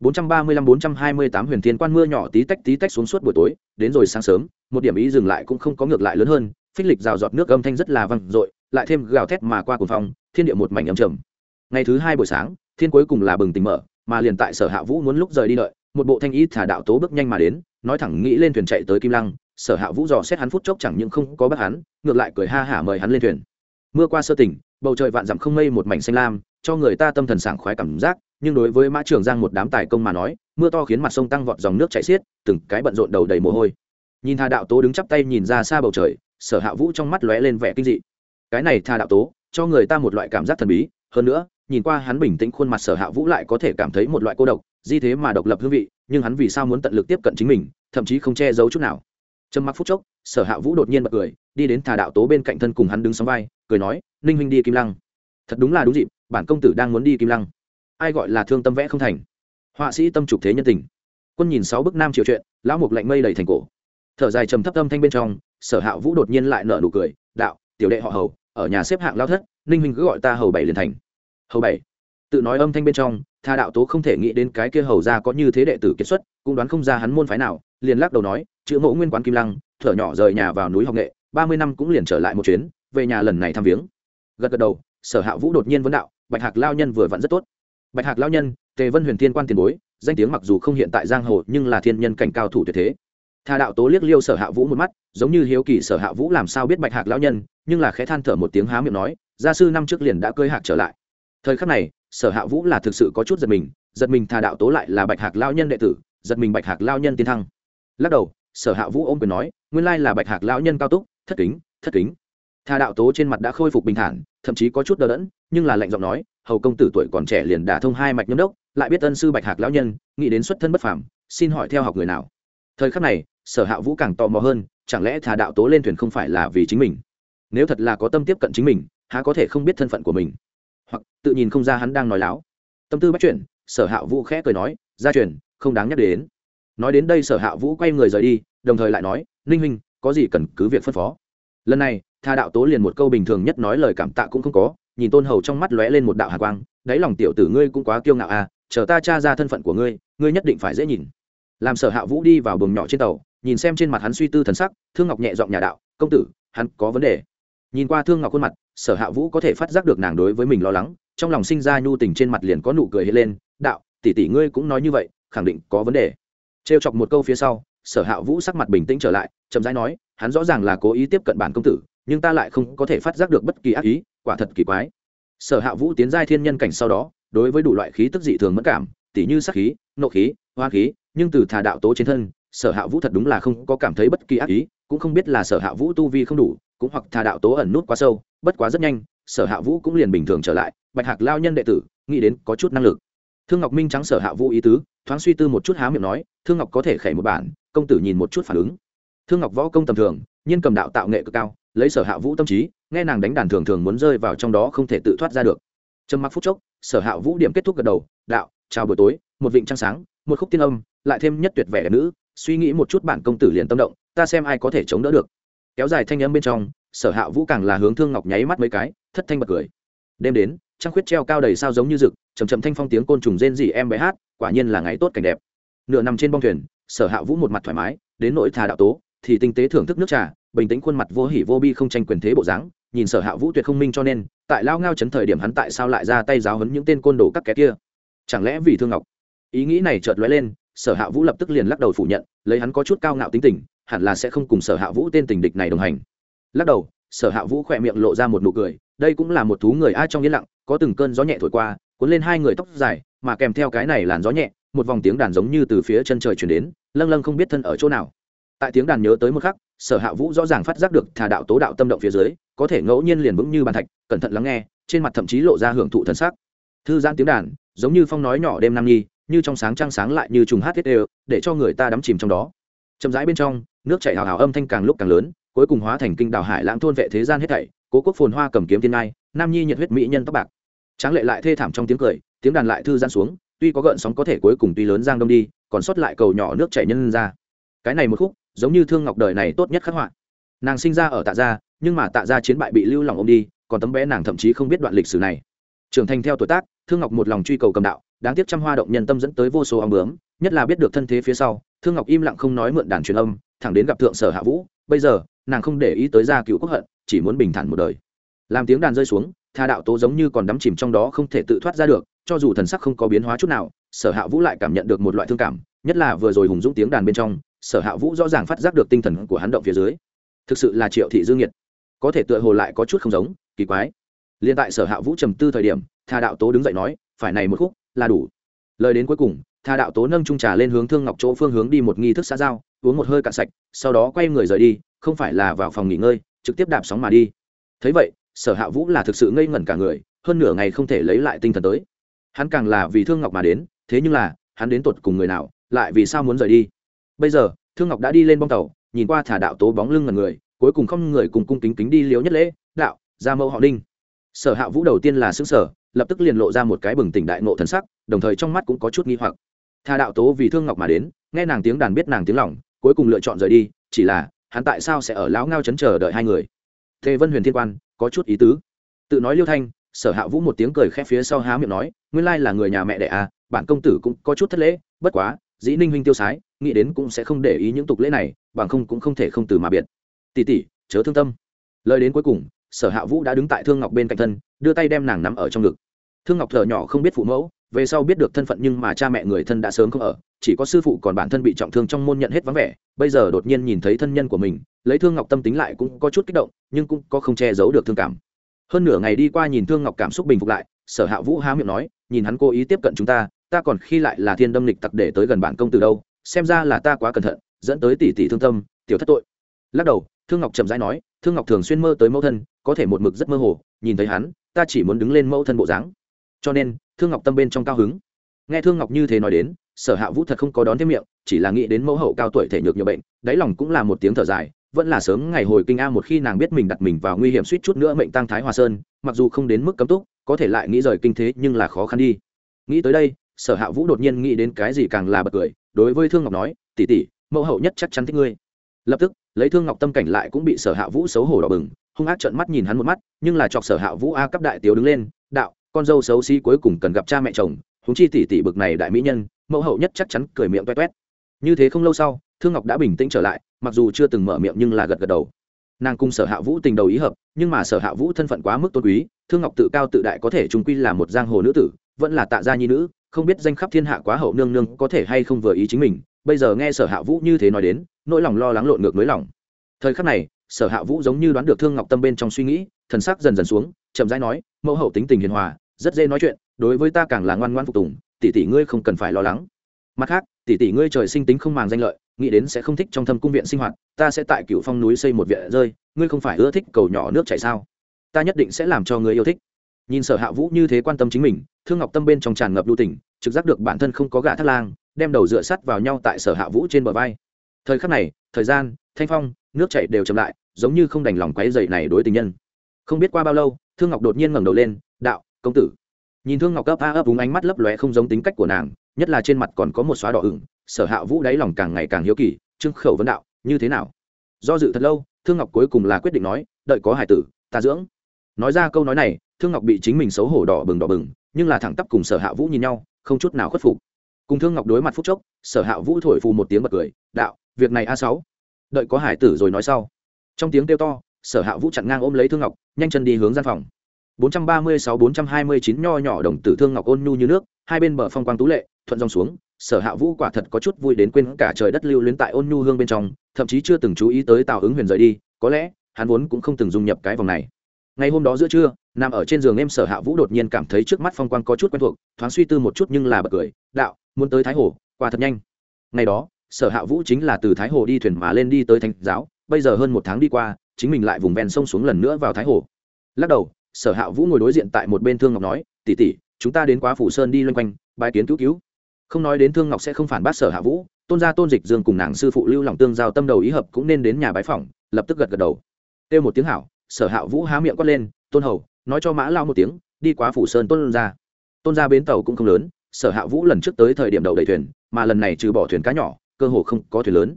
435-428 huyền thiên quan mưa nhỏ tí tách tí tách xuống suốt buổi tối, đến rồi sáng sớm, một điểm ý dừng lại cũng không có ngược lại lớn hơn, phích lịch rào giọt nước âm thanh rất là vang dội, lại thêm gào thét mà qua cuồng phong, thiên địa một mảnh âm trầm. Ngày thứ hai buổi sáng, thiên cuối cùng là bừng tỉnh mở, mà liền tại sở hạ vũ muốn lúc rời đi đợi, một bộ thanh ý thả đạo tố bước nhanh mà đến, nói thẳng nghĩ lên thuyền chạy tới kim lăng, sở hạ vũ dò xét hắn phút chốc chẳng những không có bắt hắn, ngược lại cười ha hả mời hắn lên thuyền. Mưa qua sơ tỉnh, bầu trời vạn dặm không mây một mảnh xanh lam, cho người ta tâm thần sảng khoái cảm giác nhưng đối với mã trường giang một đám tài công mà nói, mưa to khiến mặt sông tăng vọt dòng nước chảy xiết, từng cái bận rộn đầu đầy mồ hôi. Nhìn thà đạo tố đứng chắp tay nhìn ra xa bầu trời, sở hạ vũ trong mắt lóe lên vẻ kinh dị. Cái này thà đạo tố, cho người ta một loại cảm giác thần bí, hơn nữa, nhìn qua hắn bình tĩnh khuôn mặt sở hạ vũ lại có thể cảm thấy một loại cô độc, di thế mà độc lập hương vị, nhưng hắn vì sao muốn tận lực tiếp cận chính mình, thậm chí không che giấu chút nào. Trầm mặc phút chốc, sở hạ vũ đột nhiên bật cười, đi đến thà đạo tố bên cạnh thân cùng hắn đứng sóng vai, cười nói, ninh huynh đi kim lăng. Thật đúng là đúng dịp, bản công tử đang muốn đi kim lăng ai gọi là thương tâm vẽ không thành. Họa sĩ tâm trục thế nhân tình. Quân nhìn sáu bức nam triều chuyện, lão mục lạnh mây đầy thành cổ. Thở dài trầm thấp âm thanh bên trong, sở hạ vũ đột nhiên lại nở nụ cười, đạo, tiểu đệ họ hầu, ở nhà xếp hạng lao thất, ninh huynh cứ gọi ta hầu bảy liền thành. Hầu bảy? Tự nói âm thanh bên trong, tha đạo tố không thể nghĩ đến cái kia hầu ra có như thế đệ tử kiệt xuất, cũng đoán không ra hắn môn phái nào, liền lắc đầu nói, chữ mẫu nguyên quán kim lăng, thở nhỏ rời nhà vào núi học nghệ, ba mươi năm cũng liền trở lại một chuyến, về nhà lần này thăm viếng. Gật gật đầu, sở hạ vũ đột nhiên vấn đạo, bạch hạc lao nhân vừa vặn rất tốt bạch hạc lao nhân, tề vân huyền thiên quan tiền bối, danh tiếng mặc dù không hiện tại giang hồ, nhưng là thiên nhân cảnh cao thủ tuyệt thế. Tha đạo tố liếc liêu sở hạ vũ một mắt, giống như hiếu kỳ sở hạ vũ làm sao biết bạch hạc lao nhân, nhưng là khẽ than thở một tiếng há miệng nói, gia sư năm trước liền đã cơi hạc trở lại. Thời khắc này, sở hạ vũ là thực sự có chút giật mình giật mình tha đạo tố lại là bạch hạc lao nhân đệ tử, giật mình bạch hạc lao nhân tiến thăng. Lắc đầu, sở hạ vũ ôm quyền nói, nguyên lai là bạch hạc lao nhân cao túc, thất kính thất kính. Tha đạo tố trên mặt đã khôi phục bình thản, thậm chí có chút đờ đẫn, nhưng là lạnh giọng nói hầu công tử tuổi còn trẻ liền đả thông hai mạch nhâm đốc, lại biết ân sư bạch hạc lão nhân, nghĩ đến xuất thân bất phàm, xin hỏi theo học người nào? Thời khắc này, sở hạ vũ càng tò mò hơn, chẳng lẽ thà đạo tố lên thuyền không phải là vì chính mình? Nếu thật là có tâm tiếp cận chính mình, há có thể không biết thân phận của mình? Hoặc, tự nhìn không ra hắn đang nói láo. Tâm tư bắt chuyển sở hạ vũ khẽ cười nói, gia truyền, không đáng nhắc đến. Nói đến đây sở hạ vũ quay người rời đi, đồng thời lại nói, ninh huynh, có gì cần cứ việc phân phó. Lần này tha đạo tố liền một câu bình thường nhất nói lời cảm tạ cũng không có nhìn tôn hầu trong mắt lóe lên một đạo hà quang, đáy lòng tiểu tử ngươi cũng quá kiêu ngạo à chờ ta tra ra thân phận của ngươi ngươi nhất định phải dễ nhìn. Làm sở hạ vũ đi vào buồng nhỏ trên tàu, nhìn xem trên mặt hắn suy tư thần sắc, thương ngọc nhẹ giọng nhà đạo, công tử, hắn có vấn đề. Nhìn qua thương ngọc khuôn mặt, sở hạ vũ có thể phát giác được nàng đối với mình lo lắng, trong lòng sinh ra nhu tình trên mặt liền có nụ cười hiện lên, đạo, tỷ tỷ ngươi cũng nói như vậy, khẳng định có vấn đề. Trêu chọc một câu phía sau, sở hạ vũ sắc mặt bình tĩnh trở lại, chậm rãi nói, hắn rõ ràng là cố ý tiếp cận bản công tử, nhưng ta lại không có thể phát giác được bất kỳ ác ý quả thật kỳ quái. Sở hạ vũ tiến giai thiên nhân cảnh sau đó, đối với đủ loại khí tức dị thường mất cảm, tỉ như sắc khí, nộ khí, hoa khí, nhưng từ thà đạo tố trên thân, sở hạ vũ thật đúng là không có cảm thấy bất kỳ ác ý, cũng không biết là sở hạ vũ tu vi không đủ, cũng hoặc thà đạo tố ẩn nút quá sâu, bất quá rất nhanh, sở hạ vũ cũng liền bình thường trở lại, bạch hạc lao nhân đệ tử, nghĩ đến có chút năng lực. Thương ngọc minh trắng sở hạ vũ ý tứ, thoáng suy tư một chút há miệng nói, thương ngọc có thể khẩy một bản, công tử nhìn một chút phản ứng. Thương ngọc võ công tầm thường nhiên cầm đạo tạo nghệ cực cao lấy sở hạ vũ tâm trí, nghe nàng đánh đàn thường thường muốn rơi vào trong đó không thể tự thoát ra được. Trầm mặc phút chốc, sở hạ vũ điểm kết thúc gật đầu, đạo, chào buổi tối, một vịnh trăng sáng, một khúc tiên âm, lại thêm nhất tuyệt vẻ đẹp nữ, suy nghĩ một chút bản công tử liền tâm động, ta xem ai có thể chống đỡ được. Kéo dài thanh âm bên trong, sở hạ vũ càng là hướng thương ngọc nháy mắt mấy cái, thất thanh bật cười. Đêm đến, trăng khuyết treo cao đầy sao giống như rực chầm chầm thanh phong tiếng côn trùng rên dị em bé hát, quả nhiên là ngày tốt cảnh đẹp. Nửa nằm trên bong thuyền, sở hạ vũ một mặt thoải mái, đến nỗi thà đạo tố, thì tinh tế thưởng thức nước trà bình tĩnh khuôn mặt vô hỉ vô bi không tranh quyền thế bộ dáng, nhìn sở hạ vũ tuyệt không minh cho nên, tại lao ngao chấn thời điểm hắn tại sao lại ra tay giáo hấn những tên côn đồ các kẻ kia? Chẳng lẽ vì thương ngọc? Ý nghĩ này chợt lóe lên, sở hạ vũ lập tức liền lắc đầu phủ nhận, lấy hắn có chút cao ngạo tính tình, hẳn là sẽ không cùng sở hạ vũ tên tình địch này đồng hành. Lắc đầu, sở hạ vũ khỏe miệng lộ ra một nụ cười, đây cũng là một thú người ai trong yên lặng, có từng cơn gió nhẹ thổi qua, cuốn lên hai người tóc dài, mà kèm theo cái này làn gió nhẹ, một vòng tiếng đàn giống như từ phía chân trời chuyển đến, lâng lâng không biết thân ở chỗ nào tại tiếng đàn nhớ tới một khắc, sở hạ vũ rõ ràng phát giác được thà đạo tố đạo tâm động phía dưới, có thể ngẫu nhiên liền vững như bàn thạch, cẩn thận lắng nghe, trên mặt thậm chí lộ ra hưởng thụ thần sắc. Thư giãn tiếng đàn, giống như phong nói nhỏ đêm nam nhi, như trong sáng trăng sáng lại như trùng hát thiết đều, để cho người ta đắm chìm trong đó. Chậm rãi bên trong, nước chảy hào hào âm thanh càng lúc càng lớn, cuối cùng hóa thành kinh đào hải lãng thôn vệ thế gian hết thảy, cố quốc phồn hoa cầm kiếm tiên ngai, nam nhi nhiệt huyết mỹ nhân tóc bạc. Tráng lệ lại thê thảm trong tiếng cười, tiếng đàn lại thư giãn xuống, tuy có gợn sóng có thể cuối cùng tuy lớn giang đông đi, còn sót lại cầu nhỏ nước chảy nhân ra. Cái này một khúc giống như thương ngọc đời này tốt nhất khắc họa. Nàng sinh ra ở tạ gia, nhưng mà tạ gia chiến bại bị lưu lòng ông đi, còn tấm bé nàng thậm chí không biết đoạn lịch sử này. Trưởng thành theo tuổi tác, thương ngọc một lòng truy cầu cầm đạo, đáng tiếc trăm hoa động nhân tâm dẫn tới vô số ong bướm, nhất là biết được thân thế phía sau, thương ngọc im lặng không nói mượn đàn truyền âm, thẳng đến gặp thượng sở hạ vũ, bây giờ, nàng không để ý tới gia cựu quốc hận, chỉ muốn bình thản một đời. Làm tiếng đàn rơi xuống, tha đạo tố giống như còn đắm chìm trong đó không thể tự thoát ra được, cho dù thần sắc không có biến hóa chút nào, sở hạ vũ lại cảm nhận được một loại thương cảm, nhất là vừa rồi hùng dũng tiếng đàn bên trong sở hạ vũ rõ ràng phát giác được tinh thần của hắn động phía dưới. Thực sự là triệu thị dương nhiệt. Có thể tựa hồ lại có chút không giống, kỳ quái. Liên tại sở hạ vũ trầm tư thời điểm, tha đạo tố đứng dậy nói, phải này một khúc, là đủ. Lời đến cuối cùng, tha đạo tố nâng trung trà lên hướng thương ngọc chỗ phương hướng đi một nghi thức xã giao, uống một hơi cạn sạch, sau đó quay người rời đi, không phải là vào phòng nghỉ ngơi, trực tiếp đạp sóng mà đi. Thấy vậy, sở hạ vũ là thực sự ngây ngẩn cả người, hơn nửa ngày không thể lấy lại tinh thần tới. Hắn càng là vì thương ngọc mà đến, thế nhưng là, hắn đến tột cùng người nào, lại vì sao muốn rời đi? Bây giờ, thương ngọc đã đi lên bong tàu, nhìn qua thả đạo tố bóng lưng ngần người, cuối cùng không người cùng cung kính kính đi liếu nhất lễ, đạo, ra mẫu họ đinh sở hạ vũ đầu tiên là xứ sở lập tức liền lộ ra một cái bừng tỉnh đại nộ thần sắc, đồng thời trong mắt cũng có chút nghi hoặc. Thà đạo tố vì thương ngọc mà đến, nghe nàng tiếng đàn biết nàng tiếng lòng, cuối cùng lựa chọn rời đi, chỉ là, hắn tại sao sẽ ở lão ngao chấn chờ đợi hai người? Thế vân huyền thiên quan, có chút ý tứ. Tự nói liêu thanh, sở hạ vũ một tiếng cười khẽ phía sau há miệng nói, nguyên lai là người nhà mẹ đẻ à bản công tử cũng có chút thất lễ, bất quá dĩ ninh huynh tiêu sái, nghĩ đến cũng sẽ không để ý những tục lễ này, bằng không cũng không thể không từ mà biệt. Tỷ tỷ, chớ thương tâm. Lời đến cuối cùng, sở hạ vũ đã đứng tại thương ngọc bên cạnh thân, đưa tay đem nàng nắm ở trong ngực. Thương ngọc thở nhỏ không biết phụ mẫu, về sau biết được thân phận nhưng mà cha mẹ người thân đã sớm không ở, chỉ có sư phụ còn bản thân bị trọng thương trong môn nhận hết vắng vẻ, bây giờ đột nhiên nhìn thấy thân nhân của mình, lấy thương ngọc tâm tính lại cũng có chút kích động, nhưng cũng có không che giấu được thương cảm. Hơn nửa ngày đi qua nhìn thương ngọc cảm xúc bình phục lại, sở hạ vũ há miệng nói, nhìn hắn cố ý tiếp cận chúng ta ta còn khi lại là thiên đâm lịch tặc để tới gần bản công từ đâu, xem ra là ta quá cẩn thận, dẫn tới tỷ tỷ thương tâm, tiểu thất tội. Lắc đầu, thương ngọc chậm rãi nói, thương ngọc thường xuyên mơ tới mẫu thân, có thể một mực rất mơ hồ, nhìn thấy hắn, ta chỉ muốn đứng lên mẫu thân bộ dáng. Cho nên, thương ngọc tâm bên trong cao hứng. Nghe thương ngọc như thế nói đến, sở hạ vũ thật không có đón thêm miệng, chỉ là nghĩ đến mẫu hậu cao tuổi thể nhược nhiều bệnh, đáy lòng cũng là một tiếng thở dài, vẫn là sớm ngày hồi kinh a một khi nàng biết mình đặt mình vào nguy hiểm suýt chút nữa mệnh tăng thái hòa sơn, mặc dù không đến mức cấm túc, có thể lại nghĩ rời kinh thế nhưng là khó khăn đi. Nghĩ tới đây sở hạ vũ đột nhiên nghĩ đến cái gì càng là bật cười, đối với thương ngọc nói tỉ tỉ mẫu hậu nhất chắc chắn thích ngươi. Lập tức, lấy thương ngọc tâm cảnh lại cũng bị sở hạ vũ xấu hổ đỏ bừng, hung ác trợn mắt nhìn hắn một mắt, nhưng là chọc sở hạ vũ a cấp đại tiếu đứng lên, đạo, con dâu xấu xí cuối cùng cần gặp cha mẹ chồng húng chi tỷ tỷ bực này đại mỹ nhân, mẫu hậu nhất chắc chắn cười miệng toét toét như thế không lâu sau, thương ngọc đã bình tĩnh trở lại, mặc dù chưa từng mở miệng nhưng là gật gật đầu. Nàng cùng sở hạ vũ tình đầu ý hợp, nhưng mà sở hạ vũ thân phận quá mức tôn quý, thương ngọc tự cao tự đại có thể trung quy là một giang hồ nữ tử, vẫn là tạ gia nhi nữ không biết danh khắp thiên hạ quá hậu nương nương có thể hay không vừa ý chính mình, bây giờ nghe sở hạ vũ như thế nói đến, nỗi lòng lo lắng lộn ngược nới lòng. Thời khắc này, sở hạ vũ giống như đoán được thương ngọc tâm bên trong suy nghĩ, thần sắc dần dần xuống, chậm rãi nói, mẫu hậu tính tình hiền hòa, rất dễ nói chuyện, đối với ta càng là ngoan ngoan phục tùng, tỷ tỷ ngươi không cần phải lo lắng. Mặt khác, tỷ tỷ ngươi trời sinh tính không màng danh lợi, nghĩ đến sẽ không thích trong thâm cung viện sinh hoạt, ta sẽ tại cửu phong núi xây một viện rơi, ngươi không phải ưa thích cầu nhỏ nước chảy sao? Ta nhất định sẽ làm cho ngươi yêu thích nhìn sở hạ vũ như thế quan tâm chính mình thương ngọc tâm bên trong tràn ngập lưu tỉnh, trực giác được bản thân không có gã thắt lang đem đầu dựa sắt vào nhau tại sở hạ vũ trên bờ vai. Thời khắc này thời gian thanh phong nước chảy đều chậm lại giống như không đành lòng quấy dậy này đối tình nhân. Không biết qua bao lâu thương ngọc đột nhiên ngẩng đầu lên đạo công tử. Nhìn thương ngọc ấp a ấp úng ánh mắt lấp lóe không giống tính cách của nàng nhất là trên mặt còn có một xóa đỏ ửng sở hạ vũ đáy lòng càng ngày càng hiếu kỳ trưng khẩu vấn đạo như thế nào? Do dự thật lâu thương ngọc cuối cùng là quyết định nói đợi có hải tử ta dưỡng. Nói ra câu nói này thương ngọc bị chính mình xấu hổ đỏ bừng đỏ bừng, nhưng là thẳng tắp cùng sở hạ vũ nhìn nhau, không chút nào khuất phục. Cùng thương ngọc đối mặt phúc chốc, sở hạ vũ thổi phù một tiếng bật cười, đạo, việc này a sáu. Đợi có hải tử rồi nói sau. Trong tiếng kêu to, sở hạ vũ chặn ngang ôm lấy thương ngọc, nhanh chân đi hướng gian phòng. 436-429 nho nhỏ đồng tử thương ngọc ôn nhu như nước, hai bên bờ phong quang tú lệ, thuận dòng xuống, sở hạ vũ quả thật có chút vui đến quên cả trời đất lưu luyến tại ôn nhu hương bên trong, thậm chí chưa từng chú ý tới tào ứng huyền rời đi, có lẽ hắn vốn cũng không từng dung nhập cái vòng này ngày hôm đó giữa trưa, nằm ở trên giường em sở hạ vũ đột nhiên cảm thấy trước mắt phong quang có chút quen thuộc, thoáng suy tư một chút nhưng là bật cười, đạo, muốn tới thái hồ, qua thật nhanh. Ngày đó, sở hạ vũ chính là từ thái hồ đi thuyền mà lên đi tới thánh giáo, bây giờ hơn một tháng đi qua, chính mình lại vùng ven sông xuống lần nữa vào thái hồ. Lắc đầu, sở hạ vũ ngồi đối diện tại một bên thương ngọc nói tỉ tỉ chúng ta đến quá phủ sơn đi loanh quanh bài kiến cứu cứu. Không nói đến thương ngọc sẽ không phản bác sở hạ vũ, tôn gia tôn dịch dương cùng nàng sư phụ lưu lòng tương giao tâm đầu ý hợp cũng nên đến nhà bái phỏng, lập tức gật gật đầu. Kêu một tiếng hảo sở hạ vũ há miệng quát lên, tôn hầu, nói cho mã lao một tiếng, đi quá phủ sơn tôn ra. Tôn ra bến tàu cũng không lớn, sở hạ vũ lần trước tới thời điểm đầu đầy thuyền, mà lần này trừ bỏ thuyền cá nhỏ, cơ hồ không có thuyền lớn.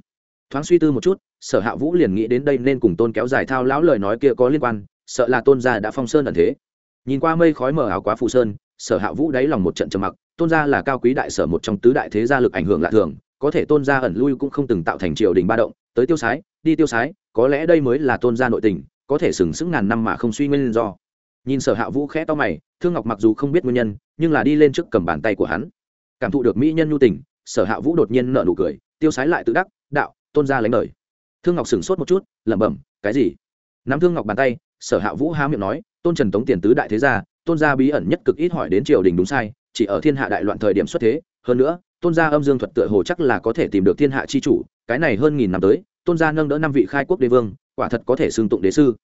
Thoáng suy tư một chút, sở hạ vũ liền nghĩ đến đây nên cùng tôn kéo dài thao lão lời nói kia có liên quan, sợ là tôn gia đã phong sơn ẩn thế. Nhìn qua mây khói mờ ảo quá phù sơn, sở hạ vũ đáy lòng một trận trầm mặc, tôn gia là cao quý đại sở một trong tứ đại thế gia lực ảnh hưởng lạ thường, có thể tôn gia ẩn lui cũng không từng tạo thành triều đình ba động, tới tiêu sái, đi tiêu sái, có lẽ đây mới là tôn gia nội tình có thể sừng sững ngàn năm mà không suy nguyên do. Nhìn sở hạ vũ khẽ to mày, thương ngọc mặc dù không biết nguyên nhân, nhưng là đi lên trước cầm bàn tay của hắn. Cảm thụ được mỹ nhân nhu tình, sở hạ vũ đột nhiên nợ nụ cười, tiêu sái lại tự đắc, đạo, tôn gia lánh đời. Thương ngọc sửng sốt một chút, lẩm bẩm, cái gì? Nắm thương ngọc bàn tay, sở hạ vũ há miệng nói, tôn trần tống tiền tứ đại thế gia, tôn gia bí ẩn nhất cực ít hỏi đến triều đình đúng sai, chỉ ở thiên hạ đại loạn thời điểm xuất thế, hơn nữa, tôn gia âm dương thuật tựa hồ chắc là có thể tìm được thiên hạ chi chủ, cái này hơn nghìn năm tới, tôn gia nâng đỡ năm vị khai quốc đế vương quả thật có thể xưng tụng đế sư.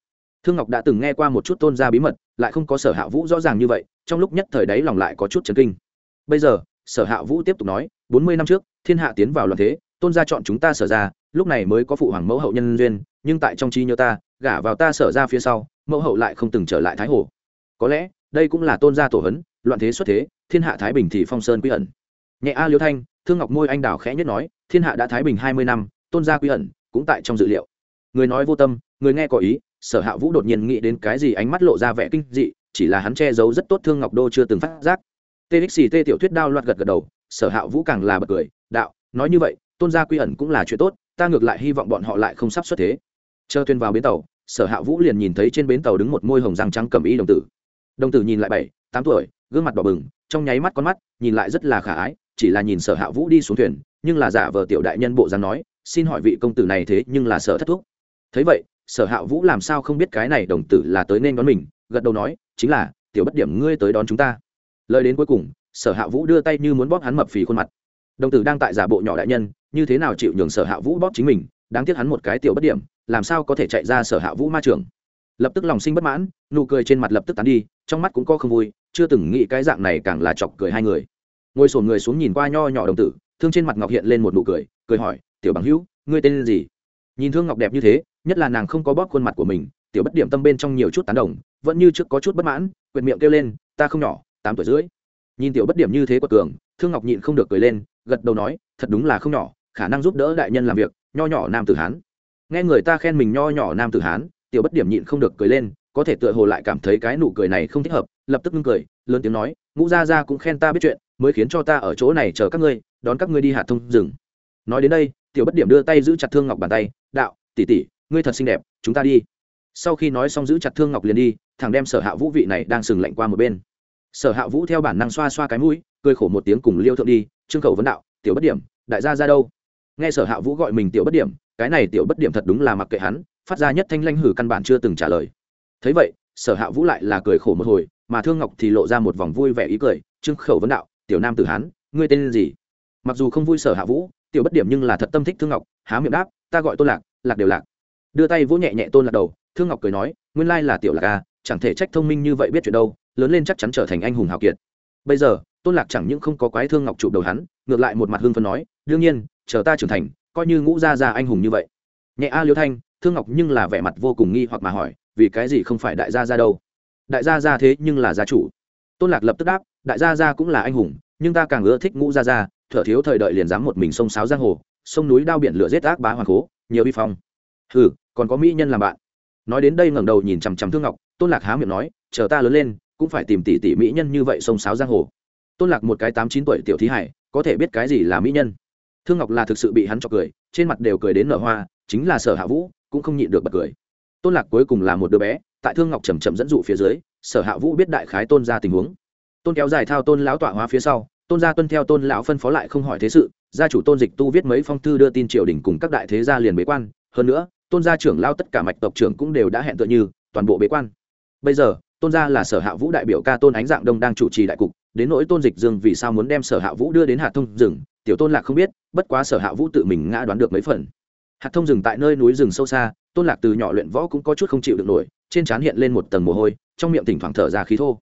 Thương ngọc đã từng nghe qua một chút tôn gia bí mật, lại không có sở hạ vũ rõ ràng như vậy, trong lúc nhất thời đấy lòng lại có chút chấn kinh. Bây giờ, sở hạ vũ tiếp tục nói, bốn mươi năm trước, thiên hạ tiến vào loạn thế, tôn gia chọn chúng ta sở ra, lúc này mới có phụ hoàng mẫu hậu nhân duyên, nhưng tại trong trí nhớ ta, gả vào ta sở ra phía sau, mẫu hậu lại không từng trở lại thái hồ. Có lẽ, đây cũng là tôn gia tổ hấn, loạn thế xuất thế, thiên hạ thái bình thì phong sơn quy ẩn. Nhẹ a liêu thanh, thương ngọc môi anh đào khẽ nhất nói, thiên hạ đã thái bình hai mươi năm, tôn gia quy ẩn, cũng tại trong dự liệu người nói vô tâm, người nghe có ý, sở hạ vũ đột nhiên nghĩ đến cái gì ánh mắt lộ ra vẻ kinh dị, chỉ là hắn che giấu rất tốt thương ngọc đô chưa từng phát giác. Txt tiểu thuyết đao loạt gật gật đầu, sở hạ vũ càng là bật cười, đạo, nói như vậy, tôn gia quy ẩn cũng là chuyện tốt, ta ngược lại hy vọng bọn họ lại không sắp xuất thế. Chờ thuyền vào bến tàu, sở hạ vũ liền nhìn thấy trên bến tàu đứng một môi hồng răng trắng cầm y đồng tử. Đồng tử nhìn lại bảy, tám tuổi, gương mặt đỏ bừng, trong nháy mắt con mắt, nhìn lại rất là khả ái, chỉ là nhìn sở hạ vũ đi xuống thuyền, nhưng là giả vờ tiểu đại nhân bộ dáng nói, xin hỏi vị công tử này thế nhưng là sở thất thuốc thấy vậy, sở hạ vũ làm sao không biết cái này đồng tử là tới nên đón mình, gật đầu nói, chính là, tiểu bất điểm ngươi tới đón chúng ta. Lời đến cuối cùng, sở hạ vũ đưa tay như muốn bóp hắn mập phì khuôn mặt. Đồng tử đang tại giả bộ nhỏ đại nhân, như thế nào chịu nhường sở hạ vũ bóp chính mình, đáng tiếc hắn một cái tiểu bất điểm, làm sao có thể chạy ra sở hạ vũ ma trường. Lập tức lòng sinh bất mãn, nụ cười trên mặt lập tức tán đi, trong mắt cũng có không vui, chưa từng nghĩ cái dạng này càng là chọc cười hai người. Ngồi sổn người xuống nhìn qua nho nhỏ đồng tử, thương trên mặt ngọc hiện lên một nụ cười cười hỏi, tiểu bằng hữu, ngươi tên gì? Nhìn thương ngọc đẹp như thế nhất là nàng không có bóp khuôn mặt của mình, tiểu bất điểm tâm bên trong nhiều chút tán đồng, vẫn như trước có chút bất mãn, quyệt miệng kêu lên, ta không nhỏ, tám tuổi rưỡi. Nhìn tiểu bất điểm như thế của cường, thương ngọc nhịn không được cười lên, gật đầu nói, thật đúng là không nhỏ, khả năng giúp đỡ đại nhân làm việc, nho nhỏ nam tử hán. Nghe người ta khen mình nho nhỏ nam tử hán, tiểu bất điểm nhịn không được cười lên, có thể tựa hồ lại cảm thấy cái nụ cười này không thích hợp, lập tức ngưng cười, lớn tiếng nói, ngũ gia gia cũng khen ta biết chuyện, mới khiến cho ta ở chỗ này chờ các ngươi, đón các ngươi đi hạt thông rừng. Nói đến đây, tiểu bất điểm đưa tay giữ chặt thương ngọc bàn tay, đạo, tỷ tỷ ngươi thật xinh đẹp, chúng ta đi. Sau khi nói xong giữ chặt thương ngọc liền đi, thằng đem sở hạ vũ vị này đang sừng lạnh qua một bên. Sở hạ vũ theo bản năng xoa xoa cái mũi, cười khổ một tiếng cùng liêu thượng đi, trương khẩu vấn đạo, tiểu bất điểm, đại gia ra đâu? Nghe sở hạ vũ gọi mình tiểu bất điểm, cái này tiểu bất điểm thật đúng là mặc kệ hắn, phát ra nhất thanh lanh hử căn bản chưa từng trả lời. Thấy vậy, sở hạ vũ lại là cười khổ một hồi, mà thương ngọc thì lộ ra một vòng vui vẻ ý cười, trương khẩu vấn đạo, tiểu nam tử hán ngươi tên gì? Mặc dù không vui sở hạ vũ, tiểu bất điểm nhưng là thật tâm thích thương ngọc, há miệng đáp, ta gọi tôn lạc lạc đều lạc đưa tay vỗ nhẹ nhẹ tôn lạc đầu, thương ngọc cười nói, nguyên lai là tiểu lạc ca chẳng thể trách thông minh như vậy biết chuyện đâu, lớn lên chắc chắn trở thành anh hùng hào kiệt. Bây giờ, tôn lạc chẳng những không có quái thương ngọc chụp đầu hắn, ngược lại một mặt hưng phân nói, đương nhiên, chờ ta trưởng thành, coi như ngũ gia gia anh hùng như vậy. Nhẹ a liêu thanh, thương ngọc nhưng là vẻ mặt vô cùng nghi hoặc mà hỏi, vì cái gì không phải đại gia gia đâu? Đại gia gia thế nhưng là gia chủ. Tôn lạc lập tức đáp, đại gia gia cũng là anh hùng, nhưng ta càng ưa thích ngũ gia gia, thở thiếu thời đợi liền dám một mình sông sáo giang hồ, sông núi đao biển lửa giết ác bá hoàng cố, nhiều vi phong hừ, còn có mỹ nhân làm bạn. Nói đến đây ngẩng đầu nhìn chằm chằm thương ngọc, tôn lạc há miệng nói, chờ ta lớn lên, cũng phải tìm tỷ tỷ mỹ nhân như vậy sông sáo giang hồ. Tôn lạc một cái tám chín tuổi tiểu thí hải, có thể biết cái gì là mỹ nhân. Thương ngọc là thực sự bị hắn cho cười, trên mặt đều cười đến nở hoa, chính là sở hạ vũ, cũng không nhịn được bật cười. Tôn lạc cuối cùng là một đứa bé, tại thương ngọc chầm chậm dẫn dụ phía dưới, sở hạ vũ biết đại khái tôn ra tình huống. Tôn kéo dài thao tôn lão tọa hóa phía sau, tôn gia tuân theo tôn lão phân phó lại không hỏi thế sự, gia chủ tôn dịch tu viết mấy phong thư đưa tin triều đình cùng các đại thế gia liền bế quan, hơn nữa tôn gia trưởng lao tất cả mạch tộc trưởng cũng đều đã hẹn tựa như toàn bộ bế quan. Bây giờ, tôn gia là sở hạ vũ đại biểu ca tôn ánh dạng đông đang chủ trì đại cục, đến nỗi tôn dịch dương vì sao muốn đem sở hạ vũ đưa đến hạt thông rừng, tiểu tôn lạc không biết, bất quá sở hạ vũ tự mình ngã đoán được mấy phần. Hạt thông rừng tại nơi núi rừng sâu xa, tôn lạc từ nhỏ luyện võ cũng có chút không chịu được nổi, trên trán hiện lên một tầng mồ hôi, trong miệng thỉnh thoảng thở ra khí thô.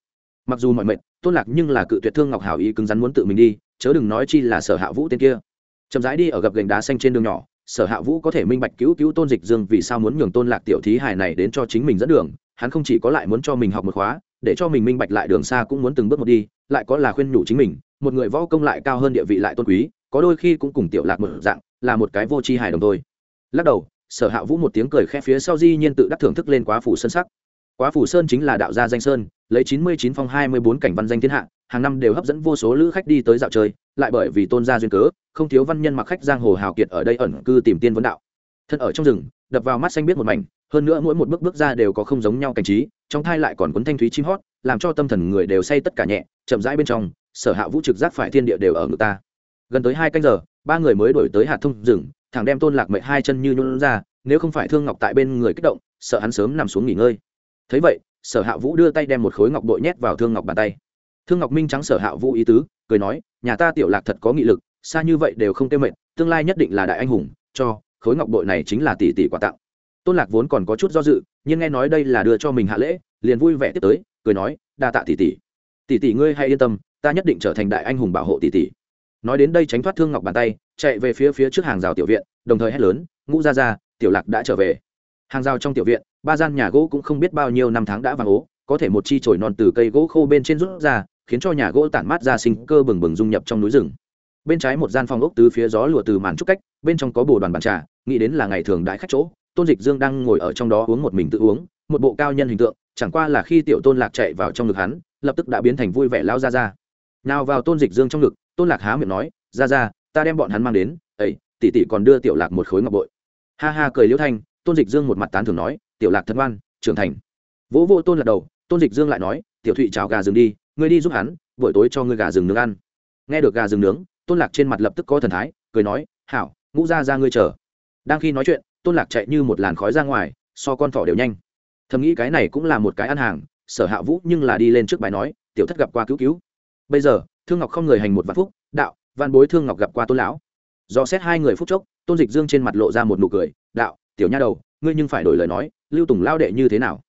Mặc dù mọi mệt tôn lạc nhưng là cự tuyệt thương ngọc hảo ý cứng rắn muốn tự mình đi, chớ đừng nói chi là sở hạ vũ tên kia. Chậm rãi đi ở gập gành đá xanh trên đường nhỏ sở hạ vũ có thể minh bạch cứu cứu tôn dịch dương vì sao muốn nhường tôn lạc tiểu thí hài này đến cho chính mình dẫn đường, hắn không chỉ có lại muốn cho mình học một khóa, để cho mình minh bạch lại đường xa cũng muốn từng bước một đi, lại có là khuyên nhủ chính mình, một người võ công lại cao hơn địa vị lại tôn quý, có đôi khi cũng cùng tiểu lạc một dạng, là một cái vô tri hài đồng thôi. Lắc đầu, sở hạ vũ một tiếng cười khẽ phía sau di nhiên tự đắc thưởng thức lên quá phủ sơn sắc. Quá phủ sơn chính là đạo gia danh sơn, lấy chín mươi chín phong hai mươi bốn cảnh văn danh thiên hạ, hàng năm đều hấp dẫn vô số lữ khách đi tới dạo chơi lại bởi vì tôn gia duyên cớ, không thiếu văn nhân mặc khách giang hồ hào kiệt ở đây ẩn cư tìm tiên vấn đạo. Thân ở trong rừng, đập vào mắt xanh biết một mảnh, hơn nữa mỗi một bước bước ra đều có không giống nhau cảnh trí, trong thai lại còn cuốn thanh thúy chim hót, làm cho tâm thần người đều say tất cả nhẹ, chậm rãi bên trong, sở hạ vũ trực giác phải thiên địa đều ở ngực ta. Gần tới hai canh giờ, ba người mới đổi tới hạt thông rừng, thẳng đem tôn lạc mệnh hai chân như nhún ra, nếu không phải thương ngọc tại bên người kích động, sợ hắn sớm nằm xuống nghỉ ngơi. Thấy vậy, sở hạ vũ đưa tay đem một khối ngọc bội nhét vào thương ngọc bàn tay thương ngọc minh trắng sở hạ vũ ý tứ, cười nói, nhà ta tiểu lạc thật có nghị lực, xa như vậy đều không tiêu mệnh tương lai nhất định là đại anh hùng, cho, khối ngọc bội này chính là tỷ tỷ quà tặng. Tôn lạc vốn còn có chút do dự, nhưng nghe nói đây là đưa cho mình hạ lễ, liền vui vẻ tiếp tới, cười nói, đa tạ tỷ tỷ. Tỷ tỷ ngươi hay yên tâm, ta nhất định trở thành đại anh hùng bảo hộ tỷ tỷ. Nói đến đây tránh thoát thương ngọc bàn tay, chạy về phía phía trước hàng rào tiểu viện, đồng thời hét lớn, ngũ ra ra tiểu lạc đã trở về. Hàng rào trong tiểu viện, ba gian nhà gỗ cũng không biết bao nhiêu năm tháng đã vàng ố, có thể một chi chổi non từ cây gỗ khô bên trên rút ra khiến cho nhà gỗ tản mát ra sinh cơ bừng bừng dung nhập trong núi rừng. Bên trái một gian phòng ốc từ phía gió lùa từ màn trúc cách, bên trong có bồ đoàn bàn trà, nghĩ đến là ngày thường đại khách chỗ, tôn dịch dương đang ngồi ở trong đó uống một mình tự uống, một bộ cao nhân hình tượng, chẳng qua là khi tiểu tôn lạc chạy vào trong ngực hắn, lập tức đã biến thành vui vẻ lao ra ra. Nào vào tôn dịch dương trong ngực, tôn lạc há miệng nói, ra ra, ta đem bọn hắn mang đến ấy tỷ tỷ còn đưa tiểu lạc một khối ngọc bội. Ha ha cười liễu thanh, tôn dịch dương một mặt tán thường nói, tiểu lạc thân ngoan, trưởng thành. Vỗ vô tôn lạc đầu, tôn dịch dương lại nói, tiểu thụy, chào gà dừng đi ngươi đi giúp hắn, buổi tối cho ngươi gà rừng nướng ăn. Nghe được gà rừng nướng, tôn lạc trên mặt lập tức có thần thái, cười nói, hảo, ngũ ra ra ngươi chờ. Đang khi nói chuyện, tôn lạc chạy như một làn khói ra ngoài, so con thỏ đều nhanh. Thầm nghĩ cái này cũng là một cái ăn hàng, sở hạ vũ nhưng là đi lên trước bài nói, tiểu thất gặp qua cứu cứu. Bây giờ, thương ngọc không người hành một vạn phúc, đạo văn bối thương ngọc gặp qua tôn lão. Do xét hai người phúc chốc, tôn dịch dương trên mặt lộ ra một nụ cười, đạo, tiểu nha đầu, ngươi nhưng phải đổi lời nói, lưu tùng lao đệ như thế nào?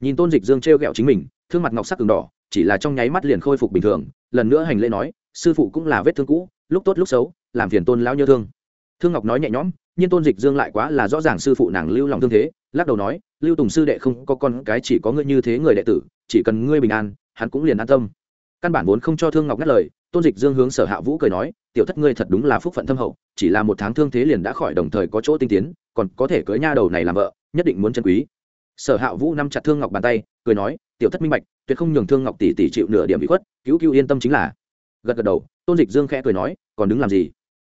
Nhìn tôn dịch dương t r e o g ẹ o chính mình, thương mặt ngọc sắc cường đỏ chỉ là trong nháy mắt liền khôi phục bình thường, lần nữa hành lễ nói, sư phụ cũng là vết thương cũ, lúc tốt lúc xấu, làm phiền tôn lão nhớ thương. Thương ngọc nói nhẹ nhõm, nhưng tôn dịch dương lại quá là rõ ràng sư phụ nàng lưu lòng thương thế, lắc đầu nói, lưu tùng sư đệ không có con cái chỉ có ngươi như thế người đệ tử, chỉ cần ngươi bình an, hắn cũng liền an tâm. Căn bản vốn không cho thương ngọc ngắt lời, tôn dịch dương hướng sở hạ vũ cười nói, tiểu thất ngươi thật đúng là phúc phận thâm hậu, chỉ là một tháng thương thế liền đã khỏi đồng thời có chỗ tinh tiến, còn có thể cưới nha đầu này làm vợ, nhất định muốn chân quý. Sở hạ vũ nắm chặt thương ngọc bàn tay, cười nói, tiểu thất minh bạch tuyệt không nhường thương ngọc tỷ tỷ chịu nửa điểm bị khuất, cứu cứu yên tâm chính là. Gật gật đầu, tôn dịch dương khẽ cười nói, còn đứng làm gì?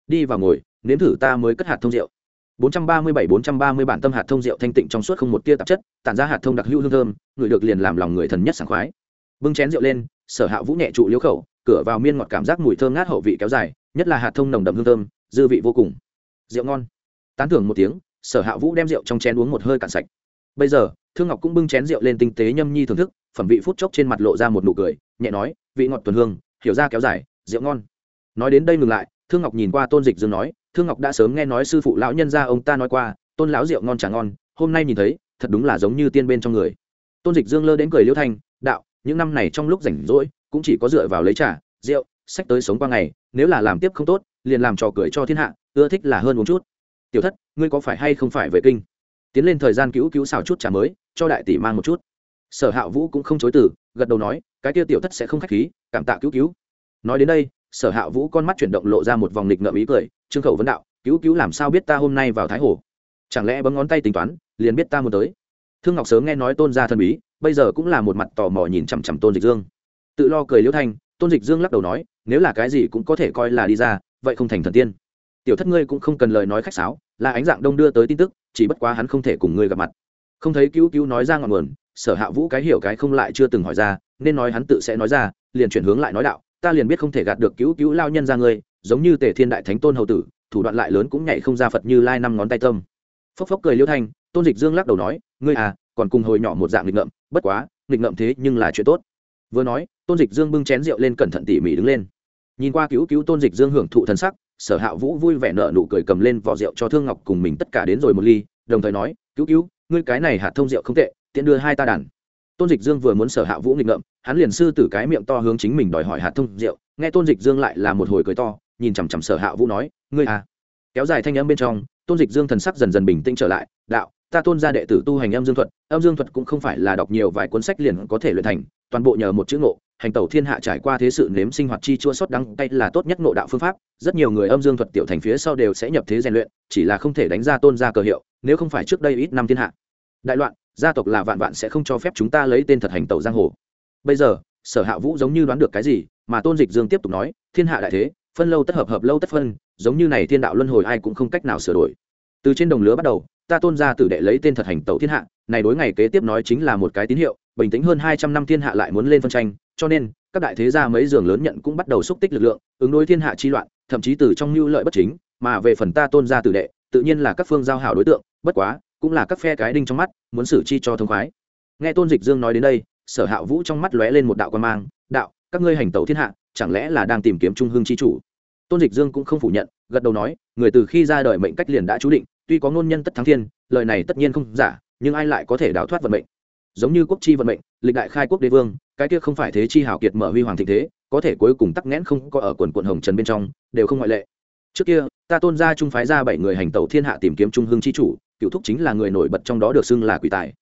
Đi vào ngồi, nếm thử ta mới cất hạt thông rượu. 437-430 bản tâm hạt thông rượu thanh tịnh trong suốt không một tia tạp chất, tản ra hạt thông đặc hữu hương thơm, người được liền làm lòng người thần nhất sảng khoái. Bưng chén rượu lên, sở hạ vũ nhẹ trụ liếu khẩu, cửa vào miên ngọt cảm giác mùi thơm ngát hậu vị kéo dài, nhất là hạt thông nồng đậm hương thơm, dư vị vô cùng. Rượu ngon. Tán thưởng một tiếng, sở hạ vũ đem rượu trong chén uống một hơi cạn sạch. Bây giờ, thương ngọc cũng bưng chén rượu lên tinh tế nhâm nhi thưởng thức phẩm vị phút chốc trên mặt lộ ra một nụ cười, nhẹ nói, vị ngọt tuần hương, hiểu ra kéo dài, rượu ngon. Nói đến đây ngừng lại, thương ngọc nhìn qua tôn dịch dương nói, thương ngọc đã sớm nghe nói sư phụ lão nhân gia ông ta nói qua, tôn lão rượu ngon chả ngon, hôm nay nhìn thấy, thật đúng là giống như tiên bên trong người. Tôn dịch dương lơ đến cười liêu thanh, đạo, những năm này trong lúc rảnh rỗi, cũng chỉ có dựa vào lấy trà, rượu, sách tới sống qua ngày, nếu là làm tiếp không tốt, liền làm trò cười cho thiên hạ, ưa thích là hơn một chút. Tiểu thất, ngươi có phải hay không phải về kinh? Tiến lên thời gian cứu cứu xào chút trà mới, cho đại tỷ mang một chút sở hạ vũ cũng không chối từ, gật đầu nói, cái kia tiểu thất sẽ không k h á c h khí, cảm tạ cứu cứu. Nói đến đây, sở hạ vũ con mắt chuyển động lộ ra một vòng nghịch ngợm ý cười, trương khẩu vấn đạo, cứu cứu làm sao biết ta hôm nay vào thái hồ? Chẳng lẽ bấm ngón tay tính toán, liền biết ta muốn tới? Thương ngọc sớm nghe nói tôn gia thần bí, bây giờ cũng là một mặt tò mò nhìn chằm chằm tôn dịch dương. Tự lo cười liễu thanh, tôn dịch dương lắc đầu nói, nếu là cái gì cũng có thể coi là đi ra, vậy không thành thần tiên. Tiểu thất ngươi cũng không cần lời nói khách sáo, là ánh dạng đông đưa tới tin tức, chỉ bất quá hắn không thể cùng ngươi gặp mặt không thấy cứu cứu nói ra ngọn nguồn, sở hạ vũ cái hiểu cái không lại chưa từng hỏi ra, nên nói hắn tự sẽ nói ra, liền chuyển hướng lại nói đạo, ta liền biết không thể gạt được cứu cứu lao nhân ra ngươi, giống như tề thiên đại thánh tôn hầu tử, thủ đoạn lại lớn cũng nhảy không ra phật như lai năm ngón tay tâm. Phốc phốc cười liêu thanh, tôn dịch dương lắc đầu nói, ngươi à còn cùng hồi nhỏ một dạng nghịch ngợm, bất quá, nghịch ngợm thế nhưng là chuyện tốt. Vừa nói, tôn dịch dương bưng chén rượu lên cẩn thận tỉ mỉ đứng lên. Nhìn qua cứu cứu tôn dịch dương hưởng thụ thân sắc, sở hạ vũ vui vẻ nợ nụ cười cầm lên vỏ rượu cho thương ngọc cùng mình tất cả đến rồi một ly, đồng thời nói, cứu cứu ngươi cái này hạt thông rượu không tệ, tiện đưa hai ta đàn. Tôn dịch dương vừa muốn sở hạ vũ nghịch ngợm, hắn liền sư tử cái miệng to hướng chính mình đòi hỏi hạt thông rượu, nghe tôn dịch dương lại là một hồi cười to, nhìn chằm chằm sở hạ vũ nói, ngươi à. Kéo dài thanh âm bên trong, tôn dịch dương thần sắc dần dần bình tĩnh trở lại, đạo, ta tôn ra đệ tử tu hành âm dương thuật, âm dương thuật cũng không phải là đọc nhiều vài cuốn sách liền có thể luyện thành, toàn bộ nhờ một chữ ngộ, hành tẩu thiên hạ trải qua thế sự nếm sinh hoạt chi chua sót đắng tay là tốt nhất ngộ đạo phương pháp, rất nhiều người âm dương thuật tiểu thành phía sau đều sẽ nhập thế rèn luyện, chỉ là không thể đánh ra tôn ra cờ hiệu nếu không phải trước đây ít năm thiên hạ. Đại loạn, gia tộc là vạn vạn sẽ không cho phép chúng ta lấy tên thật hành tẩu giang hồ. Bây giờ, sở hạ vũ giống như đoán được cái gì, mà tôn dịch dương tiếp tục nói, thiên hạ đại thế, phân lâu tất hợp hợp lâu tất phân, giống như này thiên đạo luân hồi ai cũng không cách nào sửa đổi. Từ trên đồng lứa bắt đầu, ta tôn ra tử đệ lấy tên thật hành tẩu thiên hạ, này đối ngày kế tiếp nói chính là một cái tín hiệu, bình tĩnh hơn hai trăm năm thiên hạ lại muốn lên phân tranh, cho nên, các đại thế gia mấy giường lớn nhận cũng bắt đầu xúc tích lực lượng, ứng đối thiên hạ chi loạn, thậm chí từ trong mưu lợi bất chính, mà về phần ta tôn ra tử đệ tự nhiên là các phương giao hảo đối tượng, bất quá, cũng là các phe cái đinh trong mắt, muốn xử chi cho thông khoái. Nghe tôn dịch dương nói đến đây, sở hạ vũ trong mắt lóe lên một đạo quan mang, đạo, các ngươi hành tẩu thiên hạ, chẳng lẽ là đang tìm kiếm trung hương chi chủ? Tôn dịch dương cũng không phủ nhận, gật đầu nói, người từ khi ra đời mệnh cách liền đã chú định, tuy có ngôn nhân tất thắng thiên, lời này tất nhiên không giả, nhưng ai lại có thể đào thoát vận mệnh? Giống như quốc chi vận mệnh, lịch đại khai quốc đế vương, cái kia không phải thế chi hảo kiệt mở huy hoàng thịnh thế, có thể cuối cùng tắc nghẽn không có ở quần quận hồng trần bên trong, đều không ngoại lệ trước kia, ta tôn ra trung phái ra bảy người hành tẩu thiên hạ tìm kiếm trung hương chi chủ, cựu thúc chính là người nổi bật trong đó được xưng là quỷ tài.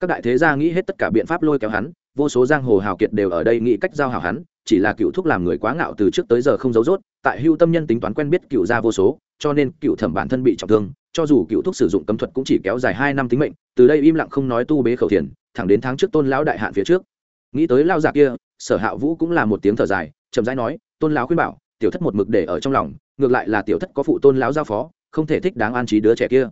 Các đại thế gia nghĩ hết tất cả biện pháp lôi kéo hắn, vô số giang hồ hào kiệt đều ở đây nghĩ cách giao hảo hắn, chỉ là cựu thúc làm người quá ngạo từ trước tới giờ không giấu rốt, tại hưu tâm nhân tính toán quen biết cựu gia vô số, cho nên cựu thẩm bản thân bị trọng thương, cho dù cựu thúc sử dụng cấm thuật cũng chỉ kéo dài hai năm tính mệnh, từ đây im lặng không nói tu bế khẩu thiền, thẳng đến tháng trước tôn lão đại hạn phía trước. Nghĩ tới lao giả kia, sở hạ vũ cũng là một tiếng thở dài, chậm rãi nói, tôn lão khuyên bảo, tiểu thất một mực để ở trong lòng ngược lại là tiểu thất có phụ tôn lão giao phó, không thể thích đáng an trí đứa trẻ kia.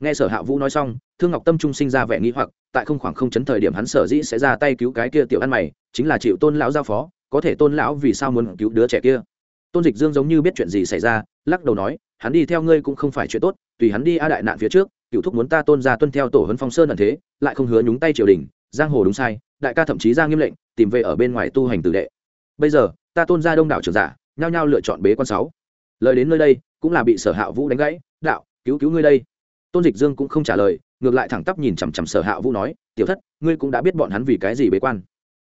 Nghe sở hạ vũ nói xong, thương ngọc tâm trung sinh ra vẻ nghĩ hoặc, tại không khoảng không chấn thời điểm hắn sở dĩ sẽ ra tay cứu cái kia tiểu ăn mày, chính là chịu tôn lão giao phó, có thể tôn lão vì sao muốn cứu đứa trẻ kia. Tôn dịch dương giống như biết chuyện gì xảy ra, lắc đầu nói, hắn đi theo ngươi cũng không phải chuyện tốt, tùy hắn đi a đại nạn phía trước, cựu thúc muốn ta tôn ra tuân theo tổ hấn phong sơn ẩn thế, lại không hứa nhúng tay triều đình, giang hồ đúng sai, đại ca thậm chí ra nghiêm lệnh, tìm về ở bên ngoài tu hành tử đệ. Bây giờ, ta tôn ra đông đảo trưởng giả, nhao nhao lựa chọn bế quan sáu lời đến nơi đây, cũng là bị sở hạ vũ đánh gãy. Đạo, cứu cứu ngươi đây. Tôn dịch dương cũng không trả lời, ngược lại thẳng tắp nhìn chằm chằm sở hạ vũ nói, tiểu thất, ngươi cũng đã biết bọn hắn vì cái gì bế quan.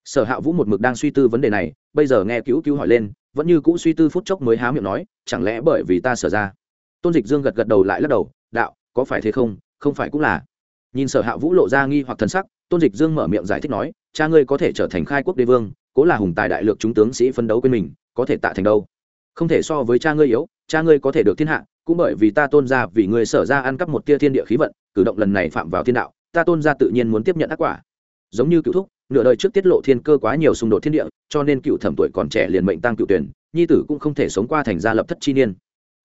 Sở hạ vũ một mực đang suy tư vấn đề này, bây giờ nghe cứu cứu hỏi lên, vẫn như cũ suy tư phút chốc mới há miệng nói, chẳng lẽ bởi vì ta sở ra? Tôn dịch dương gật gật đầu lại lắc đầu, đạo, có phải thế không? Không phải cũng là. Nhìn sở hạ vũ lộ ra nghi hoặc thần sắc, tôn dịch dương mở miệng giải thích nói, cha ngươi có thể trở thành khai quốc đế vương, cố là hùng tài đại lược chúng tướng sĩ phân đấu quên mình, có thể tạ thành đâu? Không thể so với cha ngươi yếu, cha ngươi có thể được thiên hạ, cũng bởi vì ta tôn ra vì ngươi sở ra ăn cắp một tia thiên địa khí vận, cử động lần này phạm vào thiên đạo, ta tôn ra tự nhiên muốn tiếp nhận ác quả. Giống như cựu thúc, nửa đời trước tiết lộ thiên cơ quá nhiều xung đột thiên địa, cho nên cựu thẩm tuổi còn trẻ liền mệnh tăng cựu tuyển, nhi tử cũng không thể sống qua thành gia lập thất chi niên.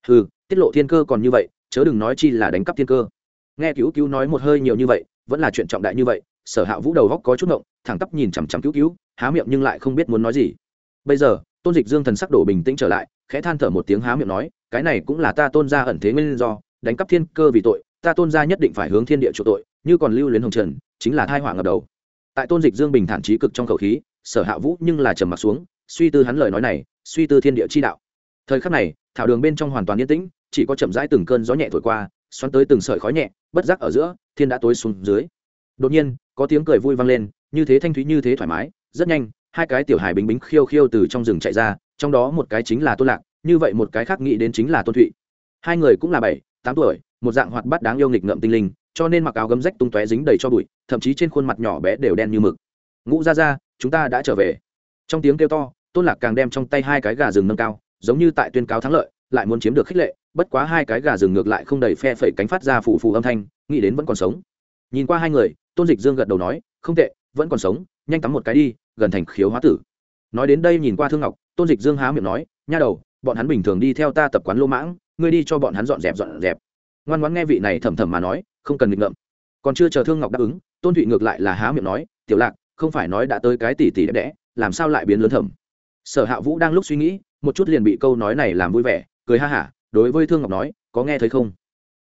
Ừ tiết lộ thiên cơ còn như vậy, chớ đừng nói chi là đánh cắp thiên cơ. Nghe cứu cứu nói một hơi nhiều như vậy, vẫn là chuyện trọng đại như vậy, sở hạ vũ đầu góc có chút ngộng, thẳng tắp nhìn chằm chằm cứu cứu, há miệng nhưng lại không biết muốn nói gì. Bây giờ tôn dịch dương thần sắc đổ bình tĩnh trở lại, khẽ than thở một tiếng há miệng nói, cái này cũng là ta tôn gia ẩn thế nguyên do, đánh cắp thiên cơ vì tội, ta tôn gia nhất định phải hướng thiên địa chủ tội, như còn lưu luyến hồng trần, chính là thai họa ngập đầu. Tại tôn dịch dương bình thản trí cực trong khẩu khí, sở hạ vũ nhưng là trầm mặt xuống, suy tư hắn lời nói này, suy tư thiên địa chi đạo. Thời khắc này, thảo đường bên trong hoàn toàn yên tĩnh, chỉ có chậm rãi từng cơn gió nhẹ thổi qua, xoắn tới từng sợi khói nhẹ, bất giác ở giữa, thiên đã tối xuống dưới. Đột nhiên, có tiếng cười vui vang lên, như thế thanh thúy như thế thoải mái, rất nhanh hai cái tiểu hài bính bính khiêu khiêu từ trong rừng chạy ra, trong đó một cái chính là tôn lạc, như vậy một cái khác nghĩ đến chính là tôn thụy. Hai người cũng là bảy, tám tuổi, một dạng hoạt bát đáng yêu nghịch ngợm tinh linh, cho nên mặc áo gấm rách tung tóe dính đầy cho bụi, thậm chí trên khuôn mặt nhỏ bé đều đen như mực. Ngũ ra ra chúng ta đã trở về. Trong tiếng kêu to, tôn lạc càng đem trong tay hai cái gà rừng nâng cao, giống như tại tuyên cáo thắng lợi, lại muốn chiếm được khích lệ, bất quá hai cái gà rừng ngược lại không đầy phe phẩy cánh phát ra phù phù âm thanh, nghĩ đến vẫn còn sống. Nhìn qua hai người, tôn dịch dương gật đầu nói, không tệ vẫn còn sống, nhanh tắm một cái đi, gần thành khiếu hóa tử. Nói đến đây nhìn qua thương ngọc, tôn dịch dương há miệng nói, nha đầu, bọn hắn bình thường đi theo ta tập quán lô mãng, ngươi đi cho bọn hắn dọn dẹp dọn dẹp. Ngoan ngoãn nghe vị này thầm thầm mà nói, không cần nghịch ngợm. Còn chưa chờ thương ngọc đáp ứng, tôn thụy ngược lại là há miệng nói, tiểu lạc, không phải nói đã tới cái tỷ tỷ đẹp đẽ, làm sao lại biến lớn thầm? Sở hạ vũ đang lúc suy nghĩ, một chút liền bị câu nói này làm vui vẻ, cười ha hả, đối với thương ngọc nói, có nghe thấy không?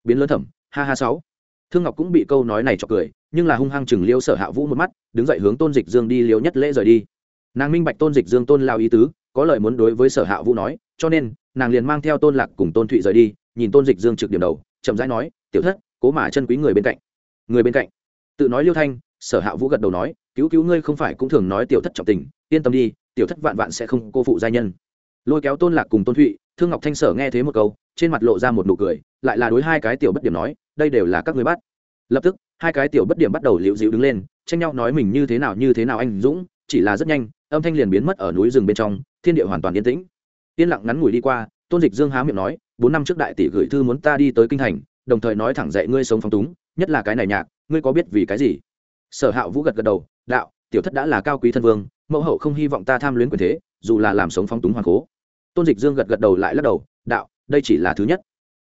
Biến lớn thầm, ha ha sáu. Thương ngọc cũng bị câu nói này cho cười nhưng là hung hăng chừng liêu sở hạ vũ một mắt, đứng dậy hướng tôn dịch dương đi liêu nhất lễ rời đi. Nàng minh bạch tôn dịch dương tôn lao ý tứ, có lời muốn đối với sở hạ vũ nói, cho nên, nàng liền mang theo tôn lạc cùng tôn thụy rời đi, nhìn tôn dịch dương trực điểm đầu, chậm rãi nói, tiểu thất, cố mà chân quý người bên cạnh. Người bên cạnh? Tự nói liêu thanh, sở hạ vũ gật đầu nói, cứu cứu ngươi không phải cũng thường nói tiểu thất trọng tình, yên tâm đi, tiểu thất vạn vạn sẽ không cô phụ gia nhân. Lôi kéo tôn lạc cùng tôn thụy, thương ngọc thanh sở nghe thế một câu, trên mặt lộ ra một nụ cười, lại là đối hai cái tiểu bất điểm nói, đây đều là các người bắt. Lập tức hai cái tiểu bất điểm bắt đầu liễu dịu đứng lên, tranh nhau nói mình như thế nào, như thế nào anh dũng, chỉ là rất nhanh, âm thanh liền biến mất ở núi rừng bên trong, thiên địa hoàn toàn yên tĩnh. Yên lặng ngắn ngủi đi qua, tôn dịch dương há miệng nói, bốn năm trước đại tỷ gửi thư muốn ta đi tới kinh thành, đồng thời nói thẳng dạy ngươi sống phong túng, nhất là cái này nhạc, ngươi có biết vì cái gì? Sở hạ vũ gật gật đầu, đạo, tiểu thất đã là cao quý thân vương, mẫu hậu không hy vọng ta tham luyến quyền thế, dù là làm sống phong túng hoàng cố. Tôn dịch dương gật gật đầu lại lắc đầu, đạo, đây chỉ là thứ nhất.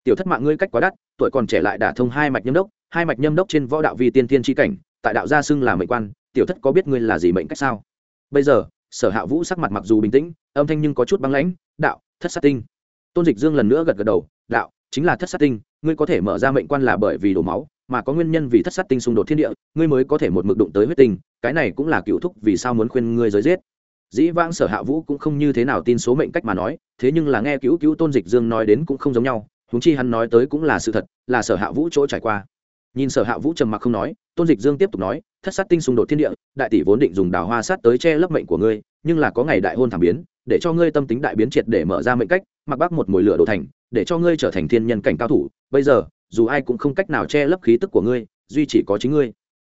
Tiểu thất mạng ngươi cách quá đắt, tuổi còn trẻ lại đả thông hai mạch nhâm đốc hai mạch nhâm đốc trên võ đạo vi tiên thiên tri cảnh, tại đạo gia xưng là mệnh quan, tiểu thất có biết ngươi là gì mệnh cách sao? Bây giờ, sở hạ vũ sắc mặt mặc dù bình tĩnh, âm thanh nhưng có chút băng lãnh, đạo, thất sát tinh. Tôn dịch dương lần nữa gật gật đầu, đạo, chính là thất sát tinh, ngươi có thể mở ra mệnh quan là bởi vì đổ máu, mà có nguyên nhân vì thất sát tinh xung đột thiên địa, ngươi mới có thể một mực đụng tới huyết tinh, cái này cũng là cựu thúc vì sao muốn khuyên ngươi giới giết. Dĩ vãng sở hạ vũ cũng không như thế nào tin số mệnh cách mà nói, thế nhưng là nghe cứu cứu tôn dịch dương nói đến cũng không giống nhau húng chi hắn nói tới cũng là sự thật, là sở hạ vũ chỗ trải qua nhìn sở hạ vũ trầm mặc không nói, tôn dịch dương tiếp tục nói, thất sát tinh xung đột thiên địa, đại tỷ vốn định dùng đào hoa sát tới che lấp mệnh của ngươi, nhưng là có ngày đại hôn thảm biến, để cho ngươi tâm tính đại biến triệt để mở ra mệnh cách, mặc bác một mồi lửa đổ thành, để cho ngươi trở thành thiên nhân cảnh cao thủ. Bây giờ, dù ai cũng không cách nào che lấp khí tức của ngươi, duy chỉ có chính ngươi.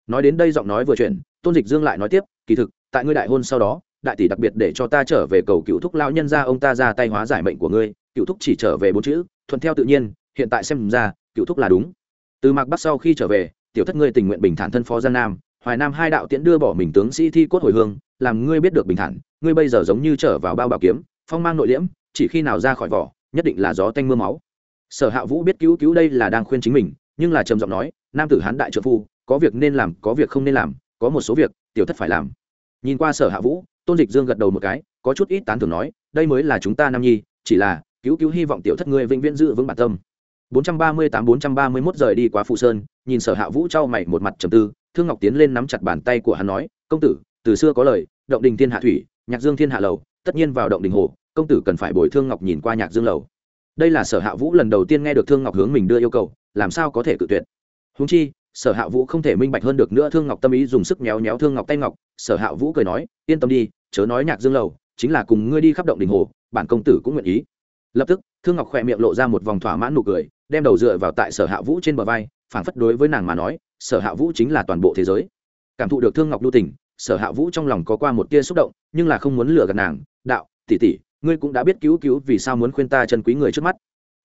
Nói đến đây giọng nói vừa chuyển, tôn dịch dương lại nói tiếp, kỳ thực, tại ngươi đại hôn sau đó, đại tỷ đặc biệt để cho ta trở về cầu cựu thúc lao nhân ra ông ta ra tay hóa giải mệnh của ngươi, cựu thúc chỉ trở về bốn chữ, thuận theo tự nhiên, hiện tại xem ra, cựu thúc là đúng từ mạc bắc sau khi trở về, tiểu thất ngươi tình nguyện bình thản thân phó giang nam, hoài nam hai đạo tiễn đưa bỏ mình tướng sĩ thi cốt hồi hương, làm ngươi biết được bình thản, ngươi bây giờ giống như trở vào bao bảo kiếm, phong mang nội liễm, chỉ khi nào ra khỏi vỏ, nhất định là gió tanh mưa máu. Sở hạ vũ biết cứu cứu đây là đang khuyên chính mình, nhưng là trầm giọng nói, nam tử hán đại trợ phu, có việc nên làm, có việc không nên làm, có một số việc, tiểu thất phải làm. Nhìn qua sở hạ vũ, tôn dịch dương gật đầu một cái, có chút ít tán thưởng nói, đây mới là chúng ta nam nhi, chỉ là cứu cứu hy vọng tiểu thất ngươi vĩnh viễn giữ vững bản tâm. 438-431 rời đi quá phụ sơn, nhìn sở hạ vũ trao mày một mặt trầm tư, thương ngọc tiến lên nắm chặt bàn tay của hắn nói, công tử, từ xưa có lời, động đình thiên hạ thủy, nhạc dương thiên hạ lầu, tất nhiên vào động đình hồ, công tử cần phải bồi thương ngọc nhìn qua nhạc dương lầu. Đây là sở hạ vũ lần đầu tiên nghe được thương ngọc hướng mình đưa yêu cầu, làm sao có thể cự tuyệt? Húng chi, sở hạ vũ không thể minh bạch hơn được nữa thương ngọc tâm ý dùng sức méo méo thương ngọc tay ngọc, sở hạ vũ cười nói, yên tâm đi, chớ nói nhạc dương lầu, chính là cùng ngươi đi khắp động đình hồ, bản công tử cũng nguyện ý. Lập tức, thương ngọc khỏe miệng lộ ra một vòng thỏa mãn nụ cười đem đầu dựa vào tại sở hạ vũ trên bờ vai, phảng phất đối với nàng mà nói, sở hạ vũ chính là toàn bộ thế giới. Cảm thụ được thương ngọc lưu tình, sở hạ vũ trong lòng có qua một tia xúc động, nhưng là không muốn lừa gạt nàng, đạo, tỷ tỷ, ngươi cũng đã biết cứu cứu vì sao muốn khuyên ta chân quý người trước mắt.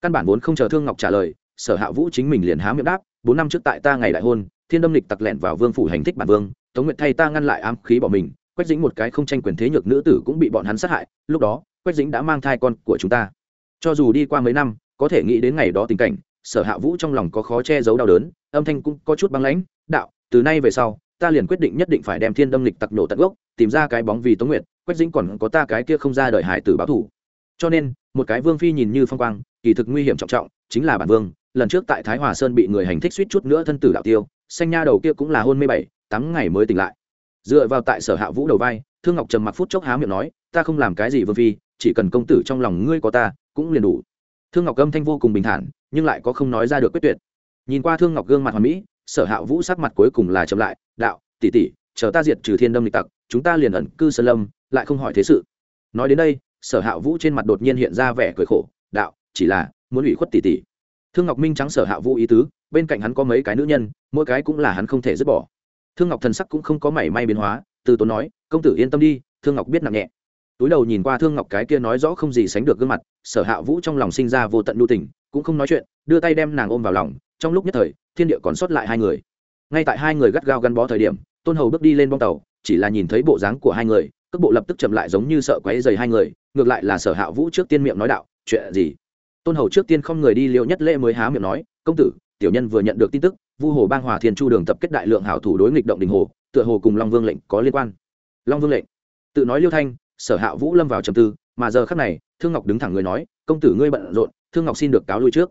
Căn bản vốn không chờ thương ngọc trả lời, sở hạ vũ chính mình liền há miệng đáp, bốn năm trước tại ta ngày đại hôn, thiên đâm lịch tặc lẹn vào vương phủ hành thích bản vương, tống nguyệt thay ta ngăn lại ám khí bỏ mình, quách dĩnh một cái không tranh quyền thế nhược nữ tử cũng bị bọn hắn sát hại, lúc đó, quách dĩnh đã mang thai con của chúng ta. Cho dù đi qua mấy năm có thể nghĩ đến ngày đó tình cảnh, sở hạ vũ trong lòng có khó che giấu đau đớn, âm thanh cũng có chút băng lãnh, đạo, từ nay về sau, ta liền quyết định nhất định phải đem thiên đâm lịch tặc nổ tận gốc, tìm ra cái bóng vì tống nguyệt, quách dĩnh còn có ta cái kia không ra đời hải tử báo thủ cho nên, một cái vương phi nhìn như phong quang, kỳ thực nguy hiểm trọng trọng, chính là bản vương, lần trước tại thái hòa sơn bị người hành thích suýt chút nữa thân tử đạo tiêu, xanh nha đầu kia cũng là hôn mê bảy, tám ngày mới tỉnh lại. Dựa vào tại sở hạ vũ đầu vai, thương ngọc trầm mặc phút chốc há miệng nói, ta không làm cái gì vương phi, chỉ cần công tử trong lòng ngươi có ta, cũng liền đủ thương ngọc âm thanh vô cùng bình thản, nhưng lại có không nói ra được quyết tuyệt. Nhìn qua thương ngọc gương mặt hoàn mỹ, sở hạ vũ sắc mặt cuối cùng là chậm lại, đạo, tỷ tỷ, chờ ta diệt trừ thiên đâm lịch tặc, chúng ta liền ẩn cư sơn lâm, lại không hỏi thế sự. Nói đến đây, sở hạ vũ trên mặt đột nhiên hiện ra vẻ cười khổ, đạo, chỉ là muốn ủy khuất tỷ tỷ. Thương ngọc minh trắng sở hạ vũ ý tứ, bên cạnh hắn có mấy cái nữ nhân, mỗi cái cũng là hắn không thể dứt bỏ. Thương ngọc thần sắc cũng không có mảy may biến hóa, từ tốn nói, công tử yên tâm đi, thương ngọc biết nặng nhẹ túi đầu nhìn qua thương ngọc cái kia nói rõ không gì sánh được gương mặt, sở hạ vũ trong lòng sinh ra vô tận nhu tình, cũng không nói chuyện, đưa tay đem nàng ôm vào lòng, trong lúc nhất thời, thiên địa còn sót lại hai người. Ngay tại hai người gắt gao gắn bó thời điểm, tôn hầu bước đi lên bong tàu, chỉ là nhìn thấy bộ dáng của hai người, cước bộ lập tức chậm lại giống như sợ quấy dày hai người, ngược lại là sở hạ vũ trước tiên miệng nói đạo, chuyện gì? Tôn hầu trước tiên không người đi liệu nhất lễ mới há miệng nói, công tử, tiểu nhân vừa nhận được tin tức, vu hồ bang hòa thiên chu đường tập kết đại lượng hảo thủ đối nghịch động đình hồ, tựa hồ cùng long vương lệnh có liên quan. Long vương lệnh. Tự nói liêu thanh sở hạ vũ lâm vào trầm tư, mà giờ khắc này, thương ngọc đứng thẳng người nói, công tử ngươi bận rộn, thương ngọc xin được cáo lui trước.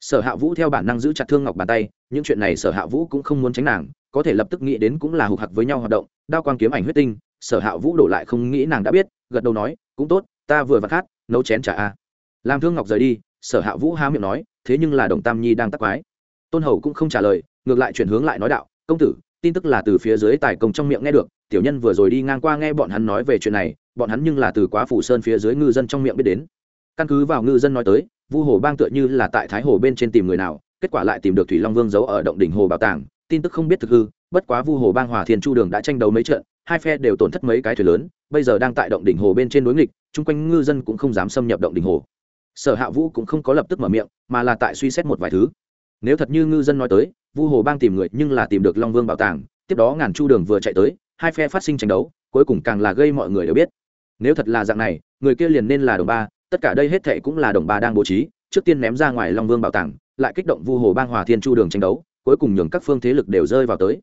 Sở hạ vũ theo bản năng giữ chặt thương ngọc bàn tay, những chuyện này sở hạ vũ cũng không muốn tránh nàng, có thể lập tức nghĩ đến cũng là hụt hặc với nhau hoạt động, đao quang kiếm ảnh huyết tinh, sở hạ vũ đổ lại không nghĩ nàng đã biết, gật đầu nói, cũng tốt, ta vừa vặt khát, nấu chén trả a. Làm thương ngọc rời đi, sở hạ vũ há miệng nói, thế nhưng là đồng tam nhi đang tắc quái. Tôn hầu cũng không trả lời, ngược lại chuyển hướng lại nói đạo, công tử, tin tức là từ phía dưới tài công trong miệng nghe được, tiểu nhân vừa rồi đi ngang qua nghe bọn hắn nói về chuyện này bọn hắn nhưng là từ quá phủ sơn phía dưới ngư dân trong miệng biết đến. Căn cứ vào ngư dân nói tới, vu hồ bang tựa như là tại thái hồ bên trên tìm người nào, kết quả lại tìm được thủy long vương giấu ở động đỉnh hồ bảo tàng, tin tức không biết thực hư, bất quá vu hồ bang hòa thiên chu đường đã tranh đấu mấy trận, hai phe đều tổn thất mấy cái thuyền lớn, bây giờ đang tại động đỉnh hồ bên trên đối nghịch, chung quanh ngư dân cũng không dám xâm nhập động đỉnh hồ. Sở hạ vũ cũng không có lập tức mở miệng, mà là tại suy xét một vài thứ. Nếu thật như ngư dân nói tới, vu hồ bang tìm người nhưng là tìm được long vương bảo tàng, tiếp đó ngàn chu đường vừa chạy tới, hai phe phát sinh tranh đấu, cuối cùng càng là gây mọi người đều biết nếu thật là dạng này, người kia liền nên là đồng ba, tất cả đây hết thệ cũng là đồng ba đang bố trí, trước tiên ném ra ngoài long vương bảo tàng, lại kích động vu hồ bang hòa thiên chu đường tranh đấu, cuối cùng nhường các phương thế lực đều rơi vào tới.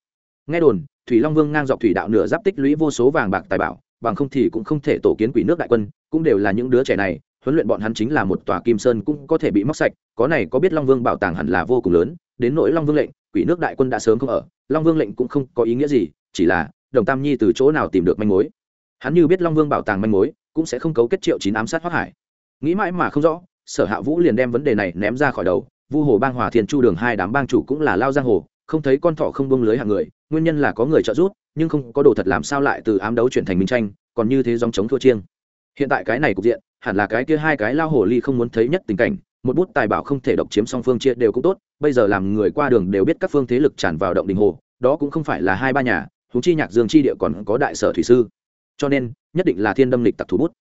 Nghe đồn, thủy long vương ngang dọc thủy đạo nửa giáp tích lũy vô số vàng bạc tài bảo, bằng không thì cũng không thể tổ kiến quỷ nước đại quân, cũng đều là những đứa trẻ này, huấn luyện bọn hắn chính là một tòa kim sơn cũng có thể bị móc sạch, có này có biết long vương bảo tàng hẳn là vô cùng lớn, đến nỗi long vương lệnh, quỷ nước đại quân đã sớm không ở, long vương lệnh cũng không có ý nghĩa gì, chỉ là, đồng tam nhi từ chỗ nào tìm được manh mối hắn như biết long vương bảo tàng manh mối, cũng sẽ không cấu kết triệu chín ám sát hoác hải. Nghĩ mãi mà không rõ, sở hạ vũ liền đem vấn đề này ném ra khỏi đầu, vu hồ bang hòa thiên chu đường hai đám bang chủ cũng là lao giang hồ, không thấy con thỏ không bông lưới hạng người, nguyên nhân là có người trợ giúp, nhưng không có đồ thật làm sao lại từ ám đấu chuyển thành minh tranh, còn như thế dòng chống thua chiêng. Hiện tại cái này cục diện, hẳn là cái kia hai cái lao hồ ly không muốn thấy nhất tình cảnh, một bút tài bảo không thể độc chiếm song phương chia đều cũng tốt, bây giờ làm người qua đường đều biết các phương thế lực tràn vào động đình hồ, đó cũng không phải là hai ba nhà húng chi nhạc dương chi địa còn có đại sở thủy sư cho nên, nhất định là thiên đâm lịch tặc thủ bút.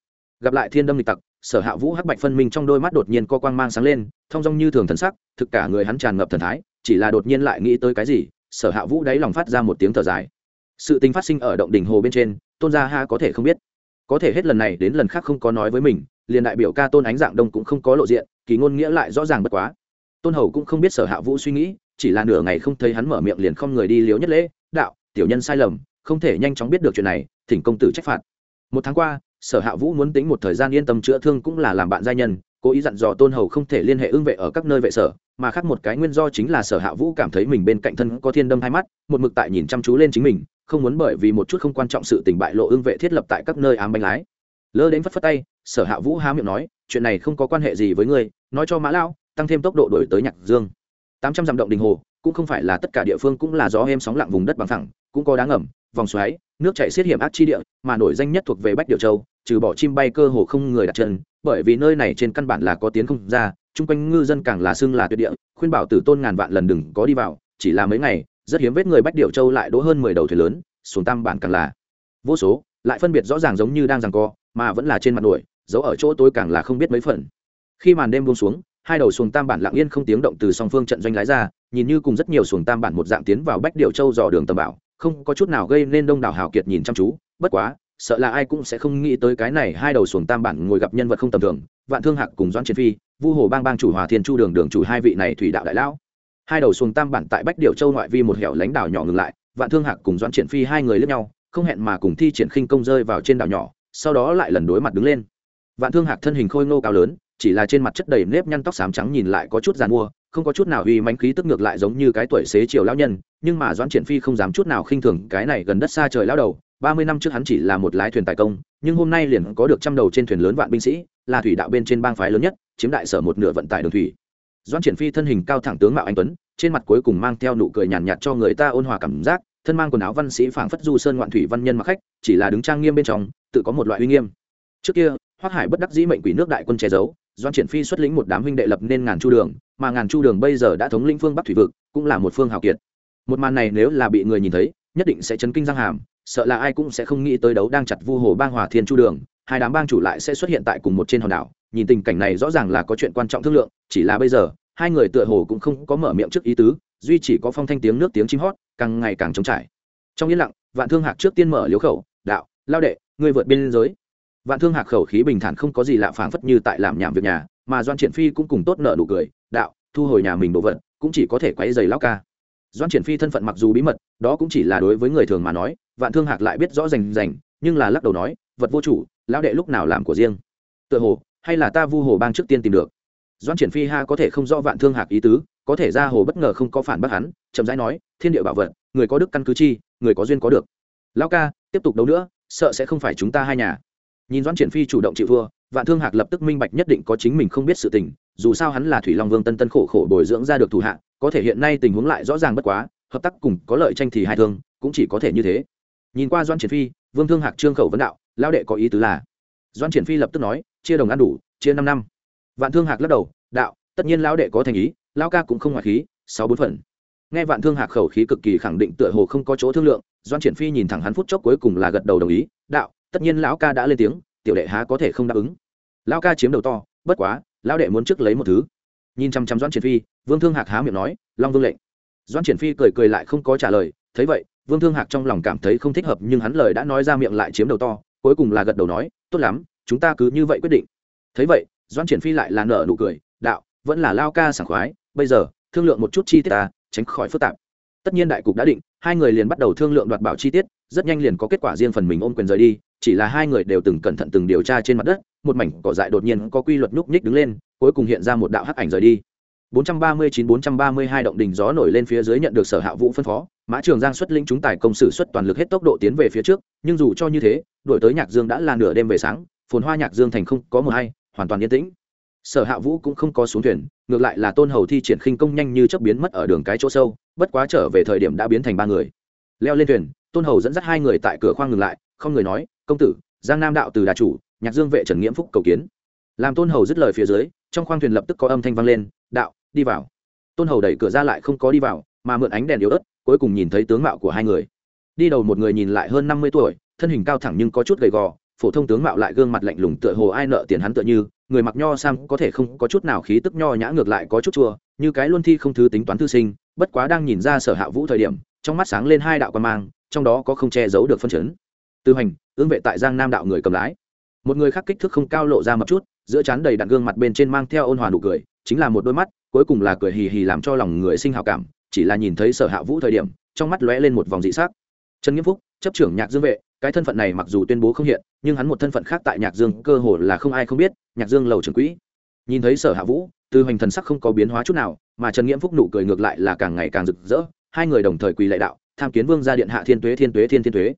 Gặp lại thiên đâm lịch tặc, sở hạ vũ hắc bạch phân minh trong đôi mắt đột nhiên co quang mang sáng lên thong dong như thường thần sắc, thực cả người hắn tràn ngập thần thái, chỉ là đột nhiên lại nghĩ tới cái gì, sở hạ vũ đáy lòng phát ra một tiếng thở dài. Sự tình phát sinh ở động đỉnh hồ bên trên, tôn gia ha có thể không biết. Có thể hết lần này đến lần khác không có nói với mình, liền đại biểu ca tôn ánh dạng đông cũng không có lộ diện, kỳ ngôn nghĩa lại rõ ràng bất quá. Tôn hầu cũng không biết sở hạ vũ suy nghĩ, chỉ là nửa ngày không thấy hắn mở miệng liền không người đi liếu nhất lễ, đạo, tiểu nhân sai lầm không thể nhanh chóng biết được chuyện này, thỉnh công tử trách phạt. Một tháng qua, sở hạ vũ muốn tính một thời gian yên tâm chữa thương cũng là làm bạn gia nhân, cố ý dặn dò tôn hầu không thể liên hệ ưng vệ ở các nơi vệ sở, mà khác một cái nguyên do chính là sở hạ vũ cảm thấy mình bên cạnh thân có thiên đâm hai mắt, một mực tại nhìn chăm chú lên chính mình, không muốn bởi vì một chút không quan trọng sự tình bại lộ ưng vệ thiết lập tại các nơi ám bánh lái. Lơ đến phất phất tay, sở hạ vũ há miệng nói, chuyện này không có quan hệ gì với ngươi, nói cho mã lao tăng thêm tốc độ đổi tới nhạc dương. Tám trăm dặm động đình hồ, cũng không phải là tất cả địa phương cũng là gió êm sóng lặng vùng đất bằng thẳng cũng có đá ngầm vòng xoáy, nước chảy xiết hiểm ác chi địa, mà nổi danh nhất thuộc về bách điểu châu, trừ bỏ chim bay cơ hồ không người đặt chân, bởi vì nơi này trên căn bản là có tiến không ra, chung quanh ngư dân càng là xưng là tuyệt địa, khuyên bảo tử tôn ngàn vạn lần đừng có đi vào, chỉ là mấy ngày, rất hiếm vết người bách điệu châu lại đỗ hơn mười đầu thuyền lớn, xuống tam bản càng là. Vô số, lại phân biệt rõ ràng giống như đang rằng co, mà vẫn là trên mặt nổi, giấu ở chỗ tối càng là không biết mấy phần. Khi màn đêm buông xuống, hai đầu xuồng tam bản lặng yên không tiếng động từ song phương trận doanh lái ra, nhìn như cùng rất nhiều xuồng tam bản một dạng tiến vào bách điệu châu dò đường tầm bảo không có chút nào gây nên đông đảo hào kiệt nhìn chăm chú, bất quá, sợ là ai cũng sẽ không nghĩ tới cái này hai đầu xuồng tam bản ngồi gặp nhân vật không tầm thường, vạn thương hạc cùng doãn chiến phi, vu hồ bang bang chủ hòa thiên chu đường đường chủ hai vị này thủy đạo đại lão. Hai đầu xuồng tam bản tại bách điệu châu ngoại vi một hẻo lánh đảo nhỏ ngừng lại, vạn thương hạc cùng doãn triển phi hai người lướt nhau, không hẹn mà cùng thi triển khinh công rơi vào trên đảo nhỏ, sau đó lại lần đối mặt đứng lên. Vạn thương hạc thân hình khôi ngô cao lớn, chỉ là trên mặt chất đầy nếp nhăn tóc xám trắng nhìn lại có chút giàn mua không có chút nào uy mánh khí tức ngược lại giống như cái tuổi xế chiều lão nhân nhưng mà doãn triển phi không dám chút nào khinh thường cái này gần đất xa trời lão đầu. Ba mươi năm trước hắn chỉ là một lái thuyền tài công nhưng hôm nay liền có được trăm đầu trên thuyền lớn vạn binh sĩ là thủy đạo bên trên bang phái lớn nhất chiếm đại sở một nửa vận tải đường thủy. Doãn triển phi thân hình cao thẳng tướng mạo anh tuấn trên mặt cuối cùng mang theo nụ cười nhàn nhạt, cho người ta ôn hòa cảm giác thân mang quần áo văn sĩ phảng phất du sơn ngoạn thủy văn nhân mặc khách chỉ là đứng trang nghiêm bên trong tự có một loại uy nghiêm. Trước kia hoắc hải bất đắc dĩ mệnh quỷ nước đại quân che giấu doan triển phi xuất lĩnh một đám huynh đệ lập nên ngàn chu đường, mà ngàn chu đường bây giờ đã thống lĩnh phương bắc thủy vực, cũng là một phương hào kiệt. Một màn này nếu là bị người nhìn thấy, nhất định sẽ chấn kinh giang hàm, sợ là ai cũng sẽ không nghĩ tới đấu đang chặt vu hồ bang hòa thiên chu đường, hai đám bang chủ lại sẽ xuất hiện tại cùng một trên hòn đảo. Nhìn tình cảnh này rõ ràng là có chuyện quan trọng thương lượng, chỉ là bây giờ, hai người tựa hồ cũng không có mở miệng trước ý tứ, duy chỉ có phong thanh tiếng nước tiếng chim hót, càng ngày càng trống trải. Trong yên lặng, vạn thương hạc trước tiên mở liếu khẩu, đạo, lao đệ, ngươi vượt biên giới vạn thương hạc khẩu khí bình thản không có gì lạ phảng phất như tại làm nhảm việc nhà, mà doan triển phi cũng cùng tốt nợ nụ cười, đạo, thu hồi nhà mình đồ vật, cũng chỉ có thể quấy giày lao ca. Doan triển phi thân phận mặc dù bí mật, đó cũng chỉ là đối với người thường mà nói, vạn thương hạc lại biết rõ rành rành, nhưng là lắc đầu nói, vật vô chủ, lão đệ lúc nào làm của riêng? Tựa hồ, hay là ta vu hồ bang trước tiên tìm được? Doan triển phi ha có thể không rõ vạn thương hạc ý tứ, có thể ra hồ bất ngờ không có phản bác hắn, chậm rãi nói, thiên địa bảo vật, người có đức căn cứ chi, người có duyên có được. Lão ca, tiếp tục đấu nữa, sợ sẽ không phải chúng ta hai nhà nhìn doãn triển phi chủ động chịu thua, vạn thương hạc lập tức minh bạch nhất định có chính mình không biết sự tình, dù sao hắn là thủy long vương tân tân khổ khổ bồi dưỡng ra được thủ hạ, có thể hiện nay tình huống lại rõ ràng bất quá, hợp tác cùng có lợi tranh thì hai thương, cũng chỉ có thể như thế. Nhìn qua doãn triển phi, vương thương hạc trương khẩu vấn đạo, lão đệ có ý tứ là? Doãn triển phi lập tức nói, chia đồng ăn đủ, chia năm năm. Vạn thương hạc lắc đầu, đạo, tất nhiên lão đệ có thành ý, lão ca cũng không ngoại khí, sáu bốn phần. Nghe vạn thương hạc khẩu khí cực kỳ khẳng định tựa hồ không có chỗ thương lượng doan triển phi nhìn thẳng hắn phút chốc cuối cùng là gật đầu đồng ý, đạo tất nhiên lão ca đã lên tiếng, tiểu đệ há có thể không đáp ứng. Lão ca chiếm đầu to, bất quá, lão đệ muốn trước lấy một thứ. Nhìn chăm chăm doãn triển phi, vương thương hạc há miệng nói, long vương lệnh. Doãn triển phi cười cười lại không có trả lời, thấy vậy, vương thương hạc trong lòng cảm thấy không thích hợp, nhưng hắn lời đã nói ra miệng lại chiếm đầu to, cuối cùng là gật đầu nói, tốt lắm, chúng ta cứ như vậy quyết định. Thấy vậy, doãn triển phi lại là nở nụ cười, đạo, vẫn là lao ca sảng khoái, bây giờ, thương lượng một chút chi tiết ta, tránh khỏi phức tạp. Tất nhiên đại cục đã định, hai người liền bắt đầu thương lượng đoạt bảo chi tiết rất nhanh liền có kết quả riêng phần mình ôm quyền rời đi, chỉ là hai người đều từng cẩn thận từng điều tra trên mặt đất, một mảnh cỏ dại đột nhiên có quy luật nhúc nhích đứng lên, cuối cùng hiện ra một đạo hắc ảnh rời đi. 439-432 động đỉnh gió nổi lên phía dưới nhận được sở hạ vũ phân phó, mã trường giang xuất lĩnh chúng tài công sử xuất toàn lực hết tốc độ tiến về phía trước, nhưng dù cho như thế, đuổi tới nhạc dương đã là nửa đêm về sáng, phồn hoa nhạc dương thành không có mờ hay, hoàn toàn yên tĩnh. Sở hạ vũ cũng không có xuống thuyền, ngược lại là tôn hầu thi triển khinh công nhanh như chớp biến mất ở đường cái chỗ sâu, bất quá trở về thời điểm đã biến thành ba người. Leo lên thuyền tôn hầu dẫn dắt hai người tại cửa khoang ngừng lại, không người nói, công tử, giang nam đạo từ đà chủ, nhạc dương vệ trần nghiễm phúc cầu kiến. Làm tôn hầu dứt lời phía dưới, trong khoang thuyền lập tức có âm thanh vang lên, đạo, đi vào. Tôn hầu đẩy cửa ra lại không có đi vào, mà mượn ánh đèn yếu ớt, cuối cùng nhìn thấy tướng mạo của hai người. Đi đầu một người nhìn lại hơn năm mươi tuổi, thân hình cao thẳng nhưng có chút gầy gò, phổ thông tướng mạo lại gương mặt lạnh lùng tựa hồ ai nợ tiền hắn tựa như, người mặc nho sang có thể không có chút nào khí tức nho nhã ngược lại có chút chua, như cái luân thi không thứ tính toán thư sinh, bất quá đang nhìn ra sở hạ vũ thời điểm, trong mắt sáng lên hai đạo quan mang trong đó có không che giấu được phân chấn. Tư hành ương vệ tại giang nam đạo người cầm lái. Một người khác kích thước không cao lộ ra một chút, giữa chán đầy đặn gương mặt bên trên mang theo ôn hòa nụ cười, chính là một đôi mắt, cuối cùng là cười hì hì làm cho lòng người sinh hào cảm, chỉ là nhìn thấy sở hạ vũ thời điểm, trong mắt lóe lên một vòng dị sắc. Trần nghiêm phúc, chấp trưởng nhạc dương vệ, cái thân phận này mặc dù tuyên bố không hiện, nhưng hắn một thân phận khác tại nhạc dương cơ hồ là không ai không biết, nhạc dương lầu trưởng quỹ. Nhìn thấy sở hạ vũ, tư hoành thần sắc không có biến hóa chút nào, mà trần nghiêm phúc nụ cười ngược lại là càng ngày càng rực rỡ, hai người đồng thời quỳ lệ đạo tham kiến vương gia điện hạ thiên tuế thiên tuế, thiên thiên tuế.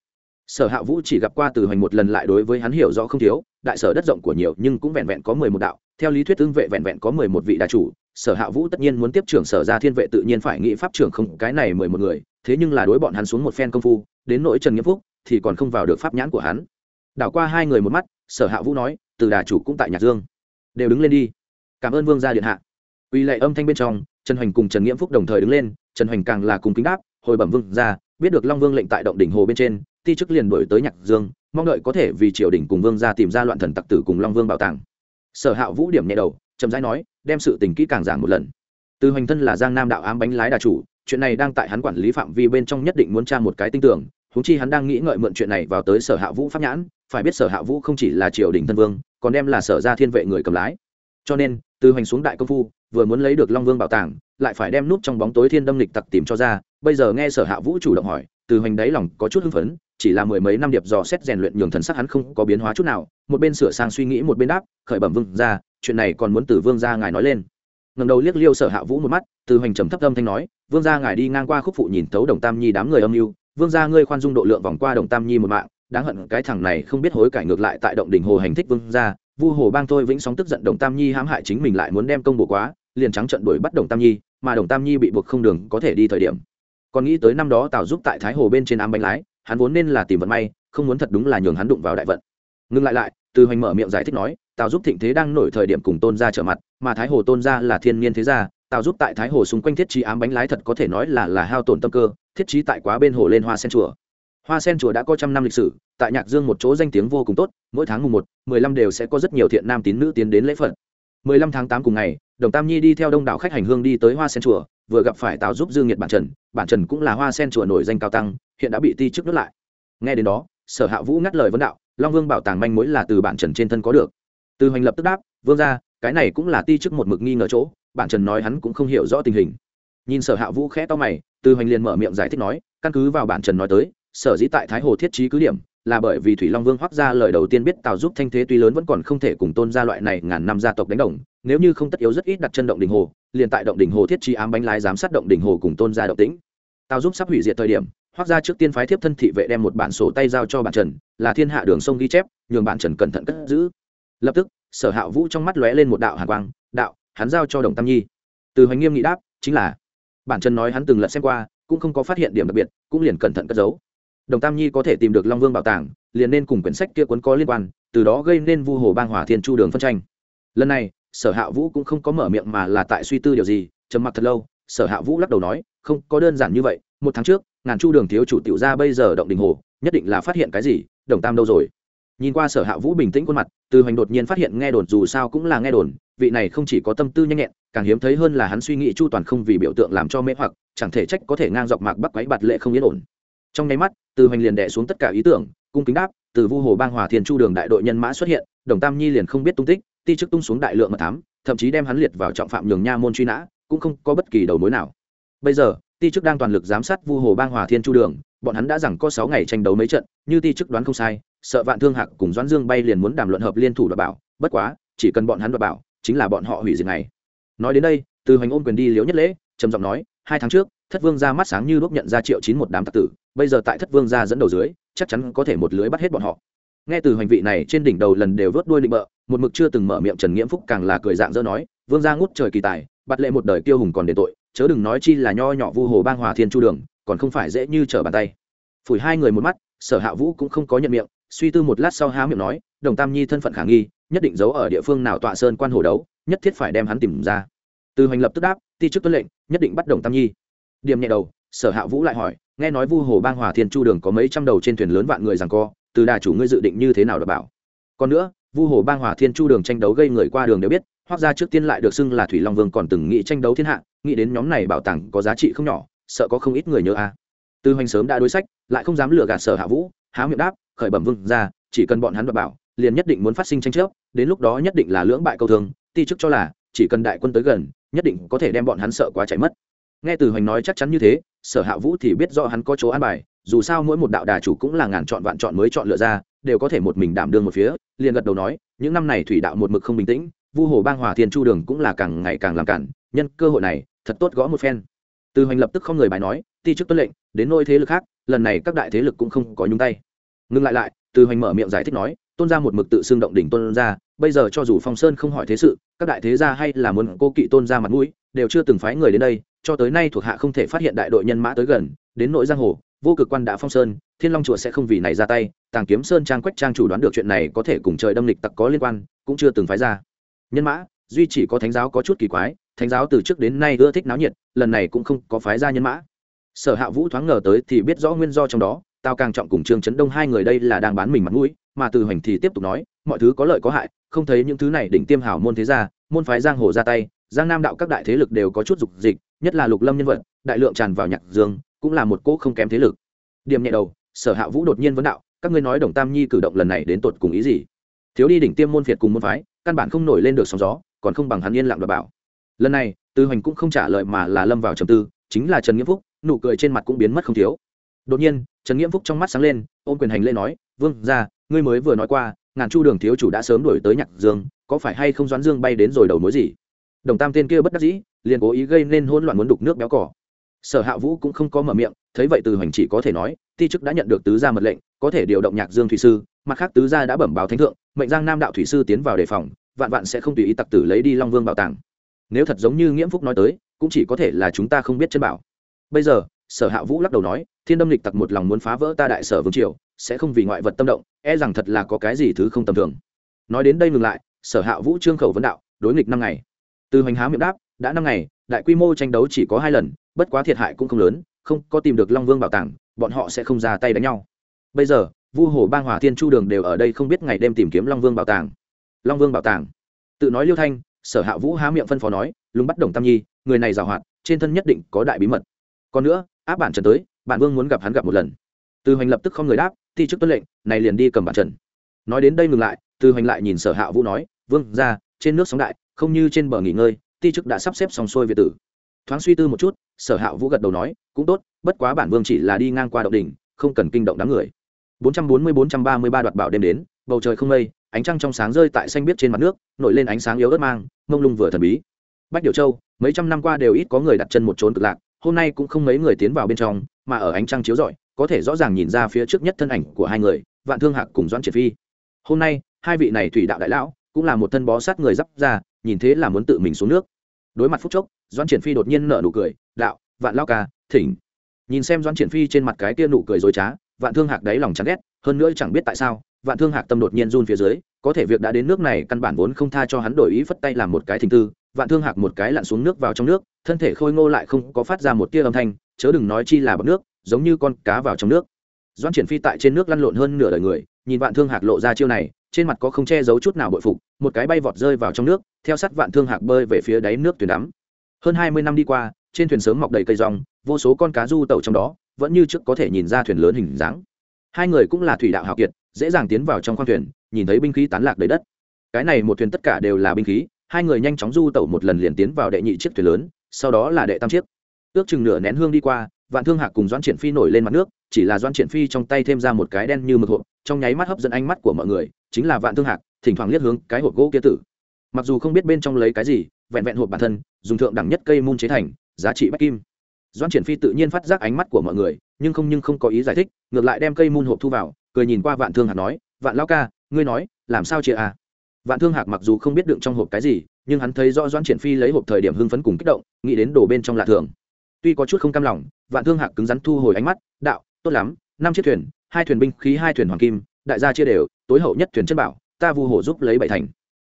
Sở hạ vũ chỉ gặp qua từ hoành một lần lại đối với hắn hiểu rõ không thiếu, đại sở đất rộng của nhiều nhưng cũng vẹn vẹn có mười một đạo, theo lý thuyết tương vệ vẹn vẹn có mười một vị đại chủ, sở hạ vũ tất nhiên muốn tiếp trưởng sở ra thiên vệ tự nhiên phải nghĩ pháp trưởng không, cái này mười một người, thế nhưng là đối bọn hắn xuống một phen công phu, đến nỗi trần nghĩa phúc thì còn không vào được pháp nhãn của hắn. Đảo qua hai người một mắt, sở hạ vũ nói, từ đà chủ cũng tại nhạc dương, đều đứng lên đi. Cảm ơn vương gia điện hạ. Uy lệ âm thanh bên trong, trần hoành cùng trần nghĩa phúc đồng thời đứng lên, trần hoành càng là cùng kính đáp hồi bẩm vương ra biết được long vương lệnh tại động đỉnh hồ bên trên, ti chức liền đổi tới nhạc dương, mong đợi có thể vì triều đình cùng vương ra tìm ra loạn thần tặc tử cùng long vương bảo tàng. Sở hạ vũ điểm nhẹ đầu, chậm rãi nói, đem sự tình kỹ càng giảng một lần. Từ hoành thân là giang nam đạo ám bánh lái đà chủ, chuyện này đang tại hắn quản lý phạm vi bên trong nhất định muốn tra một cái tinh tưởng húng chi hắn đang nghĩ ngợi mượn chuyện này vào tới sở hạ vũ pháp nhãn, phải biết sở hạ vũ không chỉ là triều đình thân vương, còn đem là sở ra thiên vệ người cầm lái. Cho nên, từ hoành xuống đại công phu vừa muốn lấy được long vương bảo tàng, lại phải đem nút trong bóng tối thiên đâm lịch tặc tìm cho ra, bây giờ nghe sở hạ vũ chủ động hỏi, từ hoành đáy lòng có chút hưng phấn, chỉ là mười mấy năm điệp dò xét rèn luyện nhường thần sắc hắn không có biến hóa chút nào, một bên sửa sang suy nghĩ một bên đáp, khởi bẩm vương ra chuyện này còn muốn từ vương ra ngài nói lên. Ngầm đầu liếc liêu sở hạ vũ một mắt, từ hoành trầm thấp âm thanh nói, vương gia ngài đi ngang qua khúc phụ nhìn tấu đồng tam nhi đám người âm mưu, vương gia ngươi khoan dung độ lượng vòng qua đồng tam nhi một mạng, đáng hận cái thằng này không biết hối cải ngược lại tại động đỉnh hồ hành thích vương gia vu hồ bang thôi vĩnh sóng tức giận đồng tam nhi hãm hại chính mình lại muốn đem công bổ quá, liền trắng trận đuổi bắt đồng tam nhi, mà đồng tam nhi bị buộc không đường có thể đi thời điểm. Còn nghĩ tới năm đó tào giúp tại thái hồ bên trên ám bánh lái, hắn vốn nên là tìm vận may, không muốn thật đúng là nhường hắn đụng vào đại vận. Ngừng lại lại, từ hoành mở miệng giải thích nói, tào giúp thịnh thế đang nổi thời điểm cùng tôn gia trở mặt, mà thái hồ tôn gia là thiên nhiên thế gia, tào giúp tại thái hồ xung quanh thiết trí ám bánh lái thật có thể nói là là hao tổn tâm cơ, thiết trí tại quá bên hồ lên hoa sen chùa hoa sen chùa đã có trăm năm lịch sử, tại nhạc dương một chỗ danh tiếng vô cùng tốt, mỗi tháng mùng một, mười lăm đều sẽ có rất nhiều thiện nam tín nữ tiến đến lễ phật. mười lăm tháng tám cùng ngày, đồng tam nhi đi theo đông đảo khách hành hương đi tới hoa sen chùa, vừa gặp phải tào giúp dương nhiệt bản trần bản trần cũng là hoa sen chùa nổi danh cao tăng, hiện đã bị ti chức nước lại. Nghe đến đó, sở hạ vũ ngắt lời vấn đạo, long vương bảo tàng manh mối là từ bản trần trên thân có được. Từ hoành lập tức đáp, vương ra cái này cũng là ti chức một mực nghi ngờ chỗ, bản trần nói hắn cũng không hiểu rõ tình hình. Nhìn sở hạ vũ khẽ to mày, từ hoành liền mở miệng giải thích nói, căn cứ vào bản trần nói tới sở dĩ tại thái hồ thiết trí cứ điểm là bởi vì thủy long vương hoác ra lời đầu tiên biết tào giúp thanh thế tuy lớn vẫn còn không thể cùng tôn gia loại này ngàn năm gia tộc đánh đồng, nếu như không tất yếu rất ít đặt chân động đình hồ, liền tại động đình hồ thiết trí ám bánh lái giám sát động đình hồ cùng tôn gia động tĩnh. Tào giúp sắp hủy diệt thời điểm hoác ra trước tiên phái thiếp thân thị vệ đem một bản sổ tay giao cho bản trần, là thiên hạ đường sông ghi chép, nhường bản trần cẩn thận cất giữ. Lập tức, sở hạ vũ trong mắt lóe lên một đạo hàn quang, đạo, hắn giao cho đồng tam nhi. Từ hoành nghiêm nghị đáp, chính là. Bản trần nói hắn từng lật xem qua, cũng không có phát hiện điểm đặc biệt, cũng liền cẩn thận cất giấu đồng tam nhi có thể tìm được long vương bảo tàng, liền nên cùng quyển sách kia cuốn có liên quan, từ đó gây nên vu hồ bang hỏa thiên chu đường phân tranh. Lần này, sở hạ vũ cũng không có mở miệng mà là tại suy tư điều gì, trầm mặc thật lâu, sở hạ vũ lắc đầu nói, không, có đơn giản như vậy, một tháng trước, ngàn chu đường thiếu chủ tiểu ra bây giờ động đình hồ, nhất định là phát hiện cái gì, đồng tam đâu rồi? Nhìn qua sở hạ vũ bình tĩnh khuôn mặt, từ hoành đột nhiên phát hiện nghe đồn dù sao cũng là nghe đồn, vị này không chỉ có tâm tư nhanh nhẹn, càng hiếm thấy hơn là hắn suy nghĩ chu toàn không vì biểu tượng làm cho mê hoặc, chẳng thể trách có thể ngang dọc mạc bắc quáy bạt lệ không yên ổn trong nháy mắt, từ hoành liền đẻ xuống tất cả ý tưởng, cung kính đáp, từ vu hồ bang hòa thiên chu đường đại đội nhân mã xuất hiện, đồng tam nhi liền không biết tung tích, ti chức tung xuống đại lượng mật thám, thậm chí đem hắn liệt vào trọng phạm nhường nha môn truy nã, cũng không có bất kỳ đầu mối nào. Bây giờ, ti chức đang toàn lực giám sát vu hồ bang hòa thiên chu đường, bọn hắn đã rằng có sáu ngày tranh đấu mấy trận, như ti chức đoán không sai, sợ vạn thương hạc cùng doãn dương bay liền muốn đàm luận hợp liên thủ đoạt bảo, bất quá, chỉ cần bọn hắn đoạt bảo, chính là bọn họ hủy diệt này nói đến đây, từ hoành ôm quyền đi liễu nhất lễ, trầm giọng nói, hai tháng trước thất vương ra mắt sáng như lúc nhận ra triệu chín một đám tạc tử, bây giờ tại thất vương ra dẫn đầu dưới, chắc chắn có thể một lưới bắt hết bọn họ. Nghe từ hành vị này trên đỉnh đầu lần đều vớt đuôi định bợ, một mực chưa từng mở miệng trần nghiễm phúc càng là cười dạng dỡ nói, vương gia ngút trời kỳ tài, bắt lệ một đời tiêu hùng còn để tội, chớ đừng nói chi là nho nhỏ vu hồ bang hòa thiên chu đường, còn không phải dễ như trở bàn tay. Phủi hai người một mắt, sở hạ vũ cũng không có nhận miệng, suy tư một lát sau há miệng nói, đồng tam nhi thân phận khả nghi, nhất định giấu ở địa phương nào tọa sơn quan hồ đấu, nhất thiết phải đem hắn tìm ra. Từ hành lập tức đáp, ti chức tuân lệnh, nhất định bắt đồng tam nhi điểm nhẹ đầu, sở hạ vũ lại hỏi, nghe nói vu hồ bang hòa thiên chu đường có mấy trăm đầu trên thuyền lớn vạn người rằng co, từ đà chủ ngươi dự định như thế nào đảm bảo còn nữa, vu hồ bang hòa thiên chu đường tranh đấu gây người qua đường đều biết hoặc ra trước tiên lại được xưng là thủy long vương còn từng nghĩ tranh đấu thiên hạ, nghĩ đến nhóm này bảo tàng có giá trị không nhỏ, sợ có không ít người nhớ a à. tư hoành sớm đã đối sách, lại không dám lừa gạt sở hạ vũ, há miệng đáp, khởi bẩm vương ra chỉ cần bọn hắn đảm bảo, liền nhất định muốn phát sinh tranh chấp, đến lúc đó nhất định là lưỡng bại câu thương, ti chức cho là, chỉ cần đại quân tới gần, nhất định có thể đem bọn hắn sợ quá chạy mất nghe từ hoành nói chắc chắn như thế, sở hạ vũ thì biết rõ hắn có chỗ an bài, dù sao mỗi một đạo đà chủ cũng là ngàn chọn vạn chọn mới chọn lựa ra, đều có thể một mình đảm đương một phía, liền gật đầu nói, những năm này thủy đạo một mực không bình tĩnh, vu hồ bang hòa thiên chu đường cũng là càng ngày càng làm cản, nhân cơ hội này, thật tốt gõ một phen. Từ hoành lập tức không người bài nói, ti chức tuân lệnh, đến nôi thế lực khác, lần này các đại thế lực cũng không có nhúng tay. Ngừng lại lại, từ hoành mở miệng giải thích nói, tôn ra một mực tự xưng động đỉnh tôn ra bây giờ cho dù phong sơn không hỏi thế sự, các đại thế gia hay là muốn cô kỵ tôn ra mặt mũi, đều chưa từng phái người đến đây cho tới nay thuộc hạ không thể phát hiện đại đội nhân mã tới gần, đến nội giang hồ, vô cực quan đã phong sơn, thiên long chùa sẽ không vì này ra tay, tàng kiếm sơn trang quách trang chủ đoán được chuyện này có thể cùng trời đâm lịch tặc có liên quan, cũng chưa từng phái ra. Nhân mã, duy chỉ có thánh giáo có chút kỳ quái, thánh giáo từ trước đến nay ưa thích náo nhiệt, lần này cũng không có phái ra nhân mã. Sở hạ vũ thoáng ngờ tới thì biết rõ nguyên do trong đó tao càng trọng cùng trương chấn đông hai người đây là đang bán mình mặt mũi, mà từ hoành thì tiếp tục nói, mọi thứ có lợi có hại, không thấy những thứ này đỉnh tiêm hảo môn thế gia, môn phái giang hồ ra tay, giang nam đạo các đại thế lực đều có chút dục dịch nhất là lục lâm nhân vật, đại lượng tràn vào nhạc dương, cũng là một cỗ không kém thế lực. Điểm nhẹ đầu, sở hạ vũ đột nhiên vấn đạo, các ngươi nói đồng tam nhi cử động lần này đến tột cùng ý gì? Thiếu đi đỉnh tiêm môn phiệt cùng môn phái, căn bản không nổi lên được sóng gió, còn không bằng hắn yên lặng và bảo. Lần này, tư hoành cũng không trả lời mà là lâm vào trầm tư, chính là trần nghĩa phúc, nụ cười trên mặt cũng biến mất không thiếu. Đột nhiên, trần nghĩa phúc trong mắt sáng lên, ôm quyền hành lễ nói, vương ra ngươi mới vừa nói qua, ngàn chu đường thiếu chủ đã sớm đổi tới nhạc dương, có phải hay không doãn dương bay đến rồi đầu mối gì? Đồng tam tên kia bất đắc dĩ liền cố ý gây nên hỗn loạn muốn đục nước béo cỏ sở hạ vũ cũng không có mở miệng, thấy vậy từ hoành chỉ có thể nói, ti chức đã nhận được tứ gia mật lệnh, có thể điều động nhạc dương thủy sư, mặt khác tứ gia đã bẩm báo thánh thượng, mệnh giang nam đạo thủy sư tiến vào đề phòng, vạn vạn sẽ không tùy ý tặc tử lấy đi long vương bảo tàng. Nếu thật giống như nghiễm phúc nói tới, cũng chỉ có thể là chúng ta không biết chân bảo. Bây giờ, sở hạ vũ lắc đầu nói, thiên đâm lịch tặc một lòng muốn phá vỡ ta đại sở vương triều, sẽ không vì ngoại vật tâm động e rằng thật là có cái gì thứ không tầm thường. Nói đến đây ngừng lại, sở hạ vũ trương khẩu vấn đạo, đối nghịch năm ngày từ hoành há miệng đáp, đã năm ngày, đại quy mô tranh đấu chỉ có hai lần, bất quá thiệt hại cũng không lớn, không có tìm được long vương bảo tàng, bọn họ sẽ không ra tay đánh nhau. Bây giờ, vu hồ bang hòa thiên chu đường đều ở đây không biết ngày đêm tìm kiếm long vương bảo tàng. Long vương bảo tàng. Tự nói liêu thanh, sở hạ vũ há miệng phân phó nói, lùng bắt đồng tam nhi, người này giàu hoạt, trên thân nhất định có đại bí mật. Còn nữa, áp bản trần tới, bản vương muốn gặp hắn gặp một lần. Từ hoành lập tức không người đáp, thi chức tuân lệnh, này liền đi cầm bản trần. Nói đến đây ngừng lại, từ hoành lại nhìn sở hạ vũ nói, vương, ra, trên nước sóng đại không như trên bờ nghỉ ngơi, ti chức đã sắp xếp xong xuôi việt tử. Thoáng suy tư một chút, sở hạ vũ gật đầu nói, cũng tốt, bất quá bản vương chỉ là đi ngang qua động đình không cần kinh động đám người. 440-433 đoạt bảo đêm đến, bầu trời không mây, ánh trăng trong sáng rơi tại xanh biếc trên mặt nước, nổi lên ánh sáng yếu ớt mang, mông lung vừa thần bí. Bách điều châu, mấy trăm năm qua đều ít có người đặt chân một trốn cực lạc, hôm nay cũng không mấy người tiến vào bên trong, mà ở ánh trăng chiếu rọi, có thể rõ ràng nhìn ra phía trước nhất thân ảnh của hai người, vạn thương hạc cùng doãn triệt phi. Hôm nay, hai vị này thủy đạo đại lão cũng là một thân bó sát người d ra, nhìn thế là muốn tự mình xuống nước. Đối mặt phúc chốc, doãn triển phi đột nhiên nở nụ cười, đạo, vạn lao ca, thỉnh. Nhìn xem doãn triển phi trên mặt cái kia nụ cười dối trá, vạn thương hạc đáy lòng chán ghét, hơn nữa chẳng biết tại sao, vạn thương hạc tâm đột nhiên run phía dưới, có thể việc đã đến nước này căn bản vốn không tha cho hắn đổi ý phất tay làm một cái thình tư, vạn thương hạc một cái lặn xuống nước vào trong nước, thân thể khôi ngô lại không có phát ra một tia âm thanh, chớ đừng nói chi là bọc nước, giống như con cá vào trong nước. Doan triển phi tại trên nước lăn lộn hơn nửa đời người nhìn vạn thương hạc lộ ra chiêu này, trên mặt có không che giấu chút nào bội phục, một cái bay vọt rơi vào trong nước, theo sát vạn thương hạc bơi về phía đáy nước thuyền đắm. Hơn hai mươi năm đi qua, trên thuyền sớm mọc đầy cây rong, vô số con cá du tẩu trong đó, vẫn như trước có thể nhìn ra thuyền lớn hình dáng. Hai người cũng là thủy đạo hào kiệt, dễ dàng tiến vào trong khoang thuyền, nhìn thấy binh khí tán lạc đầy đất. Cái này một thuyền tất cả đều là binh khí, hai người nhanh chóng du tẩu một lần liền tiến vào đệ nhị chiếc thuyền lớn, sau đó là đệ tam chiếc. Ước chừng nửa nén hương đi qua, vạn thương hạc cùng doãn triển phi nổi lên mặt nước chỉ là doãn triển phi trong tay thêm ra một cái đen như mực hộp, trong nháy mắt hấp dẫn ánh mắt của mọi người, chính là vạn thương hạc, thỉnh thoảng liếc hướng cái hộp gỗ kia tử. Mặc dù không biết bên trong lấy cái gì, vẹn vẹn hộp bản thân, dùng thượng đẳng nhất cây môn chế thành, giá trị bách kim. Doãn triển phi tự nhiên phát giác ánh mắt của mọi người, nhưng không nhưng không có ý giải thích, ngược lại đem cây môn hộp thu vào, cười nhìn qua vạn thương hạc nói, vạn lao ca, ngươi nói, làm sao chia à? Vạn thương hạc mặc dù không biết đựng trong hộp cái gì, nhưng hắn thấy rõ doãn triển phi lấy hộp thời điểm hưng phấn cùng kích động, nghĩ đến đồ bên trong lạ thường. Tuy có chút không cam lòng, vạn thương hạc cứng rắn thu hồi ánh mắt, đạo tốt lắm, năm chiếc thuyền, hai thuyền binh khí, hai thuyền hoàng kim, đại gia chia đều, tối hậu nhất thuyền chân bảo, ta vu hổ giúp lấy bảy thành.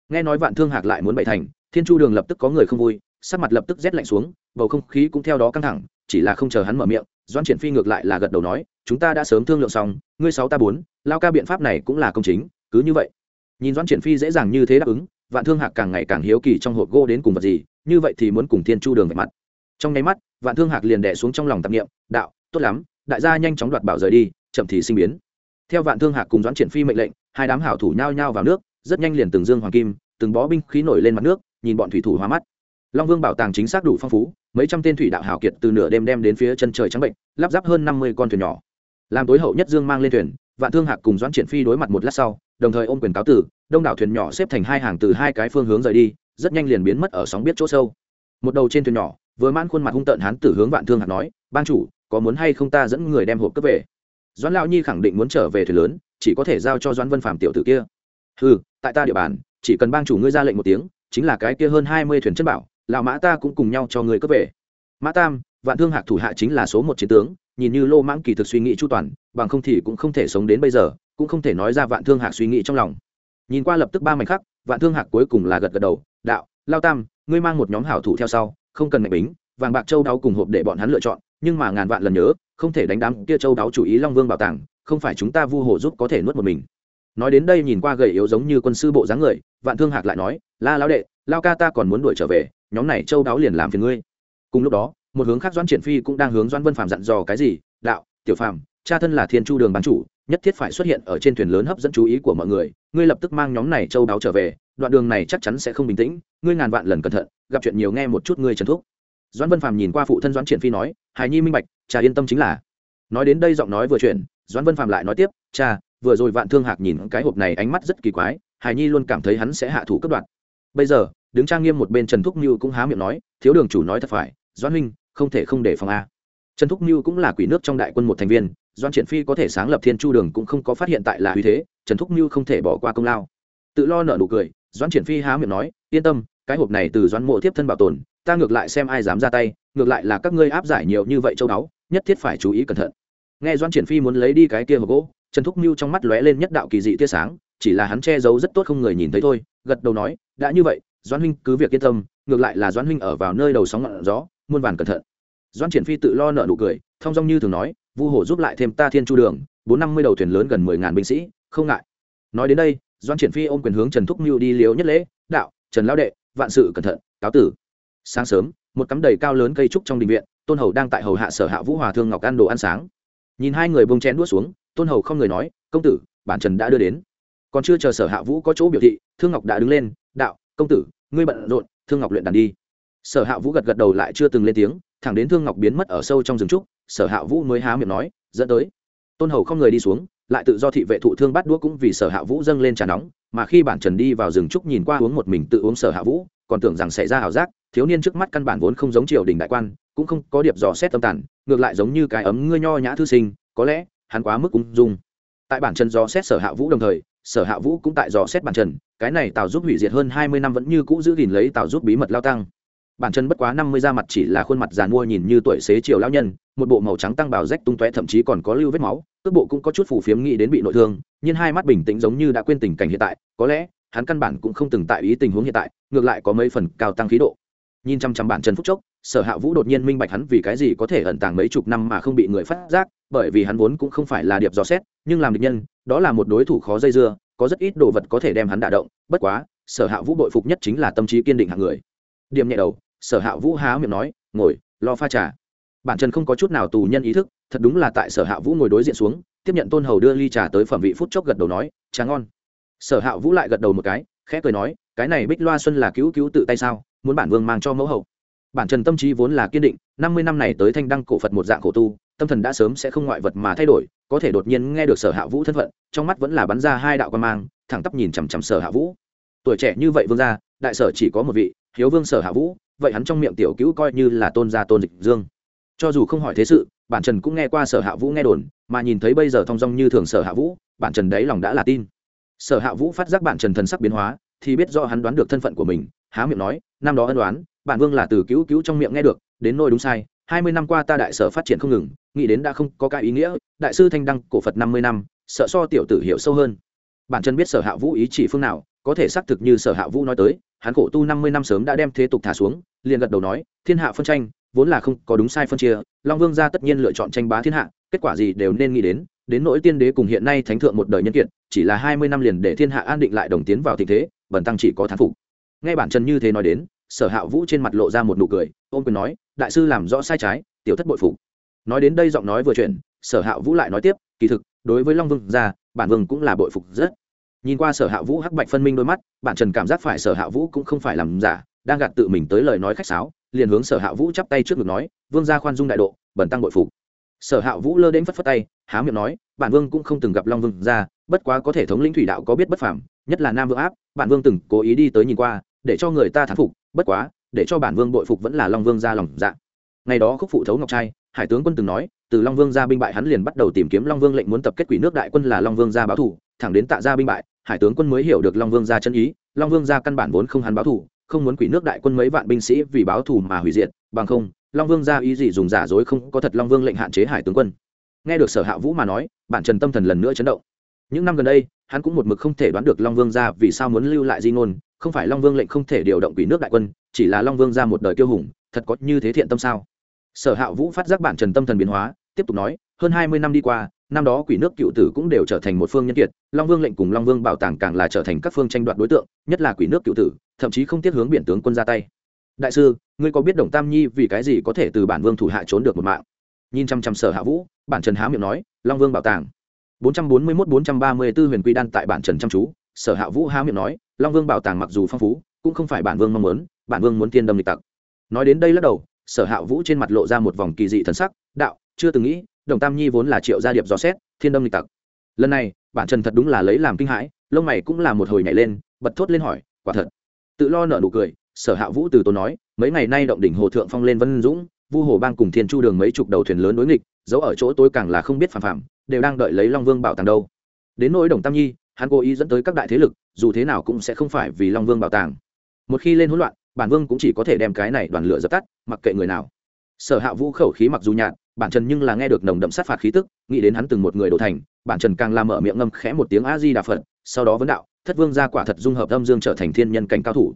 Nghe nói vạn thương hạc lại muốn bảy thành, thiên chu đường lập tức có người không vui, sắc mặt lập tức rét lạnh xuống, bầu không khí cũng theo đó căng thẳng, chỉ là không chờ hắn mở miệng doan triển phi ngược lại là gật đầu nói, chúng ta đã sớm thương lượng xong, ngươi sáu ta bốn, lao ca biện pháp này cũng là công chính, cứ như vậy. Nhìn doan triển phi dễ dàng như thế đáp ứng, vạn thương hạc càng ngày càng hiếu kỳ trong hộp gỗ đến cùng vật gì, như vậy thì muốn cùng thiên chu đường về mặt. Trong nháy mắt, vạn thương hạc liền đẻ xuống trong lòng tạp nghiệm đạo, tốt lắm đại gia nhanh chóng đoạt bảo rời đi, chậm thì sinh biến. Theo vạn thương hạc cùng doãn triển phi mệnh lệnh, hai đám hảo thủ nhao nhao vào nước, rất nhanh liền từng dương hoàng kim, từng bó binh khí nổi lên mặt nước, nhìn bọn thủy thủ hóa mắt. Long vương bảo tàng chính xác đủ phong phú, mấy trăm tên thủy đạo hảo kiệt từ nửa đêm đem đến phía chân trời trắng bệnh, lắp ráp hơn năm mươi con thuyền nhỏ. Làm tối hậu nhất dương mang lên thuyền, vạn thương hạc cùng doãn triển phi đối mặt một lát sau, đồng thời ôm quyền cáo tử, đông đảo thuyền nhỏ xếp thành hai hàng từ hai cái phương hướng rời đi, rất nhanh liền biến mất ở sóng biết chỗ sâu. Một đầu trên thuyền nhỏ, vừa man khuôn mặt hung tợn hán tử hướng vạn thương hạc nói, ban chủ có muốn hay không ta dẫn người đem hộp cướp về? Doãn lão nhi khẳng định muốn trở về thuyền lớn, chỉ có thể giao cho doãn vân phạm tiểu tử kia. Ừ tại ta địa bàn, chỉ cần bang chủ ngươi ra lệnh một tiếng, chính là cái kia hơn hai mươi thuyền chân bảo, lão mã ta cũng cùng nhau cho người cướp về. Mã tam, vạn thương hạc thủ hạ chính là số một chiến tướng, nhìn như lô mãng kỳ thực suy nghĩ chu toàn, bằng không thì cũng không thể sống đến bây giờ, cũng không thể nói ra vạn thương hạc suy nghĩ trong lòng. Nhìn qua lập tức ba mảnh khắc, vạn thương hạc cuối cùng là gật gật đầu, đạo lao tam, ngươi mang một nhóm hảo thủ theo sau, không cần ngạch bính, vàng bạc châu đau cùng hộp để bọn hắn lựa chọn nhưng mà ngàn vạn lần nhớ, không thể đánh đám kia châu đáo chủ ý long vương bảo tàng, không phải chúng ta vu hồ giúp có thể nuốt một mình. Nói đến đây nhìn qua gầy yếu giống như quân sư bộ dáng người, vạn thương hạc lại nói, la lão đệ, lao ca ta còn muốn đuổi trở về, nhóm này châu đáo liền làm phiền ngươi. Cùng lúc đó, một hướng khác doãn triển phi cũng đang hướng doãn vân phạm dặn dò cái gì, đạo, tiểu phàm, cha thân là thiên chu đường bán chủ, nhất thiết phải xuất hiện ở trên thuyền lớn hấp dẫn chú ý của mọi người, ngươi lập tức mang nhóm này châu đáo trở về, đoạn đường này chắc chắn sẽ không bình tĩnh, ngươi ngàn vạn lần cẩn thận, gặp chuyện nhiều nghe một chút ngươi trần thúc doãn vân phàm nhìn qua phụ thân doãn triển phi nói, hài nhi minh bạch, cha yên tâm chính là. Nói đến đây giọng nói vừa chuyển, doãn vân phàm lại nói tiếp, cha, vừa rồi vạn thương hạc nhìn cái hộp này ánh mắt rất kỳ quái, hài nhi luôn cảm thấy hắn sẽ hạ thủ cấp đoạn bây giờ, đứng trang nghiêm một bên trần thúc như cũng há miệng nói, thiếu đường chủ nói thật phải, doãn huynh, không thể không để phòng a. Trần thúc như cũng là quỷ nước trong đại quân một thành viên doan triển phi có thể sáng lập thiên chu đường cũng không có phát hiện tại là uy thế, trần thúc như không thể bỏ qua công lao. Tự lo nợ nụ cười doan triển phi há miệng nói, yên tâm, cái hộp này từ doan mộ tiếp thân bảo tồn ta ngược lại xem ai dám ra tay, ngược lại là các ngươi áp giải nhiều như vậy châu báu, nhất thiết phải chú ý cẩn thận. Nghe doan triển phi muốn lấy đi cái kia hộp gỗ, trần thúc mưu trong mắt lóe lên nhất đạo kỳ dị tia sáng, chỉ là hắn che giấu rất tốt không người nhìn thấy thôi, gật đầu nói, đã như vậy doan huynh cứ việc yên tâm, ngược lại là doan huynh ở vào nơi đầu sóng ngọn gió, muôn vàn cẩn thận. Doan triển phi tự lo nợ nụ cười thong dong như thường nói, vu hồ giúp lại thêm ta thiên chu đường, bốn năm mươi đầu thuyền lớn gần mười ngàn binh sĩ, không ngại. Nói đến đây doan triển phi ôm quyền hướng trần thúc mưu đi liếu nhất lễ, đạo, trần lão đệ, vạn sự cẩn thận, cáo tử sáng sớm, một cắm đầy cao lớn cây trúc trong đình viện, tôn hầu đang tại hầu hạ sở hạ vũ hòa thương ngọc ăn đồ ăn sáng. Nhìn hai người bông chén đuốt xuống, tôn hầu không người nói, công tử, bản trần đã đưa đến. Còn chưa chờ sở hạ vũ có chỗ biểu thị, thương ngọc đã đứng lên, đạo, công tử, ngươi bận rộn, thương ngọc luyện đàn đi. Sở hạ vũ gật gật đầu lại chưa từng lên tiếng, thẳng đến thương ngọc biến mất ở sâu trong rừng trúc, sở hạ vũ mới há miệng nói, dẫn tới. Tôn hầu không người đi xuống, lại tự do thị vệ thụ thương bắt đũa cũng vì sở hạ vũ dâng lên trà nóng, mà khi bản trần đi vào rừng trúc nhìn qua uống một mình tự uống sở hạ vũ còn tưởng rằng xảy ra ảo giác, thiếu niên trước mắt căn bản vốn không giống triều đình đại quan, cũng không có điệp dò xét tâm tàn, ngược lại giống như cái ấm ngươi nho nhã thư sinh, có lẽ, hắn quá mức ung dung. Tại bản chân dò xét sở hạ vũ đồng thời, sở hạ vũ cũng tại dò xét bản trần cái này tào giúp hủy diệt hơn hai mươi năm vẫn như cũ giữ gìn lấy tào giúp bí mật lao tăng. Bản chân bất quá năm mươi da mặt chỉ là khuôn mặt giàn mua nhìn như tuổi xế chiều lão nhân, một bộ màu trắng tăng bào rách tung tóe thậm chí còn có lưu vết máu, cước bộ cũng có chút phù phiếm nghĩ đến bị nội thương, nhưng hai mắt bình tĩnh giống như đã quên tình cảnh hiện tại, có lẽ hắn căn bản cũng không từng tại ý tình huống hiện tại, ngược lại có mấy phần cao tăng khí độ. Nhìn chăm chăm bản chân phúc chốc, sở hạ vũ đột nhiên minh bạch hắn vì cái gì có thể ẩn tàng mấy chục năm mà không bị người phát giác, bởi vì hắn vốn cũng không phải là điệp dò xét, nhưng làm địch nhân, đó là một đối thủ khó dây dưa, có rất ít đồ vật có thể đem hắn đả động, bất quá, sở hạ vũ bội phục nhất chính là tâm trí kiên định hạng người. Điểm nhẹ đầu, sở hạ vũ há miệng nói, ngồi, lo pha trà. Bản chân không có chút nào tù nhân ý thức, thật đúng là tại sở hạ vũ ngồi đối diện xuống, tiếp nhận tôn hầu đưa ly trà tới phẩm vị phút chốc gật đầu nói, trà ngon sở hạ vũ lại gật đầu một cái, khẽ cười nói, cái này bích loa xuân là cứu cứu tự tay sao, muốn bản vương mang cho mẫu hậu. Bản trần tâm trí vốn là kiên định, năm mươi năm này tới thanh đăng cổ phật một dạng khổ tu, tâm thần đã sớm sẽ không ngoại vật mà thay đổi, có thể đột nhiên nghe được sở hạ vũ thân phận, trong mắt vẫn là bắn ra hai đạo quan mang, thẳng tắp nhìn chằm chằm sở hạ vũ. Tuổi trẻ như vậy vương gia, đại sở chỉ có một vị, hiếu vương sở hạ vũ, vậy hắn trong miệng tiểu cứu coi như là tôn gia tôn dịch dương. Cho dù không hỏi thế sự, bản trần cũng nghe qua sở hạ vũ nghe đồn, mà nhìn thấy bây giờ thong dong như thường sở hạ vũ, bản trần đấy lòng đã là tin sở hạ vũ phát giác bản trần thần sắc biến hóa, thì biết do hắn đoán được thân phận của mình, há miệng nói, năm đó ân đoán bản vương là từ cứu cứu trong miệng nghe được, đến nôi đúng sai, hai mươi năm qua ta đại sở phát triển không ngừng, nghĩ đến đã không có cái ý nghĩa, đại sư thanh đăng cổ phật năm mươi năm, sợ so tiểu tử hiểu sâu hơn. Bản chân biết sở hạ vũ ý chỉ phương nào, có thể xác thực như sở hạ vũ nói tới, hắn khổ tu năm mươi năm sớm đã đem thế tục thả xuống, liền gật đầu nói, thiên hạ phân tranh vốn là không có đúng sai phân chia, long vương gia tất nhiên lựa chọn tranh bá thiên hạ, kết quả gì đều nên nghĩ đến đến nỗi tiên đế cùng hiện nay thánh thượng một đời nhân kiện chỉ là hai mươi năm liền để thiên hạ an định lại đồng tiến vào tình thế, bần tăng chỉ có thán phục. Nghe bản chân như thế nói đến, sở hạ vũ trên mặt lộ ra một nụ cười ôm quyền nói, đại sư làm rõ sai trái, tiểu thất bội phục. Nói đến đây giọng nói vừa chuyển, sở hạ vũ lại nói tiếp, kỳ thực, đối với long vương gia, bản vương cũng là bội phục rất. Nhìn qua sở hạ vũ hắc bạch phân minh đôi mắt, bản trần cảm giác phải sở hạ vũ cũng không phải làm giả, đang gạt tự mình tới lời nói khách sáo liền hướng sở hạ vũ chắp tay trước ngực nói, vương gia khoan dung đại độ bẩn tăng bội phục. Sở hạ vũ lơ đến phất phất tay, há miệng nói, bản vương cũng không từng gặp long vương gia, bất quá có thể thống lĩnh thủy đạo có biết bất phẳng nhất là nam vương áp, bản vương từng cố ý đi tới nhìn qua, để cho người ta thán phục, bất quá, để cho bản vương bội phục vẫn là long vương gia lòng dạ. Ngày đó khúc phụ thấu ngọc trai, hải tướng quân từng nói, từ long vương gia binh bại hắn liền bắt đầu tìm kiếm long vương lệnh muốn tập kết quỷ nước đại quân là long vương gia báo thủ, thẳng đến tạ gia binh bại, hải tướng quân mới hiểu được long vương gia chân ý, long vương gia căn bản vốn không hắn báo thủ không muốn quỷ nước đại quân mấy vạn binh sĩ vì báo thù mà hủy diệt, bằng không, long vương gia ý gì dùng giả dối không có thật long vương lệnh hạn chế hải tướng quân. Nghe được sở hạ vũ mà nói, bản trần tâm thần lần nữa chấn động. Những năm gần đây, hắn cũng một mực không thể đoán được long vương gia vì sao muốn lưu lại di ngôn, không phải long vương lệnh không thể điều động quỷ nước đại quân, chỉ là long vương gia một đời kiêu hùng, thật có như thế thiện tâm sao? Sở hạ vũ phát giác bản trần tâm thần biến hóa, tiếp tục nói hơn hai mươi năm đi qua, năm đó quỷ nước cựu tử cũng đều trở thành một phương nhân kiệt, long vương lệnh cùng long vương bảo tàng càng là trở thành các phương tranh đoạt đối tượng, nhất là quỷ nước cựu tử, thậm chí không tiếc hướng biển tướng quân ra tay. Đại sư, ngươi có biết đồng tam nhi vì cái gì có thể từ bản vương thủ hạ trốn được một mạng? Nhìn chăm chăm sở hạ vũ, bản trần há miệng nói, long vương bảo tàng. bốn trăm bốn mươi mốt bốn trăm ba mươi b ố huyền quy đan tại bản trần chăm chú, sở hạ vũ há miệng nói, long vương bảo tàng mặc dù phong phú, cũng không phải bản vương mong muốn, bản vương muốn tiên đâm lịch tặc. Nói đến đây lắc đầu, sở hạ vũ trên mặt lộ ra một vòng kỳ dị thần sắc, đạo, chưa từng nghĩ đồng tam nhi vốn là triệu gia điệp dò xét, thiên đâm lịch tặc. Lần này, bản trần thật đúng là lấy làm kinh hãi, lông mày cũng là một hồi nhảy lên, bật thốt lên hỏi, quả thật? Tự lo nở nụ cười, sở hạ vũ từ tốn nói, mấy ngày nay động đỉnh hồ thượng phong lên vân dũng, vu hồ bang cùng thiên chu đường mấy chục đầu thuyền lớn đối nghịch, giấu ở chỗ tôi càng là không biết phản phạm đều đang đợi lấy long vương bảo tàng đâu. Đến nỗi đồng tam nhi, hắn cố ý dẫn tới các đại thế lực, dù thế nào cũng sẽ không phải vì long vương bảo tàng. Một khi lên hỗn loạn, bản vương cũng chỉ có thể đem cái này đoàn lửa dập tắt, mặc kệ người nào. Sở hạ vũ khẩu khí mặc dù nhạt bản trần nhưng là nghe được nồng đậm sát phạt khí tức, nghĩ đến hắn từng một người đổ thành, bản trần càng làm mở miệng ngâm khẽ một tiếng a di đà phật, sau đó vấn đạo, thất vương ra quả thật dung hợp âm dương trở thành thiên nhân cảnh cao thủ.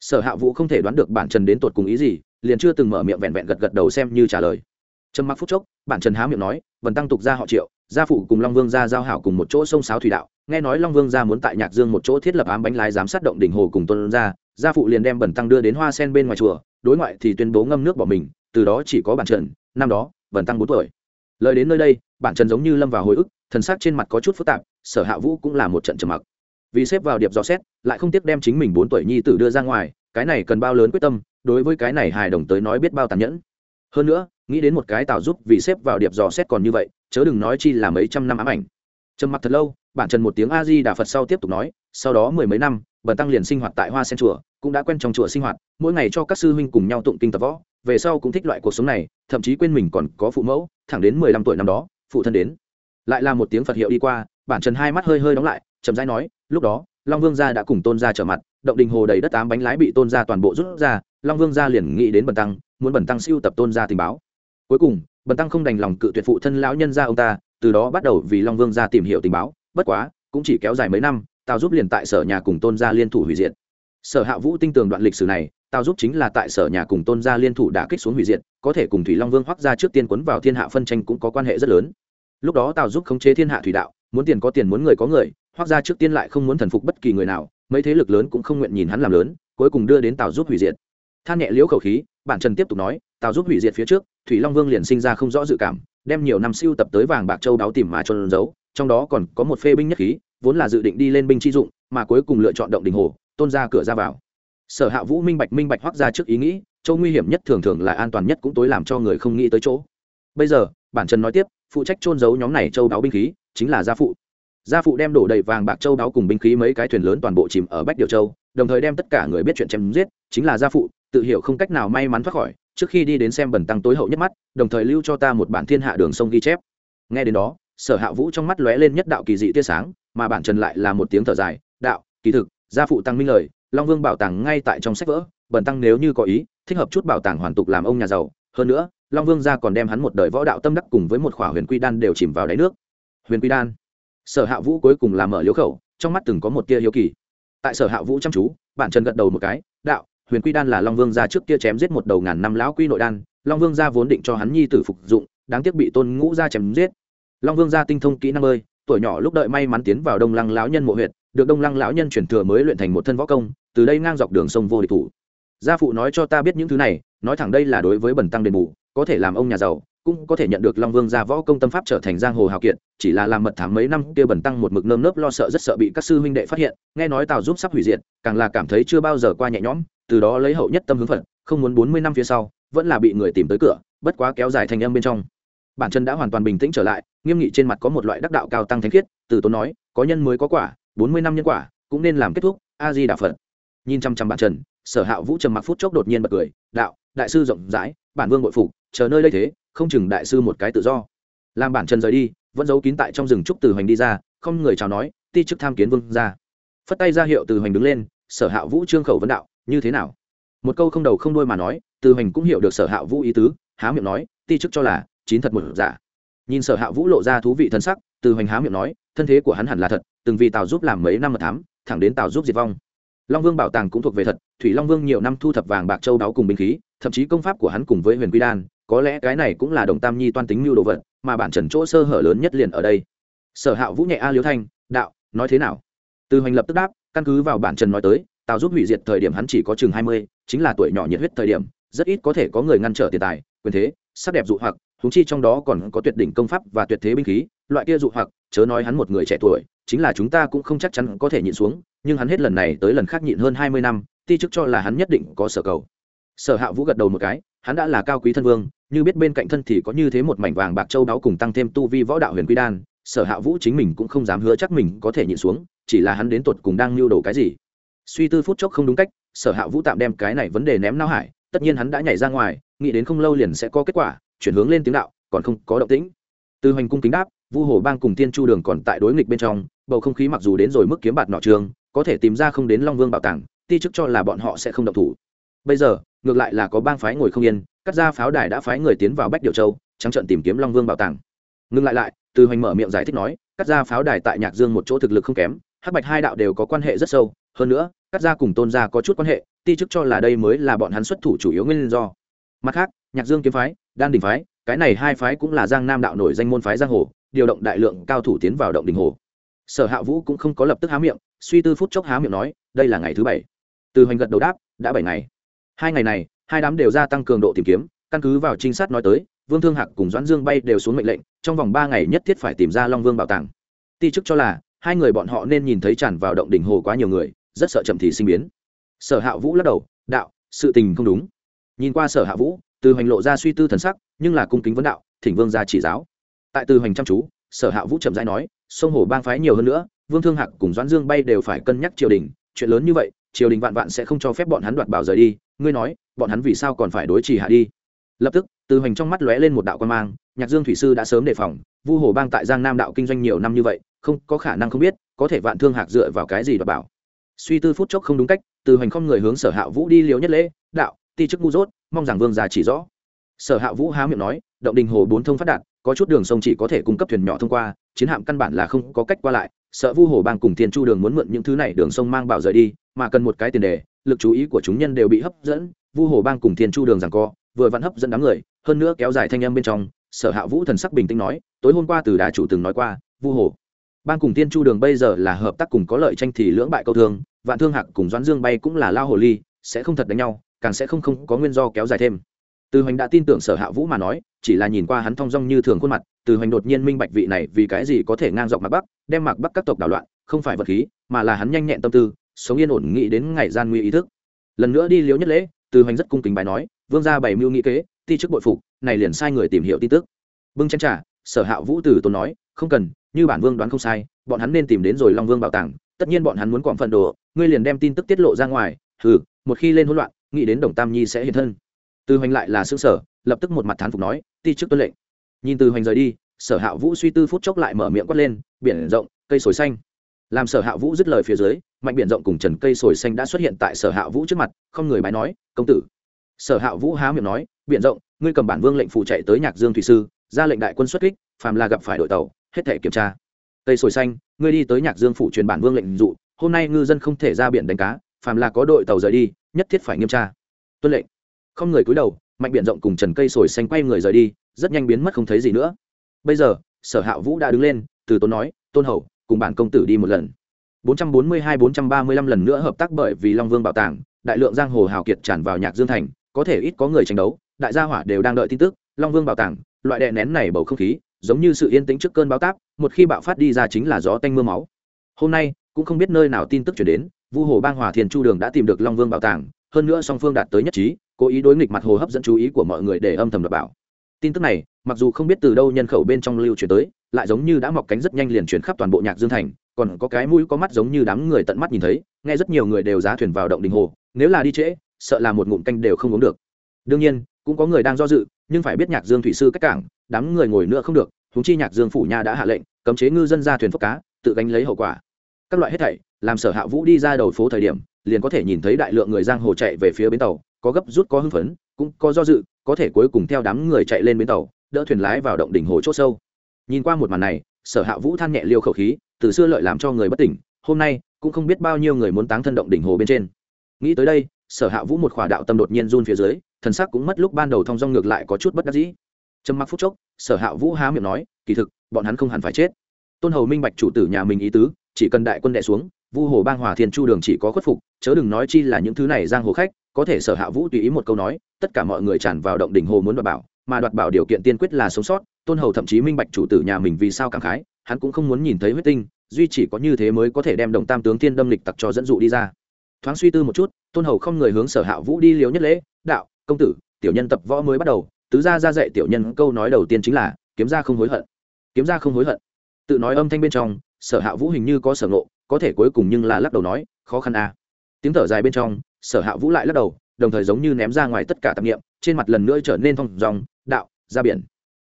Sở hạ vũ không thể đoán được bản trần đến tột cùng ý gì, liền chưa từng mở miệng vẹn vẹn gật gật đầu xem như trả lời. Trầm mặc phút chốc, bản trần há miệng nói, vần tăng tục ra họ triệu, gia phụ cùng long vương gia giao hảo cùng một chỗ sông sáo thủy đạo, nghe nói long vương gia muốn tại nhạc dương một chỗ thiết lập ám bánh lái giám sát động đỉnh hồ cùng tôn gia gia phụ liền đem bẩn tăng đưa đến hoa sen bên ngoài chùa, đối ngoại thì tuyên bố ngâm nước bỏ mình, từ đó chỉ có bản trần, năm đó vần tăng bốn tuổi. Lời đến nơi đây, bản trần giống như lâm vào hồi ức, thần sắc trên mặt có chút phức tạp, sở hạ vũ cũng là một trận trầm mặc. Vì xếp vào điệp dò xét, lại không tiếc đem chính mình bốn tuổi nhi tử đưa ra ngoài, cái này cần bao lớn quyết tâm, đối với cái này hài đồng tới nói biết bao tàn nhẫn. Hơn nữa, nghĩ đến một cái tạo giúp vì xếp vào điệp dò xét còn như vậy, chớ đừng nói chi là mấy trăm năm ám ảnh. Trầm mặc thật lâu, bản trần một tiếng a di đà phật sau tiếp tục nói, sau đó mười mấy năm bần tăng liền sinh hoạt tại hoa sen chùa, cũng đã quen trong chùa sinh hoạt, mỗi ngày cho các sư huynh cùng nhau tụng kinh tập võ về sau cũng thích loại cuộc sống này, thậm chí quên mình còn có phụ mẫu, thẳng đến mười lăm tuổi năm đó, phụ thân đến. Lại là một tiếng phật hiệu đi qua, bản trần hai mắt hơi hơi đóng lại, chậm rãi nói, lúc đó, long vương gia đã cùng tôn gia trở mặt, động đình hồ đầy đất tám bánh lái bị tôn gia toàn bộ rút ra, long vương gia liền nghĩ đến bần tăng, muốn bần tăng siêu tập tôn gia tình báo. Cuối cùng, bần tăng không đành lòng cự tuyệt phụ thân lão nhân gia ông ta, từ đó bắt đầu vì long vương gia tìm hiểu tình báo, bất quá, cũng chỉ kéo dài mấy năm, tào giúp liền tại sở nhà cùng tôn gia liên thủ hủy diệt sở hạ vũ tinh tường đoạn lịch sử này, tào giúp chính là tại sở nhà cùng tôn gia liên thủ đã kích xuống hủy diệt, có thể cùng thủy long vương hoác ra trước tiên quấn vào thiên hạ phân tranh cũng có quan hệ rất lớn. Lúc đó tào giúp khống chế thiên hạ thủy đạo, muốn tiền có tiền muốn người có người hoác ra trước tiên lại không muốn thần phục bất kỳ người nào, mấy thế lực lớn cũng không nguyện nhìn hắn làm lớn, cuối cùng đưa đến tào giúp hủy diệt. Than nhẹ liễu khẩu khí, bản trần tiếp tục nói, tào giúp hủy diệt phía trước, thủy long vương liền sinh ra không rõ dự cảm, đem nhiều năm siêu tập tới vàng bạc châu đáo tìm mà trôn giấu, trong đó còn có một phê binh nhất khí, vốn là dự định đi lên binh chi dụng, mà cuối cùng lựa chọn động đình hồ tôn ra cửa ra vào. Sở hạ vũ minh bạch minh bạch hoác ra trước ý nghĩ châu nguy hiểm nhất thường thường là an toàn nhất cũng tối làm cho người không nghĩ tới chỗ. Bây giờ, bản trần nói tiếp, phụ trách trôn giấu nhóm này châu đáo binh khí, chính là gia phụ. Gia phụ đem đổ đầy vàng bạc châu đáo cùng binh khí mấy cái thuyền lớn toàn bộ chìm ở bách điều châu, đồng thời đem tất cả người biết chuyện chém giết, chính là gia phụ, tự hiểu không cách nào may mắn thoát khỏi, trước khi đi đến xem bẩn tăng tối hậu nhất mắt, đồng thời lưu cho ta một bản thiên hạ đường sông ghi chép. Nghe đến đó, sở hạ vũ trong mắt lóe lên nhất đạo kỳ dị tia sáng, mà bản trần lại là một tiếng thở dài, đạo, kỳ thực gia phụ tăng minh lời long vương bảo tàng ngay tại trong sách vỡ bần tăng nếu như có ý thích hợp chút bảo tàng hoàn tục làm ông nhà giàu. Hơn nữa long vương gia còn đem hắn một đời võ đạo tâm đắc cùng với một khỏa huyền quy đan đều chìm vào đáy nước. Huyền quy đan. Sở hạ vũ cuối cùng làm mở liếu khẩu trong mắt từng có một tia hiếu kỳ. Tại sở hạ vũ chăm chú bản trần gật đầu một cái đạo huyền quy đan là long vương gia trước kia chém giết một đầu ngàn năm lão quy nội đan long vương gia vốn định cho hắn nhi tử phục dụng đáng tiếc bị tôn ngũ gia chém giết. Long vương gia tinh thông kỹ năng ơi, tuổi nhỏ lúc đợi may mắn tiến vào đông lăng lão nhân mộ huyệt được đông lăng lão nhân chuyển thừa mới luyện thành một thân võ công, từ đây ngang dọc đường sông vô địch thủ. Gia phụ nói cho ta biết những thứ này, nói thẳng đây là đối với bẩn tăng đền bù, có thể làm ông nhà giàu, cũng có thể nhận được long vương gia võ công tâm pháp trở thành giang hồ hào kiệt, chỉ là làm mật thám mấy năm kia bẩn tăng một mực nơm nớp lo sợ rất sợ bị các sư huynh đệ phát hiện, nghe nói tào giúp sắp hủy diệt, càng là cảm thấy chưa bao giờ qua nhẹ nhõm, từ đó lấy hậu nhất tâm hướng phật, không muốn bốn mươi năm phía sau, vẫn là bị người tìm tới cửa, bất quá kéo dài thành âm bên trong. Bản chân đã hoàn toàn bình tĩnh trở lại, nghiêm nghị trên mặt có một loại đắc đạo cao tăng thánh khiết, từ tốn nói, có nhân mới có quả bốn mươi năm nhân quả, cũng nên làm kết thúc, a di đà phật. Nhìn chăm chăm bản trần sở hạ vũ trầm mặc phút chốc đột nhiên bật cười, đạo, đại sư rộng rãi, bản vương bội phục, chờ nơi đây thế, không chừng đại sư một cái tự do. Làm bản trần rời đi, vẫn giấu kín tại trong rừng trúc từ hoành đi ra, không người chào nói, ti chức tham kiến vương ra phất tay ra hiệu từ hoành đứng lên, sở hạ vũ trương khẩu vấn đạo, như thế nào? Một câu không đầu không đuôi mà nói, từ hoành cũng hiểu được sở hạ vũ ý tứ, há miệng nói, ti chức cho là chín thật một giả. Nhìn sở hạ vũ lộ ra thú vị thân sắc, từ hoành há miệng nói thân thế của hắn hẳn là thật, từng vì tào giúp làm mấy năm mật thám, thẳng đến tào giúp diệt vong. Long vương bảo tàng cũng thuộc về thật, thủy long vương nhiều năm thu thập vàng bạc châu đáo cùng binh khí, thậm chí công pháp của hắn cùng với huyền quy đan, có lẽ cái này cũng là đồng tam nhi toan tính mưu đồ vật, mà bản trần chỗ sơ hở lớn nhất liền ở đây. Sở hạ vũ nhẹ a liếu thanh, đạo, nói thế nào? Từ hoành lập tức đáp, căn cứ vào bản trần nói tới, tào giúp hủy diệt thời điểm hắn chỉ có chừng hai mươi, chính là tuổi nhỏ nhiệt huyết thời điểm, rất ít có thể có người ngăn trở tiền tài, quyền thế, sắc đẹp dụ hoặc húng chi trong đó còn có tuyệt đỉnh công pháp và tuyệt thế binh khí, loại kia dụ hoặc, chớ nói hắn một người trẻ tuổi, chính là chúng ta cũng không chắc chắn có thể nhịn xuống, nhưng hắn hết lần này tới lần khác nhịn hơn hai mươi năm, ti chức cho là hắn nhất định có sở cầu. Sở hạ vũ gật đầu một cái, hắn đã là cao quý thân vương, như biết bên cạnh thân thì có như thế một mảnh vàng bạc châu đáo cùng tăng thêm tu vi võ đạo huyền quy đan, sở hạ vũ chính mình cũng không dám hứa chắc mình có thể nhịn xuống, chỉ là hắn đến tột cùng đang lưu đồ cái gì. Suy tư phút chốc không đúng cách, sở hạ vũ tạm đem cái này vấn đề ném nao hải, tất nhiên hắn đã nhảy ra ngoài, nghĩ đến không lâu liền sẽ có kết quả chuyển hướng lên tiếng đạo, còn không có động tĩnh. Từ hoành cung kính đáp, vu hồ bang cùng tiên chu đường còn tại đối nghịch bên trong, bầu không khí mặc dù đến rồi mức kiếm bạt nọ trường, có thể tìm ra không đến long vương bảo tàng, ti chức cho là bọn họ sẽ không động thủ. Bây giờ, ngược lại là có bang phái ngồi không yên, cắt ra pháo đài đã phái người tiến vào bách điều châu, trắng trận tìm kiếm long vương bảo tàng. Ngừng lại lại, từ hoành mở miệng giải thích nói, cắt ra pháo đài tại nhạc dương một chỗ thực lực không kém, hắc bạch hai đạo đều có quan hệ rất sâu, hơn nữa, cắt ra cùng tôn gia có chút quan hệ, ti chức cho là đây mới là bọn hắn xuất thủ chủ yếu nguyên do. Mặt khác, nhạc dương kiếm phái đan đình phái, cái này hai phái cũng là giang nam đạo nổi danh môn phái giang hồ, điều động đại lượng cao thủ tiến vào động đình hồ. Sở hạ vũ cũng không có lập tức há miệng, suy tư phút chốc há miệng nói, đây là ngày thứ bảy. Từ hoành gật đầu đáp, đã bảy ngày. Hai ngày này, hai đám đều gia tăng cường độ tìm kiếm, căn cứ vào trinh sát nói tới, vương thương hạc cùng doãn dương bay đều xuống mệnh lệnh, trong vòng ba ngày nhất thiết phải tìm ra long vương bảo tàng. Ti chức cho là, hai người bọn họ nên nhìn thấy tràn vào động đỉnh hồ quá nhiều người, rất sợ chậm thì sinh biến. Sở hạ vũ lắc đầu, đạo, sự tình không đúng. Nhìn qua sở hạ vũ từ hoành lộ ra suy tư thần sắc, nhưng là cung kính vấn đạo, thỉnh vương ra chỉ giáo. Tại từ hoành chăm chú, sở hạ vũ chậm rãi nói, sông hồ bang phái nhiều hơn nữa, vương thương hạc cùng doãn dương bay đều phải cân nhắc triều đình, chuyện lớn như vậy, triều đình vạn vạn sẽ không cho phép bọn hắn đoạt bảo rời đi, ngươi nói, bọn hắn vì sao còn phải đối trì hạ đi? Lập tức, từ hoành trong mắt lóe lên một đạo quan mang, nhạc dương thủy sư đã sớm đề phòng, vu hồ bang tại giang nam đạo kinh doanh nhiều năm như vậy, không có khả năng không biết, có thể vạn thương hạc dựa vào cái gì đoạt bảo. Suy tư phút chốc không đúng cách, từ hoành không người hướng sở hạ vũ đi liều nhất lễ, đạo ti chức ngu dốt, mong rằng vương già chỉ rõ. Sở hạ vũ há miệng nói, động đình hồ bốn thông phát đạt, có chút đường sông chỉ có thể cung cấp thuyền nhỏ thông qua, chiến hạm căn bản là không có cách qua lại sợ vu hồ bang cùng thiên chu đường muốn mượn những thứ này đường sông mang bảo rời đi, mà cần một cái tiền đề, lực chú ý của chúng nhân đều bị hấp dẫn vu hồ bang cùng thiên chu đường rằng co, vừa vặn hấp dẫn đám người, hơn nữa kéo dài thanh âm bên trong, sở hạ vũ thần sắc bình tĩnh nói, tối hôm qua từ đá chủ từng nói qua vu hồ bang cùng thiên chu đường bây giờ là hợp tác cùng có lợi tranh thì lưỡng bại câu thương, vạn thương hạc cùng doãn dương bay cũng là lao hồ ly, sẽ không thật đánh nhau càng sẽ không không có nguyên do kéo dài thêm. Từ hoành đã tin tưởng sở hạ vũ mà nói chỉ là nhìn qua hắn thong dong như thường khuôn mặt từ hoành đột nhiên minh bạch vị này vì cái gì có thể ngang dọc mặt bắc đem mạc bắc các tộc đảo loạn không phải vật khí mà là hắn nhanh nhẹn tâm tư sống yên ổn nghĩ đến ngày gian nguy ý thức. Lần nữa đi liếu nhất lễ từ hoành rất cung kính bài nói vương gia bày mưu nghĩ kế ti chức bội phục này liền sai người tìm hiểu tin tức. Bưng chén trả, sở hạ vũ từ tôn nói không cần như bản vương đoán không sai bọn hắn nên tìm đến rồi long vương bảo tàng tất nhiên bọn hắn muốn quảng phần đồ ngươi liền đem tin tức tiết lộ ra ngoài hừ một khi lên hỗn loạn nghĩ đến đồng tam nhi sẽ hiện thân. Từ hoành lại là xương sở lập tức một mặt thán phục nói, ti chức tuân lệnh. Nhìn từ hoành rời đi, sở hạ vũ suy tư phút chốc lại mở miệng quát lên, biển rộng, cây sồi xanh. Làm sở hạ vũ dứt lời phía dưới mạnh biển rộng cùng trần cây sồi xanh đã xuất hiện tại sở hạ vũ trước mặt, không người bái nói, công tử. Sở hạ vũ há miệng nói, biển rộng, ngươi cầm bản vương lệnh phụ chạy tới nhạc dương thủy sư, ra lệnh đại quân xuất kích, phàm là gặp phải đội tàu, hết thể kiểm tra. Cây sồi xanh, ngươi đi tới nhạc dương phủ truyền bản vương lệnh dụ, hôm nay ngư dân không thể ra biển đánh cá phàm là có đội tàu rời đi, nhất thiết phải nghiêm tra. Tuân lệnh. Không người cúi đầu, mạnh biện rộng cùng trần cây sồi xanh quay người rời đi, rất nhanh biến mất không thấy gì nữa. Bây giờ, sở hạ vũ đã đứng lên, từ tốn nói, tôn hầu cùng bản công tử đi một lần. 442-435 lần nữa hợp tác bởi vì long vương bảo tàng, đại lượng giang hồ hào kiệt tràn vào nhạc dương thành, có thể ít có người tranh đấu, đại gia hỏa đều đang đợi tin tức. Long vương bảo tàng, loại đè nén này bầu không khí, giống như sự yên tĩnh trước cơn bão táp, một khi bạo phát đi ra chính là gió tanh mưa máu. Hôm nay cũng không biết nơi nào tin tức chuyển đến, vu hồ bang hòa thiền chu đường đã tìm được long vương bảo tàng, hơn nữa song phương đạt tới nhất trí, cố ý đối nghịch mặt hồ hấp dẫn chú ý của mọi người để âm thầm đọc bảo. Tin tức này, mặc dù không biết từ đâu nhân khẩu bên trong lưu truyền tới, lại giống như đã mọc cánh rất nhanh liền chuyển khắp toàn bộ nhạc dương thành, còn có cái mũi có mắt giống như đám người tận mắt nhìn thấy, nghe rất nhiều người đều giá thuyền vào động đình hồ, nếu là đi trễ, sợ là một ngụm canh đều không uống được. Đương nhiên, cũng có người đang do dự, nhưng phải biết nhạc dương thủy sư cách cảng, đám người ngồi nữa không được húng chi nhạc dương phủ nha đã hạ lệnh, cấm chế ngư dân ra thuyền phúc cá, tự gánh lấy hậu quả các loại hết thảy, làm sở hạ vũ đi ra đầu phố thời điểm, liền có thể nhìn thấy đại lượng người giang hồ chạy về phía bến tàu, có gấp rút có hưng phấn, cũng có do dự, có thể cuối cùng theo đám người chạy lên bến tàu, đỡ thuyền lái vào động đỉnh hồ c h sâu. Nhìn qua một màn này, sở hạ vũ than nhẹ liêu khẩu khí, từ xưa lợi làm cho người bất tỉnh, hôm nay cũng không biết bao nhiêu người muốn táng thân động đỉnh hồ bên trên. Nghĩ tới đây, sở hạ vũ một khỏa đạo tâm đột nhiên run phía dưới, thần sắc cũng mất lúc ban đầu thong dong ngược lại có chút bất đắc dĩ. Trầm mặc phút chốc, sở hạ vũ há miệng nói, kỳ thực, bọn hắn không hẳn phải chết. Tôn hầu minh bạch chủ tử nhà mình ý tứ chỉ cần đại quân đệ xuống, vu hồ bang hòa thiên chu đường chỉ có khuất phục, chớ đừng nói chi là những thứ này giang hồ khách, có thể sở hạ vũ tùy ý một câu nói, tất cả mọi người tràn vào động đỉnh hồ muốn đoạt bảo, mà đoạt bảo điều kiện tiên quyết là sống sót, tôn hầu thậm chí minh bạch chủ tử nhà mình vì sao cảm khái, hắn cũng không muốn nhìn thấy huyết tinh, duy chỉ có như thế mới có thể đem đồng tam tướng thiên đâm lịch tặc cho dẫn dụ đi ra. Thoáng suy tư một chút, tôn hầu không người hướng sở hạ vũ đi liếu nhất lễ, đạo, công tử, tiểu nhân tập võ mới bắt đầu, tứ gia ra dạy tiểu nhân câu nói đầu tiên chính là, kiếm ra không hối hận. Kiếm ra không hối hận. Tự nói âm thanh bên trong sở hạ vũ hình như có sở ngộ, có thể cuối cùng nhưng là lắc đầu nói, khó khăn à. tiếng thở dài bên trong, sở hạ vũ lại lắc đầu, đồng thời giống như ném ra ngoài tất cả tạp nghiệm, trên mặt lần nữa trở nên thong dòng, đạo, ra biển.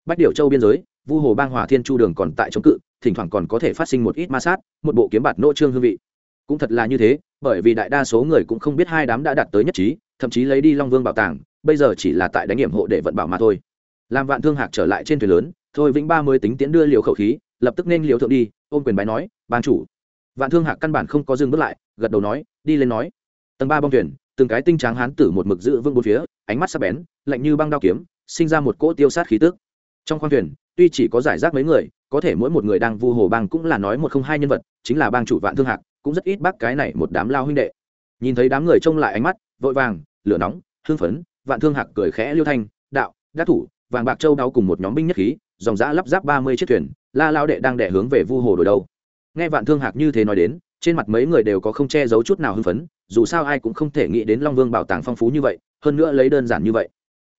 Bách điệu châu biên giới, vu hồ bang hòa thiên chu đường còn tại chống cự, thỉnh thoảng còn có thể phát sinh một ít ma sát, một bộ kiếm bạt nỗ trương hương vị. Cũng thật là như thế, bởi vì đại đa số người cũng không biết hai đám đã đạt tới nhất trí, thậm chí lấy đi long vương bảo tàng, bây giờ chỉ là tại đánh nghiệm hộ để vận bảo mà thôi. Làm vạn thương hạc trở lại trên thuyền lớn, thôi vĩnh ba mới tính tiến đưa liều khẩu khí lập tức nên liều thượng đi, ôm quyền bái nói ban chủ. Vạn thương hạc căn bản không có dừng bước lại, gật đầu nói, đi lên nói. Tầng ba bong thuyền, từng cái tinh tráng hán tử một mực giữ vương bốn phía, ánh mắt sắc bén, lạnh như băng đao kiếm, sinh ra một cỗ tiêu sát khí tức. Trong khoang thuyền, tuy chỉ có giải rác mấy người, có thể mỗi một người đang vu hồ bang cũng là nói một không hai nhân vật, chính là bang chủ vạn thương hạc, cũng rất ít bác cái này một đám lao huynh đệ. Nhìn thấy đám người trông lại ánh mắt, vội vàng, lửa nóng hương phấn, vạn thương hạc cười khẽ liêu thanh, đạo, đắc thủ, vàng bạc châu đau cùng một nhóm binh nhất khí, dòng giã lắp ráp ba mươi chiếc thuyền la lao đệ đang đẻ hướng về vu hồ đổi đâu? Nghe vạn thương hạc như thế nói đến, trên mặt mấy người đều có không che giấu chút nào hưng phấn, dù sao ai cũng không thể nghĩ đến long vương bảo tàng phong phú như vậy, hơn nữa lấy đơn giản như vậy.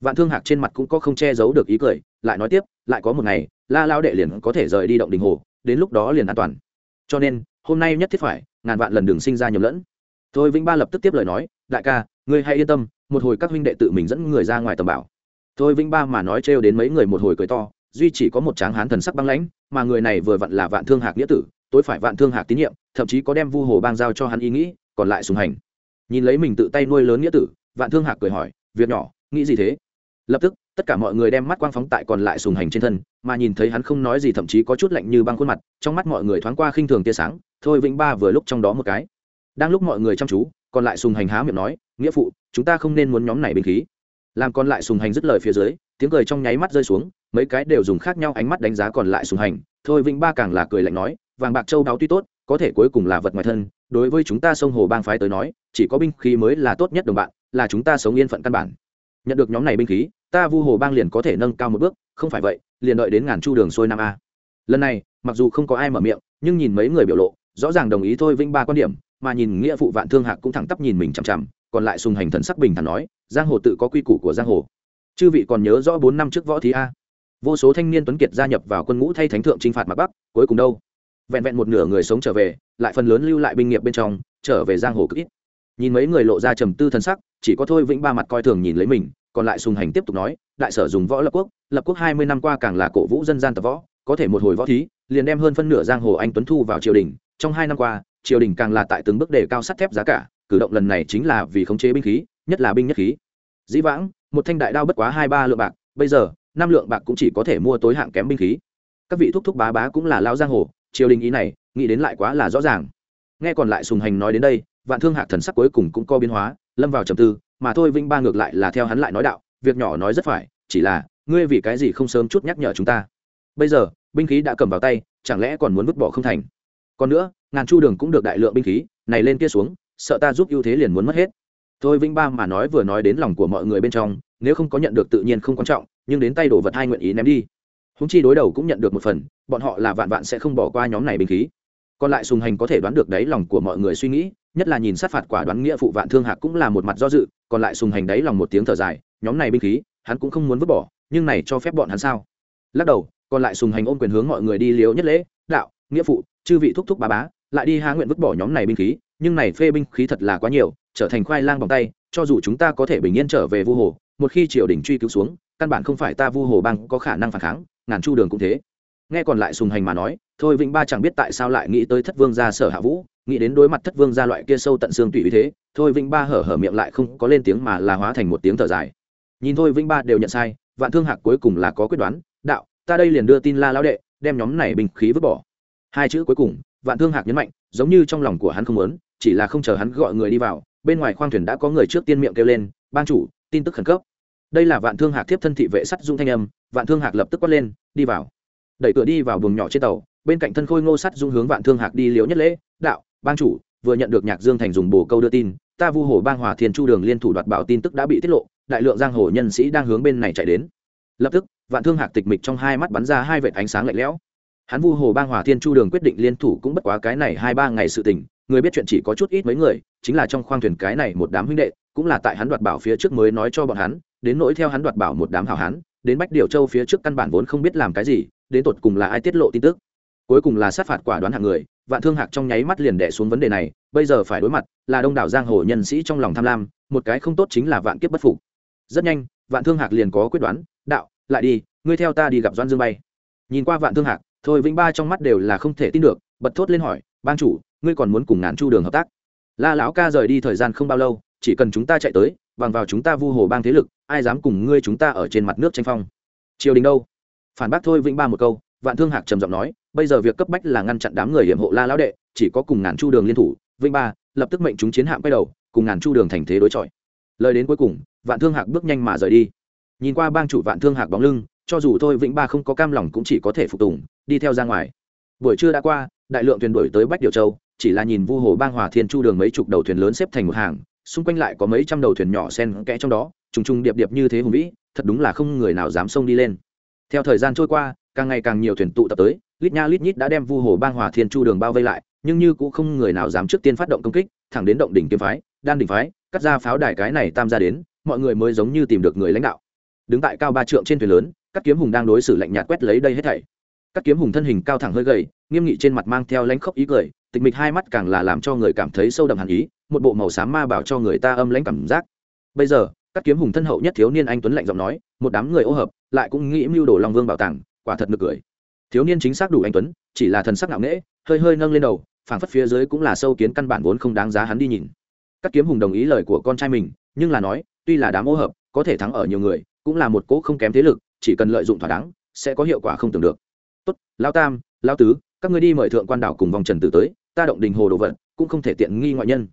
Vạn thương hạc trên mặt cũng có không che giấu được ý cười, lại nói tiếp, lại có một ngày, la lao đệ liền có thể rời đi động đình hồ, đến lúc đó liền an toàn. Cho nên, hôm nay nhất thiết phải, ngàn vạn lần đường sinh ra nhầm lẫn. Thôi vĩnh ba lập tức tiếp lời nói, đại ca, ngươi hãy yên tâm, một hồi các huynh đệ tự mình dẫn người ra ngoài tầm bảo. Thôi vĩnh ba mà nói trêu đến mấy người một hồi cười to duy chỉ có một tráng hán thần sắc băng lãnh, mà người này vừa vặn là vạn thương hạc nghĩa tử, tối phải vạn thương hạc tín nhiệm, thậm chí có đem vu hồ bang giao cho hắn ý nghĩ, còn lại sùng hành. Nhìn lấy mình tự tay nuôi lớn nghĩa tử, vạn thương hạc cười hỏi, việc nhỏ, nghĩ gì thế? Lập tức, tất cả mọi người đem mắt quang phóng tại còn lại sùng hành trên thân, mà nhìn thấy hắn không nói gì thậm chí có chút lạnh như băng khuôn mặt, trong mắt mọi người thoáng qua khinh thường tia sáng, thôi vĩnh ba vừa lúc trong đó một cái. Đang lúc mọi người chăm chú, còn lại sùng hành há miệng nói, nghĩa phụ, chúng ta không nên muốn nhóm này binh khí. Làm còn lại sùng hành dứt lời phía dưới, tiếng cười trong nháy mắt rơi xuống mấy cái đều dùng khác nhau ánh mắt đánh giá còn lại sùng hành. Thôi vĩnh ba càng là cười lạnh nói, vàng bạc châu đáo tuy tốt, có thể cuối cùng là vật ngoài thân. Đối với chúng ta sông hồ bang phái tới nói, chỉ có binh khí mới là tốt nhất đồng bạn, là chúng ta sống yên phận căn bản. Nhận được nhóm này binh khí, ta vu hồ bang liền có thể nâng cao một bước, không phải vậy, liền đợi đến ngàn chu đường xuôi nam a. Lần này, mặc dù không có ai mở miệng, nhưng nhìn mấy người biểu lộ, rõ ràng đồng ý thôi vinh ba quan điểm, mà nhìn nghĩa phụ vạn thương hạc cũng thẳng tắp nhìn mình chằm chằm, còn lại sùng hành thần sắc bình thản nói, giang hồ tự có quy củ của giang hồ. Chư vị còn nhớ rõ bốn năm trước võ thí a vô số thanh niên tuấn kiệt gia nhập vào quân ngũ thay thánh thượng chinh phạt mặt bắc, cuối cùng đâu? Vẹn vẹn một nửa người sống trở về, lại phần lớn lưu lại binh nghiệp bên trong, trở về giang hồ cực ít. Nhìn mấy người lộ ra trầm tư thân sắc, chỉ có thôi vĩnh ba mặt coi thường nhìn lấy mình, còn lại sùng hành tiếp tục nói, đại sở dùng võ lập quốc lập quốc hai mươi năm qua càng là cổ vũ dân gian tập võ, có thể một hồi võ thí, liền đem hơn phân nửa giang hồ anh tuấn thu vào triều đình. Trong hai năm qua, triều đình càng là tại từng bước đề cao sắt thép giá cả, cử động lần này chính là vì khống chế binh khí, nhất là binh nhất khí. Dĩ vãng, một thanh đại đao bất quá hai ba lượng bạc, bây giờ năm lượng bạc cũng chỉ có thể mua tối hạng kém binh khí. Các vị thúc thúc bá bá cũng là lao giang hồ, triều đình ý này, nghĩ đến lại quá là rõ ràng. Nghe còn lại sùng hành nói đến đây, vạn thương hạc thần sắc cuối cùng cũng co biến hóa, lâm vào trầm tư, mà thôi vinh ba ngược lại là theo hắn lại nói đạo, việc nhỏ nói rất phải, chỉ là, ngươi vì cái gì không sớm chút nhắc nhở chúng ta? Bây giờ, binh khí đã cầm vào tay, chẳng lẽ còn muốn vứt bỏ không thành? Còn nữa, ngàn chu đường cũng được đại lượng binh khí, này lên kia xuống, sợ ta giúp ưu thế liền muốn mất hết. Thôi vinh ba mà nói vừa nói đến lòng của mọi người bên trong, nếu không có nhận được tự nhiên không quan trọng nhưng đến tay đồ vật hai nguyện ý ném đi. Húng chi đối đầu cũng nhận được một phần, bọn họ là vạn vạn sẽ không bỏ qua nhóm này binh khí. Còn lại sùng hành có thể đoán được đáy lòng của mọi người suy nghĩ, nhất là nhìn sát phạt quả đoán nghĩa phụ vạn thương hạc cũng là một mặt do dự, còn lại sùng hành đáy lòng một tiếng thở dài, nhóm này binh khí, hắn cũng không muốn vứt bỏ, nhưng này cho phép bọn hắn sao? Lắc đầu, còn lại sùng hành ôm quyền hướng mọi người đi liếu nhất lễ, đạo, nghĩa phụ, chư vị thúc thúc bà bá, lại đi há nguyện vứt bỏ nhóm này binh khí, nhưng này phê binh khí thật là quá nhiều, trở thành khoai lang vòng tay, cho dù chúng ta có thể bình yên trở về vu hồ, một khi triều đình truy cứu xuống căn bản không phải ta vu hồ bang có khả năng phản kháng, ngàn chu đường cũng thế. Nghe còn lại sùng hành mà nói, thôi vĩnh ba chẳng biết tại sao lại nghĩ tới thất vương gia sở hạ vũ, nghĩ đến đối mặt thất vương gia loại kia sâu tận xương tùy ý thế, thôi vĩnh ba hở hở miệng lại không có lên tiếng mà là hóa thành một tiếng thở dài. Nhìn thôi vĩnh ba đều nhận sai, vạn thương hạc cuối cùng là có quyết đoán, đạo, ta đây liền đưa tin la lão đệ, đem nhóm này bình khí vứt bỏ. Hai chữ cuối cùng, vạn thương hạc nhấn mạnh, giống như trong lòng của hắn không muốn, chỉ là không chờ hắn gọi người đi vào, bên ngoài khoang thuyền đã có người trước tiên miệng kêu lên, ban chủ, tin tức khẩn cấp đây là vạn thương hạc tiếp thân thị vệ sắt dung thanh âm, vạn thương hạc lập tức quát lên, đi vào. Đẩy cửa đi vào buồng nhỏ trên tàu, bên cạnh thân khôi ngô sắt dung hướng vạn thương hạc đi liễu nhất lễ, đạo ban chủ, vừa nhận được nhạc dương thành dùng bồ câu đưa tin, ta vu hồ bang hòa thiên chu đường liên thủ đoạt bảo tin tức đã bị tiết lộ, đại lượng giang hồ nhân sĩ đang hướng bên này chạy đến. Lập tức, vạn thương hạc tịch mịch trong hai mắt bắn ra hai vệt ánh sáng lạnh lẽo. Hắn vu hồ bang hòa thiên chu đường quyết định liên thủ cũng bất quá cái này hai ba ngày sự tình, người biết chuyện chỉ có chút ít mấy người, chính là trong khoang thuyền cái này một đám huynh đệ, cũng là tại hắn đoạt bảo phía trước mới nói cho bọn hắn đến nỗi theo hắn đoạt bảo một đám hảo hán, đến bách điều châu phía trước căn bản vốn không biết làm cái gì, đến tột cùng là ai tiết lộ tin tức. Cuối cùng là sát phạt quả đoán hạng người, vạn thương hạc trong nháy mắt liền đẻ xuống vấn đề này, bây giờ phải đối mặt là đông đảo giang hồ nhân sĩ trong lòng tham lam, một cái không tốt chính là vạn kiếp bất phục. Rất nhanh, vạn thương hạc liền có quyết đoán, đạo, lại đi, ngươi theo ta đi gặp doan dương bay. Nhìn qua vạn thương hạc, thôi vĩnh ba trong mắt đều là không thể tin được, bật thốt lên hỏi ban chủ, ngươi còn muốn cùng ngàn chu đường hợp tác? La lão ca rời đi thời gian không bao lâu, chỉ cần chúng ta chạy tới bằng vào chúng ta vu hồ bang thế lực, ai dám cùng ngươi chúng ta ở trên mặt nước tranh phong? Triều đình đâu? Phản bác thôi vĩnh ba một câu, vạn thương hạc trầm giọng nói, bây giờ việc cấp bách là ngăn chặn đám người hiểm hộ la lão đệ, chỉ có cùng ngàn chu đường liên thủ. Vĩnh ba, lập tức mệnh chúng chiến hạm quay đầu, cùng ngàn chu đường thành thế đối chọi. Lời đến cuối cùng, vạn thương hạc bước nhanh mà rời đi. Nhìn qua bang chủ vạn thương hạc bóng lưng, cho dù thôi vĩnh ba không có cam lòng cũng chỉ có thể phục tùng, đi theo ra ngoài. Buổi trưa đã qua, đại lượng thuyền đuổi tới bách điều châu, chỉ là nhìn vu hồ bang hòa thiên chu đường mấy chục đầu thuyền lớn xếp thành một hàng xung quanh lại có mấy trăm đầu thuyền nhỏ sen kẽ trong đó, trùng trùng điệp điệp như thế hùng vĩ, thật đúng là không người nào dám xông đi lên. Theo thời gian trôi qua, càng ngày càng nhiều thuyền tụ tập tới, lít nha lít nhít đã đem vu hồ bang hòa thiên chu đường bao vây lại, nhưng như cũng không người nào dám trước tiên phát động công kích, thẳng đến động đỉnh kiếm phái, đan đỉnh phái, cắt ra pháo đài cái này tam ra đến, mọi người mới giống như tìm được người lãnh đạo. Đứng tại cao ba trượng trên thuyền lớn các kiếm hùng đang đối xử lạnh nhạt quét lấy đây hết thảy. Các kiếm hùng thân hình cao thẳng hơi gầy, nghiêm nghị trên mặt mang theo lãnh khốc ý cười, tịch mịch hai mắt càng là làm cho người cảm thấy sâu đậm hẳn ý một bộ màu xám ma bảo cho người ta âm lãnh cảm giác. Bây giờ các kiếm hùng thân hậu nhất thiếu niên anh tuấn lạnh giọng nói, một đám người ô hợp, lại cũng nghĩ mưu đồ long vương bảo tàng, quả thật nực cười. Thiếu niên chính xác đủ anh tuấn, chỉ là thần sắc ngạo nghễ, hơi hơi nâng lên đầu, phảng phất phía dưới cũng là sâu kiến căn bản vốn không đáng giá hắn đi nhìn. Các kiếm hùng đồng ý lời của con trai mình, nhưng là nói, tuy là đám ô hợp, có thể thắng ở nhiều người, cũng là một cỗ không kém thế lực, chỉ cần lợi dụng thỏa đáng, sẽ có hiệu quả không tưởng được. Tốt lao tam lao tứ, các ngươi đi mời thượng quan đảo cùng vòng trần tử tới, ta động đình hồ đồ vật, cũng không thể tiện nghi ngoại nhân.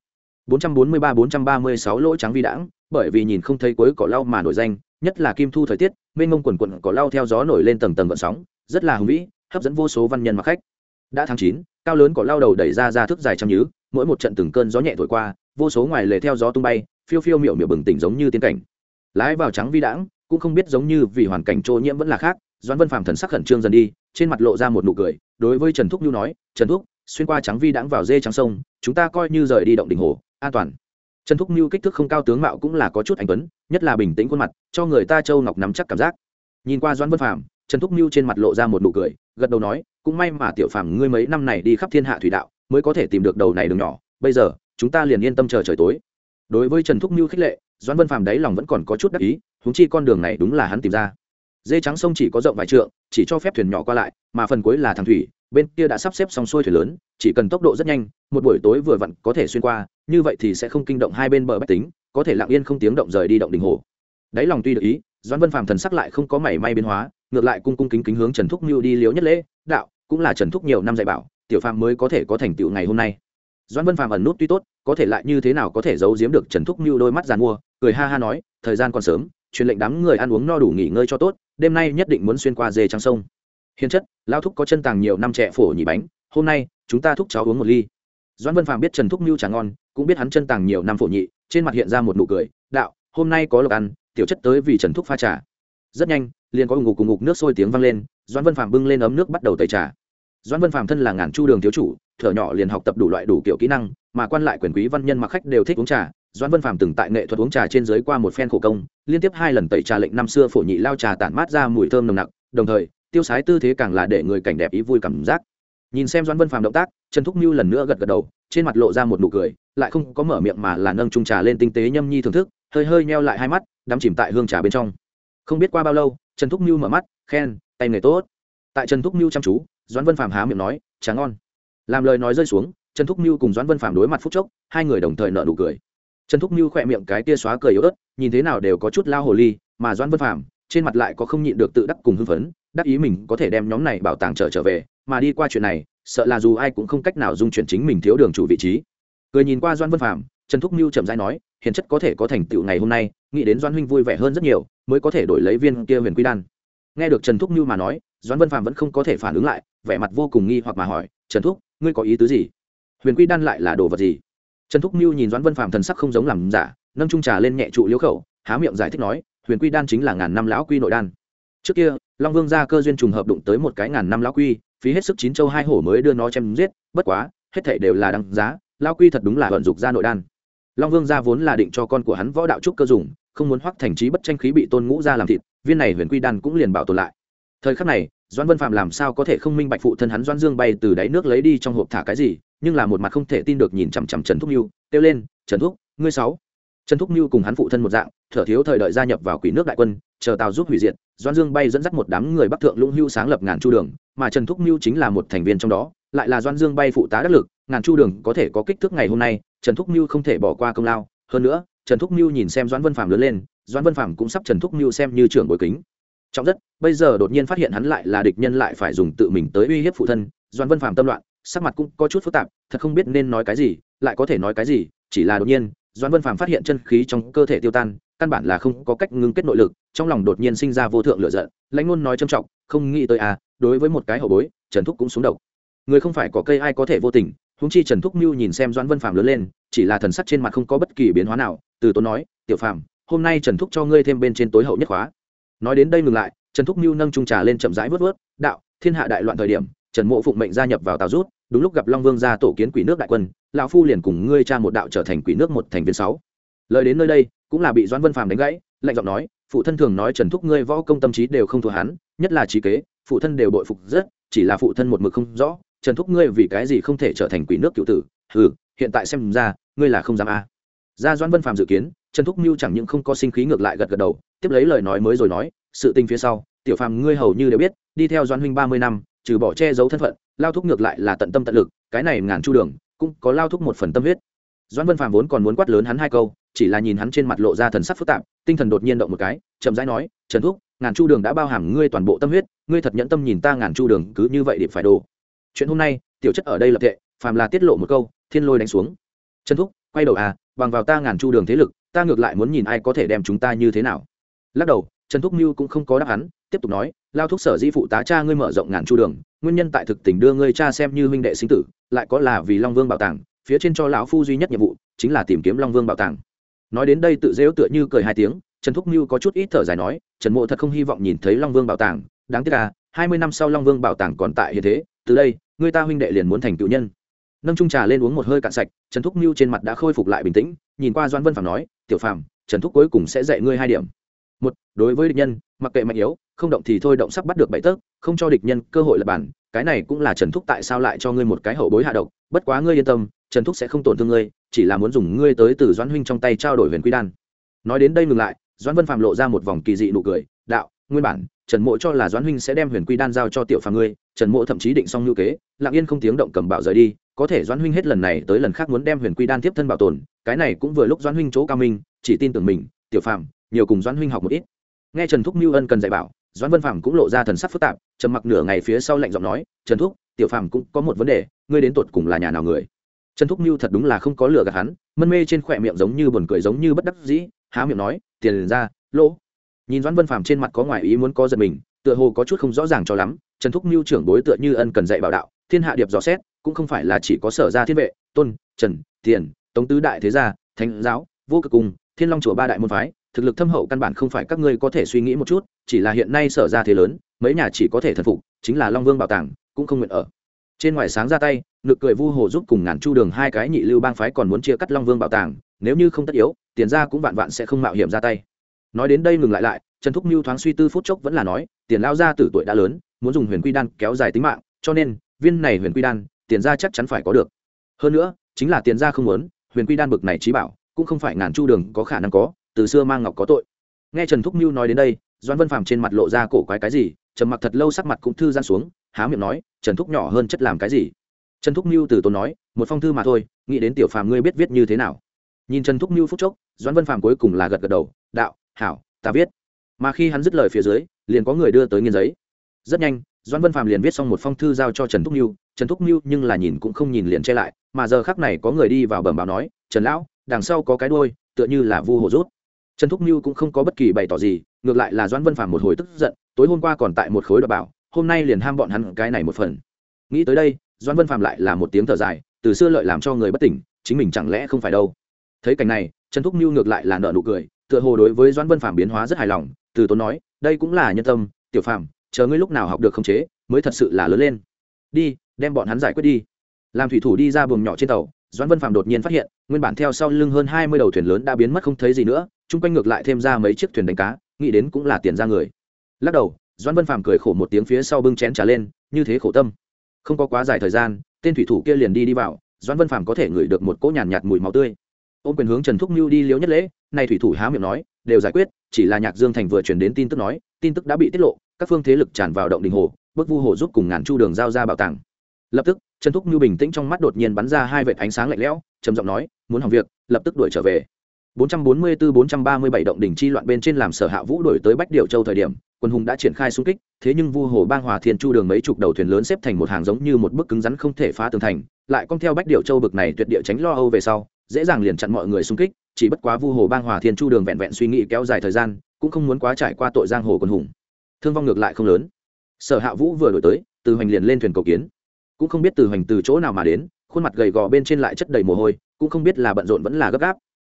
443-436 lỗ trắng vi đãng, bởi vì nhìn không thấy cuối cỏ lau mà nổi danh, nhất là kim thu thời tiết, mênh mông quần quần cỏ lau theo gió nổi lên tầng tầng gợn sóng, rất là hùng vĩ, hấp dẫn vô số văn nhân mặc khách. Đã tháng chín, cao lớn cỏ lau đầu đẩy ra ra thức dài trăm nhứ, mỗi một trận từng cơn gió nhẹ thổi qua, vô số ngoài lề theo gió tung bay, phiêu phiêu miểu miểu bừng tỉnh giống như tiên cảnh. Lái vào trắng vi đãng, cũng không biết giống như vì hoàn cảnh trô nhiễm vẫn là khác, doãn vân phàm thần sắc khẩn trương dần đi, trên mặt lộ ra một nụ cười, đối với trần thúc nhu nói, trần thúc, xuyên qua trắng vi đãng vào dê trắng sông, chúng ta coi như rời đi động đỉnh hồ an toàn. Trần thúc mưu kích thước không cao tướng mạo cũng là có chút anh tuấn, nhất là bình tĩnh khuôn mặt, cho người ta châu ngọc nắm chắc cảm giác. Nhìn qua doãn vân phàm, trần thúc mưu trên mặt lộ ra một nụ cười, gật đầu nói, cũng may mà tiểu phàm ngươi mấy năm này đi khắp thiên hạ thủy đạo, mới có thể tìm được đầu này đường nhỏ, bây giờ, chúng ta liền yên tâm chờ trời tối. Đối với trần thúc mưu khích lệ, doãn vân phàm đáy lòng vẫn còn có chút đắc ý húng chi con đường này đúng là hắn tìm ra. Dê trắng sông chỉ có rộng vài trượng, chỉ cho phép thuyền nhỏ qua lại, mà phần cuối là thằng thủy, bên kia đã sắp xếp xong xuôi thuyền lớn, chỉ cần tốc độ rất nhanh, một buổi tối vừa vặn có thể xuyên qua như vậy thì sẽ không kinh động hai bên bờ bách tính, có thể lặng yên không tiếng động rời đi động đình hồ. Đáy lòng tuy được ý, doãn vân phàm thần sắc lại không có mảy may biến hóa, ngược lại cung cung kính kính hướng trần thúc mưu đi liếu nhất lễ, đạo, cũng là trần thúc nhiều năm dạy bảo, tiểu phàm mới có thể có thành tựu ngày hôm nay. Doãn vân phàm ẩn nút tuy tốt, có thể lại như thế nào có thể giấu giếm được trần thúc mưu đôi mắt giàn mua, cười ha ha nói, thời gian còn sớm, truyền lệnh đám người ăn uống no đủ nghỉ ngơi cho tốt, đêm nay nhất định muốn xuyên qua dê trắng sông. Hiền chất lao thúc có chân tàng nhiều năm trẻ phổ nhị bánh, hôm nay, chúng ta thúc cháu uống một ly. Doãn vân phàm biết trần thúc mưu trà ngon cũng biết hắn chân tàng nhiều năm phổ nhị, trên mặt hiện ra một nụ cười, đạo, hôm nay có lộc ăn, tiểu chất tới vì trần thúc pha trà. Rất nhanh, liền có ngục cùng ngục nước sôi tiếng vang lên, doãn vân phàm bưng lên ấm nước bắt đầu tẩy trà. Doãn vân phàm thân là ngàn chu đường thiếu chủ, thở nhỏ liền học tập đủ loại đủ kiểu kỹ năng, mà quan lại quyền quý văn nhân mặc khách đều thích uống trà. Doãn vân phàm từng tại nghệ thuật uống trà trên dưới qua một phen khổ công, liên tiếp hai lần tẩy trà lệnh năm xưa phổ nhị lao trà tản mát ra mùi thơm nồng nặc, đồng thời, tiêu sái tư thế càng là để người cảnh đẹp ý vui cảm giác. Nhìn xem doãn vân phàm động tác, trần thúc mưu lần nữa gật gật đầu trên mặt lộ ra một nụ cười, lại không có mở miệng mà là nâng trung trà lên tinh tế nhâm nhi thưởng thức, hơi hơi neo lại hai mắt, đắm chìm tại hương trà bên trong. Không biết qua bao lâu, trần thúc mưu mở mắt, khen, tay nghề tốt. Tại trần thúc mưu chăm chú, doãn vân phàm há miệng nói tráng ngon. Làm lời nói rơi xuống, trần thúc mưu cùng doãn vân phàm đối mặt phúc chốc, hai người đồng thời nợ nụ cười. Trần thúc mưu khỏe miệng cái tia xóa cười yếu ớt, nhìn thế nào đều có chút lao hồ ly, mà doãn vân phàm trên mặt lại có không nhịn được tự đắc cùng hưng phấn, đắc ý mình có thể đem nhóm này bảo tàng trở trở về, mà đi qua chuyện này sợ là dù ai cũng không cách nào dung chuyển chính mình thiếu đường chủ vị trí. Cười nhìn qua doan vân phạm trần thúc mưu chậm rãi nói, hiền chất có thể có thành tựu ngày hôm nay, nghĩ đến doan huynh vui vẻ hơn rất nhiều, mới có thể đổi lấy viên kia huyền quy đan. Nghe được trần thúc mưu mà nói doan vân phạm vẫn không có thể phản ứng lại, vẻ mặt vô cùng nghi hoặc mà hỏi, trần thúc, ngươi có ý tứ gì? Huyền quy đan lại là đồ vật gì? Trần thúc mưu nhìn doan vân phạm thần sắc không giống làm giả, nâng trung trà lên nhẹ trụ liễu khẩu, há miệng giải thích nói, huyền quy đan chính là ngàn năm lão quy nội đan. Trước kia, long vương gia cơ duyên trùng hợp đụng tới một cái ngàn năm lão quy phí hết sức chín châu hai hổ mới đưa nó chém giết, bất quá, hết thảy đều là đăng giá lão quy thật đúng là vận dục ra nội đan. Long vương gia vốn là định cho con của hắn võ đạo trúc cơ dùng, không muốn hoắc thành trí bất tranh khí bị tôn ngũ ra làm thịt, viên này huyền quy đan cũng liền bảo tồn lại. Thời khắc này, doãn vân phạm làm sao có thể không minh bạch phụ thân hắn doãn dương bay từ đáy nước lấy đi trong hộp thả cái gì, nhưng là một mặt không thể tin được nhìn chằm chằm trần thúc mưu kêu lên, trần thúc, ngươi sáu. Trần thúc mưu cùng hắn phụ thân một dạng, thở thiếu thời đợi gia nhập vào quỷ nước đại quân, chờ tàu giúp hủy diệt doan dương bay dẫn dắt một đám người bắc thượng lũng hưu sáng lập ngàn chu đường, mà trần thúc mưu chính là một thành viên trong đó, lại là doan dương bay phụ tá đắc lực, ngàn chu đường có thể có kích thước ngày hôm nay, trần thúc mưu không thể bỏ qua công lao. Hơn nữa, trần thúc mưu nhìn xem Doan vân phạm lớn lên Doan vân phạm cũng sắp trần thúc mưu xem như trưởng bồi kính. Trọng rất, bây giờ đột nhiên phát hiện hắn lại là địch nhân lại phải dùng tự mình tới uy hiếp phụ thân Doan vân phạm tâm loạn, sắc mặt cũng có chút phức tạp, thật không biết nên nói cái gì, lại có thể nói cái gì, chỉ là đột nhiên Doan vân phạm phát hiện chân khí trong cơ thể tiêu tan căn bản là không có cách ngưng kết nội lực, trong lòng đột nhiên sinh ra vô thượng lựa giận, lãnh ngôn nói trầm trọng, không nghĩ tới à đối với một cái hậu bối, trần thúc cũng xuống độc. Người không phải có cây ai có thể vô tình húng chi trần thúc mưu nhìn xem doãn vân phạm lớn lên, chỉ là thần sắc trên mặt không có bất kỳ biến hóa nào, từ tôi nói, tiểu phạm hôm nay trần thúc cho ngươi thêm bên trên tối hậu nhất khóa. Nói đến đây ngừng lại, trần thúc mưu nâng trung trà lên chậm rãi vớt vớt, đạo, thiên hạ đại loạn thời điểm, trần mộ phụng mệnh gia nhập vào tào rút, đúng lúc gặp long vương gia tổ kiến quỷ nước đại quân, lão phu liền cùng ngươi cha một đạo trở thành quỷ nước một thành viên sáu. Lời đến nơi đây cũng là bị doãn vân phàm đánh gãy, lạnh giọng nói, phụ thân thường nói trần thúc ngươi võ công tâm trí đều không thua hắn, nhất là trí kế, phụ thân đều bội phục rất, chỉ là phụ thân một mực không rõ, trần thúc ngươi vì cái gì không thể trở thành quỷ nước cựu tử ừ hiện tại xem ra, ngươi là không dám a à. ra doãn vân phàm dự kiến, trần thúc mưu chẳng những không có sinh khí ngược lại gật gật đầu, tiếp lấy lời nói mới rồi nói, sự tình phía sau, tiểu phàm ngươi hầu như đều biết, đi theo doãn huynh ba mươi năm, trừ bỏ che giấu thân phận, lao thúc ngược lại là tận tâm tận lực, cái này ngàn chu đường, cũng có lao thúc một phần tâm huyết doãn vân phàm vốn còn muốn quát lớn hắn hai câu chỉ là nhìn hắn trên mặt lộ ra thần sắc phức tạp, tinh thần đột nhiên động một cái, chậm rãi nói, trần thúc, ngàn chu đường đã bao hàm ngươi toàn bộ tâm huyết, ngươi thật nhẫn tâm nhìn ta ngàn chu đường cứ như vậy điệp phải đồ. Chuyện hôm nay, tiểu chất ở đây lập tệ phàm là tiết lộ một câu, thiên lôi đánh xuống. Trần thúc, quay đầu à bằng vào ta ngàn chu đường thế lực, ta ngược lại muốn nhìn ai có thể đem chúng ta như thế nào. Lắc đầu, trần thúc mưu cũng không có đáp hắn, tiếp tục nói, lao thúc sở di phụ tá cha ngươi mở rộng ngàn chu đường, nguyên nhân tại thực tình đưa ngươi cha xem như huynh đệ sinh tử, lại có là vì long vương bảo tàng, phía trên cho lão phu duy nhất nhiệm vụ, chính là tìm kiếm long vương bảo tàng nói đến đây tự dễu tựa như cười hai tiếng, trần thúc mưu có chút ít thở dài nói, trần mộ thật không hy vọng nhìn thấy long vương bảo tàng, đáng tiếc là hai mươi năm sau long vương bảo tàng còn tại hiện thế, từ đây, người ta huynh đệ liền muốn thành cựu nhân. Nâng trung trà lên uống một hơi cạn sạch, trần thúc mưu trên mặt đã khôi phục lại bình tĩnh, nhìn qua doan vân phàm nói, tiểu phạm trần thúc cuối cùng sẽ dạy ngươi hai điểm. Một, đối với địch nhân, mặc kệ mạnh yếu, không động thì thôi động sắp bắt được bảy tấc, không cho địch nhân cơ hội lập bản, cái này cũng là trần thúc tại sao lại cho ngươi một cái hậu bối hạ độc, bất quá ngươi yên tâm, trần thúc sẽ không tổn thương ngươi chỉ là muốn dùng ngươi tới từ doãn huynh trong tay trao đổi huyền quy đan. Nói đến đây ngừng lại, doãn vân phạm lộ ra một vòng kỳ dị nụ cười, đạo, nguyên bản, trần mộ cho là doãn huynh sẽ đem huyền quy đan giao cho tiểu phàm ngươi. Trần mộ thậm chí định xong ngữ kế, lặng yên không tiếng động cầm bạo rời đi, có thể doãn huynh hết lần này tới lần khác muốn đem huyền quy đan tiếp thân bảo tồn, cái này cũng vừa lúc doãn huynh chỗ cao minh, chỉ tin tưởng mình, tiểu phàm, nhiều cùng doãn huynh học một ít. Nghe trần thúc mưu ân cần dạy bảo, doãn vân phạm cũng lộ ra thần sắc phức tạp, trầm mặc nửa ngày phía sau lạnh giọng nói, trần thúc, tiểu phàm cũng có một vấn đề, ngươi đến tột cùng là nhà nào người? Trần thúc mưu thật đúng là không có lừa gạt hắn, mân mê trên khỏe miệng giống như buồn cười giống như bất đắc dĩ, há miệng nói, tiền ra, lỗ. Nhìn doãn vân phàm trên mặt có ngoài ý muốn có giật mình, tựa hồ có chút không rõ ràng cho lắm, trần thúc mưu trưởng bối tựa như ân cần dạy bảo đạo, thiên hạ điệp dò xét, cũng không phải là chỉ có sở gia thiên vệ, tôn, trần, tiền, tống tứ đại thế gia, thánh giáo, vô cực cung thiên long chùa ba đại môn phái, thực lực thâm hậu căn bản không phải các ngươi có thể suy nghĩ một chút, chỉ là hiện nay sở ra thế lớn, mấy nhà chỉ có thể thần phục, chính là long vương bảo tàng, cũng không nguyện ở. Trên ngoài sáng ra tay nực cười vu hồ giúp cùng ngàn chu đường hai cái nhị lưu bang phái còn muốn chia cắt long vương bảo tàng, nếu như không tất yếu, tiền ra cũng vạn vạn sẽ không mạo hiểm ra tay. Nói đến đây ngừng lại lại, trần thúc mưu thoáng suy tư phút chốc vẫn là nói, tiền lao ra từ tuổi đã lớn, muốn dùng huyền quy đan kéo dài tính mạng, cho nên, viên này huyền quy đan, tiền ra chắc chắn phải có được. Hơn nữa, chính là tiền ra không muốn, huyền quy đan bực này trí bảo, cũng không phải ngàn chu đường có khả năng có, từ xưa mang ngọc có tội. Nghe trần thúc mưu nói đến đây doan vân phàm trên mặt lộ ra cổ quái cái gì, trầm mặc thật lâu sắc mặt cũng thư gian xuống, há miệng nói, trần thúc nhỏ hơn chất làm cái gì? Trần thúc mưu từ tốn nói, một phong thư mà thôi, nghĩ đến tiểu phàm ngươi biết viết như thế nào. Nhìn trần thúc mưu phúc chốc, doãn vân phàm cuối cùng là gật gật đầu, đạo, hảo, ta viết. Mà khi hắn dứt lời phía dưới, liền có người đưa tới nghiên giấy. Rất nhanh, doãn vân phàm liền viết xong một phong thư giao cho trần thúc mưu trần thúc mưu nhưng là nhìn cũng không nhìn liền che lại, mà giờ khắc này có người đi vào bẩm báo nói, trần lão, đằng sau có cái đôi tựa như là vu hồ rút. Trần thúc mưu cũng không có bất kỳ bày tỏ gì, ngược lại là doãn vân phàm một hồi tức giận, tối hôm qua còn tại một khối đ bảo, hôm nay liền ham bọn hắn cái này một phần. Nghĩ tới đây Doan vân Phạm lại là một tiếng thở dài từ xưa lợi làm cho người bất tỉnh chính mình chẳng lẽ không phải đâu? Thấy cảnh này trần thúc mưu ngược lại là nợ nụ cười tựa hồ đối với Doan vân Phạm biến hóa rất hài lòng từ tốn nói đây cũng là nhân tâm tiểu phạm, chờ ngươi lúc nào học được khống chế mới thật sự là lớn lên. Đi đem bọn hắn giải quyết đi. Làm thủy thủ đi ra buồng nhỏ trên tàu doãn vân Phạm đột nhiên phát hiện nguyên bản theo sau lưng hơn hai mươi đầu thuyền lớn đã biến mất không thấy gì nữa chung quanh ngược lại thêm ra mấy chiếc thuyền đánh cá nghĩ đến cũng là tiền ra người. Lắc đầu doãn vân Phạm cười khổ một tiếng phía sau bưng chén trả lên như thế khổ tâm không có quá dài thời gian tên thủy thủ kia liền đi đi vào doãn vân phàm có thể ngửi được một cỗ nhàn nhạt, nhạt mùi máu tươi. Ô quyền hướng trần thúc mưu đi liếu nhất lễ nay thủy thủ há miệng nói đều giải quyết chỉ là nhạc dương thành vừa chuyển đến tin tức nói tin tức đã bị tiết lộ các phương thế lực tràn vào động đình hồ bức vu hồ giúp cùng ngàn chu đường giao ra bảo tàng. Lập tức trần thúc mưu bình tĩnh trong mắt đột nhiên bắn ra hai vệt ánh sáng lạnh lẽo trầm giọng nói muốn hỏng việc lập tức đuổi trở về. 444-437 động đỉnh chi loạn bên trên làm sở hạ vũ đổi tới bách điệu châu thời điểm quân hùng đã triển khai xung kích, thế nhưng vu hồ bang hòa thiên chu đường mấy chục đầu thuyền lớn xếp thành một hàng giống như một bức cứng rắn không thể phá tường thành, lại cong theo bách điệu châu bực này tuyệt địa tránh lo âu về sau, dễ dàng liền chặn mọi người xung kích, chỉ bất quá vu hồ bang hòa thiên chu đường vẹn vẹn suy nghĩ kéo dài thời gian, cũng không muốn quá trải qua tội giang hồ quân hùng. Thương vong ngược lại không lớn. Sở hạ vũ vừa đổi tới, từ hoành liền lên thuyền cầu kiến. Cũng không biết từ hoành từ chỗ nào mà đến, khuôn mặt gầy gò bên trên lại chất đầy mồ hôi, cũng không biết là bận rộn vẫn là gấp gáp.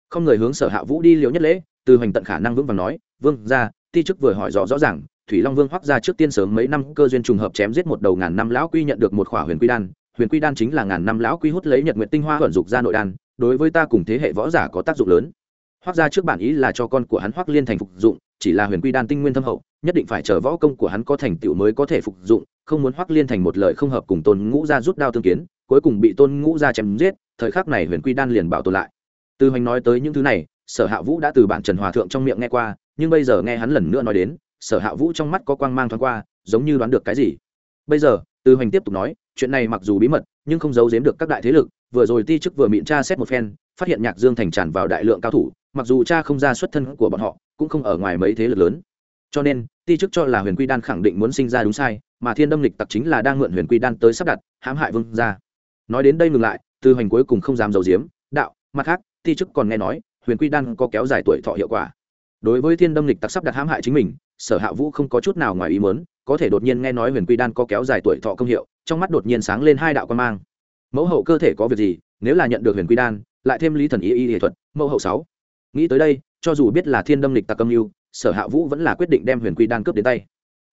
Không người hướng sở hạ vũ đi liễu nhất lễ, từ hoành tận khả năng vững vàng nói vương ra, ti chức vừa hỏi rõ rõ ràng, thủy long vương hoắc ra trước tiên sớm mấy năm cơ duyên trùng hợp chém giết một đầu ngàn năm lão quy nhận được một khỏa huyền quy đan, huyền quy đan chính là ngàn năm lão quy hút lấy nhật nguyện tinh hoa thuận dục ra nội đan, đối với ta cùng thế hệ võ giả có tác dụng lớn. Hoắc ra trước bản ý là cho con của hắn hoắc liên thành phục dụng, chỉ là huyền quy đan tinh nguyên thâm hậu, nhất định phải chờ võ công của hắn có thành tựu mới có thể phục dụng, không muốn hoắc liên thành một lời không hợp cùng tôn ngũ ra rút đao tương kiến, cuối cùng bị tôn ngũ ra chém giết, thời khắc này huyền quy đan liền bảo tồn lại. Từ hoành nói tới những thứ này, sở hạ vũ đã từ bản trần hòa thượng trong miệng nghe qua nhưng bây giờ nghe hắn lần nữa nói đến, sở hạ vũ trong mắt có quang mang thoáng qua, giống như đoán được cái gì. Bây giờ, từ hoành tiếp tục nói, chuyện này mặc dù bí mật, nhưng không giấu giếm được các đại thế lực, vừa rồi ti chức vừa miệng tra xét một phen, phát hiện nhạc dương thành tràn vào đại lượng cao thủ, mặc dù cha không ra xuất thân của bọn họ, cũng không ở ngoài mấy thế lực lớn. Cho nên, ti chức cho là huyền quy đan khẳng định muốn sinh ra đúng sai, mà thiên đâm lịch tặc chính là đang mượn huyền quy đan tới sắp đặt, hãm hại vương ra nói đến đây ngừng lại tư hoành cuối cùng không dám giấu giếm, đạo, mặt khác, ti chức còn nghe nói, huyền quy đan có kéo dài tuổi thọ hiệu quả đối với thiên đâm lịch tặc sắp đặt hãm hại chính mình, sở hạ vũ không có chút nào ngoài ý muốn, có thể đột nhiên nghe nói huyền quy đan có kéo dài tuổi thọ công hiệu, trong mắt đột nhiên sáng lên hai đạo quan mang. Mẫu hậu cơ thể có việc gì, nếu là nhận được huyền quy đan, lại thêm lý thần y y nghệ thuật, mẫu hậu sáu. Nghĩ tới đây, cho dù biết là thiên đâm lịch tặc âm mưu, sở hạ vũ vẫn là quyết định đem huyền quy đan cướp đến tay.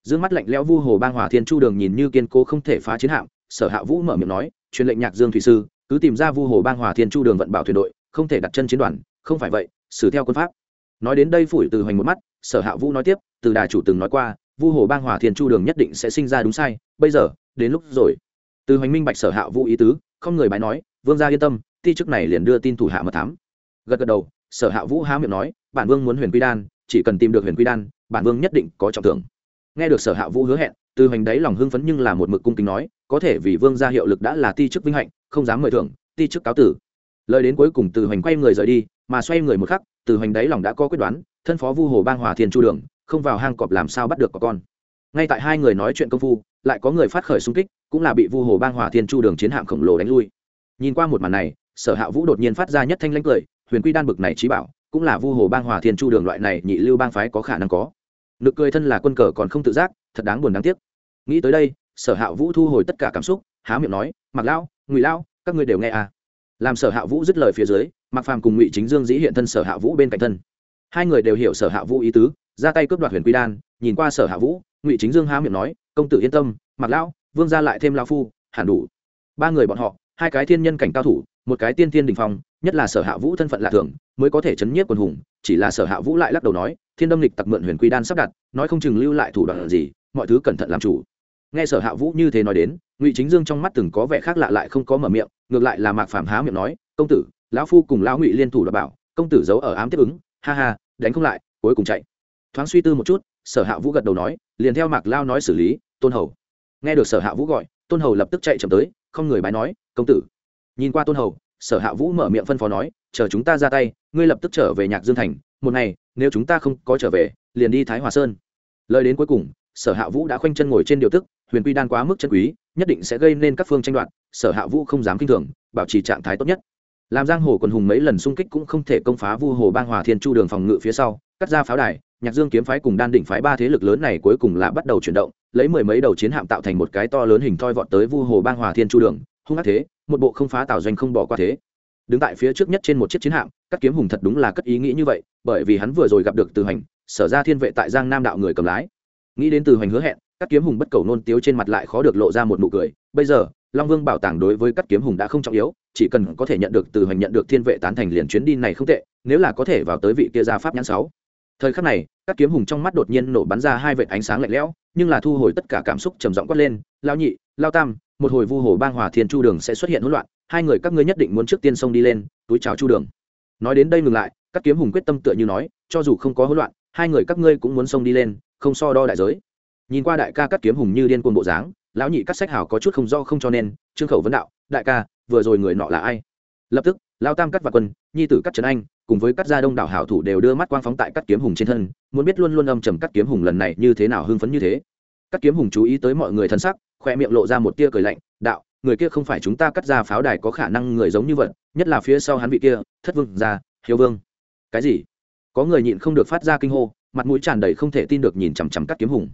D mắt lạnh lẽo vu hồ bang hòa thiên chu đường nhìn như kiên cố không thể phá chiến hạm, sở hạ vũ mở miệng nói, truyền lệnh nhạc dương thủy sư, cứ tìm ra vu hồ bang hòa thiên chu đường vận bảo thuyền đội, không thể đặt chân chiến đoàn, không phải vậy, xử theo quân pháp nói đến đây phủi từ hoành một mắt, sở hạ vũ nói tiếp, từ đà chủ từng nói qua, vu hồ bang hòa thiên chu đường nhất định sẽ sinh ra đúng sai, bây giờ, đến lúc rồi. Từ hoành minh bạch sở hạ vũ ý tứ, không người bái nói, vương gia yên tâm ti chức này liền đưa tin thủ hạ mật thám. Gật gật đầu, sở hạ vũ há miệng nói, bản vương muốn huyền quy đan, chỉ cần tìm được huyền quy đan, bản vương nhất định có trọng thưởng. Nghe được sở hạ vũ hứa hẹn, từ hoành đấy lòng hưng phấn nhưng là một mực cung kính nói, có thể vì vương gia hiệu lực đã là ti chức vinh hạnh, không dám mời thưởng ti chức cáo tử lời đến cuối cùng từ hoành quay người rời đi, mà xoay người một khắc, từ hoành đáy lòng đã có quyết đoán, thân phó vu hồ bang hòa thiên chu đường, không vào hang cọp làm sao bắt được có con. Ngay tại hai người nói chuyện công phu, lại có người phát khởi xung kích, cũng là bị vu hồ bang hòa thiên chu đường chiến hạm khổng lồ đánh lui. Nhìn qua một màn này, sở hạ vũ đột nhiên phát ra nhất thanh lãnh cười, huyền quy đan bực này trí bảo, cũng là vu hồ bang hòa thiên chu đường loại này nhị lưu bang phái có khả năng có. Nực cười thân là quân cờ còn không tự giác, thật đáng buồn đáng tiếc. Nghĩ tới đây, sở hạ vũ thu hồi tất cả cảm xúc, há miệng nói mặc lão, ngụy lão, các ngươi đều nghe à làm sở hạ vũ dứt lời phía dưới mặc phàm cùng ngụy chính dương dĩ hiện thân sở hạ vũ bên cạnh thân. Hai người đều hiểu sở hạ vũ ý tứ, ra tay cướp đoạt huyền quy đan, nhìn qua sở hạ vũ, ngụy chính dương há miệng nói, công tử yên tâm mặc lão, vương gia lại thêm lao phu, hẳn đủ. Ba người bọn họ, hai cái thiên nhân cảnh cao thủ, một cái tiên thiên đình phong, nhất là sở hạ vũ thân phận lạ thường, mới có thể chấn nhiếp quần hùng, chỉ là sở hạ vũ lại lắc đầu nói, thiên đâm lịch tặc mượn huyền quy đan sắp đặt, nói không chừng lưu lại thủ đoạn gì, mọi thứ cẩn thận làm chủ nghe sở hạ vũ như thế nói đến, ngụy chính dương trong mắt từng có vẻ khác lạ lại không có mở miệng, ngược lại là mạc phàm há miệng nói, công tử, lão phu cùng lão ngụy liên thủ đảm bảo, công tử giấu ở ám tiếp ứng, ha ha, đánh không lại, cuối cùng chạy. Thoáng suy tư một chút, sở hạ vũ gật đầu nói, liền theo mạc lao nói xử lý, tôn hầu. Nghe được sở hạ vũ gọi, tôn hầu lập tức chạy chậm tới, không người bái nói, công tử. Nhìn qua tôn hầu, sở hạ vũ mở miệng phân phó nói, chờ chúng ta ra tay, ngươi lập tức trở về nhạc dương thành, một ngày, nếu chúng ta không có trở về, liền đi thái hòa sơn. Lời đến cuối cùng, sở hạ vũ đã khoanh chân ngồi trên điều tức huyền quy đan quá mức chân quý, nhất định sẽ gây nên các phương tranh đoạt, sở hạ vũ không dám kinh thường, bảo trì trạng thái tốt nhất. Làm giang hồ quần hùng mấy lần xung kích cũng không thể công phá vu hồ bang hòa thiên chu đường phòng ngự phía sau, cắt ra pháo đài, nhạc dương kiếm phái cùng đan đỉnh phái ba thế lực lớn này cuối cùng là bắt đầu chuyển động, lấy mười mấy đầu chiến hạm tạo thành một cái to lớn hình thoi vọt tới vu hồ bang hòa thiên chu đường, hung ác thế, một bộ không phá tạo doanh không bỏ qua thế. Đứng tại phía trước nhất trên một chiếc chiến hạm các kiếm hùng thật đúng là cất ý nghĩ như vậy, bởi vì hắn vừa rồi gặp được từ hành sở ra thiên vệ tại giang nam đạo người cầm lái. Nghĩ đến từ hành hứa hẹn các kiếm hùng bất cầu nôn tiếu trên mặt lại khó được lộ ra một nụ cười. Bây giờ, long vương bảo tàng đối với các kiếm hùng đã không trọng yếu, chỉ cần có thể nhận được từ hành nhận được thiên vệ tán thành liền chuyến đi này không tệ, nếu là có thể vào tới vị kia gia pháp nhãn sáu. Thời khắc này các kiếm hùng trong mắt đột nhiên nổ bắn ra hai vệt ánh sáng lạnh lẽo, nhưng là thu hồi tất cả cảm xúc trầm giọng quát lên lao nhị, lao tam, một hồi vu hồ bang hòa thiên chu đường sẽ xuất hiện hỗn loạn, hai người các ngươi nhất định muốn trước tiên sông đi lên, túi chào chu đường. Nói đến đây ngừng lại các kiếm hùng quyết tâm tựa như nói, cho dù không có hỗn loạn, hai người các ngươi cũng muốn sông đi lên, không so đo đại giới nhìn qua đại ca cắt kiếm hùng như điên cuồng bộ dáng, lão nhị cắt sách hào có chút không do không cho nên, trương khẩu vấn đạo, đại ca, vừa rồi người nọ là ai? Lập tức lao tam cắt và quân, nhi tử cắt trấn anh, cùng với cắt gia đông đảo hảo thủ đều đưa mắt quang phóng tại cắt kiếm hùng trên thân, muốn biết luôn luôn âm trầm cắt kiếm hùng lần này như thế nào hưng phấn như thế. Cắt kiếm hùng chú ý tới mọi người thân sắc, khoe miệng lộ ra một tia cười lạnh, đạo, người kia không phải chúng ta cắt ra pháo đài có khả năng người giống như vậy, nhất là phía sau hắn vị kia, thất vương gia, hiếu vương. Cái gì? Có người nhịn không được phát ra kinh hô, mặt mũi tràn đầy không thể tin được nhìn chằm chằm cắt kiếm hùng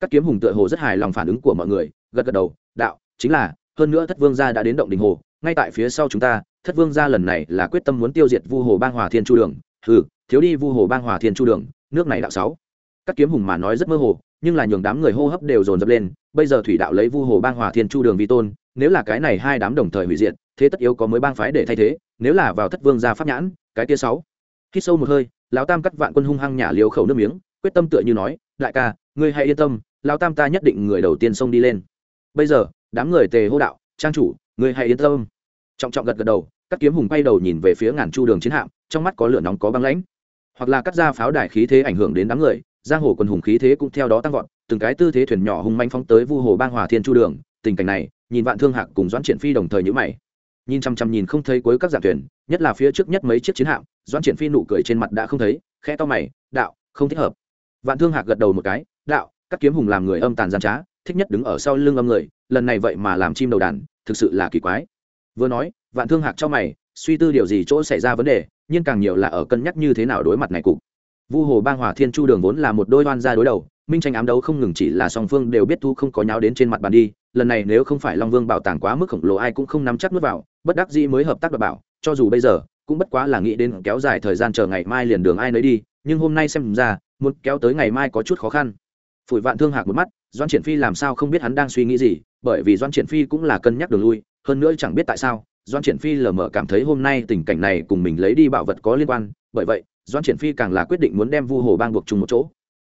các kiếm hùng tựa hồ rất hài lòng phản ứng của mọi người, gật gật đầu, đạo, chính là, hơn nữa thất vương gia đã đến động đình hồ, ngay tại phía sau chúng ta, thất vương gia lần này là quyết tâm muốn tiêu diệt vu hồ bang hòa thiên chu đường. Ừ thiếu đi vu hồ bang hòa thiên chu đường, nước này đạo sáu. Các kiếm hùng mà nói rất mơ hồ, nhưng là nhường đám người hô hấp đều dồn dập lên, bây giờ thủy đạo lấy vu hồ bang hòa thiên chu đường vi tôn, nếu là cái này hai đám đồng thời hủy diệt, thế tất yếu có mới bang phái để thay thế, nếu là vào thất vương gia pháp nhãn, cái kia sáu. Khi sâu một hơi, lão tam cắt vạn quân hung hăng nhả liều khẩu nước miếng, quyết tâm tựa như nói, đại ca, ngươi hãy yên tâm lão tam ta nhất định người đầu tiên xông đi lên. Bây giờ, đám người tề hô đạo, trang chủ ngươi hãy yên tâm. Trọng trọng gật gật đầu các kiếm hùng bay đầu nhìn về phía ngàn chu đường chiến hạm, trong mắt có lửa nóng, có băng lãnh. Hoặc là cắt ra pháo đài khí thế ảnh hưởng đến đám người, giang hồ quần hùng khí thế cũng theo đó tăng vọt, từng cái tư thế thuyền nhỏ hung manh phóng tới vu hồ bang hòa thiên chu đường, tình cảnh này, nhìn vạn thương hạc cùng doãn triển phi đồng thời nhữ mày. Nhìn chăm chăm nhìn không thấy cuối các dạng thuyền, nhất là phía trước nhất mấy chiếc chiến hạm, doãn triển phi nụ cười trên mặt đã không thấy, khẽ to mày, đạo, không thích hợp. Vạn thương hạc gật đầu một cái, đạo các kiếm hùng làm người âm tàn gian trá, thích nhất đứng ở sau lưng âm người, lần này vậy mà làm chim đầu đàn, thực sự là kỳ quái. Vừa nói, vạn thương hạc cho mày, suy tư điều gì chỗ xảy ra vấn đề, nhưng càng nhiều là ở cân nhắc như thế nào đối mặt này cục. Vu hồ bang hòa thiên chu đường vốn là một đôi oan gia đối đầu, minh tranh ám đấu không ngừng chỉ là song phương đều biết thu không có nháo đến trên mặt bàn đi, lần này nếu không phải long vương bảo tàng quá mức khổng lồ ai cũng không nắm chắc nước vào, bất đắc dĩ mới hợp tác đảm bảo, cho dù bây giờ, cũng bất quá là nghĩ đến kéo dài thời gian chờ ngày mai liền đường ai nấy đi, nhưng hôm nay xem ra, muốn kéo tới ngày mai có chút khó khăn phủi vạn thương hạc một mắt doan triển phi làm sao không biết hắn đang suy nghĩ gì, bởi vì doan triển phi cũng là cân nhắc đường lui, hơn nữa chẳng biết tại sao doan triển phi lờ mờ cảm thấy hôm nay tình cảnh này cùng mình lấy đi bảo vật có liên quan, bởi vậy doan triển phi càng là quyết định muốn đem vu hồ bang buộc chung một chỗ.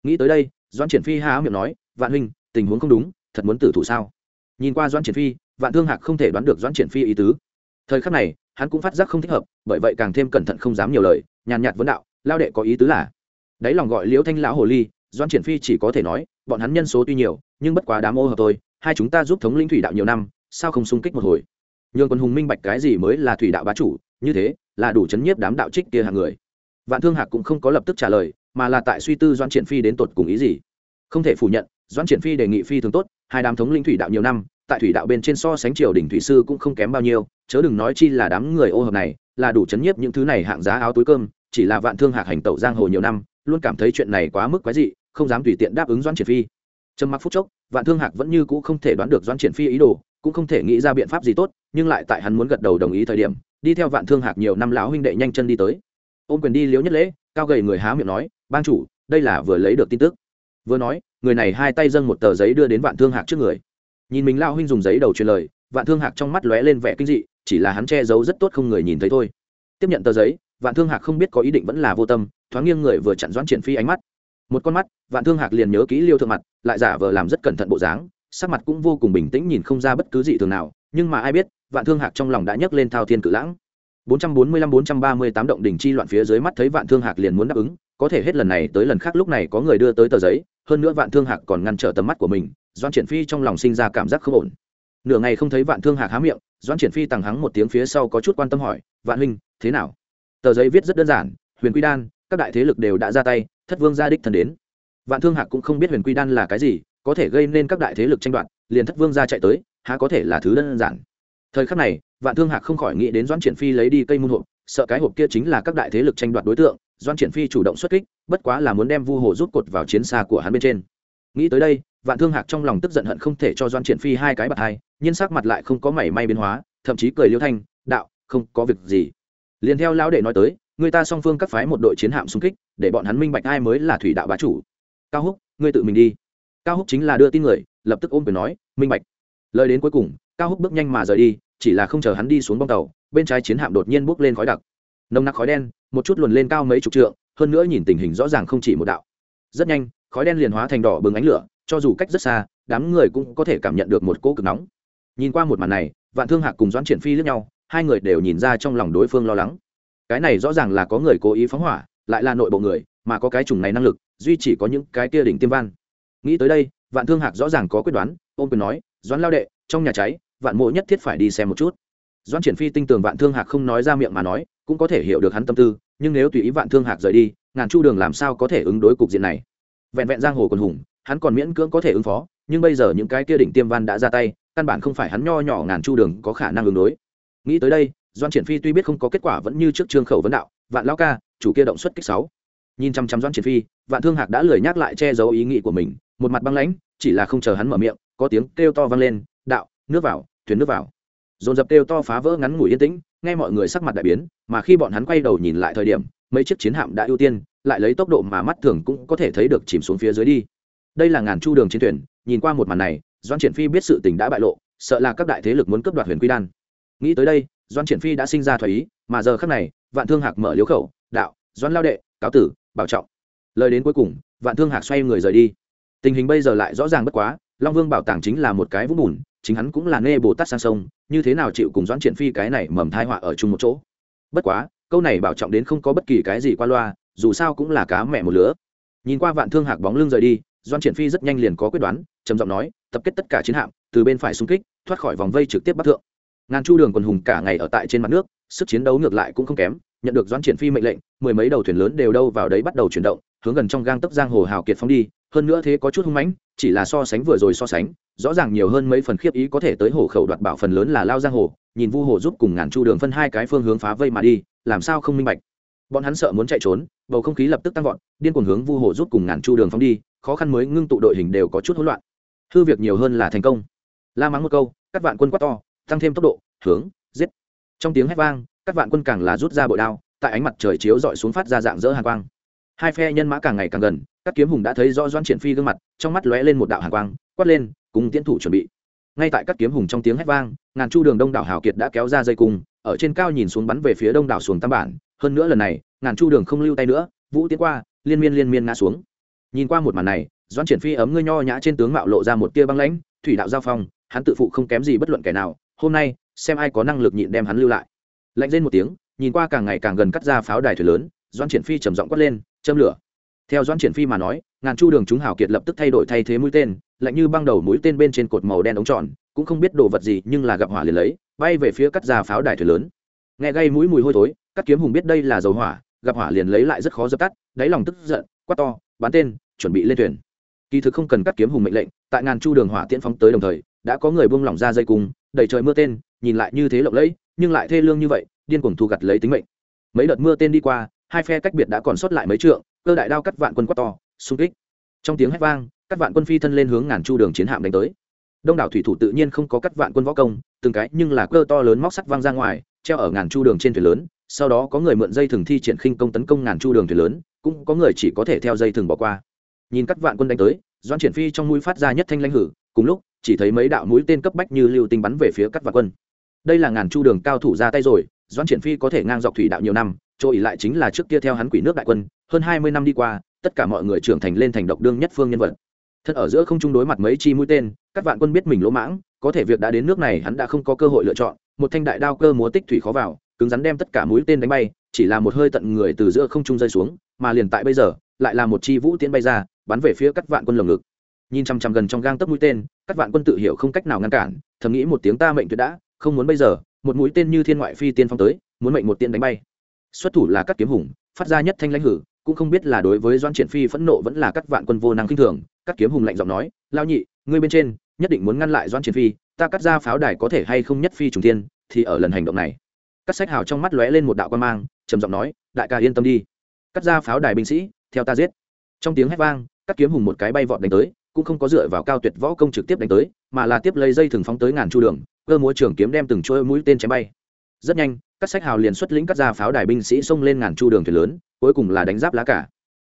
Nghĩ tới đây doan triển phi há miệng nói, vạn huynh, tình huống không đúng, thật muốn tử thủ sao? Nhìn qua doan triển phi, vạn thương hạc không thể đoán được doan triển phi ý tứ. Thời khắc này, hắn cũng phát giác không thích hợp, bởi vậy càng thêm cẩn thận không dám nhiều lời, nhàn nhạt vấn đạo lao đệ có ý tứ là? Đáy lòng gọi liễu thanh lão hồ ly doan triển phi chỉ có thể nói, bọn hắn nhân số tuy nhiều, nhưng bất quá đám ô hợp thôi, hai chúng ta giúp thống lĩnh thủy đạo nhiều năm, sao không xung kích một hồi? Nhường quân hùng minh bạch cái gì mới là thủy đạo bá chủ, như thế, là đủ chấn nhiếp đám đạo trích kia hàng người. Vạn thương hạc cũng không có lập tức trả lời, mà là tại suy tư doan triển phi đến tột cùng ý gì. Không thể phủ nhận, doan triển phi đề nghị phi thường tốt, hai đám thống lĩnh thủy đạo nhiều năm, tại thủy đạo bên trên so sánh triều đỉnh thủy sư cũng không kém bao nhiêu, chớ đừng nói chi là đám người ô hợp này, là đủ chấn nhiếp những thứ này hạng giá áo túi cơm, chỉ là vạn thương hạc hành tẩu giang hồ nhiều năm, luôn cảm thấy chuyện này quá mức quái dị không dám tùy tiện đáp ứng doãn triển phi. Trầm mặc phút chốc, vạn thương hạc vẫn như cũ không thể đoán được doãn triển phi ý đồ, cũng không thể nghĩ ra biện pháp gì tốt, nhưng lại tại hắn muốn gật đầu đồng ý thời điểm, đi theo vạn thương hạc nhiều năm lão huynh đệ nhanh chân đi tới. Ôm quyền đi liếu nhất lễ, cao gầy người há miệng nói, bang chủ, đây là vừa lấy được tin tức. Vừa nói, người này hai tay dâng một tờ giấy đưa đến vạn thương hạc trước người. Nhìn mình lao huynh dùng giấy đầu truyền lời, vạn thương hạc trong mắt lóe lên vẻ kinh dị, chỉ là hắn che giấu rất tốt không người nhìn thấy thôi. Tiếp nhận tờ giấy, vạn thương hạc không biết có ý định vẫn là vô tâm, thoáng nghiêng người vừa chặn doãn triển phi ánh mắt một con mắt, vạn thương hạc liền nhớ kỹ liêu thượng mặt, lại giả vờ làm rất cẩn thận bộ dáng, sắc mặt cũng vô cùng bình tĩnh nhìn không ra bất cứ gì thường nào, nhưng mà ai biết, vạn thương hạc trong lòng đã nhấc lên thao thiên cự lãng. 445-438 động đỉnh chi loạn phía dưới mắt thấy vạn thương hạc liền muốn đáp ứng, có thể hết lần này tới lần khác lúc này có người đưa tới tờ giấy, hơn nữa vạn thương hạc còn ngăn trở tầm mắt của mình doan triển phi trong lòng sinh ra cảm giác không ổn. Nửa ngày không thấy vạn thương hạc há miệng doan triển phi tằng hắng một tiếng phía sau có chút quan tâm hỏi, vạn huynh, thế nào? Tờ giấy viết rất đơn giản, huyền quy đan, các đại thế lực đều đã ra tay thất vương gia đích thân đến. Vạn thương hạc cũng không biết huyền quy đan là cái gì, có thể gây nên các đại thế lực tranh đoạt, liền thất vương gia chạy tới, há có thể là thứ đơn giản. Thời khắc này, vạn thương hạc không khỏi nghĩ đến doan triển phi lấy đi cây môn hộp, sợ cái hộp kia chính là các đại thế lực tranh đoạt đối tượng doan triển phi chủ động xuất kích, bất quá là muốn đem vu hồ rút cột vào chiến xa của hắn bên trên. Nghĩ tới đây, vạn thương hạc trong lòng tức giận hận không thể cho doan triển phi hai cái bạt hai, nhưng sắc mặt lại không có mảy may biến hóa, thậm chí cười liêu thanh, đạo, không có việc gì. Liền theo lão đệ nói tới người ta song phương các phái một đội chiến hạm xung kích, để bọn hắn minh bạch ai mới là thủy đạo bá chủ. Cao húc, ngươi tự mình đi. Cao húc chính là đưa tin người, lập tức ôm quyền nói, minh bạch. Lời đến cuối cùng, cao húc bước nhanh mà rời đi, chỉ là không chờ hắn đi xuống bong tàu, bên trái chiến hạm đột nhiên bốc lên khói đặc. Nồng nặc khói đen, một chút luồn lên cao mấy chục trượng, hơn nữa nhìn tình hình rõ ràng không chỉ một đạo. Rất nhanh, khói đen liền hóa thành đỏ bừng ánh lửa, cho dù cách rất xa, đám người cũng có thể cảm nhận được một cỗ cực nóng. Nhìn qua một màn này, vạn thương hạc cùng doãn triển phi lướt nhau, hai người đều nhìn ra trong lòng đối phương lo lắng cái này rõ ràng là có người cố ý phóng hỏa, lại là nội bộ người, mà có cái chủng này năng lực, duy chỉ có những cái kia đỉnh tiêm văn nghĩ tới đây, vạn thương hạc rõ ràng có quyết đoán, ôm quyền nói, doãn lao đệ, trong nhà cháy, vạn mộ nhất thiết phải đi xem một chút. Doãn triển phi tinh tường vạn thương hạc không nói ra miệng mà nói, cũng có thể hiểu được hắn tâm tư, nhưng nếu tùy ý vạn thương hạc rời đi, ngàn chu đường làm sao có thể ứng đối cục diện này? Vẹn vẹn giang hồ quần hùng, hắn còn miễn cưỡng có thể ứng phó, nhưng bây giờ những cái kia đỉnh tiêm văn đã ra tay, căn bản không phải hắn nho nhỏ ngàn chu đường có khả năng ứng đối. Nghĩ tới đây doan triển phi tuy biết không có kết quả vẫn như trước trương khẩu vấn đạo, vạn lao ca, chủ kia động xuất kích sáu. Nhìn chăm chăm doan triển phi, vạn thương hạc đã lười nhắc lại che giấu ý nghĩ của mình, một mặt băng lãnh, chỉ là không chờ hắn mở miệng, có tiếng kêu to vang lên, đạo, nước vào, thuyền nước vào. Dồn dập kêu to phá vỡ ngắn ngủi yên tĩnh, nghe mọi người sắc mặt đại biến, mà khi bọn hắn quay đầu nhìn lại thời điểm, mấy chiếc chiến hạm đã ưu tiên, lại lấy tốc độ mà mắt thường cũng có thể thấy được chìm xuống phía dưới đi. Đây là ngàn chu đường chiến thuyền, nhìn qua một màn này, doan triển phi biết sự tình đã bại lộ, sợ là các đại thế lực muốn cướp đoạt huyền quy đan. Nghĩ tới đây doan triển phi đã sinh ra thoái ý, mà giờ khác này, vạn thương hạc mở liếu khẩu, đạo, doan lao đệ, cáo tử, bảo trọng. Lời đến cuối cùng, vạn thương hạc xoay người rời đi. Tình hình bây giờ lại rõ ràng bất quá, long vương bảo tàng chính là một cái vũng bùn, chính hắn cũng là nê bồ tát sang sông, như thế nào chịu cùng doãn triển phi cái này mầm thai họa ở chung một chỗ? Bất quá, câu này bảo trọng đến không có bất kỳ cái gì qua loa, dù sao cũng là cá mẹ một lứa. Nhìn qua vạn thương hạc bóng lưng rời đi, doan triển phi rất nhanh liền có quyết đoán, trầm giọng nói, tập kết tất cả chiến hạm, từ bên phải xung kích, thoát khỏi vòng vây trực tiếp bắc thượng ngàn chu đường quần hùng cả ngày ở tại trên mặt nước, sức chiến đấu ngược lại cũng không kém, nhận được Doãn triển phi mệnh lệnh, mười mấy đầu thuyền lớn đều đâu vào đấy bắt đầu chuyển động, hướng gần trong gang tấp giang hồ hào kiệt phóng đi, hơn nữa thế có chút hung mãnh, chỉ là so sánh vừa rồi so sánh, rõ ràng nhiều hơn mấy phần khiếp ý có thể tới hồ khẩu đoạt bảo phần lớn là lao giang hồ, nhìn vu hồ giúp cùng ngàn chu đường phân hai cái phương hướng phá vây mà đi, làm sao không minh bạch. Bọn hắn sợ muốn chạy trốn, bầu không khí lập tức tăng vọt, điên cuồng hướng vu hồ giúp cùng ngàn chu đường phóng đi, khó khăn mới ngưng tụ đội hình đều có chút hỗn loạn. Hư việc nhiều hơn là thành công. La mắng một câu các vạn quân quát to tăng thêm tốc độ, hướng, giết. Trong tiếng hét vang, các vạn quân càng là rút ra bội đao, tại ánh mặt trời chiếu dọi xuống phát ra dạng dỡ hàng quang. Hai phe nhân mã càng ngày càng gần, các kiếm hùng đã thấy rõ doãn triển phi gương mặt, trong mắt lóe lên một đạo hàng quang, quát lên, cùng tiến thủ chuẩn bị. Ngay tại các kiếm hùng trong tiếng hét vang, ngàn chu đường đông đảo hào kiệt đã kéo ra dây cung, ở trên cao nhìn xuống bắn về phía đông đảo xuồng tam bản. Hơn nữa lần này, ngàn chu đường không lưu tay nữa, vũ tiến qua, liên miên liên miên ngã xuống. Nhìn qua một màn này, doãn triển phi ấm ngươi nho nhã trên tướng mạo lộ ra một tia băng lãnh, thủy đạo giao phong, hắn tự phụ không kém gì bất luận kẻ nào hôm nay, xem ai có năng lực nhịn đem hắn lưu lại. Lạnh lên một tiếng, nhìn qua càng ngày càng gần cắt ra pháo đài thuyền lớn, doãn triển phi trầm giọng quát lên, châm lửa. Theo doãn triển phi mà nói, ngàn chu đường chúng hào kiệt lập tức thay đổi thay thế mũi tên, lạnh như băng đầu mũi tên bên trên cột màu đen ống tròn, cũng không biết đồ vật gì, nhưng là gặp hỏa liền lấy, bay về phía cắt ra pháo đài thuyền lớn. Nghe gây mũi mùi hôi thối, cắt kiếm hùng biết đây là dầu hỏa, gặp hỏa liền lấy lại rất khó dập tắt, đáy lòng tức giận, quát to, bắn tên, chuẩn bị lên thuyền. Kỳ thực không cần cắt kiếm hùng mệnh lệnh, tại ngàn chu đường hỏa tiễn phóng tới đồng thời đã có người buông lỏng ra dây cung, đẩy trời mưa tên, nhìn lại như thế lộng lẫy, nhưng lại thê lương như vậy, điên cuồng thu gặt lấy tính mệnh. Mấy đợt mưa tên đi qua, hai phe cách biệt đã còn sót lại mấy trượng, cơ đại đao cắt vạn quân quát to, xung kích. Trong tiếng hét vang các vạn quân phi thân lên hướng ngàn chu đường chiến hạm đánh tới. Đông đảo thủy thủ tự nhiên không có cắt vạn quân võ công, từng cái nhưng là cơ to lớn móc sắt vang ra ngoài, treo ở ngàn chu đường trên thuyền lớn, sau đó có người mượn dây thừng thi triển khinh công tấn công ngàn chu đường thuyền lớn, cũng có người chỉ có thể theo dây thừng bỏ qua. Nhìn các vạn quân đánh tới doan triển phi trong mũi phát ra nhất thanh lãnh hử, cùng lúc chỉ thấy mấy đạo mũi tên cấp bách như lưu tinh bắn về phía các vạn quân. Đây là ngàn chu đường cao thủ ra tay rồi, doãn triển phi có thể ngang dọc thủy đạo nhiều năm, chỗ ỉ lại chính là trước kia theo hắn quỷ nước đại quân, hơn hai mươi năm đi qua, tất cả mọi người trưởng thành lên thành độc đương nhất phương nhân vật. Thật ở giữa không chung đối mặt mấy chi mũi tên các vạn quân biết mình lỗ mãng, có thể việc đã đến nước này hắn đã không có cơ hội lựa chọn, một thanh đại đao cơ múa tích thủy khó vào, cứng rắn đem tất cả mũi tên đánh bay, chỉ là một hơi tận người từ giữa không trung rơi xuống, mà liền tại bây giờ, lại là một chi vũ tiễn bay ra, bắn về phía các vạn quân lồng ngực. Nhìn chằm chằm gần trong gang tấc mũi tên các vạn quân tự hiểu không cách nào ngăn cản, thầm nghĩ một tiếng ta mệnh tuyệt đã, không muốn bây giờ, một mũi tên như thiên ngoại phi tiên phong tới, muốn mệnh một tiên đánh bay. Xuất thủ là các kiếm hùng, phát ra nhất thanh lãnh hử, cũng không biết là đối với doan triển phi phẫn nộ vẫn là các vạn quân vô năng kinh thường các kiếm hùng lạnh giọng nói lao nhị, ngươi bên trên, nhất định muốn ngăn lại doan triển phi, ta cắt ra pháo đài có thể hay không nhất phi trùng tiên thì ở lần hành động này. Các sách hào trong mắt lóe lên một đạo quan mang, trầm giọng nói, đại ca yên tâm đi, cắt ra pháo đài binh sĩ, theo ta giết. Trong tiếng hét vang các kiếm hùng một cái bay vọt đánh tới cũng không có dựa vào cao tuyệt võ công trực tiếp đánh tới, mà là tiếp lấy dây thừng phóng tới ngàn chu đường, cơ múa trường kiếm đem từng chuôi mũi tên chém bay. Rất nhanh, các sách hào liền xuất lĩnh cắt ra pháo đài binh sĩ xông lên ngàn chu đường thuyền lớn, cuối cùng là đánh giáp lá cả.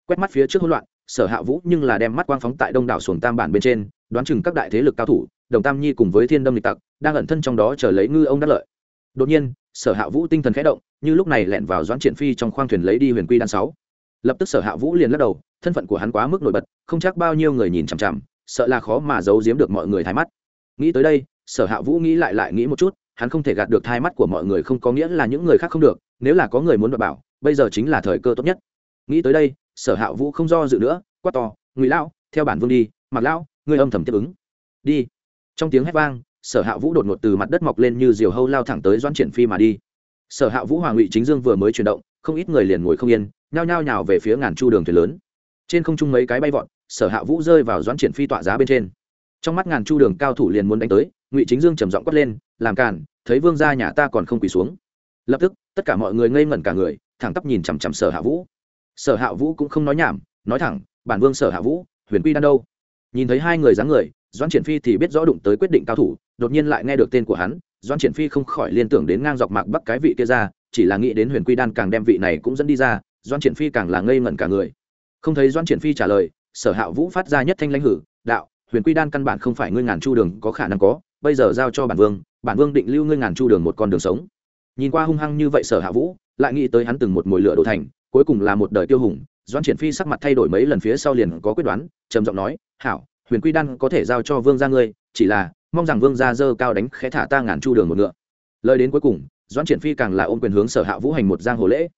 Quét mắt phía trước hỗn loạn, sở hạ vũ nhưng là đem mắt quang phóng tại đông đảo xuồng tam bản bên trên, đoán chừng các đại thế lực cao thủ, đồng tam nhi cùng với thiên đâm lịch tặc, đang ẩn thân trong đó chờ lấy ngư ông đắc lợi. Đột nhiên, sở hạ vũ tinh thần khẽ động, như lúc này lẹn vào doãn triển phi trong khoang thuyền lấy đi huyền quy đan sáu lập tức sở hạ vũ liền lắc đầu, thân phận của hắn quá mức nổi bật, không chắc bao nhiêu người nhìn chằm chằm, sợ là khó mà giấu giếm được mọi người thái mắt. Nghĩ tới đây, sở hạ vũ nghĩ lại lại nghĩ một chút, hắn không thể gạt được thai mắt của mọi người không có nghĩa là những người khác không được, nếu là có người muốn đoạt bảo, bây giờ chính là thời cơ tốt nhất. Nghĩ tới đây, sở hạ vũ không do dự nữa, quát to, ngụy lão, theo bản vương đi, mặc lão, ngươi âm thầm tiếp ứng. Đi. Trong tiếng hét vang, sở hạ vũ đột ngột từ mặt đất mọc lên như diều hâu lao thẳng tới doan triển phi mà đi. Sở hạ vũ hoàng ngụy chính dương vừa mới chuyển động không ít người liền ngồi không yên, nhao nhao nhào về phía ngàn chu đường thuyền lớn. Trên không trung mấy cái bay vọt, sở hạ vũ rơi vào doãn triển phi tọa giá bên trên. Trong mắt ngàn chu đường cao thủ liền muốn đánh tới, ngụy chính dương trầm giọng quát lên, làm cản thấy vương gia nhà ta còn không quỳ xuống. Lập tức, tất cả mọi người ngây ngẩn cả người, thẳng tắp nhìn chằm chằm sở hạ vũ. Sở hạ vũ cũng không nói nhảm, nói thẳng, bản vương sở hạ vũ, huyền quy đan đâu? Nhìn thấy hai người dáng người, doãn triển phi thì biết rõ đụng tới quyết định cao thủ, đột nhiên lại nghe được tên của hắn, doãn triển phi không khỏi liên tưởng đến ngang dọc mạc bắc cái vị kia ra chỉ là nghĩ đến huyền quy đan càng đem vị này cũng dẫn đi ra Doan triển phi càng là ngây ngẩn cả người. Không thấy Doan triển phi trả lời, sở hạ vũ phát ra nhất thanh lãnh hử, đạo, huyền quy đan căn bản không phải ngươi ngàn chu đường có khả năng có, bây giờ giao cho bản vương bản vương định lưu ngươi ngàn chu đường một con đường sống. Nhìn qua hung hăng như vậy sở hạ vũ, lại nghĩ tới hắn từng một mồi lửa đổ thành, cuối cùng là một đời tiêu hùng Doan triển phi sắc mặt thay đổi mấy lần phía sau liền có quyết đoán, trầm giọng nói, hảo, huyền quy đan có thể giao cho vương ra ngươi, chỉ là mong rằng vương gia dơ cao đánh khẽ thả ta ngàn chu đường một ngựa. Lời đến cuối cùng doãn triển phi càng là ôm quyền hướng sở hạ vũ hành một giang hồ lễ.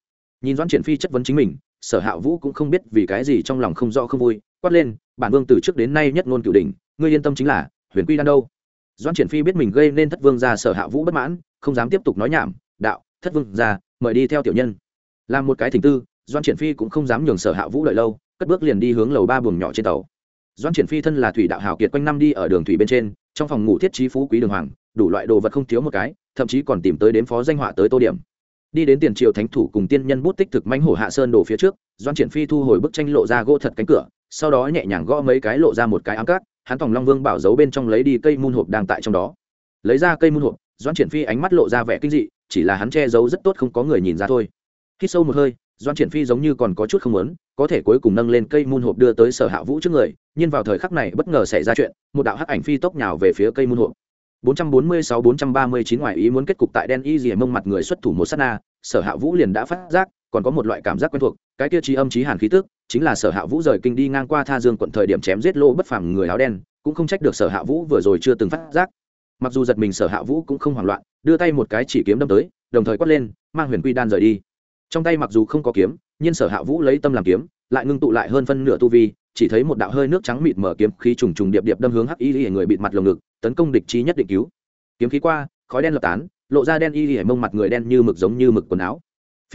Nhìn doãn triển phi chất vấn chính mình, sở hạ vũ cũng không biết vì cái gì trong lòng không rõ không vui, quát lên, bản vương từ trước đến nay nhất ngôn cửu đình ngươi yên tâm chính là, huyền quy đan đâu? Doãn triển phi biết mình gây nên thất vương gia sở hạ vũ bất mãn, không dám tiếp tục nói nhảm, đạo, thất vương gia, mời đi theo tiểu nhân. Làm một cái thỉnh tư, doãn triển phi cũng không dám nhường sở hạ vũ đợi lâu, cất bước liền đi hướng lầu ba buồng nhỏ trên tàu. Doãn triển phi thân là thủy đạo hào kiệt quanh năm đi ở đường thủy bên trên, trong phòng ngủ thiết trí phú quý đường hoàng, đủ loại đồ vật không thiếu một cái thậm chí còn tìm tới đến phó danh họa tới tô điểm. Đi đến tiền triều thánh thủ cùng tiên nhân bút tích thực manh hổ hạ sơn đổ phía trước, doãn triển phi thu hồi bức tranh lộ ra gỗ thật cánh cửa, sau đó nhẹ nhàng gõ mấy cái lộ ra một cái ám cát, hắn tòng long vương bảo giấu bên trong lấy đi cây mun hộp đang tại trong đó. Lấy ra cây mun hộp, doãn triển phi ánh mắt lộ ra vẻ kinh dị, chỉ là hắn che giấu rất tốt không có người nhìn ra thôi. Khi sâu một hơi doan triển phi giống như còn có chút không muốn, có thể cuối cùng nâng lên cây môn hộp đưa tới sở hạ vũ trước người, nhưng vào thời khắc này bất ngờ xảy ra chuyện, một đạo hắc ảnh phi tốc nhào về phía cây môn hộp. 446-439 ngoài ý muốn kết cục tại đen y dì mông mặt người xuất thủ một sát na, sở hạ vũ liền đã phát giác, còn có một loại cảm giác quen thuộc, cái tiêu chí âm chí hàn khí tức, chính là sở hạ vũ rời kinh đi ngang qua tha dương quận thời điểm chém giết lô bất phàm người áo đen, cũng không trách được sở hạ vũ vừa rồi chưa từng phát giác. Mặc dù giật mình sở hạ vũ cũng không hoảng loạn, đưa tay một cái chỉ kiếm đâm tới, đồng thời quát lên, mang huyền quy đan rời đi. Trong tay mặc dù không có kiếm, nhưng sở hạ vũ lấy tâm làm kiếm, lại ngưng tụ lại hơn phân nửa tu vi chỉ thấy một đạo hơi nước trắng mịt mở kiếm khí trùng trùng điệp điệp đâm hướng hắc y lìa người bịt mặt lồng ngực, tấn công địch chi nhất định cứu. Kiếm khí qua, khói đen lập tán, lộ ra đen y lìa mông mặt người đen như mực giống như mực quần áo.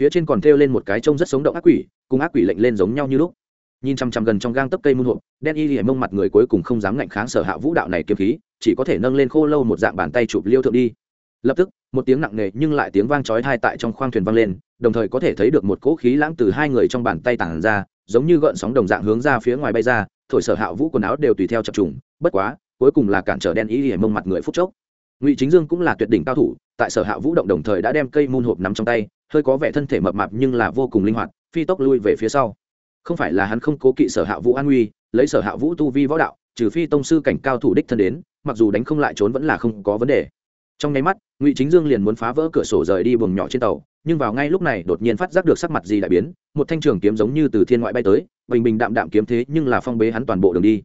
Phía trên còn thêu lên một cái trông rất sống động ác quỷ, cùng ác quỷ lệnh lên giống nhau như lúc. Nhìn chằm chằm gần trong gang tấp cây muôn hộp, đen y lìa mông mặt người cuối cùng không dám ngạnh kháng sở hạ vũ đạo này kiếm khí, chỉ có thể nâng lên khô lâu một dạng bàn tay chụp liêu thượng đi. Lập tức, một tiếng nặng nề nhưng lại tiếng vang chói tai tại trong khoang thuyền vang lên, đồng thời có thể thấy được một cỗ khí lãng từ hai người trong bàn tay tản ra giống như gợn sóng đồng dạng hướng ra phía ngoài bay ra, thổi sở hạ vũ quần áo đều tùy theo chập trùng, bất quá, cuối cùng là cản trở đen ý hề mông mặt người phút chốc. Ngụy chính dương cũng là tuyệt đỉnh cao thủ, tại sở hạ vũ động đồng thời đã đem cây môn hộp nắm trong tay, hơi có vẻ thân thể mập mạp nhưng là vô cùng linh hoạt, phi tốc lui về phía sau. Không phải là hắn không cố kỵ sở hạ vũ an nguy, lấy sở hạ vũ tu vi võ đạo, trừ phi tông sư cảnh cao thủ đích thân đến, mặc dù đánh không lại trốn vẫn là không có vấn đề. Trong nháy mắt, ngụy chính dương liền muốn phá vỡ cửa sổ rời đi buồng nhỏ trên tàu nhưng vào ngay lúc này đột nhiên phát giác được sắc mặt gì đại biến, một thanh trường kiếm giống như từ thiên ngoại bay tới, bình bình đạm đạm kiếm thế nhưng là phong bế hắn toàn bộ đường đi.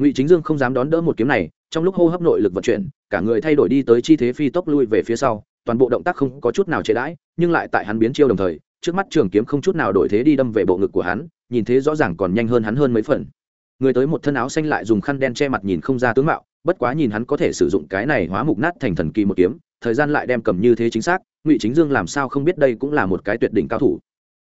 Ngụy chính dương không dám đón đỡ một kiếm này, trong lúc hô hấp nội lực vận chuyển, cả người thay đổi đi tới chi thế phi tốc lui về phía sau, toàn bộ động tác không có chút nào chế đãi, nhưng lại tại hắn biến chiêu đồng thời, trước mắt trường kiếm không chút nào đổi thế đi đâm về bộ ngực của hắn, nhìn thế rõ ràng còn nhanh hơn hắn hơn mấy phần. Người tới một thân áo xanh lại dùng khăn đen che mặt nhìn không ra tướng mạo, bất quá nhìn hắn có thể sử dụng cái này hóa mục nát thành thần kỳ một kiếm, thời gian lại đem cầm như thế chính xác ngụy chính dương làm sao không biết đây cũng là một cái tuyệt đỉnh cao thủ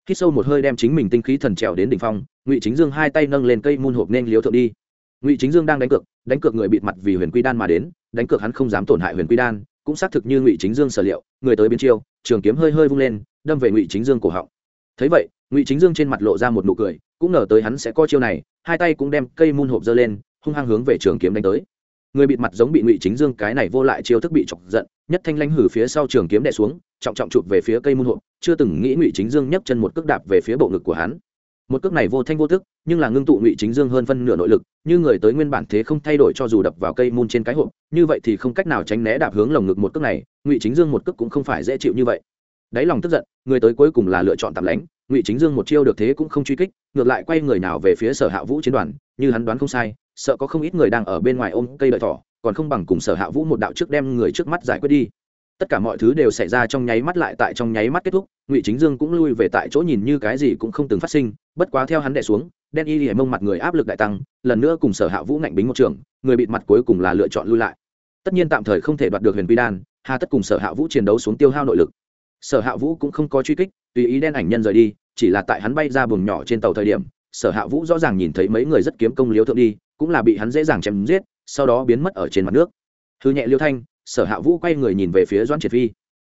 khi sâu một hơi đem chính mình tinh khí thần trèo đến đỉnh phong ngụy chính dương hai tay nâng lên cây môn hộp nên liếu thượng đi ngụy chính dương đang đánh cược đánh cược người bịt mặt vì huyền quy đan mà đến đánh cược hắn không dám tổn hại huyền quy đan cũng xác thực như ngụy chính dương sở liệu người tới biến chiêu trường kiếm hơi hơi vung lên đâm về ngụy chính dương cổ họng thấy vậy ngụy chính dương trên mặt lộ ra một nụ cười cũng ngờ tới hắn sẽ coi chiêu này hai tay cũng đem cây môn hộp giơ lên hung hăng hướng về trường kiếm đánh tới người bịt mặt giống bị ngụy chính dương cái này vô lại chiêu thức bị chọc giận nhất thanh lanh hử phía sau trường kiếm đè xuống trọng trọng chụp về phía cây môn hộ, chưa từng nghĩ ngụy chính dương nhấc chân một cước đạp về phía bộ ngực của hắn. Một cước này vô thanh vô tức, nhưng là ngưng tụ ngụy chính dương hơn phân nửa nội lực, như người tới nguyên bản thế không thay đổi cho dù đập vào cây môn trên cái hộp, như vậy thì không cách nào tránh né đạp hướng lồng ngực một cước này, ngụy chính dương một cước cũng không phải dễ chịu như vậy. Đáy lòng tức giận, người tới cuối cùng là lựa chọn tạm lánh, ngụy chính dương một chiêu được thế cũng không truy kích, ngược lại quay người nào về phía sở hạ vũ chiến đoàn, như hắn đoán không sai, sợ có không ít người đang ở bên ngoài ôm cây đợi thỏ, còn không bằng cùng sở hạ vũ một đạo trước đem người trước mắt giải quyết đi tất cả mọi thứ đều xảy ra trong nháy mắt lại tại trong nháy mắt kết thúc, ngụy chính dương cũng lui về tại chỗ nhìn như cái gì cũng không từng phát sinh, bất quá theo hắn đẻ xuống, đen y hề mông mặt người áp lực đại tăng, lần nữa cùng sở hạ vũ ngạnh bính một trường, người bịt mặt cuối cùng là lựa chọn lui lại. Tất nhiên tạm thời không thể đoạt được huyền quy đan, hà tất cùng sở hạ vũ chiến đấu xuống tiêu hao nội lực. Sở hạ vũ cũng không có truy kích, tùy ý đen ảnh nhân rời đi, chỉ là tại hắn bay ra buồng nhỏ trên tàu thời điểm, sở hạ vũ rõ ràng nhìn thấy mấy người rất kiếm công liếu thượng đi, cũng là bị hắn dễ dàng chém giết, sau đó biến mất ở trên mặt nước. Thư nhẹ liêu thanh sở hạ vũ quay người nhìn về phía doãn triển phi.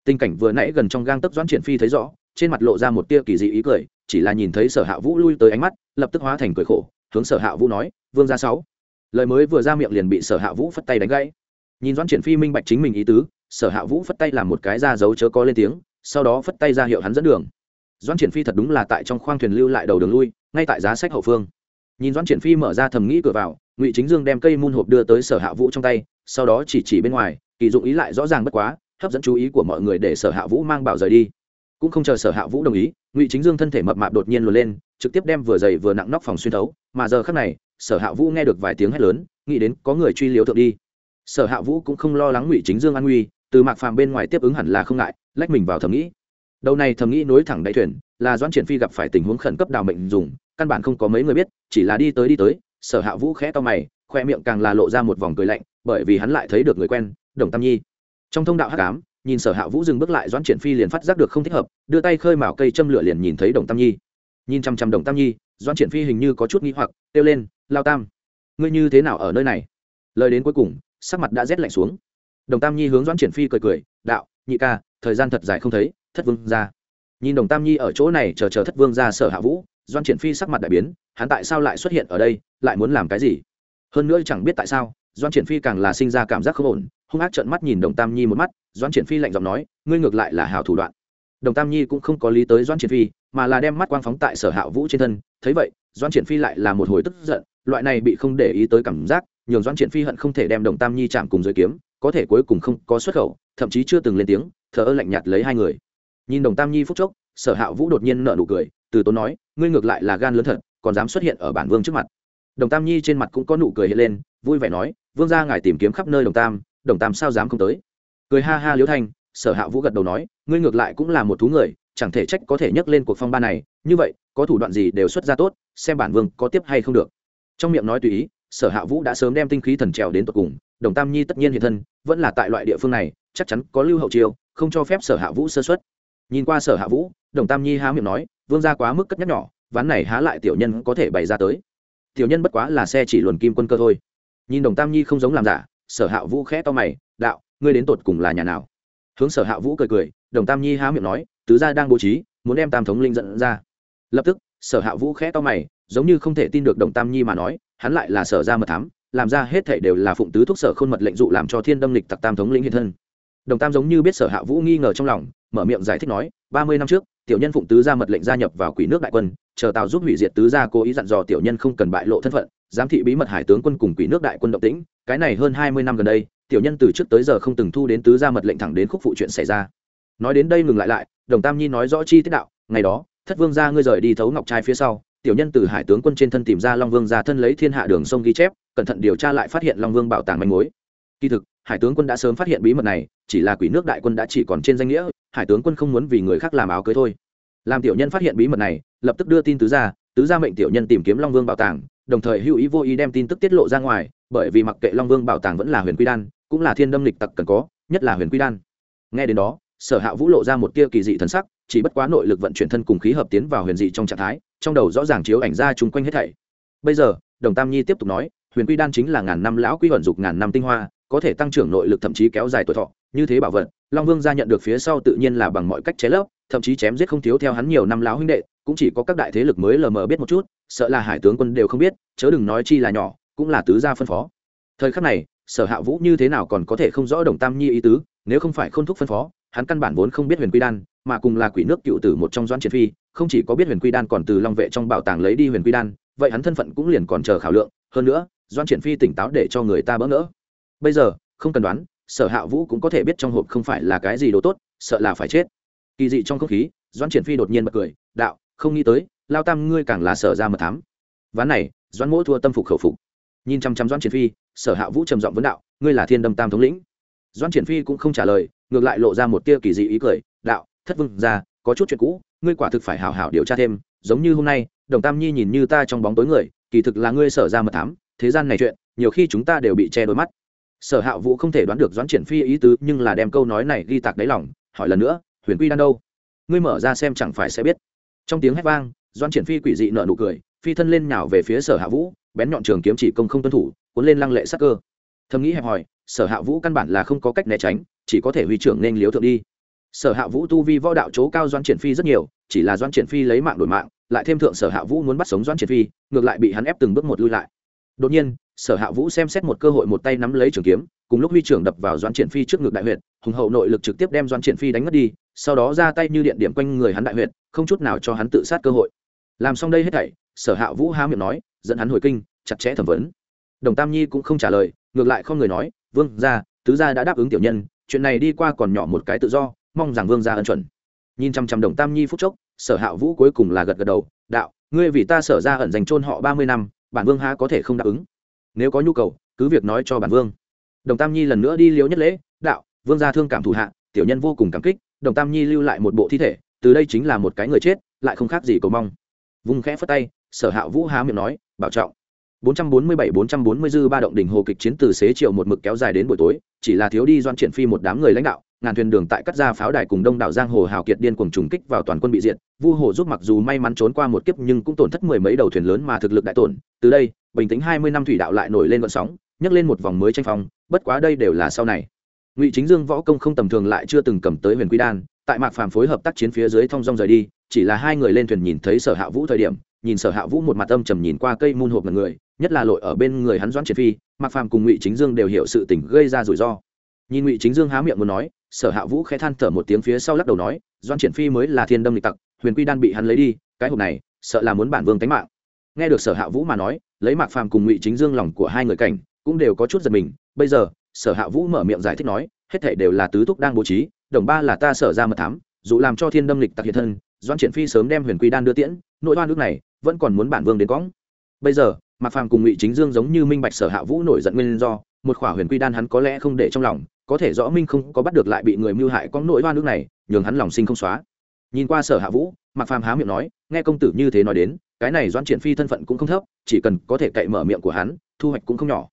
Tình cảnh vừa nãy gần trong gang tấc doãn triển phi thấy rõ, trên mặt lộ ra một tia kỳ dị ý cười, chỉ là nhìn thấy sở hạ vũ lui tới ánh mắt, lập tức hóa thành cười khổ, hướng sở hạ vũ nói, vương gia sáu. Lời mới vừa ra miệng liền bị sở hạ vũ phất tay đánh gãy. Nhìn doãn triển phi minh bạch chính mình ý tứ, sở hạ vũ phất tay làm một cái ra dấu chớ có lên tiếng, sau đó phất tay ra hiệu hắn dẫn đường. Doãn triển phi thật đúng là tại trong khoang thuyền lưu lại đầu đường lui, ngay tại giá sách hậu phương. Nhìn doãn triển phi mở ra thầm nghĩ cửa vào, ngụy chính dương đem cây môn hộp đưa tới sở hạ vũ trong tay, sau đó chỉ chỉ bên ngoài kỳ dụng ý lại rõ ràng bất quá, hấp dẫn chú ý của mọi người để sở hạ vũ mang bảo rời đi. Cũng không chờ sở hạ vũ đồng ý, ngụy chính dương thân thể mập mạp đột nhiên luồn lên, trực tiếp đem vừa dày vừa nặng nóc phòng xuyên thấu, mà giờ khác này, sở hạ vũ nghe được vài tiếng hét lớn, nghĩ đến có người truy liếu thượng đi. Sở hạ vũ cũng không lo lắng ngụy chính dương an nguy, từ mạc phàm bên ngoài tiếp ứng hẳn là không ngại, lách mình vào thầm nghĩ. Đầu này thầm nghĩ nối thẳng đáy thuyền, là doãn triển phi gặp phải tình huống khẩn cấp đào mệnh dùng, căn bản không có mấy người biết, chỉ là đi tới đi tới, sở hạ vũ khẽ to mày, khoe miệng càng là lộ ra một vòng cười lạnh, bởi vì hắn lại thấy được người quen đồng tam nhi. Trong thông đạo hắc ám, nhìn sở hạ vũ dừng bước lại doãn triển phi liền phát giác được không thích hợp, đưa tay khơi mào cây châm lửa liền nhìn thấy đồng tam nhi. Nhìn chăm chăm đồng tam nhi, doãn triển phi hình như có chút nghĩ hoặc, kêu lên, lao tam, ngươi như thế nào ở nơi này? Lời đến cuối cùng, sắc mặt đã rét lạnh xuống. Đồng tam nhi hướng doãn triển phi cười cười, đạo, nhị ca, thời gian thật dài không thấy, thất vương ra nhìn đồng tam nhi ở chỗ này chờ chờ thất vương ra sở hạ vũ doan triển phi sắc mặt đại biến, hắn tại sao lại xuất hiện ở đây, lại muốn làm cái gì? Hơn nữa chẳng biết tại sao, doan triển phi càng là sinh ra cảm giác không ổn, hung ác trợn mắt nhìn đồng tam nhi một mắt, doan triển phi lạnh giọng nói, ngươi ngược lại là hào thủ đoạn. Đồng tam nhi cũng không có lý tới doan triển phi, mà là đem mắt quang phóng tại sở hạ vũ trên thân. Thấy vậy, doan triển phi lại là một hồi tức giận, loại này bị không để ý tới cảm giác, nhường doan triển phi hận không thể đem đồng tam nhi chạm cùng dưới kiếm, có thể cuối cùng không có xuất khẩu, thậm chí chưa từng lên tiếng, thờ ơ lạnh nhạt lấy hai người. Nhìn đồng tam nhi phúc chốc, sở hạ vũ đột nhiên nợ nụ cười, từ tốn nói, ngươi ngược lại là gan lớn thật, còn dám xuất hiện ở bản vương trước mặt đồng tam nhi trên mặt cũng có nụ cười hiện lên, vui vẻ nói, vương ra ngài tìm kiếm khắp nơi đồng tam đồng tam sao dám không tới? Cười ha ha liễu thanh, sở hạ vũ gật đầu nói, ngươi ngược lại cũng là một thú người, chẳng thể trách có thể nhấc lên cuộc phong ba này, như vậy, có thủ đoạn gì đều xuất ra tốt, xem bản vương có tiếp hay không được. Trong miệng nói tùy ý, sở hạ vũ đã sớm đem tinh khí thần trèo đến tột cùng, đồng tam nhi tất nhiên hiện thân, vẫn là tại loại địa phương này, chắc chắn có lưu hậu chiêu, không cho phép sở hạ vũ sơ xuất nhìn qua sở hạ vũ, đồng tam nhi há miệng nói, vương ra quá mức cất nhắc nhỏ, ván này há lại tiểu nhân có thể bày ra tới tiểu nhân bất quá là xe chỉ luồn kim quân cơ thôi. Nhìn đồng tam nhi không giống làm giả, sở hạ vũ khẽ to mày, đạo, ngươi đến tột cùng là nhà nào? Hướng sở hạ vũ cười cười, đồng tam nhi há miệng nói, tứ gia đang bố trí, muốn đem tam thống linh dẫn ra. Lập tức, sở hạ vũ khẽ to mày, giống như không thể tin được đồng tam nhi mà nói, hắn lại là sở ra mật thám, làm ra hết thảy đều là phụng tứ thúc sở khôn mật lệnh dụ làm cho thiên đâm lịch tặc tam thống lĩnh hiện thân. Đồng tam giống như biết sở hạ vũ nghi ngờ trong lòng, mở miệng giải thích nói, ba mươi năm trước tiểu nhân phụng tứ gia mật lệnh gia nhập vào quỷ nước đại quân, chờ tào giúp hủy diệt tứ gia cố ý dặn dò tiểu nhân không cần bại lộ thân phận, giám thị bí mật hải tướng quân cùng quỷ nước đại quân động tĩnh. Cái này hơn hai mươi năm gần đây, tiểu nhân từ trước tới giờ không từng thu đến tứ gia mật lệnh thẳng đến khúc phụ chuyện xảy ra. Nói đến đây ngừng lại lại, đồng tam nhi nói rõ chi tiết đạo, ngày đó, thất vương gia ngươi rời đi thấu ngọc trai phía sau, tiểu nhân từ hải tướng quân trên thân tìm ra long vương gia thân lấy thiên hạ đường sông ghi chép, cẩn thận điều tra lại phát hiện long vương bảo tàng manh mối. Kỳ thực hải tướng quân đã sớm phát hiện bí mật này, chỉ là quỷ nước đại quân đã chỉ còn trên danh nghĩa, hải tướng quân không muốn vì người khác làm áo cưới thôi. Làm tiểu nhân phát hiện bí mật này, lập tức đưa tin tứ gia tứ gia mệnh tiểu nhân tìm kiếm long vương bảo tàng, đồng thời hữu ý vô ý đem tin tức tiết lộ ra ngoài, bởi vì mặc kệ long vương bảo tàng vẫn là huyền quy đan, cũng là thiên đâm lịch tặc cần có, nhất là huyền quy đan. Nghe đến đó, sở hạ vũ lộ ra một tia kỳ dị thần sắc, chỉ bất quá nội lực vận chuyển thân cùng khí hợp tiến vào huyền dị trong trạng thái, trong đầu rõ ràng chiếu ảnh ra chung quanh hết thảy. Bây giờ, đồng tam nhi tiếp tục nói, huyền quy đan chính là ngàn năm lão quy vận dục ngàn năm tinh hoa có thể tăng trưởng nội lực thậm chí kéo dài tuổi thọ. Như thế bảo vật, long vương gia nhận được phía sau tự nhiên là bằng mọi cách chế lớp thậm chí chém giết không thiếu theo hắn nhiều năm láo huynh đệ, cũng chỉ có các đại thế lực mới lờ mờ biết một chút, sợ là hải tướng quân đều không biết, chớ đừng nói chi là nhỏ, cũng là tứ gia phân phó. Thời khắc này, sở hạ vũ như thế nào còn có thể không rõ đồng tam nhi ý tứ, nếu không phải không thúc phân phó, hắn căn bản vốn không biết huyền quy đan, mà cùng là quỷ nước cựu tử một trong doãn triệt phi, không chỉ có biết huyền quy đan còn từ long vệ trong bảo tàng lấy đi huyền quy đan, vậy hắn thân phận cũng liền còn chờ khảo lượng. Hơn nữa, doãn triển phi tỉnh táo để cho người ta bỡ ngỡ bây giờ, không cần đoán, sở hạ vũ cũng có thể biết trong hộp không phải là cái gì đồ tốt, sợ là phải chết. Kỳ dị trong không khí, doãn triển phi đột nhiên bật cười, đạo, không nghĩ tới, lao tam ngươi càng là sở ra mật thám. Ván này, doãn mỗ thua tâm phục khẩu phục. Nhìn chăm chăm doãn triển phi, sở hạ vũ trầm giọng vấn đạo, ngươi là thiên đâm tam thống lĩnh. Doãn triển phi cũng không trả lời, ngược lại lộ ra một tia kỳ dị ý cười, đạo, thất vương ra có chút chuyện cũ, ngươi quả thực phải hảo hảo điều tra thêm, giống như hôm nay, đồng tam nhi nhìn như ta trong bóng tối người, kỳ thực là ngươi sở ra mật thám, thế gian này chuyện, nhiều khi chúng ta đều bị che đôi mắt sở hạ vũ không thể đoán được doãn triển phi ý tứ, nhưng là đem câu nói này ghi tạc đáy lòng, hỏi lần nữa, huyền quy đang đâu? Ngươi mở ra xem chẳng phải sẽ biết. Trong tiếng hét vang, doãn triển phi quỷ dị nợ nụ cười, phi thân lên nhào về phía sở hạ vũ, bén nhọn trường kiếm chỉ công không tuân thủ, cuốn lên lăng lệ sắc cơ. Thầm nghĩ hẹp hòi, sở hạ vũ căn bản là không có cách né tránh, chỉ có thể huy trưởng nên liếu thượng đi. Sở hạ vũ tu vi võ đạo chỗ cao doan triển phi rất nhiều, chỉ là doan triển phi lấy mạng đổi mạng, lại thêm thượng sở hạ vũ muốn bắt sống doan triển phi, ngược lại bị hắn ép từng bước một lui lại đột nhiên, sở hạ vũ xem xét một cơ hội một tay nắm lấy trường kiếm, cùng lúc huy trưởng đập vào doan triển phi trước ngực đại huyện hùng hậu nội lực trực tiếp đem doan triển phi đánh mất đi, sau đó ra tay như điện điểm quanh người hắn đại huyện không chút nào cho hắn tự sát cơ hội. Làm xong đây hết thảy, sở hạ vũ há miệng nói, dẫn hắn hồi kinh, chặt chẽ thẩm vấn. Đồng tam nhi cũng không trả lời, ngược lại không người nói, vương gia, tứ gia đã đáp ứng tiểu nhân, chuyện này đi qua còn nhỏ một cái tự do, mong rằng vương gia ân chuẩn. Nhìn chăm chăm đồng tam nhi phút chốc, sở hạ vũ cuối cùng là gật gật đầu, đạo, ngươi vì ta sở ra ẩn dành chôn họ ba mươi năm bản vương há có thể không đáp ứng. Nếu có nhu cầu cứ việc nói cho bản vương. Đồng tam nhi lần nữa đi liếu nhất lễ đạo vương gia thương cảm thủ hạ tiểu nhân vô cùng cảm kích đồng tam nhi lưu lại một bộ thi thể từ đây chính là một cái người chết lại không khác gì cầu mong. Vung khẽ phất tay sở hạ vũ há miệng nói bảo trọng. 447-440 dư ba động đỉnh hồ kịch chiến từ xế chiều một mực kéo dài đến buổi tối, chỉ là thiếu đi doan triển phi một đám người lãnh đạo, ngàn thuyền đường tại cắt ra pháo đài cùng đông đảo giang hồ hào kiệt điên cuồng trùng kích vào toàn quân bị diệt, Vu Hồ giúp mặc dù may mắn trốn qua một kiếp nhưng cũng tổn thất mười mấy đầu thuyền lớn mà thực lực đại tổn, từ đây, bình tĩnh 20 năm thủy đạo lại nổi lên vận sóng, nhấc lên một vòng mới tranh phong, bất quá đây đều là sau này. Ngụy Chính Dương võ công không tầm thường lại chưa từng cầm tới Huyền Quy Đan, tại Mạc Phàm phối hợp tác chiến phía dưới thông dong rời đi, chỉ là hai người lên thuyền nhìn thấy Sở Hạ Vũ thời điểm, nhìn Sở Hạ Vũ một mặt âm trầm nhìn qua cây môn hộp người, nhất là lội ở bên người hắn doãn triệt phi mặc phàm cùng ngụy chính dương đều hiểu sự tình gây ra rủi ro. Nhìn ngụy chính dương há miệng muốn nói sở hạ vũ khẽ than thở một tiếng phía sau lắc đầu nói, doan triển phi mới là thiên đâm lịch tặc, huyền quy đan bị hắn lấy đi, cái hộp này, sợ là muốn bản vương tánh mạng. Nghe được sở hạ vũ mà nói, lấy mạc phàm cùng ngụy chính dương lòng của hai người cảnh, cũng đều có chút giật mình. Bây giờ, sở hạ vũ mở miệng giải thích nói, hết thể đều là tứ thúc đang bố trí, đồng ba là ta sở ra mật thám, dù làm cho thiên đâm lịch tặc hiện thân, doan triển phi sớm đem huyền quy đan đưa tiễn nội hoa nước này, vẫn còn muốn bản vương đến cõng. Bây giờ, mạc phàm cùng ngụy chính dương giống như minh bạch sở hạ vũ nổi giận nguyên do một khỏa huyền quy đan hắn có lẽ không để trong lòng, có thể rõ minh không có bắt được lại bị người mưu hại có nội hoa nước này, nhường hắn lòng sinh không xóa. Nhìn qua sở hạ vũ, mạc phàm há miệng nói, nghe công tử như thế nói đến, cái này doan triển phi thân phận cũng không thấp, chỉ cần có thể cậy mở miệng của hắn, thu hoạch cũng không nhỏ.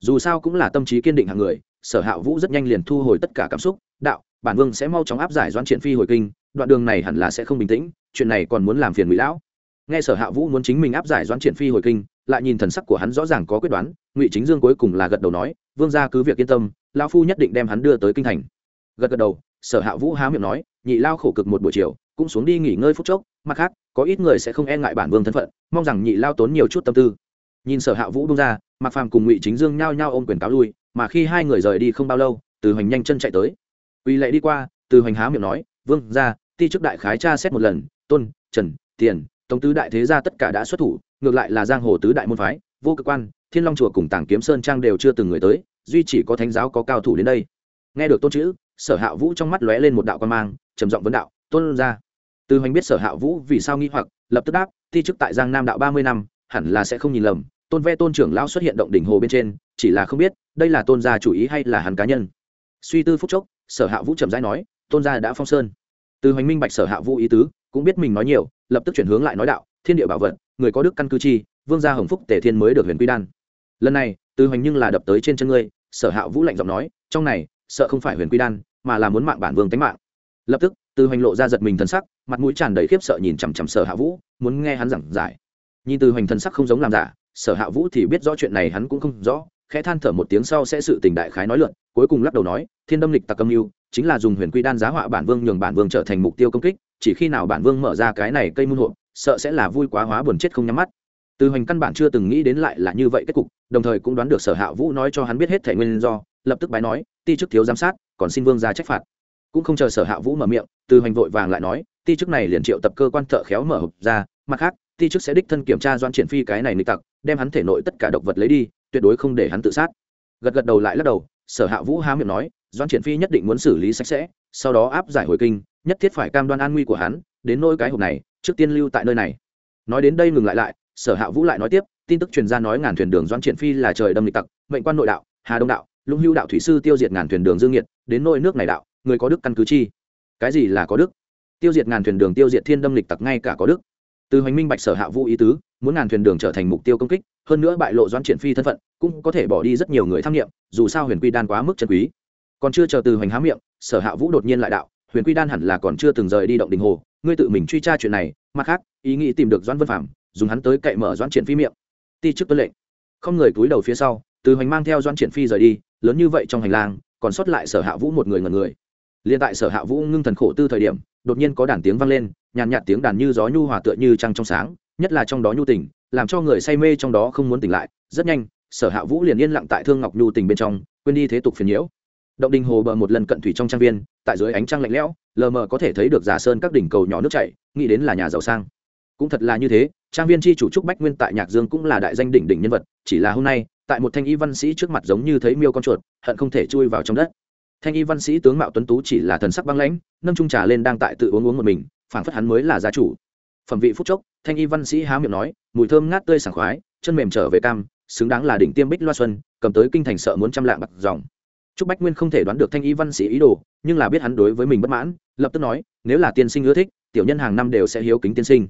Dù sao cũng là tâm trí kiên định hàng người, sở hạ vũ rất nhanh liền thu hồi tất cả cảm xúc, đạo, bản vương sẽ mau chóng áp giải doan triển phi hồi kinh, đoạn đường này hẳn là sẽ không bình tĩnh, chuyện này còn muốn làm phiền ngụy lão. Nghe sở hạ vũ muốn chính mình áp giải doan triển phi hồi kinh lại nhìn thần sắc của hắn rõ ràng có quyết đoán, ngụy chính dương cuối cùng là gật đầu nói, vương gia cứ việc yên tâm, lão phu nhất định đem hắn đưa tới kinh thành. Gật gật đầu, sở hạ vũ há miệng nói, nhị lao khổ cực một buổi chiều, cũng xuống đi nghỉ ngơi phút chốc, mặt khác, có ít người sẽ không e ngại bản vương thân phận, mong rằng nhị lao tốn nhiều chút tâm tư. Nhìn sở hạ vũ bung ra mặc phàm cùng ngụy chính dương nhao nhao ôm quyền cáo lui, mà khi hai người rời đi không bao lâu, từ hoành nhanh chân chạy tới. Uy lệ đi qua, từ hoành há miệng nói, vương ra ti chức đại khái tra xét một lần, tôn, trần, tiền tống tứ đại thế gia tất cả đã xuất thủ, ngược lại là giang hồ tứ đại môn phái, vô cơ quan, thiên long chùa cùng tàng kiếm sơn trang đều chưa từng người tới, duy chỉ có thánh giáo có cao thủ đến đây. Nghe được tôn chữ, sở hạ vũ trong mắt lóe lên một đạo quan mang, trầm giọng vấn đạo, tôn ra tư hoành biết sở hạ vũ vì sao nghi hoặc, lập tức đáp thi chức tại giang nam đạo ba mươi năm, hẳn là sẽ không nhìn lầm, tôn ve tôn trưởng lão xuất hiện động đỉnh hồ bên trên, chỉ là không biết, đây là tôn gia chủ ý hay là hắn cá nhân. Suy tư phúc chốc, sở hạ vũ trầm rãi nói, tôn gia đã phong sơn. Từ hoành minh bạch sở hạ vũ ý tứ cũng biết mình nói nhiều, lập tức chuyển hướng lại nói đạo, thiên địa bảo vật, người có đức căn cư chi, vương gia hồng phúc tề thiên mới được huyền quy đan. Lần này, từ hoành nhưng là đập tới trên chân ngươi, sở hạ vũ lạnh giọng nói, trong này, sợ không phải huyền quy đan, mà là muốn mạng bản vương tánh mạng. Lập tức, từ hoành lộ ra giật mình thần sắc, mặt mũi tràn đầy khiếp sợ nhìn chằm chằm sở hạ vũ, muốn nghe hắn giảng giải. Nhìn từ hoành thần sắc không giống làm giả, sở hạ vũ thì biết rõ chuyện này hắn cũng không rõ, khẽ than thở một tiếng sau sẽ sự tình đại khái nói luận cuối cùng lắc đầu nói, thiên đâm lịch tặc âm mưu chính là dùng huyền quy đan giá họa bản vương nhường bản vương trở thành mục tiêu công kích chỉ khi nào bản vương mở ra cái này cây môn hộ, sợ sẽ là vui quá hóa buồn chết không nhắm mắt. Từ hoành căn bản chưa từng nghĩ đến lại là như vậy kết cục, đồng thời cũng đoán được sở hạ vũ nói cho hắn biết hết thể nguyên do, lập tức bái nói, ti chức thiếu giám sát, còn xin vương ra trách phạt. Cũng không chờ sở hạ vũ mở miệng, từ hoành vội vàng lại nói, ti chức này liền triệu tập cơ quan thợ khéo mở hộp ra, mặt khác, ti chức sẽ đích thân kiểm tra doan triển phi cái này nịch tặc, đem hắn thể nội tất cả độc vật lấy đi, tuyệt đối không để hắn tự sát. Gật gật đầu lại lắc đầu, sở hạ vũ há miệng nói doan triển phi nhất định muốn xử lý sạch sẽ, sau đó áp giải hồi kinh, nhất thiết phải cam đoan an nguy của hắn, đến nỗi cái hộp này, trước tiên lưu tại nơi này. Nói đến đây ngừng lại lại, sở hạ vũ lại nói tiếp, tin tức truyền ra nói ngàn thuyền đường doan triển phi là trời đâm lịch tặc, mệnh quan nội đạo, hà đông đạo, lũng hưu đạo thủy sư tiêu diệt ngàn thuyền đường dương nhiệt đến nỗi nước này đạo, người có đức căn cứ chi. Cái gì là có đức? Tiêu diệt ngàn thuyền đường, tiêu diệt thiên đâm lịch tặc ngay cả có đức. Từ hoành minh bạch sở hạ vũ ý tứ, muốn ngàn thuyền đường trở thành mục tiêu công kích, hơn nữa bại lộ doan triển phi thân phận, cũng có thể bỏ đi rất nhiều người tham nghiệm dù sao huyền quy đan quá mức chân quý còn chưa chờ từ hoành há miệng, sở hạ vũ đột nhiên lại đạo, huyền quy đan hẳn là còn chưa từng rời đi động đình hồ, ngươi tự mình truy tra chuyện này, mặt khác, ý nghĩ tìm được doan vân phạm dùng hắn tới cậy mở doan triển phi miệng. Ti chức tuân lệnh. Không người cúi đầu phía sau, từ hoành mang theo doan triển phi rời đi, lớn như vậy trong hành lang, còn sót lại sở hạ vũ một người ngần người. Liền tại sở hạ vũ ngưng thần khổ tư thời điểm, đột nhiên có đàn tiếng vang lên, nhàn nhạt tiếng đàn như gió nhu hòa tựa như trăng trong sáng, nhất là trong đó nhu tình, làm cho người say mê trong đó không muốn tỉnh lại. Rất nhanh, sở hạ vũ liền yên lặng tại thương ngọc nhu tình bên trong, quên đi thế tục phiền nhiễu động đình hồ bờ một lần cận thủy trong trang viên, tại dưới ánh trăng lạnh lẽo, lờ mờ có thể thấy được giả sơn các đỉnh cầu nhỏ nước chảy, nghĩ đến là nhà giàu sang. Cũng thật là như thế, trang viên chi chủ trúc bách nguyên tại nhạc dương cũng là đại danh đỉnh đỉnh nhân vật, chỉ là hôm nay, tại một thanh y văn sĩ trước mặt giống như thấy miêu con chuột, hận không thể chui vào trong đất. Thanh y văn sĩ tướng mạo tuấn tú chỉ là thần sắc băng lãnh, nâng trung trà lên đang tại tự uống uống một mình, phảng phất hắn mới là gia chủ. Phẩm vị phúc chốc, thanh y văn sĩ há miệng nói, mùi thơm ngát tươi sảng khoái, chân mềm trở về cam, xứng đáng là đỉnh tiêm bích loa xuân, cầm tới kinh thành sợ muốn trăm lạng bạc dòng. Trúc Bách Nguyên không thể đoán được Thanh Y Văn Sĩ ý đồ, nhưng là biết hắn đối với mình bất mãn, lập tức nói, nếu là tiên sinh ưa thích, tiểu nhân hàng năm đều sẽ hiếu kính tiên sinh.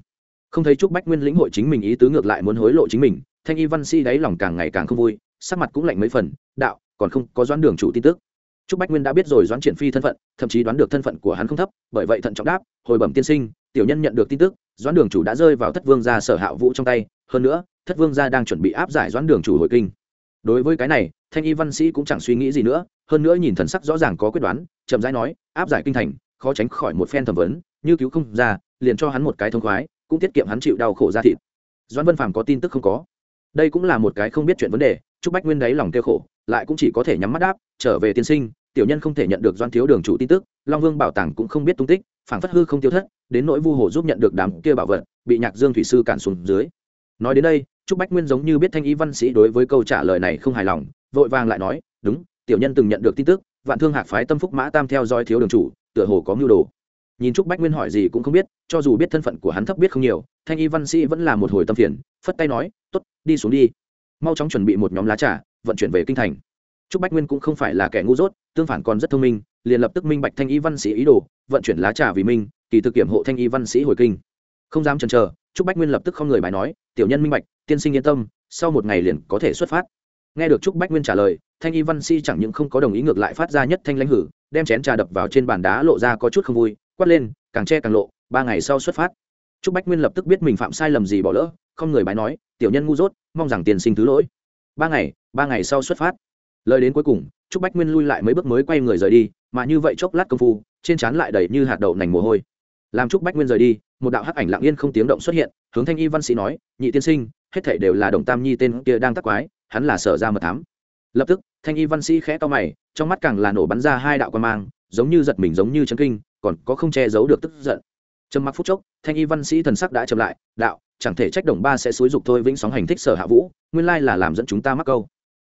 Không thấy Trúc Bách Nguyên lĩnh hội chính mình ý tứ ngược lại muốn hối lộ chính mình, Thanh Y Văn Sĩ đáy lòng càng ngày càng không vui, sắc mặt cũng lạnh mấy phần, đạo, còn không có doãn đường chủ tin tức. Trúc Bách Nguyên đã biết rồi doãn triển phi thân phận, thậm chí đoán được thân phận của hắn không thấp, bởi vậy thận trọng đáp, hồi bẩm tiên sinh, tiểu nhân nhận được tin tức, doãn đường chủ đã rơi vào thất vương gia sở hạ vũ trong tay, hơn nữa, thất vương gia đang chuẩn bị áp giải doãn đường chủ hồi kinh. Đối với cái này, Thanh Y văn sĩ cũng chẳng suy nghĩ gì nữa, hơn nữa nhìn thần sắc rõ ràng có quyết đoán chậm rãi nói áp giải kinh thành khó tránh khỏi một phen thẩm vấn như cứu không ra liền cho hắn một cái thông khoái cũng tiết kiệm hắn chịu đau khổ ra thịt. Doãn vân phàm có tin tức không có. Đây cũng là một cái không biết chuyện vấn đề chúc bách nguyên đáy lòng kêu khổ lại cũng chỉ có thể nhắm mắt đáp trở về tiên sinh tiểu nhân không thể nhận được doan thiếu đường chủ tin tức long vương bảo tàng cũng không biết tung tích phảng phất hư không tiêu thất đến nỗi vu hồ giúp nhận được đám kia bảo vật bị nhạc dương thủy sư cản xuống dưới. Nói đến đây trúc bách nguyên giống như biết thanh y văn sĩ đối với câu trả lời này không hài lòng, vội vàng lại nói, đúng, tiểu nhân từng nhận được tin tức, vạn thương hạc phái tâm phúc mã tam theo dõi thiếu đường chủ, tựa hồ có mưu đồ. Nhìn trúc bách nguyên hỏi gì cũng không biết, cho dù biết thân phận của hắn thấp biết không nhiều, thanh y văn sĩ vẫn là một hồi tâm phiền, phất tay nói t ố t đi xuống đi. Mau chóng chuẩn bị một nhóm lá trà, vận chuyển về kinh thành. Trúc bách nguyên cũng không phải là kẻ ngu dốt, tương phản còn rất thông minh, liền lập tức minh bạch thanh y văn sĩ ý đồ, vận chuyển lá trà vì minh kỳ thực kiểm hộ thanh y văn sĩ hồi kinh. Không dám chần chờ trúc bách nguyên lập tức không người bài nói, tiểu nhân minh bạch, tiên sinh yên tâm, sau một ngày liền có thể xuất phát. Nghe được trúc bách nguyên trả lời, thanh y văn Si chẳng những không có đồng ý ngược lại phát ra nhất thanh lãnh hử, đem chén trà đập vào trên bàn đá lộ ra có chút không vui, quát lên, càng che càng lộ, ba ngày sau xuất phát. Trúc bách nguyên lập tức biết mình phạm sai lầm gì bỏ lỡ, không người bái nói, tiểu nhân ngu dốt, mong rằng tiền sinh thứ lỗi. Ba ngày ba ngày sau xuất phát. Lời đến cuối cùng, trúc bách nguyên lui lại mấy bước mới quay người rời đi, mà như vậy chốc lát công phu, trên trán lại đầy như hạt đậu nành mồ hôi làm trúc bách nguyên rời đi, một đạo hắc ảnh lặng yên không tiếng động xuất hiện, hướng thanh y văn sĩ nói, nhị tiên sinh, hết thảy đều là đồng tam nhi tên kia đang tắc quái, hắn là sở ra mật thám. Lập tức, thanh y văn sĩ khẽ to mày, trong mắt càng là nổ bắn ra hai đạo quan mang, giống như giật mình giống như chấn kinh, còn có không che giấu được tức giận. Trầm mặc phút chốc, thanh y văn sĩ thần sắc đã chậm lại, đạo, chẳng thể trách đồng ba sẽ xúi dục thôi vĩnh sóng hành thích sở hạ vũ, nguyên lai là làm dẫn chúng ta mắc câu.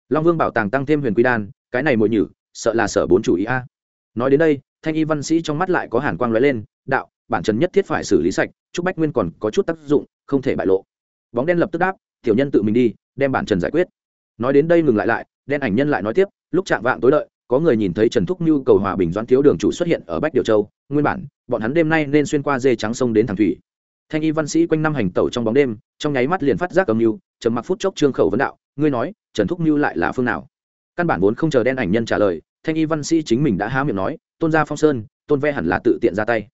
Long vương bảo tàng tăng thêm huyền quy đan, cái này mội nhử, sợ là sở bốn chủ ý a. Nói đến đây, thanh y văn sĩ trong mắt lại có hàn quang lóe lên, đạo bản chân nhất thiết phải xử lý sạch chúc bách nguyên còn có chút tác dụng, không thể bại lộ. Bóng đen lập tức đáp, tiểu nhân tự mình đi, đem bản trần giải quyết. Nói đến đây ngừng lại lại, đen ảnh nhân lại nói tiếp, lúc chạm vạng tối đợi, có người nhìn thấy trần thúc như cầu hòa bình doãn thiếu đường chủ xuất hiện ở bách điều châu, nguyên bản, bọn hắn đêm nay nên xuyên qua dê trắng sông đến thằng thủy. Thanh y văn sĩ quanh năm hành tẩu trong bóng đêm, trong nháy mắt liền phát giác âm mưu, trầm mặc phút chốc trương khẩu vấn đạo, ngươi nói, trần thúc mưu lại là phương nào? Căn bản vốn không chờ đen ảnh nhân trả lời, thanh y văn sĩ chính mình đã há miệng nói, tôn gia phong sơn, tôn ve hẳn là tự tiện ra tay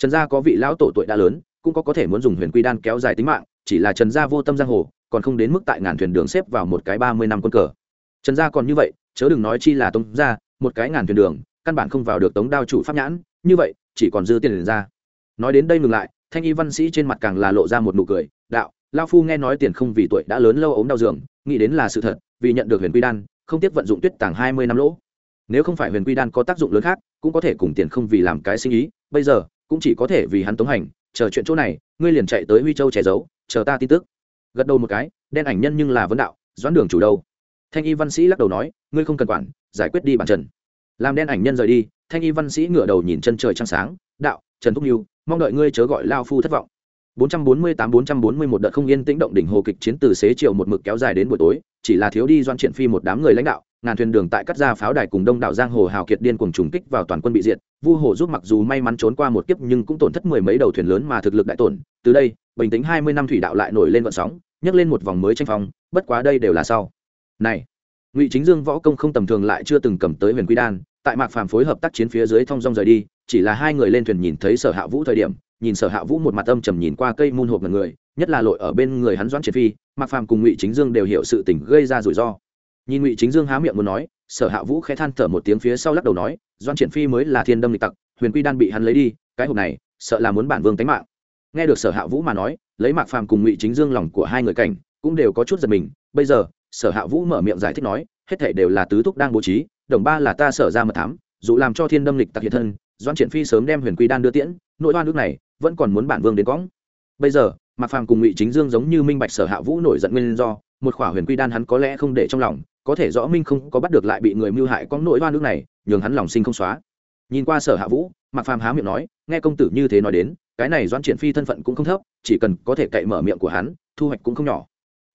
trần gia có vị lão tổ tuổi đã lớn, cũng có có thể muốn dùng huyền quy đan kéo dài tính mạng, chỉ là trần gia vô tâm giang hồ, còn không đến mức tại ngàn thuyền đường xếp vào một cái ba mươi năm quân cờ. Trần gia còn như vậy, chớ đừng nói chi là tống gia, một cái ngàn thuyền đường, căn bản không vào được tống đao chủ pháp nhãn, như vậy, chỉ còn dư tiền liền ra. Nói đến đây ngừng lại, thanh y văn sĩ trên mặt càng là lộ ra một nụ cười, đạo lao phu nghe nói tiền không vì tuổi đã lớn lâu ốm đau giường, nghĩ đến là sự thật, vì nhận được huyền quy đan, không tiếc vận dụng tuyết tàng hai mươi năm lỗ. Nếu không phải huyền quy đan có tác dụng lớn khác, cũng có thể cùng tiền không vì làm cái sinh ý, bây giờ cũng chỉ có thể vì hắn tống hành, chờ chuyện chỗ này, ngươi liền chạy tới huy châu che giấu, chờ ta tin tức. Gật đầu một cái, đen ảnh nhân nhưng là vấn đạo, doãn đường chủ đâu? Thanh y văn sĩ lắc đầu nói, ngươi không cần quản, giải quyết đi bản trần làm đen ảnh nhân rời đi, thanh y văn sĩ ngửa đầu nhìn chân trời trăng sáng, đạo, trần thúc mưu mong đợi ngươi chớ gọi lao phu thất vọng. 448-441 đợt không yên tĩnh động đỉnh hồ kịch chiến từ xế chiều một mực kéo dài đến buổi tối, chỉ là thiếu đi doan triển phi một đám người lãnh đạo ngàn thuyền đường tại cắt ra pháo đài cùng đông đảo giang hồ hào kiệt điên cuồng trùng kích vào toàn quân bị diệt, vu hồ giúp mặc dù may mắn trốn qua một kiếp nhưng cũng tổn thất mười mấy đầu thuyền lớn mà thực lực đại tổn. Từ đây, bình tĩnh hai mươi năm thủy đạo lại nổi lên vận sóng, nhấc lên một vòng mới tranh phong, bất quá đây đều là sau. Này, ngụy chính dương võ công không tầm thường lại chưa từng cầm tới huyền quy đan, tại mạc phàm phối hợp tác chiến phía dưới thong dong rời đi, chỉ là hai người lên thuyền nhìn thấy sở hạ vũ thời điểm, nhìn sở hạ vũ một mặt âm trầm nhìn qua cây môn hộp ngần người, nhất là lội ở bên người hắn doãn triệt phi, mạc phàm cùng ngụy chính dương đều hiểu sự tình gây ra rủi ro nhìn ngụy chính dương há miệng muốn nói, sở hạ vũ khẽ than thở một tiếng phía sau lắc đầu nói, doan triển phi mới là thiên đâm lịch tặc, huyền quy đan bị hắn lấy đi, cái hộp này, sợ là muốn bản vương tánh mạng. Nghe được sở hạ vũ mà nói, lấy mạc phàm cùng ngụy chính dương lòng của hai người cảnh, cũng đều có chút giật mình. Bây giờ, sở hạ vũ mở miệng giải thích nói, hết thể đều là tứ thúc đang bố trí, đồng ba là ta sở ra mật thám, dù làm cho thiên đâm lịch tặc hiện thân, doan triển phi sớm đem huyền quy đan đưa tiễn nội oan nước này, vẫn còn muốn bản vương đến cõng. Bây giờ, mạc phàm cùng ngụy chính dương giống như minh bạch sở hạ vũ nổi giận nguyên do, một khỏa huyền quy đan hắn có lẽ không để trong lòng có thể rõ minh không có bắt được lại bị người mưu hại có nội hoa nước này, nhường hắn lòng sinh không xóa. Nhìn qua sở hạ vũ, mạc phàm há miệng nói, nghe công tử như thế nói đến, cái này doan triển phi thân phận cũng không thấp, chỉ cần có thể cậy mở miệng của hắn, thu hoạch cũng không nhỏ.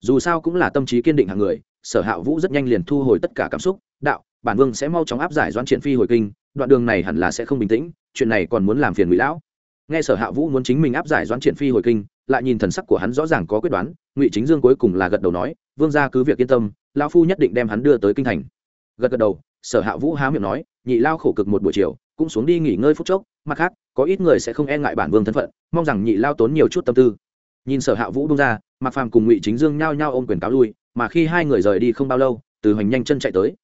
Dù sao cũng là tâm trí kiên định hàng người, sở hạ vũ rất nhanh liền thu hồi tất cả cảm xúc, đạo, bản vương sẽ mau chóng áp giải doan triển phi hồi kinh, đoạn đường này hẳn là sẽ không bình tĩnh, chuyện này còn muốn làm phiền ngụy lão. Nghe sở hạ vũ muốn chính mình áp giải doan triển phi hồi kinh, lại nhìn thần sắc của hắn rõ ràng có quyết đoán, ngụy chính dương cuối cùng là gật đầu nói vương gia cứ việc yên tâm lao phu nhất định đem hắn đưa tới kinh thành. Gật gật đầu, sở hạ vũ há miệng nói, nhị lao khổ cực một buổi chiều, cũng xuống đi nghỉ ngơi phút chốc, mặt khác, có ít người sẽ không e ngại bản vương thân phận, mong rằng nhị lao tốn nhiều chút tâm tư. Nhìn sở hạ vũ bung ra mặc phàm cùng ngụy chính dương nhao nhao ôm quyền cáo lui, mà khi hai người rời đi không bao lâu, từ hoành nhanh chân chạy tới.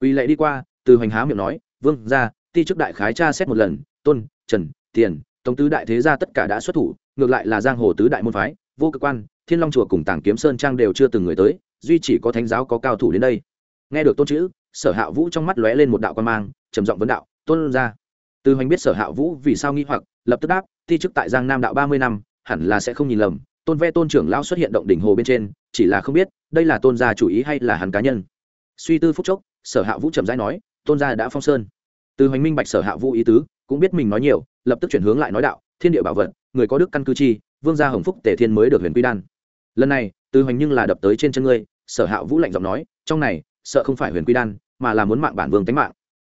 Uy lệ đi qua, từ hoành há miệng nói, vương ra ti chức đại khái tra xét một lần, tôn, trần, tiền, tống tứ đại thế gia tất cả đã xuất thủ, ngược lại là giang hồ tứ đại môn phái, vô cơ quan thiên long chùa cùng tàng kiếm sơn trang đều chưa từng người tới, duy chỉ có thánh giáo có cao thủ đến đây. Nghe được tôn chữ, sở hạ vũ trong mắt lóe lên một đạo quan mang, trầm giọng vấn đạo, tôn ra. Từ hoành biết sở hạ vũ vì sao nghi hoặc, lập tức đáp thi chức tại giang nam đạo ba mươi năm, hẳn là sẽ không nhìn lầm, tôn ve tôn trưởng lão xuất hiện động đỉnh hồ bên trên, chỉ là không biết, đây là tôn gia chủ ý hay là hắn cá nhân. Suy tư phúc chốc, sở hạ vũ trầm rãi nói, tôn gia đã phong sơn. Từ hoành minh bạch sở hạ vũ ý tứ, cũng biết mình nói nhiều, lập tức chuyển hướng lại nói đạo, thiên địa bảo vật, người có đức căn cư chi, vương gia hồng phúc tề thiên mới được huyền quy đan lần này, từ hoành nhưng là đập tới trên chân ngươi, sở hạ vũ lạnh giọng nói, trong này, sợ không phải huyền quy đan, mà là muốn mạng bản vương tánh mạng.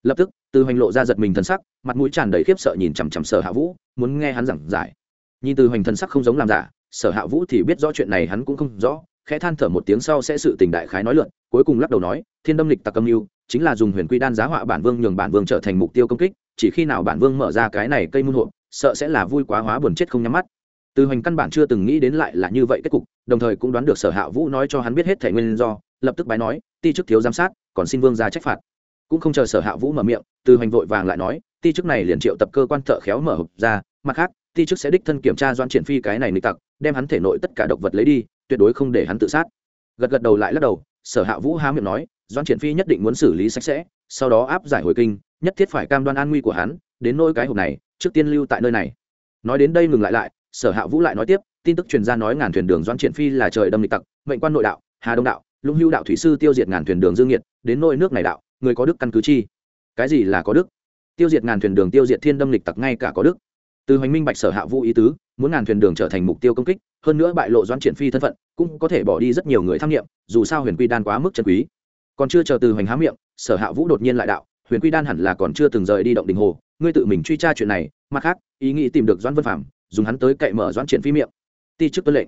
Lập tức, từ hoành lộ ra giật mình thần sắc, mặt mũi tràn đầy khiếp sợ nhìn chằm chằm sở hạ vũ, muốn nghe hắn giảng giải. Nhìn từ hoành thần sắc không giống làm giả, sở hạ vũ thì biết rõ chuyện này hắn cũng không rõ, khẽ than thở một tiếng sau sẽ sự tình đại khái nói luận cuối cùng lắc đầu nói, thiên đâm lịch tặc âm mưu, chính là dùng huyền quy đan giá họa bản vương nhường bản vương trở thành mục tiêu công kích, chỉ khi nào bản vương mở ra cái này cây môn hộ, sợ sẽ là vui quá hóa buồn chết không nhắm mắt. Từ hoành căn bản chưa từng nghĩ đến lại là như vậy kết cục đồng thời cũng đoán được sở hạ vũ nói cho hắn biết hết thể nguyên do, lập tức bái nói, ti chức thiếu giám sát, còn xin vương ra trách phạt. Cũng không chờ sở hạ vũ mở miệng, từ hoành vội vàng lại nói, ti chức này liền triệu tập cơ quan thợ khéo mở hộp ra, mặt khác, ti chức sẽ đích thân kiểm tra doan triển phi cái này nịch tặc, đem hắn thể nội tất cả độc vật lấy đi, tuyệt đối không để hắn tự sát. Gật gật đầu lại lắc đầu, sở hạ vũ há miệng nói doan triển phi nhất định muốn xử lý sạch sẽ, sau đó áp giải hồi kinh, nhất thiết phải cam đoan an nguy của hắn, đến nôi cái hộp này, trước tiên lưu tại nơi này. Nói đến đây ngừng lại lại sở hạ vũ lại nói tiếp, tin tức truyền ra nói ngàn thuyền đường doan triển phi là trời đâm lịch tặc, mệnh quan nội đạo, hà đông đạo, lũng hưu đạo thủy sư tiêu diệt ngàn thuyền đường dương nhiệt đến nôi nước này đạo, người có đức căn cứ chi. Cái gì là có đức? Tiêu diệt ngàn thuyền đường, tiêu diệt thiên đâm lịch tặc ngay cả có đức. Từ hoành minh bạch sở hạ vũ ý tứ, muốn ngàn thuyền đường trở thành mục tiêu công kích, hơn nữa bại lộ doan triển phi thân phận, cũng có thể bỏ đi rất nhiều người tham nghiệm dù sao huyền quy đan quá mức chân quý. Còn chưa chờ từ hoành há miệng, sở hạ vũ đột nhiên lại đạo, huyền quy đan hẳn là còn chưa từng rời đi động đình hồ, ngươi tự mình truy tra chuyện này, mặt khác, ý nghĩ tìm được doan vân phạm dùng hắn tới cậy mở doãn triển phi miệng. Ti chức tuân lệnh.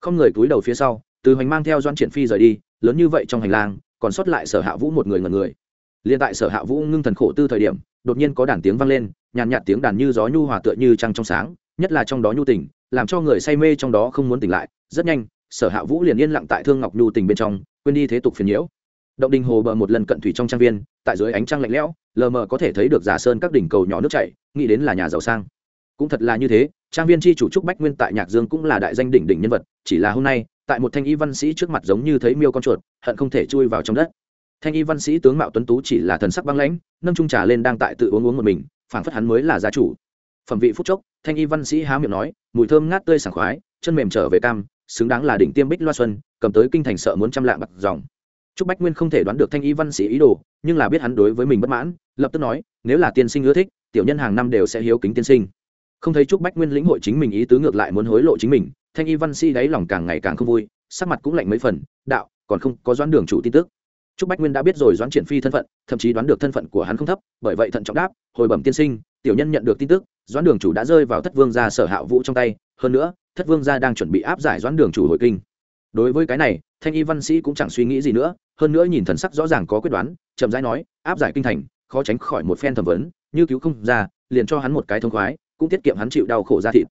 Không người cúi đầu phía sau, từ hoành mang theo doãn triển phi rời đi, lớn như vậy trong hành lang, còn sót lại sở hạ vũ một người ngần người. Liền tại sở hạ vũ ngưng thần khổ tư thời điểm, đột nhiên có đàn tiếng vang lên, nhàn nhạt tiếng đàn như gió nhu hòa tựa như trăng trong sáng, nhất là trong đó nhu tình, làm cho người say mê trong đó không muốn tỉnh lại. Rất nhanh, sở hạ vũ liền yên lặng tại thương ngọc nhu tình bên trong, quên đi thế tục phiền nhiễu. Động đình hồ bờ một lần cận thủy trong trang viên, tại dưới ánh trăng lạnh lẽo, lờ mờ có thể thấy được giả sơn các đỉnh cầu nhỏ nước chảy, nghĩ đến là nhà giàu sang cũng thật là như thế trang viên chi chủ trúc bách nguyên tại nhạc dương cũng là đại danh đỉnh đỉnh nhân vật chỉ là hôm nay tại một thanh y văn sĩ trước mặt giống như thấy miêu con chuột hận không thể chui vào trong đất. Thanh y văn sĩ tướng mạo tuấn tú chỉ là thần sắc băng lãnh nâng trung trà lên đang tại tự uống uống một mình phảng phất hắn mới là gia chủ. Phẩm vị phúc chốc thanh y văn sĩ há miệng nói mùi thơm ngát tươi sảng khoái chân mềm trở về cam xứng đáng là đỉnh tiêm bích loa xuân cầm tới kinh thành sợ muốn trăm lạ bạc dòng. Trúc Bách Nguyên không thể đoán được Thanh Y Văn Sĩ ý đồ, nhưng là biết hắn đối với mình bất mãn, lập tức nói, nếu là tiên sinh ưa thích, tiểu nhân hàng năm đều sẽ hiếu kính tiên sinh. Không thấy Trúc Bách Nguyên lĩnh hội chính mình ý tứ ngược lại muốn hối lộ chính mình, Thanh Y Văn Sĩ đáy lòng càng ngày càng không vui, sắc mặt cũng lạnh mấy phần, đạo, còn không có doãn đường chủ tin tức. Trúc Bách Nguyên đã biết rồi doãn triển phi thân phận, thậm chí đoán được thân phận của hắn không thấp, bởi vậy thận trọng đáp, hồi bẩm tiên sinh, tiểu nhân nhận được tin tức, doãn đường chủ đã rơi vào thất vương gia sở hạ vũ trong tay, hơn nữa, thất vương gia đang chuẩn bị áp giải doãn đường chủ hội kinh. Đối với cái này, Thanh Y Văn Sĩ cũng chẳng suy nghĩ gì nữa, hơn nữa nhìn thần sắc rõ ràng có quyết đoán chậm rãi nói áp giải kinh thành khó tránh khỏi một phen thẩm vấn như cứu không ra liền cho hắn một cái thông khoái cũng tiết kiệm hắn chịu đau khổ ra thịt.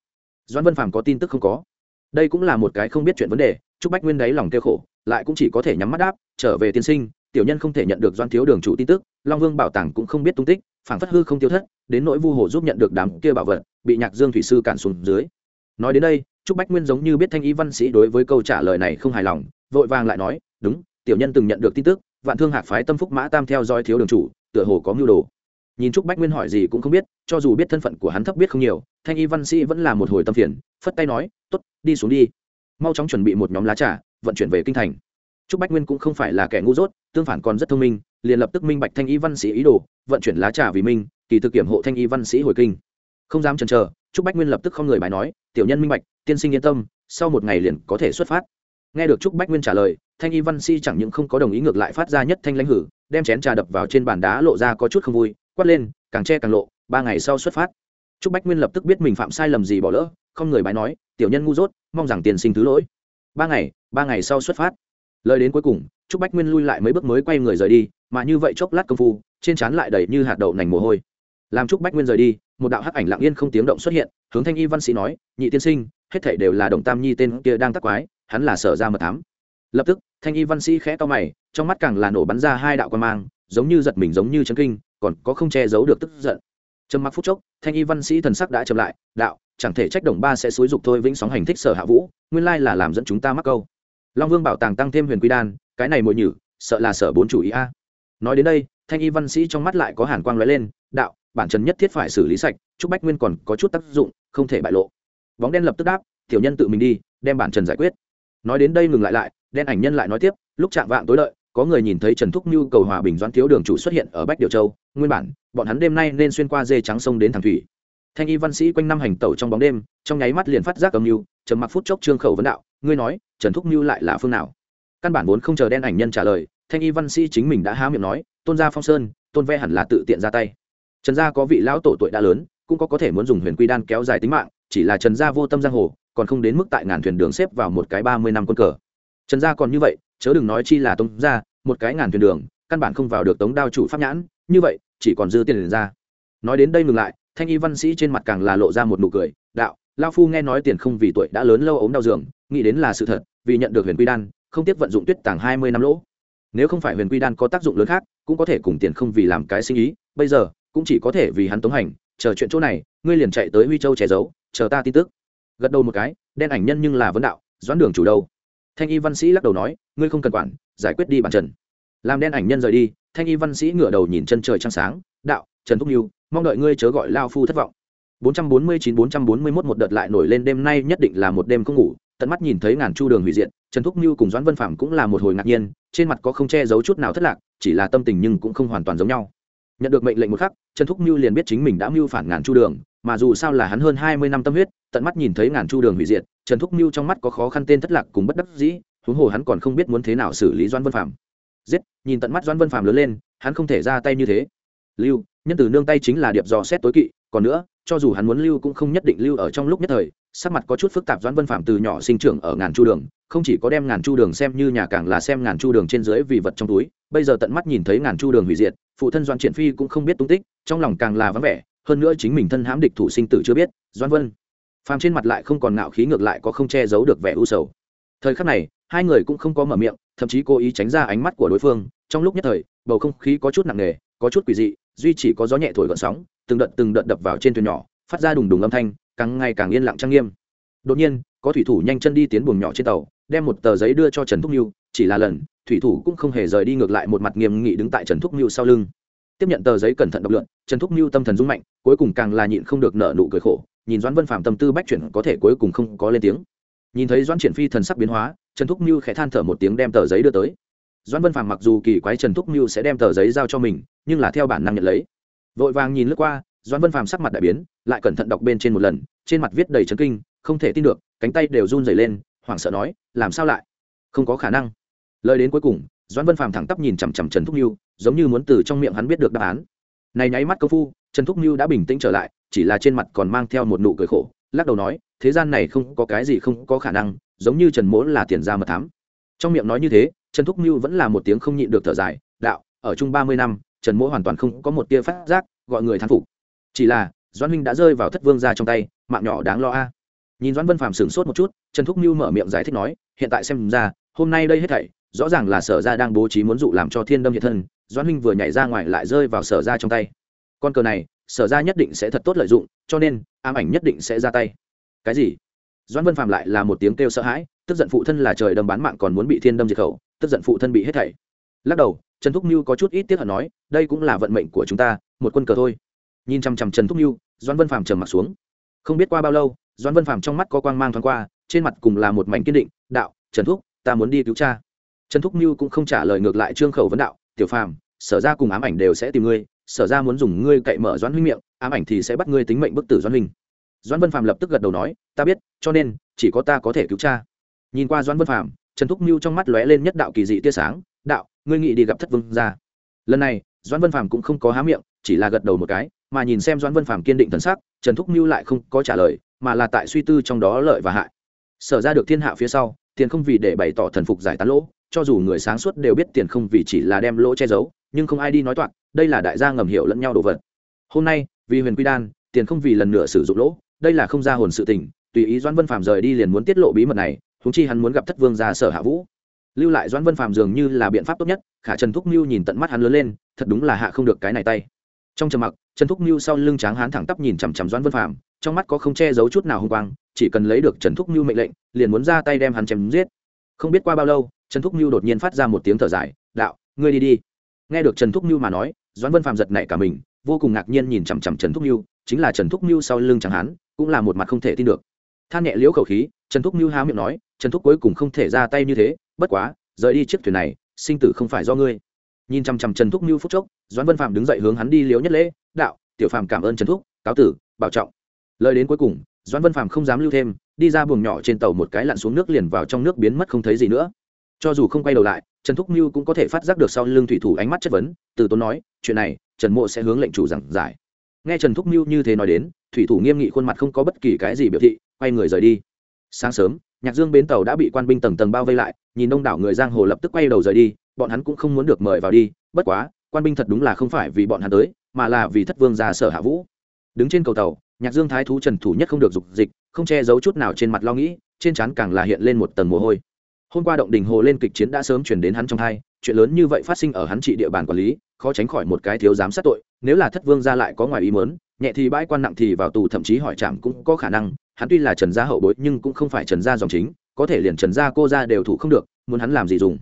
Doãn vân phàm có tin tức không có. Đây cũng là một cái không biết chuyện vấn đề chúc bách nguyên đáy lòng kêu khổ, lại cũng chỉ có thể nhắm mắt đáp, trở về tiên sinh, tiểu nhân không thể nhận được doan thiếu đường chủ tin tức, long vương bảo tàng cũng không biết tung tích, phảng phất hư không tiêu thất, đến nỗi vu hồ giúp nhận được đám kia bảo vật, bị nhạc dương thủy sư cản xuống dưới. Nói đến đây, trúc bách nguyên giống như biết thanh y văn sĩ đối với câu trả lời này không hài lòng, vội vàng lại nói, đúng, tiểu nhân từng nhận được tin tức, vạn thương hạc phái tâm phúc mã tam theo dõi thiếu đường chủ, tựa hồ có mưu đồ nhìn trúc bách nguyên hỏi gì cũng không biết, cho dù biết thân phận của hắn thấp biết không nhiều, thanh y văn sĩ vẫn là một hồi tâm phiền, phất tay nói t ố t đi xuống đi. Mau chóng chuẩn bị một nhóm lá trà, vận chuyển về kinh thành. Trúc bách nguyên cũng không phải là kẻ ngu dốt, tương phản còn rất thông minh, liền lập tức minh bạch thanh y văn sĩ ý đồ, vận chuyển lá trà vì minh, kỳ thực kiểm hộ thanh y văn sĩ hồi kinh. Không dám chần chờ, trúc bách nguyên lập tức không người bài nói, tiểu nhân minh bạch, tiên sinh yên tâm, sau một ngày liền có thể xuất phát. Nghe được trúc bách nguyên trả lời, thanh y văn sĩ chẳng những không có đồng ý ngược lại phát ra nhất thanh lãnh hử, đem chén trà đập vào trên bàn đá lộ ra có chút không vui quát lên, càng che càng lộ, ba ngày sau xuất phát. Trúc bách nguyên lập tức biết mình phạm sai lầm gì bỏ lỡ, không người bái nói, tiểu nhân ngu dốt, mong rằng tiền sinh thứ lỗi. Ba ngày ba ngày sau xuất phát. Lời đến cuối cùng, trúc bách nguyên lui lại mấy bước mới quay người rời đi, mà như vậy chốc lát công phu, trên trán lại đầy như hạt đậu nành mồ hôi. Làm trúc bách nguyên rời đi, một đạo hắc ảnh lặng yên không tiếng động xuất hiện, hướng thanh y văn sĩ nói, nhị tiên sinh, hết thể đều là đồng tam nhi tên kia đang tắc quái, hắn là sở ra mật thám. Lập tức, thanh y văn sĩ khẽ to mày, trong mắt càng là nổ bắn ra hai đạo quan mang, giống như giật mình giống như chấn kinh còn có không che giấu được tức giận. Trầm mặc phút chốc, thanh y văn sĩ thần sắc đã chậm lại, đạo, chẳng thể trách đồng ba sẽ xúi dục thôi vĩnh sóng hành thích sở hạ vũ, nguyên lai là làm dẫn chúng ta mắc câu. Long vương bảo tàng tăng thêm huyền quy đan, cái này mồi nhử, sợ là sở bốn chủ ý a. Nói đến đây, thanh y văn sĩ trong mắt lại có hàn quang lóe lên, đạo, bản trần nhất thiết phải xử lý sạch, chúc bách nguyên còn có chút tác dụng, không thể bại lộ. Bóng đen lập tức đáp, tiểu nhân tự mình đi, đem bản trần giải quyết. Nói đến đây ngừng lại lại, đen ảnh nhân lại nói tiếp, lúc chạm vạng tối lợi có người nhìn thấy trần thúc nhu cầu hòa bình doãn thiếu đường chủ xuất hiện ở bách điều châu, nguyên bản, bọn hắn đêm nay nên xuyên qua dê trắng sông đến thằng thủy. Thanh y văn sĩ quanh năm hành tẩu trong bóng đêm, trong nháy mắt liền phát giác âm mưu, trầm mặc phút chốc trương khẩu vấn đạo, ngươi nói, trần thúc mưu lại là phương nào? Căn bản vốn không chờ đen ảnh nhân trả lời, thanh y văn sĩ chính mình đã há miệng nói, tôn gia phong sơn, tôn ve hẳn là tự tiện ra tay. Trần gia có vị lão tổ tuổi đã lớn, cũng có có thể muốn dùng huyền quy đan kéo dài tính mạng, chỉ là trần gia vô tâm giang hồ, còn không đến mức tại ngàn thuyền đường xếp vào một cái ba mươi năm quân cờ trần gia còn như vậy, chớ đừng nói chi là tống gia, một cái ngàn thuyền đường, căn bản không vào được tống đao chủ pháp nhãn, như vậy, chỉ còn dư tiền liền ra. Nói đến đây ngừng lại, thanh y văn sĩ trên mặt càng là lộ ra một nụ cười, đạo lao phu nghe nói tiền không vì tuổi đã lớn lâu ốm đau giường, nghĩ đến là sự thật, vì nhận được huyền quy đan, không tiếc vận dụng tuyết tàng hai mươi năm lỗ. Nếu không phải huyền quy đan có tác dụng lớn khác, cũng có thể cùng tiền không vì làm cái sinh ý, bây giờ, cũng chỉ có thể vì hắn tống hành, chờ chuyện chỗ này, ngươi liền chạy tới huy châu che giấu, chờ ta tin tức. Gật đầu một cái, đen ảnh nhân nhưng là vấn đạo, doãn đường chủ đâu? Thanh y văn sĩ lắc đầu nói, ngươi không cần quản, giải quyết đi bản trần. Làm đen ảnh nhân rời đi, thanh y văn sĩ ngửa đầu nhìn chân trời trăng sáng, đạo, trần thúc mưu mong đợi ngươi chớ gọi lao phu thất vọng. 449-441 một đợt lại nổi lên đêm nay nhất định là một đêm không ngủ, tận mắt nhìn thấy ngàn chu đường hủy diệt, trần thúc mưu cùng doãn vân phạm cũng là một hồi ngạc nhiên, trên mặt có không che giấu chút nào thất lạc, chỉ là tâm tình nhưng cũng không hoàn toàn giống nhau. Nhận được mệnh lệnh một khắc, trần thúc mưu liền biết chính mình đã mưu phản ngàn chu đường mà dù sao là hắn hơn hai mươi năm tâm huyết, tận mắt nhìn thấy ngàn chu đường hủy diệt, trần thúc mưu trong mắt có khó khăn tên thất lạc cùng bất đắc dĩ, huống hồ hắn còn không biết muốn thế nào xử lý doãn vân phạm giết, nhìn tận mắt doãn vân phạm lớn lên, hắn không thể ra tay như thế. Lưu, nhân từ nương tay chính là điệp dò xét tối kỵ, còn nữa, cho dù hắn muốn lưu cũng không nhất định lưu ở trong lúc nhất thời, sắc mặt có chút phức tạp doãn vân phạm từ nhỏ sinh trưởng ở ngàn chu đường, không chỉ có đem ngàn chu đường xem như nhà càng là xem ngàn chu đường trên dưới vì vật trong túi, bây giờ tận mắt nhìn thấy ngàn chu đường hủy diệt, phụ thân doãn triển phi cũng không biết tung tích, trong lòng càng là vắng vẻ hơn nữa chính mình thân hãm địch thủ sinh tử chưa biết, doãn vân. Phàm trên mặt lại không còn ngạo khí ngược lại có không che giấu được vẻ u sầu. Thời khắc này, hai người cũng không có mở miệng, thậm chí cố ý tránh ra ánh mắt của đối phương. Trong lúc nhất thời, bầu không khí có chút nặng nề, có chút quỷ dị, duy chỉ có gió nhẹ thổi gợn sóng, từng đợt từng đợt đập vào trên thuyền nhỏ, phát ra đùng đùng âm thanh, càng ngày càng yên lặng trang nghiêm. Đột nhiên, có thủy thủ nhanh chân đi tiến buồng nhỏ trên tàu, đem một tờ giấy đưa cho trần thúc mưu chỉ là lần, thủy thủ cũng không hề rời đi ngược lại một mặt nghiêm nghị đứng tại trần thúc mưu sau lưng tiếp nhận tờ giấy cẩn thận đọc lượn, trần thúc mưu tâm thần rung mạnh, cuối cùng càng là nhịn không được nợ nụ cười khổ, nhìn doãn vân phạm tâm tư bách chuyển có thể cuối cùng không có lên tiếng. Nhìn thấy doãn triển phi thần sắc biến hóa, trần thúc mưu khẽ than thở một tiếng đem tờ giấy đưa tới. Doãn vân phạm mặc dù kỳ quái trần thúc mưu sẽ đem tờ giấy giao cho mình, nhưng là theo bản năng nhận lấy. Vội vàng nhìn lướt qua, doãn vân phạm sắc mặt đại biến, lại cẩn thận đọc bên trên một lần, trên mặt viết đầy trấn kinh, không thể tin được, cánh tay đều run rẩy lên, hoảng sợ nói, làm sao lại? Không có khả năng. Lời đến cuối cùng doãn vân phạm thẳng tắp nhìn chằm chằm trần thúc mưu giống như muốn từ trong miệng hắn biết được đáp án. Này nháy mắt công phu, trần thúc mưu đã bình tĩnh trở lại, chỉ là trên mặt còn mang theo một nụ cười khổ, lắc đầu nói, thế gian này không có cái gì không có khả năng, giống như trần mỗ là tiền ra mật thám. Trong miệng nói như thế, trần thúc mưu vẫn là một tiếng không nhịn được thở dài, đạo, ở chung ba mươi năm, trần mỗ hoàn toàn không có một tia phát giác, gọi người thán phục. Chỉ là, doãn minh đã rơi vào thất vương ra trong tay, mạng nhỏ đáng lo a. Nhìn doãn vân phàm sửng sốt một chút, trần thúc mưu mở miệng giải thích nói, hiện tại xem ra, hôm nay đây hết thảy rõ ràng là sở ra đang bố trí muốn dụ làm cho thiên đâm hiện thân, doãn huynh vừa nhảy ra ngoài lại rơi vào sở ra trong tay. Con cờ này, sở ra nhất định sẽ thật tốt lợi dụng, cho nên, ám ảnh nhất định sẽ ra tay. Cái gì? Doãn vân phạm lại là một tiếng kêu sợ hãi, tức giận phụ thân là trời đâm bán mạng còn muốn bị thiên đâm diệt khẩu, tức giận phụ thân bị hết thảy. Lắc đầu, trần thúc mưu có chút ít tiếc hận nói, đây cũng là vận mệnh của chúng ta, một quân cờ thôi. Nhìn chằm chằm trần thúc mưu doãn vân phạm trầm mặt xuống. Không biết qua bao lâu, doãn vân phạm trong mắt có quang mang thoáng qua, trên mặt cùng là một mảnh kiên định, đạo, trần thúc, ta muốn đi cứu cha trần thúc mưu cũng không trả lời ngược lại trương khẩu vấn đạo, tiểu phàm, sở ra cùng ám ảnh đều sẽ tìm ngươi, sở ra muốn dùng ngươi cậy mở doãn huynh miệng, ám ảnh thì sẽ bắt ngươi tính mệnh bức tử doãn huynh. Doãn vân phạm lập tức gật đầu nói, ta biết, cho nên, chỉ có ta có thể cứu cha. Nhìn qua doãn vân phạm trần thúc mưu trong mắt lóe lên nhất đạo kỳ dị tia sáng, đạo, ngươi nghĩ đi gặp thất vương ra lần này, doãn vân phạm cũng không có há miệng, chỉ là gật đầu một cái, mà nhìn xem doãn vân phạm kiên định thần sắc, trần thúc mưu lại không có trả lời, mà là tại suy tư trong đó lợi và hại. Sở ra được thiên hạ phía sau, tiền không vì để bày tỏ thần phục giải tán lỗ cho dù người sáng suốt đều biết tiền không vì chỉ là đem lỗ che giấu, nhưng không ai đi nói toạc, đây là đại gia ngầm hiểu lẫn nhau đồ vật. Hôm nay, vì huyền quy đan, tiền không vì lần nữa sử dụng lỗ, đây là không ra hồn sự tình, tùy ý doãn vân phàm rời đi liền muốn tiết lộ bí mật này húng chi hắn muốn gặp thất vương ra sở hạ vũ. Lưu lại doãn vân phàm dường như là biện pháp tốt nhất, khả trần thúc mưu nhìn tận mắt hắn lớn lên, thật đúng là hạ không được cái này tay. Trong trầm mặc, trần thúc mưu sau lưng tráng hắn thẳng tắp nhìn chằm chằm doãn vân phàm, trong mắt có không che giấu chút nào hung quang, chỉ cần lấy được trần thúc mưu mệnh lệnh, liền muốn ra tay đem hắn chém giết. Không biết qua bao lâu trần thúc mưu đột nhiên phát ra một tiếng thở dài, đạo, ngươi đi đi. Nghe được trần thúc mưu mà nói, doãn vân phạm giật nảy cả mình, vô cùng ngạc nhiên nhìn chằm chằm trần thúc mưu chính là trần thúc mưu sau lưng chẳng hắn, cũng là một mặt không thể tin được. Than nhẹ liễu khẩu khí, trần thúc mưu há miệng nói, trần thúc cuối cùng không thể ra tay như thế, bất quá, rời đi chiếc thuyền này, sinh tử không phải do ngươi. Nhìn chằm chằm trần thúc mưu phúc chốc, doãn vân phạm đứng dậy hướng hắn đi liễu nhất lễ, đạo, tiểu phàm cảm ơn trần thúc, cáo tử, bảo trọng. Lời đến cuối cùng, doãn vân phạm không dám lưu thêm, đi ra buồng nhỏ trên tàu một cái lặn xuống nước liền vào trong nước biến mất không thấy gì nữa cho dù không quay đầu lại, trần thúc mưu cũng có thể phát giác được sau lưng thủy thủ ánh mắt chất vấn, từ tốn nói, chuyện này, trần mộ sẽ hướng lệnh chủ giảng giải. Nghe trần thúc mưu như thế nói đến, thủy thủ nghiêm nghị khuôn mặt không có bất kỳ cái gì biểu thị, quay người rời đi. Sáng sớm, nhạc dương bến tàu đã bị quan binh tầng tầng bao vây lại, nhìn đông đảo người giang hồ lập tức quay đầu rời đi, bọn hắn cũng không muốn được mời vào đi, bất quá, quan binh thật đúng là không phải vì bọn hắn tới, mà là vì thất vương già sở hạ vũ. Đứng trên cầu tàu, nhạc dương thái thú trần thủ nhất không được dục dịch, không che giấu chút nào trên mặt lo nghĩ, trên trán càng là hiện lên một tầng mồ hôi hôm qua động đình hồ lên kịch chiến đã sớm chuyển đến hắn trong thai chuyện lớn như vậy phát sinh ở hắn trị địa bàn quản lý, khó tránh khỏi một cái thiếu giám sát tội, nếu là thất vương ra lại có ngoài ý mớn nhẹ thì bãi quan nặng thì vào tù thậm chí hỏi trảm cũng có khả năng, hắn tuy là trần gia hậu bối nhưng cũng không phải trần gia dòng chính, có thể liền trần gia cô gia đều thủ không được, muốn hắn làm gì dùng.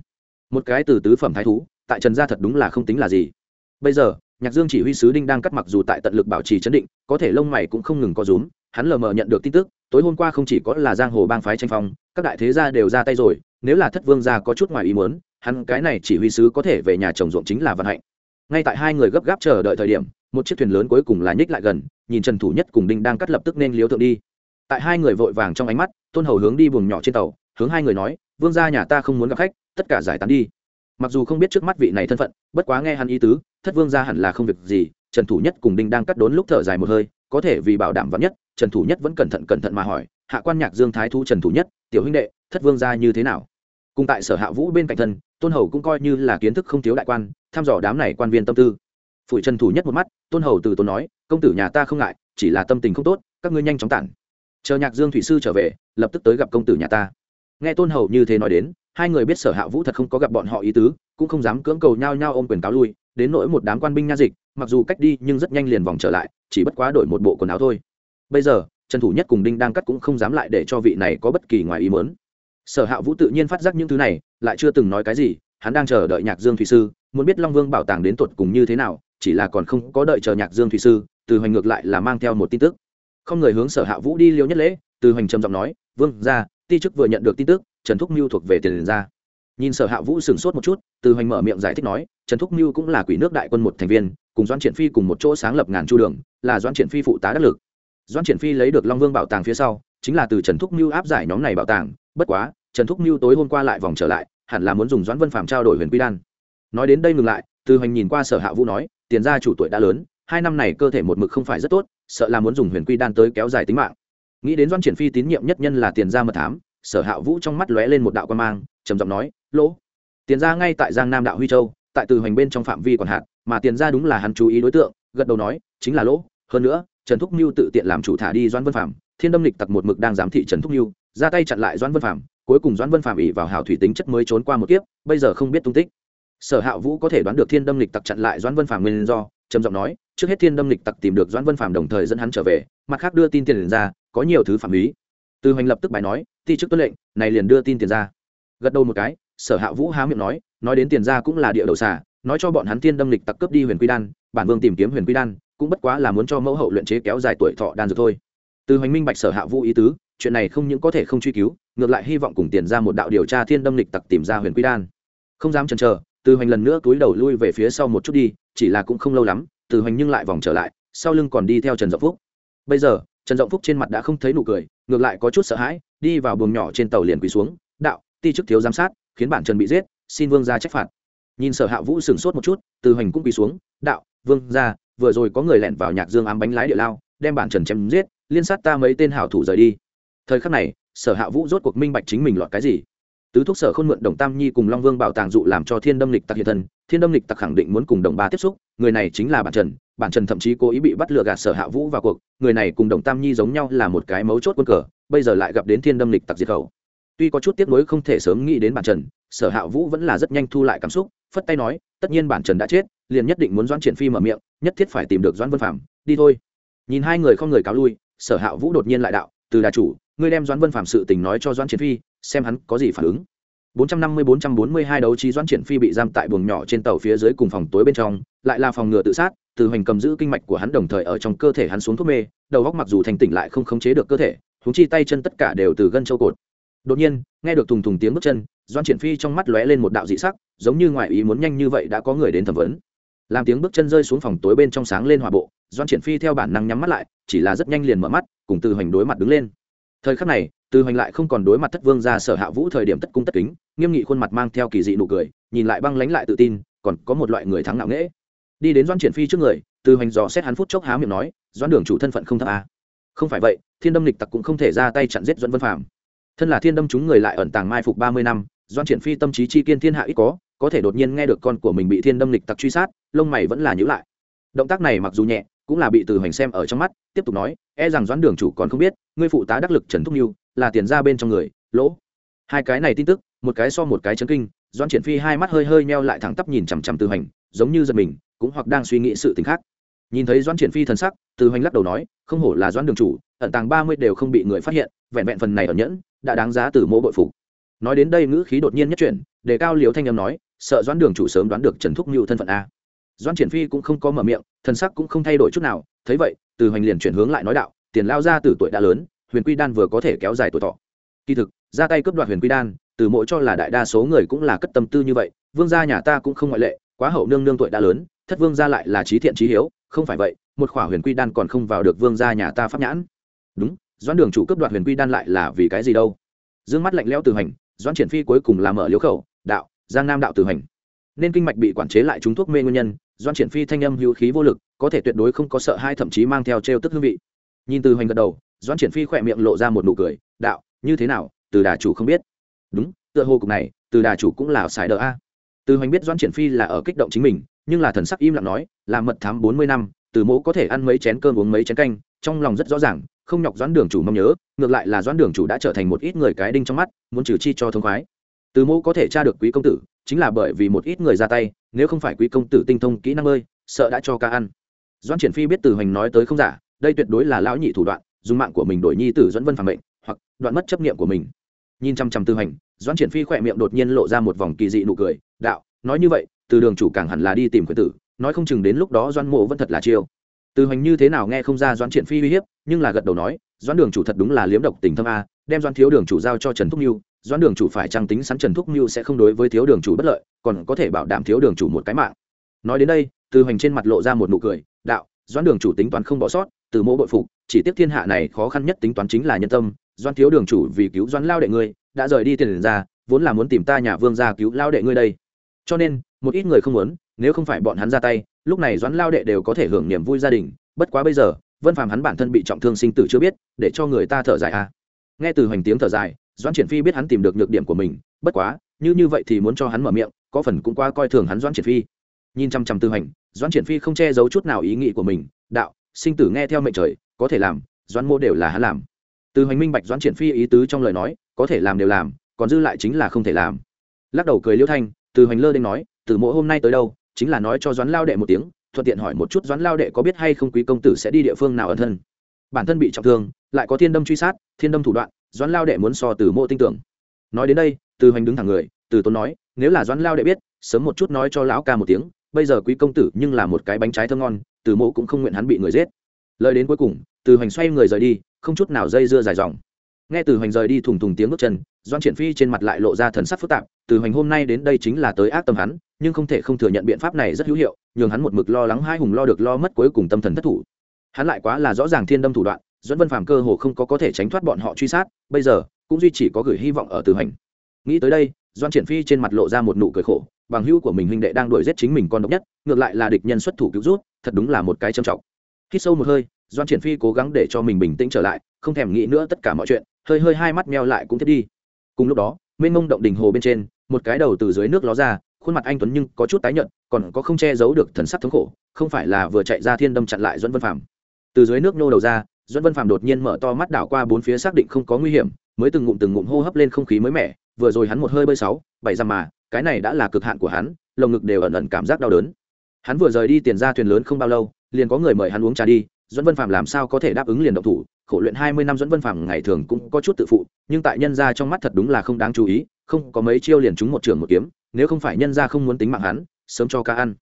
Một cái từ tứ phẩm thái thú, tại trần gia thật đúng là không tính là gì. Bây giờ, nhạc dương chỉ huy sứ đinh đang cắt mặc dù tại tận lực bảo trì chấn định, có thể lông mày cũng không ngừng có rúm, hắn lờ mờ nhận được tin tức, tối hôm qua không chỉ có là giang hồ bang phái tranh phong, các đại thế gia đều ra tay rồi nếu là thất vương gia có chút ngoài ý muốn, hắn cái này chỉ huy sứ có thể về nhà trồng ruộng chính là vận hạnh. Ngay tại hai người gấp gáp chờ đợi thời điểm, một chiếc thuyền lớn cuối cùng là nhích lại gần, nhìn trần thủ nhất cùng đinh đang cắt lập tức nên liếu thượng đi. Tại hai người vội vàng trong ánh mắt, tôn hầu hướng đi buồng nhỏ trên tàu, hướng hai người nói, vương gia nhà ta không muốn gặp khách, tất cả giải tán đi. Mặc dù không biết trước mắt vị này thân phận, bất quá nghe hắn ý tứ, thất vương gia hẳn là không việc gì, trần thủ nhất cùng đinh đang cắt đốn lúc thở dài một hơi, có thể vì bảo đảm vắn nhất, trần thủ nhất vẫn cẩn thận cẩn thận mà hỏi, hạ quan nhạc dương thái thu trần thủ nhất, tiểu huynh đệ, thất vương gia như thế nào? Cùng tại sở hạ vũ bên cạnh thân, tôn hầu cũng coi như là kiến thức không thiếu đại quan thăm dò đám này quan viên tâm tư. Phủi trần thủ nhất một mắt, tôn hầu từ tôn nói, công tử nhà ta không ngại, chỉ là tâm tình không tốt, các ngươi nhanh chóng tản. Chờ nhạc dương thủy sư trở về, lập tức tới gặp công tử nhà ta. Nghe tôn hầu như thế nói đến, hai người biết sở hạ vũ thật không có gặp bọn họ ý tứ, cũng không dám cưỡng cầu nhau nhau ôm quyền cáo lui, đến nỗi một đám quan binh nha dịch, mặc dù cách đi nhưng rất nhanh liền vòng trở lại, chỉ bất quá đổi một bộ quần áo thôi. Bây giờ, trần thủ nhất cùng đinh đang cắt cũng không dám lại để cho vị này có bất kỳ ngoài ý mớn sở hạ vũ tự nhiên phát giác những thứ này, lại chưa từng nói cái gì, hắn đang chờ đợi nhạc dương thủy sư, muốn biết long vương bảo tàng đến tột cùng như thế nào, chỉ là còn không có đợi chờ nhạc dương thủy sư, từ hoành ngược lại là mang theo một tin tức. Không người hướng sở hạ vũ đi liêu nhất lễ, từ hoành trầm giọng nói, vương ra ti chức vừa nhận được tin tức, trần thúc mưu thuộc về tiền ra nhìn sở hạ vũ sửng sốt một chút, từ hoành mở miệng giải thích nói, trần thúc mưu cũng là quỷ nước đại quân một thành viên, cùng doan triển phi cùng một chỗ sáng lập ngàn chu đường, là doan triển phi phụ tá đắc lực. Doan triển phi lấy được long vương bảo tàng phía sau chính là từ trần thúc mưu áp giải nhóm này bảo tàng, bất quá, trần thúc mưu tối hôm qua lại vòng trở lại, hẳn là muốn dùng doãn vân phạm trao đổi huyền quy đan. Nói đến đây ngừng lại, từ hoành nhìn qua sở hạ vũ nói, tiền gia chủ tuổi đã lớn, hai năm này cơ thể một mực không phải rất tốt, sợ là muốn dùng huyền quy đan tới kéo dài tính mạng. Nghĩ đến doan triển phi tín nhiệm nhất nhân là tiền gia mật thám, sở hạ vũ trong mắt lóe lên một đạo quan mang, trầm giọng nói, lỗ, tiền gia ngay tại giang nam đạo huy châu, tại từ hoành bên trong phạm vi còn hạn, mà tiền gia đúng là hắn chú ý đối tượng, gật đầu nói, chính là lỗ, hơn nữa, trần thúc mưu tự tiện làm chủ thả đi doan vân phạm thiên đâm lịch tặc một mực đang giám thị trần thúc nhu, ra tay chặn lại Doãn vân phạm cuối cùng Doãn vân phạm ỉ vào hào thủy tính chất mới trốn qua một kiếp, bây giờ không biết tung tích. Sở hạ vũ có thể đoán được thiên đâm lịch tặc chặn lại Doãn vân phạm nguyên do, trầm giọng nói, trước hết thiên đâm lịch tặc tìm được Doãn vân phạm đồng thời dẫn hắn trở về, mặt khác đưa tin tiền ra, có nhiều thứ phạm ý. Từ hoành lập tức bài nói, ti chức tuân lệnh, này liền đưa tin tiền ra. Gật đầu một cái, sở hạ vũ há miệng nói nói đến tiền ra cũng là địa đầu xả, nói cho bọn hắn thiên đâm lịch tặc cướp đi huyền quy đan, bản vương tìm kiếm huyền quy đan, cũng bất quá là muốn cho mẫu hậu luyện chế kéo dài tuổi thọ đan dược thôi từ hoành minh bạch sở hạ vũ ý tứ, chuyện này không những có thể không truy cứu, ngược lại hy vọng cùng tiền ra một đạo điều tra thiên đâm lịch tặc tìm ra huyền quy đan. Không dám chần chờ, từ hoành lần nữa túi đầu lui về phía sau một chút đi, chỉ là cũng không lâu lắm, từ hoành nhưng lại vòng trở lại, sau lưng còn đi theo trần rộng phúc. Bây giờ, trần rộng phúc trên mặt đã không thấy nụ cười, ngược lại có chút sợ hãi, đi vào buồng nhỏ trên tàu liền quỳ xuống, đạo, ti chức thiếu giám sát, khiến bản trần bị giết, xin vương ra trách phạt. Nhìn sở hạ vũ sửng sốt một chút, từ hoành cũng quỳ xuống, đạo, vương ra vừa rồi có người lẻn vào nhạc dương ám bánh lái địa lao, đem bản trần chém giết liên sát ta mấy tên hảo thủ rời đi. Thời khắc này, sở hạ vũ rốt cuộc minh bạch chính mình lọt cái gì. Tứ thúc sở không mượn đồng tam nhi cùng long vương bảo tàng dụ làm cho thiên đâm lịch tặc hiện thân. Thiên đâm lịch tặc khẳng định muốn cùng đồng ba tiếp xúc, người này chính là bản trần. Bản trần thậm chí cố ý bị bắt lừa gạt sở hạ vũ vào cuộc, người này cùng đồng tam nhi giống nhau là một cái mấu chốt quân cờ, bây giờ lại gặp đến thiên đâm lịch tặc diệt khẩu. Tuy có chút tiếc nuối không thể sớm nghĩ đến bản trần, sở hạ vũ vẫn là rất nhanh thu lại cảm xúc, phất tay nói, tất nhiên bản trần đã chết, liền nhất định muốn doãn triển phi mở miệng, nhất thiết phải tìm được doãn vân phạm đi thôi. Nhìn hai người không người cáo lui sở hạ vũ đột nhiên lại đạo, từ đà chủ, ngươi đem doãn vân phạm sự tình nói cho doãn triển phi, xem hắn có gì phản ứng. 450-442 đấu trí doãn triển phi bị giam tại buồng nhỏ trên tàu phía dưới cùng phòng tối bên trong, lại là phòng ngừa tự sát, từ hoành cầm giữ kinh mạch của hắn đồng thời ở trong cơ thể hắn xuống thuốc mê, đầu góc mặc dù thành tỉnh lại không khống chế được cơ thể húng chi tay chân tất cả đều từ gân châu cột. Đột nhiên, nghe được thùng thùng tiếng bước chân doan triển phi trong mắt lóe lên một đạo dị sắc, giống như ngoại ý muốn nhanh như vậy đã có người đến thẩm vấn làm tiếng bước chân rơi xuống phòng tối bên trong sáng lên hòa bộ, doan triển phi theo bản năng nhắm mắt lại, chỉ là rất nhanh liền mở mắt, cùng từ hoành đối mặt đứng lên. Thời khắc này, từ hoành lại không còn đối mặt thất vương ra sở hạ vũ thời điểm tất cung tất kính, nghiêm nghị khuôn mặt mang theo kỳ dị nụ cười, nhìn lại băng lánh lại tự tin, còn có một loại người thắng nặng nễ đi đến doan triển phi trước người, từ hoành dò xét hắn phút chốc há miệng nói doan đường chủ thân phận không thấp à? không phải vậy, thiên đâm lịch tặc cũng không thể ra tay chặn giết Doãn vân phạm thân là thiên đâm chúng người lại ẩn tàng mai phục ba mươi năm doan triển phi tâm trí chi kiên thiên hạ ít có có thể đột nhiên nghe được con của mình bị thiên đâm lịch tặc truy sát, lông mày vẫn là nhữ lại. Động tác này mặc dù nhẹ, cũng là bị từ hoành xem ở trong mắt, tiếp tục nói e rằng doãn đường chủ còn không biết, ngươi phụ tá đắc lực trần thúc nhiêu là tiền ra bên trong người, lỗ. Hai cái này tin tức, một cái so một cái chấn kinh, doãn triển phi hai mắt hơi hơi meo lại thẳng tắp nhìn chằm chằm từ hoành, giống như giật mình, cũng hoặc đang suy nghĩ sự tình khác. Nhìn thấy doãn triển phi thần sắc, từ hoành lắc đầu nói, không hổ là doãn đường chủ, ẩn tàng ba mươi đều không bị người phát hiện, vẹn vẹn phần này ở nhẫn, đã đáng giá từ mỗ bội phục. Nói đến đây ngữ khí đột nhiên nhất chuyển đề cao liều thanh âm nói sợ doãn đường chủ sớm đoán được trần thúc mưu thân phận a. Doãn triển phi cũng không có mở miệng thần sắc cũng không thay đổi chút nào, thấy vậy, từ hoành liền chuyển hướng lại nói đạo, tiền lao ra từ tuổi đã lớn, huyền quy đan vừa có thể kéo dài tuổi thọ. Kỳ thực, ra tay cướp đoạt huyền quy đan, từ mỗi cho là đại đa số người cũng là cất tâm tư như vậy, vương gia nhà ta cũng không ngoại lệ, quá hậu nương nương tuổi đã lớn, thất vương gia lại là trí thiện trí hiếu, không phải vậy, một khỏa huyền quy đan còn không vào được vương gia nhà ta pháp nhãn. Đúng, doãn đường chủ cướp đoạt huyền quy đan lại là vì cái gì đâu? Dương mắt lạnh lẽo từ hành doãn triển phi cuối cùng là mở liếu khẩu, đạo giang nam đạo từ hành. Nên kinh mạch bị quản chế lại chúng thuốc mê nguyên nhân doãn triển phi thanh âm hữu khí vô lực, có thể tuyệt đối không có sợ hai thậm chí mang theo trêu tức hương vị. Nhìn từ hành gật đầu doãn triển phi khỏe miệng lộ ra một nụ cười, đạo, như thế nào? Từ đà chủ không biết. Đúng, tựa hồ cục này, từ đà chủ cũng là xài đỡ a. Từ hành biết doãn triển phi là ở kích động chính mình, nhưng là thần sắc im lặng nói, là mật thám bốn mươi năm, từ Mỗ có thể ăn mấy chén cơm uống mấy chén canh, trong lòng rất rõ ràng, không nhọc doãn đường chủ mong nhớ, ngược lại là doãn đường chủ đã trở thành một ít người cái đinh trong mắt, muốn trừ chi cho thông khoái từ mẫu có thể tra được quý công tử, chính là bởi vì một ít người ra tay, nếu không phải quý công tử tinh thông kỹ năng ơi, sợ đã cho ca ăn. Doãn triển phi biết từ hoành nói tới không giả, đây tuyệt đối là lão nhị thủ đoạn, dùng mạng của mình đổi nhi tử dẫn vân phàm mệnh, hoặc đoạn mất chấp niệm của mình. Nhìn chăm chăm từ hoành, doãn triển phi khỏe miệng đột nhiên lộ ra một vòng kỳ dị nụ cười, đạo, nói như vậy, từ đường chủ càng hẳn là đi tìm Quý tử, nói không chừng đến lúc đó doãn mộ vẫn thật là chiêu. Từ hoành như thế nào nghe không ra doãn triển phi uy hiếp, nhưng là gật đầu nói, doãn đường chủ thật đúng là liếm độc tình thâm a, đem doãn thiếu đường chủ giao cho trần thúc nhu doãn đường chủ phải trang tính sắn trần thúc mưu sẽ không đối với thiếu đường chủ bất lợi, còn có thể bảo đảm thiếu đường chủ một cái mạng. Nói đến đây, từ hoành trên mặt lộ ra một nụ cười, đạo, doãn đường chủ tính toán không bỏ sót, từ mỗ bội phục, chỉ tiếp thiên hạ này khó khăn nhất tính toán chính là nhân tâm. Doãn thiếu đường chủ vì cứu doãn lao đệ ngươi, đã rời đi tiền ra, vốn là muốn tìm ta nhà vương ra cứu lao đệ ngươi đây. Cho nên, một ít người không muốn, nếu không phải bọn hắn ra tay, lúc này doãn lao đệ đều có thể hưởng niềm vui gia đình. Bất quá bây giờ, vân phàm hắn bản thân bị trọng thương sinh tử chưa biết, để cho người ta thở dài à. nghe từ hoành tiếng thở dài doãn triển phi biết hắn tìm được nhược điểm của mình, bất quá, như như vậy thì muốn cho hắn mở miệng, có phần cũng qua coi thường hắn doãn triển phi. Nhìn chăm chăm tư hành, doãn triển phi không che giấu chút nào ý nghĩ của mình, đạo, sinh tử nghe theo mệnh trời, có thể làm, doãn mô đều là hắn làm. Từ hoành minh bạch doãn triển phi ý tứ trong lời nói, có thể làm đều làm, còn dư lại chính là không thể làm. Lắc đầu cười liêu thanh từ hoành lơ đ nói, từ mỗi hôm nay tới đâu, chính là nói cho doãn lao đệ một tiếng, thuận tiện hỏi một chút doãn lao đệ có biết hay không quý công tử sẽ đi địa phương nào ẩn thân. Bản thân bị trọng thương, lại có thiên đâm truy sát, thiên đâm thủ đoạn doãn lao đệ muốn so từ mộ tinh tưởng. Nói đến đây, từ hoành đứng thẳng người, từ tốn nói, nếu là doãn lao đệ biết, sớm một chút nói cho lão ca một tiếng, bây giờ quý công tử nhưng là một cái bánh trái thơm ngon, từ mộ cũng không nguyện hắn bị người giết. Lời đến cuối cùng, từ hoành xoay người rời đi, không chút nào dây dưa dài dòng. Nghe từ hoành rời đi thùng thùng tiếng bước chân doan triển phi trên mặt lại lộ ra thần sắc phức tạp, từ hoành hôm nay đến đây chính là tới ác tâm hắn, nhưng không thể không thừa nhận biện pháp này rất hữu hiệu, nhường hắn một mực lo lắng hai hùng lo được lo mất cuối cùng tâm thần thất thủ. Hắn lại quá là rõ ràng thiên đâm thủ đoạn dẫn vân phàm cơ hồ không có có thể tránh thoát bọn họ truy sát, bây giờ cũng duy chỉ có gửi hy vọng ở từ hành. Nghĩ tới đây, doan triển phi trên mặt lộ ra một nụ cười khổ, bằng hữu của mình huynh đệ đang đuổi giết chính mình con độc nhất, ngược lại là địch nhân xuất thủ cứu rút, thật đúng là một cái trầm trọng. Khi sâu một hơi, doan triển phi cố gắng để cho mình bình tĩnh trở lại, không thèm nghĩ nữa tất cả mọi chuyện, hơi hơi hai mắt meo lại cũng thiết đi. Cùng lúc đó, mênh mông động đỉnh hồ bên trên, một cái đầu từ dưới nước ló ra, khuôn mặt anh tuấn nhưng có chút tái nhợt, còn có không che giấu được thần sắc thống khổ, không phải là vừa chạy ra thiên đâm chặn lại dẫn vân phàm. Từ dưới nước nhô đầu ra Duẫn vân phàm đột nhiên mở to mắt đảo qua bốn phía xác định không có nguy hiểm, mới từng ngụm từng ngụm hô hấp lên không khí mới mẻ, vừa rồi hắn một hơi bơi sáu, bảy dặm mà, cái này đã là cực hạn của hắn, lồng ngực đều ẩn ẩn cảm giác đau đớn. Hắn vừa rời đi tiền ra thuyền lớn không bao lâu, liền có người mời hắn uống trà đi, Duẫn vân phàm làm sao có thể đáp ứng liền động thủ, khổ luyện hai mươi năm Duẫn vân phàm ngày thường cũng có chút tự phụ, nhưng tại nhân gia trong mắt thật đúng là không đáng chú ý, không có mấy chiêu liền trúng một trường một kiếm, nếu không phải nhân gia không muốn tính mạng hắn, sớm cho ca ăn.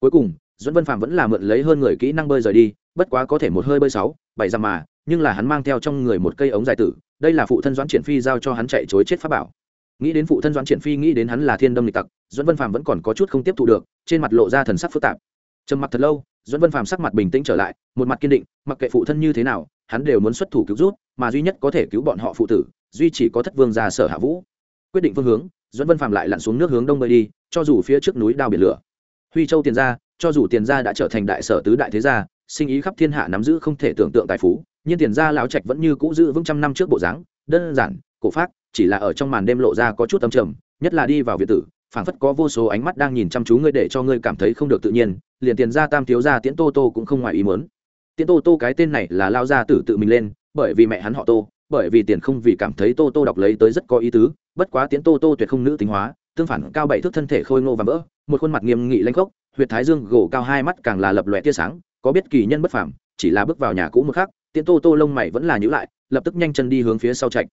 Cuối cùng, Duẫn vân phạm vẫn là mượn lấy hơn người kỹ năng bơi rời đi bất quá có thể một hơi bơi sáu, bảy dặm mà, nhưng là hắn mang theo trong người một cây ống dài tử, đây là phụ thân doãn triển phi giao cho hắn chạy chối chết pháp bảo. Nghĩ đến phụ thân doãn triển phi, nghĩ đến hắn là thiên đâm lịch tặc, doãn vân phàm vẫn còn có chút không tiếp thu được, trên mặt lộ ra thần sắc phức tạp. Trầm mặt thật lâu, doãn vân phàm sắc mặt bình tĩnh trở lại, một mặt kiên định, mặc kệ phụ thân như thế nào, hắn đều muốn xuất thủ cứu rút, mà duy nhất có thể cứu bọn họ phụ tử, duy chỉ có thất vương gia sở hạ vũ. Quyết định phương hướng, doãn vân phàm lại lặn xuống nước hướng đông bơi đi, cho dù phía trước núi đao biển lửa. Huy châu tiền gia, cho dù tiền gia đã trở thành đại sở tứ đại thế gia sinh ý khắp thiên hạ nắm giữ không thể tưởng tượng tài phú, nhưng tiền gia lão trạch vẫn như cũ giữ vững trăm năm trước bộ dáng, đơn giản, cổ phát chỉ là ở trong màn đêm lộ ra có chút tâm trầm, nhất là đi vào việt tử, phảng phất có vô số ánh mắt đang nhìn chăm chú ngươi để cho ngươi cảm thấy không được tự nhiên, liền tiền gia tam thiếu gia tiễn tô tô cũng không ngoài ý muốn. Tiễn tô tô cái tên này là lao gia tử tự mình lên, bởi vì mẹ hắn họ tô, bởi vì tiền không vì cảm thấy tô tô đọc lấy tới rất có ý tứ, bất quá tiễn tô tô tuyệt không nữ tính hóa, tương phản cao bảy thước thân thể khôi ngô và vỡ, một khuôn mặt nghiêm nghị lanh khốc, huyệt thái dương gỗ cao hai mắt càng là lập lòe tia sáng có biết kỳ nhân bất phàm, chỉ là bước vào nhà cũ một khắc, tiễn tô tô lông mày vẫn là nhữ lại, lập tức nhanh chân đi hướng phía sau trạch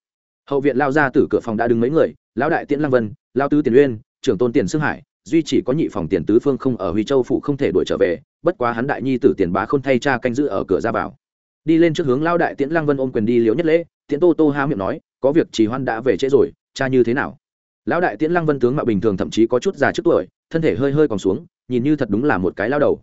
hậu viện lao ra từ cửa phòng đã đứng mấy người, lão đại tiễn lăng vân lao tứ tiền uyên, trưởng tôn tiền sương hải, duy chỉ có nhị phòng tiền tứ phương không ở huy châu phụ không thể đuổi trở về, bất quá hắn đại nhi tử tiền bá khôn thay cha canh giữ ở cửa ra vào. Đi lên trước hướng lao đại tiễn lăng vân ôm quyền đi liễu nhất lễ, tiễn tô tô há miệng nói, có việc trì hoan đã về trễ rồi, cha như thế nào? Lão đại tiễn lăng vân tướng mạo bình thường thậm chí có chút già trước tuổi, thân thể hơi hơi còn xuống, nhìn như thật đúng là một cái lao đầu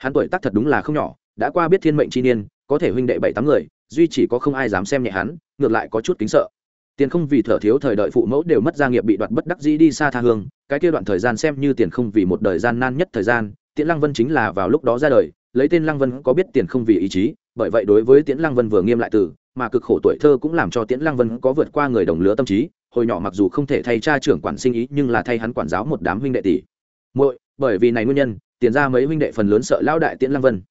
hắn tuổi tác thật đúng là không nhỏ, đã qua biết thiên mệnh chi niên, có thể huynh đệ bảy tám người, duy chỉ có không ai dám xem nhẹ hắn, ngược lại có chút kính sợ. Tiền không vì thở thiếu thời đợi phụ mẫu đều mất gia nghiệp bị đoạt bất đắc dĩ đi xa tha hương, cái kia đoạn thời gian xem như tiền không vì một đời gian nan nhất thời gian, tiễn lăng vân chính là vào lúc đó ra đời, lấy tên lăng vân có biết tiền không vì ý chí, bởi vậy đối với tiễn lăng vân vừa nghiêm lại từ, mà cực khổ tuổi thơ cũng làm cho tiễn lăng vân có vượt qua người đồng lứa tâm trí, hồi nhỏ mặc dù không thể thay cha trưởng quản sinh ý nhưng là thay hắn quản giáo một đám huynh đệ tỷ. Muội bởi vì này nguyên nhân, tiền ra mấy huynh đệ phần lớn sợ lao đại tiễn lăng vân.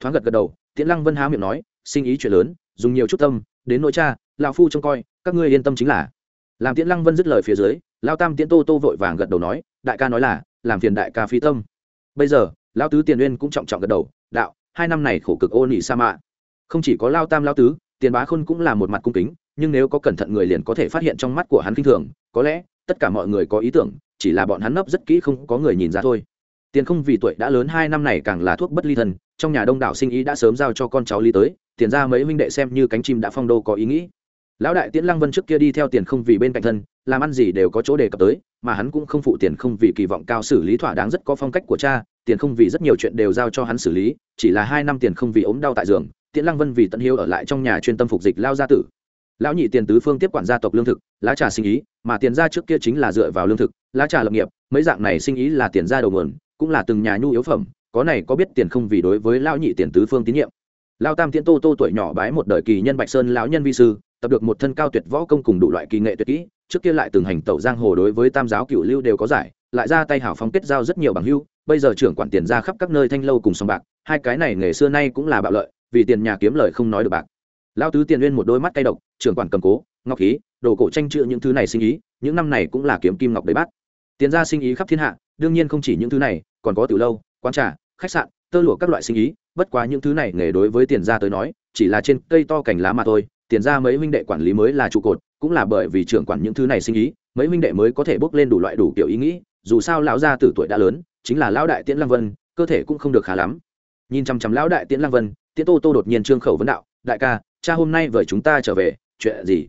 Thoáng gật gật đầu, tiễn lăng vân há miệng nói, sinh ý chuyện lớn, dùng nhiều chút tâm, đến nội cha, lão phu trông coi, các ngươi yên tâm chính là. Làm tiễn lăng vân dứt lời phía dưới lao tam tiễn tô tô vội vàng gật đầu nói, đại ca nói là, làm phiền đại ca phi tâm. Bây giờ lao tứ tiền uyên cũng trọng trọng gật đầu, đạo, hai năm này khổ cực ô nỉ sa mạ. Không chỉ có lao tam lao tứ, tiền bá khôn cũng là một mặt cung kính, nhưng nếu có cẩn thận người liền có thể phát hiện trong mắt của hắn kinh thường, có lẽ, tất cả mọi người có ý tưởng, chỉ là bọn hắn nấp rất kỹ không có người nhìn ra thôi tiền không vì tuổi đã lớn hai năm này càng là thuốc bất ly thân, trong nhà đông đảo sinh ý đã sớm giao cho con cháu ly tới, tiền ra mấy huynh đệ xem như cánh chim đã phong đô có ý nghĩ. Lão đại tiễn lăng vân trước kia đi theo tiền không vì bên cạnh thân, làm ăn gì đều có chỗ đề cập tới, mà hắn cũng không phụ tiền không vì kỳ vọng cao xử lý thỏa đáng rất có phong cách của cha, tiền không vì rất nhiều chuyện đều giao cho hắn xử lý, chỉ là hai năm tiền không vì ốm đau tại giường, tiễn lăng vân vì tận hiếu ở lại trong nhà chuyên tâm phục dịch lao gia tử. Lão nhị tiền tứ phương tiếp quản gia tộc lương thực, lá trà sinh ý, mà tiền ra trước kia chính là dựa vào lương thực, lá trà lập nghiệp, mấy dạng này sinh ý là tiền ra đầu nguồn cũng là từng nhà nhu yếu phẩm, có này có biết tiền không vì đối với lão nhị tiền tứ phương tín nhiệm. Lao tam tiễn tô tô tuổi nhỏ bái một đời kỳ nhân bạch sơn lão nhân vi sư, tập được một thân cao tuyệt võ công cùng đủ loại kỳ nghệ tuyệt kỹ, trước kia lại từng hành tẩu giang hồ đối với tam giáo cựu lưu đều có giải, lại ra tay hảo phóng kết giao rất nhiều bằng hưu bây giờ trưởng quản tiền ra khắp các nơi thanh lâu cùng sòng bạc, hai cái này nghề xưa nay cũng là bạo lợi, vì tiền nhà kiếm lời không nói được bạc. Lao tứ tiền uyên một đôi mắt cay độc, trưởng quản cầm cố, ngọc khí, đồ cổ tranh chữ những thứ này sinh ý, những năm này cũng là kiếm kim ngọc đầy bát. Tiền ra sinh ý khắp thiên hạ đương nhiên không chỉ những thứ này, còn có từ lâu, quán trà, khách sạn, tơ lụa các loại sinh ý, bất quá những thứ này nghề đối với tiền ra tới nói, chỉ là trên cây to cành lá mà thôi, tiền ra mấy huynh đệ quản lý mới là trụ cột, cũng là bởi vì trưởng quản những thứ này sinh ý, mấy huynh đệ mới có thể bước lên đủ loại đủ kiểu ý nghĩ, dù sao lão gia tử tuổi đã lớn, chính là lão đại tiễn lăng vân, cơ thể cũng không được khá lắm. Nhìn chăm chăm lão đại tiễn lăng vân, tiễn tô tô đột nhiên trương khẩu vấn đạo, đại ca, cha hôm nay vợ chúng ta trở về, chuyện gì?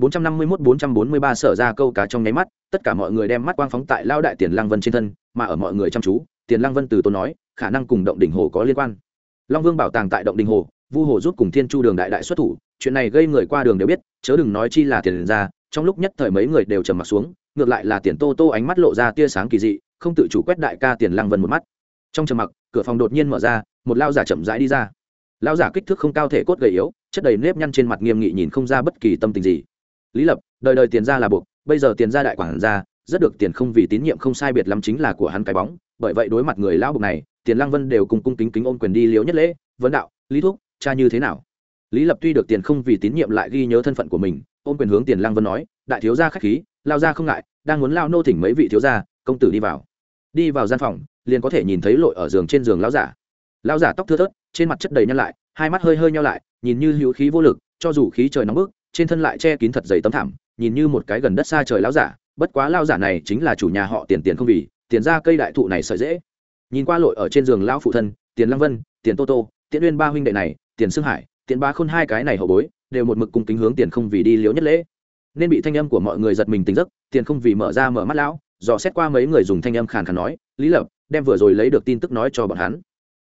451-443 sở ra câu cá trong nháy mắt, tất cả mọi người đem mắt quang phóng tại lão đại tiền lăng vân trên thân, mà ở mọi người chăm chú, tiền lăng vân từ tô nói, khả năng cùng động đỉnh hồ có liên quan. Long vương bảo tàng tại động đỉnh hồ, vu hồ giúp cùng thiên chu đường đại đại xuất thủ, chuyện này gây người qua đường đều biết, chớ đừng nói chi là tiền ra, trong lúc nhất thời mấy người đều trầm mặt xuống, ngược lại là tiền tô tô ánh mắt lộ ra tia sáng kỳ dị, không tự chủ quét đại ca tiền lăng vân một mắt. Trong trầm mặc, cửa phòng đột nhiên mở ra, một lao giả chậm rãi đi ra. Lão giả kích thước không cao thể cốt gầy yếu, chất đầy nếp nhăn trên mặt nghiêm nghị nhìn không ra bất kỳ tâm tình gì lý lập, đời đời tiền ra là buộc, bây giờ tiền ra đại quản ra rất được tiền không vì tín nhiệm không sai biệt lắm chính là của hắn cái bóng. Bởi vậy đối mặt người lão bục này, tiền lăng vân đều cùng cung kính kính ôm quyền đi liễu nhất lễ, vấn đạo, lý thúc, cha như thế nào? Lý lập tuy được tiền không vì tín nhiệm lại ghi nhớ thân phận của mình, ôm quyền hướng tiền lăng vân nói, đại thiếu gia khách khí, lao ra không ngại, đang muốn lao nô thỉnh mấy vị thiếu gia, công tử đi vào. Đi vào gian phòng, liền có thể nhìn thấy lội ở giường trên giường lão giả. Lão giả tóc thưa thớt, trên mặt chất đầy nhăn lại, hai mắt hơi hơi nhau lại, nhìn như hữu khí vô lực, cho dù khí trời nóng bức trên thân lại che kín thật dày tấm thảm, nhìn như một cái gần đất xa trời lão giả, bất quá lao giả này chính là chủ nhà họ tiền tiền không vì, tiền ra cây đại thụ này sợi dễ. Nhìn qua lội ở trên giường lão phụ thân, tiền lăng vân, tiền tô tô, tiễn uyên ba huynh đệ này, tiền sương hải tiền ba khôn hai cái này hậu bối, đều một mực cung kính hướng tiền không vì đi liếu nhất lễ. Nên bị thanh âm của mọi người giật mình tỉnh giấc, tiền không vì mở ra mở mắt lão, dò xét qua mấy người dùng thanh âm khàn khàn nói, lý lập, đem vừa rồi lấy được tin tức nói cho bọn hắn.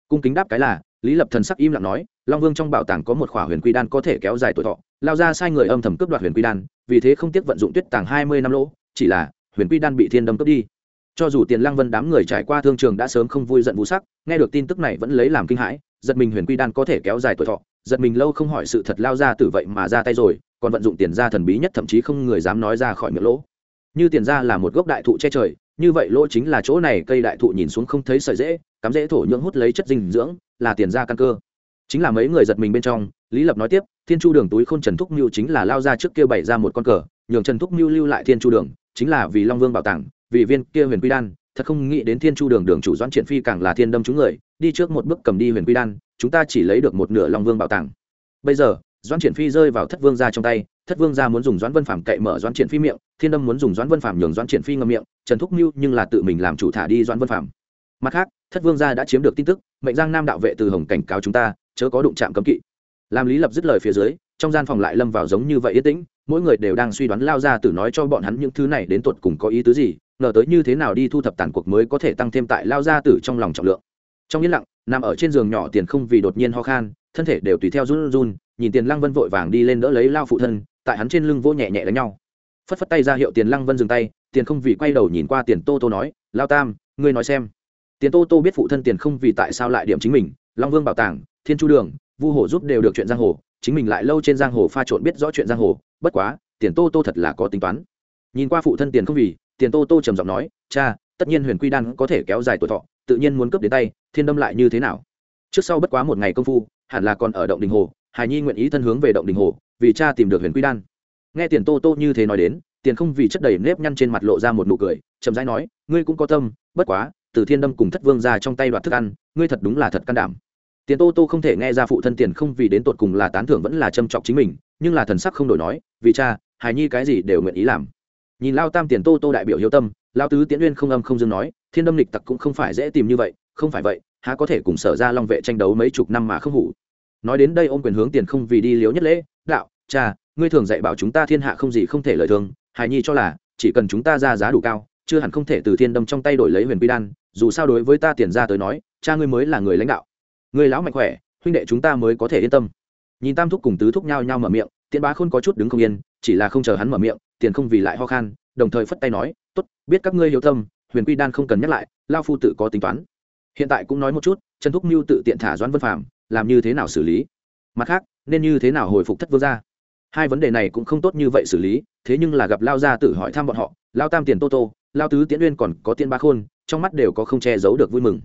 Cung kính đáp cái là, lý lập thần sắc im lặng nói, long vương trong bảo tàng có một khỏa huyền quy đan có thể kéo dài tuổi thọ lao ra sai người âm thầm cướp đoạt huyền quy đan, vì thế không tiếc vận dụng tuyết tàng hai mươi năm lỗ, chỉ là huyền quy đan bị thiên đâm cướp đi. Cho dù tiền lăng vân đám người trải qua thương trường đã sớm không vui giận vũ sắc, nghe được tin tức này vẫn lấy làm kinh hãi, giật mình huyền quy đan có thể kéo dài tuổi thọ, giật mình lâu không hỏi sự thật lao ra từ vậy mà ra tay rồi, còn vận dụng tiền ra thần bí nhất thậm chí không người dám nói ra khỏi miệng lỗ. Như tiền ra là một gốc đại thụ che trời, như vậy lỗ chính là chỗ này, cây đại thụ nhìn xuống không thấy sợi dễ, cắm dễ thổ nhưỡng hút lấy chất dinh dưỡng, là tiền ra căn cơ. Chính là mấy người giật mình bên trong, lý lập nói tiếp thiên chu đường túi khôn trần thúc mưu chính là lao ra trước kia bày ra một con cờ, nhường trần thúc mưu lưu lại thiên chu đường, chính là vì long vương bảo tàng, vì viên kia huyền quy đan, thật không nghĩ đến thiên chu đường đường chủ doãn triển phi càng là thiên đâm chúng người, đi trước một bước cầm đi huyền quy đan, chúng ta chỉ lấy được một nửa long vương bảo tàng. Bây giờ, doãn triển phi rơi vào thất vương ra trong tay, thất vương ra muốn dùng doãn vân phạm cậy mở doãn triển phi miệng, thiên đâm muốn dùng doãn vân phạm nhường doãn triển phi ngâm miệng, trần thúc mưu nhưng là tự mình làm chủ thả đi doãn vân phạm mặt khác, thất vương gia đã chiếm được tin tức, mệnh giang nam đạo vệ từ hồng cảnh cáo chúng ta, chớ có đụng chạm cấm kỵ làm lý lập dứt lời phía dưới, trong gian phòng lại lâm vào giống như vậy yên tĩnh, mỗi người đều đang suy đoán lao ra từ nói cho bọn hắn những thứ này đến tuột cùng có ý tứ gì, ngờ tới như thế nào đi thu thập tàn cuộc mới có thể tăng thêm tại lao ra tử trong lòng trọng lượng. Trong yên lặng, nằm ở trên giường nhỏ tiền không vì đột nhiên ho khan, thân thể đều tùy theo run run, nhìn tiền lăng vân vội vàng đi lên đỡ lấy lao phụ thân, tại hắn trên lưng vô nhẹ nhẹ đánh nhau. Phất phất tay ra hiệu tiền lăng vân dừng tay, tiền không vì quay đầu nhìn qua tiền tô tô nói, lao tam, ngươi nói xem. Tiền tô tô biết phụ thân tiền không vì tại sao lại điểm chính mình, long vương bảo tàng, thiên chu đường vu hồ giúp đều được chuyện giang hồ, chính mình lại lâu trên giang hồ pha trộn biết rõ chuyện giang hồ, bất quá, tiền tô tô thật là có tính toán. Nhìn qua phụ thân tiền không vì, tiền tô tô trầm giọng nói, cha, tất nhiên huyền quy đan có thể kéo dài tuổi thọ, tự nhiên muốn cướp đến tay, thiên đâm lại như thế nào? Trước sau bất quá một ngày công phu, hẳn là còn ở động đình hồ hải nhi nguyện ý thân hướng về động đình hồ, vì cha tìm được huyền quy đan. Nghe tiền tô tô như thế nói đến, tiền không vì chất đầy nếp nhăn trên mặt lộ ra một nụ cười, chậm rãi nói, ngươi cũng có tâm, bất quá, từ thiên đâm cùng thất vương ra trong tay đoạt thức ăn, ngươi thật đúng là thật can đảm tiền tô tô không thể nghe ra phụ thân tiền không vì đến tột cùng là tán thưởng vẫn là châm chọc chính mình, nhưng là thần sắc không đổi nói, vì cha, hài nhi cái gì đều nguyện ý làm. Nhìn lao tam tiền tô tô đại biểu hiếu tâm, lao tứ tiễn uyên không âm không dương nói, thiên đâm lịch tặc cũng không phải dễ tìm như vậy, không phải vậy, há có thể cùng sở ra long vệ tranh đấu mấy chục năm mà không hủ? Nói đến đây ôm quyền hướng tiền không vì đi liếu nhất lễ, đạo, cha, ngươi thường dạy bảo chúng ta thiên hạ không gì không thể lợi thường, hài nhi cho là, chỉ cần chúng ta ra giá đủ cao, chưa hẳn không thể từ thiên đâm trong tay đổi lấy huyền quy đan, dù sao đối với ta tiền ra tới nói, cha ngươi mới là người lãnh đạo người lão mạnh khỏe, huynh đệ chúng ta mới có thể yên tâm. Nhìn tam thúc cùng tứ thúc nhau nhau mở miệng tiện bá khôn có chút đứng không yên, chỉ là không chờ hắn mở miệng, tiền không vì lại ho khan, đồng thời phất tay nói, tốt, biết các ngươi hiếu tâm, huyền quy đan không cần nhắc lại, lao phu tự có tính toán. Hiện tại cũng nói một chút, trần thúc mưu tự tiện thả doãn vân phạm làm như thế nào xử lý? Mặt khác, nên như thế nào hồi phục thất vương gia? Hai vấn đề này cũng không tốt như vậy xử lý, thế nhưng là gặp lao gia tự hỏi thăm bọn họ, lao tam tiền tô tô, lao tứ tiễn uyên còn có tiên ba khôn, trong mắt đều có không che giấu được vui mừng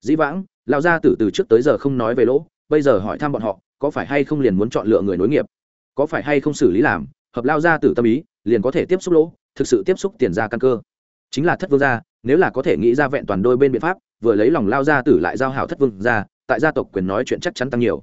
dĩ vãng lao gia tử từ trước tới giờ không nói về lỗ, bây giờ hỏi thăm bọn họ, có phải hay không liền muốn chọn lựa người nối nghiệp? Có phải hay không xử lý làm, hợp lao gia tử tâm ý, liền có thể tiếp xúc lỗ, thực sự tiếp xúc tiền ra căn cơ? Chính là thất vương gia, nếu là có thể nghĩ ra vẹn toàn đôi bên biện pháp, vừa lấy lòng lao gia tử lại giao hảo thất vương gia, tại gia tộc quyền nói chuyện chắc chắn tăng nhiều.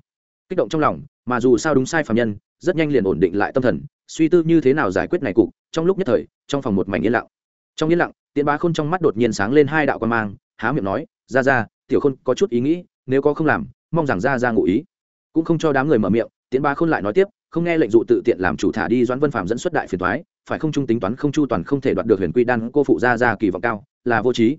Kích động trong lòng, mà dù sao đúng sai phạm nhân, rất nhanh liền ổn định lại tâm thần, suy tư như thế nào giải quyết này cục, trong lúc nhất thời, trong phòng một mảnh yên lặng. Trong yên lặng, tiễn bá khôn trong mắt đột nhiên sáng lên hai đạo quan mang, há miệng nói ra ra tiểu khôn có chút ý nghĩ, nếu có không làm, mong rằng ra ra ngụ ý. Cũng không cho đám người mở miệng, tiễn ba khôn lại nói tiếp, không nghe lệnh dụ tự tiện làm chủ thả đi doãn vân phạm dẫn xuất đại phiền thoái phải không trung tính toán, không chu toàn, không thể đoạt được huyền quy đan cô phụ ra ra kỳ vọng cao, là vô trí.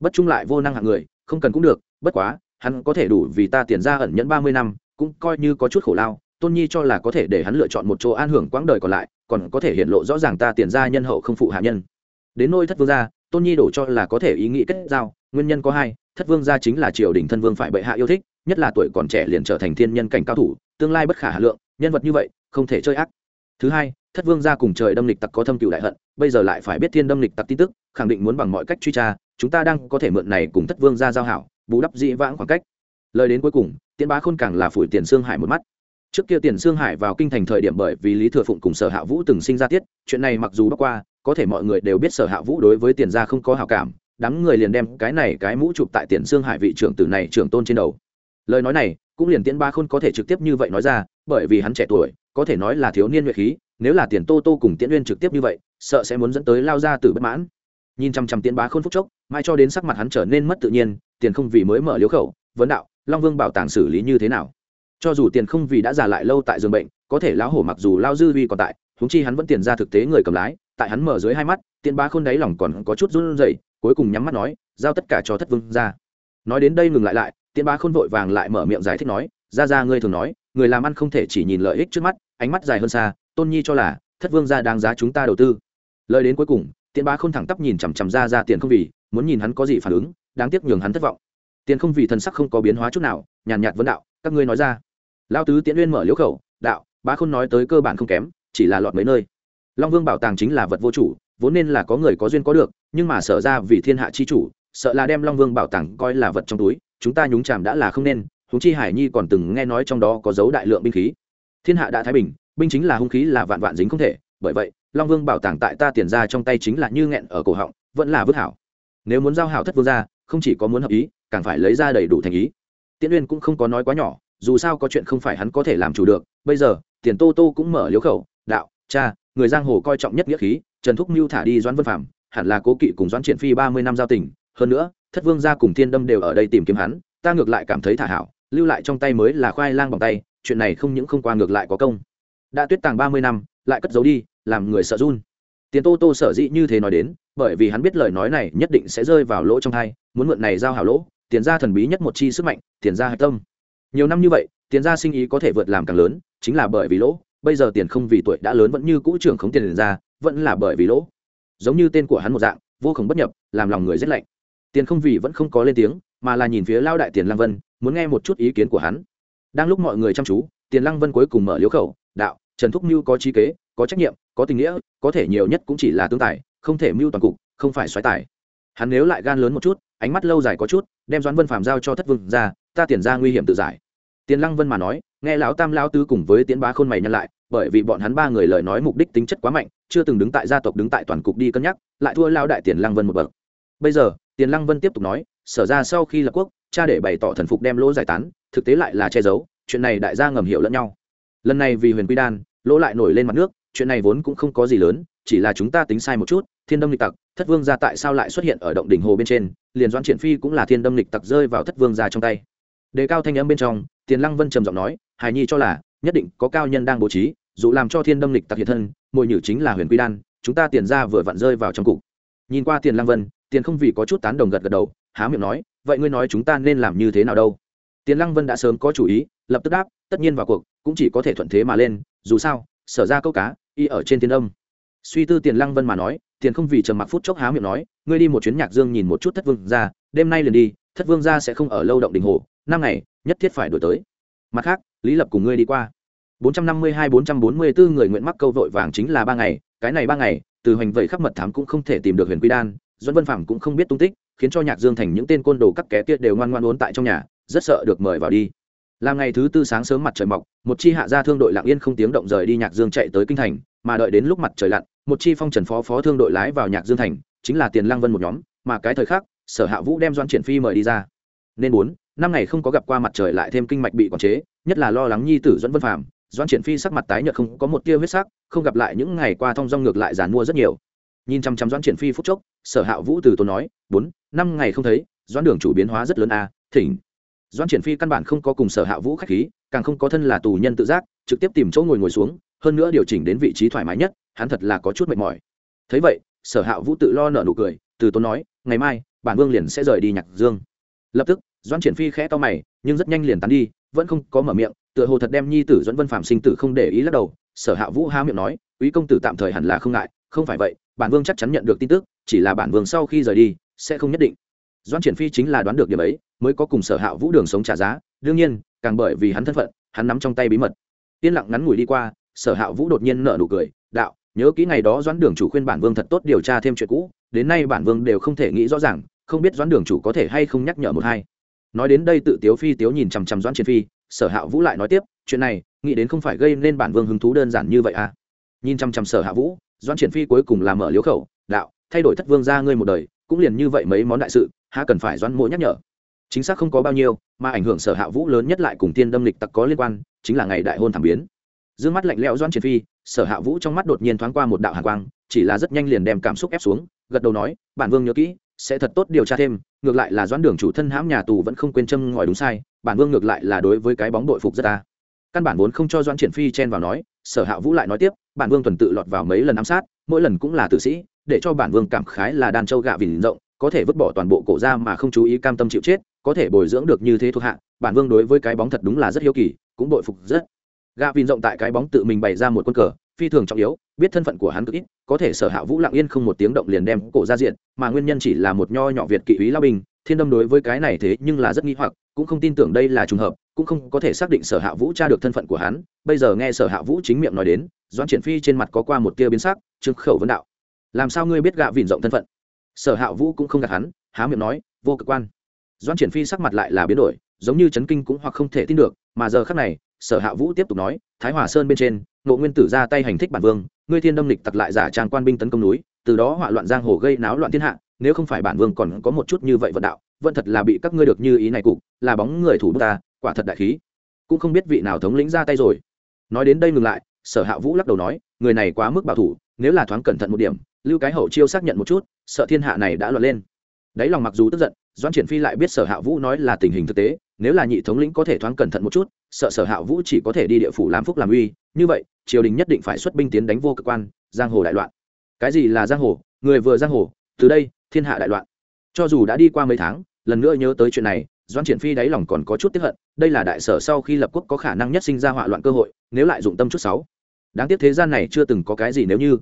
Bất trung lại vô năng hạng người, không cần cũng được, bất quá, hắn có thể đủ vì ta tiền ra ẩn nhẫn ba mươi năm, cũng coi như có chút khổ lao, tôn nhi cho là có thể để hắn lựa chọn một chỗ an hưởng quãng đời còn lại, còn có thể hiện lộ rõ ràng ta tiền ra nhân hậu không phụ hạ nhân. Đến nôi thất vương gia tôn nhi đổ cho là có thể ý nghĩ kết giao, nguyên nhân có hai, thất vương gia chính là triều đình thân vương phải bệ hạ yêu thích, nhất là tuổi còn trẻ liền trở thành thiên nhân cảnh cao thủ, tương lai bất khả hà lượng, nhân vật như vậy, không thể chơi ác. Thứ hai, thất vương gia cùng trời đâm lịch tặc có thâm cựu đại hận, bây giờ lại phải biết thiên đâm lịch tặc tin tức, khẳng định muốn bằng mọi cách truy tra, chúng ta đang có thể mượn này cùng thất vương gia giao hảo, bù đắp dĩ vãng khoảng cách. Lời đến cuối cùng, tiễn bá khôn càng là phủi tiền xương hải một mắt. Trước kia tiền xương hải vào kinh thành thời điểm bởi vì lý thừa phụng cùng sở hạ vũ từng sinh ra tiết, chuyện này mặc dù bắc qua có thể mọi người đều biết sở hạ vũ đối với tiền gia không có hào cảm, đám người liền đem cái này cái mũ chụp tại tiền xương hải vị trưởng tử này trưởng tôn trên đầu. Lời nói này, cũng liền tiễn ba khôn có thể trực tiếp như vậy nói ra, bởi vì hắn trẻ tuổi, có thể nói là thiếu niên nhuệ khí, nếu là tiền tô tô cùng tiễn uyên trực tiếp như vậy, sợ sẽ muốn dẫn tới lao ra từ bất mãn. Nhìn chăm chăm tiến bá khôn phúc chốc mai cho đến sắc mặt hắn trở nên mất tự nhiên, tiền không vì mới mở liếu khẩu, vấn đạo, long vương bảo tàng xử lý như thế nào? Cho dù tiền không vì đã già lại lâu tại giường bệnh, có thể lão hổ mặc dù lao dư vi còn tại húng chi hắn vẫn tiền ra thực tế người cầm lái tại hắn mở dưới hai mắt tiên ba khôn đáy lòng còn có chút run rẩy, cuối cùng nhắm mắt nói, giao tất cả cho thất vương ra. Nói đến đây ngừng lại lại tiên ba khôn vội vàng lại mở miệng giải thích nói, ra ra ngươi thường nói, người làm ăn không thể chỉ nhìn lợi ích trước mắt, ánh mắt dài hơn xa, tôn nhi cho là, thất vương ra đáng giá chúng ta đầu tư. Lời đến cuối cùng tiên ba khôn thẳng tắp nhìn chằm chằm ra ra tiền không vì, muốn nhìn hắn có gì phản ứng, đáng tiếc nhường hắn thất vọng. Tiền không vì thần sắc không có biến hóa chút nào, nhàn nhạt vấn đạo, các ngươi nói ra. Lao tứ tiễn uyên mở liễu khẩu, đạo ba khôn nói tới cơ bản không kém, chỉ là lọt mấy nơi long vương bảo tàng chính là vật vô chủ, vốn nên là có người có duyên có được, nhưng mà sở ra vì thiên hạ chi chủ, sợ là đem long vương bảo tàng coi là vật trong túi, chúng ta nhúng chàm đã là không nên húng chi hải nhi còn từng nghe nói trong đó có dấu đại lượng binh khí. Thiên hạ đã thái bình, binh chính là hung khí là vạn vạn dính không thể, bởi vậy, long vương bảo tàng tại ta tiền ra trong tay chính là như nghẹn ở cổ họng, vẫn là vứt hảo. Nếu muốn giao hảo thất vương ra không chỉ có muốn hợp ý, càng phải lấy ra đầy đủ thành ý. Tiễn uyên cũng không có nói quá nhỏ, dù sao có chuyện không phải hắn có thể làm chủ được, bây giờ, tiền tô tô cũng mở liếu khẩu, đạo, cha người giang hồ coi trọng nhất nghĩa khí, trần thúc mưu thả đi doãn vân phạm hẳn là cố kỵ cùng doãn triển phi ba mươi năm giao tình. Hơn nữa, thất vương gia cùng thiên đâm đều ở đây tìm kiếm hắn, ta ngược lại cảm thấy thả hảo, lưu lại trong tay mới là khoai lang bằng tay, chuyện này không những không qua ngược lại có công. Đã tuyết tàng ba mươi năm, lại cất giấu đi, làm người sợ run. Tiền tô tô sở dĩ như thế nói đến, bởi vì hắn biết lời nói này nhất định sẽ rơi vào lỗ trong hai muốn mượn này giao hảo lỗ, tiền ra thần bí nhất một chi sức mạnh, tiền ra hạch tâm. Nhiều năm như vậy, tiền ra sinh ý có thể vượt làm càng lớn, chính là bởi vì lỗ bây giờ tiền không vì tuổi đã lớn vẫn như cũ trưởng khống tiền ra, vẫn là bởi vì lỗ. Giống như tên của hắn một dạng, vô khổng bất nhập, làm lòng người rét lạnh. Tiền không vì vẫn không có lên tiếng, mà là nhìn phía lao đại tiền lăng vân, muốn nghe một chút ý kiến của hắn. Đang lúc mọi người chăm chú, tiền lăng vân cuối cùng mở liếu khẩu, đạo, trần thúc mưu có trí kế, có trách nhiệm, có tình nghĩa, có thể nhiều nhất cũng chỉ là tương tài, không thể mưu toàn cục, không phải xoáy tài. Hắn nếu lại gan lớn một chút, ánh mắt lâu dài có chút, đem doãn vân phàm giao cho thất vương ra, ta tiền ra nguy hiểm tự giải. Tiền lăng vân mà nói nghe lão tam lão tứ cùng với tiến bá khôn mày nhân lại, bởi vì bọn hắn ba người lời nói mục đích tính chất quá mạnh, chưa từng đứng tại gia tộc, đứng tại toàn cục đi cân nhắc, lại thua lao đại tiền lăng vân một bậc. Bây giờ, tiền lăng vân tiếp tục nói, sở ra sau khi lập quốc, cha để bày tỏ thần phục đem lỗ giải tán, thực tế lại là che giấu, chuyện này đại gia ngầm hiểu lẫn nhau. Lần này vì huyền quy đan, lỗ lại nổi lên mặt nước, chuyện này vốn cũng không có gì lớn, chỉ là chúng ta tính sai một chút, thiên đâm lịch tặc, thất vương gia tại sao lại xuất hiện ở động đỉnh hồ bên trên? Liền doãn triển phi cũng là thiên đâm lịch tặc rơi vào thất vương gia trong tay đề cao thanh âm bên trong, tiền lăng vân trầm giọng nói hài nhi cho là, nhất định có cao nhân đang bố trí, dù làm cho thiên đâm lịch tặc hiện thân, mồi nhử chính là huyền quy đan, chúng ta tiền ra vừa vặn rơi vào trong cục. Nhìn qua tiền lăng vân, tiền không vì có chút tán đồng gật gật đầu, há miệng nói, vậy ngươi nói chúng ta nên làm như thế nào đâu? Tiền lăng vân đã sớm có chủ ý, lập tức đáp, tất nhiên vào cuộc, cũng chỉ có thể thuận thế mà lên, dù sao, sở ra câu cá, y ở trên tiền âm. Suy tư tiền lăng vân mà nói, tiền không vì trầm mặc phút chốc há miệng nói, ngươi đi một chuyến nhạc dương nhìn một chút thất vương ra đêm nay liền đi, thất vương ra sẽ không ở lâu động đình hồ năm ngày, nhất thiết phải đổi tới. Mặt khác, lý lập cùng ngươi đi qua. 452-444 người nguyện mắc câu vội vàng chính là ba ngày, cái này ba ngày, từ hoành vậy khắp mật thám cũng không thể tìm được huyền quy đan doãn vân phạm cũng không biết tung tích, khiến cho nhạc dương thành những tên côn đồ các ké kia đều ngoan ngoan uốn tại trong nhà, rất sợ được mời vào đi. Làm ngày thứ tư sáng sớm mặt trời mọc, một chi hạ gia thương đội lặng yên không tiếng động rời đi nhạc dương chạy tới kinh thành, mà đợi đến lúc mặt trời lặn, một chi phong trần phó phó thương đội lái vào nhạc dương thành, chính là tiền lang vân một nhóm, mà cái thời khắc, sở hạ vũ đem doan triển phi mời đi ra. Nên bốn năm ngày không có gặp qua mặt trời lại thêm kinh mạch bị quản chế nhất là lo lắng nhi tử doãn vân phàm doãn triển phi sắc mặt tái nhợt không có một tia huyết sắc không gặp lại những ngày qua thong dong ngược lại giàn mua rất nhiều. Nhìn chăm chăm doãn triển phi phút chốc sở hạ vũ từ tốn nói bốn năm ngày không thấy doãn đường chủ biến hóa rất lớn a à, thỉnh. Doãn triển phi căn bản không có cùng sở hạ vũ khách khí càng không có thân là tù nhân tự giác trực tiếp tìm chỗ ngồi ngồi xuống hơn nữa điều chỉnh đến vị trí thoải mái nhất hắn thật là có chút mệt mỏi. Thấy vậy sở hạ vũ tự lo nợ nụ cười từ tốn nói ngày mai bản vương liền sẽ rời đi nhạc dương. Lập tức doan triển phi khẽ to mày, nhưng rất nhanh liền tán đi, vẫn không có mở miệng, tựa hồ thật đem nhi tử dẫn vân phạm sinh tử không để ý lắc đầu, sở hạ vũ há miệng nói, quý công tử tạm thời hẳn là không ngại, không phải vậy, bản vương chắc chắn nhận được tin tức, chỉ là bản vương sau khi rời đi, sẽ không nhất định. Doan triển phi chính là đoán được điểm ấy, mới có cùng sở hạ vũ đường sống trả giá, đương nhiên, càng bởi vì hắn thân phận, hắn nắm trong tay bí mật. Yên lặng ngắn ngủi đi qua, sở hạ vũ đột nhiên nợ nụ cười, đạo, nhớ kỹ ngày đó doãn đường chủ khuyên bản vương thật tốt điều tra thêm chuyện cũ, đến nay bản vương đều không thể nghĩ rõ ràng, không biết doãn đường chủ có thể hay không nhắc nhở một hai nói đến đây tự tiếu phi, tiếu nhìn chằm chằm doãn triển phi, sở hạ vũ lại nói tiếp, chuyện này, nghĩ đến không phải gây nên bản vương hứng thú đơn giản như vậy à? Nhìn chằm chằm sở hạ vũ, doãn triển phi cuối cùng là mở liếu khẩu, đạo, thay đổi thất vương ra ngươi một đời, cũng liền như vậy mấy món đại sự, há cần phải doãn mỗi nhắc nhở? Chính xác không có bao nhiêu, mà ảnh hưởng sở hạ vũ lớn nhất lại cùng tiên đâm lịch tặc có liên quan, chính là ngày đại hôn thảm biến. Dương mắt lạnh lẽo doãn triển phi, sở hạ vũ trong mắt đột nhiên thoáng qua một đạo hàn quang, chỉ là rất nhanh liền đem cảm xúc ép xuống, gật đầu nói, bản vương nhớ kỹ sẽ thật tốt điều tra thêm, ngược lại là doãn đường chủ thân hãm nhà tù vẫn không quên châm ngòi đúng sai, bản vương ngược lại là đối với cái bóng đội phục rất ta. Căn bản vốn không cho doãn triển phi chen vào nói, sở hạ vũ lại nói tiếp, bản vương tuần tự lọt vào mấy lần ám sát, mỗi lần cũng là tử sĩ, để cho bản vương cảm khái là đàn châu gạ vỉn rộng, có thể vứt bỏ toàn bộ cổ ra mà không chú ý cam tâm chịu chết, có thể bồi dưỡng được như thế thuộc hạ, bản vương đối với cái bóng thật đúng là rất hiếu kỳ, cũng bội phục rất. Gạ vỉn rộng tại cái bóng tự mình bày ra một quân cờ phi thường trọng yếu, biết thân phận của hắn cực ít, có thể sở hạ vũ lặng yên không một tiếng động liền đem cổ ra diện, mà nguyên nhân chỉ là một nho nhỏ việt kỵ ý lao bình thiên đâm đối với cái này thế nhưng là rất nghi hoặc, cũng không tin tưởng đây là trùng hợp, cũng không có thể xác định sở hạ vũ tra được thân phận của hắn, bây giờ nghe sở hạ vũ chính miệng nói đến, doãn triển phi trên mặt có qua một tia biến sắc, trương khẩu vấn đạo, làm sao ngươi biết gạ vìn rộng thân phận? Sở hạ vũ cũng không gạt hắn, há miệng nói, vô cực quan. Doãn triển phi sắc mặt lại là biến đổi, giống như chấn kinh cũng hoặc không thể tin được mà giờ khắc này, sở hạ vũ tiếp tục nói, thái hòa sơn bên trên, ngộ nguyên tử ra tay hành thích bản vương, ngươi thiên đâm lịch tặc lại giả trang quan binh tấn công núi, từ đó hỏa loạn giang hồ gây náo loạn thiên hạ, nếu không phải bản vương còn có một chút như vậy vận đạo, vẫn thật là bị các ngươi được như ý này cụ là bóng người thủ ta, quả thật đại khí. Cũng không biết vị nào thống lĩnh ra tay rồi. Nói đến đây ngừng lại, sở hạ vũ lắc đầu nói, người này quá mức bảo thủ, nếu là thoáng cẩn thận một điểm, lưu cái hậu chiêu xác nhận một chút, sợ thiên hạ này đã loạn lên. Đáy lòng mặc dù tức giận, doãn triển phi lại biết sở hạ vũ nói là tình hình thực tế nếu là nhị thống lĩnh có thể thoáng cẩn thận một chút, sợ sở hạ vũ chỉ có thể đi địa phủ làm phúc làm uy, như vậy, triều đình nhất định phải xuất binh tiến đánh vô cực quan, giang hồ đại loạn. Cái gì là giang hồ? Người vừa giang hồ, từ đây, thiên hạ đại loạn. Cho dù đã đi qua mấy tháng, lần nữa nhớ tới chuyện này doan triển phi đáy lòng còn có chút tiếp hận, đây là đại sở sau khi lập quốc có khả năng nhất sinh ra hỏa loạn cơ hội, nếu lại dụng tâm chút sáu. Đáng tiếc thế gian này chưa từng có cái gì nếu như.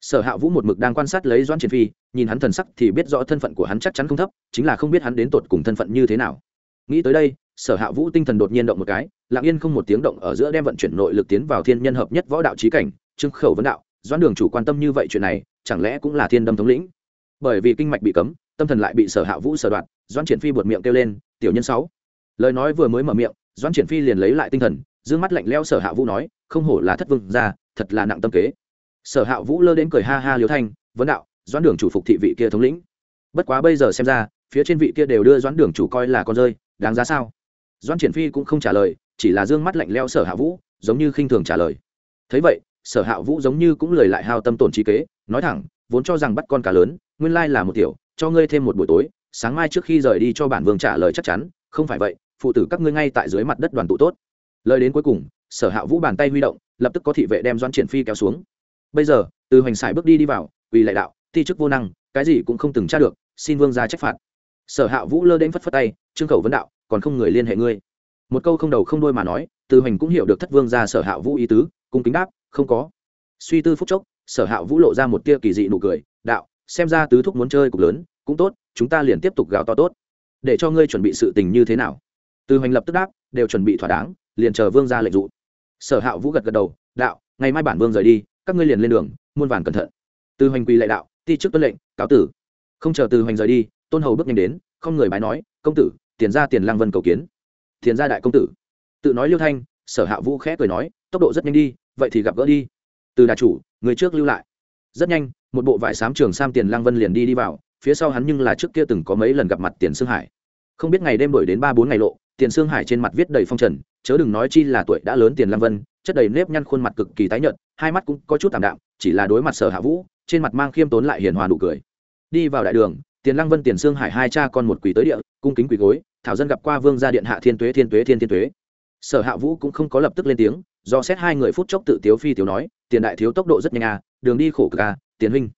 Sở hạ vũ một mực đang quan sát lấy doan triển phi, nhìn hắn thần sắc thì biết rõ thân phận của hắn chắc chắn không thấp, chính là không biết hắn đến tột cùng thân phận như thế nào. Nghĩ tới đây sở hạ vũ tinh thần đột nhiên động một cái, lặng yên không một tiếng động ở giữa đem vận chuyển nội lực tiến vào thiên nhân hợp nhất võ đạo trí cảnh trưng khẩu vấn đạo, doãn đường chủ quan tâm như vậy chuyện này, chẳng lẽ cũng là thiên đâm thống lĩnh? Bởi vì kinh mạch bị cấm, tâm thần lại bị sở hạ vũ sở đoạt, doãn triển phi buột miệng kêu lên, tiểu nhân sáu. Lời nói vừa mới mở miệng, doãn triển phi liền lấy lại tinh thần, dương mắt lạnh leo sở hạ vũ nói, không hổ là thất vương ra thật là nặng tâm kế. Sở hạ vũ lơ đến cười ha ha liếu thanh, vấn đạo, doãn đường chủ phục thị vị kia thống lĩnh. Bất quá bây giờ xem ra, phía trên vị kia đều đưa doãn đường chủ coi là con rơi, đáng giá sao? Doãn triển phi cũng không trả lời, chỉ là d ư ơ n g mắt lạnh leo sở hạ vũ, giống như khinh thường trả lời. Thấy vậy, sở hạ vũ giống như cũng lời lại hao tâm tổn trí kế, nói thẳng, vốn cho rằng bắt con cá lớn, nguyên lai là một tiểu, cho ngươi thêm một buổi tối, sáng mai trước khi rời đi cho bản vương trả lời chắc chắn, không phải vậy, phụ tử các ngươi ngay tại dưới mặt đất đoàn tụ tốt. Lời đến cuối cùng, sở hạ vũ bàn tay huy động, lập tức có thị vệ đem doãn triển phi kéo xuống. Bây giờ, từ hoành sải bước đi đi vào vì lại đạo, thi chức vô năng, cái gì cũng không từng tra được, xin vương ra trách phạt. Sở hạ vũ lơ đến phất phất tay, trương khẩu vấn đạo còn không người liên hệ ngươi. Một câu không đầu không đôi mà nói, từ hoành cũng hiểu được thất vương ra sở hạ vũ ý tứ, cung kính đáp, không có. Suy tư phúc chốc, sở hạ vũ lộ ra một tia kỳ dị nụ cười, đạo, xem ra tứ thúc muốn chơi cục lớn, cũng tốt, chúng ta liền tiếp tục gào to tốt. Để cho ngươi chuẩn bị sự tình như thế nào? Từ hoành lập tức đáp, đều chuẩn bị thỏa đáng, liền chờ vương ra lệnh dụ. Sở hạ vũ gật gật đầu, đạo, ngày mai bản vương rời đi, các ngươi liền lên đường, muôn vàn cẩn thận. Từ hoành quỳ lệ đạo, ti chức tuân lệnh, cáo tử. Không chờ từ hoành rời đi, tôn hầu bước nhanh đến, không người bái nói, công tử tiền ra tiền lang vân cầu kiến. Tiền ra đại công tử. Tự nói liêu thanh, sở hạ vũ khẽ cười nói, tốc độ rất nhanh đi, vậy thì gặp gỡ đi. Từ đà chủ, người trước lưu lại. Rất nhanh, một bộ vải sám trường sam tiền lang vân liền đi đi vào, phía sau hắn nhưng là trước kia từng có mấy lần gặp mặt tiền sương hải. Không biết ngày đêm đổi đến ba bốn ngày lộ, tiền sương hải trên mặt viết đầy phong trần, chớ đừng nói chi là tuổi đã lớn tiền lang vân, chất đầy nếp nhăn khuôn mặt cực kỳ tái nhợt, hai mắt cũng có chút tạm đạm, chỉ là đối mặt sở hạ vũ, trên mặt mang khiêm tốn lại hiền hòa nụ cười. Đi vào đại đường tiền lăng vân tiền sương hải hai cha con một quỷ tới địa cung kính quỷ gối thảo dân gặp qua vương gia điện hạ thiên tuế thiên tuế thiên thiên tuế. Sở hạ vũ cũng không có lập tức lên tiếng do xét hai người phút chốc tự tiếu phi tiếu nói tiền đại thiếu tốc độ rất nhanh à đường đi khổ cực à tiền huynh.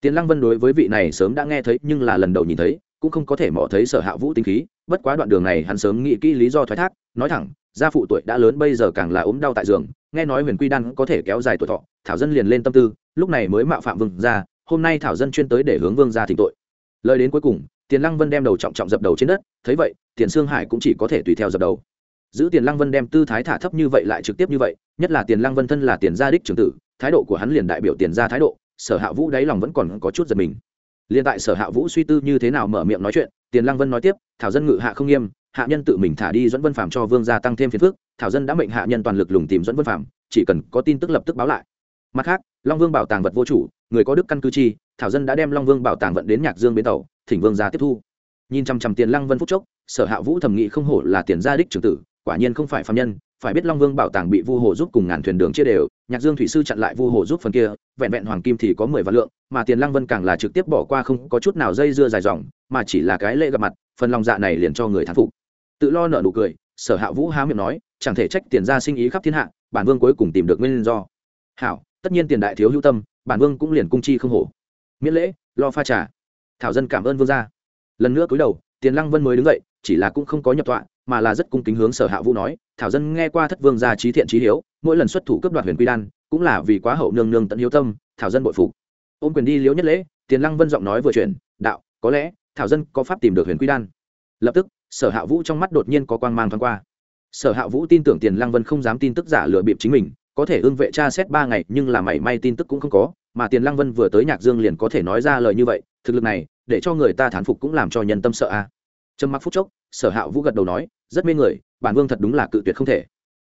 Tiền lăng vân đối với vị này sớm đã nghe thấy nhưng là lần đầu nhìn thấy cũng không có thể mỏ thấy sở hạ vũ tinh khí bất quá đoạn đường này hắn sớm nghĩ kỹ lý do thoái thác nói thẳng gia phụ tuổi đã lớn bây giờ càng là ốm đau tại giường nghe nói huyền quy đan có thể kéo dài tuổi thọ thảo dân liền lên tâm tư lúc này mới mạo phạm vương gia, hôm nay thảo dân chuyên tới để hướng vương gia thỉnh tội lời đến cuối cùng, tiền lăng vân đem đầu trọng trọng dập đầu trên đất, thấy vậy, tiền sương hải cũng chỉ có thể tùy theo dập đầu. Giữ tiền lăng vân đem tư thái thả thấp như vậy lại trực tiếp như vậy, nhất là tiền lăng vân thân là tiền gia đích trưởng tử, thái độ của hắn liền đại biểu tiền gia thái độ, sở hạ vũ đáy lòng vẫn còn có chút giật mình. Liền tại sở hạ vũ suy tư như thế nào mở miệng nói chuyện, tiền lăng vân nói tiếp, thảo dân ngự hạ không nghiêm, hạ nhân tự mình thả đi dẫn vân phạm cho vương gia tăng thêm phiền phức, thảo dân đã mệnh hạ nhân toàn lực lùng tìm dẫn vân phạm chỉ cần có tin tức lập tức báo lại. Mặt khác, long vương bảo tàng vật vô chủ, người có đức căn cư chi thảo dân đã đem long vương bảo tàng vận đến nhạc dương bến tàu, thỉnh vương ra tiếp thu. Nhìn chằm chằm tiền lăng vân phúc chốc, sở hạ vũ thẩm nghị không hổ là tiền gia đích trưởng tử, quả nhiên không phải phạm nhân, phải biết long vương bảo tàng bị vu hồ giúp cùng ngàn thuyền đường chia đều, nhạc dương thủy sư chặn lại vu hồ giúp phần kia, vẹn vẹn hoàng kim thì có mười vạn lượng, mà tiền lăng vân càng là trực tiếp bỏ qua không có chút nào dây dưa dài dòng, mà chỉ là cái lễ gặp mặt, phần lòng dạ này liền cho người thán phục. Tự lo nợ nụ cười, sở hạ vũ há miệng nói, chẳng thể trách tiền ra sinh ý khắp thiên hạ, bản vương cuối cùng tìm được nguyên do. Hảo, tất nhiên tiền đại thiếu hữu tâm, bản vương cũng liền cung chi không hổ miễn lễ, lo pha trà. Thảo dân cảm ơn vương gia. Lần nữa cúi đầu, tiền lăng vân mới đứng dậy, chỉ là cũng không có nhập tọa, mà là rất cung kính hướng sở hạ vũ nói, thảo dân nghe qua thất vương gia trí thiện trí hiếu, mỗi lần xuất thủ cấp đoạt huyền quy đan, cũng là vì quá hậu nương nương tận hiếu tâm, thảo dân bội phục. Ôm quyền đi liễu nhất lễ, tiền lăng vân giọng nói vừa chuyển, đạo, có lẽ thảo dân có pháp tìm được huyền quy đan. Lập tức, sở hạ vũ trong mắt đột nhiên có quang mang thoáng qua. Sở hạ vũ tin tưởng tiền lăng vân không dám tin tức giả lừa bịp chính mình, có thể ương vệ tra xét ba ngày, nhưng là mảy may tin tức cũng không có mà tiền lăng vân vừa tới nhạc dương liền có thể nói ra lời như vậy, thực lực này, để cho người ta thán phục cũng làm cho nhân tâm sợ a. À. trầm mặc phút chốc, sở hạ vũ gật đầu nói, rất mê người, bản vương thật đúng là cự tuyệt không thể.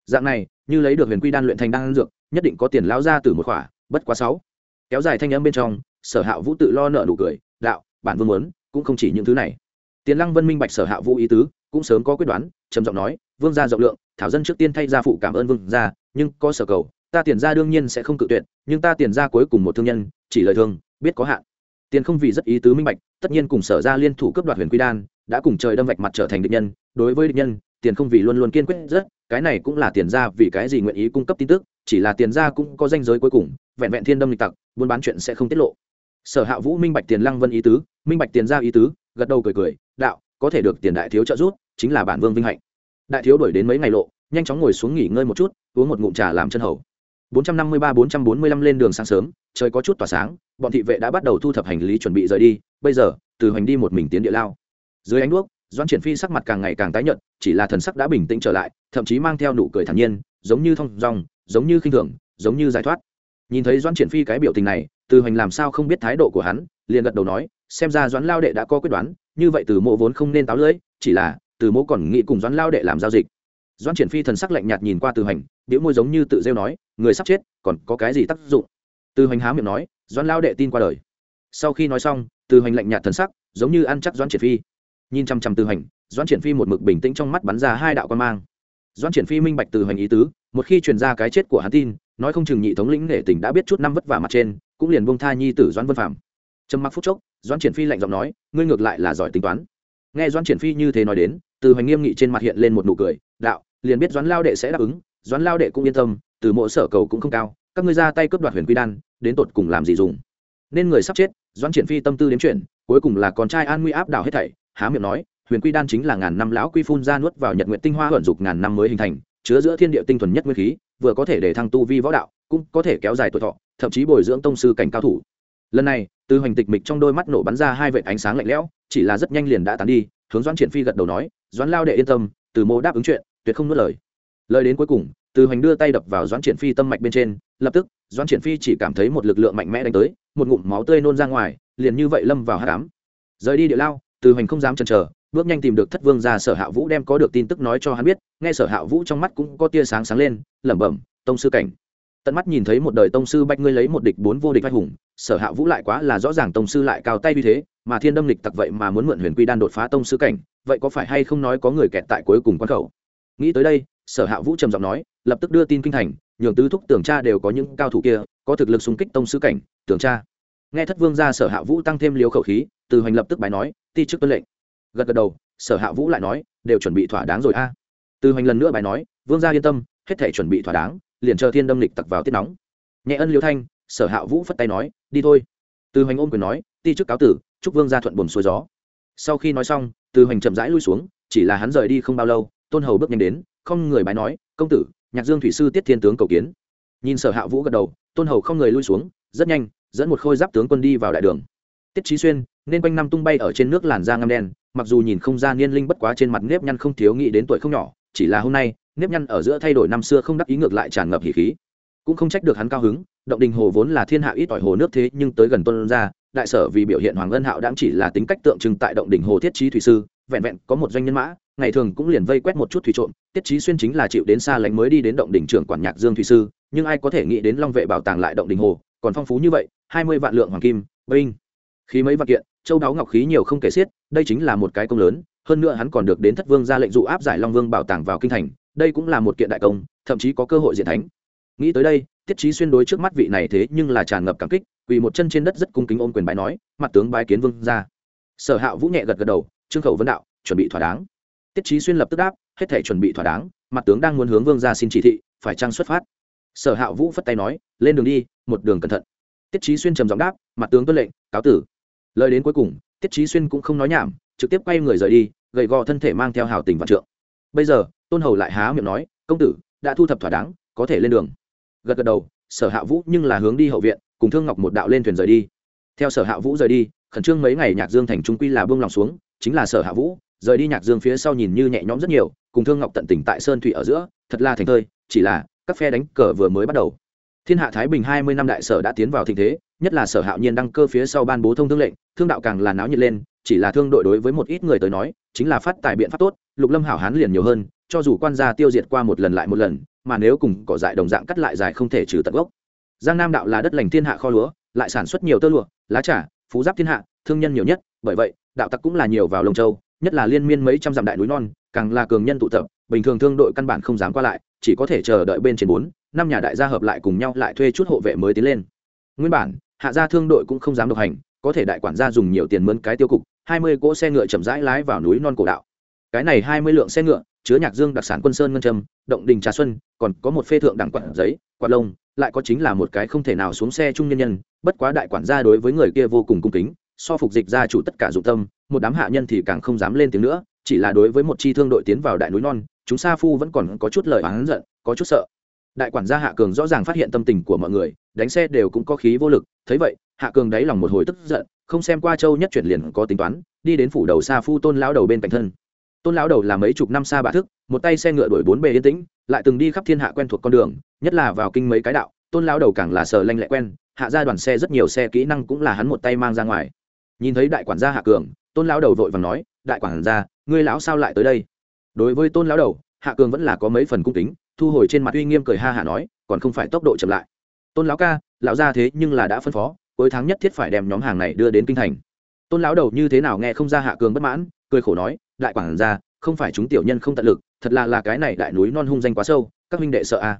Dạng này, như lấy được huyền quy đan luyện thành đan dược, nhất định có tiền lao ra từ một khỏa, bất quá sáu. Kéo dài thanh âm bên trong, sở hạ vũ tự lo nợ nụ cười, đạo, bản vương muốn, cũng không chỉ những thứ này. Tiền lăng vân minh bạch sở hạ vũ ý tứ, cũng sớm có quyết đoán, trầm giọng nói, vương gia rộng lượng, thảo dân trước tiên thay gia phụ cảm ơn vương gia, nhưng có sở cầu ta tiền ra đương nhiên sẽ không cự tuyệt, nhưng ta tiền ra cuối cùng một thương nhân, chỉ lời thương biết có hạn. Tiền không vì rất ý tứ minh bạch, tất nhiên cùng sở ra liên thủ cấp đoạt huyền quy đan, đã cùng trời đâm vạch mặt trở thành địch nhân. Đối với địch nhân, tiền không vì luôn luôn kiên quyết rất, cái này cũng là tiền ra vì cái gì nguyện ý cung cấp tin tức, chỉ là tiền ra cũng có danh giới cuối cùng, vẹn vẹn thiên đâm lịch tặc, buôn bán chuyện sẽ không tiết lộ. Sở hạ vũ minh bạch tiền lăng vân ý tứ, minh bạch tiền ra ý tứ, gật đầu cười cười, đạo, có thể được tiền đại thiếu trợ giúp, chính là bản vương vinh hạnh. Đại thiếu đổi đến mấy ngày lộ, nhanh chóng ngồi xuống nghỉ ngơi một chút, uống một ngụm trà làm chân hầu. 453-445 lên đường sáng sớm, trời có chút tỏa sáng, bọn thị vệ đã bắt đầu thu thập hành lý chuẩn bị rời đi, bây giờ, từ Hoành đi một mình tiến địa lao. Dưới ánh đuốc, Doãn triển phi sắc mặt càng ngày càng tái nhợt, chỉ là thần sắc đã bình tĩnh trở lại, thậm chí mang theo nụ cười thản nhiên, giống như thông dong, giống như khinh thường, giống như giải thoát. Nhìn thấy Doãn triển phi cái biểu tình này, từ Hoành làm sao không biết thái độ của hắn, liền gật đầu nói, xem ra doãn lao đệ đã có quyết đoán, như vậy từ mộ vốn không nên táo lưỡi, chỉ là, từ mộ còn nghĩ cùng doãn lao đệ làm giao dịch doãn triển phi thần sắc lạnh nhạt nhìn qua từ hành điệu môi giống như tự rêu nói, người sắp chết, còn có cái gì tác dụng? Từ hành há miệng nói, doãn lao đệ tin qua đời. Sau khi nói xong, từ hành lạnh nhạt thần sắc, giống như ăn chắc doãn triển phi. Nhìn chăm chăm từ hành, doãn triển phi một mực bình tĩnh trong mắt bắn ra hai đạo quan mang. Doãn triển phi minh bạch từ hành ý tứ, một khi truyền ra cái chết của hắn tin, nói không chừng nhị thống lĩnh nể tình đã biết chút năm vất vả mặt trên, cũng liền bông tha nhi tử doãn vân phạm trầm mặc phút chốc, doãn triển phi lạnh giọng nói, ngươi ngược lại là giỏi tính toán. Nghe doãn triển phi như thế nói đến, từ hoành nghiêm nghị trên mặt hiện lên một nụ cười, đạo liền biết doãn lao đệ sẽ đáp ứng, doãn lao đệ cũng yên tâm, từ mộ sở cầu cũng không cao, các ngươi ra tay cướp đoạt huyền quy đan, đến tột cùng làm gì dùng. Nên người sắp chết, doãn triển phi tâm tư đến chuyện cuối cùng là con trai an nguy áp đảo hết thảy, há miệng nói, huyền quy đan chính là ngàn năm lão quy phun ra nuốt vào nhật nguyện tinh hoa hận dục ngàn năm mới hình thành, chứa giữa thiên địa tinh thuần nhất nguyên khí, vừa có thể để thăng tu vi võ đạo, cũng có thể kéo dài tuổi thọ, thậm chí bồi dưỡng tông sư cảnh cao thủ. Lần này, từ hoành tịch mịch trong đôi mắt nổ bắn ra hai vệt ánh sáng lạnh lẽo, chỉ là rất nhanh liền đã tán đi, hướng doãn triển phi gật đầu nói, doãn lao đệ yên tâm, từ mô đáp ứng chuyện tuyệt không nuốt lời. Lời đến cuối cùng, từ hoành đưa tay đập vào doãn triển phi tâm mạch bên trên, lập tức, doãn triển phi chỉ cảm thấy một lực lượng mạnh mẽ đánh tới, một ngụm máu tươi nôn ra ngoài, liền như vậy lâm vào hạ cám rời đi địa lao, từ hoành không dám chần chờ, bước nhanh tìm được thất vương ra sở hạ vũ đem có được tin tức nói cho hắn biết, nghe sở hạ vũ trong mắt cũng có tia sáng sáng lên, lẩm bẩm, tông sư cảnh. Tận mắt nhìn thấy một đời tông sư bách ngươi lấy một địch bốn vô địch vai hùng, sở hạ vũ lại quá là rõ ràng tông sư lại cao tay như thế, mà thiên đâm lịch tặc vậy mà muốn mượn huyền quy đan đột phá tông sư cảnh, vậy có phải hay không nói có người kẹt tại cuối cùng quan khẩu? Nghĩ tới đây, sở hạ vũ trầm giọng nói, lập tức đưa tin kinh thành, nhường tứ thúc tưởng cha đều có những cao thủ kia, có thực lực xung kích tông sứ cảnh, tưởng cha. Nghe thất vương ra sở hạ vũ tăng thêm liều khẩu khí, từ hoành lập tức bài nói, ti chức tuân lệnh. Gật gật đầu, sở hạ vũ lại nói, đều chuẩn bị thỏa đáng rồi a. Từ hoành lần nữa bài nói, vương gia yên tâm, hết thể chuẩn bị thỏa đáng, liền chờ thiên đâm lịch tặc vào tiết nóng. Nhẹ ân liêu thanh, sở hạ vũ phất tay nói, đi thôi. Từ hoành ôm quyền nói, ti chức cáo tử, chúc vương gia thuận buồn xuôi gió. Sau khi nói xong, từ hoành chậm rãi lui xuống, chỉ là hắn rời đi không bao lâu tôn hầu bước nhanh đến, không người bái nói, công tử, nhạc dương thủy sư tiết thiên tướng cầu kiến. Nhìn sở hạ vũ gật đầu, tôn hầu không người lui xuống, rất nhanh, dẫn một khôi giáp tướng quân đi vào đại đường. Tiết trí xuyên, nên quanh năm tung bay ở trên nước làn da ngăm đen, mặc dù nhìn không ra niên linh bất quá trên mặt nếp nhăn không thiếu nghĩ đến tuổi không nhỏ, chỉ là hôm nay, nếp nhăn ở giữa thay đổi năm xưa không đắc ý ngược lại tràn ngập hỉ khí. Cũng không trách được hắn cao hứng, động đình hồ vốn là thiên hạ ít ỏi hồ nước thế, nhưng tới gần tôn ra đại sở vì biểu hiện hoàng ân hạo đáng chỉ là tính cách tượng trưng tại động đình hồ thiết trí thủy sư, vẹn vẹn có một doanh nhân mã ngày thường cũng liền vây quét một chút thủy trộm, tiết trí xuyên chính là chịu đến xa lánh mới đi đến động đỉnh trưởng quản nhạc dương thủy sư, nhưng ai có thể nghĩ đến long vệ bảo tàng lại động đình hồ, còn phong phú như vậy, hai mươi vạn lượng hoàng kim, binh. Khí mấy vạn kiện, châu đáo ngọc khí nhiều không kể xiết, đây chính là một cái công lớn, hơn nữa hắn còn được đến thất vương ra lệnh dụ áp giải long vương bảo tàng vào kinh thành, đây cũng là một kiện đại công, thậm chí có cơ hội diện thánh. Nghĩ tới đây, tiết trí xuyên đối trước mắt vị này thế nhưng là tràn ngập cảm kích, quỳ một chân trên đất rất cung kính ôm quyền bái nói, mặt tướng bái kiến vương ra sở hạ vũ nhẹ gật gật đầu, trương khẩu vấn đạo, chuẩn bị thỏa đáng tiết trí xuyên lập tức đáp, hết thể chuẩn bị thỏa đáng, mặt tướng đang muốn hướng vương ra xin chỉ thị, phải trang xuất phát. Sở hạ vũ phất tay nói, lên đường đi, một đường cẩn thận. Tiết trí xuyên trầm giọng đáp, mặt tướng tuân lệnh, cáo tử. Lời đến cuối cùng tiết trí xuyên cũng không nói nhảm, trực tiếp quay người rời đi, gầy gò thân thể mang theo hào tình vạn trượng. Bây giờ, tôn hầu lại há miệng nói, công tử, đã thu thập thỏa đáng, có thể lên đường. Gật gật đầu, sở hạ vũ nhưng là hướng đi hậu viện, cùng thương ngọc một đạo lên thuyền rời đi. Theo sở hạ vũ rời đi, khẩn trương mấy ngày nhạc dương thành trung quy là buông lòng xuống, chính là sở hạ vũ rời đi nhạc dương phía sau nhìn như nhẹ nhõm rất nhiều, cùng thương ngọc tận tình tại sơn thủy ở giữa, thật là thành thơi, chỉ là, các phe đánh cờ vừa mới bắt đầu. Thiên hạ thái bình hai mươi năm đại sở đã tiến vào tình thế, nhất là sở hạo nhiên đăng cơ phía sau ban bố thông thương lệnh, thương đạo càng là náo nhiệt lên, chỉ là thương đội đối với một ít người tới nói, chính là phát tài biện pháp tốt, lục lâm hảo hán liền nhiều hơn, cho dù quan gia tiêu diệt qua một lần lại một lần, mà nếu cùng cỏ dại đồng dạng cắt lại dài không thể trừ tận gốc. Giang nam đạo là đất lành thiên hạ kho lúa, lại sản xuất nhiều tơ lụa, lá trà, phú giáp thiên hạ, thương nhân nhiều nhất, bởi vậy, đạo tặc cũng là nhiều vào lông châu nhất là liên miên mấy trăm dặm đại núi non, càng là cường nhân tụ tập, bình thường thương đội căn bản không dám qua lại, chỉ có thể chờ đợi bên trên bốn, năm nhà đại gia hợp lại cùng nhau lại thuê chút hộ vệ mới tiến lên. Nguyên bản, hạ gia thương đội cũng không dám độc hành, có thể đại quản gia dùng nhiều tiền mướn cái tiêu cục, hai mươi cỗ xe ngựa chậm rãi lái vào núi non cổ đạo. Cái này hai mươi lượng xe ngựa, chứa nhạc dương đặc sản quân sơn ngân trầm động đình trà xuân, còn có một phê thượng đẳng quản giấy, quạt lông, lại có chính là một cái không thể nào xuống xe chung nhân nhân, bất quá đại quản gia đối với người kia vô cùng cung kính, so phục dịch gia chủ tất cả dụng tâm một đám hạ nhân thì càng không dám lên tiếng nữa, chỉ là đối với một chi thương đội tiến vào đại núi non, chúng sa phu vẫn còn có chút lời oán giận, có chút sợ. Đại quản gia hạ cường rõ ràng phát hiện tâm tình của mọi người, đánh xe đều cũng có khí vô lực, thấy vậy, hạ cường đáy lòng một hồi tức giận, không xem qua châu nhất chuyển liền có tính toán, đi đến phủ đầu sa phu tôn lão đầu bên cạnh thân. Tôn lão đầu là mấy chục năm xa bạ thức, một tay xe ngựa đuổi bốn bề yên tĩnh, lại từng đi khắp thiên hạ quen thuộc con đường, nhất là vào kinh mấy cái đạo, tôn lão đầu càng là sờ lanh lẹ quen, hạ ra đoàn xe rất nhiều xe kỹ năng cũng là hắn một tay mang ra ngoài. Nhìn thấy đại quản gia hạ cường tôn lão đầu vội vàng nói, đại quản gia, ngươi lão sao lại tới đây? Đối với tôn lão đầu, hạ cường vẫn là có mấy phần cung kính, thu hồi trên mặt uy nghiêm cười ha hạ nói, còn không phải tốc độ chậm lại. Tôn lão ca, lão ra thế nhưng là đã phân phó, cuối tháng nhất thiết phải đem nhóm hàng này đưa đến kinh thành. Tôn lão đầu như thế nào nghe không ra hạ cường bất mãn, cười khổ nói, đại quản gia, không phải chúng tiểu nhân không tận lực, thật là là cái này đại núi non hung danh quá sâu, các huynh đệ sợ à.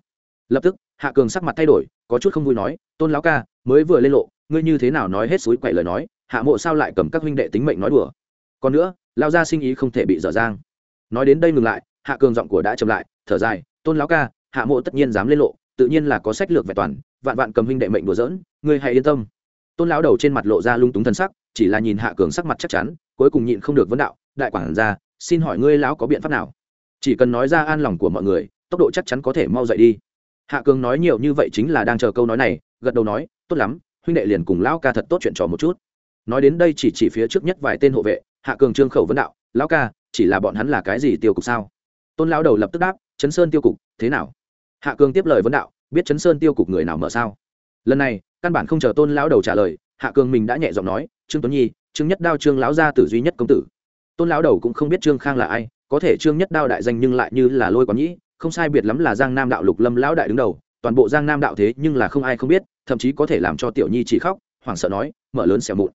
lập tức, hạ cường sắc mặt thay đổi, có chút không vui nói, tôn lão ca, mới vừa lên lộ, ngươi như thế nào nói hết suối quậy lời nói hạ mộ sao lại cầm các huynh đệ tính mệnh nói đùa. Còn nữa, lao ra sinh ý không thể bị dở dang. Nói đến đây ngừng lại, hạ cường giọng của đã chậm lại, thở dài, tôn lão ca, hạ mộ tất nhiên dám lên lộ, tự nhiên là có sách lược vẹn toàn, vạn vạn cầm huynh đệ mệnh đùa dỡn ngươi hãy yên tâm. Tôn lão đầu trên mặt lộ ra lung túng thân sắc, chỉ là nhìn hạ cường sắc mặt chắc chắn, cuối cùng nhịn không được vấn đạo, đại quản gia, xin hỏi ngươi lão có biện pháp nào? Chỉ cần nói ra an lòng của mọi người, tốc độ chắc chắn có thể mau dậy đi. Hạ cường nói nhiều như vậy chính là đang chờ câu nói này, gật đầu nói, tốt lắm, huynh đệ liền cùng lão ca thật tốt chuyện trò một chút nói đến đây chỉ chỉ phía trước nhất vài tên hộ vệ, hạ cường, trương khẩu vấn đạo, lão ca, chỉ là bọn hắn là cái gì tiêu cục sao? Tôn lão đầu lập tức đáp, chấn sơn tiêu cục, thế nào? Hạ cường tiếp lời vấn đạo, biết chấn sơn tiêu cục người nào mở sao? Lần này, căn bản không chờ tôn lão đầu trả lời, hạ cường mình đã nhẹ giọng nói, trương tuấn nhi, trương nhất đao, trương lão gia tử duy nhất công tử. Tôn lão đầu cũng không biết trương khang là ai, có thể trương nhất đao đại danh nhưng lại như là lôi quán nhĩ, không sai biệt lắm là giang nam đạo lục lâm lão đại đứng đầu, toàn bộ giang nam đạo thế nhưng là không ai không biết, thậm chí có thể làm cho tiểu nhi chỉ khóc, hoảng sợ nói, mở lớn xẻo mụn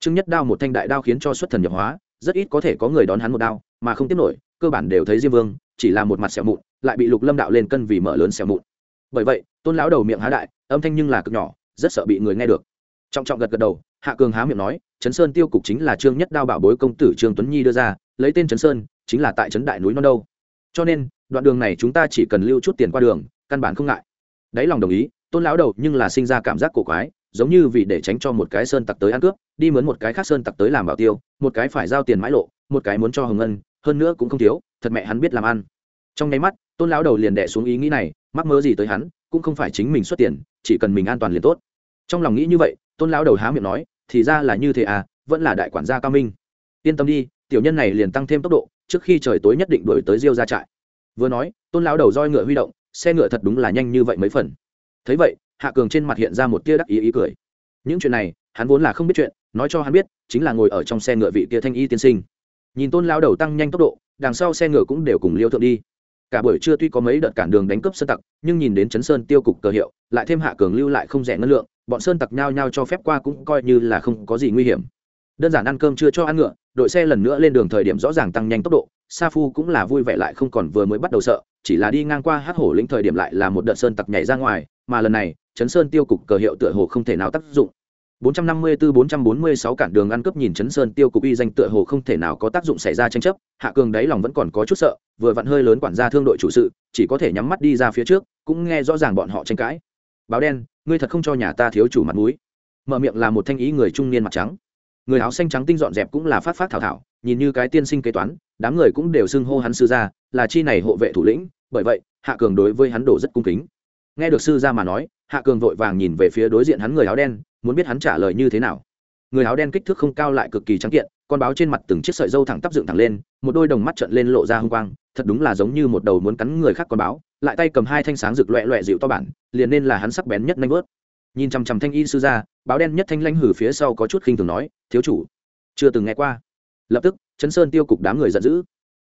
trương nhất đao một thanh đại đao khiến cho xuất thần nhập hóa, rất ít có thể có người đón hắn một đao, mà không tiếp nổi, cơ bản đều thấy diêm vương, chỉ là một mặt xẻo mụn, lại bị lục lâm đạo lên cân vì mở lớn xẻo mụn. Bởi vậy, tôn lão đầu miệng há đại, âm thanh nhưng là cực nhỏ, rất sợ bị người nghe được. Trọng trọng gật gật đầu, hạ cường há miệng nói trấn sơn tiêu cục chính là trương nhất đao bảo bối công tử trương tuấn nhi đưa ra, lấy tên trấn sơn, chính là tại trấn đại núi non đâu. Cho nên, đoạn đường này chúng ta chỉ cần lưu chút tiền qua đường, căn bản không ngại. Đáy lòng đồng ý, tôn lão đầu nhưng là sinh ra cảm giác cổ quái giống như vì để tránh cho một cái sơn tặc tới ăn cướp, đi mướn một cái khác sơn tặc tới làm bảo tiêu, một cái phải giao tiền mãi lộ, một cái muốn cho hồng ngân hơn nữa cũng không thiếu, thật mẹ hắn biết làm ăn. Trong nháy mắt, tôn lão đầu liền đẻ xuống ý nghĩ này, mắc mơ gì tới hắn, cũng không phải chính mình xuất tiền, chỉ cần mình an toàn liền tốt. Trong lòng nghĩ như vậy, tôn lão đầu há miệng nói, thì ra là như thế à vẫn là đại quản gia cao minh. Yên tâm đi, tiểu nhân này liền tăng thêm tốc độ, trước khi trời tối nhất định đuổi tới diêu ra trại. Vừa nói, tôn lão đầu roi ngựa huy động, xe ngựa thật đúng là nhanh như vậy mấy phần. Thấy vậy hạ cường trên mặt hiện ra một tia đắc ý ý cười. Những chuyện này, hắn vốn là không biết chuyện, nói cho hắn biết, chính là ngồi ở trong xe ngựa vị kia thanh y tiên sinh. Nhìn tôn lao đầu tăng nhanh tốc độ, đằng sau xe ngựa cũng đều cùng liêu thượng đi. Cả buổi trưa tuy có mấy đợt cản đường đánh cướp sơn tặc, nhưng nhìn đến chấn sơn tiêu cục cờ hiệu, lại thêm hạ cường lưu lại không rẻ ngân lượng, bọn sơn tặc nhao nhao cho phép qua cũng coi như là không có gì nguy hiểm. Đơn giản ăn cơm chưa cho ăn ngựa, đội xe lần nữa lên đường thời điểm rõ ràng tăng nhanh tốc độ, sa phu cũng là vui vẻ lại không còn vừa mới bắt đầu sợ, chỉ là đi ngang qua hát hổ lĩnh thời điểm lại là một đợt sơn tặc nhảy ra ngoài, mà lần này chấn sơn tiêu cục cờ hiệu tựa hồ không thể nào tác dụng. 454-446 cản đường ăn cướp nhìn chấn sơn tiêu cục uy danh tựa hồ không thể nào có tác dụng xảy ra tranh chấp, hạ cường đáy lòng vẫn còn có chút sợ, vừa vặn hơi lớn quản gia thương đội chủ sự, chỉ có thể nhắm mắt đi ra phía trước, cũng nghe rõ ràng bọn họ tranh cãi. Báo đen, ngươi thật không cho nhà ta thiếu chủ mặt mũi. Mở miệng là một thanh ý người trung niên mặt trắng. Người áo xanh trắng tinh dọn dẹp cũng là phát phát thảo thảo, nhìn như cái tiên sinh kế toán, đám người cũng đều xưng hô hắn sư gia, là chi này hộ vệ thủ lĩnh, bởi vậy, hạ cường đối với hắn đổ rất cung kính nghe được sư gia mà nói, hạ cường vội vàng nhìn về phía đối diện hắn người áo đen, muốn biết hắn trả lời như thế nào. Người áo đen kích thước không cao lại cực kỳ trắng kiện, con báo trên mặt từng chiếc sợi dâu thẳng tắp dựng thẳng lên, một đôi đồng mắt trận lên lộ ra hung quang, thật đúng là giống như một đầu muốn cắn người khác con báo, lại tay cầm hai thanh sáng rực loẹ loẹ dịu to bản, liền nên là hắn sắc bén nhất nanh vớt. Nhìn chằm chằm thanh y sư ra báo đen nhất thanh lanh hử phía sau có chút khinh thường nói, thiếu chủ, chưa từng nghe qua. Lập tức chấn sơn tiêu cục đám người giận dữ.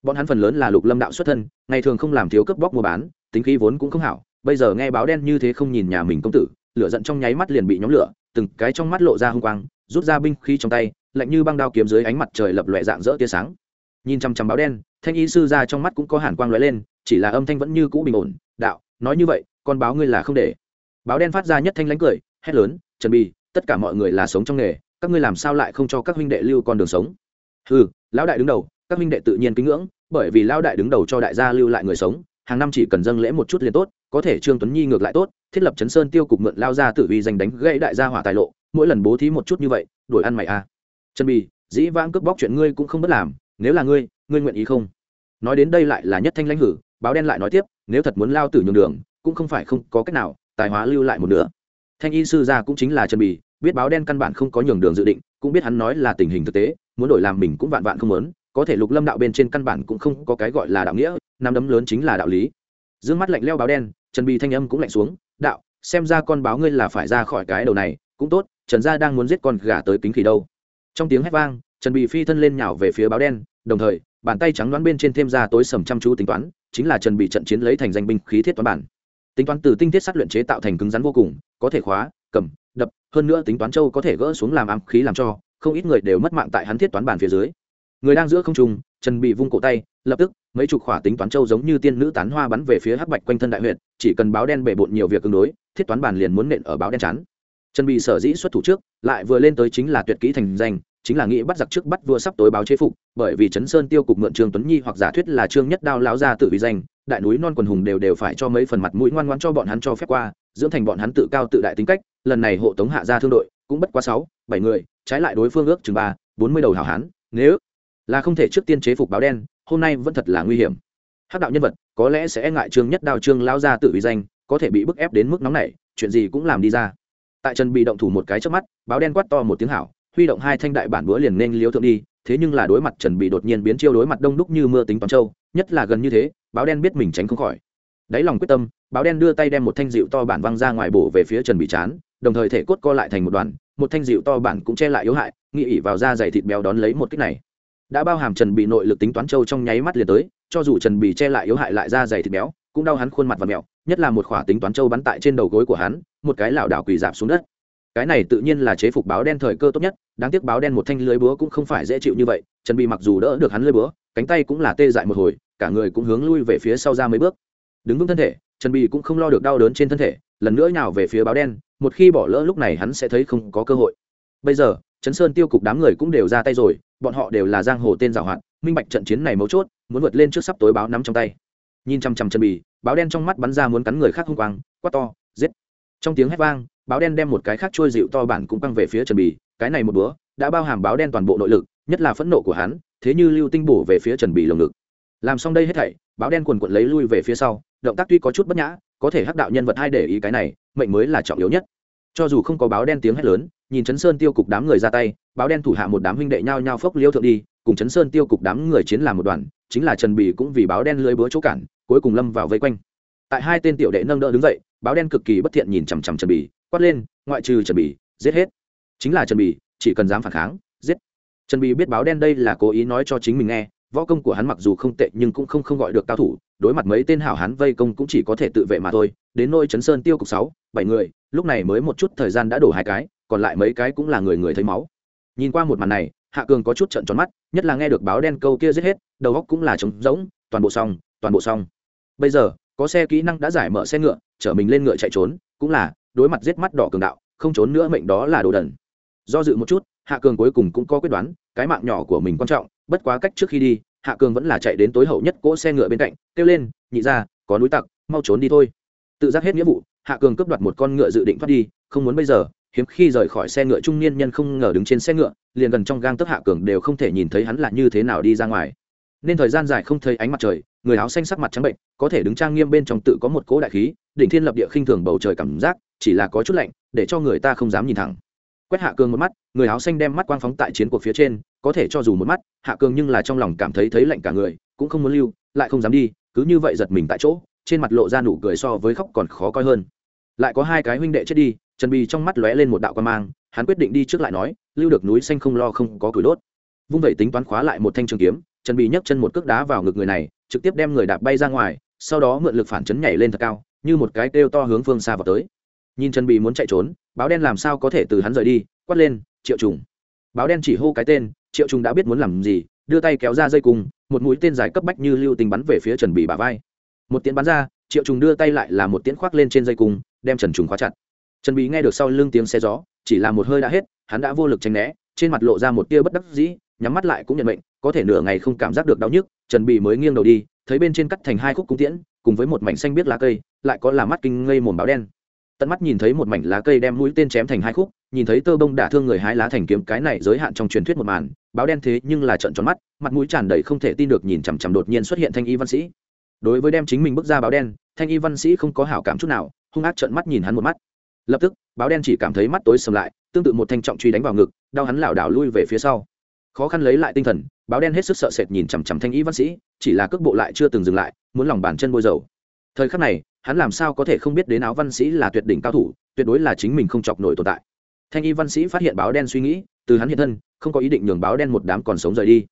Bọn hắn phần lớn là lục lâm đạo xuất thân, ngày thường không làm thiếu cướp bóc mua bán, tính khí vốn cũng không hảo bây giờ nghe báo đen như thế không nhìn nhà mình công tử, lửa giận trong nháy mắt liền bị nhóm lửa, từng cái trong mắt lộ ra hung quang, rút ra binh khí trong tay, lạnh như băng đao kiếm dưới ánh mặt trời lập lòe dạng rỡ tia sáng. Nhìn chằm chằm báo đen, thanh y sư ra trong mắt cũng có hàn quang lóe lên, chỉ là âm thanh vẫn như cũ bình ổn, đạo, nói như vậy, con báo ngươi là không để. Báo đen phát ra nhất thanh lánh cười, hét lớn, trần bì, tất cả mọi người là sống trong nghề, các ngươi làm sao lại không cho các huynh đệ lưu con đường sống? Ừ lão đại đứng đầu, các huynh đệ tự nhiên kính ngưỡng, bởi vì lão đại đứng đầu cho đại gia lưu lại người sống hàng năm chỉ cần dâng lễ một chút liền tốt, có thể trương tuấn nhi ngược lại tốt, thiết lập chấn sơn tiêu cục mượn lao ra tử vi giành đánh gãy đại gia hỏa tài lộ, mỗi lần bố thí một chút như vậy, đuổi ăn mày a à. trần bì, dĩ vãng cướp bóc chuyện ngươi cũng không bất làm, nếu là ngươi ngươi nguyện ý không nói đến đây lại là nhất thanh lãnh hử, báo đen lại nói tiếp, nếu thật muốn lao tử nhường đường, cũng không phải không có cách nào, tài hóa lưu lại một nửa thanh y sư gia cũng chính là trần bì, biết báo đen căn bản không có nhường đường dự định, cũng biết hắn nói là tình hình thực tế, muốn đổi làm mình cũng vạn vạn không muốn, có thể lục lâm đạo bên trên căn bản cũng không có cái gọi là đạo nghĩa nắm đấm lớn chính là đạo lý. Dương mắt lạnh leo báo đen, trần bì thanh âm cũng lạnh xuống, đạo, xem ra con báo ngươi là phải ra khỏi cái đầu này, cũng tốt, trần gia đang muốn giết con gà tới kính khỉ đâu. Trong tiếng hét vang, trần bì phi thân lên nhào về phía báo đen, đồng thời, bàn tay trắng đoán bên trên thêm ra tối sầm chăm chú tính toán, chính là trần bị trận chiến lấy thành danh binh khí thiết toán bản. Tính toán từ tinh thiết sát luyện chế tạo thành cứng rắn vô cùng, có thể khóa, cầm, đập, hơn nữa tính toán châu có thể gỡ xuống làm ám khí làm cho, không ít người đều mất mạng tại hắn thiết toán bản phía dưới. Người đang giữa không trung trần bị vung cổ tay, lập tức, mấy chục khỏa tính toán châu giống như tiên nữ tán hoa bắn về phía hắc bạch quanh thân đại huyện chỉ cần báo đen bể bộn nhiều việc tương đối, thiết toán bản liền muốn nện ở báo đen chắn. Trần bị sở dĩ xuất thủ trước, lại vừa lên tới chính là tuyệt kỹ thành danh, chính là nghĩ bắt giặc trước bắt vua sắp tối báo chế phục, bởi vì chấn sơn tiêu cục mượn trương tuấn nhi hoặc giả thuyết là trương nhất đao lão gia tự vì danh, đại núi non quần hùng đều đều phải cho mấy phần mặt mũi ngoan ngoan cho bọn hắn cho phép qua, dưỡng thành bọn hắn tự cao tự đại tính cách, lần này hộ tống hạ ra thương đội, cũng bất quá sáu, bảy người, trái lại đối phương ước chừng ba, bốn mươi đầu hảo hán, nếu là không thể trước tiên chế phục báo đen, hôm nay vẫn thật là nguy hiểm. Hát đạo nhân vật, có lẽ sẽ e ngại trương nhất đao trương lão gia tự ý danh, có thể bị bức ép đến mức nóng này chuyện gì cũng làm đi ra. Tại trần bị động thủ một cái trước mắt, báo đen quát to một tiếng hảo, huy động hai thanh đại bản búa liền nên liếu thượng đi, thế nhưng là đối mặt trần bị đột nhiên biến chiêu đối mặt đông đúc như mưa tính toán châu, nhất là gần như thế, báo đen biết mình tránh không khỏi. Đáy lòng quyết tâm, báo đen đưa tay đem một thanh dịu to bản văng ra ngoài bổ về phía trần bị chán, đồng thời thể cốt co lại thành một đoàn, một thanh dịu to bản cũng che lại yếu hại nghĩ ỉ vào da dày thịt béo đón lấy một kích này đã bao hàm trần bị nội lực tính toán châu trong nháy mắt liền tới, cho dù trần bị che lại yếu hại lại da dày thịt béo, cũng đau hắn khuôn mặt và mẹo, nhất là một khỏa tính toán châu bắn tại trên đầu gối của hắn, một cái lảo đảo quỳ dạp xuống đất. Cái này tự nhiên là chế phục báo đen thời cơ tốt nhất, đáng tiếc báo đen một thanh lưới búa cũng không phải dễ chịu như vậy, trần bị mặc dù đỡ được hắn lưới búa, cánh tay cũng là tê dại một hồi, cả người cũng hướng lui về phía sau ra mấy bước. Đứng vững thân thể, trần bị cũng không lo được đau đớn trên thân thể, lần nữa nhào về phía báo đen, một khi bỏ lỡ lúc này hắn sẽ thấy không có cơ hội. Bây giờ, trấn sơn tiêu cục đám người cũng đều ra tay rồi bọn họ đều là giang hồ tên giảo hoạt, minh bạch trận chiến này mấu chốt, muốn vượt lên trước sắp tối báo nắm trong tay. Nhìn chăm chăm chân bì, báo đen trong mắt bắn ra muốn cắn người khác hung quang, quát to, giết. Trong tiếng hét vang, báo đen đem một cái khác trôi dịu to bản cũng căng về phía trần bì, cái này một bữa, đã bao hàm báo đen toàn bộ nội lực, nhất là phẫn nộ của hắn, thế như lưu tinh bổ về phía trần bì lồng ngực. Làm xong đây hết thảy, báo đen quần quận lấy lui về phía sau, động tác tuy có chút bất nhã, có thể hắc đạo nhân vật hai để ý cái này, mệnh mới là trọng yếu nhất. Cho dù không có báo đen tiếng hét lớn nhìn chấn sơn tiêu cục đám người ra tay, báo đen thủ hạ một đám huynh đệ nhao nhao phốc liêu thượng đi, cùng chấn sơn tiêu cục đám người chiến làm một đoàn, chính là trần bì cũng vì báo đen lưới búa chỗ cản, cuối cùng lâm vào vây quanh. Tại hai tên tiểu đệ nâng đỡ đứng dậy, báo đen cực kỳ bất thiện nhìn chằm chằm trần bì, quát lên, ngoại trừ trần bì, giết hết. Chính là trần bì, chỉ cần dám phản kháng, giết. Trần bì biết báo đen đây là cố ý nói cho chính mình nghe, võ công của hắn mặc dù không tệ nhưng cũng không không gọi được cao thủ, đối mặt mấy tên hảo hán vây công cũng chỉ có thể tự vệ mà thôi. Đến nôi chấn sơn tiêu cục sáu, bảy người, lúc này mới một chút thời gian đã đổ hai cái còn lại mấy cái cũng là người người thấy máu. Nhìn qua một màn này, hạ cường có chút trận tròn mắt, nhất là nghe được báo đen câu kia giết hết, đầu góc cũng là trống rỗng, toàn bộ xong, toàn bộ xong. Bây giờ, có xe kỹ năng đã giải mở xe ngựa, chở mình lên ngựa chạy trốn, cũng là đối mặt giết mắt đỏ cường đạo, không trốn nữa mệnh đó là đồ đần. Do dự một chút, hạ cường cuối cùng cũng có quyết đoán, cái mạng nhỏ của mình quan trọng, bất quá cách trước khi đi, hạ cường vẫn là chạy đến tối hậu nhất cỗ xe ngựa bên cạnh, kêu lên, nhị ra có núi tặc, mau trốn đi thôi. Tự giác hết nghĩa vụ, hạ cường cướp đoạt một con ngựa dự định thoát đi, không muốn bây giờ hiếm khi rời khỏi xe ngựa trung niên nhân không ngờ đứng trên xe ngựa, liền gần trong gang tấc hạ cường đều không thể nhìn thấy hắn là như thế nào đi ra ngoài. Nên thời gian dài không thấy ánh mặt trời, người áo xanh sắc mặt trắng bệnh, có thể đứng trang nghiêm bên trong tự có một cỗ đại khí, đỉnh thiên lập địa khinh thường bầu trời cảm giác, chỉ là có chút lạnh, để cho người ta không dám nhìn thẳng. Quét hạ cường một mắt, người áo xanh đem mắt quang phóng tại chiến cuộc phía trên, có thể cho dù một mắt, hạ cường nhưng là trong lòng cảm thấy thấy lạnh cả người, cũng không muốn lưu, lại không dám đi, cứ như vậy giật mình tại chỗ, trên mặt lộ ra nụ cười so với khóc còn khó coi hơn. Lại có hai cái huynh đệ chết đi trần bì trong mắt lóe lên một đạo quan mang, hắn quyết định đi trước lại nói, lưu được núi xanh không lo không có củi đốt. Vung vậy tính toán khóa lại một thanh trường kiếm, trần bì nhấc chân một cước đá vào ngực người này, trực tiếp đem người đạp bay ra ngoài, sau đó mượn lực phản chấn nhảy lên thật cao, như một cái kêu to hướng phương xa vào tới. Nhìn trần bì muốn chạy trốn, báo đen làm sao có thể từ hắn rời đi, quát lên, triệu trùng. Báo đen chỉ hô cái tên, triệu trùng đã biết muốn làm gì, đưa tay kéo ra dây cung, một mũi tên dài cấp bách như lưu tình bắn về phía trần bì bà vai. Một tiếng bắn ra, triệu trùng đưa tay lại là một tiếng khoác lên trên dây cung, đem trần trùng khóa chặt trần bì nghe được sau lưng tiếng xe gió, chỉ là một hơi đã hết, hắn đã vô lực tránh né, trên mặt lộ ra một tia bất đắc dĩ, nhắm mắt lại cũng nhận mệnh, có thể nửa ngày không cảm giác được đau nhức, trần bì mới nghiêng đầu đi, thấy bên trên cắt thành hai khúc cung tiễn, cùng với một mảnh xanh biết lá cây, lại có là mắt kinh ngây mồm báo đen. Tận mắt nhìn thấy một mảnh lá cây đem mũi tên chém thành hai khúc, nhìn thấy tơ bông đả thương người hái lá thành kiếm, cái này giới hạn trong truyền thuyết một màn, báo đen thế nhưng là trận tròn mắt, mặt mũi tràn đầy không thể tin được nhìn chằm chằm đột nhiên xuất hiện thanh y văn sĩ. Đối với đem chính mình bước ra báo đen, thanh y văn sĩ không có hảo cảm chút nào, hung ác trợn mắt nhìn hắn một mắt lập tức, báo đen chỉ cảm thấy mắt tối sầm lại, tương tự một thanh trọng truy đánh vào ngực, đau hắn lảo đảo lui về phía sau. Khó khăn lấy lại tinh thần, báo đen hết sức sợ sệt nhìn chằm chằm thanh y văn sĩ, chỉ là cước bộ lại chưa từng dừng lại, muốn lòng bàn chân bôi dầu. Thời khắc này, hắn làm sao có thể không biết đến áo văn sĩ là tuyệt đỉnh cao thủ, tuyệt đối là chính mình không chọc nổi tồn tại. Thanh y văn sĩ phát hiện báo đen suy nghĩ, từ hắn hiện thân, không có ý định nhường báo đen một đám còn sống rời đi.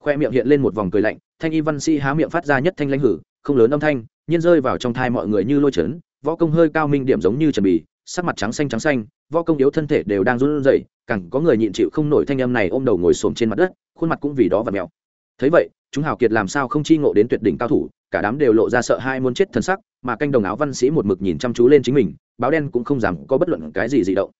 Khoe miệng hiện lên một vòng cười lạnh, thanh y văn sĩ há miệng phát ra nhất thanh lãnh hử, không lớn âm thanh, nhiên rơi vào trong thai mọi người như lôi trấn võ công hơi cao minh điểm giống như trần bì sắc mặt trắng xanh trắng xanh, võ công yếu thân thể đều đang run rẩy, càng có người nhịn chịu không nổi thanh âm này ôm đầu ngồi xổm trên mặt đất, khuôn mặt cũng vì đó và mèo. Thấy vậy, chúng hào kiệt làm sao không chi ngộ đến tuyệt đỉnh cao thủ, cả đám đều lộ ra sợ hai muốn chết thân sắc, mà canh đồng áo văn sĩ một mực nhìn chăm chú lên chính mình, báo đen cũng không dám có bất luận cái gì dị động.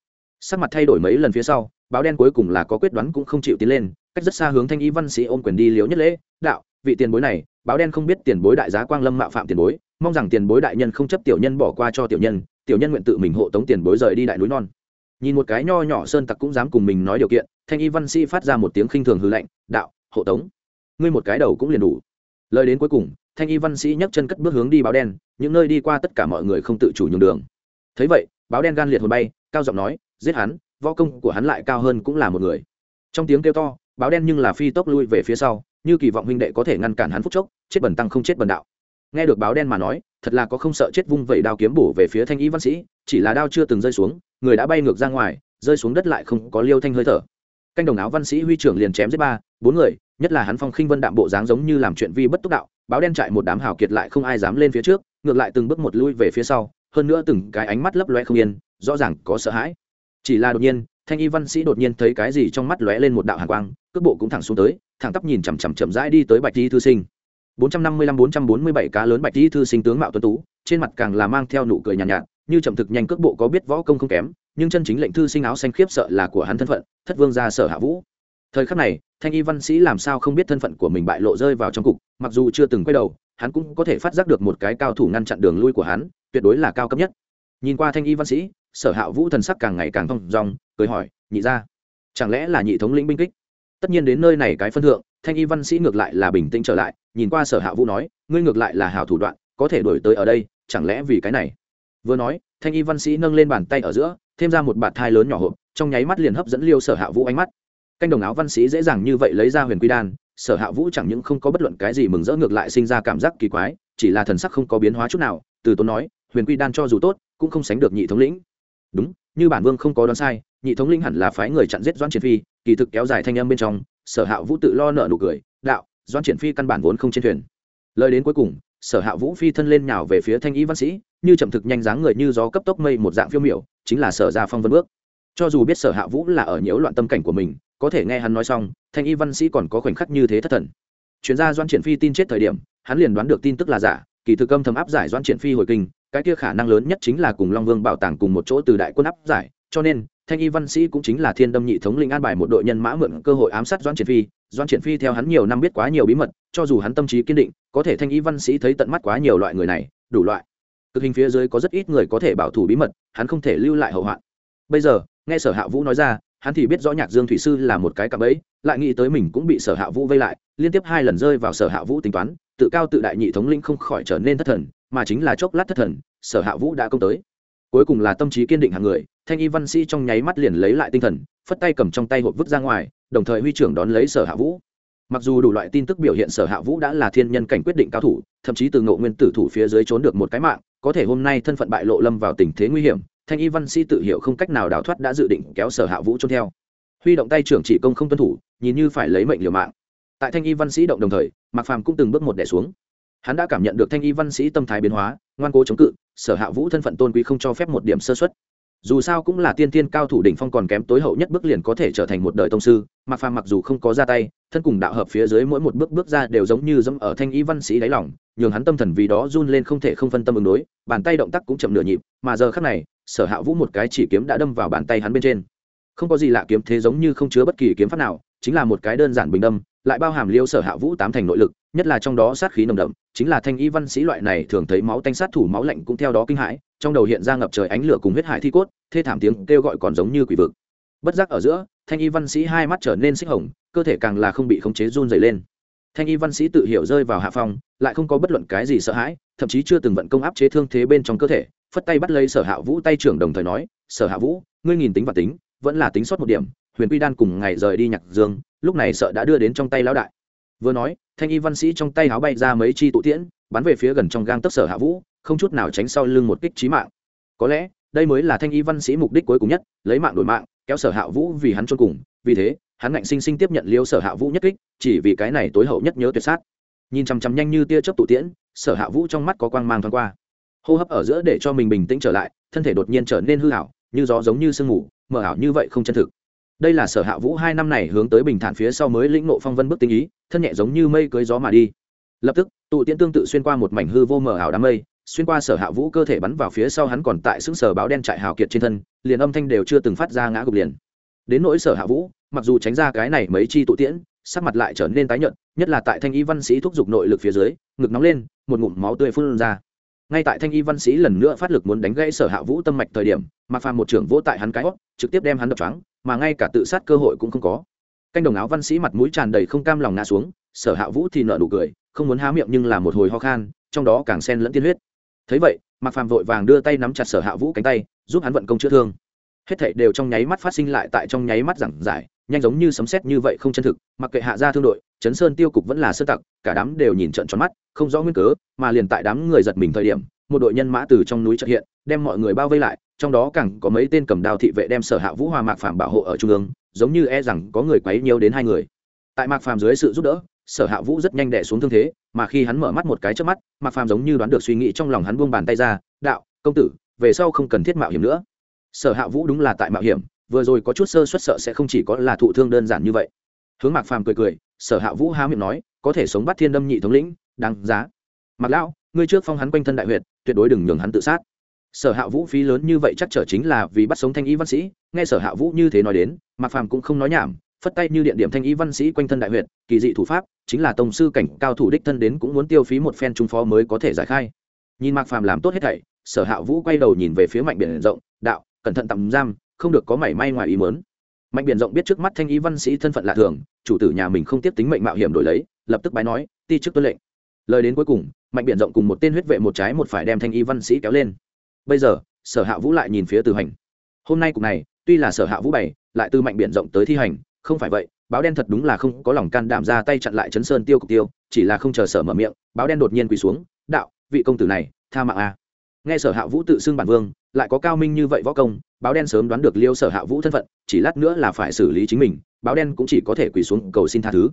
Sắc mặt thay đổi mấy lần phía sau, báo đen cuối cùng là có quyết đoán cũng không chịu tiến lên, cách rất xa hướng thanh y văn sĩ ôm quyền đi liếu nhất lễ, đạo, vị tiền bối này, báo đen không biết tiền bối đại giá quang lâm mạo phạm tiền bối, mong rằng tiền bối đại nhân không chấp tiểu nhân bỏ qua cho tiểu nhân tiểu nhân nguyện tự mình hộ tống tiền bối rời đi đại núi non. Nhìn một cái nho nhỏ sơn tặc cũng dám cùng mình nói điều kiện, thanh y văn sĩ phát ra một tiếng khinh thường hư lệnh đạo, hộ tống. Ngươi một cái đầu cũng liền đủ. Lời đến cuối cùng, thanh y văn sĩ nhấc chân cất bước hướng đi báo đen, những nơi đi qua tất cả mọi người không tự chủ nhường đường. Thấy vậy, báo đen gan liệt hồn bay, cao giọng nói, giết hắn, võ công của hắn lại cao hơn cũng là một người. Trong tiếng kêu to, báo đen nhưng là phi tốc lui về phía sau, như kỳ vọng huynh đệ có thể ngăn cản hắn phúc chốc, chết bẩn tăng không chết bẩn đạo nghe được báo đen mà nói, thật là có không sợ chết vung vẩy đao kiếm bổ về phía thanh y văn sĩ, chỉ là đao chưa từng rơi xuống, người đã bay ngược ra ngoài, rơi xuống đất lại không có liêu thanh hơi thở. Canh đồng áo văn sĩ huy trưởng liền chém giết ba, bốn người, nhất là hắn phong khinh vân đạm bộ dáng giống như làm chuyện vi bất túc đạo, báo đen chạy một đám hào kiệt lại không ai dám lên phía trước, ngược lại từng bước một lui về phía sau, hơn nữa từng cái ánh mắt lấp loe không yên, rõ ràng có sợ hãi. Chỉ là đột nhiên, thanh y văn sĩ đột nhiên thấy cái gì trong mắt lóe lên một đạo hàn quang, cước bộ cũng thẳng xuống tới, thẳng tắp nhìn chằm chằm chậm rãi đi tới bạch thi thư sinh. 455-447 cá lớn bạch di thư sinh tướng mạo tuấn tú trên mặt càng là mang theo nụ cười nhàn nhạt, nhạt như chậm thực nhanh cước bộ có biết võ công không kém nhưng chân chính lệnh thư sinh áo xanh khiếp sợ là của hắn thân phận thất vương gia sở hạ vũ. Thời khắc này thanh y văn sĩ làm sao không biết thân phận của mình bại lộ rơi vào trong cục mặc dù chưa từng quay đầu hắn cũng có thể phát giác được một cái cao thủ ngăn chặn đường lui của hắn tuyệt đối là cao cấp nhất. Nhìn qua thanh y văn sĩ sở hạ vũ thần sắc càng ngày càng thong dong cười hỏi nhị gia, chẳng lẽ là nhị thống lĩnh binh kích? Tất nhiên đến nơi này cái phân thượng, thanh y văn sĩ ngược lại là bình tĩnh trở lại, nhìn qua sở hạ vũ nói, ngươi ngược lại là hảo thủ đoạn, có thể đổi tới ở đây, chẳng lẽ vì cái này? Vừa nói, thanh y văn sĩ nâng lên bàn tay ở giữa, thêm ra một bạt thai lớn nhỏ hộp, trong nháy mắt liền hấp dẫn liêu sở hạ vũ ánh mắt. Canh đồng áo văn sĩ dễ dàng như vậy lấy ra huyền quy đan, sở hạ vũ chẳng những không có bất luận cái gì mừng rỡ ngược lại sinh ra cảm giác kỳ quái, chỉ là thần sắc không có biến hóa chút nào, từ tốn nói, huyền quy đan cho dù tốt, cũng không sánh được nhị thống lĩnh. Đúng, như bản vương không có đoán sai, nhị thống lĩnh hẳn là phái người chặn giết doan triệt phi kỳ thực kéo dài thanh âm bên trong, sở hạ vũ tự lo nợ nụ cười, đạo doan triển phi căn bản vốn không trên thuyền. Lời đến cuối cùng, sở hạ vũ phi thân lên nhào về phía thanh y văn sĩ, như chậm thực nhanh dáng người như gió cấp tốc mây một dạng phiêu miểu, chính là sở gia phong vân bước. Cho dù biết sở hạ vũ là ở nhiễu loạn tâm cảnh của mình, có thể nghe hắn nói xong, thanh y văn sĩ còn có khoảnh khắc như thế thất thần. Chuyên gia doan triển phi tin chết thời điểm, hắn liền đoán được tin tức là giả, kỳ thực âm thầm áp giải doan triển phi hồi kinh, cái kia khả năng lớn nhất chính là cùng long vương bảo tàng cùng một chỗ từ đại quân áp giải cho nên, thanh y văn sĩ cũng chính là thiên đâm nhị thống linh an bài một đội nhân mã mượn cơ hội ám sát doan triển phi. Doan triển phi theo hắn nhiều năm biết quá nhiều bí mật, cho dù hắn tâm trí kiên định, có thể thanh y văn sĩ thấy tận mắt quá nhiều loại người này, đủ loại. Cực hình phía dưới có rất ít người có thể bảo thủ bí mật, hắn không thể lưu lại hậu hoạn. Bây giờ, nghe sở hạ vũ nói ra, hắn thì biết rõ nhạc dương thủy sư là một cái cạm ấy lại nghĩ tới mình cũng bị sở hạ vũ vây lại, liên tiếp hai lần rơi vào sở hạ vũ tính toán, tự cao tự đại nhị thống linh không khỏi trở nên thất thần, mà chính là chốc lát thất thần, sở hạ vũ đã công tới cuối cùng là tâm trí kiên định hàng người, thanh y văn sĩ trong nháy mắt liền lấy lại tinh thần, phất tay cầm trong tay hộp vứt ra ngoài, đồng thời huy trưởng đón lấy sở hạ vũ. Mặc dù đủ loại tin tức biểu hiện sở hạ vũ đã là thiên nhân cảnh quyết định cao thủ, thậm chí từ ngộ nguyên tử thủ phía dưới trốn được một cái mạng, có thể hôm nay thân phận bại lộ lâm vào tình thế nguy hiểm, thanh y văn sĩ tự hiểu không cách nào đào thoát đã dự định kéo sở hạ vũ trốn theo. Huy động tay trưởng chỉ công không tuân thủ, nhìn như phải lấy mệnh liều mạng. Tại thanh y văn sĩ động đồng thời, mạc phàm cũng từng bước một đẻ xuống hắn đã cảm nhận được thanh y văn sĩ tâm thái biến hóa, ngoan cố chống cự, sở hạ vũ thân phận tôn quý không cho phép một điểm sơ xuất dù sao cũng là tiên tiên cao thủ đỉnh phong còn kém tối hậu nhất bước liền có thể trở thành một đời tông sư Mặc phàm mặc dù không có ra tay, thân cùng đạo hợp phía dưới mỗi một bước bước ra đều giống như dẫm ở thanh y văn sĩ đáy lỏng nhường hắn tâm thần vì đó run lên không thể không phân tâm ứng đối, bàn tay động tác cũng chậm nửa nhịp, mà giờ khắc này, sở hạ vũ một cái chỉ kiếm đã đâm vào bàn tay hắn bên trên. Không có gì lạ kiếm thế giống như không chứa bất kỳ kiếm pháp nào, chính là một cái đơn giản bình đâm, lại bao hàm liêu sở hạ vũ tám thành nội lực nhất là trong đó sát khí nồng đậm, chính là thanh y văn sĩ loại này thường thấy máu tanh sát thủ máu lạnh cũng theo đó kinh hãi, trong đầu hiện ra ngập trời ánh lửa cùng huyết hải thi cốt, thê thảm tiếng kêu gọi còn giống như quỷ vực. Bất giác ở giữa, thanh y văn sĩ hai mắt trở nên xích hồng, cơ thể càng là không bị khống chế run dày lên. Thanh y văn sĩ tự hiểu rơi vào hạ phong, lại không có bất luận cái gì sợ hãi, thậm chí chưa từng vận công áp chế thương thế bên trong cơ thể, phất tay bắt lấy sở hạ vũ tay trưởng đồng thời nói, sở hạ vũ, ngươi nhìn tính và tính, vẫn là tính sót một điểm, huyền quy đan cùng ngày rời đi nhạc dương, lúc này sợ đã đưa đến trong tay lão đại vừa nói, thanh y văn sĩ trong tay háo bay ra mấy chi tụ tiễn, bắn về phía gần trong gang tấc sở hạ vũ, không chút nào tránh sau lưng một kích trí mạng. Có lẽ, đây mới là thanh y văn sĩ mục đích cuối cùng nhất, lấy mạng đổi mạng, kéo sở hạ vũ vì hắn trôn cùng. Vì thế, hắn ngạnh sinh sinh tiếp nhận liêu sở hạ vũ nhất kích, chỉ vì cái này tối hậu nhất nhớ tuyệt sát. Nhìn chằm chằm nhanh như tia chớp tụ tiễn, sở hạ vũ trong mắt có quang mang thoáng qua. Hô hấp ở giữa để cho mình bình tĩnh trở lại, thân thể đột nhiên trở nên hư hảo như gió giống như sương mù, mờ ảo như vậy không chân thực đây là sở hạ vũ hai năm này hướng tới bình thản phía sau mới lĩnh nộ phong vân bức tinh ý, thân nhẹ giống như mây cưới gió mà đi. Lập tức, tụ tiễn tương tự xuyên qua một mảnh hư vô mờ ảo đám mây, xuyên qua sở hạ vũ cơ thể bắn vào phía sau hắn còn tại xứng sở báo đen trại hào kiệt trên thân, liền âm thanh đều chưa từng phát ra ngã gục liền. Đến nỗi sở hạ vũ, mặc dù tránh ra cái này mấy chi tụ tiễn, sắc mặt lại trở nên tái nhợt, nhất là tại thanh y văn sĩ thúc giục nội lực phía dưới, ngực nóng lên, một ngụm máu tươi phun ra. Ngay tại thanh y văn sĩ lần nữa phát lực muốn đánh gãy sở hạ vũ tâm mạch thời điểm mà phàm một trưởng vỗ tại hắn cái hót trực tiếp đem hắn đập trắng mà ngay cả tự sát cơ hội cũng không có. Canh đồng áo văn sĩ mặt mũi tràn đầy không cam lòng ngã xuống, sở hạ vũ thì nợ nụ cười, không muốn há miệng nhưng là một hồi ho khan, trong đó càng sen lẫn tiên huyết. Thấy vậy, mạc phàm vội vàng đưa tay nắm chặt sở hạ vũ cánh tay, giúp hắn vận công chữa thương. Hết thảy đều trong nháy mắt phát sinh lại tại trong nháy mắt giảng giải, nhanh giống như sấm sét như vậy không chân thực, mặc kệ hạ gia thương đội chấn sơn tiêu cục vẫn là sơ tặc, cả đám đều nhìn trận tròn mắt, không rõ nguyên cớ, mà liền tại đám người giật mình thời điểm, một đội nhân mã từ trong núi trợ hiện, đem mọi người bao vây lại trong đó càng có mấy tên cầm đao thị vệ đem sở hạ vũ hòa mạc phàm bảo hộ ở trung ương, giống như e rằng có người quấy nhiều đến hai người. Tại mạc phàm dưới sự giúp đỡ, sở hạ vũ rất nhanh đẻ xuống thương thế, mà khi hắn mở mắt một cái trước mắt, mạc phàm giống như đoán được suy nghĩ trong lòng hắn buông bàn tay ra, đạo, công tử, về sau không cần thiết mạo hiểm nữa. Sở hạ vũ đúng là tại mạo hiểm, vừa rồi có chút sơ xuất sợ sẽ không chỉ có là thụ thương đơn giản như vậy. Hướng mạc phàm cười cười, sở hạ vũ há miệng nói, có thể sống bắt thiên đâm nhị thống lĩnh, đáng giá. Mặc lão, ngươi trước phong hắn quanh thân đại huyệt, tuyệt đối đừng nhường hắn tự sát sở hạ vũ phí lớn như vậy chắc trở chính là vì bắt sống thanh y văn sĩ, nghe sở hạ vũ như thế nói đến, mạc phàm cũng không nói nhảm, phất tay như điện điểm thanh y văn sĩ quanh thân đại huyệt, kỳ dị thủ pháp, chính là tổng sư cảnh cao thủ đích thân đến cũng muốn tiêu phí một phen trung phó mới có thể giải khai. Nhìn mạc phàm làm tốt hết thảy, sở hạ vũ quay đầu nhìn về phía mạnh biển rộng, đạo, cẩn thận tạm giam, không được có mảy may ngoài ý mớn mạnh biển rộng biết trước mắt thanh y văn sĩ thân phận lạ thường, chủ tử nhà mình không tiếp tính mệnh mạo hiểm đổi lấy, lập tức bái nói, ti chức tuân lệnh. Lời đến cuối cùng, mạnh biển rộng cùng một tên huyết vệ một trái một phải đem thanh y văn sĩ kéo lên bây giờ, sở hạ vũ lại nhìn phía từ hành. Hôm nay cục này, tuy là sở hạ vũ bày, lại từ mạnh biển rộng tới thi hành, không phải vậy, báo đen thật đúng là không có lòng can đảm ra tay chặn lại chấn sơn tiêu cục tiêu, chỉ là không chờ sở mở miệng, báo đen đột nhiên quỳ xuống, đạo, vị công tử này, tha mạng a nghe sở hạ vũ tự xưng bản vương, lại có cao minh như vậy võ công, báo đen sớm đoán được liêu sở hạ vũ thân phận, chỉ lát nữa là phải xử lý chính mình, báo đen cũng chỉ có thể quỳ xuống cầu xin tha thứ.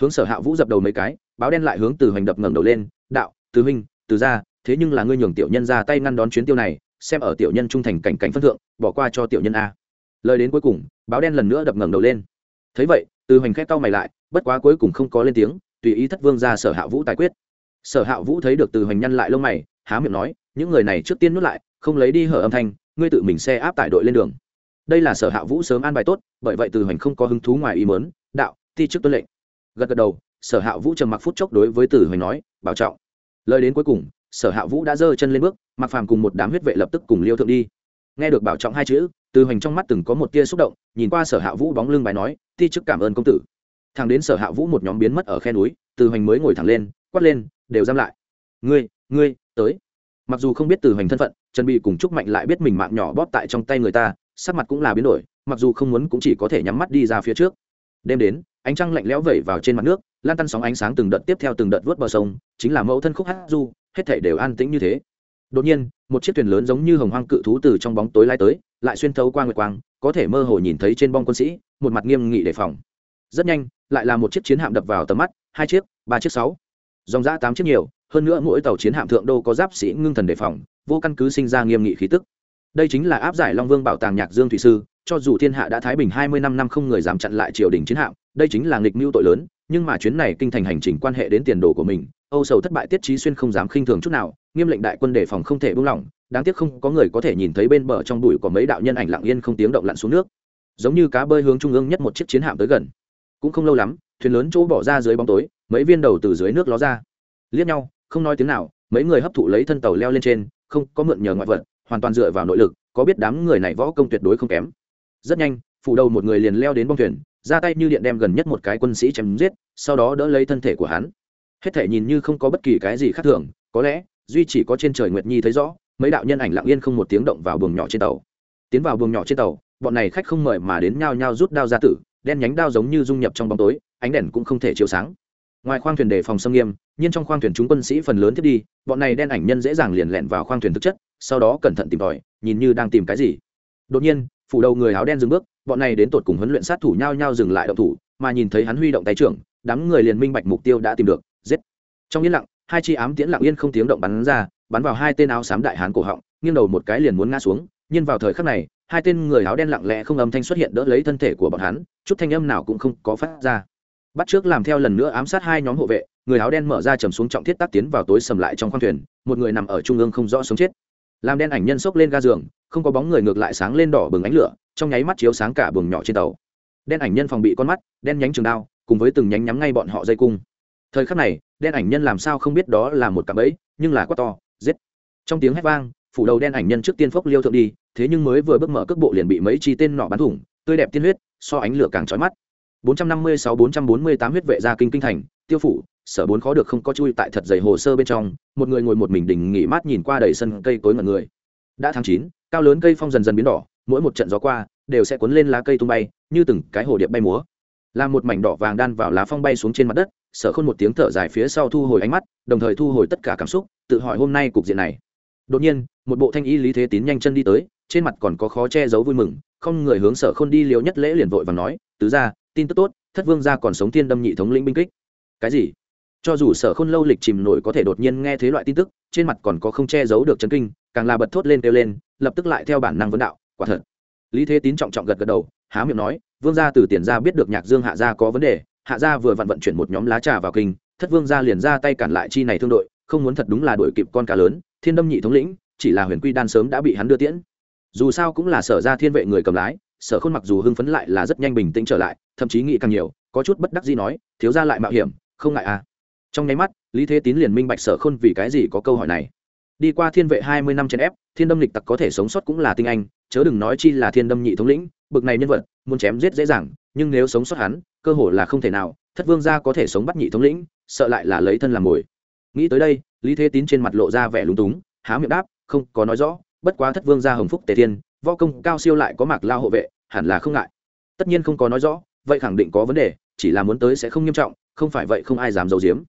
Hướng sở hạ vũ dập đầu mấy cái, báo đen lại hướng từ hoành đập ngẩng đầu lên, đạo, từ huynh, từ ra thế nhưng là ngươi nhường tiểu nhân ra tay ngăn đón chuyến tiêu này, xem ở tiểu nhân trung thành cảnh cảnh phân thượng, bỏ qua cho tiểu nhân a. Lời đến cuối cùng, báo đen lần nữa đập ngẩng đầu lên. Thấy vậy, từ hoành khét cau mày lại, bất quá cuối cùng không có lên tiếng, tùy ý thất vương ra sở hạ vũ tài quyết. Sở hạ vũ thấy được từ hoành nhăn lại lông mày, há miệng nói, những người này trước tiên nuốt lại, không lấy đi hở âm thanh, ngươi tự mình xe áp tải đội lên đường. Đây là sở hạ vũ sớm an bài tốt, bởi vậy từ hoành không có hứng thú ngoài ý mớn đạo, thi trước tuân lệnh. Gật gật đầu, sở hạ vũ trầm mặc phút chốc đối với từ hoành nói, bảo trọng. Lời đến cuối cùng sở hạ vũ đã giơ chân lên bước mặc phàm cùng một đám huyết vệ lập tức cùng liêu thượng đi. Nghe được bảo trọng hai chữ, từ hoành trong mắt từng có một tia xúc động, nhìn qua sở hạ vũ bóng lưng bài nói, ti chức cảm ơn công tử. Thằng đến sở hạ vũ một nhóm biến mất ở khe núi, từ hoành mới ngồi thẳng lên, quát lên, đều giam lại. Ngươi ngươi, tới. Mặc dù không biết từ hoành thân phận, trần bị cùng trúc mạnh lại biết mình mạng nhỏ bóp tại trong tay người ta, sắc mặt cũng là biến đổi, mặc dù không muốn cũng chỉ có thể nhắm mắt đi ra phía trước. Đêm đến, ánh trăng lạnh lẽo vẩy vào trên mặt nước lan tăn sóng ánh sáng từng đợt tiếp theo từng đợt vớt bờ sông, chính là mẫu thân khúc hát du, hết thể đều an tĩnh như thế. Đột nhiên, một chiếc thuyền lớn giống như hồng hoang cự thú từ trong bóng tối lai tới, lại xuyên thấu qua nguyệt quang, có thể mơ hồ nhìn thấy trên bong quân sĩ, một mặt nghiêm nghị đề phòng. Rất nhanh, lại là một chiếc chiến hạm đập vào tầm mắt, hai chiếc, ba chiếc, sáu. Dòng giã tám chiếc nhiều, hơn nữa mỗi tàu chiến hạm thượng đô có giáp sĩ ngưng thần đề phòng, vô căn cứ sinh ra nghiêm nghị khí tức. Đây chính là áp giải long vương bảo tàng nhạc dương thủy sư, cho dù thiên hạ đã thái bình hai mươi năm năm không người dám chặn lại triều đình chiến hạm, đây chính là nghịch mưu tội lớn nhưng mà chuyến này kinh thành hành trình quan hệ đến tiền đồ của mình, âu sầu thất bại tiết trí xuyên không dám khinh thường chút nào, nghiêm lệnh đại quân đề phòng không thể buông lỏng, đáng tiếc không có người có thể nhìn thấy bên bờ trong bụi có mấy đạo nhân ảnh lặng yên không tiếng động lặn xuống nước. Giống như cá bơi hướng trung ương nhất một chiếc chiến hạm tới gần. Cũng không lâu lắm, thuyền lớn chỗ bỏ ra dưới bóng tối, mấy viên đầu từ dưới nước ló ra. Liếc nhau, không nói tiếng nào, mấy người hấp thụ lấy thân tàu leo lên trên, không có mượn nhờ ngoại vật, hoàn toàn dựa vào nội lực, có biết đám người này võ công tuyệt đối không kém. Rất nhanh, phủ đầu một người liền leo đến bong thuyền ra tay như điện đem gần nhất một cái quân sĩ chém giết, sau đó đỡ lấy thân thể của hắn. Hết thể nhìn như không có bất kỳ cái gì khác thường, có lẽ, duy chỉ có trên trời nguyệt nhi thấy rõ, mấy đạo nhân ảnh lặng yên không một tiếng động vào buồng nhỏ trên tàu. Tiến vào buồng nhỏ trên tàu, bọn này khách không mời mà đến nhao nhao rút đao ra tử, đen nhánh đao giống như dung nhập trong bóng tối, ánh đèn cũng không thể chiếu sáng. Ngoài khoang thuyền đề phòng xâm nghiêm, nhưng trong khoang thuyền chúng quân sĩ phần lớn thiết đi, bọn này đen ảnh nhân dễ dàng liền lẹn vào khoang thuyền thực chất, sau đó cẩn thận tìm tòi, nhìn như đang tìm cái gì. Đột nhiên, phủ đầu người áo đen dừng bước bọn này đến tột cùng huấn luyện sát thủ nhau nhau dừng lại động thủ, mà nhìn thấy hắn huy động tay trưởng, đám người liền minh bạch mục tiêu đã tìm được, giết. Trong yên lặng, hai chi ám tiễn lặng yên không tiếng động bắn ra, bắn vào hai tên áo xám đại hán cổ họng, nghiêng đầu một cái liền muốn ngã xuống, nhưng vào thời khắc này, hai tên người áo đen lặng lẽ không âm thanh xuất hiện đỡ lấy thân thể của bọn hắn, chút thanh âm nào cũng không có phát ra. Bắt trước làm theo lần nữa ám sát hai nhóm hộ vệ, người áo đen mở ra trầm xuống trọng thiết tác tiến vào tối sầm lại trong khoang thuyền, một người nằm ở trung ương không rõ sống chết làm đen ảnh nhân xốc lên ga giường, không có bóng người ngược lại sáng lên đỏ bừng ánh lửa, trong nháy mắt chiếu sáng cả buồng nhỏ trên tàu. Đen ảnh nhân phòng bị con mắt, đen nhánh trường đao, cùng với từng nhánh nhắm ngay bọn họ dây cung. Thời khắc này, đen ảnh nhân làm sao không biết đó là một cạm bẫy, nhưng là quát to, giết. Trong tiếng hét vang, phủ đầu đen ảnh nhân trước tiên phốc liêu thượng đi, thế nhưng mới vừa bước mở cước bộ liền bị mấy chi tên nọ bắn thủng, tươi đẹp tiên huyết, so ánh lửa càng trói mắt. 456-448 huyết vệ gia kinh kinh thành tiêu phủ, sở bốn khó được không có chui tại thật dày hồ sơ bên trong, một người ngồi một mình đình nghỉ mát nhìn qua đầy sân cây tối ngần người. Đã tháng chín, cao lớn cây phong dần dần biến đỏ, mỗi một trận gió qua, đều sẽ cuốn lên lá cây tung bay, như từng cái hồ điệp bay múa. Làm một mảnh đỏ vàng đan vào lá phong bay xuống trên mặt đất, sở khôn một tiếng thở dài phía sau thu hồi ánh mắt, đồng thời thu hồi tất cả cảm xúc, tự hỏi hôm nay cục diện này. Đột nhiên, một bộ thanh y lý thế tín nhanh chân đi tới, trên mặt còn có khó che giấu vui mừng, không người hướng sở khôn đi liều nhất lễ liền vội và nói, tứ ra tin tức tốt, thất vương gia còn sống thiên đâm nhị thống lĩnh binh kích cái gì? Cho dù sở khôn lâu lịch chìm nổi có thể đột nhiên nghe thấy loại tin tức, trên mặt còn có không che giấu được chấn kinh, càng là bật thốt lên kêu lên, lập tức lại theo bản năng vấn đạo, quả thật. Lý thế tín trọng trọng gật gật đầu, há miệng nói, vương gia từ tiền ra biết được nhạc dương hạ gia có vấn đề, hạ gia vừa vặn vận chuyển một nhóm lá trà vào kinh, thất vương gia liền ra tay cản lại chi này thương đội, không muốn thật đúng là đuổi kịp con cá lớn, thiên đâm nhị thống lĩnh, chỉ là huyền quy đan sớm đã bị hắn đưa tiễn. Dù sao cũng là sở ra thiên vệ người cầm lái, sở khôn mặc dù hưng phấn lại là rất nhanh bình tĩnh trở lại, thậm chí nghĩ càng nhiều, có chút bất đắc gì nói, thiếu ra lại mạo hiểm không ngại à. Trong nháy mắt, lý thế tín liền minh bạch sở khôn vì cái gì có câu hỏi này. Đi qua thiên vệ hai mươi năm chèn ép, thiên đâm lịch tặc có thể sống sót cũng là tinh anh, chớ đừng nói chi là thiên đâm nhị thống lĩnh, bực này nhân vật, muốn chém giết dễ dàng, nhưng nếu sống sót hắn, cơ hội là không thể nào, thất vương gia có thể sống bắt nhị thống lĩnh, sợ lại là lấy thân làm mồi. Nghĩ tới đây, lý thế tín trên mặt lộ ra vẻ lúng túng, há miệng đáp, không, có nói rõ, bất quá thất vương gia hồng phúc tề thiên, võ công cao siêu lại có mạc lao hộ vệ, hẳn là không ngại. Tất nhiên không có nói rõ, vậy khẳng định có vấn đề chỉ là muốn tới sẽ không nghiêm trọng, không phải vậy không ai dám giấu giếm.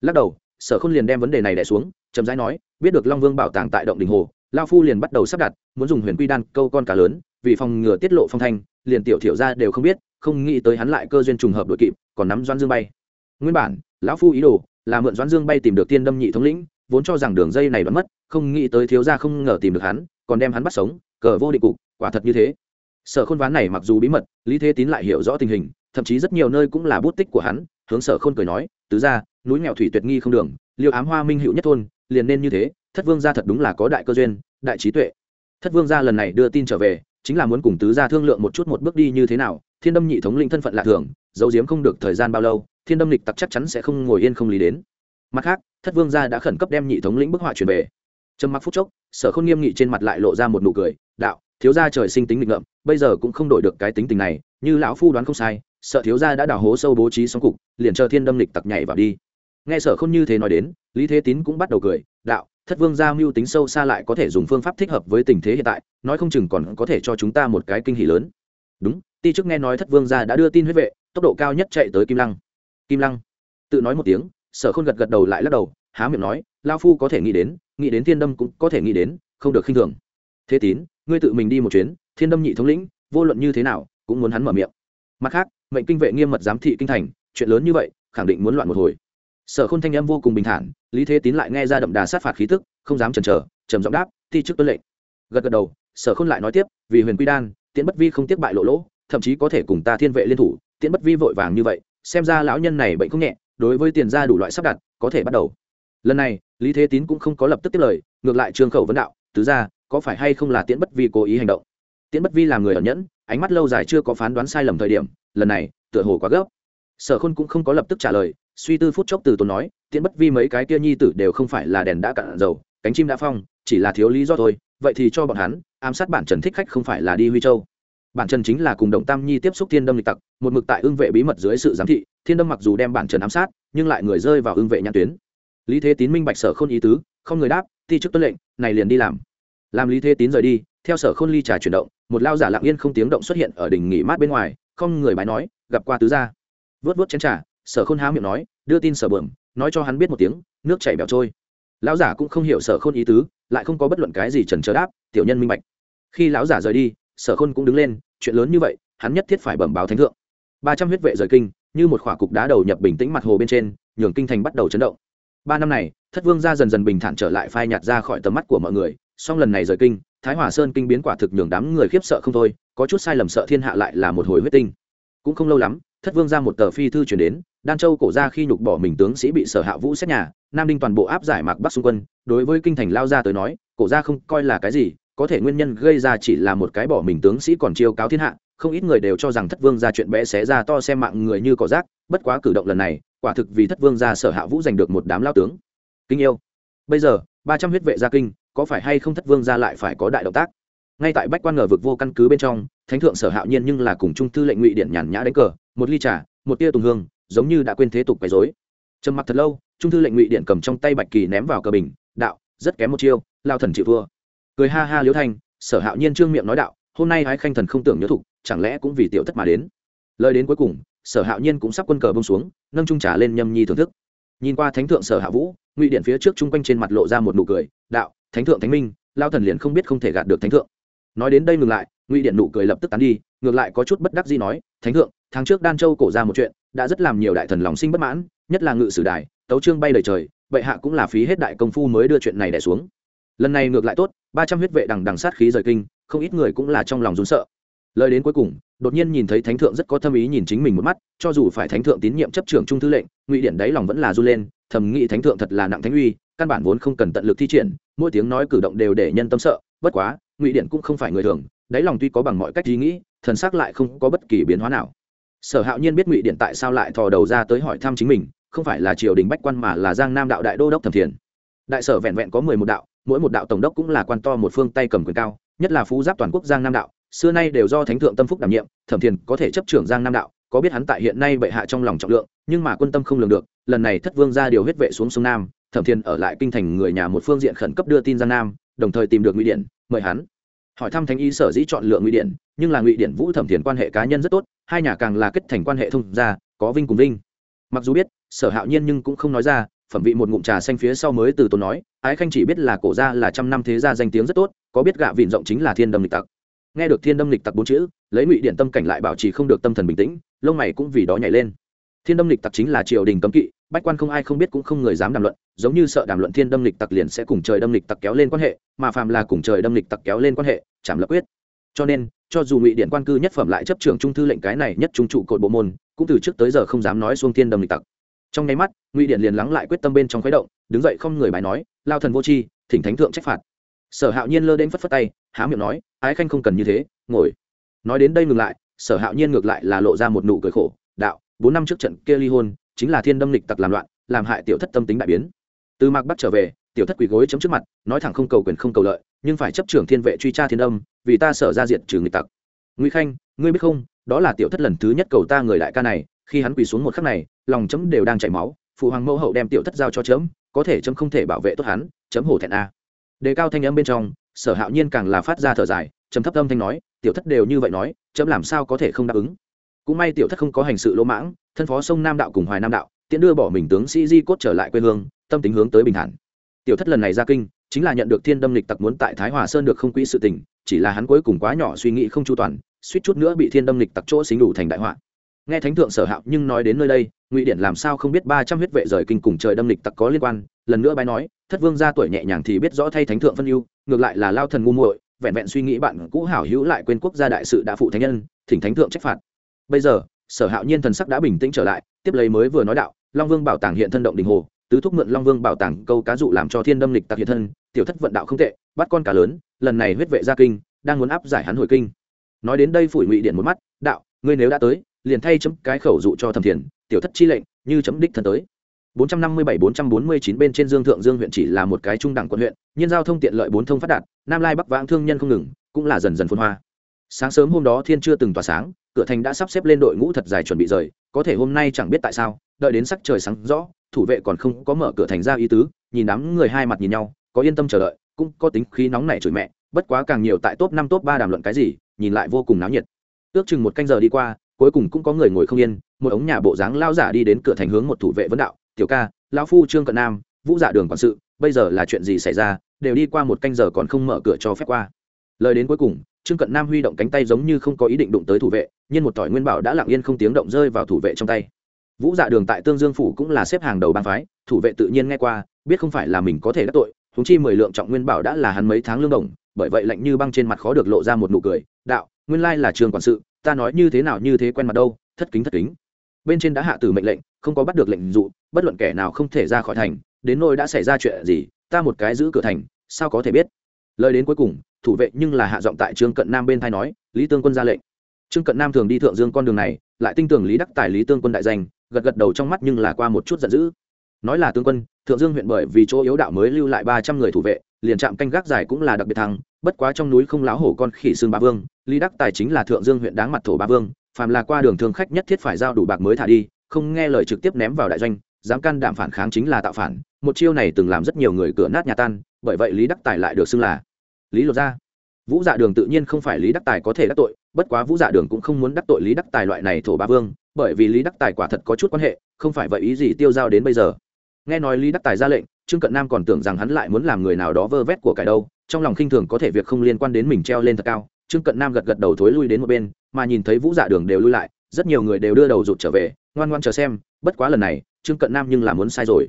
Lắc đầu, sở khôn liền đem vấn đề này đẻ xuống, chậm rãi nói, biết được long vương bảo tàng tại động đình hồ lao phu liền bắt đầu sắp đặt, muốn dùng huyền quy đan câu con cá lớn, vì phòng ngừa tiết lộ phong thanh, liền tiểu thiểu ra đều không biết, không nghĩ tới hắn lại cơ duyên trùng hợp đội kịp, còn nắm doan dương bay. Nguyên bản, lão phu ý đồ là mượn doan dương bay tìm được tiên đâm nhị thống lĩnh, vốn cho rằng đường dây này vẫn mất, không nghĩ tới thiếu gia không ngờ tìm được hắn, còn đem hắn bắt sống, cờ vô định cục, quả thật như thế. Sở khôn ván này mặc dù bí mật, lý thế tín lại hiểu rõ tình hình thậm chí rất nhiều nơi cũng là bút tích của hắn, hướng sở khôn cười nói, tứ ra núi nghèo thủy tuyệt nghi không đường, liêu ám hoa minh hữu nhất thôn, liền nên như thế, thất vương gia thật đúng là có đại cơ duyên, đại trí tuệ. Thất vương gia lần này đưa tin trở về, chính là muốn cùng tứ gia thương lượng một chút một bước đi như thế nào, thiên đâm nhị thống linh thân phận lạ thường, giấu giếm không được thời gian bao lâu, thiên đâm lịch tặc chắc chắn sẽ không ngồi yên không lý đến. Mặt khác, thất vương gia đã khẩn cấp đem nhị thống lĩnh bức họa truyền về. Trầm mặc phút chốc, sở không nghiêm nghị trên mặt lại lộ ra một nụ cười, đạo, thiếu gia trời sinh tính nghịch ngợm, bây giờ cũng không đổi được cái tính tình này, như lão phu đoán không sai sợ thiếu gia đã đào hố sâu bố trí xong cục, liền chờ thiên đâm lịch tặc nhảy vào đi. Nghe sở không như thế nói đến, lý thế tín cũng bắt đầu cười, đạo, thất vương gia mưu tính sâu xa lại có thể dùng phương pháp thích hợp với tình thế hiện tại, nói không chừng còn có thể cho chúng ta một cái kinh hỷ lớn. Đúng, ti chức nghe nói thất vương gia đã đưa tin huyết vệ, tốc độ cao nhất chạy tới kim lăng. Kim lăng. Tự nói một tiếng, sở khôn gật gật đầu lại lắc đầu, há miệng nói lao phu có thể nghĩ đến nghĩ đến thiên đâm cũng có thể nghĩ đến, không được khinh thường. Thế tín, ngươi tự mình đi một chuyến, thiên đâm nhị thống lĩnh, vô luận như thế nào, cũng muốn hắn mở miệng. Mặt khác mệnh kinh vệ nghiêm mật giám thị kinh thành, chuyện lớn như vậy, khẳng định muốn loạn một hồi. Sở khôn thanh âm vô cùng bình thản, lý thế tín lại nghe ra đậm đà sát phạt khí tức, không dám chần chờ, trầm giọng đáp thi chức tuân lệnh. Gật gật đầu, sở khôn lại nói tiếp, vì huyền quy đan, tiễn bất vi không tiếp bại lộ lỗ, thậm chí có thể cùng ta thiên vệ liên thủ. Tiễn bất vi vội vàng như vậy, xem ra lão nhân này bệnh không nhẹ, đối với tiền ra đủ loại sắp đặt, có thể bắt đầu. Lần này, lý thế tín cũng không có lập tức tiếp lời, ngược lại trương khẩu vấn đạo, tứ ra có phải hay không là tiễn bất vi cố ý hành động? Tiễn bất vi là người ẩn nhẫn ánh mắt lâu dài chưa có phán đoán sai lầm thời điểm, lần này, tựa hồ quá gấp. Sở khôn cũng không có lập tức trả lời, suy tư phút chốc từ tốn nói, tiễn bất vi mấy cái kia nhi tử đều không phải là đèn đã cạn dầu, cánh chim đã phong, chỉ là thiếu lý do thôi, vậy thì cho bọn hắn, ám sát bản trần thích khách không phải là đi huy châu. Bản trần chính là cùng đồng tam nhi tiếp xúc thiên đâm lịch tặc, một mực tại ương vệ bí mật dưới sự giám thị, thiên đâm mặc dù đem bản trần ám sát, nhưng lại người rơi vào ương vệ nhãn tuyến. Lý thế tín minh bạch sở khôn ý tứ, không người đáp thi chức tuân lệnh, này liền đi làm. Làm lý thế tín rời đi theo sở khôn ly trà chuyển động, một lao giả lặng yên không tiếng động xuất hiện ở đỉnh nghỉ mát bên ngoài, không người bái nói, gặp qua tứ gia. Vớt vớt chén trà, sở khôn há miệng nói, đưa tin sở bờm nói cho hắn biết một tiếng, nước chảy bẻo trôi. Lão giả cũng không hiểu sở khôn ý tứ, lại không có bất luận cái gì trần trớ đáp, tiểu nhân minh bạch. Khi lão giả rời đi, sở khôn cũng đứng lên, chuyện lớn như vậy, hắn nhất thiết phải bẩm báo thánh thượng. Ba trăm huyết vệ rời kinh, như một khỏa cục đá đầu nhập bình tĩnh mặt hồ bên trên, nhường kinh thành bắt đầu chấn động. Ba năm này, thất vương gia dần dần bình thản trở lại phai nhạt ra khỏi tầm mắt của mọi người song lần này rời kinh, thái hòa sơn kinh biến quả thực nhường đám người khiếp sợ không thôi, có chút sai lầm sợ thiên hạ lại là một hồi huyết tinh. Cũng không lâu lắm, thất vương ra một tờ phi thư chuyển đến, đan châu cổ ra khi nhục bỏ mình tướng sĩ bị sở hạ vũ xét nhà, nam đinh toàn bộ áp giải mạc bắc xung quân, đối với kinh thành lao ra tới nói, cổ ra không coi là cái gì, có thể nguyên nhân gây ra chỉ là một cái bỏ mình tướng sĩ còn chiêu cáo thiên hạ, không ít người đều cho rằng thất vương ra chuyện bé xé ra to xem mạng người như cỏ rác, bất quá cử động lần này, quả thực vì thất vương ra sở hạ vũ giành được một đám lao tướng. Kinh yêu. Bây giờ, ba trăm huyết vệ gia kinh có phải hay không thất vương ra lại phải có đại động tác? Ngay tại bách quan ngờ vực vô căn cứ bên trong, thánh thượng sở hạo nhiên nhưng là cùng trung thư lệnh ngụy điện nhàn nhã đánh cờ, một ly trà, một tia tùng hương, giống như đã quên thế tục quấy dối trầm mặc thật lâu, trung thư lệnh ngụy điện cầm trong tay bạch kỳ ném vào cờ bình, đạo, rất kém một chiêu, lao thần chịu thua. Cười ha ha liễu thanh, sở hạo nhiên trương miệng nói đạo, hôm nay ái khanh thần không tưởng nhớ thục, chẳng lẽ cũng vì tiểu thất mà đến? Lời đến cuối cùng, sở hạo nhiên cũng sắp quân cờ bông xuống, nâng trung trà lên nhâm nhi thưởng thức. Nhìn qua thánh thượng sở hạ vũ, ngụy điện phía trước chung quanh trên mặt lộ ra một nụ cười thánh thượng thánh minh, lao thần liền không biết không thể gạt được thánh thượng. Nói đến đây ngừng lại, ngụy điện nụ cười lập tức tán đi, ngược lại có chút bất đắc gì nói, thánh thượng, tháng trước đan châu cổ ra một chuyện, đã rất làm nhiều đại thần lòng sinh bất mãn, nhất là ngự sử đài, tấu trương bay lời trời, bệ hạ cũng là phí hết đại công phu mới đưa chuyện này đẻ xuống. Lần này ngược lại tốt, ba trăm huyết vệ đằng đằng sát khí rời kinh, không ít người cũng là trong lòng rún sợ. Lời đến cuối cùng, đột nhiên nhìn thấy thánh thượng rất có tâm ý nhìn chính mình một mắt, cho dù phải thánh thượng tín nhiệm chấp trưởng trung thư lệnh, ngụy điện đáy lòng vẫn là run lên thầm nghĩ thánh thượng thật là nặng thánh uy, căn bản vốn không cần tận lực thi triển, mỗi tiếng nói cử động đều để nhân tâm sợ, bất quá, ngụy điện cũng không phải người thường, đáy lòng tuy có bằng mọi cách ý nghĩ, thần xác lại không có bất kỳ biến hóa nào. Sở hạo nhiên biết ngụy điện tại sao lại thò đầu ra tới hỏi thăm chính mình, không phải là triều đình bách quan mà là giang nam đạo đại đô đốc thẩm thiền. Đại sở vẹn vẹn có mười một đạo, mỗi một đạo tổng đốc cũng là quan to một phương tay cầm quyền cao, nhất là phú giáp toàn quốc giang nam đạo, xưa nay đều do thánh thượng tâm phúc đảm nhiệm, thẩm thiền có thể chấp trưởng giang nam đạo, có biết hắn tại hiện nay bệ hạ trong lòng trọng lượng, nhưng mà quân tâm không lường được lần này thất vương ra điều huyết vệ xuống sông nam, thẩm thiền ở lại kinh thành người nhà một phương diện khẩn cấp đưa tin ra nam, đồng thời tìm được ngụy điện mời hắn. Hỏi thăm thánh ý sở dĩ chọn lựa ngụy điện nhưng là ngụy điện vũ thẩm thiền quan hệ cá nhân rất tốt, hai nhà càng là kết thành quan hệ thông gia, có vinh cùng vinh. Mặc dù biết, sở hạo nhiên nhưng cũng không nói ra, phẩm vị một ngụm trà xanh phía sau mới từ tốn nói, ái khanh chỉ biết là cổ gia là trăm năm thế gia danh tiếng rất tốt, có biết gạ vịn rộng chính là thiên đâm lịch tặc. Nghe được thiên đâm lịch tặc bốn chữ, lấy ngụy điện tâm cảnh lại bảo trì không được tâm thần bình tĩnh, lông mày cũng vì đó nhảy lên thiên đâm lịch tặc chính là triều đình cấm kỵ, bách quan không ai không biết cũng không người dám đàm luận, giống như sợ đàm luận thiên đâm lịch tặc liền sẽ cùng trời đâm lịch tặc kéo lên quan hệ, mà phàm là cùng trời đâm lịch tặc kéo lên quan hệ, chảm lập quyết. Cho nên, cho dù ngụy điện quan cư nhất phẩm lại chấp trưởng trung thư lệnh cái này nhất trung trụ cột bộ môn, cũng từ trước tới giờ không dám nói xuông thiên Đâm lịch tặc. Trong nháy mắt, ngụy điện liền lắng lại quyết tâm bên trong khuấy động, đứng dậy không người bài nói, lao thần vô tri, thỉnh thánh thượng trách phạt. Sở hạo nhiên lơ đến phất phất tay, há miệng nói, ái khanh không cần như thế, ngồi. Nói đến đây ngừng lại, sở hạo nhiên ngược lại là lộ ra một nụ cười khổ, đạo bốn năm trước trận kia ly hôn, chính là thiên đâm lịch tặc làm loạn, làm hại tiểu thất tâm tính đại biến. Từ mạc bắc trở về, tiểu thất quỳ gối chấm trước mặt, nói thẳng không cầu quyền không cầu lợi, nhưng phải chấp trưởng thiên vệ truy tra thiên đâm vì ta sở ra diện trừ nghịch tặc. Nguy khanh, ngươi biết không, đó là tiểu thất lần thứ nhất cầu ta người đại ca này, khi hắn quỳ xuống một khắc này, lòng chấm đều đang chảy máu, phụ hoàng mẫu hậu đem tiểu thất giao cho chấm, có thể chấm không thể bảo vệ tốt hắn, chấm hổ thẹn a. Đề cao thanh âm bên trong, sở hạo nhiên càng là phát ra thở dài chấm thấp âm thanh nói, tiểu thất đều như vậy nói, chấm làm sao có thể không đáp ứng? Cũng may tiểu thất không có hành sự lỗ mãng, thân phó sông nam đạo cùng hoài nam đạo tiễn đưa bỏ mình tướng sĩ di cốt trở lại quê hương, tâm tính hướng tới bình thản. Tiểu thất lần này ra kinh, chính là nhận được thiên đâm lịch tặc muốn tại thái hòa sơn được không quỹ sự tình, chỉ là hắn cuối cùng quá nhỏ suy nghĩ không chu toàn, suýt chút nữa bị thiên đâm lịch tặc chỗ xính đủ thành đại họa. Nghe thánh thượng sở hạo nhưng nói đến nơi đây, ngụy điện làm sao không biết ba trăm huyết vệ rời kinh cùng trời đâm lịch tặc có liên quan, lần nữa bái nói, thất vương ra tuổi nhẹ nhàng thì biết rõ thay thánh thượng phân ưu, ngược lại là lao thần ngu muội, vẹn vẹn suy nghĩ bạn cũ hảo hữu lại quên quốc gia đại sự đã phụ thánh nhân, thỉnh thánh thượng trách phạt bây giờ sở hạo nhiên thần sắc đã bình tĩnh trở lại tiếp lấy mới vừa nói đạo long vương bảo tàng hiện thân động đình hồ tứ thúc mượn long vương bảo tàng câu cá dụ làm cho thiên đâm lịch tặc hiện thân tiểu thất vận đạo không tệ bắt con cá lớn lần này huyết vệ gia kinh đang muốn áp giải hắn hồi kinh nói đến đây phủi ngụy điện một mắt đạo ngươi nếu đã tới liền thay chấm cái khẩu dụ cho thẩm thiền tiểu thất chi lệnh như chấm đích thân tới 457-449 bên trên Dương Thượng Dương huyện chỉ là một cái trung đẳng quận huyện, nhân giao thông tiện lợi bốn thông phát đạt, Nam Lai Bắc vãng thương nhân không ngừng, cũng là dần dần phồn hoa. Sáng sớm hôm đó thiên chưa từng tỏa sáng, cửa thành đã sắp xếp lên đội ngũ thật dài chuẩn bị rời, có thể hôm nay chẳng biết tại sao, đợi đến sắc trời sáng rõ, thủ vệ còn không có mở cửa thành ra ý tứ, nhìn đám người hai mặt nhìn nhau, có yên tâm chờ đợi, cũng có tính khí nóng nảy chửi mẹ, bất quá càng nhiều tại top năm top ba đàm luận cái gì, nhìn lại vô cùng náo nhiệt. Ước chừng một canh giờ đi qua, cuối cùng cũng có người ngồi không yên, một ống nhà bộ dáng lao giả đi đến cửa thành hướng một thủ vệ vấn đạo, "Tiểu ca, lão phu trương cận nam vũ giả đường quản sự bây giờ là chuyện gì xảy ra đều đi qua một canh giờ còn không mở cửa cho phép qua lời đến cuối cùng trương cận nam huy động cánh tay giống như không có ý định đụng tới thủ vệ, nhưng một tỏi nguyên bảo đã lặng yên không tiếng động rơi vào thủ vệ trong tay. Vũ dạ đường tại tương dương phủ cũng là xếp hàng đầu bang phái, thủ vệ tự nhiên nghe qua, biết không phải là mình có thể đắc tội thúng chi mười lượng trọng nguyên bảo đã là hắn mấy tháng lương đồng, bởi vậy lạnh như băng trên mặt khó được lộ ra một nụ cười, đạo, nguyên lai là trường quản sự, ta nói như thế nào như thế quen mặt đâu, thất kính thất kính. Bên trên đã hạ tử mệnh lệnh, không có bắt được lệnh dụ, bất luận kẻ nào không thể ra khỏi thành, đến nơi đã xảy ra chuyện gì, ta một cái giữ cửa thành, sao có thể biết? Lời đến cuối cùng thủ vệ nhưng là hạ giọng tại trương cận nam bên thay nói, lý tương quân ra lệnh. Trương cận nam thường đi thượng dương con đường này, lại tin tưởng lý đắc tài, lý tương quân đại danh, gật gật đầu trong mắt nhưng là qua một chút giận dữ. Nói là tương quân, thượng dương huyện bởi vì chỗ yếu đạo mới lưu lại ba trăm người thủ vệ, liền trạm canh gác dài cũng là đặc biệt thăng, bất quá trong núi không láo hổ con khỉ xương ba vương, lý đắc tài chính là thượng dương huyện đáng mặt thổ ba vương, phàm là qua đường thương khách nhất thiết phải giao đủ bạc mới thả đi, không nghe lời trực tiếp ném vào đại doanh, dám can đảm phản kháng chính là tạo phản, một chiêu này từng làm rất nhiều người cửa nát nhà tan, bởi vậy lý đắc tài lại được xưng là lý lột ra. Vũ dạ đường tự nhiên không phải lý đắc tài có thể đắc tội, bất quá vũ dạ đường cũng không muốn đắc tội lý đắc tài loại này thổ ba vương, bởi vì lý đắc tài quả thật có chút quan hệ, không phải vậy ý gì tiêu giao đến bây giờ. Nghe nói lý đắc tài ra lệnh, trương cận nam còn tưởng rằng hắn lại muốn làm người nào đó vơ vét của cải đâu, trong lòng khinh thường có thể việc không liên quan đến mình treo lên thật cao, trương cận nam gật gật đầu thối lui đến một bên, mà nhìn thấy vũ dạ đường đều lui lại, rất nhiều người đều đưa đầu rụt trở về, ngoan ngoan chờ xem, bất quá lần này, trương cận nam nhưng là muốn sai rồi.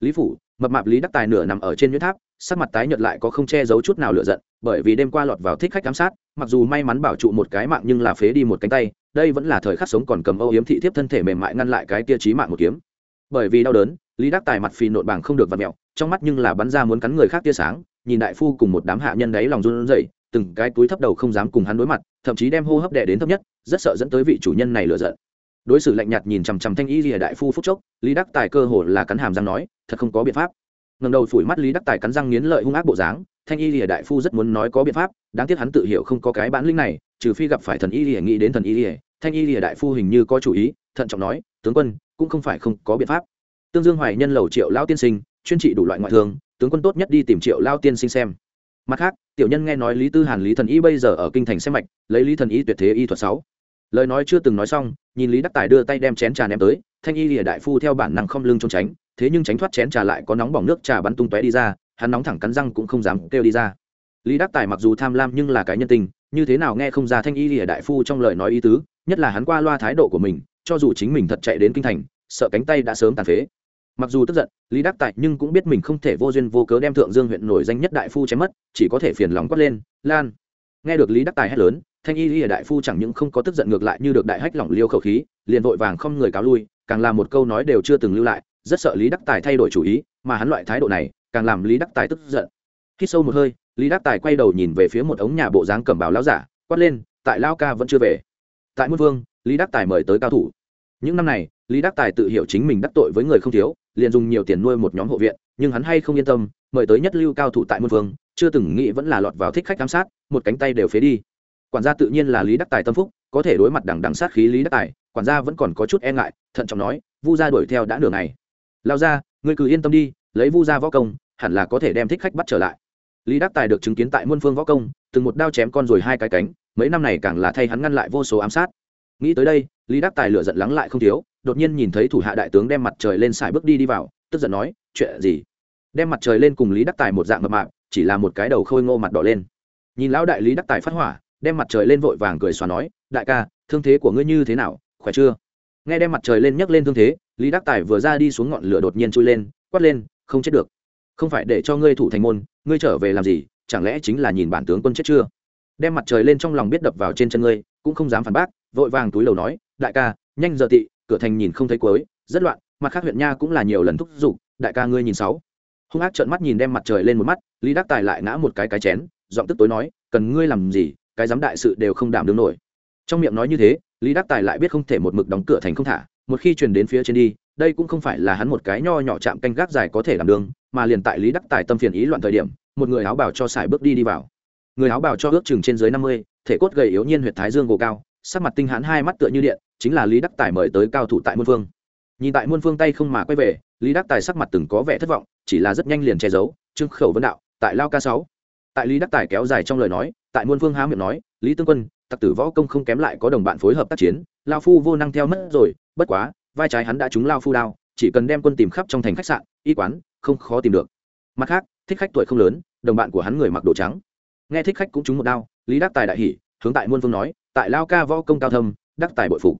Lý phủ, mập mạp lý đắc tài nửa nằm ở trên nhuyễn tháp sắc mặt tái nhợt lại có không che giấu chút nào lựa giận bởi vì đêm qua lọt vào thích khách giám sát mặc dù may mắn bảo trụ một cái mạng nhưng là phế đi một cánh tay đây vẫn là thời khắc sống còn cầm âu yếm thị thiếp thân thể mềm mại ngăn lại cái kia chí mạng một kiếm. Bởi vì đau đớn lý đắc tài mặt phì nộn bảng không được vặn mèo, trong mắt nhưng là bắn ra muốn cắn người khác tia sáng nhìn đại phu cùng một đám hạ nhân đấy lòng run rẩy từng cái túi thấp đầu không dám cùng hắn đối mặt thậm chí đem hô hấp đè đến thấp nhất rất sợ dẫn tới vị chủ nhân này lựa giận. Đối xử lạnh nhạt nhìn chằm chằm thanh y lìa đại phu phút chốc lý đắc tài cơ hồ là cắn hàm răng nói thật không có biện pháp ngầm đầu phủi mắt lý đắc tài cắn răng nghiến lợi hung ác bộ dáng, thanh y lìa đại phu rất muốn nói có biện pháp, đáng tiếc hắn tự hiểu không có cái bản lĩnh này, trừ phi gặp phải thần y lìa, nghĩ đến thần y lìa, thanh y lìa đại phu hình như có chủ ý, thận trọng nói, tướng quân, cũng không phải không có biện pháp. Tương dương hoài nhân lầu triệu lao tiên sinh, chuyên trị đủ loại ngoại thương, tướng quân tốt nhất đi tìm triệu lao tiên sinh xem. Mặt khác, tiểu nhân nghe nói lý tư hàn, lý thần y bây giờ ở kinh thành xem mạch, lấy lý thần y tuyệt thế y thuật sáu. Lời nói chưa từng nói xong, nhìn lý đắc tài đưa tay đem chén trà ném tới, thanh y lìa đại phu theo bản năng không lưng trốn tránh thế nhưng tránh thoát chén trà lại có nóng bỏng nước trà bắn tung tóe đi ra, hắn nóng thẳng cắn răng cũng không dám kêu đi ra. Lý đắc tài mặc dù tham lam nhưng là cái nhân tình, như thế nào nghe không ra thanh y lìa đại phu trong lời nói ý tứ, nhất là hắn qua loa thái độ của mình, cho dù chính mình thật chạy đến kinh thành, sợ cánh tay đã sớm tàn phế. Mặc dù tức giận, lý đắc tại nhưng cũng biết mình không thể vô duyên vô cớ đem thượng dương huyện nổi danh nhất đại phu chém mất, chỉ có thể phiền lòng quát lên, lan. Nghe được lý đắc tài hét lớn, thanh y lìa đại phu chẳng những không có tức giận ngược lại như được đại hách lỏng liêu khẩu khí, liền vội vàng không người cáo lui, càng là một câu nói đều chưa từng lưu lại rất sợ lý đắc tài thay đổi chủ ý, mà hắn loại thái độ này càng làm lý đắc tài tức giận. Khi sâu một hơi, lý đắc tài quay đầu nhìn về phía một ống nhà bộ dáng cẩm bào lão giả, quát lên, tại lao ca vẫn chưa về. Tại muôn vương, lý đắc tài mời tới cao thủ. Những năm này, lý đắc tài tự hiểu chính mình đắc tội với người không thiếu, liền dùng nhiều tiền nuôi một nhóm hộ viện, nhưng hắn hay không yên tâm, mời tới nhất lưu cao thủ tại muôn vương, chưa từng nghĩ vẫn là lọt vào thích khách giám sát, một cánh tay đều phế đi. Quản gia tự nhiên là lý đắc tài tâm phúc, có thể đối mặt đằng đằng sát khí lý đắc tài, quản gia vẫn còn có chút e ngại, thận trọng nói, vu gia đuổi theo đã nửa ngày lao ra, ngươi cứ yên tâm đi, lấy vu gia võ công, hẳn là có thể đem thích khách bắt trở lại. Lý đắc tài được chứng kiến tại muôn phương võ công, từng một đao chém con rồi hai cái cánh, mấy năm này càng là thay hắn ngăn lại vô số ám sát. Nghĩ tới đây, lý đắc tài lựa giận lắng lại không thiếu, đột nhiên nhìn thấy thủ hạ đại tướng đem mặt trời lên xài bước đi đi vào, tức giận nói, chuyện gì? Đem mặt trời lên cùng lý đắc tài một dạng mập mạp, chỉ là một cái đầu khôi ngô mặt đỏ lên. Nhìn lão đại lý đắc tài phát hỏa, đem mặt trời lên vội vàng cười xóa nói, đại ca, thương thế của ngươi như thế nào, khỏe chưa? Nghe đem mặt trời lên nhấc lên thương thế, lý đắc tài vừa ra đi xuống ngọn lửa đột nhiên chui lên, quát lên, không chết được. Không phải để cho ngươi thủ thành môn, ngươi trở về làm gì, chẳng lẽ chính là nhìn bản tướng quân chết chưa? Đem mặt trời lên trong lòng biết đập vào trên chân ngươi, cũng không dám phản bác, vội vàng túi lầu nói, đại ca, nhanh giờ tị, cửa thành nhìn không thấy cuối, rất loạn, mặt khác huyện nha cũng là nhiều lần thúc giục, đại ca ngươi nhìn sáu. Hung ác trợn mắt nhìn đem mặt trời lên một mắt, lý đắc tài lại ngã một cái cái chén, giọng tức tối nói, cần ngươi làm gì, cái dám đại sự đều không đảm đương nổi. Trong miệng nói như thế lý đắc tài lại biết không thể một mực đóng cửa thành không thả, một khi truyền đến phía trên đi, đây cũng không phải là hắn một cái nho nhỏ chạm canh gác dài có thể làm đường mà liền tại lý đắc tài tâm phiền ý loạn thời điểm, một người áo bảo cho sải bước đi đi vào. Người áo bảo cho ước chừng trên dưới năm mươi, thể cốt gầy yếu nhiên huyệt thái dương gồ cao, sắc mặt tinh hãn hai mắt tựa như điện, chính là lý đắc tài mời tới cao thủ tại muôn phương. Nhìn tại muôn phương tay không mà quay về, lý đắc tài sắc mặt từng có vẻ thất vọng, chỉ là rất nhanh liền che giấu trưng khẩu vấn đạo, tại lao ca sáu. Tại lý đắc tài kéo dài trong lời nói, tại muôn phương há miệng nói lý tương quân, tặc tử võ công không kém lại có đồng bạn phối hợp tác chiến, lao phu vô năng theo mất rồi, bất quá, vai trái hắn đã trúng lao phu đao, chỉ cần đem quân tìm khắp trong thành khách sạn, y quán, không khó tìm được. Mặt khác, thích khách tuổi không lớn, đồng bạn của hắn người mặc đồ trắng. Nghe thích khách cũng trúng một đao, lý đắc tài đại hỉ, hướng tại muôn phương nói, tại lao ca võ công cao thâm, đắc tài bội phục.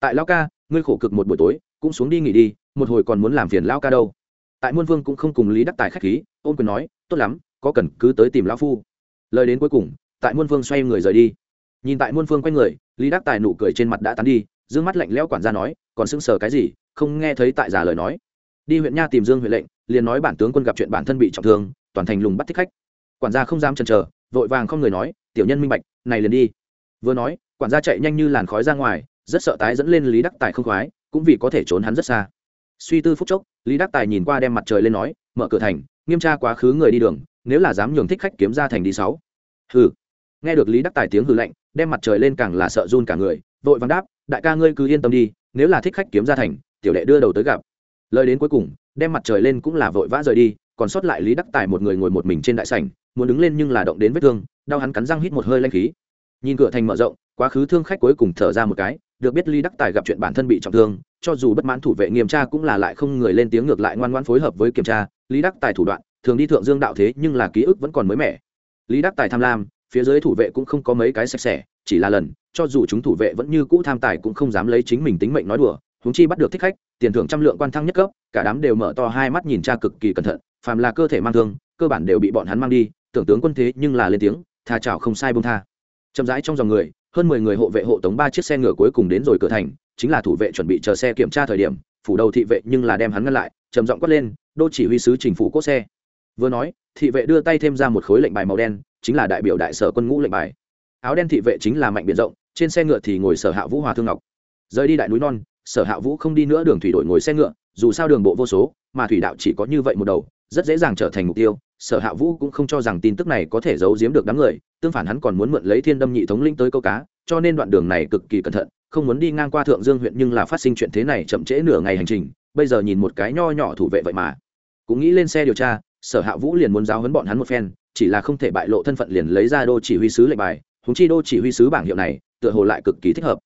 Tại lao ca, ngươi khổ cực một buổi tối, cũng xuống đi nghỉ đi, một hồi còn muốn làm phiền lao ca đâu. Tại muôn vương cũng không cùng lý đắc tài khách khí, ôn quyền nói, tốt lắm, có cần cứ tới tìm lão phu. Lời đến cuối cùng tại muôn phương xoay người rời đi. Nhìn tại muôn phương quay người, lý đắc tài nụ cười trên mặt đã tán đi d mắt lạnh lẽo quản gia nói, còn sững sờ cái gì, không nghe thấy tại giả lời nói. Đi huyện nha tìm dương huyện lệnh, liền nói bản tướng quân gặp chuyện bản thân bị trọng thương, toàn thành lùng bắt thích khách. Quản gia không dám chần chờ, vội vàng không người nói, tiểu nhân minh bạch, này liền đi. Vừa nói, quản gia chạy nhanh như làn khói ra ngoài, rất sợ tái dẫn lên lý đắc tài không khoái, cũng vì có thể trốn hắn rất xa. Suy tư phút chốc, lý đắc tài nhìn qua đem mặt trời lên nói, mở cửa thành, nghiêm tra quá khứ người đi đường, nếu là dám nhường thích khách kiếm ra thành đi sáu. Hừ nghe được lý đắc tài tiếng hư lạnh, đem mặt trời lên càng là sợ run cả người, vội vàng đáp, đại ca ngươi cứ yên tâm đi, nếu là thích khách kiếm ra thành, tiểu đệ đưa đầu tới gặp. Lời đến cuối cùng, đem mặt trời lên cũng là vội vã rời đi, còn sót lại lý đắc tài một người ngồi một mình trên đại sảnh, muốn đứng lên nhưng là động đến vết thương, đau hắn cắn răng hít một hơi lanh khí. Nhìn cửa thành mở rộng, quá khứ thương khách cuối cùng thở ra một cái, được biết lý đắc tài gặp chuyện bản thân bị trọng thương, cho dù bất mãn thủ vệ nghiêm tra cũng là lại không người lên tiếng ngược lại ngoan ngoan phối hợp với kiểm tra, lý đắc tài thủ đoạn, thường đi thượng dương đạo thế nhưng là ký ức vẫn còn mới mẻ. Lý đắc tài tham lam phía dưới thủ vệ cũng không có mấy cái sạch sẽ, chỉ là lần, cho dù chúng thủ vệ vẫn như cũ tham tài cũng không dám lấy chính mình tính mệnh nói đùa, huống chi bắt được thích khách, tiền thưởng trăm lượng quan thăng nhất cấp, cả đám đều mở to hai mắt nhìn cha cực kỳ cẩn thận, phàm là cơ thể mang thương, cơ bản đều bị bọn hắn mang đi, tưởng tướng quân thế nhưng là lên tiếng, tha chảo không sai bông tha. Chậm rãi trong dòng người, hơn mười người hộ vệ hộ tống ba chiếc xe ngựa cuối cùng đến rồi cửa thành, chính là thủ vệ chuẩn bị chờ xe kiểm tra thời điểm, phủ đầu thị vệ nhưng là đem hắn ngăn lại, trầm giọng quát lên, đô chỉ huy sứ trình phủ cốt xe. Vừa nói, thị vệ đưa tay thêm ra một khối lệnh bài màu đen chính là đại biểu đại sở quân ngũ lệnh bài. Áo đen thị vệ chính là mạnh biện rộng, trên xe ngựa thì ngồi sở hạ vũ hòa thương ngọc. Rời đi đại núi non, sở hạ vũ không đi nữa đường thủy đội ngồi xe ngựa, dù sao đường bộ vô số, mà thủy đạo chỉ có như vậy một đầu, rất dễ dàng trở thành mục tiêu. Sở hạ vũ cũng không cho rằng tin tức này có thể giấu giếm được đám người, tương phản hắn còn muốn mượn lấy thiên đâm nhị thống linh tới câu cá, cho nên đoạn đường này cực kỳ cẩn thận, không muốn đi ngang qua thượng dương huyện nhưng là phát sinh chuyện thế này chậm trễ nửa ngày hành trình, bây giờ nhìn một cái nho nhỏ thủ vệ vậy mà. Cũng nghĩ lên xe điều tra, sở hạ vũ liền muốn giáo hấn bọn hắn một phen chỉ là không thể bại lộ thân phận liền lấy ra đô chỉ huy sứ lệnh bài húng chi đô chỉ huy sứ bảng hiệu này, tựa hồ lại cực kỳ thích hợp.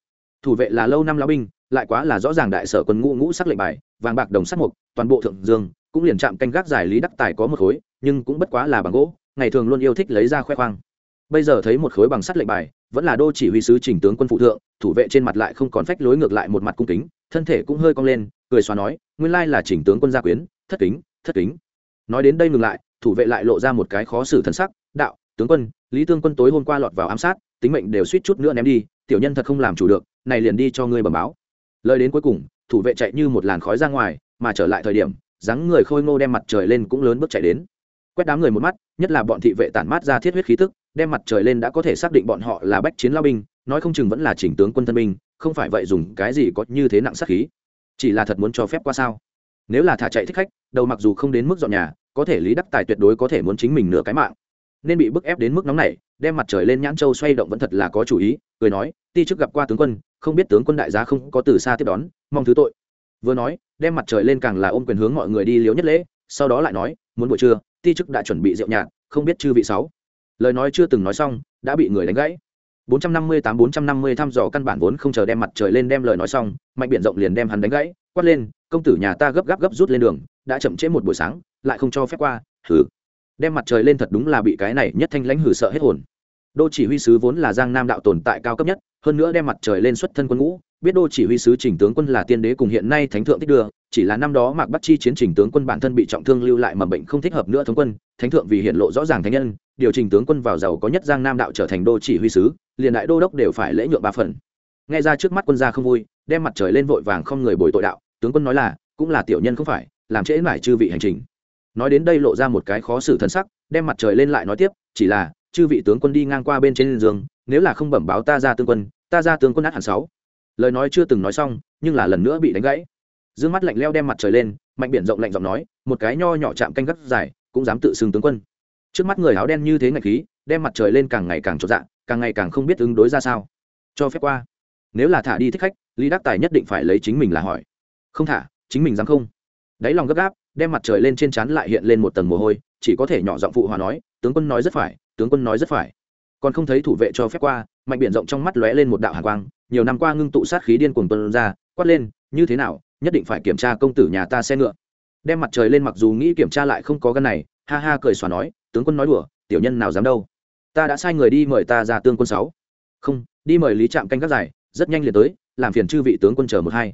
Thủ vệ là lâu năm lão binh, lại quá là rõ ràng đại sở quân ngũ ngũ sắc lệnh bài, vàng bạc đồng sắt mục toàn bộ thượng dương, cũng liền chạm canh gác giải lý đắc tài có một khối, nhưng cũng bất quá là bằng gỗ, ngày thường luôn yêu thích lấy ra khoe khoang. Bây giờ thấy một khối bằng sắt lệnh bài, vẫn là đô chỉ huy sứ chỉnh tướng quân phụ thượng, thủ vệ trên mặt lại không còn phách lối ngược lại một mặt cung kính, thân thể cũng hơi cong lên, cười xóa nói, nguyên lai là chỉnh tướng quân gia quyến, thất kính thất kính nói đến đây ngừng lại, thủ vệ lại lộ ra một cái khó xử thân sắc, đạo, tướng quân, lý tương quân tối hôm qua lọt vào ám sát, tính mệnh đều suýt chút nữa ném đi, tiểu nhân thật không làm chủ được, này liền đi cho ngươi bẩm báo. Lời đến cuối cùng, thủ vệ chạy như một làn khói ra ngoài, mà trở lại thời điểm, dáng người khôi ngô đem mặt trời lên cũng lớn bước chạy đến. Quét đám người một mắt, nhất là bọn thị vệ tản mát ra thiết huyết khí tức, đem mặt trời lên đã có thể xác định bọn họ là bách chiến lao binh, nói không chừng vẫn là chỉnh tướng quân thân binh, không phải vậy dùng cái gì có như thế nặng sát khí. Chỉ là thật muốn cho phép qua sao? Nếu là thả chạy thích khách, đầu mặc dù không đến mức dọn nhà, có thể lý đắc tài tuyệt đối có thể muốn chính mình nửa cái mạng. Nên bị bức ép đến mức nóng này đem mặt trời lên nhãn châu xoay động vẫn thật là có chủ ý, cười nói, ti trước gặp qua tướng quân, không biết tướng quân đại gia không có từ xa tiếp đón, mong thứ tội. Vừa nói, đem mặt trời lên càng là ôm quyền hướng mọi người đi liếu nhất lễ, sau đó lại nói, muốn buổi trưa, ti chức đã chuẩn bị rượu nhạt, không biết chư vị sáu. Lời nói chưa từng nói xong, đã bị người đánh gãy. 458 450 thăm dò căn bản vốn không chờ đem mặt trời lên đem lời nói xong, mạnh biển rộng liền đem hắn đánh gãy, quát lên, công tử nhà ta gấp gáp gấp rút lên đường, đã chậm trễ một buổi sáng, lại không cho phép qua, hừ. Đem mặt trời lên thật đúng là bị cái này nhất thanh lãnh hử sợ hết hồn. Đô chỉ huy sứ vốn là giang nam đạo tồn tại cao cấp nhất, hơn nữa đem mặt trời lên xuất thân quân ngũ, biết đô chỉ huy sứ trình tướng quân là tiên đế cùng hiện nay thánh thượng thích đưa, chỉ là năm đó mạc Bắc chi chiến trình tướng quân bản thân bị trọng thương lưu lại mầm bệnh không thích hợp nữa thống quân, thánh thượng vì hiện lộ rõ ràng thánh nhân, điều chỉnh tướng quân vào giàu có nhất giang nam đạo trở thành đô chỉ huy sứ liền đại đô đốc đều phải lễ nhượng ba phần. Nghe ra trước mắt quân gia không vui, đem mặt trời lên vội vàng không người bồi tội đạo, tướng quân nói là, cũng là tiểu nhân không phải, làm trễ mải chư vị hành trình. Nói đến đây lộ ra một cái khó xử thân sắc, đem mặt trời lên lại nói tiếp, chỉ là, chư vị tướng quân đi ngang qua bên trên giường, nếu là không bẩm báo ta ra tướng quân, ta ra tướng quân át hẳn sáu. Lời nói chưa từng nói xong, nhưng là lần nữa bị đánh gãy. Dương mắt lạnh leo đem mặt trời lên, mạnh biển rộng lạnh giọng nói, một cái nho nhỏ chạm canh gắt dài, cũng dám tự xưng tướng quân. Trước mắt người áo đen như thế ngạch khí, đem mặt trời lên càng ngày càng trọn dạng càng ngày càng không biết ứng đối ra sao. Cho phép qua. Nếu là thả đi thích khách, lý đắc tài nhất định phải lấy chính mình là hỏi. Không thả, chính mình dám không? Đáy lòng gấp gáp, đem mặt trời lên trên trán lại hiện lên một tầng mồ hôi, chỉ có thể nhỏ giọng phụ hòa nói, tướng quân nói rất phải, tướng quân nói rất phải. Còn không thấy thủ vệ cho phép qua, mạnh biển rộng trong mắt lóe lên một đạo hàn quang, nhiều năm qua ngưng tụ sát khí điên cuồng tuân ra, quát lên, như thế nào, nhất định phải kiểm tra công tử nhà ta xe ngựa. Đem mặt trời lên mặc dù nghĩ kiểm tra lại không có gân này, ha ha cười xòa nói, tướng quân nói đùa, tiểu nhân nào dám đâu? Ta đã sai người đi mời ta ra tương quân sáu. Không, đi mời lý trạm canh gác dài rất nhanh liền tới, làm phiền chư vị tướng quân chờ một hai.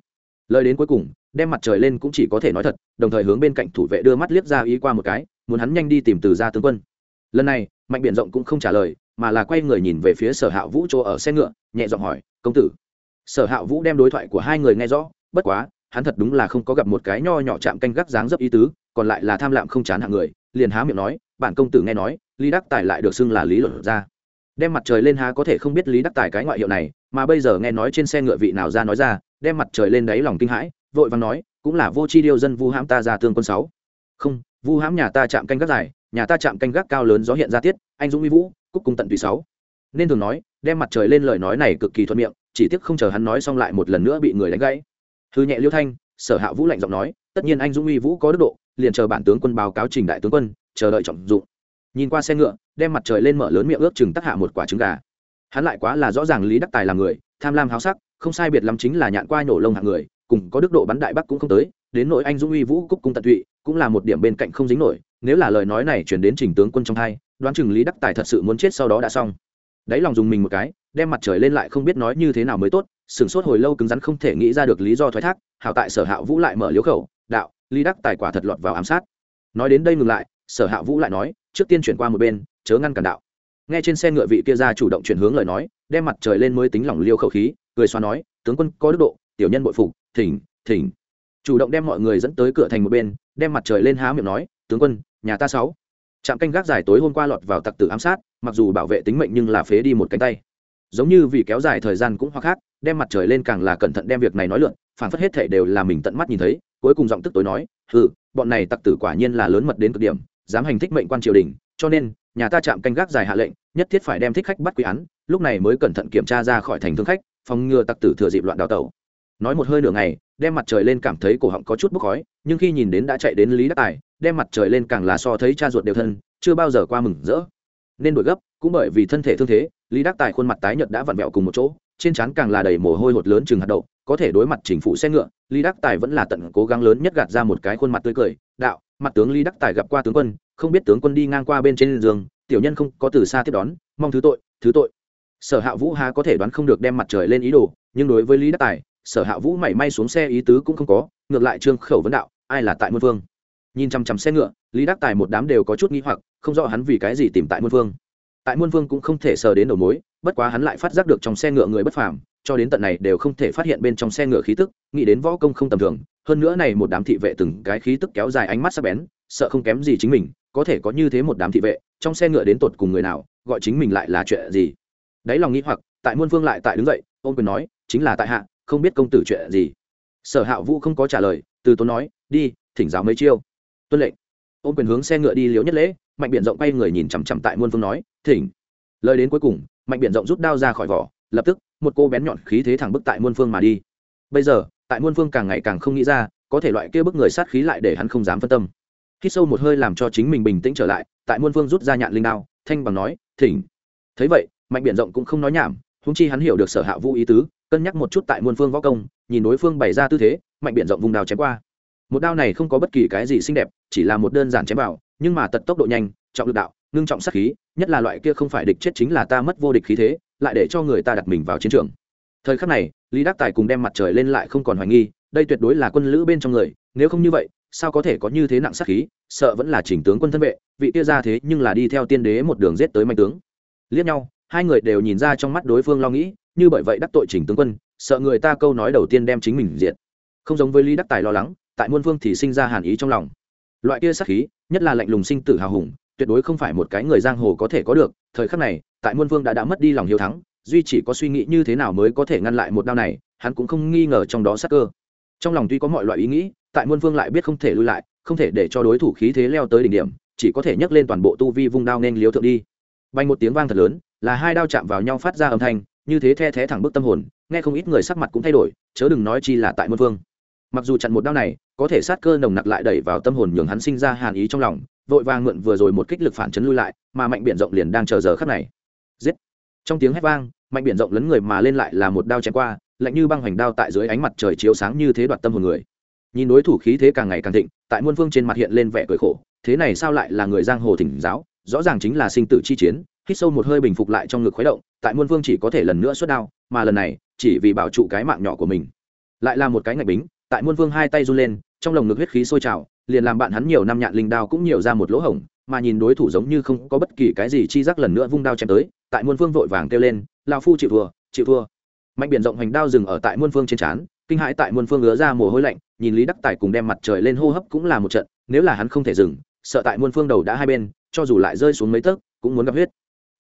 Lời đến cuối cùng, đem mặt trời lên cũng chỉ có thể nói thật, đồng thời hướng bên cạnh thủ vệ đưa mắt liếc ra ý qua một cái, muốn hắn nhanh đi tìm từ ra tướng quân. Lần này, mạnh biển rộng cũng không trả lời, mà là quay người nhìn về phía sở hạ vũ chỗ ở xe ngựa, nhẹ giọng hỏi, công tử. Sở hạ vũ đem đối thoại của hai người nghe rõ, bất quá, hắn thật đúng là không có gặp một cái nho nhỏ chạm canh gác dáng dấp ý tứ, còn lại là tham lạm không chán hạng người, liền há miệng nói, bản công tử nghe nói lý đắc tài lại được xưng là lý luận ra đem mặt trời lên há có thể không biết lý đắc tài cái ngoại hiệu này, mà bây giờ nghe nói trên xe ngựa vị nào ra nói ra, đem mặt trời lên đáy lòng kinh hãi, vội vàng nói, cũng là vô chi điêu dân vu hãm ta ra tương quân sáu. Không, vu hãm nhà ta chạm canh gác dài, nhà ta chạm canh gác cao lớn gió hiện ra tiết, anh dũng uy vũ, cúc cung tận tùy sáu. Nên thường nói, đem mặt trời lên lời nói này cực kỳ thuận miệng, chỉ tiếc không chờ hắn nói xong lại một lần nữa bị người đánh gãy. Hư nhẹ liêu thanh, sở hạ vũ lạnh giọng nói, tất nhiên anh dũng uy vũ có đức độ, liền chờ bản tướng quân báo cáo trình đại tướng quân, chờ đợi trọng dụng nhìn qua xe ngựa, đem mặt trời lên mở lớn miệng ước chừng tắc hạ một quả trứng gà. Hắn lại quá là rõ ràng lý đắc tài là người, tham lam háo sắc, không sai biệt lắm chính là nhạn qua nổ lông hạng người, cùng có đức độ bắn đại bắc cũng không tới, đến nội anh dũng uy vũ cúc cung tận tụy cũng là một điểm bên cạnh không dính nổi, nếu là lời nói này chuyển đến trình tướng quân trong hai, đoán chừng lý đắc tài thật sự muốn chết sau đó đã xong. Đáy lòng dùng mình một cái, đem mặt trời lên lại không biết nói như thế nào mới tốt, sửng sốt hồi lâu cứng rắn không thể nghĩ ra được lý do thoái thác, hảo tại sở hạ vũ lại mở liếu khẩu, đạo, lý đắc tài quả thật lọt vào ám sát. Nói đến đây ngừng lại sở hạ vũ lại nói, trước tiên chuyển qua một bên, chớ ngăn cản đạo. Nghe trên xe ngựa vị kia ra chủ động chuyển hướng lời nói, đem mặt trời lên mới tính lỏng liêu khẩu khí, cười xoa nói, tướng quân có đức độ, tiểu nhân bội phục, thỉnh thỉnh. Chủ động đem mọi người dẫn tới cửa thành một bên, đem mặt trời lên há miệng nói, tướng quân, nhà ta sáu. Trạm canh gác dài tối hôm qua lọt vào tặc tử ám sát, mặc dù bảo vệ tính mệnh nhưng là phế đi một cánh tay. Giống như vì kéo dài thời gian cũng hoặc khác, đem mặt trời lên càng là cẩn thận đem việc này nói lượn, phản phất hết thể đều là mình tận mắt nhìn thấy, cuối cùng giọng tức tối nói ừ bọn này tặc tử quả nhiên là lớn mật đến cực điểm dám hành thích mệnh quan triều đình, cho nên, nhà ta chạm canh gác dài hạ lệnh, nhất thiết phải đem thích khách bắt quy án, lúc này mới cẩn thận kiểm tra ra khỏi thành thương khách, phòng ngừa tặc tử thừa dịp loạn đào tẩu. Nói một hơi nửa ngày, đem mặt trời lên cảm thấy cổ họng có chút bốc khói, nhưng khi nhìn đến đã chạy đến lý đắc tài, đem mặt trời lên càng là so thấy cha ruột đều thân, chưa bao giờ qua mừng rỡ. Nên đổi gấp, cũng bởi vì thân thể thương thế, lý đắc tài khuôn mặt tái nhợt đã vặn vẹo cùng một chỗ, trên trán càng là đầy mồ hôi hột lớn chừng hạt đậu, có thể đối mặt chính phủ xe ngựa, lý đắc tài vẫn là tận cố gắng lớn nhất gạt ra một cái khuôn mặt tươi cười, đạo mặt tướng lý đắc tài gặp qua tướng quân, không biết tướng quân đi ngang qua bên trên giường, tiểu nhân không có từ xa tiếp đón, mong thứ tội thứ tội. Sở hạ vũ há có thể đoán không được đem mặt trời lên ý đồ, nhưng đối với lý đắc tài, sở hạ vũ mảy may xuống xe ý tứ cũng không có, ngược lại trương khẩu vấn đạo, ai là tại môn vương? Nhìn chăm chăm xe ngựa, lý đắc tài một đám đều có chút nghĩ hoặc, không rõ hắn vì cái gì tìm tại môn vương. Tại muôn vương cũng không thể sờ đến đầu mối, bất quá hắn lại phát giác được trong xe ngựa người bất phàm, cho đến tận này đều không thể phát hiện bên trong xe ngựa khí tức, nghĩ đến võ công không tầm thường hơn nữa này một đám thị vệ từng cái khí tức kéo dài ánh mắt sắc bén, sợ không kém gì chính mình, có thể có như thế một đám thị vệ, trong xe ngựa đến tột cùng người nào, gọi chính mình lại là chuyện gì? Đấy lòng nghĩ hoặc, tại muôn vương lại tại đứng dậy ôm quyền nói, chính là tại hạ, không biết công tử chuyện gì. Sở hạ vũ không có trả lời, từ tốn nói, đi, thỉnh giáo mấy chiêu. Tuân lệnh. Ôm quyền hướng xe ngựa đi liếu nhất lễ, mạnh biện rộng bay người nhìn chằm chằm tại muôn vương nói, thỉnh. Lời đến cuối cùng, mạnh biện rộng rút đao ra khỏi vỏ, lập tức, một cô bén nhọn khí thế thẳng bức tại muôn phương mà đi. Bây giờ tại muôn phương càng ngày càng không nghĩ ra, có thể loại kia bức người sát khí lại để hắn không dám phân tâm. Hít sâu một hơi làm cho chính mình bình tĩnh trở lại, tại muôn phương rút ra nhạn linh đao, thanh bằng nói, thỉnh. Thấy vậy, mạnh biển rộng cũng không nói nhảm húng chi hắn hiểu được sở hạ vũ ý tứ, cân nhắc một chút tại muôn phương võ công, nhìn đối phương bày ra tư thế, mạnh biển rộng vùng đao chém qua. Một đao này không có bất kỳ cái gì xinh đẹp, chỉ là một đơn giản chém vào, nhưng mà tật tốc độ nhanh, trọng lực đạo, ngưng trọng sát khí, nhất là loại kia không phải địch chết chính là ta mất vô địch khí thế, lại để cho người ta đặt mình vào chiến trường thời khắc này, lý đắc tài cùng đem mặt trời lên lại không còn hoài nghi, đây tuyệt đối là quân lữ bên trong người, nếu không như vậy, sao có thể có như thế nặng sát khí, sợ vẫn là chỉnh tướng quân thân vệ, vị kia ra thế nhưng là đi theo tiên đế một đường giết tới mạnh tướng. Liếc nhau, hai người đều nhìn ra trong mắt đối phương lo nghĩ, như bởi vậy đắc tội chỉnh tướng quân, sợ người ta câu nói đầu tiên đem chính mình diệt. Không giống với lý đắc tài lo lắng, tại muôn phương thì sinh ra hàn ý trong lòng. Loại kia sát khí, nhất là lạnh lùng sinh tử hào hùng, tuyệt đối không phải một cái người giang hồ có thể có được, thời khắc này, tại muôn vương đã đã mất đi lòng hiếu thắng duy chỉ có suy nghĩ như thế nào mới có thể ngăn lại một đao này, hắn cũng không nghi ngờ trong đó sát cơ. Trong lòng tuy có mọi loại ý nghĩ, tại muôn vương lại biết không thể lui lại, không thể để cho đối thủ khí thế leo tới đỉnh điểm, chỉ có thể nhấc lên toàn bộ tu vi vung đao nên liếu thượng đi. Bành một tiếng vang thật lớn, là hai đao chạm vào nhau phát ra âm thanh, như thế the thé thẳng bức tâm hồn, nghe không ít người sắc mặt cũng thay đổi, chớ đừng nói chi là tại muôn vương. Mặc dù chặn một đao này, có thể sát cơ nồng nặc lại đẩy vào tâm hồn nhường hắn sinh ra hàn ý trong lòng, vội vàng mượn vừa rồi một kích lực phản chấn lui lại, mà mạnh biển rộng liền đang chờ giờ khắc này. Giết! Trong tiếng hét vang mạnh biển rộng lấn người mà lên lại là một đao chém qua, lạnh như băng hoành đao tại dưới ánh mặt trời chiếu sáng như thế đoạt tâm hồn người. Nhìn đối thủ khí thế càng ngày càng thịnh, tại muôn phương trên mặt hiện lên vẻ cười khổ, thế này sao lại là người giang hồ thỉnh giáo, rõ ràng chính là sinh tử chi chiến, hít sâu một hơi bình phục lại trong ngực khuấy động, tại muôn phương chỉ có thể lần nữa xuất đao, mà lần này, chỉ vì bảo trụ cái mạng nhỏ của mình. Lại là một cái ngạch bính, tại muôn vương hai tay run lên, trong lồng ngực huyết khí sôi trào, liền làm bạn hắn nhiều năm nhạn linh đao cũng nhiều ra một lỗ hổng, mà nhìn đối thủ giống như không có bất kỳ cái gì chi giác lần nữa vung đao chém tới, tại muôn phương vội vàng kêu lên lao phu chịu thua chịu thua. Mạnh biển rộng hoành đao dừng ở tại muôn phương trên trán, kinh hãi tại muôn phương ứa ra mồ hôi lạnh, nhìn lý đắc tài cùng đem mặt trời lên hô hấp cũng là một trận, nếu là hắn không thể dừng, sợ tại muôn phương đầu đã hai bên, cho dù lại rơi xuống mấy tấc, cũng muốn gặp huyết.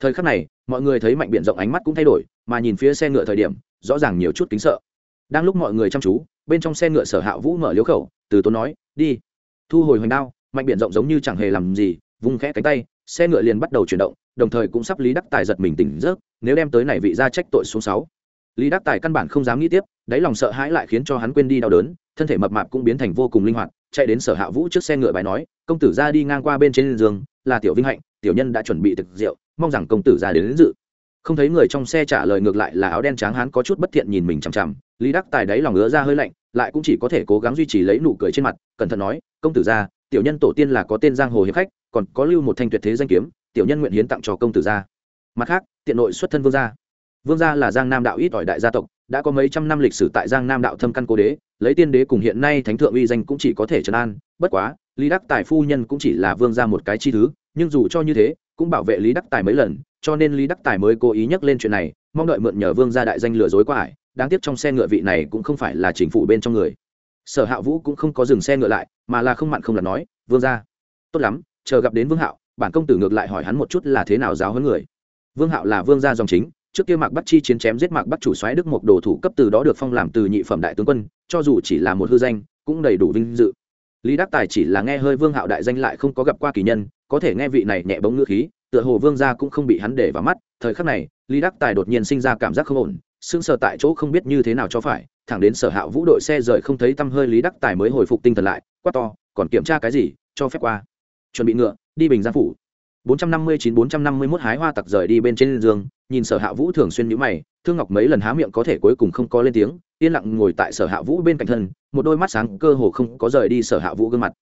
Thời khắc này, mọi người thấy mạnh biển rộng ánh mắt cũng thay đổi, mà nhìn phía xe ngựa thời điểm, rõ ràng nhiều chút kính sợ. Đang lúc mọi người chăm chú, bên trong xe ngựa sở hạ vũ mở liếu khẩu, từ tốn nói, đi. Thu hồi hoành đao, mạnh biển rộng giống như chẳng hề làm gì vung khẽ cánh tay, xe ngựa liền bắt đầu chuyển động đồng thời cũng sắp lý đắc tài giật mình tỉnh giấc nếu đem tới này vị ra trách tội xuống sáu. Lý đắc tài căn bản không dám nghĩ tiếp đáy lòng sợ hãi lại khiến cho hắn quên đi đau đớn thân thể mập mạp cũng biến thành vô cùng linh hoạt chạy đến sở hạ vũ trước xe ngựa bài nói công tử ra đi ngang qua bên trên giường là tiểu vinh hạnh tiểu nhân đã chuẩn bị thực rượu mong rằng công tử ra đến, đến dự. Không thấy người trong xe trả lời ngược lại là áo đen trắng hắn có chút bất thiện nhìn mình chằm chằm lý đắc tài đáy lòng ngứa ra hơi lạnh lại cũng chỉ có thể cố gắng duy trì lấy nụ cười trên mặt cẩn thận nói công tử gia tiểu nhân tổ tiên là có tên giang hồ hiệp khách còn có lưu một thanh tuyệt thế danh kiếm tiểu nhân nguyện hiến tặng cho công tử gia. Mặt khác tiện nội xuất thân vương gia. Vương gia là giang nam đạo ít ỏi đại gia tộc đã có mấy trăm năm lịch sử tại giang nam đạo thâm căn cố đế lấy tiên đế cùng hiện nay thánh thượng uy danh cũng chỉ có thể trấn an. Bất quá lý đắc tài phu nhân cũng chỉ là vương gia một cái chi thứ nhưng dù cho như thế cũng bảo vệ lý đắc tài mấy lần cho nên lý đắc tài mới cố ý nhắc lên chuyện này mong đợi mượn nhờ vương gia đại danh lừa dối qua ải. Đáng tiếc trong xe ngựa vị này cũng không phải là chính phủ bên trong người. Sở hạ vũ cũng không có dừng xe ngựa lại mà là không mặn không là nói vương gia, tốt lắm chờ gặp đến vương hạo bản công tử ngược lại hỏi hắn một chút là thế nào giáo huấn người. Vương hạo là vương gia dòng chính, trước kia mạc bắc chi chiến chém giết mạc bắc chủ soái đức một đồ thủ cấp từ đó được phong làm từ nhị phẩm đại tướng quân, cho dù chỉ là một hư danh, cũng đầy đủ vinh dự. Lý đắc tài chỉ là nghe hơi vương hạo đại danh lại không có gặp qua kỳ nhân, có thể nghe vị này nhẹ bóng ngữ khí, tựa hồ vương gia cũng không bị hắn để vào mắt. Thời khắc này, lý đắc tài đột nhiên sinh ra cảm giác không ổn, sững sờ tại chỗ không biết như thế nào cho phải, thẳng đến sở hạ vũ đội xe rời không thấy tăm hơi lý đắc tài mới hồi phục tinh thần lại, quát to, còn kiểm tra cái gì? Cho phép qua. Chuẩn bị ngựa đi bình giang phủ. 459-451 hái hoa tặc rời đi bên trên giường, nhìn sở hạ vũ thường xuyên nhíu mày, thương ngọc mấy lần há miệng có thể cuối cùng không có lên tiếng, yên lặng ngồi tại sở hạ vũ bên cạnh thân, một đôi mắt sáng cơ hồ không có rời đi sở hạ vũ gương mặt.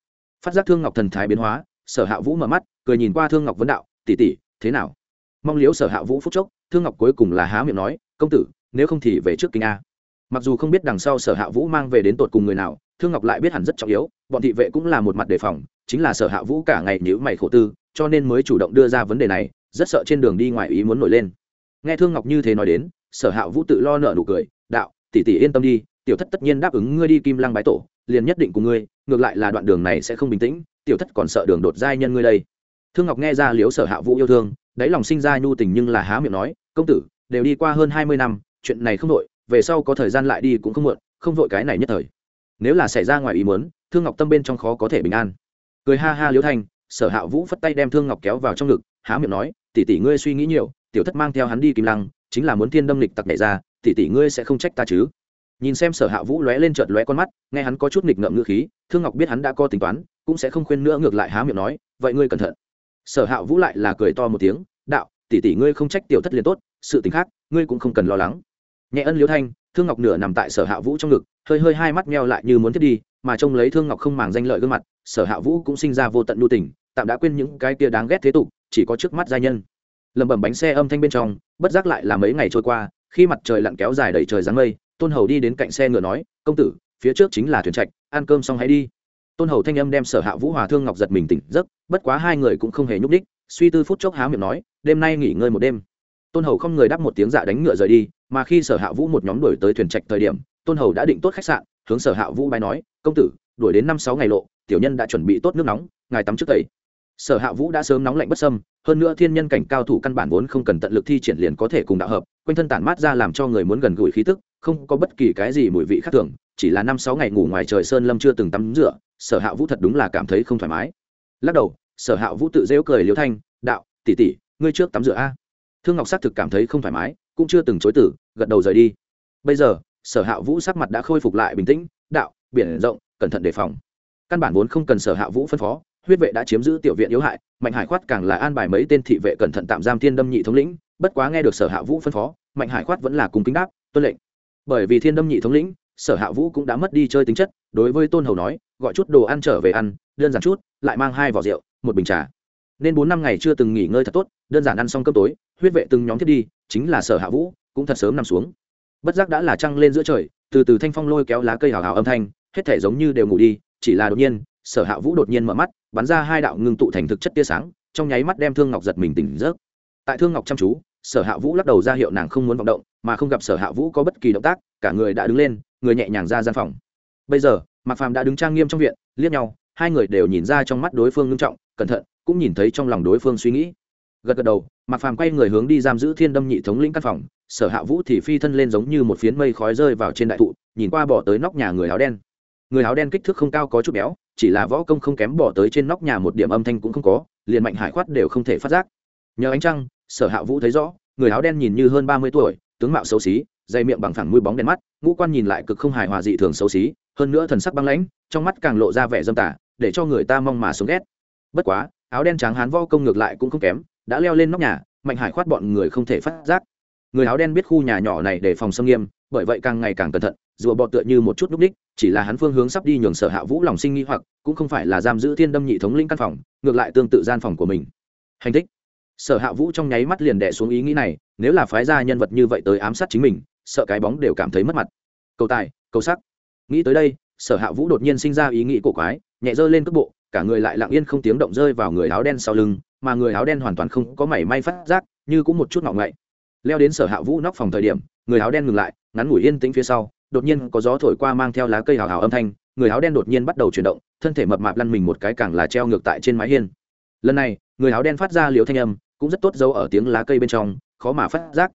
Phát giác thương ngọc thần thái biến hóa, sở hạ vũ mở mắt, cười nhìn qua thương ngọc vấn đạo, tỷ tỷ, thế nào? Mong liếu sở hạ vũ phúc chốc, thương ngọc cuối cùng là há miệng nói, công tử, nếu không thì về trước kinh a. Mặc dù không biết đằng sau sở hạ vũ mang về đến tột cùng người nào thương ngọc lại biết hẳn rất trọng yếu, bọn thị vệ cũng là một mặt đề phòng, chính là sở hạ vũ cả ngày nhữ mày khổ tư, cho nên mới chủ động đưa ra vấn đề này, rất sợ trên đường đi ngoài ý muốn nổi lên. Nghe thương ngọc như thế nói đến, sở hạ vũ tự lo nợ nụ cười, đạo, tỷ tỷ yên tâm đi, tiểu thất tất nhiên đáp ứng ngươi đi kim lăng bái tổ, liền nhất định cùng ngươi, ngược lại là đoạn đường này sẽ không bình tĩnh, tiểu thất còn sợ đường đột giai nhân ngươi đây. Thương ngọc nghe ra liếu sở hạ vũ yêu thương, đáy lòng sinh ra nhu tình nhưng là há miệng nói, công tử, đều đi qua hơn hai mươi năm, chuyện này không vội về sau có thời gian lại đi cũng không muộn, không vội cái này nhất thời nếu là xảy ra ngoài ý muốn, thương ngọc tâm bên trong khó có thể bình an. Cười ha ha liễu thanh sở hạ vũ phất tay đem thương ngọc kéo vào trong ngực, há miệng nói, tỷ tỷ ngươi suy nghĩ nhiều, tiểu thất mang theo hắn đi kim lăng, chính là muốn thiên đâm lịch tặc nhảy ra, tỷ tỷ ngươi sẽ không trách ta chứ? Nhìn xem sở hạ vũ lóe lên trợt lóe con mắt, nghe hắn có chút nghịch ngợm ngữ khí, thương ngọc biết hắn đã có tính toán, cũng sẽ không khuyên nữa ngược lại há miệng nói, vậy ngươi cẩn thận. Sở hạ vũ lại là cười to một tiếng, đạo, tỷ tỷ ngươi không trách tiểu thất liền tốt, sự tình khác, ngươi cũng không cần lo lắng nhẹ ân liễu thanh, thương ngọc nửa nằm tại sở hạ vũ trong ngực, hơi hơi hai mắt meo lại như muốn thiết đi, mà trông lấy thương ngọc không màng danh lợi gương mặt, sở hạ vũ cũng sinh ra vô tận nhu tình, tạm đã quên những cái kia đáng ghét thế tục, chỉ có trước mắt gia nhân. Lẩm bẩm bánh xe âm thanh bên trong, bất giác lại là mấy ngày trôi qua, khi mặt trời lặn kéo dài đầy trời dáng mây, tôn hầu đi đến cạnh xe ngựa nói, công tử, phía trước chính là thuyền trạch, ăn cơm xong hãy đi. Tôn hầu thanh âm đem sở hạ vũ hòa thương ngọc giật mình tỉnh giấc, bất quá hai người cũng không hề nhúc đích suy tư phút chốc há miệng nói, đêm nay nghỉ ngơi một đêm. Tôn hầu không người đáp một tiếng dạ đánh ngựa rời đi mà khi sở hạ vũ một nhóm đuổi tới thuyền trạch thời điểm, tôn hầu đã định tốt khách sạn, hướng sở hạ vũ bài nói, công tử, đuổi đến năm sáu ngày lộ, tiểu nhân đã chuẩn bị tốt nước nóng, ngài tắm trước tẩy. Sở hạ vũ đã sớm nóng lạnh bất sâm hơn nữa thiên nhân cảnh cao thủ căn bản vốn không cần tận lực thi triển liền có thể cùng đạo hợp, quanh thân tản mát ra làm cho người muốn gần gũi khí tức, không có bất kỳ cái gì mùi vị khác thường, chỉ là năm sáu ngày ngủ ngoài trời sơn lâm chưa từng tắm rửa, sở hạ vũ thật đúng là cảm thấy không thoải mái. Lắc đầu, sở hạ vũ tự rêu cười liếu thanh, đạo tỉ tỉ ngươi trước tắm rửa a. Thương ngọc xác thực cảm thấy không thoải mái cũng chưa từng chối tử gật đầu rời đi. Bây giờ, sở hạ vũ sắc mặt đã khôi phục lại bình tĩnh, đạo, biển rộng, cẩn thận đề phòng. Căn bản vốn không cần sở hạ vũ phân phó, huyết vệ đã chiếm giữ tiểu viện yếu hại, mạnh hải khoát càng là an bài mấy tên thị vệ cẩn thận tạm giam thiên đâm nhị thống lĩnh, bất quá nghe được sở hạ vũ phân phó, mạnh hải khoát vẫn là cùng kính đáp, tuân lệnh. Bởi vì thiên đâm nhị thống lĩnh, sở hạ vũ cũng đã mất đi chơi tính chất, đối với tôn hầu nói, gọi chút đồ ăn trở về ăn, đơn giản chút, lại mang hai vỏ rượu, một bình trà. Nên bốn năm ngày chưa từng nghỉ ngơi thật tốt, đơn giản ăn xong cơm tối, huyết vệ từng nhóm thiết đi chính là sở hạ vũ, cũng thật sớm nằm xuống. Bất giác đã là trăng lên giữa trời, từ từ thanh phong lôi kéo lá cây hào hào âm thanh, hết thể giống như đều ngủ đi, chỉ là đột nhiên, sở hạ vũ đột nhiên mở mắt, bắn ra hai đạo ngưng tụ thành thực chất tia sáng, trong nháy mắt đem thương ngọc giật mình tỉnh giấc. Tại thương ngọc chăm chú, sở hạ vũ lắc đầu ra hiệu nàng không muốn vọng động, mà không gặp sở hạ vũ có bất kỳ động tác, cả người đã đứng lên, người nhẹ nhàng ra gian phòng. Bây giờ, mạc phàm đã đứng trang nghiêm trong viện, liếc nhau, hai người đều nhìn ra trong mắt đối phương ngưng trọng, cẩn thận, cũng nhìn thấy trong lòng đối phương suy nghĩ gật gật đầu mạc phàm quay người hướng đi giam giữ thiên đâm nhị thống lĩnh căn phòng, sở hạ vũ thì phi thân lên giống như một phiến mây khói rơi vào trên đại thụ, nhìn qua bỏ tới nóc nhà người áo đen. Người áo đen kích thước không cao có chút béo, chỉ là võ công không kém bỏ tới trên nóc nhà một điểm âm thanh cũng không có, liền mạnh hải khoát đều không thể phát giác. Nhờ ánh trăng, sở hạ vũ thấy rõ, người áo đen nhìn như hơn ba mươi tuổi, tướng mạo xấu xí dây miệng bằng phẳng mũi bóng đen mắt, ngũ quan nhìn lại cực không hài hòa dị thường xấu xí, hơn nữa thần sắc băng lãnh, trong mắt càng lộ ra vẻ dâm tả để cho người ta mong mà sống ghét. Bất quá, áo đen trắng hán võ công ngược lại cũng không kém đã leo lên nóc nhà, mạnh hải khoát bọn người không thể phát giác. Người áo đen biết khu nhà nhỏ này để phòng xâm nghiêm, bởi vậy càng ngày càng cẩn thận, rùa bọ tựa như một chút núp ních chỉ là hắn phương hướng sắp đi nhường sở hạ vũ lòng sinh nghi hoặc, cũng không phải là giam giữ thiên đâm nhị thống linh căn phòng, ngược lại tương tự gian phòng của mình. Hành thích. Sở hạ vũ trong nháy mắt liền đẻ xuống ý nghĩ này, nếu là phái gia nhân vật như vậy tới ám sát chính mình, sợ cái bóng đều cảm thấy mất mặt. Cầu tài, cầu sắc. Nghĩ tới đây, sở hạ vũ đột nhiên sinh ra ý nghĩ cổ quái, nhẹ dơ lên cước bộ cả người lại lặng yên không tiếng động rơi vào người áo đen sau lưng, mà người áo đen hoàn toàn không có mảy may phát giác, như cũng một chút ngọng ngậy. Leo đến sở hạ vũ nóc phòng thời điểm, người áo đen ngừng lại, ngắn ngủi yên tĩnh phía sau, đột nhiên có gió thổi qua mang theo lá cây hào hào âm thanh, người áo đen đột nhiên bắt đầu chuyển động, thân thể mập mạp lăn mình một cái càng là treo ngược tại trên mái hiên. Lần này, người áo đen phát ra liều thanh âm, cũng rất tốt dấu ở tiếng lá cây bên trong, khó mà phát giác.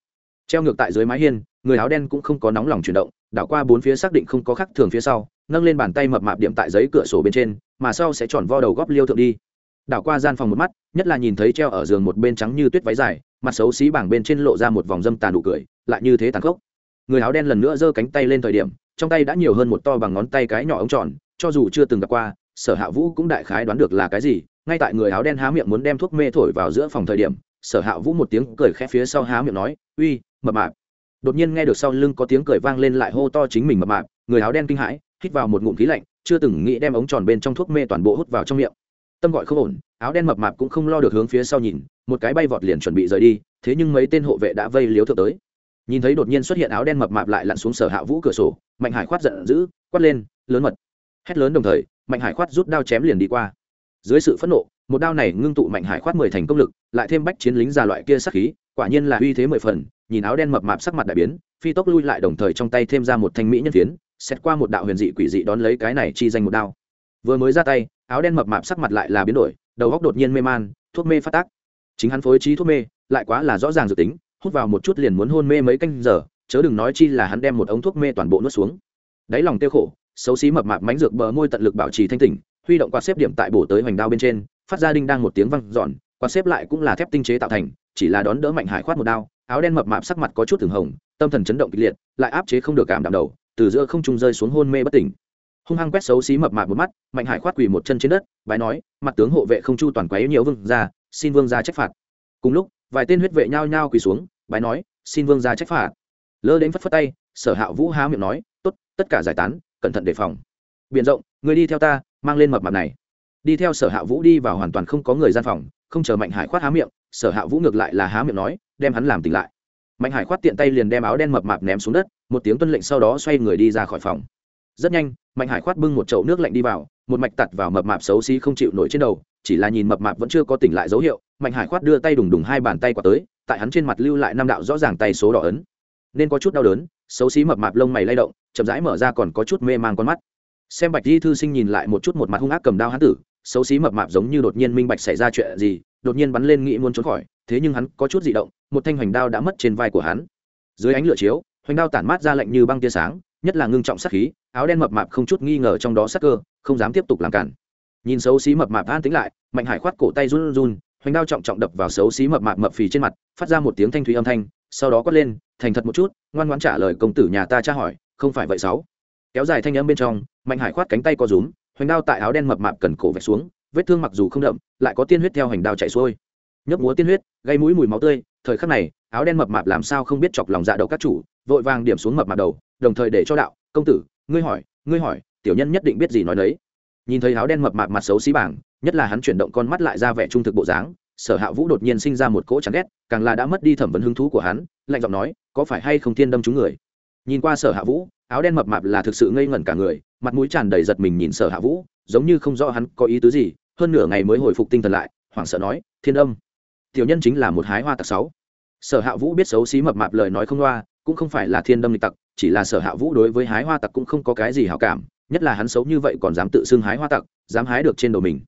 Treo ngược tại dưới mái hiên, người áo đen cũng không có nóng lòng chuyển động, đảo qua bốn phía xác định không có khắc thường phía sau, nâng lên bàn tay mập mạp điểm tại giấy cửa sổ bên trên mà sau sẽ tròn vo đầu góp liêu thượng đi. Đảo qua gian phòng một mắt, nhất là nhìn thấy treo ở giường một bên trắng như tuyết váy dài, mặt xấu xí bảng bên trên lộ ra một vòng dâm tàn nụ cười, lại như thế tàn khốc. Người áo đen lần nữa giơ cánh tay lên thời điểm, trong tay đã nhiều hơn một to bằng ngón tay cái nhỏ ống tròn, cho dù chưa từng gặp qua, sở hạ vũ cũng đại khái đoán được là cái gì, ngay tại người áo đen há miệng muốn đem thuốc mê thổi vào giữa phòng thời điểm, sở hạ vũ một tiếng cười khẽ phía sau há miệng nói, uy, mập mạp. Đột nhiên nghe được sau lưng có tiếng cười vang lên lại hô to chính mình mập mạp, người áo đen kinh hãi, hít vào một ngụm khí lạnh chưa từng nghĩ đem ống tròn bên trong thuốc mê toàn bộ hút vào trong miệng. Tâm gọi không ổn, áo đen mập mạp cũng không lo được hướng phía sau nhìn, một cái bay vọt liền chuẩn bị rời đi, thế nhưng mấy tên hộ vệ đã vây liếu thượng tới. Nhìn thấy đột nhiên xuất hiện áo đen mập mạp lại lặn xuống sở hạ vũ cửa sổ, mạnh hải khoát giận dữ, quát lên, lớn mật! Hét lớn đồng thời, mạnh hải khoát rút đao chém liền đi qua. Dưới sự phẫn nộ, một đao này ngưng tụ mạnh hải khoát mười thành công lực, lại thêm bách chiến lính già loại kia sắc khí, quả nhiên là uy thế mười phần, nhìn áo đen mập mạp sắc mặt đại biến, phi tốc lui lại đồng thời trong tay thêm ra một thanh mỹ nhân phiến xét qua một đạo huyền dị quỷ dị đón lấy cái này chi danh một đao. Vừa mới ra tay, áo đen mập mạp sắc mặt lại là biến đổi, đầu góc đột nhiên mê man, thuốc mê phát tác. Chính hắn phối trí thuốc mê, lại quá là rõ ràng dự tính, hút vào một chút liền muốn hôn mê mấy canh giờ, chớ đừng nói chi là hắn đem một ống thuốc mê toàn bộ nuốt xuống. Đáy lòng tiêu khổ, xấu xí mập mạp mánh dược bờ môi tận lực bảo trì thanh tỉnh, huy động quạt xếp điểm tại bổ tới hoành đao bên trên, phát ra đinh đang một tiếng văng giòn quạt xếp lại cũng là thép tinh chế tạo thành, chỉ là đón đỡ mạnh hải khoát một đao, áo đen mập mạp sắc mặt có chút thường hồng, tâm thần chấn động kịch liệt, lại áp chế không được cảm đạm đầu từ giữa không trung rơi xuống hôn mê bất tỉnh. Hung hăng quét xấu xí mập mạp một mắt, mạnh hải khoát quỳ một chân trên đất, bái nói, mặt tướng hộ vệ không chu toàn quấy nhiều vương ra xin vương ra trách phạt. Cùng lúc, vài tên huyết vệ nhao nhao quỳ xuống, bái nói, xin vương ra trách phạt. Lơ đến phất phất tay, sở hạ vũ há miệng nói, tốt, tất cả giải tán, cẩn thận đề phòng. Biện rộng, người đi theo ta, mang lên mập mạp này. Đi theo sở hạ vũ đi vào hoàn toàn không có người gian phòng, không chờ mạnh hải khoát há miệng, sở hạ vũ ngược lại là há miệng nói, đem hắn làm tỉnh lại. Mạnh hải khoát tiện tay liền đem áo đen mập mạp ném xuống đất một tiếng tuân lệnh sau đó xoay người đi ra khỏi phòng. Rất nhanh, mạnh hải khoát bưng một chậu nước lạnh đi vào, một mạch tặt vào mập mạp xấu xí không chịu nổi trên đầu, chỉ là nhìn mập mạp vẫn chưa có tỉnh lại dấu hiệu, mạnh hải khoát đưa tay đùng đùng hai bàn tay qua tới, tại hắn trên mặt lưu lại năm đạo rõ ràng tay số đỏ ấn. Nên có chút đau đớn, xấu xí mập mạp lông mày lay động, chậm rãi mở ra còn có chút mê man con mắt. Xem bạch di thư sinh nhìn lại một chút một mặt hung ác cầm đao hắn tử, xấu xí mập mạp giống như đột nhiên minh bạch xảy ra chuyện gì, đột nhiên bắn lên nghĩ muốn trốn khỏi, thế nhưng hắn có chút dị động, một thanh hoành đao đã mất trên vai của hắn. Dưới ánh lửa chiếu hoành đao tản mát ra lạnh như băng tia sáng, nhất là ngưng trọng sát khí, áo đen mập mạp không chút nghi ngờ trong đó sát cơ, không dám tiếp tục làm cản. Nhìn xấu xí mập mạp an tính lại, mạnh hải khoát cổ tay run run, hoành đao trọng trọng đập vào xấu xí mập mạp mập phì trên mặt, phát ra một tiếng thanh thúy âm thanh, sau đó quát lên, thành thật một chút, ngoan ngoãn trả lời công tử nhà ta tra hỏi, không phải vậy sáu. Kéo dài thanh âm bên trong, mạnh hải khoát cánh tay co rúm, hoành đao tại áo đen mập mạp cần cổ vạch xuống, vết thương mặc dù không đậm, lại có tiên huyết theo Hoành đao chạy xuôi. Nhấp múa tiên huyết, gây mũi mùi máu tươi, thời khắc này, áo đen mập mạp làm sao không biết chọc lòng dạ đầu các chủ vội vàng điểm xuống mập mạp đầu, đồng thời để cho đạo, công tử, ngươi hỏi ngươi hỏi, tiểu nhân nhất định biết gì nói đấy nhìn thấy áo đen mập mạp mặt xấu xí bảng, nhất là hắn chuyển động con mắt lại ra vẻ trung thực bộ dáng, sở hạ vũ đột nhiên sinh ra một cỗ chán ghét, càng là đã mất đi thẩm vấn hứng thú của hắn, lạnh giọng nói, có phải hay không thiên đâm chúng người? Nhìn qua sở hạ vũ, áo đen mập mạp là thực sự ngây ngẩn cả người, mặt mũi tràn đầy giật mình nhìn sở hạ vũ, giống như không rõ hắn có ý tứ gì, hơn nửa ngày mới hồi phục tinh thần lại, hoảng sợ nói, thiên âm tiểu nhân chính là một hái hoa tặc sáu. Sở hạ vũ biết xấu xí mập mạp lời nói không loa cũng không phải là thiên đâm lịch tặc, chỉ là sở hạ vũ đối với hái hoa tặc cũng không có cái gì hảo cảm, nhất là hắn xấu như vậy còn dám tự xưng hái hoa tặc, dám hái được trên đầu mình.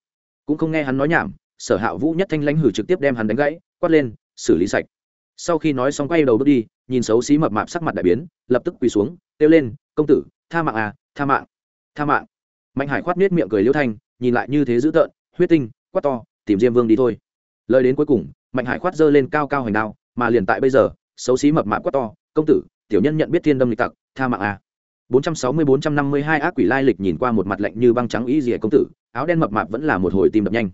Cũng không nghe hắn nói nhảm, sở hạ vũ nhất thanh lãnh hử trực tiếp đem hắn đánh gãy, quát lên, xử lý sạch. Sau khi nói xong quay đầu bước đi, nhìn xấu xí mập mạp sắc mặt đại biến, lập tức quỳ xuống, kêu lên, công tử, tha mạng à tha mạng tha mạng. Mạnh hải khoát miết miệng cười liêu thanh, nhìn lại như thế dữ tợn, huyết tinh, quát to, tìm diêm vương đi thôi. Lời đến cuối cùng, mạnh hải khoát giơ lên cao cao hành đao, mà liền tại bây giờ, xấu xí mập mạp quát to công tử, tiểu nhân nhận biết thiên đâm lịch tặc, tha mạng à. 460-452 ác quỷ lai lịch nhìn qua một mặt lạnh như băng trắng ý rìa công tử, áo đen mập mạp vẫn là một hồi tim đập nhanh.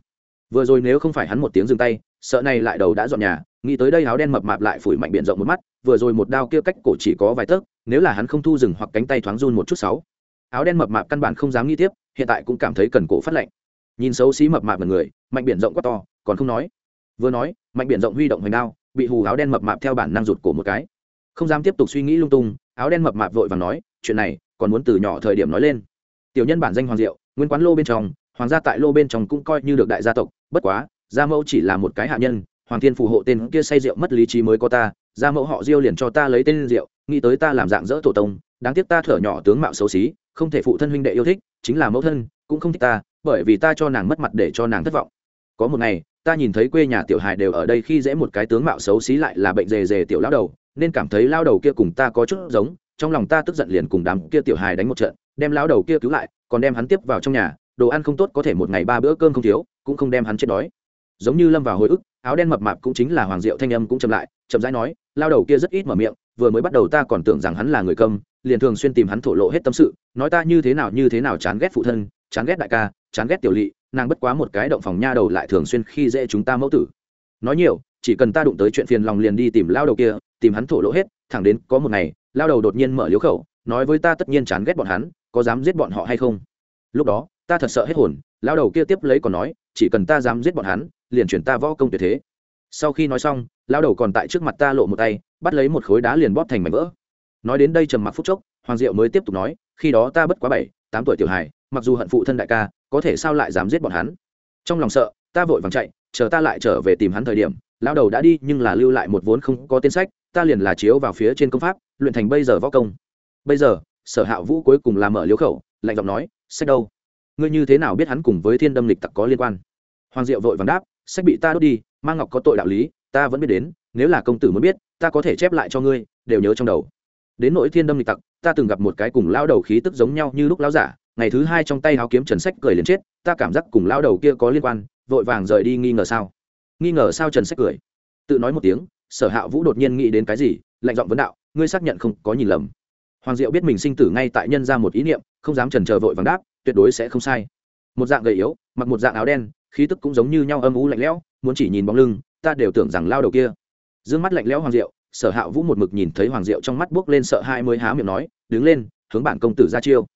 Vừa rồi nếu không phải hắn một tiếng dừng tay, sợ này lại đầu đã dọn nhà, nghĩ tới đây áo đen mập mạp lại phủi mạnh biển rộng một mắt, vừa rồi một đao kia cách cổ chỉ có vài tấc, nếu là hắn không thu dừng hoặc cánh tay thoáng run một chút sáu. Áo đen mập mạp căn bản không dám nghĩ tiếp, hiện tại cũng cảm thấy cần cổ phát lạnh. Nhìn xấu xí mập mạp một người, mạnh biển rộng quá to, còn không nói. Vừa nói, mạnh biển rộng huy động hoành đao, bị hù áo đen mập mạp theo bản năng rụt cổ một cái không dám tiếp tục suy nghĩ lung tung, áo đen mập mạp vội và nói, chuyện này, còn muốn từ nhỏ thời điểm nói lên. Tiểu nhân bản danh hoàng diệu, nguyên quán lô bên trong, hoàng gia tại lô bên trong cũng coi như được đại gia tộc, bất quá, gia mẫu chỉ là một cái hạ nhân, hoàng thiên phù hộ tên kia say rượu mất lý trí mới có ta, gia mẫu họ diêu liền cho ta lấy tên rượu, nghĩ tới ta làm dạng dỡ tổ tông, đáng tiếc ta thở nhỏ tướng mạo xấu xí, không thể phụ thân huynh đệ yêu thích, chính là mẫu thân, cũng không thích ta, bởi vì ta cho nàng mất mặt để cho nàng thất vọng. Có một ngày, ta nhìn thấy quê nhà tiểu hài đều ở đây khi dễ một cái tướng mạo xấu xí lại là bệnh dề dề tiểu lão đầu nên cảm thấy lao đầu kia cùng ta có chút giống, trong lòng ta tức giận liền cùng đám kia tiểu hài đánh một trận, đem lao đầu kia cứu lại, còn đem hắn tiếp vào trong nhà, đồ ăn không tốt có thể một ngày ba bữa cơm không thiếu, cũng không đem hắn chết đói. Giống như lâm vào hồi ức, áo đen mập mạp cũng chính là hoàng diệu thanh âm cũng chậm lại, chậm rãi nói, lao đầu kia rất ít mở miệng, vừa mới bắt đầu ta còn tưởng rằng hắn là người câm, liền thường xuyên tìm hắn thổ lộ hết tâm sự, nói ta như thế nào như thế nào chán ghét phụ thân, chán ghét đại ca, chán ghét tiểu lỵ, nàng bất quá một cái động phòng nha đầu lại thường xuyên khi dễ chúng ta mẫu tử. Nói nhiều chỉ cần ta đụng tới chuyện phiền lòng liền đi tìm lao đầu kia, tìm hắn thổ lộ hết, thẳng đến có một ngày, lao đầu đột nhiên mở liếu khẩu, nói với ta tất nhiên chán ghét bọn hắn, có dám giết bọn họ hay không? Lúc đó, ta thật sợ hết hồn, lao đầu kia tiếp lấy còn nói, chỉ cần ta dám giết bọn hắn, liền chuyển ta võ công tuyệt thế. Sau khi nói xong, lao đầu còn tại trước mặt ta lộ một tay, bắt lấy một khối đá liền bóp thành mảnh vỡ. Nói đến đây trầm mặc phút chốc, hoàng diệu mới tiếp tục nói, khi đó ta bất quá bảy, tám tuổi tiểu hài, mặc dù hận phụ thân đại ca, có thể sao lại dám giết bọn hắn? Trong lòng sợ, ta vội vàng chạy, chờ ta lại trở về tìm hắn thời điểm lão đầu đã đi, nhưng là lưu lại một vốn không có tên sách, ta liền là chiếu vào phía trên công pháp, luyện thành bây giờ võ công. Bây giờ, sở hạ vũ cuối cùng là mở liếu khẩu, lạnh giọng nói, sách đâu? Ngươi như thế nào biết hắn cùng với thiên đâm lịch tặc có liên quan? Hoàng diệu vội vàng đáp, sách bị ta đốt đi mang ngọc có tội đạo lý, ta vẫn biết đến, nếu là công tử muốn biết, ta có thể chép lại cho ngươi, đều nhớ trong đầu. Đến nỗi thiên đâm lịch tặc, ta từng gặp một cái cùng lao đầu khí tức giống nhau như lúc lao giả, ngày thứ hai trong tay háo kiếm trần sách cười liền chết, ta cảm giác cùng lao đầu kia có liên quan, vội vàng rời đi nghi ngờ sao nghi ngờ sao trần sách cười. Tự nói một tiếng, sở hạ vũ đột nhiên nghĩ đến cái gì, lạnh giọng vấn đạo, ngươi xác nhận không có nhìn lầm. Hoàng diệu biết mình sinh tử ngay tại nhân ra một ý niệm, không dám trần chờ vội vàng đáp, tuyệt đối sẽ không sai. Một dạng gầy yếu, mặc một dạng áo đen, khí tức cũng giống như nhau âm u lạnh lẽo, muốn chỉ nhìn bóng lưng, ta đều tưởng rằng lao đầu kia. D ư ơ n g mắt lạnh lẽo hoàng diệu, sở hạ vũ một mực nhìn thấy hoàng diệu trong mắt buốc lên sợ hai mới há miệng nói, đứng lên, hướng bản công tử ra chiêu.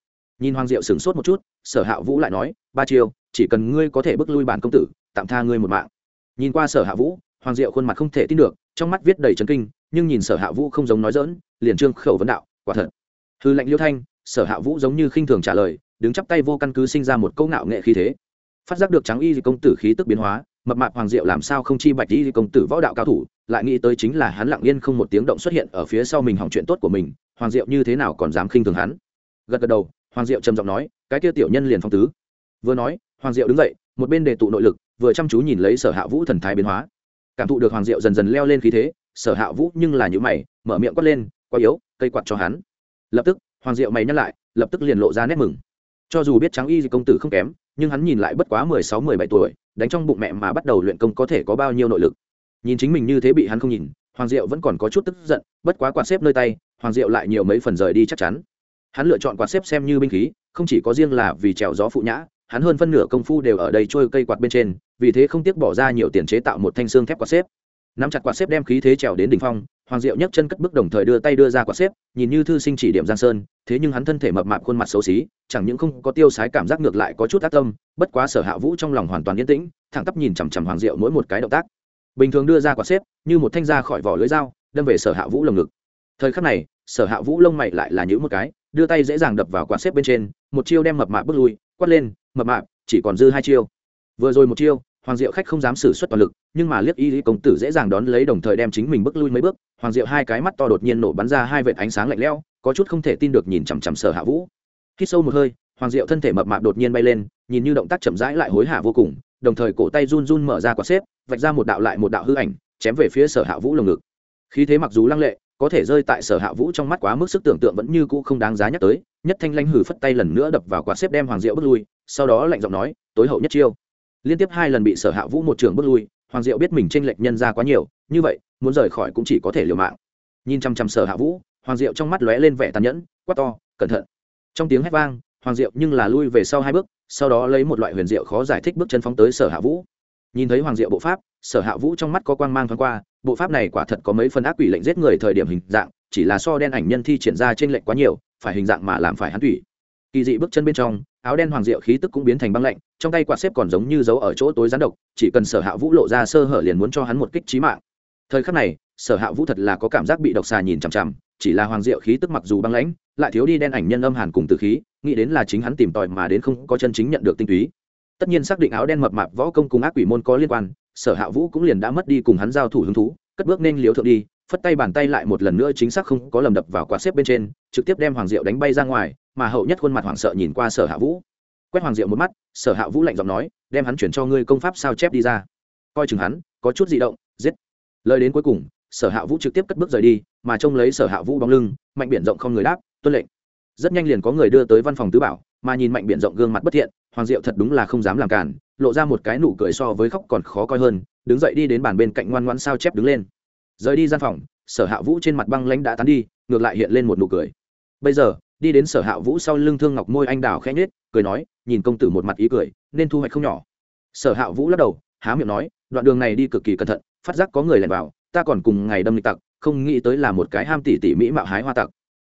Nhìn hoàng diệu sửng sốt một chút, sở hạ vũ lại nói, ba chiêu, chỉ cần ngươi có thể bước lui bản công tử, tạm tha ngươi một mạng nhìn qua sở hạ vũ, hoàng diệu khuôn mặt không thể tin được, trong mắt viết đầy trấn kinh, nhưng nhìn sở hạ vũ không giống nói dỡn liền trương khẩu vấn đạo, quả thật. Hư lệnh liêu thanh, sở hạ vũ giống như khinh thường trả lời, đứng chắp tay vô căn cứ sinh ra một câu ngạo nghệ khí thế. Phát giác được trắng y công tử khí tức biến hóa, mập mạp hoàng diệu làm sao không chi bạch y công tử võ đạo cao thủ, lại nghĩ tới chính là hắn lặng yên không một tiếng động xuất hiện ở phía sau mình hỏng chuyện tốt của mình, hoàng diệu như thế nào còn dám khinh thường hắn? Gật gật đầu, hoàng diệu trầm giọng nói, cái kia tiểu nhân liền phong tứ. Vừa nói, hoàng diệu đứng dậy, một bên đề tụ nội lực vừa chăm chú nhìn lấy sở hạ vũ thần thái biến hóa. Cảm thụ được hoàng diệu dần dần leo lên khí thế, sở hạ vũ nhưng là những mày, mở miệng quát lên, quá yếu, cây quạt cho hắn. Lập tức, hoàng diệu mày nhắc lại, lập tức liền lộ ra nét mừng. Cho dù biết trắng y công tử không kém, nhưng hắn nhìn lại bất quá mười sáu, mười bảy tuổi, đánh trong bụng mẹ mà bắt đầu luyện công có thể có bao nhiêu nội lực. Nhìn chính mình như thế bị hắn không nhìn, hoàng diệu vẫn còn có chút tức giận, bất quá quạt xếp nơi tay, hoàng diệu lại nhiều mấy phần rời đi chắc chắn. Hắn lựa chọn quạt xếp xem như binh khí, không chỉ có riêng là vì trèo gió phụ nhã hắn hơn phân nửa công phu đều ở đây trôi cây quạt bên trên, vì thế không tiếc bỏ ra nhiều tiền chế tạo một thanh xương thép quạt xếp. Nắm chặt quạt xếp đem khí thế trèo đến đỉnh phong, hoàng diệu nhấc chân cất bước đồng thời đưa tay đưa ra quạt xếp, nhìn như thư sinh chỉ điểm giang sơn, thế nhưng hắn thân thể mập mạp khuôn mặt xấu xí, chẳng những không có tiêu sái cảm giác ngược lại có chút tác tâm, bất quá sở hạ vũ trong lòng hoàn toàn yên tĩnh, thẳng tắp nhìn chằm chằm hoàng diệu mỗi một cái động tác. Bình thường đưa ra quạt xếp, như một thanh ra khỏi vỏ lưới dao, đâm về sở hạ vũ lồng ngực. Thời khắc này, sở hạ vũ lông mày lại là những một cái, đưa tay dễ dàng đập vào quạt xếp bên trên, một chiêu đem mập mạp bước lui quát lên, mập mạp, chỉ còn dư hai chiêu. Vừa rồi một chiêu, hoàng diệu khách không dám xử suất toàn lực, nhưng mà liếc y lý công tử dễ dàng đón lấy đồng thời đem chính mình bước lui mấy bước. Hoàng diệu hai cái mắt to đột nhiên nổ bắn ra hai vệt ánh sáng lạnh lẽo, có chút không thể tin được nhìn chằm chằm sở hạ vũ. Khi sâu một hơi, hoàng diệu thân thể mập mạp đột nhiên bay lên, nhìn như động tác chậm rãi lại hối hả vô cùng, đồng thời cổ tay run run mở ra quả xếp, vạch ra một đạo lại một đạo hư ảnh, chém về phía sở hạ vũ lồng ngực. Khí thế mặc dù lăng lệ, có thể rơi tại sở hạ vũ trong mắt quá mức sức tưởng tượng vẫn như cũ không đáng giá nhắc tới nhất thanh lanh hử phất tay lần nữa đập vào quả xếp đem hoàng diệu bước lui, sau đó lạnh giọng nói, tối hậu nhất chiêu. Liên tiếp hai lần bị sở hạ vũ một trường bước lui, hoàng diệu biết mình tranh lệch nhân ra quá nhiều, như vậy, muốn rời khỏi cũng chỉ có thể liều mạng. Nhìn chăm chăm sở hạ vũ, hoàng diệu trong mắt lóe lên vẻ tàn nhẫn, quát to, cẩn thận. Trong tiếng hét vang, hoàng diệu nhưng là lui về sau hai bước, sau đó lấy một loại huyền diệu khó giải thích bước chân phóng tới sở hạ vũ. Nhìn thấy hoàng diệu bộ pháp, sở hạ vũ trong mắt có quang mang thoáng qua, bộ pháp này quả thật có mấy phần ác quỷ lệnh giết người thời điểm hình dạng, chỉ là so đen ảnh nhân thi triển ra trên lệnh quá nhiều phải hình dạng mà làm phải hắn thủy kỳ dị bước chân bên trong, áo đen hoàng diệu khí tức cũng biến thành băng lạnh, trong tay quạt xếp còn giống như giấu ở chỗ tối rán độc, chỉ cần sở hạ vũ lộ ra sơ hở liền muốn cho hắn một kích trí mạng. Thời khắc này, sở hạ vũ thật là có cảm giác bị độc xà nhìn chằm chằm, chỉ là hoàng diệu khí tức mặc dù băng lãnh, lại thiếu đi đen ảnh nhân âm hàn cùng từ khí, nghĩ đến là chính hắn tìm tòi mà đến không có chân chính nhận được tinh túy. Tất nhiên xác định áo đen mập mạp võ công cùng ác quỷ môn có liên quan, sở hạ vũ cũng liền đã mất đi cùng hắn giao thủ hứng thú, cất bước nên liếu thượng đi phất tay bàn tay lại một lần nữa chính xác không có lầm đập vào quạt xếp bên trên, trực tiếp đem hoàng diệu đánh bay ra ngoài, mà hậu nhất khuôn mặt hoảng sợ nhìn qua sở hạ vũ. Quét hoàng diệu một mắt, sở hạ vũ lạnh giọng nói, đem hắn chuyển cho ngươi công pháp sao chép đi ra. Coi chừng hắn, có chút di động, giết. Lời đến cuối cùng, sở hạ vũ trực tiếp cất bước rời đi, mà trông lấy sở hạ vũ bóng lưng, mạnh biển rộng không người đáp, tuân lệnh. Rất nhanh liền có người đưa tới văn phòng tứ bảo, mà nhìn mạnh biển rộng gương mặt bất thiện, hoàng diệu thật đúng là không dám làm cản, lộ ra một cái nụ cười so với khóc còn khó coi hơn, đứng dậy đi đến bàn bên cạnh ngoan ngoan sao chép đứng lên rời đi gian phòng, sở hạ vũ trên mặt băng lãnh đã tán đi, ngược lại hiện lên một nụ cười. Bây giờ, đi đến sở hạ vũ sau lưng thương ngọc môi anh đào khẽ nhết cười nói, nhìn công tử một mặt ý cười, nên thu hoạch không nhỏ. Sở hạ vũ lắc đầu, há miệng nói, đoạn đường này đi cực kỳ cẩn thận, phát giác có người lẻn vào, ta còn cùng ngày đâm lịch tặc, không nghĩ tới là một cái ham tỉ tỉ mỹ mạo hái hoa tặc.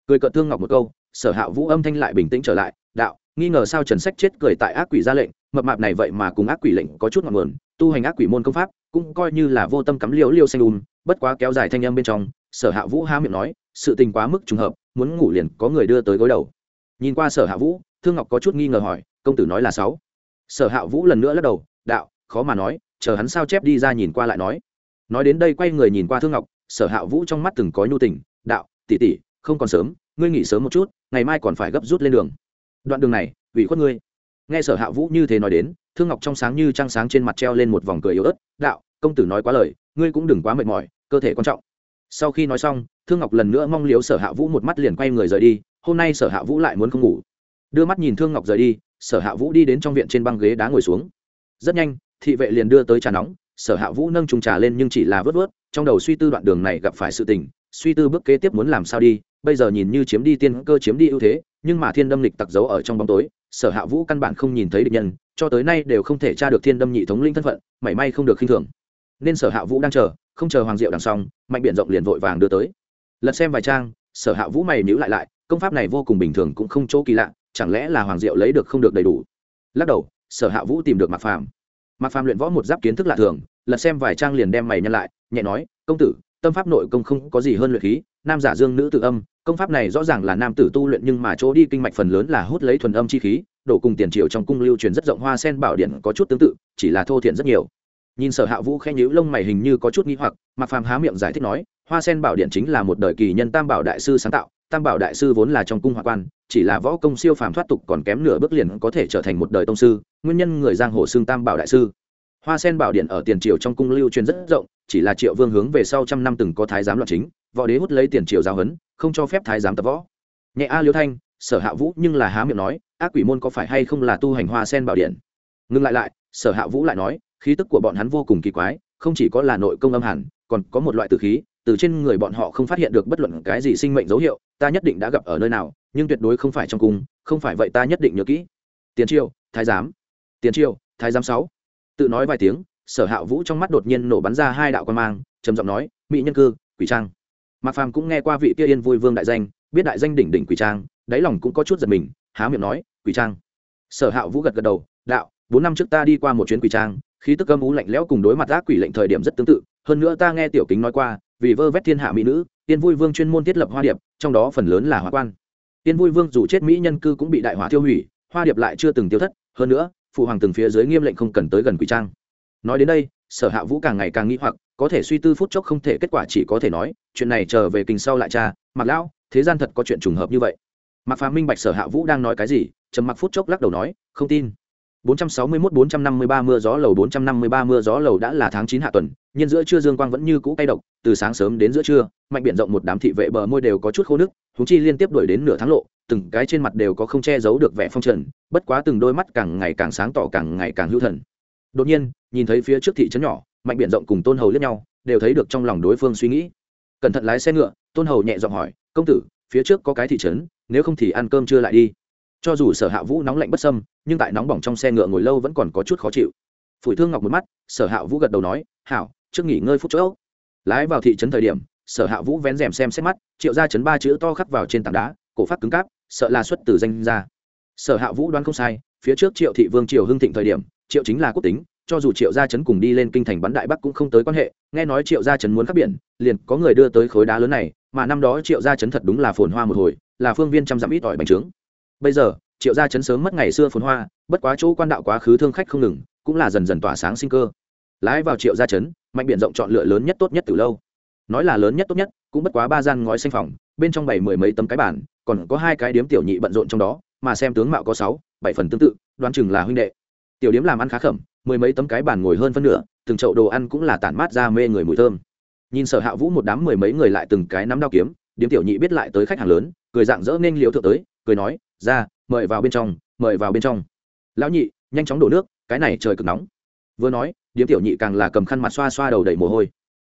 Cười cợt thương ngọc một câu, sở hạ vũ âm thanh lại bình tĩnh trở lại, đạo, nghi ngờ sao trần sách chết cười tại ác quỷ ra lệnh, mập mạp này vậy mà cùng ác quỷ lệnh có chút ngọn nguồn, tu hành ác quỷ môn công pháp, cũng coi như là vô tâm cắm liễu liêu xanh ùm bất quá kéo dài thanh âm bên trong, sở hạ vũ há miệng nói, sự tình quá mức trùng hợp, muốn ngủ liền có người đưa tới gối đầu. Nhìn qua sở hạ vũ, thương ngọc có chút nghi ngờ hỏi, công tử nói là sáu. Sở hạ vũ lần nữa lắc đầu, đạo, khó mà nói, chờ hắn sao chép đi ra nhìn qua lại nói. Nói đến đây quay người nhìn qua thương ngọc, sở hạ vũ trong mắt từng có nhu tình, đạo tỉ tỉ không còn sớm, ngươi nghỉ sớm một chút, ngày mai còn phải gấp rút lên đường. Đoạn đường này, ủy khuất ngươi. Nghe sở hạ vũ như thế nói đến, thương ngọc trong sáng như trăng sáng trên mặt treo lên một vòng cười yếu ớt, đạo, công tử nói quá lời ngươi cũng đừng quá mệt mỏi, cơ thể quan trọng. Sau khi nói xong, thương ngọc lần nữa mong liếu sở hạ vũ một mắt liền quay người rời đi, hôm nay sở hạ vũ lại muốn không ngủ. Đưa mắt nhìn thương ngọc rời đi, sở hạ vũ đi đến trong viện trên băng ghế đá ngồi xuống. Rất nhanh, thị vệ liền đưa tới trà nóng, sở hạ vũ nâng trùng trà lên nhưng chỉ là vớt vớt, trong đầu suy tư đoạn đường này gặp phải sự tình, suy tư bước kế tiếp muốn làm sao đi, bây giờ nhìn như chiếm đi tiên cơ chiếm đi ưu thế, nhưng mà thiên đâm lịch tặc giấu ở trong bóng tối, sở hạ vũ căn bản không nhìn thấy địch nhân, cho tới nay đều không thể tra được thiên đâm nhị thống linh thân phận, mảy may không được khinh thường nên sở hạ vũ đang chờ, không chờ hoàng diệu đằng xong mạnh biện rộng liền vội vàng đưa tới. Lật xem vài trang, sở hạ vũ mày nhữ lại lại, công pháp này vô cùng bình thường cũng không chỗ kỳ lạ, chẳng lẽ là hoàng diệu lấy được không được đầy đủ? Lắc đầu, sở hạ vũ tìm được mạc phàm. Mạc phàm luyện võ một giáp kiến thức lạ thường, lật xem vài trang liền đem mày nhân lại, nhẹ nói, công tử, tâm pháp nội công không có gì hơn luyện khí, nam giả dương nữ tự âm, công pháp này rõ ràng là nam tử tu luyện nhưng mà chỗ đi kinh mạch phần lớn là hút lấy thuần âm chi khí đổ cùng tiền triệu trong cung lưu truyền rất rộng hoa sen bảo điện có chút tương tự, chỉ là thô thiện rất nhiều nhìn sở hạ vũ khen nhữ lông mày hình như có chút nghi hoặc mặc phàm há miệng giải thích nói, hoa sen bảo điện chính là một đời kỳ nhân tam bảo đại sư sáng tạo, tam bảo đại sư vốn là trong cung hoa quan, chỉ là võ công siêu phàm thoát tục còn kém nửa bước liền có thể trở thành một đời tông sư, nguyên nhân người giang hồ xương tam bảo đại sư. Hoa sen bảo điện ở tiền triều trong cung lưu truyền rất rộng, chỉ là triệu vương hướng về sau trăm năm từng có thái giám loạn chính, võ đế hút lấy tiền triều giao hấn không cho phép thái giám tập võ. Nhẹ a liêu thanh, sở hạ vũ nhưng là há miệng nói, ác quỷ môn có phải hay không là tu hành hoa sen bảo điện? Ngừng lại lại, sở hạ vũ lại nói khí tức của bọn hắn vô cùng kỳ quái, không chỉ có là nội công âm hẳn, còn có một loại tử khí, từ trên người bọn họ không phát hiện được bất luận cái gì sinh mệnh dấu hiệu, ta nhất định đã gặp ở nơi nào, nhưng tuyệt đối không phải trong cung, không phải vậy ta nhất định nhớ kỹ. Tiền triều, thái giám. Tiền triều, thái giám sáu. Tự nói vài tiếng, sở hạ vũ trong mắt đột nhiên nổ bắn ra hai đạo quan mang, trầm giọng nói, mỹ nhân cư, quỷ trang. Mạc phàm cũng nghe qua vị kia yên vui vương đại danh, biết đại danh đỉnh đỉnh quỷ trang, đáy lòng cũng có chút giật mình, há miệng nói, quỷ trang. Sở hạ vũ gật gật đầu, đạo bốn năm trước ta đi qua một chuyến quỷ trang, khí tức âm ú lạnh lẽo cùng đối mặt ác quỷ lệnh thời điểm rất tương tự. Hơn nữa ta nghe tiểu kính nói qua, vì vơ vét thiên hạ mỹ nữ, tiên vui vương chuyên môn thiết lập hoa điệp, trong đó phần lớn là hoa quan. Tiên vui vương dù chết mỹ nhân cư cũng bị đại hỏa tiêu hủy, hoa điệp lại chưa từng tiêu thất. Hơn nữa, phụ hoàng từng phía dưới nghiêm lệnh không cần tới gần quỷ trang. Nói đến đây, sở hạ vũ càng ngày càng nghĩ hoặc, có thể suy tư phút chốc không thể kết quả chỉ có thể nói, chuyện này trở về kinh sau lại cha mặc lão, thế gian thật có chuyện trùng hợp như vậy. Mặc phá minh bạch sở hạ vũ đang nói cái gì, trầm mặc phút chốc lắc đầu nói, không tin. 461-453 mưa gió lầu 453 mưa gió lầu đã là tháng 9 hạ tuần, nhưng giữa trưa dương quang vẫn như cũ cay độc, từ sáng sớm đến giữa trưa, mạnh biển rộng một đám thị vệ bờ môi đều có chút khô nước, Chúng chi liên tiếp đuổi đến nửa tháng lộ, từng cái trên mặt đều có không che giấu được vẻ phong trần, bất quá từng đôi mắt càng ngày càng sáng tỏ càng ngày càng hữu thần. Đột nhiên, nhìn thấy phía trước thị trấn nhỏ, mạnh biển rộng cùng Tôn Hầu liếc nhau, đều thấy được trong lòng đối phương suy nghĩ. Cẩn thận lái xe ngựa, Tôn Hầu nhẹ giọng hỏi, "Công tử, phía trước có cái thị trấn, nếu không thì ăn cơm trưa lại đi." Cho dù sở hạ vũ nóng lạnh bất sâm nhưng tại nóng bỏng trong xe ngựa ngồi lâu vẫn còn có chút khó chịu. Phủi thương ngọc một mắt, sở hạ vũ gật đầu nói, hảo, trước nghỉ ngơi phút chỗ lái vào thị trấn thời điểm, sở hạ vũ vén rèm xem xét mắt, triệu ra chấn ba chữ to khắc vào trên tảng đá, cổ phát cứng cáp, sợ là xuất từ danh ra sở hạ vũ đoán không sai, phía trước triệu thị vương triều hưng thịnh thời điểm, triệu chính là quốc tính, cho dù triệu gia chấn cùng đi lên kinh thành bắn đại bắc cũng không tới quan hệ, nghe nói triệu gia chấn muốn khắc biển, liền có người đưa tới khối đá lớn này, mà năm đó triệu gia chấn thật đúng là phồn hoa một hồi, là phương viên trăm dặm ít ỏi bành trướng bây giờ, triệu gia chấn sớm mất ngày xưa phồn hoa, bất quá chỗ quan đạo quá khứ thương khách không ngừng, cũng là dần dần tỏa sáng sinh cơ. Lái vào triệu gia chấn mạnh biện rộng chọn lựa lớn nhất tốt nhất từ lâu. Nói là lớn nhất tốt nhất, cũng bất quá ba gian ngói xanh phòng, bên trong bảy mười mấy tấm cái bản còn có hai cái điếm tiểu nhị bận rộn trong đó, mà xem tướng mạo có sáu, bảy phần tương tự, đoán chừng là huynh đệ. Tiểu điếm làm ăn khá khẩm, mười mấy tấm cái bàn ngồi hơn phân nửa, từng chậu đồ ăn cũng là tản mát ra mê người mùi thơm. Nhìn sở hạ vũ một đám mười mấy người lại từng cái nắm đao kiếm, điếm tiểu nhị biết lại tới khách hàng lớn, cười dạng dỡ nên liều thượng tới cười nói ra mời vào bên trong mời vào bên trong. Lão nhị nhanh chóng đổ nước cái này trời cực nóng. Vừa nói điếm tiểu nhị càng là cầm khăn mặt xoa xoa đầu đầy mồ hôi.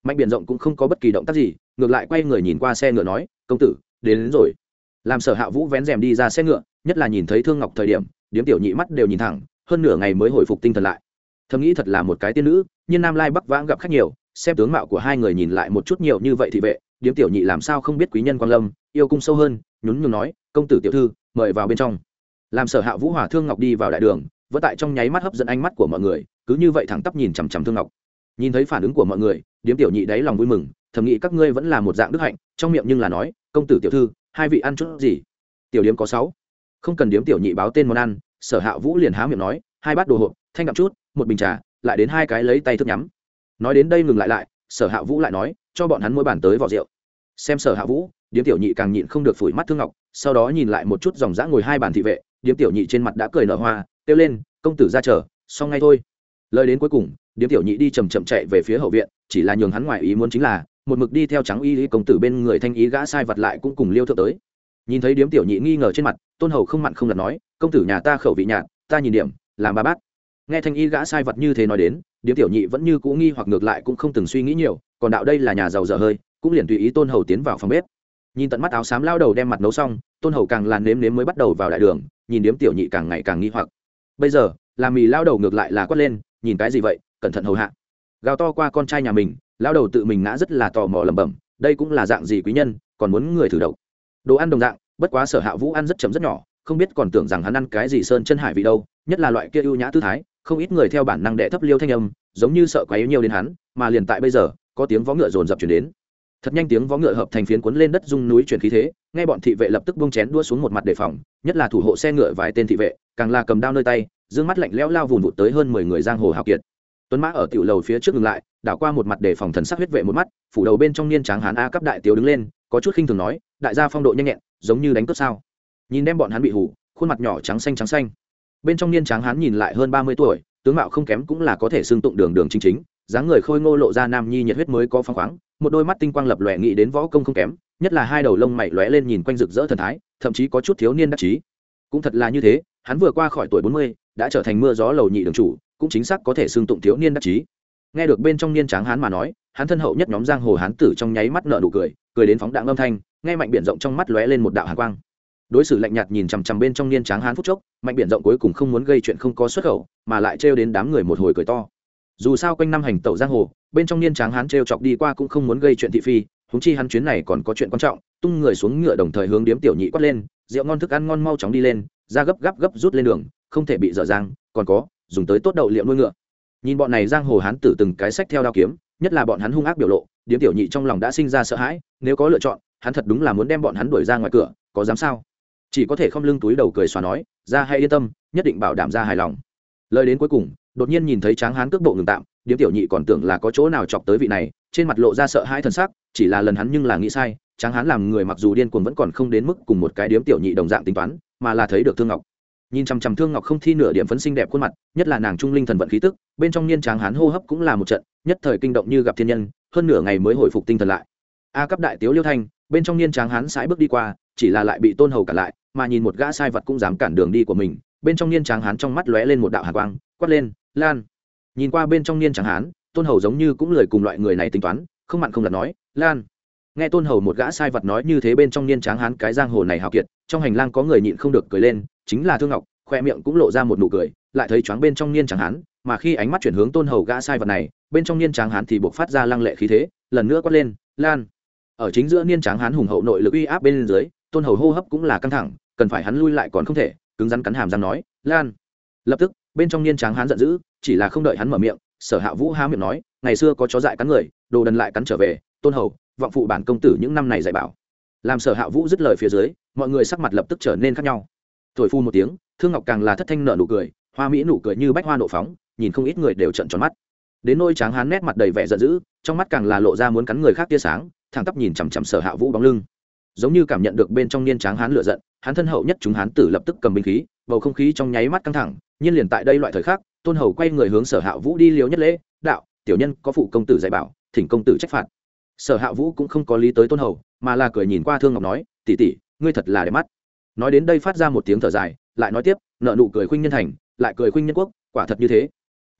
Mạnh biển rộng cũng không có bất kỳ động tác gì ngược lại quay người nhìn qua xe ngựa nói công tử đến, đến rồi. Làm sở hạ vũ vén rèm đi ra xe ngựa nhất là nhìn thấy thương ngọc thời điểm điếm tiểu nhị mắt đều nhìn thẳng hơn nửa ngày mới hồi phục tinh thần lại. Thầm nghĩ thật là một cái tiên nữ nhưng nam lai bắc vãng gặp khách nhiều xem tướng mạo của hai người nhìn lại một chút nhiều như vậy thì vệ điếm tiểu nhị làm sao không biết quý nhân quan lâm yêu cung sâu hơn nhún nhường nói, công tử tiểu thư, mời vào bên trong. Làm sở hạ vũ hòa thương ngọc đi vào đại đường vỡ tại trong nháy mắt hấp dẫn ánh mắt của mọi người, cứ như vậy thẳng tắp nhìn chằm chằm thương ngọc. Nhìn thấy phản ứng của mọi người, điếm tiểu nhị đáy lòng vui mừng, thầm nghĩ các ngươi vẫn là một dạng đức hạnh, trong miệng nhưng là nói, công tử tiểu thư, hai vị ăn chút gì? Tiểu điếm có sáu. Không cần điếm tiểu nhị báo tên món ăn, sở hạ vũ liền há miệng nói, hai bát đồ hộp, thanh đậm chút, một bình trà, lại đến hai cái lấy tay thức nhắm. Nói đến đây ngừng lại lại, sở hạ vũ lại nói, cho bọn hắn mỗi bàn tới vỏ rượu xem sở hạ vũ, điếm tiểu nhị càng nhịn không được phủi mắt thương ngọc, sau đó nhìn lại một chút dòng dã ngồi hai bàn thị vệ, điếm tiểu nhị trên mặt đã cười nở hoa, kêu lên, công tử ra chờ, xong ngay thôi. Lời đến cuối cùng, điếm tiểu nhị đi chầm chậm chạy về phía hậu viện, chỉ là nhường hắn ngoài ý muốn chính là, một mực đi theo trắng y công tử bên người thanh ý gã sai vật lại cũng cùng liêu thượng tới. Nhìn thấy điếm tiểu nhị nghi ngờ trên mặt, tôn hầu không mặn không lật nói, công tử nhà ta khẩu vị nhạt, ta nhìn điểm, làm ba bát. Nghe thanh y gã sai vật như thế nói đến, điếm tiểu nhị vẫn như cũ nghi hoặc ngược lại cũng không từng suy nghĩ nhiều, còn đạo đây là nhà giàu dở hơi cũng liền tùy ý tôn hầu tiến vào phòng bếp. Nhìn tận mắt áo xám lao đầu đem mặt nấu xong, tôn hầu càng làn nếm nếm mới bắt đầu vào đại đường, nhìn điếm tiểu nhị càng ngày càng nghi hoặc. Bây giờ làm mì lao đầu ngược lại là quát lên, nhìn cái gì vậy, cẩn thận hầu hạ. Gào to qua con trai nhà mình, lao đầu tự mình ngã rất là tò mò lẩm bẩm, đây cũng là dạng gì quý nhân, còn muốn người thử độc? Đồ ăn đồng dạng, bất quá sở hạ vũ ăn rất chấm rất nhỏ, không biết còn tưởng rằng hắn ăn cái gì sơn chân hải vị đâu, nhất là loại kia ưu nhã tư thái, không ít người theo bản năng đệ thấp liêu thanh âm, giống như sợ quá yếu nhiều đến hắn, mà liền tại bây giờ, có tiếng vó ngựa rồn rập chuyển đến thật nhanh tiếng vó ngựa hợp thành phiến cuốn lên đất dung núi chuyển khí thế ngay bọn thị vệ lập tức bông chén đua xuống một mặt đề phòng, nhất là thủ hộ xe ngựa vài tên thị vệ, càng là cầm đao nơi tay d mắt lạnh lẽo lao vùn vụt tới hơn mười người giang hồ hào kiệt. Tuấn mã ở tiểu lầu phía trước ngừng lại, đảo qua một mặt đề phòng thần sắc huyết vệ một mắt, phủ đầu bên trong niên tráng hán a cấp đại tiểu đứng lên, có chút khinh thường nói, đại gia phong độ nhanh nhẹn, giống như đánh cướp sao? Nhìn đem bọn hắn bị hủ khuôn mặt nhỏ trắng xanh trắng xanh. Bên trong niên tráng hán nhìn lại hơn ba mươi tuổi, tướng mạo không kém cũng là có thể xương tụng đường đường chính chính, dáng người khôi ngô lộ ra nam nhi nhiệt huyết mới có phăng khoáng một đôi mắt tinh quang lập lòe nghĩ đến võ công không kém, nhất là hai đầu lông mày lóe lên nhìn quanh rực rỡ thần thái, thậm chí có chút thiếu niên đắc chí. Cũng thật là như thế, hắn vừa qua khỏi tuổi bốn mươi, đã trở thành mưa gió lầu nhị đường chủ, cũng chính xác có thể xưng tụng thiếu niên đắc chí. Nghe được bên trong niên tráng hán mà nói, hắn thân hậu nhất nhóm giang hồ hán tử trong nháy mắt nợ nụ cười cười đến phóng đạn âm thanh, nghe mạnh biển rộng trong mắt lóe lên một đạo hàn quang. Đối xử lạnh nhạt nhìn chằm chằm bên trong niên tráng hán phút chốc, mạnh biển rộng cuối cùng không muốn gây chuyện không có xuất khẩu, mà lại trêu đến đám người một hồi cười to. Dù sao quanh năm hành tẩu giang hồ bên trong niên tráng hắn trêu chọc đi qua cũng không muốn gây chuyện thị phi húng chi hắn chuyến này còn có chuyện quan trọng, tung người xuống ngựa đồng thời hướng điếm tiểu nhị quát lên, rượu ngon thức ăn ngon mau chóng đi lên ra gấp gấp gấp rút lên đường, không thể bị dở dang, còn có, dùng tới tốt đậu liệu nuôi ngựa. Nhìn bọn này giang hồ hán tử từng cái sách theo đao kiếm, nhất là bọn hắn hung ác biểu lộ, điếm tiểu nhị trong lòng đã sinh ra sợ hãi, nếu có lựa chọn, hắn thật đúng là muốn đem bọn hắn đuổi ra ngoài cửa, có dám sao? Chỉ có thể không lưng túi đầu cười xóa nói, ra hay yên tâm, nhất định bảo đảm ra hài lòng. Lời đến cuối cùng, đột nhiên nhìn thấy tráng hán cước bộ ngừng tạm điếm tiểu nhị còn tưởng là có chỗ nào chọc tới vị này, trên mặt lộ ra sợ hãi t sắc, chỉ là lần hắn nhưng là nghĩ sai, tráng hắn làm người mặc dù điên cuồng vẫn còn không đến mức cùng một cái điếm tiểu nhị đồng dạng tính toán, mà là thấy được thương ngọc. Nhìn chằm chằm thương ngọc không thi nửa điểm phấn xinh đẹp khuôn mặt, nhất là nàng trung linh thần vận khí tức, bên trong niên tráng hắn hô hấp cũng là một trận, nhất thời kinh động như gặp thiên nhân, hơn nửa ngày mới hồi phục tinh thần lại. A cấp đại tiếu liêu thanh, bên trong niên tráng hắn sải bước đi qua, chỉ là lại bị tôn hầu cản lại, mà nhìn một gã sai vật cũng dám cản đường đi của mình, bên trong niên tráng hắn trong mắt lóe lên một đạo hạ quang, quát lên, lan! Nhìn qua bên trong niên tráng hán, tôn hầu giống như cũng lời cùng loại người này tính toán, không mặn không lặt nói, lan. Nghe tôn hầu một gã sai vật nói như thế bên trong niên tráng hán cái giang hồ này hào kiệt, trong hành lang có người nhịn không được cười lên, chính là thương ngọc, khoe miệng cũng lộ ra một nụ cười, lại thấy choáng bên trong niên tráng hán, mà khi ánh mắt chuyển hướng tôn hầu gã sai vật này, bên trong niên tráng hán thì buộc phát ra lăng lệ khí thế, lần nữa quát lên, lan. Ở chính giữa niên tráng hán hùng hậu nội lực uy áp bên dưới, tôn hầu hô hấp cũng là căng thẳng, cần phải hắn lui lại còn không thể, cứng rắn cắn hàm răng nói, lan. Lập tức, bên trong niên tráng hán giận dữ chỉ là không đợi hắn mở miệng, sở hạ vũ há miệng nói, ngày xưa có chó dại cắn người, đồ đần lại cắn trở về, tôn hầu, vọng phụ bản công tử những năm này dạy bảo. Làm sở hạ vũ dứt lời phía dưới, mọi người sắc mặt lập tức trở nên khác nhau. Thổi phu một tiếng, thương ngọc càng là thất thanh nợ nụ cười, hoa mỹ nụ cười như bách hoa nộ phóng, nhìn không ít người đều trận tròn mắt. Đến nôi tráng hán nét mặt đầy vẻ giận dữ, trong mắt càng là lộ ra muốn cắn người khác tia sáng, thẳng tắp nhìn chằm chằm sở hạ vũ bóng lưng. Giống như cảm nhận được bên trong niên tráng hán lựa giận, hắn thân hậu nhất chúng hán tử lập tức cầm binh khí, bầu không khí trong nháy mắt căng thẳng, nhiên liền tại đây loại thời khắc tôn hầu quay người hướng sở hạ vũ đi liều nhất lễ, đạo, tiểu nhân, có phụ công tử dạy bảo, thỉnh công tử trách phạt. Sở hạ vũ cũng không có lý tới tôn hầu, mà là cười nhìn qua thương ngọc nói tỉ tỉ ngươi thật là đẹp mắt. Nói đến đây phát ra một tiếng thở dài, lại nói tiếp, nợ nụ cười khuynh nhân thành, lại cười khuynh nhân quốc, quả thật như thế.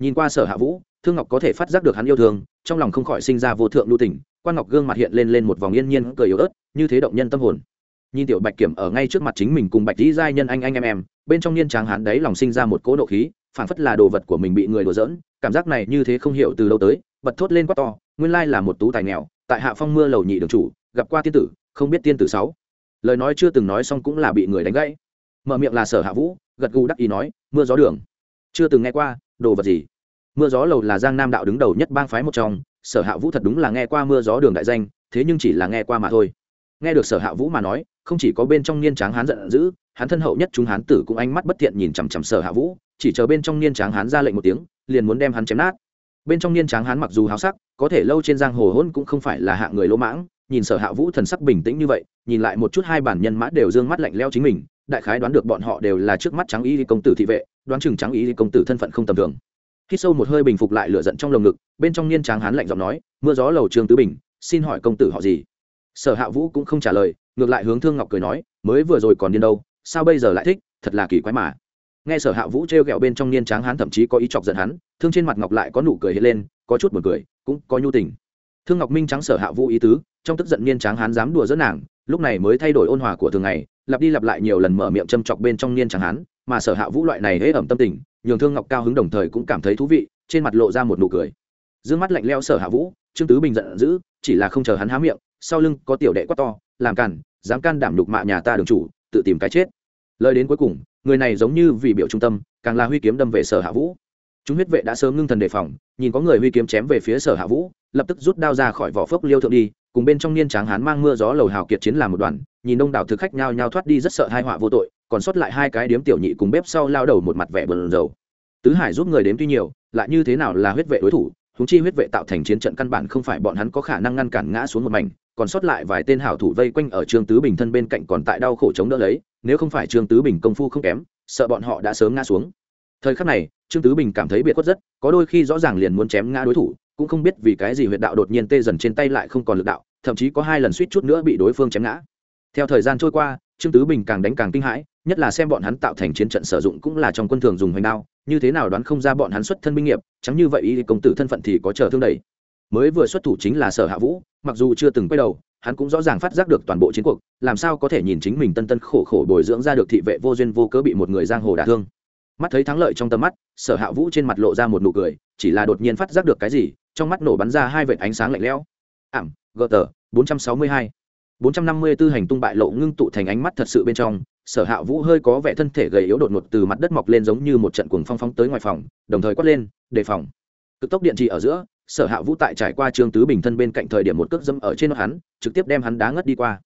Nhìn qua sở hạ vũ, thương ngọc có thể phát giác được hắn yêu thương, trong lòng không khỏi sinh ra vô thượng lưu tình, quan ngọc gương mặt hiện lên lên một vòng yên nhiên, cười yếu ớt, như thế động nhân tâm hồn. Nhìn tiểu bạch kiểm ở ngay trước mặt chính mình cùng bạch dĩ giai nhân anh anh em em, bên trong niên tráng hắn đấy lòng sinh ra một cỗ nộ khí phản phất là đồ vật của mình bị người đùa giỡn, cảm giác này như thế không hiểu từ đâu tới, bật thốt lên quát to, nguyên lai là một tú tài nghèo, tại hạ phong mưa lầu nhị đường chủ, gặp qua tiên tử, không biết tiên tử sáu. Lời nói chưa từng nói xong cũng là bị người đánh gãy. Mở miệng là sở hạ vũ, gật gù đắc ý nói, mưa gió đường. Chưa từng nghe qua, đồ vật gì? Mưa gió lầu là giang nam đạo đứng đầu nhất bang phái một trong, sở hạ vũ thật đúng là nghe qua mưa gió đường đại danh, thế nhưng chỉ là nghe qua mà thôi. Nghe được sở hạ vũ mà nói, không chỉ có bên trong niên tráng hán giận dữ, hắn thân hậu nhất chúng hán tử cũng ánh mắt bất thiện nhìn chằm chằm sở hạ vũ chỉ chờ bên trong niên tráng hán ra lệnh một tiếng, liền muốn đem hắn chém nát. Bên trong niên tráng hắn mặc dù háo sắc, có thể lâu trên giang hồ hôn cũng không phải là hạng người lỗ mãng, nhìn sở hạ vũ thần sắc bình tĩnh như vậy, nhìn lại một chút hai bản nhân mã đều d ư ơ n g mắt lạnh leo chính mình, đại khái đoán được bọn họ đều là trước mắt trắng y công tử thị vệ, đoán chừng trắng y công tử thân phận không tầm thường. Khi sâu một hơi bình phục lại lửa giận trong lồng ngực, bên trong niên tráng hán lạnh giọng nói, mưa gió lầu trường tứ bình, xin hỏi công tử họ gì? Sở hạ vũ cũng không trả lời, ngược lại hướng thương ngọc cười nói, mới vừa rồi còn điên đâu, sao bây giờ lại thích, thật là kỳ quái mà nghe sở hạ vũ t r e o g ẹ o bên trong niên tráng hắn thậm chí có ý chọc giận hắn, thương trên mặt ngọc lại có nụ cười hiện lên, có chút b u ồ n cười, cũng có nhu tình. Thương ngọc minh trắng sở hạ vũ ý tứ, trong tức giận niên tráng hắn dám đùa dẫn nàng, lúc này mới thay đổi ôn hòa của thường ngày, lặp đi lặp lại nhiều lần mở miệng châm chọc bên trong niên tráng hắn mà sở hạ vũ loại này hễ ẩm tâm tình, nhường thương ngọc cao hứng đồng thời cũng cảm thấy thú vị, trên mặt lộ ra một nụ cười. D ư ơ n g mắt lạnh leo sở hạ vũ, trương tứ bình giận dữ, chỉ là không chờ hắn há miệng, sau lưng có tiểu đệ quát to, làm càn, dám can đảm đục mạ nhà ta đường chủ, tự tìm cái chết. Lời đến cuối cùng người này giống như vì biểu trung tâm, càng là huy kiếm đâm về sở hạ vũ. Chúng huyết vệ đã sớm ngưng thần đề phòng, nhìn có người huy kiếm chém về phía sở hạ vũ, lập tức rút đao ra khỏi vỏ phốc liêu thượng đi, cùng bên trong niên tráng hán mang mưa gió lầu hào kiệt chiến làm một đoàn, nhìn đông đảo thực khách nhao nhao thoát đi rất sợ hai họa vô tội, còn sót lại hai cái điếm tiểu nhị cùng bếp sau lao đầu một mặt vẻ bờn dầu tứ hải giúp người đếm tuy nhiều, lại như thế nào là huyết vệ đối thủ húng chi huyết vệ tạo thành chiến trận căn bản không phải bọn hắn có khả năng ngăn cản ngã xuống một mảnh còn sót lại vài tên hảo thủ vây quanh ở trương tứ bình thân bên cạnh còn tại đau khổ chống đỡ lấy, nếu không phải trương tứ bình công phu không kém, sợ bọn họ đã sớm ngã xuống. Thời khắc này, trương tứ bình cảm thấy biệt khuất rất, có đôi khi rõ ràng liền muốn chém ngã đối thủ, cũng không biết vì cái gì huyệt đạo đột nhiên tê dần trên tay lại không còn lực đạo, thậm chí có hai lần suýt chút nữa bị đối phương chém ngã. Theo thời gian trôi qua, trương tứ bình càng đánh càng kinh hãi, nhất là xem bọn hắn tạo thành chiến trận sử dụng cũng là trong quân thường dùng hoành đao, như thế nào đoán không ra bọn hắn xuất thân binh nghiệp, chẳng như vậy y công tử thân phận thì có chờ thương đầy mới vừa xuất thủ chính là sở hạ vũ, mặc dù chưa từng quay đầu, hắn cũng rõ ràng phát giác được toàn bộ chiến cuộc, làm sao có thể nhìn chính mình tân tân khổ khổ bồi dưỡng ra được thị vệ vô duyên vô cớ bị một người giang hồ đả thương. Mắt thấy thắng lợi trong tầm mắt, sở hạ vũ trên mặt lộ ra một nụ cười, chỉ là đột nhiên phát giác được cái gì, trong mắt nổ bắn ra hai vệt ánh sáng lạnh lẽo. Ảm, gờ tờ, bốn trăm sáu mươi hai. bốn trăm năm mươi tư hành tung bại lộ ngưng tụ thành ánh mắt thật sự bên trong, sở hạ vũ hơi có vẻ thân thể gầy yếu đột ngột từ mặt đất mọc lên giống như một trận cuồng phong phong tới ngoài phòng, đồng thời quát lên, đề phòng. Cực tốc điện trì ở giữa sở hạ vũ tại trải qua trương tứ bình thân bên cạnh thời điểm một cước dâm ở trên nó hắn trực tiếp đem hắn đá ngất đi qua.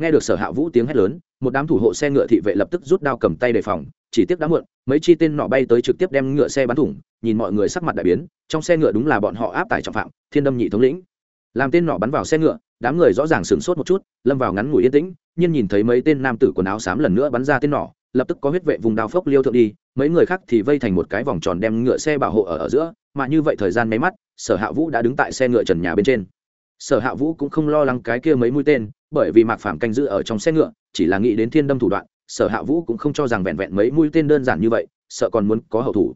Nghe được sở hạ vũ tiếng hét lớn một đám thủ hộ xe ngựa thị vệ lập tức rút đao cầm tay đề phòng chỉ tiếc đã muộn mấy chi tên nọ bay tới trực tiếp đem ngựa xe bắn thủng nhìn mọi người sắc mặt đại biến trong xe ngựa đúng là bọn họ áp tải trọng phạm thiên đâm nhị thống lĩnh. Làm tên nọ bắn vào xe ngựa đám người rõ ràng sửng sốt một chút lâm vào ngắn ngủi yên tĩnh nhưng nhìn thấy mấy tên nam tử quần áo xám lần nữa bắn ra tên nọ lập tức có huyết vệ vùng đao phốc liêu thượng đi mấy người khác thì vây thành một cái vòng tròn đem ngựa xe bảo hộ ở, ở giữa mà như vậy thời gian mấy mắt, sở hạ vũ đã đứng tại xe ngựa trần nhà bên trên. Sở hạ vũ cũng không lo lắng cái kia mấy mũi tên, bởi vì mạc phàm canh giữ ở trong xe ngựa, chỉ là nghĩ đến thiên đâm thủ đoạn, sở hạ vũ cũng không cho rằng vẹn vẹn mấy mũi tên đơn giản như vậy, sợ còn muốn có hậu thủ.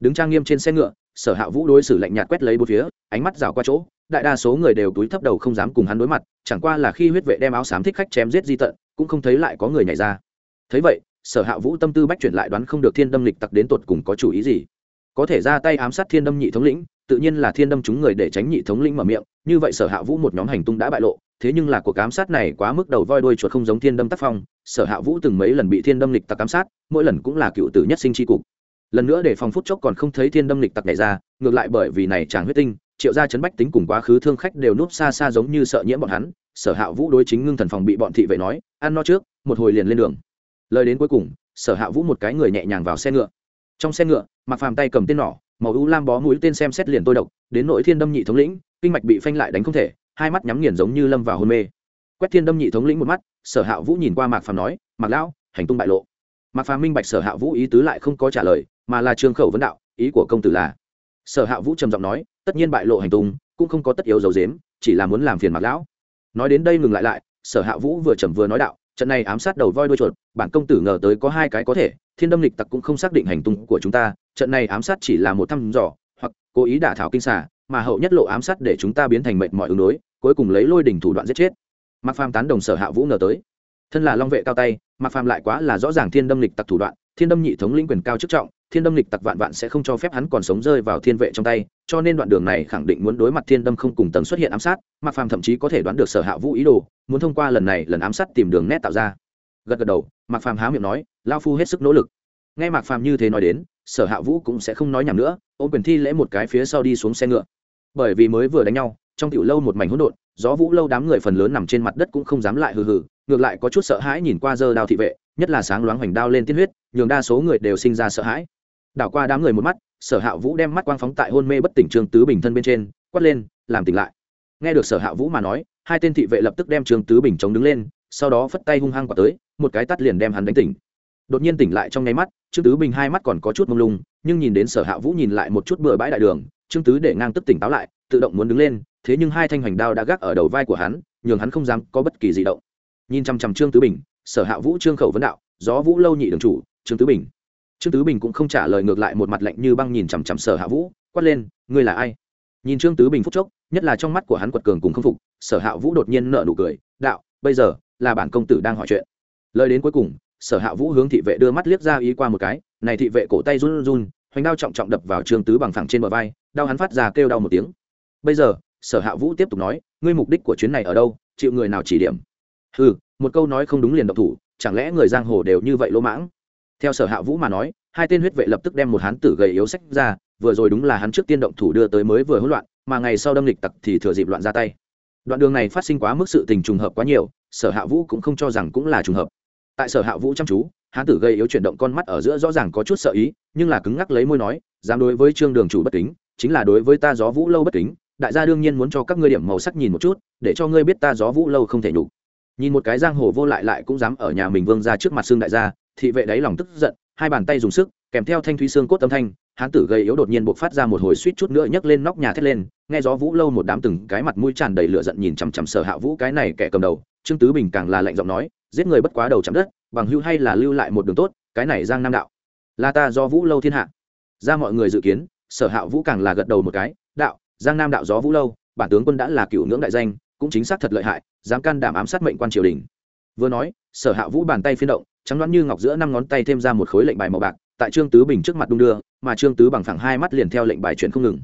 Đứng trang nghiêm trên xe ngựa, sở hạ vũ đối xử lạnh nhạt quét lấy bốn phía, ánh mắt rào qua chỗ, đại đa số người đều túi thấp đầu không dám cùng hắn đối mặt, chẳng qua là khi huyết vệ đem áo xám thích khách chém giết di tận, cũng không thấy lại có người nhảy ra. Thấy vậy, sở hạ vũ tâm tư bách chuyển lại đoán không được thiên đâm lịch tặc đến tột cùng có chủ ý gì có thể ra tay ám sát thiên đâm nhị thống lĩnh, tự nhiên là thiên đâm chúng người để tránh nhị thống lĩnh mở miệng, như vậy sở hạ vũ một nhóm hành tung đã bại lộ, thế nhưng là cuộc ám sát này quá mức đầu voi đuôi chuột không giống thiên đâm tác phong, sở hạ vũ từng mấy lần bị thiên đâm lịch tặc ám sát, mỗi lần cũng là cựu tử nhất sinh tri cục. Lần nữa để phòng phút chốc còn không thấy thiên đâm lịch tặc này ra, ngược lại bởi vì này chàng huyết tinh, triệu gia chấn bách tính cùng quá khứ thương khách đều núp xa xa giống như sợ nhiễm bọn hắn, sở hạ vũ đối chính ngưng thần phòng bị bọn thị vệ nói, ăn no trước, một hồi liền lên đường. Lời đến cuối cùng, sở hạ vũ một cái người nhẹ nhàng vào xe ngựa trong xe ngựa mặc phàm tay cầm tên nỏ, màu u lam bó mũi tên xem xét liền tôi độc, đến nội thiên đâm nhị thống lĩnh, kinh mạch bị phanh lại đánh không thể, hai mắt nhắm nghiền giống như lâm vào hôn mê. Quét thiên đâm nhị thống lĩnh một mắt, sở hạ vũ nhìn qua mạc phàm nói, mạc lão, hành tung bại lộ. Mạc phàm minh bạch sở hạ vũ ý tứ lại không có trả lời, mà là trương khẩu vấn đạo, ý của công tử là? Sở hạ vũ trầm giọng nói, tất nhiên bại lộ hành tung, cũng không có tất yếu dầu dếm, chỉ là muốn làm phiền mạc lão. Nói đến đây ngừng lại lại, sở hạ vũ vừa trầm vừa nói đạo trận này ám sát đầu voi đuôi chuột, bản công tử ngờ tới có hai cái có thể, thiên đâm lịch tặc cũng không xác định hành tung của chúng ta, trận này ám sát chỉ là một thăm dò, hoặc cố ý đả thảo kinh xả mà hậu nhất lộ ám sát để chúng ta biến thành mệnh mọi ứng đối, cuối cùng lấy lôi đỉnh thủ đoạn giết chết. Mạc phàm tán đồng sở hạ vũ ngờ tới. Thân là long vệ cao tay, mạc phàm lại quá là rõ ràng thiên đâm lịch tặc thủ đoạn, thiên đâm nhị thống lĩnh quyền cao chức trọng thiên đâm lịch tặc vạn vạn sẽ không cho phép hắn còn sống rơi vào thiên vệ trong tay, cho nên đoạn đường này khẳng định muốn đối mặt thiên đâm không cùng tầng xuất hiện ám sát mạc phàm thậm chí có thể đoán được sở hạ vũ ý đồ, muốn thông qua lần này lần ám sát tìm đường nét tạo ra. Gật gật đầu, mạc phàm há miệng nói lao phu hết sức nỗ lực. Nghe mạc phàm như thế nói đến, sở hạ vũ cũng sẽ không nói nhầm nữa ô quyền thi lễ một cái phía sau đi xuống xe ngựa. Bởi vì mới vừa đánh nhau, trong tiểu lâu một mảnh hỗn độn, gió vũ lâu đám người phần lớn nằm trên mặt đất cũng không dám lại hừ hừ, ngược lại có chút sợ hãi nhìn qua dơ đao thị vệ, nhất là sáng loáng hoành đao lên tiên huyết, nhường đa số người đều sinh ra sợ hãi đảo qua đám người một mắt, sở hạ vũ đem mắt quang phóng tại hôn mê bất tỉnh trương tứ bình thân bên trên, quát lên, làm tỉnh lại. Nghe được sở hạ vũ mà nói, hai tên thị vệ lập tức đem trương tứ bình chống đứng lên, sau đó phất tay hung hăng quả tới, một cái tắt liền đem hắn đánh tỉnh. Đột nhiên tỉnh lại trong nháy mắt, trương tứ bình hai mắt còn có chút mông lung, nhưng nhìn đến sở hạ vũ nhìn lại một chút bừa bãi đại đường, trương tứ để ngang tức tỉnh táo lại, tự động muốn đứng lên, thế nhưng hai thanh hoành đao đã gác ở đầu vai của hắn, nhường hắn không dám có bất kỳ gì động. Nhìn chăm chăm trương tứ bình, sở hạ vũ trương khẩu vấn đạo, gió vũ lâu nhị đường chủ, trương tứ bình trương tứ bình cũng không trả lời ngược lại một mặt lạnh như băng nhìn chằm chằm sở hạ vũ quát lên ngươi là ai nhìn trương tứ bình phúc chốc nhất là trong mắt của hắn quật cường cùng không phục sở hạ vũ đột nhiên nợ nụ cười đạo bây giờ là bản công tử đang hỏi chuyện lời đến cuối cùng sở hạ vũ hướng thị vệ đưa mắt liếc ra ý qua một cái này thị vệ cổ tay run run, hoành đao trọng trọng đập vào trương tứ bằng phẳng trên bờ vai đau hắn phát ra kêu đau một tiếng bây giờ sở hạ vũ tiếp tục nói ngươi mục đích của chuyến này ở đâu chịu người nào chỉ điểm ừ một câu nói không đúng liền độc thủ chẳng lẽ người giang hồ đều như vậy lỗ mãng theo sở hạ vũ mà nói, hai tên huyết vệ lập tức đem một hán tử gầy yếu sách ra, vừa rồi đúng là hắn trước tiên động thủ đưa tới mới vừa hỗn loạn, mà ngày sau đâm lịch tặc thì thừa dịp loạn ra tay. Đoạn đường này phát sinh quá mức sự tình trùng hợp quá nhiều, sở hạ vũ cũng không cho rằng cũng là trùng hợp. Tại sở hạ vũ chăm chú, hán tử gây yếu chuyển động con mắt ở giữa rõ ràng có chút sợ ý, nhưng là cứng ngắc lấy môi nói, dám đối với trương đường chủ bất kính, chính là đối với ta gió vũ lâu bất kính, đại gia đương nhiên muốn cho các ngươi điểm màu sắc nhìn một chút, để cho ngươi biết ta gió vũ lâu không thể nhục. Nhìn một cái giang hồ vô lại lại cũng dám ở nhà mình vương ra trước mặt xương đại gia thị vệ đáy lòng tức giận, hai bàn tay dùng sức, kèm theo thanh thúy xương cốt âm thanh, hán tử gây yếu đột nhiên bộc phát ra một hồi suýt chút nữa nhấc lên nóc nhà thét lên, nghe gió vũ lâu một đám từng cái mặt mũi tràn đầy lửa giận nhìn chằm chằm sở hạ vũ cái này kẻ cầm đầu, trương tứ bình càng là lạnh giọng nói, giết người bất quá đầu chạm đất, bằng hưu hay là lưu lại một đường tốt, cái này giang nam đạo. Là ta do vũ lâu thiên hạ. Ra mọi người dự kiến, sở hạ vũ càng là gật đầu một cái, đạo, giang nam đạo gió vũ lâu, bản tướng quân đã là cựu ngưỡng đại danh, cũng chính xác thật lợi hại, dám can đảm ám sát mệnh quan triều đình. Vừa nói, sở hạ vũ bàn tay phiên động trắng đoán như ngọc giữa năm ngón tay thêm ra một khối lệnh bài màu bạc, tại trương tứ bình trước mặt đung đưa, mà trương tứ bằng phẳng hai mắt liền theo lệnh bài chuyển không ngừng.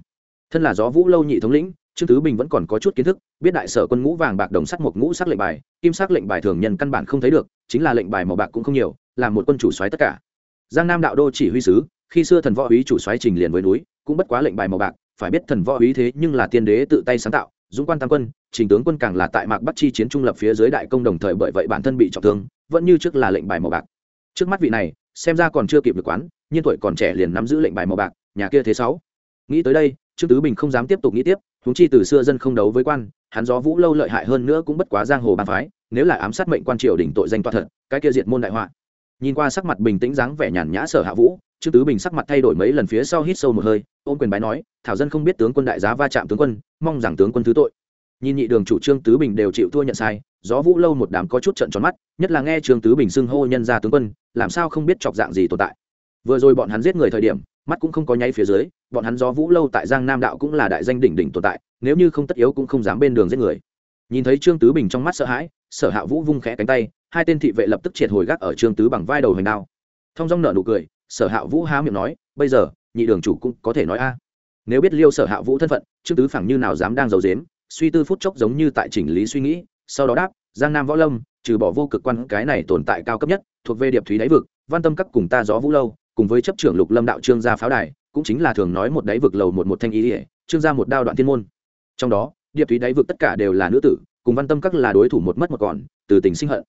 Thân là gió vũ lâu nhị thống lĩnh, trương tứ bình vẫn còn có chút kiến thức, biết đại sở quân ngũ vàng bạc đồng sắt một ngũ sắc lệnh bài, kim sắc lệnh bài thường nhân căn bản không thấy được, chính là lệnh bài màu bạc cũng không nhiều, là một quân chủ soái tất cả. Giang nam đạo đô chỉ huy sứ, khi xưa thần võ úy chủ soái trình liền với núi, cũng bất quá lệnh bài màu bạc, phải biết thần võ úy thế nhưng là tiên đế tự tay sáng tạo, dũng quan tam quân, trình tướng quân càng là tại mạc bắc chi chiến trung lập phía dưới đại công đồng thời bởi vậy bản thân bị trọng thương vẫn như trước là lệnh bài màu bạc. Trước mắt vị này, xem ra còn chưa kịp được quán nhưng tuổi còn trẻ liền nắm giữ lệnh bài màu bạc, nhà kia thế sáu. Nghĩ tới đây, trương tứ bình không dám tiếp tục nghĩ tiếp, huống chi từ xưa dân không đấu với quan, hắn gió vũ lâu lợi hại hơn nữa cũng bất quá giang hồ bàn phái, nếu là ám sát mệnh quan triều đỉnh tội danh toa thật, cái kia diệt môn đại họa. Nhìn qua sắc mặt bình tĩnh dáng vẻ nhàn nhã sở hạ vũ, trương tứ bình sắc mặt thay đổi mấy lần phía sau hít sâu một hơi, ôm quyền bái nói, thảo dân không biết tướng quân đại giá va chạm tướng quân, mong rằng tướng quân thứ tội nhìn nhị đường chủ trương tứ bình đều chịu thua nhận sai, gió vũ lâu một đám có chút trận tròn mắt, nhất là nghe trương tứ bình xưng hô nhân ra tướng quân, làm sao không biết chọc dạng gì tồn tại. Vừa rồi bọn hắn giết người thời điểm, mắt cũng không có nháy phía dưới, bọn hắn gió vũ lâu tại giang nam đạo cũng là đại danh đỉnh đỉnh tồn tại, nếu như không tất yếu cũng không dám bên đường giết người. Nhìn thấy trương tứ bình trong mắt sợ hãi, sở hạ vũ vung khẽ cánh tay, hai tên thị vệ lập tức triệt hồi gác ở trương tứ bằng vai đầu hoành đao. Thông dong nợ nụ cười, sở hạ vũ há miệng nói, bây giờ, nhị đường chủ cũng có thể nói a. Nếu biết liêu sở hạ vũ thân phận, trương tứ phẳng như nào dám đang giấu dếm suy tư phút chốc giống như tại chỉnh lý suy nghĩ, sau đó đáp, giang nam võ lâm, trừ bỏ vô cực quan cái này tồn tại cao cấp nhất, thuộc về điệp thúy đáy vực, văn tâm các cùng ta gió vũ lâu, cùng với chấp trưởng lục lâm đạo trương gia pháo đài, cũng chính là thường nói một đáy vực lầu một một thanh ý ỉa trương gia một đao đoạn thiên môn. Trong đó, điệp thúy đáy vực tất cả đều là nữ tử, cùng văn tâm các là đối thủ một mất một còn, từ tình sinh hận.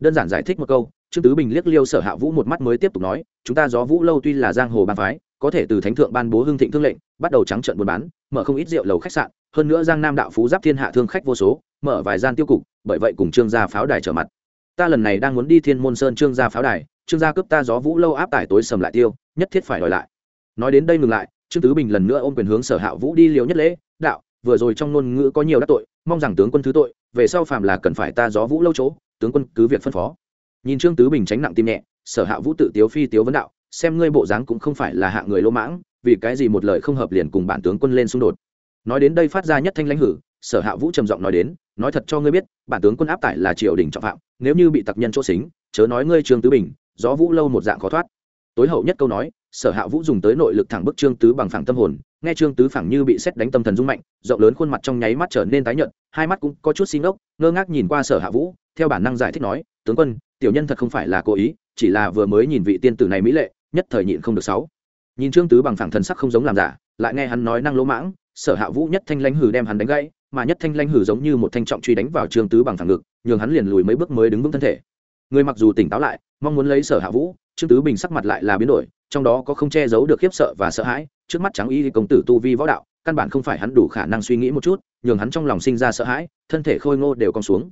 Đơn giản giải thích một câu, trương tứ bình liếc liêu sở hạ vũ một mắt mới tiếp tục nói, chúng ta gió vũ lâu tuy là giang hồ bang phái có thể từ thánh thượng ban bố hưng thịnh thương lệnh, bắt đầu trắng trận buôn bán, mở không ít rượu lầu khách sạn, hơn nữa giang nam đạo phú giáp thiên hạ thương khách vô số, mở vài gian tiêu cục, bởi vậy cùng trương gia pháo đài trở mặt. Ta lần này đang muốn đi thiên môn sơn trương gia pháo đài, trương gia cướp ta gió vũ lâu áp tải tối sầm lại tiêu, nhất thiết phải đòi lại. Nói đến đây ngừng lại, trương tứ bình lần nữa ôm quyền hướng sở hạ vũ đi liều nhất lễ, đạo, vừa rồi trong ngôn ngữ có nhiều đắc tội, mong rằng tướng quân thứ tội, về sau phàm là cần phải ta gió vũ lâu chỗ, tướng quân cứ việc phân phó. Nhìn trương tứ bình tránh nặng tim nhẹ, sở hạ vũ tự tiếu phi tiếu vấn đạo xem ngươi bộ dáng cũng không phải là hạ người lỗ mãng, vì cái gì một lời không hợp liền cùng bản tướng quân lên xung đột. Nói đến đây phát ra nhất thanh lãnh hử, sở hạ vũ trầm giọng nói đến, nói thật cho ngươi biết, bản tướng quân áp tải là triều đình trọng phạm, nếu như bị tặc nhân chỗ xính, chớ nói ngươi trương tứ bình, gió vũ lâu một dạng khó thoát. Tối hậu nhất câu nói, sở hạ vũ dùng tới nội lực thẳng bức trương tứ bằng phẳng tâm hồn, nghe trương tứ phẳng như bị xét đánh tâm thần rung mạnh, rộng lớn khuôn mặt trong nháy mắt trở nên tái nhợt, hai mắt cũng có chút xin ốc ngơ ngác nhìn qua sở hạ vũ, theo bản năng giải thích nói, tướng quân, tiểu nhân thật không phải là cố ý, chỉ là vừa mới nhìn vị tiên tử này mỹ lệ nhất thời nhịn không được sáu. Nhìn trương tứ bằng phẳng thần sắc không giống làm giả, lại nghe hắn nói năng lỗ mãng, sở hạ vũ nhất thanh lãnh hử đem hắn đánh gãy, mà nhất thanh lãnh hử giống như một thanh trọng truy đánh vào trương tứ bằng phẳng ngực, nhường hắn liền lùi mấy bước mới đứng vững thân thể. Người mặc dù tỉnh táo lại, mong muốn lấy sở hạ vũ, trương tứ bình sắc mặt lại là biến đổi, trong đó có không che giấu được khiếp sợ và sợ hãi, trước mắt trắng y công tử tu vi võ đạo, căn bản không phải hắn đủ khả năng suy nghĩ một chút, nhường hắn trong lòng sinh ra sợ hãi, thân thể khôi ngô đều cong xuống.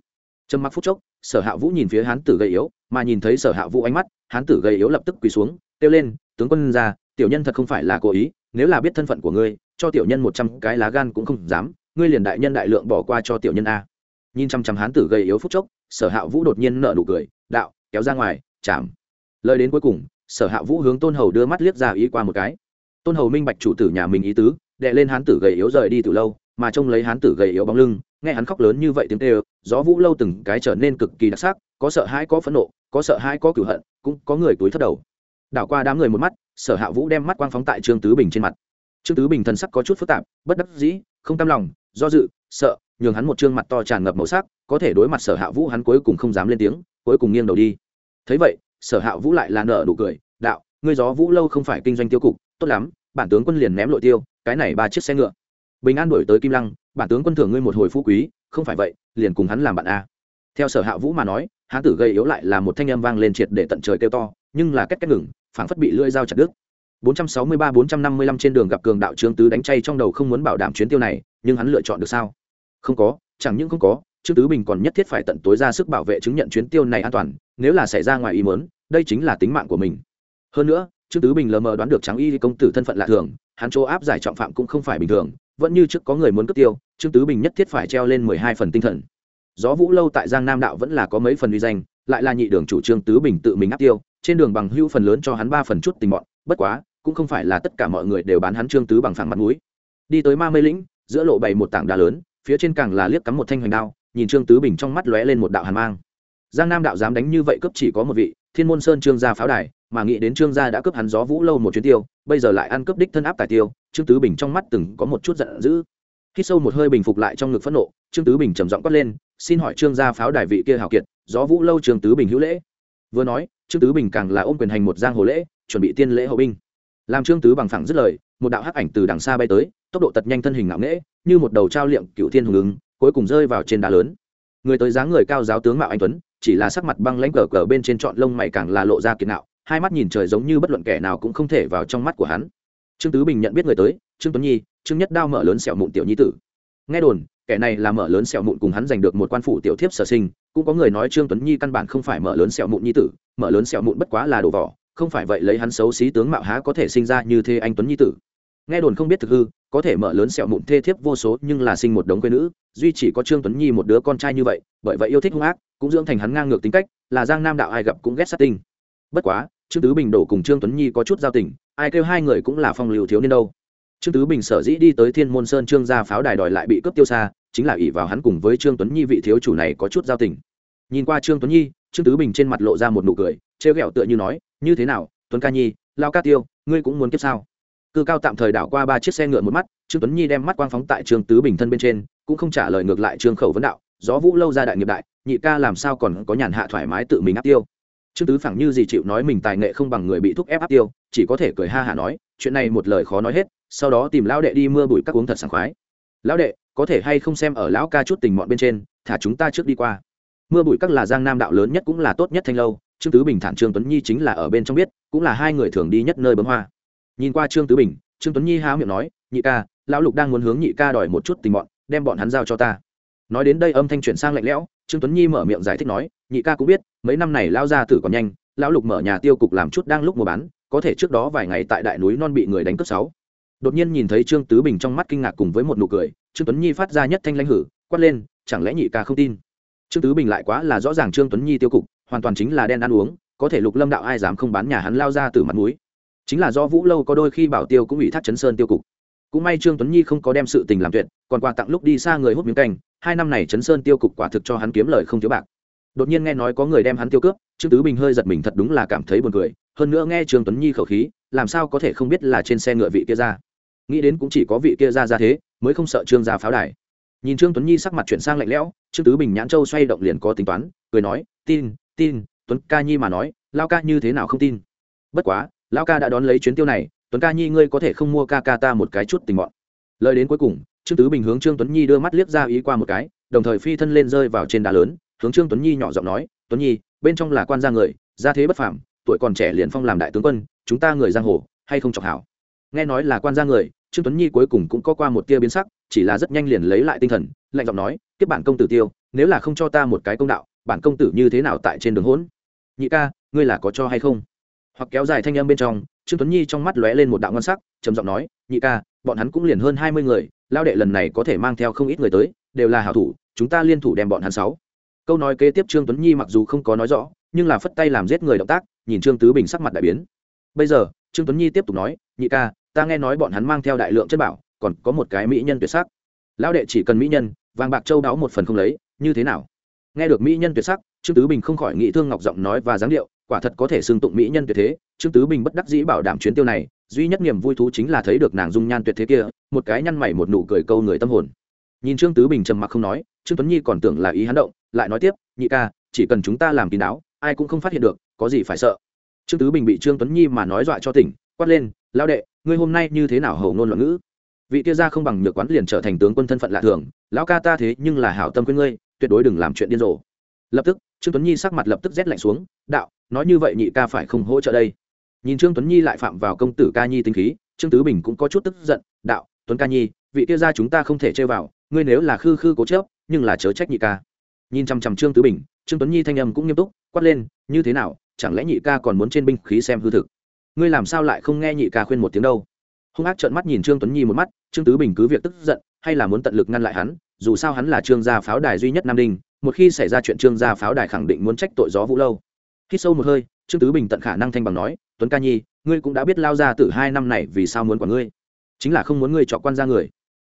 Trầm mặc phút chốc, sở hạ vũ nhìn phía hán tử gầy yếu, mà nhìn thấy sở hạ vũ ánh mắt, hán tử gầy yếu lập tức quỳ xuống kêu lên, tướng quân ra, tiểu nhân thật không phải là cố ý, nếu là biết thân phận của ngươi, cho tiểu nhân một trăm cái lá gan cũng không dám, ngươi liền đại nhân đại lượng bỏ qua cho tiểu nhân a. Nhìn chăm chăm hán tử gầy yếu phút chốc, sở hạ vũ đột nhiên nở nụ cười, đạo, kéo ra ngoài, chạm. Lời đến cuối cùng, sở hạ vũ hướng tôn hầu đưa mắt liếc ra ý qua một cái. Tôn hầu minh bạch chủ tử nhà mình ý tứ, đệ lên hán tử gầy yếu rời đi từ lâu, mà trông lấy hán tử gầy yếu bóng lưng, nghe hắn khóc lớn như vậy tiếng kêu, gió vũ lâu từng cái trở nên cực kỳ đặc sắc, có sợ hãi có phẫn nộ, có sợ hãi có cửu hận, cũng có người túi thất đầu đảo qua đám người một mắt, sở hạ vũ đem mắt quang phóng tại trương tứ bình trên mặt. Trương tứ bình thần sắc có chút phức tạp, bất đắc dĩ, không tam lòng, do dự, sợ, nhường hắn một trương mặt to tràn ngập màu sắc, có thể đối mặt sở hạ vũ hắn cuối cùng không dám lên tiếng, cuối cùng nghiêng đầu đi. Thấy vậy, sở hạ vũ lại là nở nụ cười, đạo, ngươi gió vũ lâu không phải kinh doanh tiêu cục, tốt lắm, bản tướng quân liền ném lội tiêu, cái này ba chiếc xe ngựa. Bình an đổi tới kim lăng, bản tướng quân thưởng ngươi một hồi phú quý, không phải vậy, liền cùng hắn làm bạn a. Theo sở hạ vũ mà nói, hán tử gây yếu lại là một thanh âm vang lên triệt để tận trời kêu to nhưng là cách cách ngừng, phảng phất bị lưỡi dao chặt đứt. 463-455 trên đường gặp cường đạo trương tứ đánh chay trong đầu không muốn bảo đảm chuyến tiêu này, nhưng hắn lựa chọn được sao? Không có, chẳng những không có, trương tứ bình còn nhất thiết phải tận tối ra sức bảo vệ chứng nhận chuyến tiêu này an toàn, nếu là xảy ra ngoài ý muốn, đây chính là tính mạng của mình. Hơn nữa, trương tứ bình lờ mờ đoán được trắng y công tử thân phận lạ thường, hắn chỗ áp giải trọng phạm cũng không phải bình thường, vẫn như trước có người muốn cướp tiêu, trương tứ bình nhất thiết phải treo lên mười hai phần tinh thần. Gió vũ lâu tại giang nam đạo vẫn là có mấy phần uy danh, lại là nhị đường chủ trương tứ bình tự mình áp tiêu trên đường bằng hữu phần lớn cho hắn ba phần chút tình bọn, bất quá cũng không phải là tất cả mọi người đều bán hắn trương tứ bằng phẳng mặt mũi. Đi tới ma mê lĩnh giữa lộ bày một tảng đá lớn phía trên càng là liếc cắm một thanh hoành đao nhìn trương tứ bình trong mắt lóe lên một đạo hàn mang. Giang nam đạo dám đánh như vậy cấp chỉ có một vị thiên môn sơn trương gia pháo đài mà nghĩ đến trương gia đã cướp hắn gió vũ lâu một chuyến tiêu bây giờ lại ăn cướp đích thân áp tài tiêu trương tứ bình trong mắt từng có một chút giận dữ. Khi sâu một hơi bình phục lại trong ngực phẫn nộ trương tứ bình trầm giọng quát lên xin hỏi trương gia pháo đài vị kia hào kiệt gió vũ lâu trương tứ bình hữu lễ. Vừa nói trương tứ bình càng là ôm quyền hành một giang hồ lễ, chuẩn bị tiên lễ hậu binh. Làm trương tứ bằng phẳng dứt lời, một đạo hắc ảnh từ đằng xa bay tới, tốc độ tật nhanh thân hình ngạo nghễ, như một đầu trao liệm cựu thiên hùng ứng, cuối cùng rơi vào trên đá lớn. Người tới dáng người cao giáo tướng mạo anh tuấn, chỉ là sắc mặt băng lãnh cờ cờ bên trên trọn lông mày càng là lộ ra kiệt nạo, hai mắt nhìn trời giống như bất luận kẻ nào cũng không thể vào trong mắt của hắn. Trương tứ bình nhận biết người tới, trương tuấn nhi, trương nhất đao mở lớn sẹo mụn tiểu nhi tử. Nghe đồn, kẻ này là mở lớn sẹo mụn cùng hắn giành được một quan phủ tiểu thiếp sở sinh cũng có người nói trương tuấn nhi căn bản không phải mở lớn sẹo mụn nhi tử, mở lớn sẹo mụn bất quá là đồ vỏ, không phải vậy lấy hắn xấu xí tướng mạo há có thể sinh ra như thế anh tuấn nhi tử. Nghe đồn không biết thực hư, có thể mở lớn sẹo mụn thê thiếp vô số, nhưng là sinh một đống quê nữ, duy chỉ có trương tuấn nhi một đứa con trai như vậy, bởi vậy yêu thích hung ác, cũng dưỡng thành hắn ngang ngược tính cách, là giang nam đạo ai gặp cũng ghét sát tinh. Bất quá, trương tứ bình đổ cùng trương tuấn nhi có chút giao tình, ai kêu hai người cũng là phong lưu thiếu niên đâu trương tứ bình sở dĩ đi tới thiên môn sơn trương gia pháo đài đòi lại bị cướp tiêu xa, chính là ỷ vào hắn cùng với trương tuấn nhi vị thiếu chủ này có chút giao tình. Nhìn qua trương tuấn nhi, trương tứ bình trên mặt lộ ra một nụ cười, trêu ghẹo tựa như nói, như thế nào, tuấn ca nhi, lao ca tiêu, ngươi cũng muốn kiếp sao? Cư cao tạm thời đảo qua ba chiếc xe ngựa một mắt, trương tuấn nhi đem mắt quang phóng tại trương tứ bình thân bên trên, cũng không trả lời ngược lại trương khẩu vấn đạo, gió vũ lâu ra đại nghiệp đại, nhị ca làm sao còn có nhàn hạ thoải mái tự mình áp tiêu? Trương tứ phẳng như gì chịu nói mình tài nghệ không bằng người bị thúc ép áp tiêu, chỉ có thể cười ha hả nói, chuyện này một lời khó nói hết sau đó tìm lão đệ đi mưa bụi các uống thật sảng khoái. Lão đệ, có thể hay không xem ở lão ca chút tình mọn bên trên, thả chúng ta trước đi qua. Mưa bụi các là giang nam đạo lớn nhất cũng là tốt nhất thanh lâu, trương tứ bình thản trương tuấn nhi chính là ở bên trong biết, cũng là hai người thường đi nhất nơi bấm hoa. Nhìn qua trương tứ bình, trương tuấn nhi há miệng nói, nhị ca, lão lục đang muốn hướng nhị ca đòi một chút tình bọn đem bọn hắn giao cho ta. Nói đến đây âm thanh chuyển sang lạnh lẽo, trương tuấn nhi mở miệng giải thích nói, nhị ca cũng biết, mấy năm này lao ra tử còn nhanh, lão lục mở nhà tiêu cục làm chút đang lúc mua bán, có thể trước đó vài ngày tại đại núi non bị người đánh cướp sáu đột nhiên nhìn thấy trương tứ bình trong mắt kinh ngạc cùng với một nụ cười, trương tuấn nhi phát ra nhất thanh lãnh hử, quát lên, chẳng lẽ nhị ca không tin? Trương tứ bình lại quá là rõ ràng trương tuấn nhi tiêu cục, hoàn toàn chính là đen ăn uống, có thể lục lâm đạo ai dám không bán nhà hắn lao ra từ mặt núi chính là do vũ lâu có đôi khi bảo tiêu cũng ủy thác chấn sơn tiêu cục. Cũng may trương tuấn nhi không có đem sự tình làm tuyệt, còn quà tặng lúc đi xa người hút miếng canh, hai năm này chấn sơn tiêu cục quả thực cho hắn kiếm lời không thiếu bạc. Đột nhiên nghe nói có người đem hắn tiêu cướp, trương tứ bình hơi giật mình thật đúng là cảm thấy buồn cười, hơn nữa nghe trương tuấn nhi khẩu khí, làm sao có thể không biết là trên xe ngựa vị kia ra nghĩ đến cũng chỉ có vị kia ra ra thế, mới không sợ trương gia pháo đài. Nhìn trương tuấn nhi sắc mặt chuyển sang lạnh lẽo, trương tứ bình nhãn châu xoay động liền có tính toán, cười nói, tin tin, tuấn ca nhi mà nói lao ca như thế nào không tin? Bất quá lao ca đã đón lấy chuyến tiêu này, tuấn ca nhi ngươi có thể không mua ca ca ta một cái chút tình bọn. Lời đến cuối cùng, trương tứ bình hướng trương tuấn nhi đưa mắt liếc ra ý qua một cái, đồng thời phi thân lên rơi vào trên đá lớn, hướng trương tuấn nhi nhỏ giọng nói, tuấn nhi, bên trong là quan gia người, gia thế bất phàm, tuổi còn trẻ liền phong làm đại tướng quân, chúng ta người giang hồ, hay không chọc hảo? Nghe nói là quan gia người, trương tuấn nhi cuối cùng cũng có qua một tia biến sắc, chỉ là rất nhanh liền lấy lại tinh thần, lạnh giọng nói tiếp bản công tử tiêu, nếu là không cho ta một cái công đạo, bản công tử như thế nào tại trên đường hỗn? Nhị ca, ngươi là có cho hay không? Hoặc kéo dài thanh âm bên trong, trương tuấn nhi trong mắt lóe lên một đạo ngân sắc, trầm giọng nói, nhị ca, bọn hắn cũng liền hơn hai mươi người, lao đệ lần này có thể mang theo không ít người tới, đều là hảo thủ, chúng ta liên thủ đem bọn hắn sáu. Câu nói kế tiếp trương tuấn nhi mặc dù không có nói rõ, nhưng là phất tay làm giết người động tác, nhìn trương tứ bình sắc mặt đại biến. Bây giờ, trương tuấn nhi tiếp tục nói, nhị ca ta nghe nói bọn hắn mang theo đại lượng chất bảo, còn có một cái mỹ nhân tuyệt sắc. Lão đệ chỉ cần mỹ nhân, vàng bạc châu đáo một phần không lấy, như thế nào? Nghe được mỹ nhân tuyệt sắc, trương tứ bình không khỏi nghĩ thương ngọc giọng nói và dáng điệu, quả thật có thể xưng tụng mỹ nhân tuyệt thế. Trương tứ bình bất đắc dĩ bảo đảm chuyến tiêu này, duy nhất niềm vui thú chính là thấy được nàng dung nhan tuyệt thế kia, một cái nhăn mày một nụ cười câu người tâm hồn. Nhìn trương tứ bình trầm mặc không nói, trương tuấn nhi còn tưởng là ý hắn động, lại nói tiếp, nhị ca, chỉ cần chúng ta làm kín đáo, ai cũng không phát hiện được, có gì phải sợ. Trương tứ bình bị trương tuấn nhi mà nói dọa cho tỉnh, quát lên lao đệ, ngươi hôm nay như thế nào hầu ngôn loạn ngữ? Vị kia ra không bằng nhược quán liền trở thành tướng quân thân phận lạ thường, lão ca ta thế nhưng là hảo tâm quên ngươi, tuyệt đối đừng làm chuyện điên rồ. Lập tức, trương tuấn nhi sắc mặt lập tức rét lạnh xuống, đạo, nói như vậy nhị ca phải không hỗ trợ đây? Nhìn trương tuấn nhi lại phạm vào công tử ca nhi tính khí, trương tứ bình cũng có chút tức giận, đạo, tuấn ca nhi, vị kia ra chúng ta không thể chơi vào, ngươi nếu là khư khư cố chớp nhưng là chớ trách nhị ca. Nhìn chăm chăm trương tứ bình, trương tuấn nhi thanh âm cũng nghiêm túc, quát lên, như thế nào, chẳng lẽ nhị ca còn muốn trên binh khí xem hư thực? Ngươi làm sao lại không nghe nhị ca khuyên một tiếng đâu? Hung ác trợn mắt nhìn trương tuấn nhi một mắt, trương tứ bình cứ việc tức giận, hay là muốn tận lực ngăn lại hắn, dù sao hắn là trương gia pháo đài duy nhất nam đinh, một khi xảy ra chuyện trương gia pháo đài khẳng định muốn trách tội gió vũ lâu. Khi sâu một hơi, trương tứ bình tận khả năng thanh bằng nói, tuấn ca nhi, ngươi cũng đã biết lao ra từ hai năm này vì sao muốn quả ngươi. Chính là không muốn ngươi chọn quan ra người.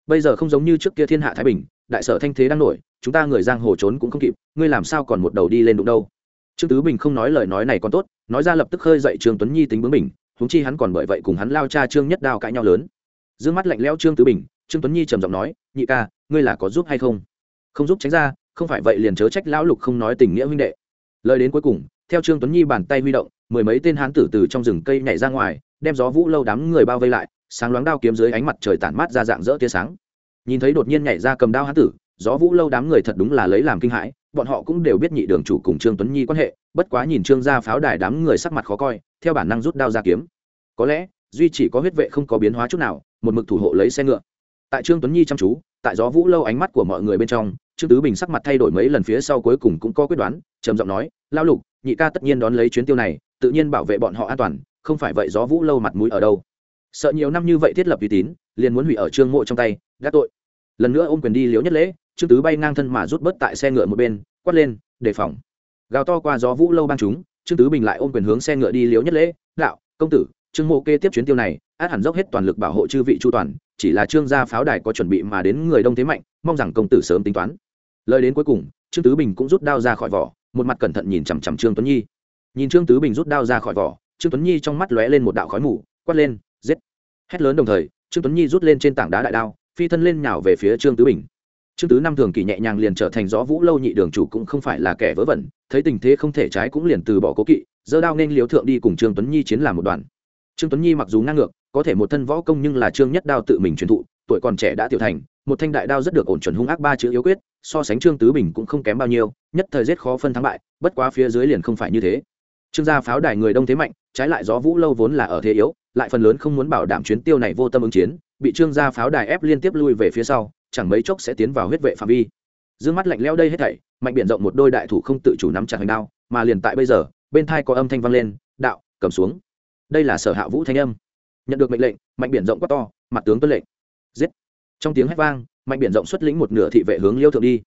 Bây giờ không giống như trước kia thiên hạ thái bình, đại sở thanh thế đang nổi, chúng ta người giang hồ trốn cũng không kịp, ngươi làm sao còn một đầu đi lên đụng đâu? Trương tứ bình không nói lời nói này còn tốt, nói ra lập tức khơi dậy trương tuấn nhi tính bướng mình húng chi hắn còn bởi vậy cùng hắn lao cha trương nhất đao cãi nhau lớn. D mắt lạnh lẽo trương tứ bình, trương tuấn nhi trầm giọng nói, nhị ca, ngươi là có giúp hay không? Không giúp tránh ra, không phải vậy liền chớ trách lão lục không nói tình nghĩa huynh đệ. Lời đến cuối cùng, theo trương tuấn nhi bàn tay huy động, mười mấy tên hán tử từ trong rừng cây nhảy ra ngoài, đem gió vũ lâu đám người bao vây lại, sáng loáng đao kiếm dưới ánh mặt trời tản mát ra dạng dỡ tia sáng. Nhìn thấy đột nhiên nhảy ra cầm đao hán tử gió vũ lâu đám người thật đúng là lấy làm kinh hãi, bọn họ cũng đều biết nhị đường chủ cùng trương tuấn nhi quan hệ, bất quá nhìn trương gia pháo đài đám người sắc mặt khó coi, theo bản năng rút đao ra kiếm. Có lẽ, duy chỉ có huyết vệ không có biến hóa chút nào, một mực thủ hộ lấy xe ngựa. Tại trương tuấn nhi chăm chú, tại gió vũ lâu ánh mắt của mọi người bên trong, trương tứ bình sắc mặt thay đổi mấy lần phía sau cuối cùng cũng có quyết đoán, trầm giọng nói lao lục, nhị ca tất nhiên đón lấy chuyến tiêu này, tự nhiên bảo vệ bọn họ an toàn, không phải vậy gió vũ lâu mặt mũi ở đâu? Sợ nhiều năm như vậy thiết lập uy tín, liền muốn hủy ở trương mộ trong tay, gác tội. Lần nữa ôm quyền đi liễu nhất lễ trương tứ bay ngang thân mà rút bớt tại xe ngựa một bên, quát lên, đề phòng. Gào to qua gió vũ lâu bang chúng, trương tứ bình lại ôm quyền hướng xe ngựa đi liễu nhất lễ, đạo, công tử, trương mộ kê tiếp chuyến tiêu này, át hẳn dốc hết toàn lực bảo hộ chư vị chu toàn, chỉ là trương gia pháo đài có chuẩn bị mà đến người đông thế mạnh, mong rằng công tử sớm tính toán. Lời đến cuối cùng, trương tứ bình cũng rút đao ra khỏi vỏ, một mặt cẩn thận nhìn chằm chằm trương tuấn nhi. Nhìn trương tứ bình rút đao ra khỏi vỏ, trương tuấn nhi trong mắt lóe lên một đạo khói mù, quát lên, giết! Hét lớn đồng thời, trương tuấn nhi rút lên trên tảng đá đại đao, phi thân lên nhào về phía trương tứ bình trương tứ năm thường kỳ nhẹ nhàng liền trở thành gió vũ lâu nhị đường chủ cũng không phải là kẻ vớ vẩn, thấy tình thế không thể trái cũng liền từ bỏ cố kỵ, giơ đao nên liếu thượng đi cùng trương tuấn nhi chiến làm một đoàn. Trương tuấn nhi mặc dù ngang ngược, có thể một thân võ công nhưng là trương nhất đao tự mình truyền thụ, tuổi còn trẻ đã tiểu thành, một thanh đại đao rất được ổn chuẩn hung ác ba chữ yếu quyết, so sánh trương tứ bình cũng không kém bao nhiêu, nhất thời giết khó phân thắng bại, bất quá phía dưới liền không phải như thế. Trương gia pháo đài người đông thế mạnh, trái lại gió vũ lâu vốn là ở thế yếu, lại phần lớn không muốn bảo đảm chuyến tiêu này vô tâm ứng chiến, bị trương gia pháo đài ép liên tiếp lui về phía sau chẳng mấy chốc sẽ tiến vào huyết vệ phạm vi. Dương mắt lạnh lẽo đây hết thảy, mạnh biển rộng một đôi đại thủ không tự chủ nắm chặt hành đao, mà liền tại bây giờ, bên thai có âm thanh vang lên, đạo, cầm xuống. Đây là sở hạ vũ thanh âm. Nhận được mệnh lệnh, mạnh biển rộng quá to, mặt tướng tuân lệnh. Giết. Trong tiếng hét vang, mạnh biển rộng xuất lĩnh một nửa thị vệ hướng liêu thượng đi.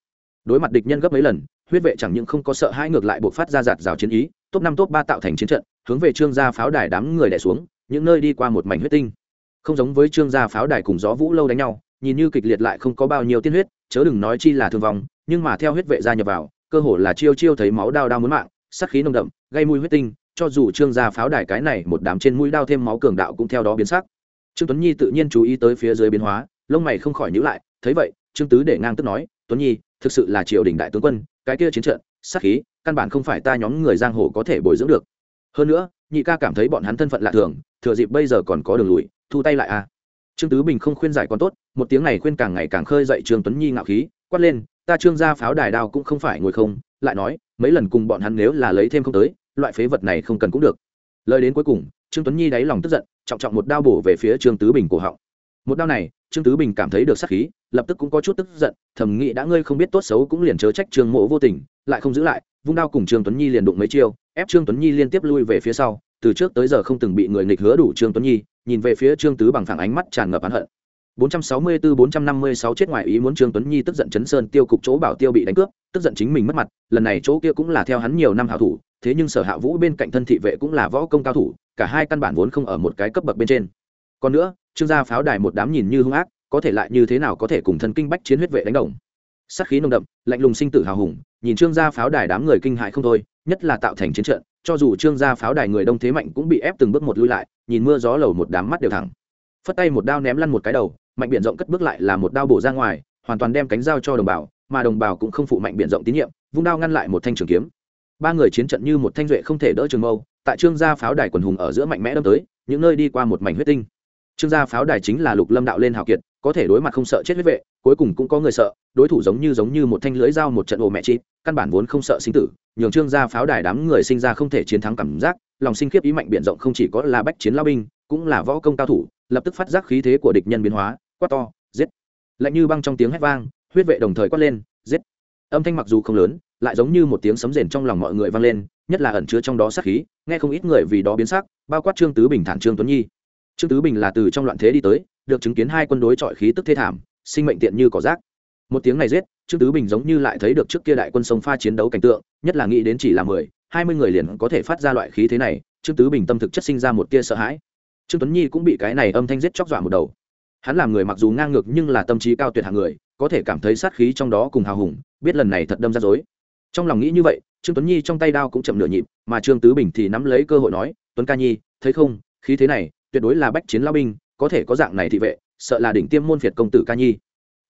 Đối mặt địch nhân gấp mấy lần, huyết vệ chẳng những không có sợ hai ngược lại buộc phát ra giạt rào chiến ý, top năm top ba tạo thành chiến trận, hướng về trương gia pháo đài đám người đẻ xuống, những nơi đi qua một mảnh huyết tinh. Không giống với trương gia pháo đài cùng gió vũ lâu đánh nhau nhìn như kịch liệt lại không có bao nhiêu tiên huyết, chớ đừng nói chi là thương vong, nhưng mà theo huyết vệ gia nhập vào, cơ hồ là chiêu chiêu thấy máu đao đao muốn mạng sắc khí nồng đậm, gây mùi huyết tinh, cho dù trương gia pháo đài cái này một đám trên mũi đao thêm máu cường đạo cũng theo đó biến sắc trương tuấn nhi tự nhiên chú ý tới phía dưới biến hóa, lông mày không khỏi nhíu lại, thấy vậy, trương tứ để ngang tức nói, tuấn nhi, thực sự là triều đình đại tướng quân, cái kia chiến trận, sát khí, căn bản không phải ta nhóm người giang hồ có thể bồi dưỡng được hơn nữa, nhị ca cảm thấy bọn hắn thân phận lạ thường, thừa dịp bây giờ còn có đường lùi, thu tay lại a à trương tứ bình không khuyên giải còn tốt, một tiếng này khuyên càng ngày càng khơi dậy trương tuấn nhi ngạo khí, quát lên, ta trương gia pháo đài đao cũng không phải ngồi không, lại nói, mấy lần cùng bọn hắn nếu là lấy thêm không tới, loại phế vật này không cần cũng được. Lời đến cuối cùng, trương tuấn nhi đáy lòng tức giận, trọng trọng một đao bổ về phía trương tứ bình cổ họng. Một đao này, trương tứ bình cảm thấy được sát khí, lập tức cũng có chút tức giận, thầm nghĩ đã ngươi không biết tốt xấu cũng liền chớ trách trương mộ vô tình, lại không giữ lại, vung đao cùng trương tuấn nhi liền đụng mấy chiêu, ép trương tuấn nhi liên tiếp lui về phía sau, từ trước tới giờ không từng bị người nghịch hứa đủ trương tuấn nhi nhìn về phía trương tứ bằng thẳng ánh mắt tràn ngập oán hận 464-456 chết ngoài ý muốn Trương Tuấn Nhi tức giận chấn sơn tiêu cục chỗ bảo tiêu bị đánh cướp, tức giận chính mình mất mặt, lần này chỗ kia cũng là theo hắn nhiều năm hảo thủ, thế nhưng Sở Hạ Vũ bên cạnh thân thị vệ cũng là võ công cao thủ, cả hai căn bản vốn không ở một cái cấp bậc bên trên. Còn nữa, Trương gia pháo đài một đám nhìn như hung ác, có thể lại như thế nào có thể cùng thân kinh bách chiến huyết vệ đánh đồng. Sát khí nồng đậm, lạnh lùng sinh tử hào hùng, nhìn Trương gia pháo đài đám người kinh hãi không thôi, nhất là tạo thành chiến trận, cho dù Trương gia pháo đài người đông thế mạnh cũng bị ép từng bước một lui lại, nhìn mưa gió lầu một đám mắt đều thẳng. Phất tay một đao ném lăn một cái đầu, mạnh biển rộng cất bước lại là một đao bổ ra ngoài hoàn toàn đem cánh dao cho đồng bào mà đồng bào cũng không phụ mạnh biển rộng tín nhiệm vung đao ngăn lại một thanh trường kiếm. Ba người chiến trận như một thanh duệ không thể đỡ trường mâu tại trương gia pháo đài quần hùng ở giữa mạnh mẽ đâm tới những nơi đi qua một mảnh huyết tinh. Trương gia pháo đài chính là lục lâm đạo lên hào kiệt có thể đối mặt không sợ chết huyết vệ cuối cùng cũng có người sợ đối thủ giống như giống như một thanh lưới dao một trận ồ mẹ chi căn bản vốn không sợ sinh tử nhường trương gia pháo đài đám người sinh ra không thể chiến thắng cảm giác, lòng sinh khiếp ý mạnh biển rộng không chỉ có là bách chiến lao binh, cũng là võ công cao thủ, lập tức phát giác khí thế của địch nhân biến hóa, quát to, giết. Lạnh như băng trong tiếng hét vang, huyết vệ đồng thời quát lên, giết. Âm thanh mặc dù không lớn, lại giống như một tiếng sấm rền trong lòng mọi người vang lên, nhất là ẩn chứa trong đó sát khí, nghe không ít người vì đó biến sắc, bao quát trương tứ bình thản trương tuấn nhi. Trương tứ bình là từ trong loạn thế đi tới, được chứng kiến hai quân đối chọi khí tức thê thảm, sinh mệnh tiện như cỏ rác một tiếng này giết, trương tứ bình giống như lại thấy được trước kia đại quân sông pha chiến đấu cảnh tượng, nhất là nghĩ đến chỉ là mười, hai mươi người liền có thể phát ra loại khí thế này, trương tứ bình tâm thực chất sinh ra một tia sợ hãi. Trương tuấn nhi cũng bị cái này âm thanh giết chóc dọa một đầu. Hắn làm người mặc dù ngang ngược nhưng là tâm trí cao tuyệt hạng người, có thể cảm thấy sát khí trong đó cùng hào hùng, biết lần này thật đâm ra dối trong lòng nghĩ như vậy, trương tuấn nhi trong tay đao cũng chậm nửa nhịp, mà trương tứ bình thì nắm lấy cơ hội nói, tuấn ca nhi, thấy không, khí thế này tuyệt đối là bách chiến lao binh, có thể có dạng này thị vệ, sợ là đỉnh tiêm môn phiệt công tử ca nhi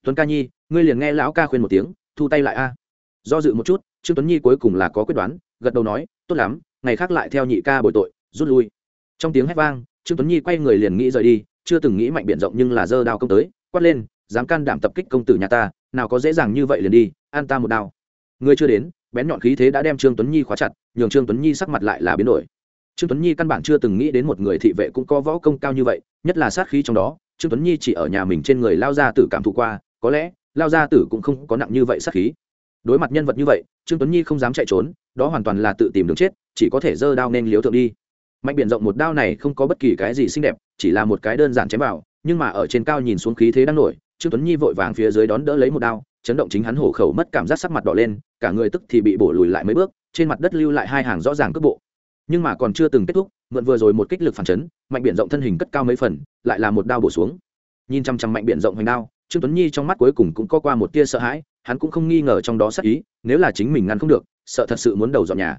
tuấn ca nhi, ngươi liền nghe lão ca khuyên một tiếng, thu tay lại a. Do dự một chút, trương tuấn nhi cuối cùng là có quyết đoán, gật đầu nói, tốt lắm, ngày khác lại theo nhị ca bồi tội, rút lui. Trong tiếng hét vang, trương tuấn nhi quay người liền nghĩ rời đi, chưa từng nghĩ mạnh biện rộng nhưng là dơ đao công tới, quát lên, dám can đảm tập kích công tử nhà ta, nào có dễ dàng như vậy liền đi, an ta một đao. Ngươi chưa đến, bén nhọn khí thế đã đem trương tuấn nhi khóa chặt, nhường trương tuấn nhi sắc mặt lại là biến đổi. Trương tuấn nhi căn bản chưa từng nghĩ đến một người thị vệ cũng có võ công cao như vậy, nhất là sát khí trong đó, trương tuấn nhi chỉ ở nhà mình trên người lao ra tử cảm thụ qua có lẽ lao gia tử cũng không có nặng như vậy sát khí. Đối mặt nhân vật như vậy, trương tuấn nhi không dám chạy trốn, đó hoàn toàn là tự tìm đường chết, chỉ có thể giơ đao nên liếu thượng đi. Mạnh biển rộng một đao này không có bất kỳ cái gì xinh đẹp, chỉ là một cái đơn giản chém vào, nhưng mà ở trên cao nhìn xuống khí thế đang nổi, trương tuấn nhi vội vàng phía dưới đón đỡ lấy một đao, chấn động chính hắn hổ khẩu mất cảm giác sắc mặt đỏ lên, cả người tức thì bị bổ lùi lại mấy bước, trên mặt đất lưu lại hai hàng rõ ràng cước bộ. Nhưng mà còn chưa từng kết thúc, mượn vừa rồi một kích lực phản chấn, mạnh biển rộng thân hình cất cao mấy phần, lại là một đao bổ xuống. Nhìn chăm chăm mạnh biển rộng hoành đao trương tuấn nhi trong mắt cuối cùng cũng có qua một tia sợ hãi, hắn cũng không nghi ngờ trong đó sắc ý, nếu là chính mình ngăn không được, sợ thật sự muốn đầu dọn nhà.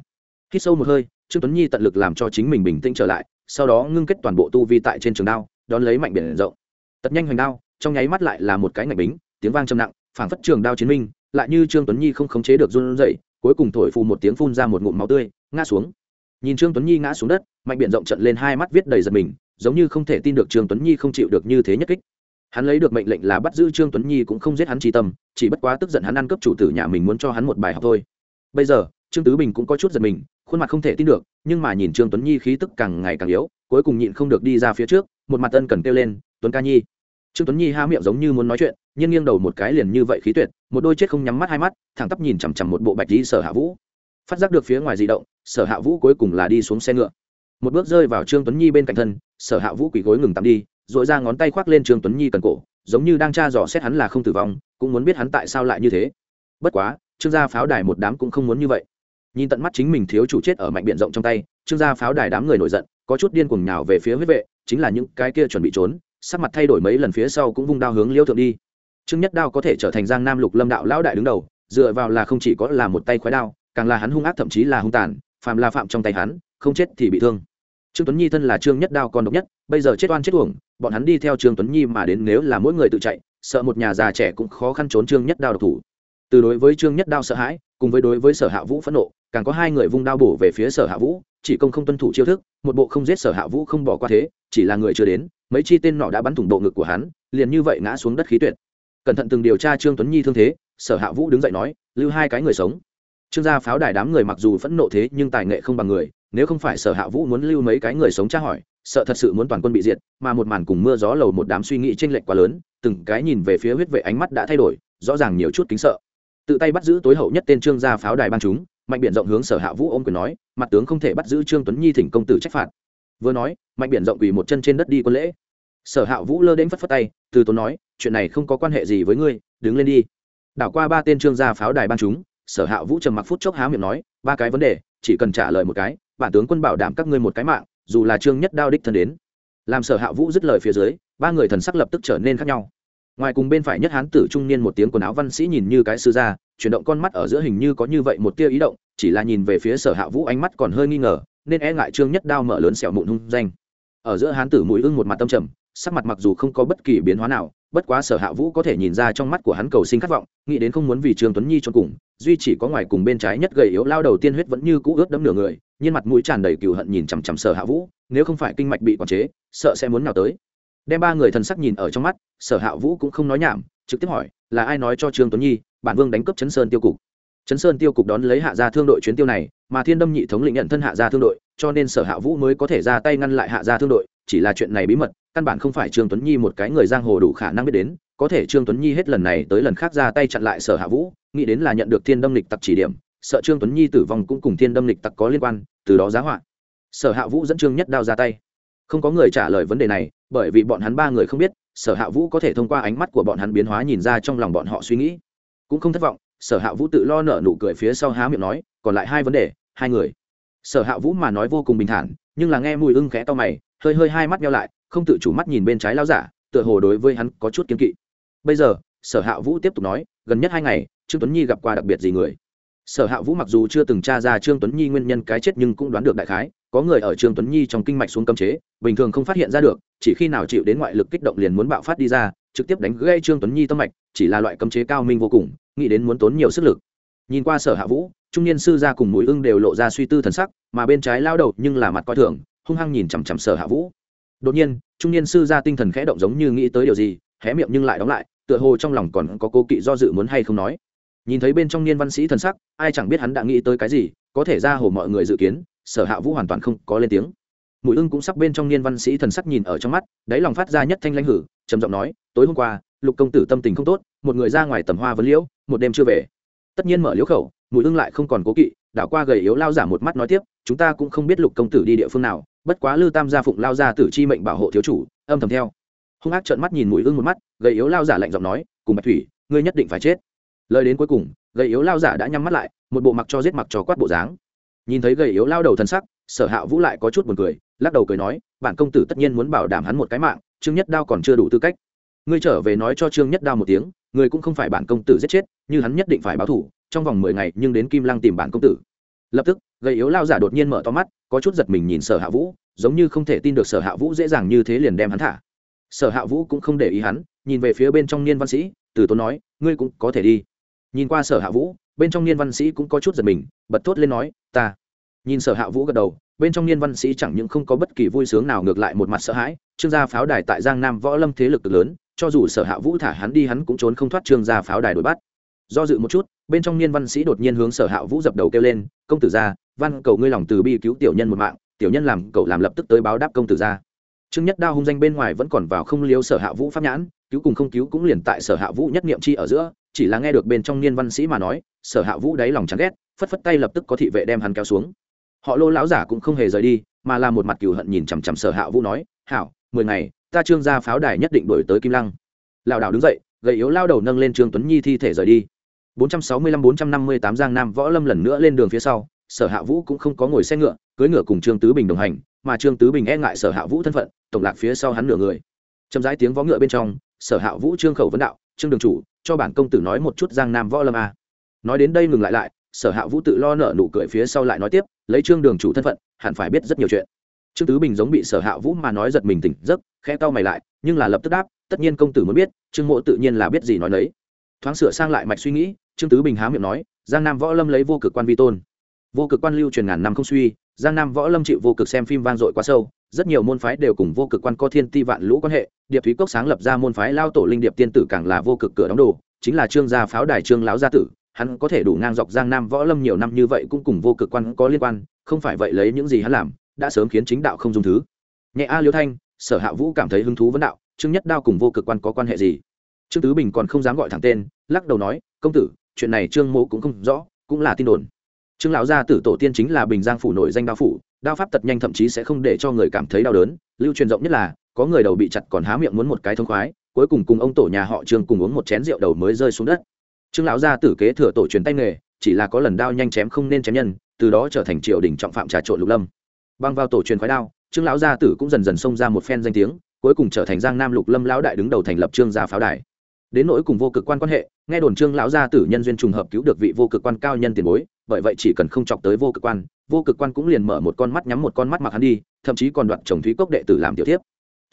Khi sâu một hơi, trương tuấn nhi tận lực làm cho chính mình bình tĩnh trở lại, sau đó ngưng kết toàn bộ tu vi tại trên trường đao, đón lấy mạnh biển rộng. Tật nhanh hoành đao, trong nháy mắt lại là một cái ngạch bính, tiếng vang trầm nặng, phảng phất trường đao chiến minh, lại như trương tuấn nhi không khống chế được run rẩy, cuối cùng thổi phù một tiếng phun ra một ngụm máu tươi, ngã xuống. Nhìn trương tuấn nhi ngã xuống đất, mạnh biển rộng trận lên hai mắt viết đầy giật mình, giống như không thể tin được trương tuấn nhi không chịu được như thế nhất kích hắn lấy được mệnh lệnh là bắt giữ trương tuấn nhi cũng không giết hắn chi tâm, chỉ bất quá tức giận hắn ăn cướp chủ tử nhà mình muốn cho hắn một bài học thôi. Bây giờ, trương tứ bình cũng có chút giật mình, khuôn mặt không thể tin được, nhưng mà nhìn trương tuấn nhi khí tức càng ngày càng yếu, cuối cùng nhịn không được đi ra phía trước, một mặt ân cần kêu lên, tuấn ca nhi. Trương tuấn nhi ha miệng giống như muốn nói chuyện, nhưng nghiêng đầu một cái liền như vậy khí tuyệt, một đôi chết không nhắm mắt hai mắt, thẳng tắp nhìn chằm chằm một bộ bạch đi sở hạ vũ. Phát giác được phía ngoài di động, sở hạ vũ cuối cùng là đi xuống xe ngựa. Một bước rơi vào trương tuấn nhi bên cạnh thân, sở hạ vũ quỳ gối ngừng tạm đi dội ra ngón tay khoác lên trương tuấn nhi cần cổ, giống như đang tra dò xét hắn là không tử vong, cũng muốn biết hắn tại sao lại như thế. Bất quá, trương gia pháo đài một đám cũng không muốn như vậy. Nhìn tận mắt chính mình thiếu chủ chết ở mạnh biển rộng trong tay, trương gia pháo đài đám người nổi giận, có chút điên cuồng nhào về phía huyết vệ, chính là những cái kia chuẩn bị trốn, sắc mặt thay đổi mấy lần phía sau cũng vung đao hướng liêu thượng đi. Trương nhất đao có thể trở thành giang nam lục lâm đạo lão đại đứng đầu, dựa vào là không chỉ có là một tay khoái đao, càng là hắn hung ác thậm chí là hung tàn, phàm la phạm trong tay hắn, không chết thì bị thương trương tuấn nhi thân là trương nhất đao con độc nhất, bây giờ chết oan chết uổng, bọn hắn đi theo trương tuấn nhi mà đến nếu là mỗi người tự chạy, sợ một nhà già trẻ cũng khó khăn trốn trương nhất đao độc thủ. Từ đối với trương nhất đao sợ hãi, cùng với đối với sở hạ vũ phẫn nộ, càng có hai người vung đao bổ về phía sở hạ vũ, chỉ công không tuân thủ chiêu thức, một bộ không giết sở hạ vũ không bỏ qua thế, chỉ là người chưa đến, mấy chi tên nọ đã bắn thủng bộ ngực của hắn, liền như vậy ngã xuống đất khí tuyệt. Cẩn thận từng điều tra trương tuấn nhi thương thế, sở hạ vũ đứng dậy nói, lưu hai cái người sống. Trương gia pháo đài đám người mặc dù phẫn nộ thế nhưng tài nghệ không bằng người nếu không phải sở hạ vũ muốn lưu mấy cái người sống tra hỏi, sợ thật sự muốn toàn quân bị diệt, mà một màn cùng mưa gió lầu một đám suy nghĩ tranh lệch quá lớn, từng cái nhìn về phía huyết vệ ánh mắt đã thay đổi, rõ ràng nhiều chút kính sợ. Tự tay bắt giữ tối hậu nhất tên trương gia pháo đài ban chúng, mạnh biện rộng hướng sở hạ vũ ôm quyền nói, mặt tướng không thể bắt giữ trương tuấn nhi thỉnh công tử trách phạt. Vừa nói, mạnh biện rộng quỳ một chân trên đất đi quân lễ. Sở hạ vũ lơ đến phất phất tay, từ tốn nói, chuyện này không có quan hệ gì với ngươi, đứng lên đi. Đảo qua ba tên trương gia pháo đài ban chúng, sở hạ vũ trầm mặc phút chốc há miệng nói, ba cái vấn đề, chỉ cần trả lời một cái bản tướng quân bảo đảm các ngươi một cái mạng, dù là trương nhất đao đích thân đến. Làm sở hạ vũ dứt lời phía dưới, ba người thần sắc lập tức trở nên khác nhau. Ngoài cùng bên phải nhất hán tử trung niên một tiếng quần áo văn sĩ nhìn như cái sư gia, chuyển động con mắt ở giữa hình như có như vậy một tia ý động, chỉ là nhìn về phía sở hạ vũ ánh mắt còn hơi nghi ngờ, nên e ngại trương nhất đao mở lớn xẻo mụn hung danh. Ở giữa hán tử mũi ưng một mặt tâm trầm, sắc mặt mặc dù không có bất kỳ biến hóa nào bất quá sở hạ vũ có thể nhìn ra trong mắt của hắn cầu sinh khát vọng, nghĩ đến không muốn vì trương tuấn nhi cho cùng, duy chỉ có ngoài cùng bên trái nhất gầy yếu lao đầu tiên huyết vẫn như cũ ướt đẫm nửa người nhưng mặt mũi tràn đầy cừu hận nhìn chằm chằm sở hạ vũ, nếu không phải kinh mạch bị quản chế, sợ sẽ muốn nào tới. Đem ba người thần sắc nhìn ở trong mắt, sở hạ vũ cũng không nói nhảm, trực tiếp hỏi, là ai nói cho trương tuấn nhi, bản vương đánh cướp chấn sơn tiêu cục? Chấn sơn tiêu cục đón lấy hạ gia thương đội chuyến tiêu này, mà thiên đâm nhị thống lĩnh nhận thân hạ gia thương đội, cho nên sở hạ vũ mới có thể ra tay ngăn lại hạ gia thương đội chỉ là chuyện này bí mật, căn bản không phải trương tuấn nhi một cái người giang hồ đủ khả năng biết đến, có thể trương tuấn nhi hết lần này tới lần khác ra tay chặn lại sở hạ vũ, nghĩ đến là nhận được thiên đâm lịch tặc chỉ điểm, sợ trương tuấn nhi tử vong cũng cùng thiên đâm lịch tặc có liên quan, từ đó giá họa. Sở hạ vũ dẫn trương nhất đao ra tay. Không có người trả lời vấn đề này, bởi vì bọn hắn ba người không biết, sở hạ vũ có thể thông qua ánh mắt của bọn hắn biến hóa nhìn ra trong lòng bọn họ suy nghĩ. Cũng không thất vọng, sở hạ vũ tự lo nở nụ cười phía sau há miệng nói, còn lại hai vấn đề, hai người. Sở hạ vũ mà nói vô cùng bình thản, nhưng là nghe mùi ưng khẽ to mày hơi hơi hai mắt nhau lại, không tự chủ mắt nhìn bên trái lao giả, tựa hồ đối với hắn có chút kiên kỵ. Bây giờ, sở hạ vũ tiếp tục nói, gần nhất hai ngày, trương tuấn nhi gặp qua đặc biệt gì người? Sở hạ vũ mặc dù chưa từng tra ra trương tuấn nhi nguyên nhân cái chết nhưng cũng đoán được đại khái, có người ở trương tuấn nhi trong kinh mạch xuống cấm chế, bình thường không phát hiện ra được, chỉ khi nào chịu đến ngoại lực kích động liền muốn bạo phát đi ra, trực tiếp đánh gây trương tuấn nhi tâm mạch, chỉ là loại cấm chế cao minh vô cùng, nghĩ đến muốn tốn nhiều sức lực. Nhìn qua sở hạ vũ, trung niên sư gia cùng mũi ưng đều lộ ra suy tư thần sắc, mà bên trái lao đầu nhưng là mặt coi thường hung hăng nhìn chằm chằm sở hạ vũ. Đột nhiên, trung niên sư gia tinh thần khẽ động giống như nghĩ tới điều gì, hé miệng nhưng lại đóng lại, tựa hồ trong lòng còn có cố kỵ do dự muốn hay không nói. Nhìn thấy bên trong niên văn sĩ thần sắc, ai chẳng biết hắn đã nghĩ tới cái gì, có thể ra hồ mọi người dự kiến, sở hạ vũ hoàn toàn không có lên tiếng. Mùi ưng cũng sắp bên trong niên văn sĩ thần sắc nhìn ở trong mắt, đáy lòng phát ra nhất thanh lãnh hử, trầm giọng nói, tối hôm qua, lục công tử tâm tình không tốt, một người ra ngoài tầm hoa vấn liễu, một đêm chưa về. Tất nhiên mở liễu khẩu, mùi ưng lại không còn cố kỵ, đảo qua gầy yếu lao giả một mắt nói tiếp, chúng ta cũng không biết lục công tử đi địa phương nào bất quá lư tam gia phụng lao ra tử chi mệnh bảo hộ thiếu chủ, âm thầm theo. Hung ác trợn mắt nhìn mũi ưng một mắt, gầy yếu lao giả lạnh giọng nói, cùng bạch thủy, ngươi nhất định phải chết. Lời đến cuối cùng, gầy yếu lao giả đã nhắm mắt lại, một bộ mặc cho giết mặc cho quát bộ dáng. Nhìn thấy gầy yếu lao đầu thân sắc, sở hạ vũ lại có chút buồn cười, lắc đầu cười nói, bản công tử tất nhiên muốn bảo đảm hắn một cái mạng, trương nhất đao còn chưa đủ tư cách. Ngươi trở về nói cho trương nhất đao một tiếng người cũng không phải bản công tử giết chết, như hắn nhất định phải báo thủ, trong vòng mười ngày nhưng đến kim lăng tìm bản công tử lập tức, gầy yếu lao giả đột nhiên mở to mắt, có chút giật mình nhìn sở hạ vũ, giống như không thể tin được sở hạ vũ dễ dàng như thế liền đem hắn thả. Sở hạ vũ cũng không để ý hắn, nhìn về phía bên trong niên văn sĩ, từ tốn nói, ngươi cũng có thể đi. Nhìn qua sở hạ vũ, bên trong niên văn sĩ cũng có chút giật mình, bật thốt lên nói, ta. Nhìn sở hạ vũ gật đầu, bên trong niên văn sĩ chẳng những không có bất kỳ vui sướng nào ngược lại một mặt sợ hãi, trương gia pháo đài tại giang nam võ lâm thế lực lớn, cho dù sở hạ vũ thả hắn đi hắn cũng trốn không thoát trương gia pháo đài đuổi bắt do dự một chút, bên trong niên văn sĩ đột nhiên hướng sở hạ vũ dập đầu kêu lên, công tử gia, văn cầu ngươi lòng từ bi cứu tiểu nhân một mạng, tiểu nhân làm cậu làm lập tức tới báo đáp công tử gia. Trương nhất đao hung danh bên ngoài vẫn còn vào không liếu sở hạ vũ pháp nhãn, cứu cùng không cứu cũng liền tại sở hạ vũ nhất niệm chi ở giữa, chỉ là nghe được bên trong niên văn sĩ mà nói, sở hạ vũ đáy lòng chán ghét, phất phất tay lập tức có thị vệ đem hắn kéo xuống. Họ lô lão giả cũng không hề rời đi, mà là một mặt cừu hận nhìn chằm chằm sở hạ vũ nói, hảo, mười ngày, ta trương gia pháo đài nhất định đổi tới kim lăng. Lão đảo đứng dậy gầy yếu lao đầu nâng lên trương tuấn nhi thi thể rời đi. 465-458 giang nam võ lâm lần nữa lên đường phía sau, sở hạ vũ cũng không có ngồi xe ngựa cưới ngựa cùng trương tứ bình đồng hành, mà trương tứ bình e ngại sở hạ vũ thân phận, tổng lạc phía sau hắn nửa người. Chậm rãi tiếng võ ngựa bên trong, sở hạ vũ trương khẩu vấn đạo, trương đường chủ, cho bản công tử nói một chút giang nam võ lâm a. Nói đến đây ngừng lại lại, sở hạ vũ tự lo nợ nụ cười phía sau lại nói tiếp, lấy trương đường chủ thân phận, hẳn phải biết rất nhiều chuyện trương tứ bình giống bị sở hạ vũ mà nói giật mình tỉnh giấc khe cau mày lại, nhưng là lập tức đáp, tất nhiên công tử muốn biết, trương mộ tự nhiên là biết gì nói đấy. thoáng sửa sang lại mạch suy nghĩ, trương tứ bình há miệng nói, giang nam võ lâm lấy vô cực quan vi tôn vô cực quan lưu truyền ngàn năm không suy, giang nam võ lâm chịu vô cực xem phim vang dội quá sâu, rất nhiều môn phái đều cùng vô cực quan co thiên ti vạn lũ quan hệ, điệp thúy cốc sáng lập ra môn phái lao tổ linh điệp tiên tử càng là vô cực cửa đóng đồ, chính là trương gia pháo đài trương láo gia tử, hắn có thể đủ ngang dọc giang nam võ lâm nhiều năm như vậy cũng cùng vô cực quan có liên quan, không phải vậy lấy những gì hắn làm đã sớm khiến chính đạo không dung thứ. Nhẹ a liêu thanh, sở hạ vũ cảm thấy hứng thú vấn đạo, trương nhất đao cùng vô cực quan có quan hệ gì? Trương tứ bình còn không dám gọi thẳng tên, lắc đầu nói, công tử, chuyện này trương mộ cũng không rõ, cũng là tin đồn. Trương lão gia tử tổ tiên chính là bình giang phủ nổi danh đao phủ, đao pháp tật nhanh thậm chí sẽ không để cho người cảm thấy đau đớn. Lưu truyền rộng nhất là, có người đầu bị chặt còn há miệng muốn một cái thông khoái, cuối cùng cùng ông tổ nhà họ trương cùng uống một chén rượu đầu mới rơi xuống đất. Trương lão gia tử kế thừa tổ truyền tay nghề, chỉ là có lần đao nhanh chém không nên chém nhân, từ đó trở thành triều đình trọng phạm trà trộn lục lâm băng vào tổ truyền khoái đao, trương lão gia tử cũng dần dần xông ra một phen danh tiếng, cuối cùng trở thành giang nam lục lâm lão đại đứng đầu thành lập trương gia pháo đài. Đến nỗi cùng vô cực quan quan hệ, nghe đồn trương lão gia tử nhân duyên trùng hợp cứu được vị vô cực quan cao nhân tiền bối, bởi vậy chỉ cần không chọc tới vô cực quan, vô cực quan cũng liền mở một con mắt nhắm một con mắt mặc hắn đi, thậm chí còn đoạt chồng thúy cốc đệ tử làm tiểu tiếp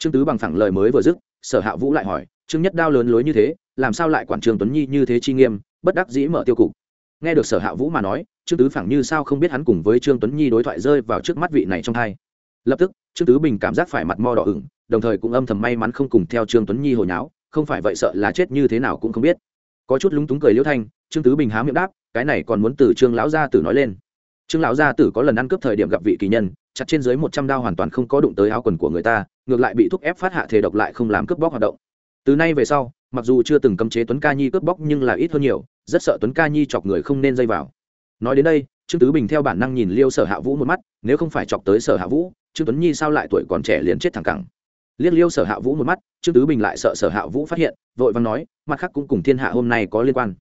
trương tứ bằng phẳng lời mới vừa dứt, sở hạ vũ lại hỏi, trương nhất đao lớn lối như thế, làm sao lại quản trương tuấn nhi như thế chi nghiêm, bất đắc dĩ mở tiêu cục? Nghe được sở hạ vũ mà nói, trương tứ phẳng như sao không biết hắn cùng với trương tuấn nhi đối thoại rơi vào trước mắt vị này trong hai. Lập tức, trương tứ bình cảm giác phải mặt mo đỏ ửng, đồng thời cũng âm thầm may mắn không cùng theo trương tuấn nhi hồi nháo, không phải vậy sợ là chết như thế nào cũng không biết. Có chút lúng túng cười liễu thanh, trương tứ bình há miệng đáp, cái này còn muốn từ trương lão gia tử nói lên. Trương lão gia tử có lần ăn cướp thời điểm gặp vị kỳ nhân, chặt trên dưới một trăm đao hoàn toàn không có đụng tới áo quần của người ta, ngược lại bị thúc ép phát hạ thể độc lại không làm cướp bóc hoạt động. Từ nay về sau mặc dù chưa từng cấm chế tuấn ca nhi cướp bóc nhưng là ít hơn nhiều, rất sợ tuấn ca nhi chọc người không nên dây vào. Nói đến đây, trương tứ bình theo bản năng nhìn liêu sở hạ vũ một mắt, nếu không phải chọc tới sở hạ vũ, trương tuấn nhi sao lại tuổi còn trẻ liền chết thẳng cẳng. Liếc liêu sở hạ vũ một mắt, trương tứ bình lại sợ sở hạ vũ phát hiện, vội vàng nói, mặt khác cũng cùng thiên hạ hôm nay có liên quan.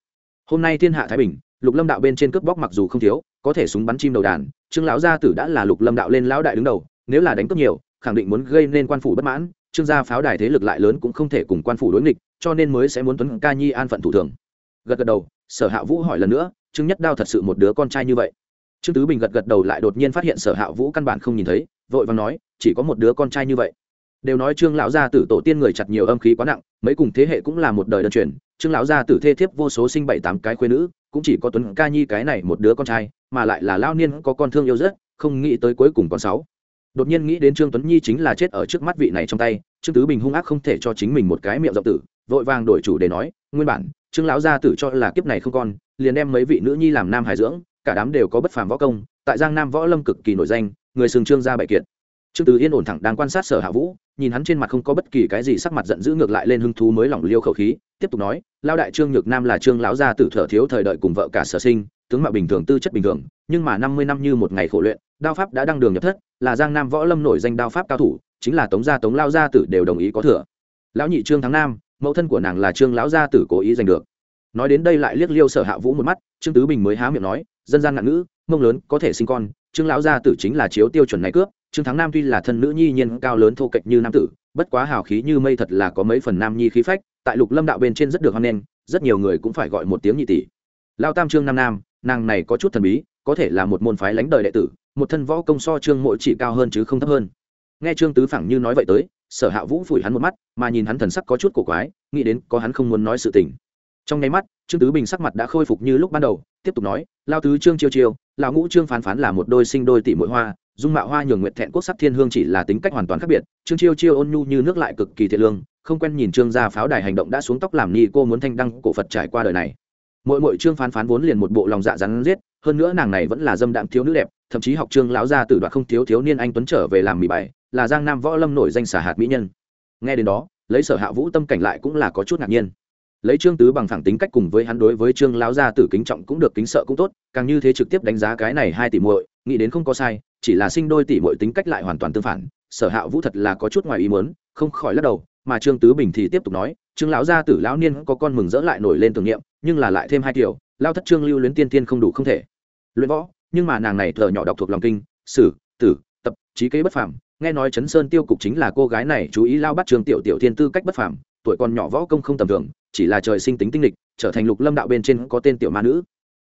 Hôm nay thiên hạ thái bình, lục lâm đạo bên trên cướp bóc mặc dù không thiếu, có thể súng bắn chim đầu đàn, trương lão gia tử đã là lục lâm đạo lên lão đại đứng đầu, nếu là đánh cướp nhiều, khẳng định muốn gây nên quan phủ bất mãn trương gia pháo đài thế lực lại lớn cũng không thể cùng quan phủ đối nghịch, cho nên mới sẽ muốn tuấn ca nhi an phận thủ thường. Gật gật đầu, sở hạ vũ hỏi lần nữa, trương nhất đao thật sự một đứa con trai như vậy? Trương tứ bình gật gật đầu lại đột nhiên phát hiện sở hạ vũ căn bản không nhìn thấy, vội vàng nói, chỉ có một đứa con trai như vậy. Đều nói trương lão gia tử tổ tiên người chặt nhiều âm khí quá nặng, mấy cùng thế hệ cũng là một đời đơn truyền, trương lão gia tử thê thiếp vô số sinh bảy tám cái khuê nữ, cũng chỉ có tuấn ca nhi cái này một đứa con trai, mà lại là lao niên có con thương yêu rất, không nghĩ tới cuối cùng con sáu đột nhiên nghĩ đến trương tuấn nhi chính là chết ở trước mắt vị này trong tay, trương tứ bình hung ác không thể cho chính mình một cái miệng rộng tử, vội vàng đổi chủ để nói, nguyên bản, trương lão gia tử cho là kiếp này không còn, liền đem mấy vị nữ nhi làm nam hải dưỡng, cả đám đều có bất phàm võ công, tại giang nam võ lâm cực kỳ nổi danh, người sừng trương gia bại kiệt. Trương tứ yên ổn thẳng đang quan sát sở hạ vũ, nhìn hắn trên mặt không có bất kỳ cái gì sắc mặt giận dữ ngược lại lên hưng thú mới lỏng liêu khẩu khí, tiếp tục nói lao đại trương nhược nam là trương lão gia tử thở thiếu thời đợi cùng vợ cả sở sinh, tướng mạo bình thường, tư chất bình thường, nhưng mà năm mươi năm như một ngày khổ luyện đao pháp đã đăng đường nhập thất, là giang nam võ lâm nổi danh đao pháp cao thủ, chính là tống gia tống lao gia tử đều đồng ý có thừa. Lão nhị trương thắng nam, mẫu thân của nàng là trương lão gia tử cố ý giành được. Nói đến đây lại liếc liêu sở hạ vũ một mắt, trương tứ bình mới há miệng nói, dân gian ngạn ngữ, mông lớn, có thể sinh con, trương lão gia tử chính là chiếu tiêu chuẩn này cướp, trương thắng nam tuy là thân nữ nhi nhiên cao lớn thô kệch như nam tử, bất quá hào khí như mây thật là có mấy phần nam nhi khí phách, tại lục lâm đạo bên trên rất được hoan nghênh, rất nhiều người cũng phải gọi một tiếng nhị tỷ. Lao tam trương nam nam, nàng này có chút thần bí, có thể là một môn phái lãnh đời đệ tử một thân võ công so trương mỗi chỉ cao hơn chứ không thấp hơn. Nghe trương tứ phẳng như nói vậy tới, sở hạ vũ phủi hắn một mắt, mà nhìn hắn thần sắc có chút cổ quái, nghĩ đến có hắn không muốn nói sự tình. Trong nháy mắt, trương tứ bình sắc mặt đã khôi phục như lúc ban đầu, tiếp tục nói, lao tứ trương chiêu chiêu, lão ngũ trương phán phán là một đôi sinh đôi tỷ mỗi hoa, dung mạo hoa nhường nguyện thẹn quốc sắc thiên hương chỉ là tính cách hoàn toàn khác biệt, trương chiêu chiêu ôn nhu như nước lại cực kỳ thiện lương, không quen nhìn trương gia pháo đài hành động đã xuống tóc làm ni cô muốn thanh đăng cổ phật trải qua đời này. Mỗi mỗi trương phán phán vốn liền một bộ lòng dạ rắn giết hơn nữa nàng này vẫn là dâm đạm thiếu nữ đẹp, thậm chí học trương lão gia tử đoạt không thiếu thiếu niên anh tuấn trở về làm mì bài, là giang nam võ lâm nổi danh xả hạt mỹ nhân. Nghe đến đó, lấy sở hạ vũ tâm cảnh lại cũng là có chút ngạc nhiên. Lấy trương tứ bằng thẳng tính cách cùng với hắn đối với trương lão gia tử kính trọng cũng được kính sợ cũng tốt, càng như thế trực tiếp đánh giá cái này hai tỷ muội, nghĩ đến không có sai, chỉ là sinh đôi tỷ muội tính cách lại hoàn toàn tương phản, sở hạ vũ thật là có chút ngoài ý muốn, không khỏi lắc đầu, mà trương tứ bình thì tiếp tục nói, trương lão gia tử lão niên có con mừng dỡ lại nổi lên tưởng niệm, nhưng là lại thêm hai kiểu lao thất trương lưu luyến tiên tiên không đủ không thể. Luyện võ, nhưng mà nàng này thợ nhỏ đọc thuộc lòng kinh, sử, tử, tập, trí kế bất phàm, nghe nói chấn sơn tiêu cục chính là cô gái này chú ý lao bắt trường tiểu tiểu thiên tư cách bất phàm, tuổi còn nhỏ võ công không tầm thường, chỉ là trời sinh tính tinh lịch, trở thành lục lâm đạo bên trên có tên tiểu ma nữ.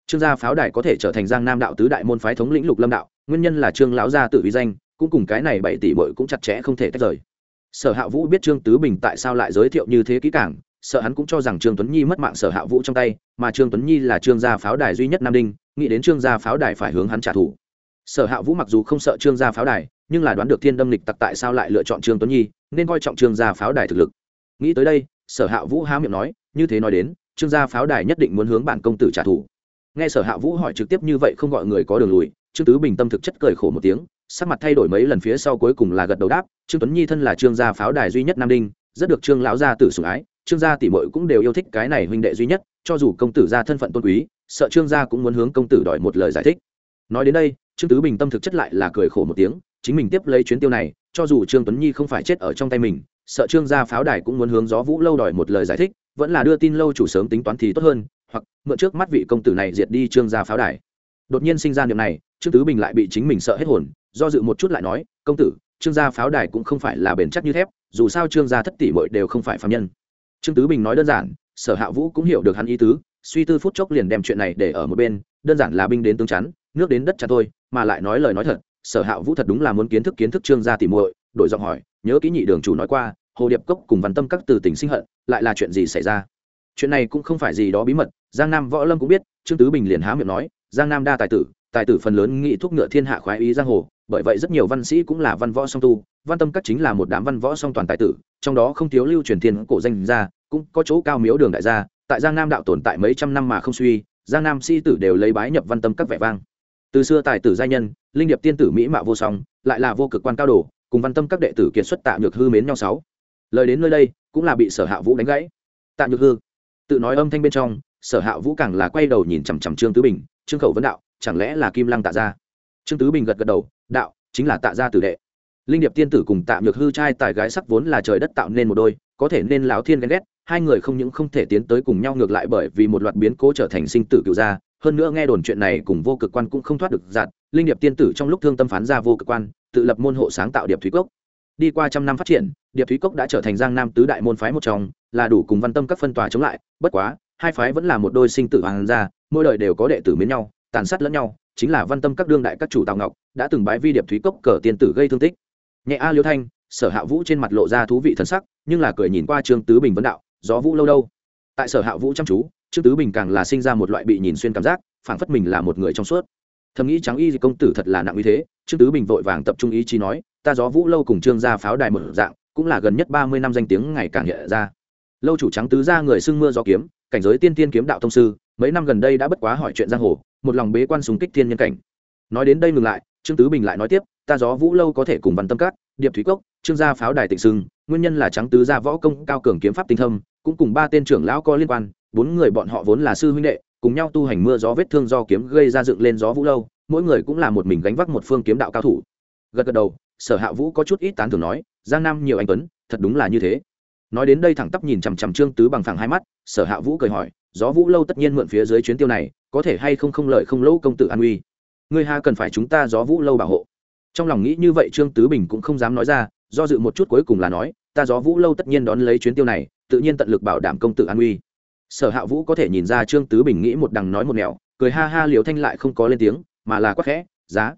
Trương gia pháo đài có thể trở thành giang nam đạo tứ đại môn phái thống lĩnh lục lâm đạo, nguyên nhân là trương lão gia tự uy danh, cũng cùng cái này bảy tỷ bội cũng chặt chẽ không thể tách rời. Sở hạ vũ biết trương tứ bình tại sao lại giới thiệu như thế kỹ càng sợ hắn cũng cho rằng trương tuấn nhi mất mạng sở hạ vũ trong tay, mà trương tuấn nhi là trương gia pháo đài duy nhất nam đinh, nghĩ đến trương gia pháo đài phải hướng hắn trả thù. Sở hạ vũ mặc dù không sợ trương gia pháo đài, nhưng là đoán được thiên đâm lịch tặc tại sao lại lựa chọn trương tuấn nhi, nên coi trọng trương gia pháo đài thực lực. Nghĩ tới đây, sở hạ vũ há miệng nói, như thế nói đến, trương gia pháo đài nhất định muốn hướng bản công tử trả thù. Nghe sở hạ vũ hỏi trực tiếp như vậy không gọi người có đường lùi, trương tứ bình tâm thực chất cười khổ một tiếng, sắc mặt thay đổi mấy lần phía sau cuối cùng là gật đầu đáp, trương tuấn nhi thân là trương gia pháo đài duy nhất nam đinh, rất được trương lão gia tử sủng ái trương gia tỷ muội cũng đều yêu thích cái này huynh đệ duy nhất, cho dù công tử gia thân phận tôn quý, sợ trương gia cũng muốn hướng công tử đòi một lời giải thích. Nói đến đây, trương tứ bình tâm thực chất lại là cười khổ một tiếng, chính mình tiếp lấy chuyến tiêu này, cho dù trương tuấn nhi không phải chết ở trong tay mình, sợ trương gia pháo đài cũng muốn hướng gió vũ lâu đòi một lời giải thích, vẫn là đưa tin lâu chủ sớm tính toán thì tốt hơn, hoặc mượn trước mắt vị công tử này diệt đi trương gia pháo đài. Đột nhiên sinh ra niệm này, trương tứ bình lại bị chính mình sợ hết hồn, do dự một chút lại nói, công tử, trương gia pháo đài cũng không phải là bền chắc như thép, dù sao trương gia thất tỷ mội đều không phải phạm nhân trương tứ bình nói đơn giản, sở hạ vũ cũng hiểu được hắn ý tứ, suy tư phút chốc liền đem chuyện này để ở một bên, đơn giản là binh đến tương chắn, nước đến đất chắn thôi, mà lại nói lời nói thật, sở hạ vũ thật đúng là muốn kiến thức kiến thức trương gia tìm muội, đổi giọng hỏi, nhớ kỹ nhị đường chủ nói qua, hồ điệp cốc cùng văn tâm các từ tỉnh sinh hận, lại là chuyện gì xảy ra? Chuyện này cũng không phải gì đó bí mật, giang nam võ lâm cũng biết, trương tứ bình liền há miệng nói, giang nam đa tài tử tài tử phần lớn nghị thuốc ngựa thiên hạ khoái ý giang hồ bởi vậy rất nhiều văn sĩ cũng là văn võ song tu, văn tâm các chính là một đám văn võ song toàn tài tử, trong đó không thiếu lưu truyền thiên cổ danh gia, cũng có chỗ cao miếu đường đại gia, tại giang nam đạo tồn tại mấy trăm năm mà không suy, giang nam sĩ tử đều lấy bái nhập văn tâm các vẻ vang. Từ xưa tài tử gia nhân, linh điệp tiên tử mỹ mạo vô song, lại là vô cực quan cao đồ, cùng văn tâm các đệ tử kiệt xuất tạ nhược hư mến nhau sáu. Lời đến nơi đây, cũng là bị sở hạ vũ đánh gãy. Tạ nhược hư, tự nói âm thanh bên trong, sở hạ vũ càng là quay đầu nhìn chằm chằm trương tứ bình, trương khẩu vấn đạo, chẳng lẽ là kim lăng tạ gia? Trương tứ bình gật gật đầu, đạo, chính là tạ gia tử đệ. Linh điệp tiên tử cùng tạ nhược hư trai tài gái sắc vốn là trời đất tạo nên một đôi, có thể nên láo thiên ghen ghét, hai người không những không thể tiến tới cùng nhau ngược lại bởi vì một loạt biến cố trở thành sinh tử cựu gia, hơn nữa nghe đồn chuyện này cùng vô cực quan cũng không thoát được giạt, linh điệp tiên tử trong lúc thương tâm phán ra vô cực quan, tự lập môn hộ sáng tạo điệp thúy cốc. Đi qua trăm năm phát triển, điệp thúy cốc đã trở thành giang nam tứ đại môn phái một trong, là đủ cùng văn tâm các phân tòa chống lại, bất quá, hai phái vẫn là một đôi sinh tử hoàng gia, mỗi đời đều có đệ tử miến nhau, tàn sát lẫn nhau chính là văn tâm các đương đại các chủ tào ngọc, đã từng bái vi điệp thúy cốc cờ tiên tử gây thương tích. Nhẹ a liêu thanh, sở hạ vũ trên mặt lộ ra thú vị thần sắc, nhưng là cười nhìn qua trương tứ bình vấn đạo, gió vũ lâu đâu? Tại sở hạ vũ chăm chú, trương tứ bình càng là sinh ra một loại bị nhìn xuyên cảm giác, phảng phất mình là một người trong suốt. Thầm nghĩ trắng y công tử thật là nặng như thế, trương tứ bình vội vàng tập trung ý chí nói, ta gió vũ lâu cùng trương gia pháo đài một dạng, cũng là gần nhất ba mươi năm danh tiếng ngày càng hiện ra. Lâu chủ trắng tứ ra người xưng mưa gió kiếm, cảnh giới tiên tiên kiếm đạo thông sư, mấy năm gần đây đã bất quá hỏi chuyện giang hồ một lòng bế quan súng kích thiên nhân cảnh. Nói đến đây ngừng lại, trương tứ bình lại nói tiếp, ta gió vũ lâu có thể cùng văn tâm cát, điệp thúy cốc, trương gia pháo đài tịnh sưng nguyên nhân là trắng tứ gia võ công cao cường kiếm pháp tinh thâm, cũng cùng ba tên trưởng lão có liên quan, bốn người bọn họ vốn là sư huynh đệ, cùng nhau tu hành mưa gió vết thương do kiếm gây ra dựng lên gió vũ lâu, mỗi người cũng là một mình gánh vác một phương kiếm đạo cao thủ. Gật gật đầu, sở hạ vũ có chút ít tán thường nói, giang nam nhiều anh tuấn, thật đúng là như thế. Nói đến đây thẳng tắp nhìn chằm chằm trương tứ bằng phẳng hai mắt, sở hạ vũ cười hỏi, gió vũ lâu tất nhiên mượn phía dưới chuyến tiêu này có thể hay không không lợi không lỗ công tử an uy. Ngươi ha cần phải chúng ta gió vũ lâu bảo hộ. Trong lòng nghĩ như vậy trương tứ bình cũng không dám nói ra, do dự một chút cuối cùng là nói, ta gió vũ lâu tất nhiên đón lấy chuyến tiêu này, tự nhiên tận lực bảo đảm công tử an uy. Sở hạ vũ có thể nhìn ra trương tứ bình nghĩ một đằng nói một nẻo, cười ha ha liều thanh lại không có lên tiếng, mà là quắc khẽ, giá.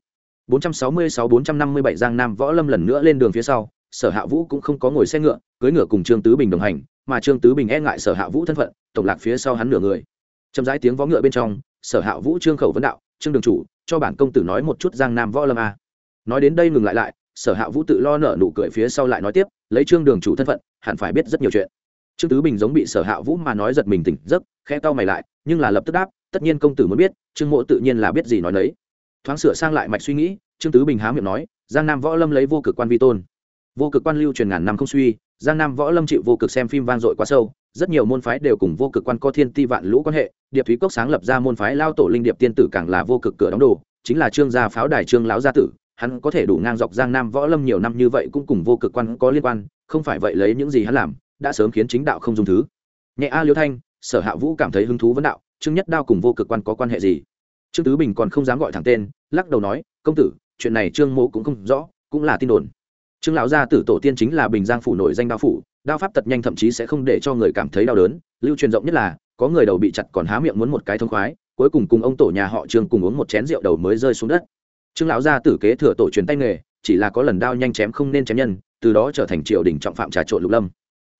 466-457 giang nam võ lâm lần nữa lên đường phía sau, sở hạ vũ cũng không có ngồi xe ngựa cưới ngựa cùng trương tứ bình đồng hành, mà trương tứ bình e ngại sở hạ vũ thân phận, tổng lạc phía sau hắn nửa người chậm rãi tiếng vó ngựa bên trong, sở hạ vũ trương khẩu vấn đạo, trương đường chủ, cho bản công tử nói một chút giang nam võ lâm a. Nói đến đây ngừng lại lại, sở hạ vũ tự lo nở nụ cười phía sau lại nói tiếp, lấy trương đường chủ thân phận, hẳn phải biết rất nhiều chuyện. Trương tứ bình giống bị sở hạ vũ mà nói giật mình tỉnh giấc khe tao mày lại, nhưng là lập tức đáp, tất nhiên công tử muốn biết, trương mộ tự nhiên là biết gì nói nấy. Thoáng sửa sang lại mạch suy nghĩ, trương tứ bình há miệng nói, giang nam võ lâm lấy vô cực quan vi tôn, vô cực quan lưu truyền ngàn năm không suy giang nam võ lâm chịu vô cực xem phim vang dội quá sâu, rất nhiều môn phái đều cùng vô cực quan có thiên ti vạn lũ quan hệ, điệp thúy cốc sáng lập ra môn phái lao tổ linh điệp tiên tử càng là vô cực cửa đóng đồ, chính là trương gia pháo đài trương lão gia tử, hắn có thể đủ ngang dọc giang nam võ lâm nhiều năm như vậy cũng cùng vô cực quan có liên quan, không phải vậy lấy những gì hắn làm, đã sớm khiến chính đạo không dùng thứ. Nhẹ a liêu thanh, sở hạ vũ cảm thấy hứng thú vấn đạo, trương nhất đao cùng vô cực quan có quan hệ gì? Trương tứ bình còn không dám gọi thẳng tên, lắc đầu nói, công tử, chuyện này trương mộ cũng không rõ, cũng là tin đồn trương lão gia tử tổ tiên chính là bình giang phủ nổi danh đao phủ, đao pháp tật nhanh thậm chí sẽ không để cho người cảm thấy đau đớn. Lưu truyền rộng nhất là, có người đầu bị chặt còn há miệng muốn một cái thông khoái, cuối cùng cùng ông tổ nhà họ trương cùng uống một chén rượu đầu mới rơi xuống đất. Trương lão gia tử kế thừa tổ truyền tay nghề, chỉ là có lần đao nhanh chém không nên chém nhân, từ đó trở thành triều đình trọng phạm trà trộn lục lâm.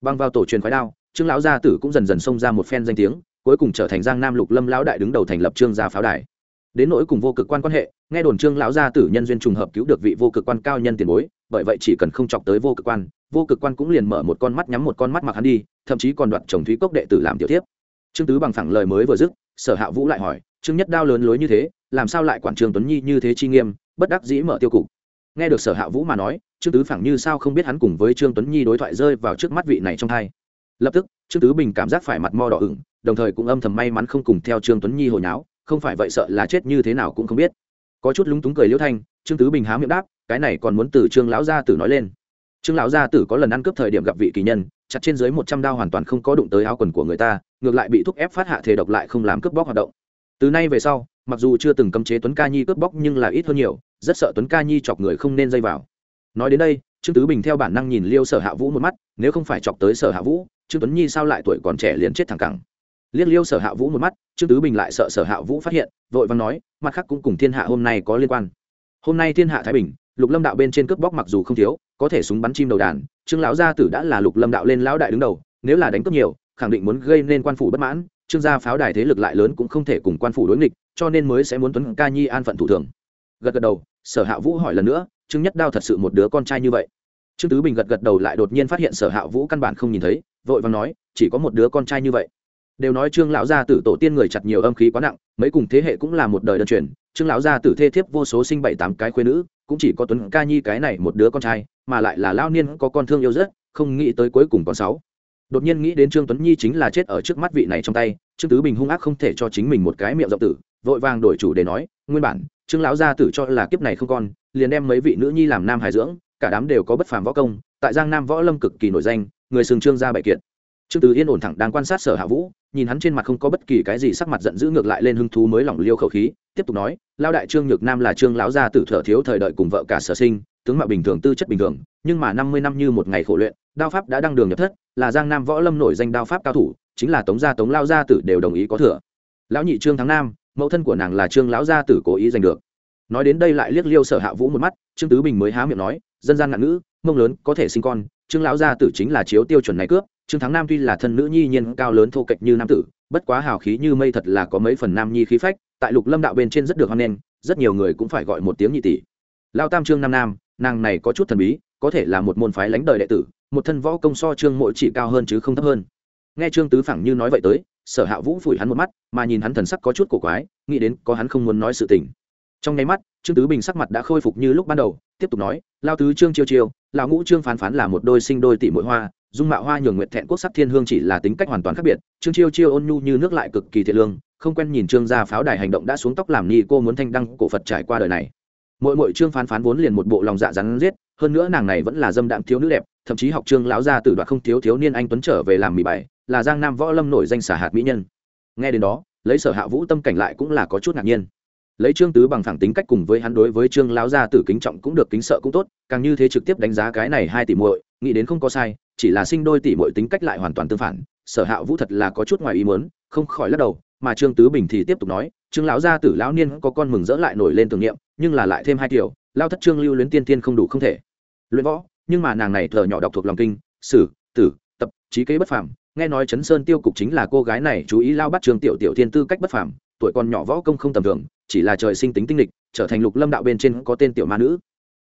Băng vào tổ truyền khoái đao, trương lão gia tử cũng dần dần xông ra một phen danh tiếng, cuối cùng trở thành giang nam lục lâm lão đại đứng đầu thành lập trương gia pháo đài. Đến nỗi cùng vô cực quan quan hệ, nghe đồn trương lão gia tử nhân duyên trùng hợp cứu được vị vô cực quan cao nhân tiền bối bởi vậy chỉ cần không chọc tới vô cực quan, vô cực quan cũng liền mở một con mắt nhắm một con mắt mặc hắn đi, thậm chí còn đoạt chồng thúy cốc đệ tử làm tiểu tiếp. Trương tứ bằng phẳng lời mới vừa dứt, sở hạ vũ lại hỏi, trương nhất đao lớn lối như thế, làm sao lại quản trương tuấn nhi như thế chi nghiêm, bất đắc dĩ mở tiêu cục? Nghe được sở hạ vũ mà nói, trương tứ phẳng như sao không biết hắn cùng với trương tuấn nhi đối thoại rơi vào trước mắt vị này trong thai. Lập tức, trương tứ bình cảm giác phải mặt mo đỏ ửng, đồng thời cũng âm thầm may mắn không cùng theo trương tuấn nhi hồi nháo, không phải vậy sợ là chết như thế nào cũng không biết. Có chút lúng túng cười liễu thanh, trương tứ bình há miệng đáp cái này còn muốn từ trương lão gia tử nói lên. Trương lão gia tử có lần ăn cướp thời điểm gặp vị kỳ nhân, chặt trên dưới một trăm đao hoàn toàn không có đụng tới áo quần của người ta, ngược lại bị thúc ép phát hạ thể độc lại không làm cướp bóc hoạt động. Từ nay về sau, mặc dù chưa từng cấm chế tuấn ca nhi cướp bóc nhưng là ít hơn nhiều, rất sợ tuấn ca nhi chọc người không nên dây vào. Nói đến đây, trương tứ bình theo bản năng nhìn liêu sở hạ vũ một mắt, nếu không phải chọc tới sở hạ vũ, trương tuấn nhi sao lại tuổi còn trẻ liền chết thẳng cẳng. Liên liêu sở hạ vũ một mắt, trương tứ bình lại sợ sở hạ vũ phát hiện, vội vàng nói, mặt khác cũng cùng thiên hạ hôm nay có liên quan. Hôm nay thiên hạ thái bình lục lâm đạo bên trên cướp bóc mặc dù không thiếu, có thể súng bắn chim đầu đàn, trương lão gia tử đã là lục lâm đạo lên lão đại đứng đầu, nếu là đánh cướp nhiều, khẳng định muốn gây nên quan phủ bất mãn, trương gia pháo đài thế lực lại lớn cũng không thể cùng quan phủ đối nghịch, cho nên mới sẽ muốn tuấn ca nhi an phận thủ thường. Gật gật đầu, sở hạ vũ hỏi lần nữa, trương nhất đao thật sự một đứa con trai như vậy? Trương tứ bình gật gật đầu lại đột nhiên phát hiện sở hạ vũ căn bản không nhìn thấy, vội vàng nói, chỉ có một đứa con trai như vậy. Đều nói trương lão gia tử tổ tiên người chặt nhiều âm khí quá nặng, mấy cùng thế hệ cũng là một đời đơn truyền, trương lão gia tử thê thiếp vô số sinh bảy tám cái khuê nữ cũng chỉ có tuấn ca nhi cái này một đứa con trai, mà lại là lao niên có con thương yêu rất, không nghĩ tới cuối cùng còn sáu. Đột nhiên nghĩ đến trương tuấn nhi chính là chết ở trước mắt vị này trong tay, trương tứ bình hung ác không thể cho chính mình một cái miệng rộng tử, vội vàng đổi chủ để nói, nguyên bản, trương lão gia tử cho là kiếp này không con liền đem mấy vị nữ nhi làm nam hài dưỡng, cả đám đều có bất phàm võ công, tại giang nam võ lâm cực kỳ nổi danh, người sừng trương gia bại kiệt. Trương tứ yên ổn thẳng đang quan sát sở hạ vũ nhìn hắn trên mặt không có bất kỳ cái gì sắc mặt giận dữ ngược lại lên hưng thú mới lỏng liêu khẩu khí, tiếp tục nói lao đại trương nhược nam là trương lão gia tử thở thiếu thời đợi cùng vợ cả sở sinh, tướng mạo bình thường, tư chất bình thường, nhưng mà năm mươi năm như một ngày khổ luyện, đao pháp đã đăng đường nhập thất, là giang nam võ lâm nổi danh đao pháp cao thủ, chính là tống gia tống lao gia tử đều đồng ý có thừa. Lão nhị trương thắng nam, mẫu thân của nàng là trương lão gia tử cố ý giành được. Nói đến đây lại liếc liêu sở hạ vũ một mắt, trương tứ bình mới há miệng nói, dân gian ngạn ngữ, mông lớn có thể sinh con, trương lão gia tử chính là chiếu tiêu chuẩn này cướp trương thắng nam tuy là thân nữ nhi nhiên cao lớn thô kệch như nam tử, bất quá hào khí như mây thật là có mấy phần nam nhi khí phách, tại lục lâm đạo bên trên rất được hoan nghênh, rất nhiều người cũng phải gọi một tiếng nhị tỷ. Lao tam trương nam nam, nàng này có chút thần bí, có thể là một môn phái lãnh đời đệ tử, một thân võ công so trương mỗi chỉ cao hơn chứ không thấp hơn. Nghe trương tứ phẳng như nói vậy tới, sở hạ vũ phủi hắn một mắt, mà nhìn hắn thần sắc có chút cổ quái, nghĩ đến có hắn không muốn nói sự tình trong nháy mắt, trương tứ bình sắc mặt đã khôi phục như lúc ban đầu, tiếp tục nói, lao tứ trương chiêu chiêu, lão ngũ trương phán phán là một đôi sinh đôi tỷ mỗi hoa, dung mạo hoa nhường nguyện thẹn quốc sắc thiên hương chỉ là tính cách hoàn toàn khác biệt, trương chiêu chiêu ôn nhu như nước lại cực kỳ thiện lương, không quen nhìn trương gia pháo đài hành động đã xuống tóc làm ni cô muốn thanh đăng cổ phật trải qua đời này. Mỗi mỗi trương phán phán vốn liền một bộ lòng dạ rắn giết hơn nữa nàng này vẫn là dâm đạm thiếu nữ đẹp, thậm chí học trương lão gia tử đoạt không thiếu thiếu niên anh tuấn trở về làm mì bảy là giang nam võ lâm nổi danh xả hạt mỹ nhân. Nghe đến đó, lấy sở hạ vũ tâm cảnh lại cũng là có chút ngạc nhiên lấy trương tứ bằng thẳng tính cách cùng với hắn đối với trương lão gia tử kính trọng cũng được kính sợ cũng tốt, càng như thế trực tiếp đánh giá cái này hai tỷ muội, nghĩ đến không có sai, chỉ là sinh đôi tỷ muội tính cách lại hoàn toàn tương phản, sở hạ vũ thật là có chút ngoài ý muốn, không khỏi lắc đầu, mà trương tứ bình thì tiếp tục nói, trương lão gia tử lão niên có con mừng rỡ lại nổi lên tưởng niệm, nhưng là lại thêm hai kiểu, lao thất trương lưu luyến tiên tiên không đủ không thể. Luyện võ, nhưng mà nàng này thờ nhỏ đọc thuộc lòng kinh, sử, tử, tập, trí kế bất phàm, nghe nói chấn sơn tiêu cục chính là cô gái này chú ý lao bắt trương tiểu tiểu thiên tư cách bất phàm, tuổi còn nhỏ võ công không tầm thường chỉ là trời sinh tính tinh lịch, trở thành lục lâm đạo bên trên có tên tiểu ma nữ.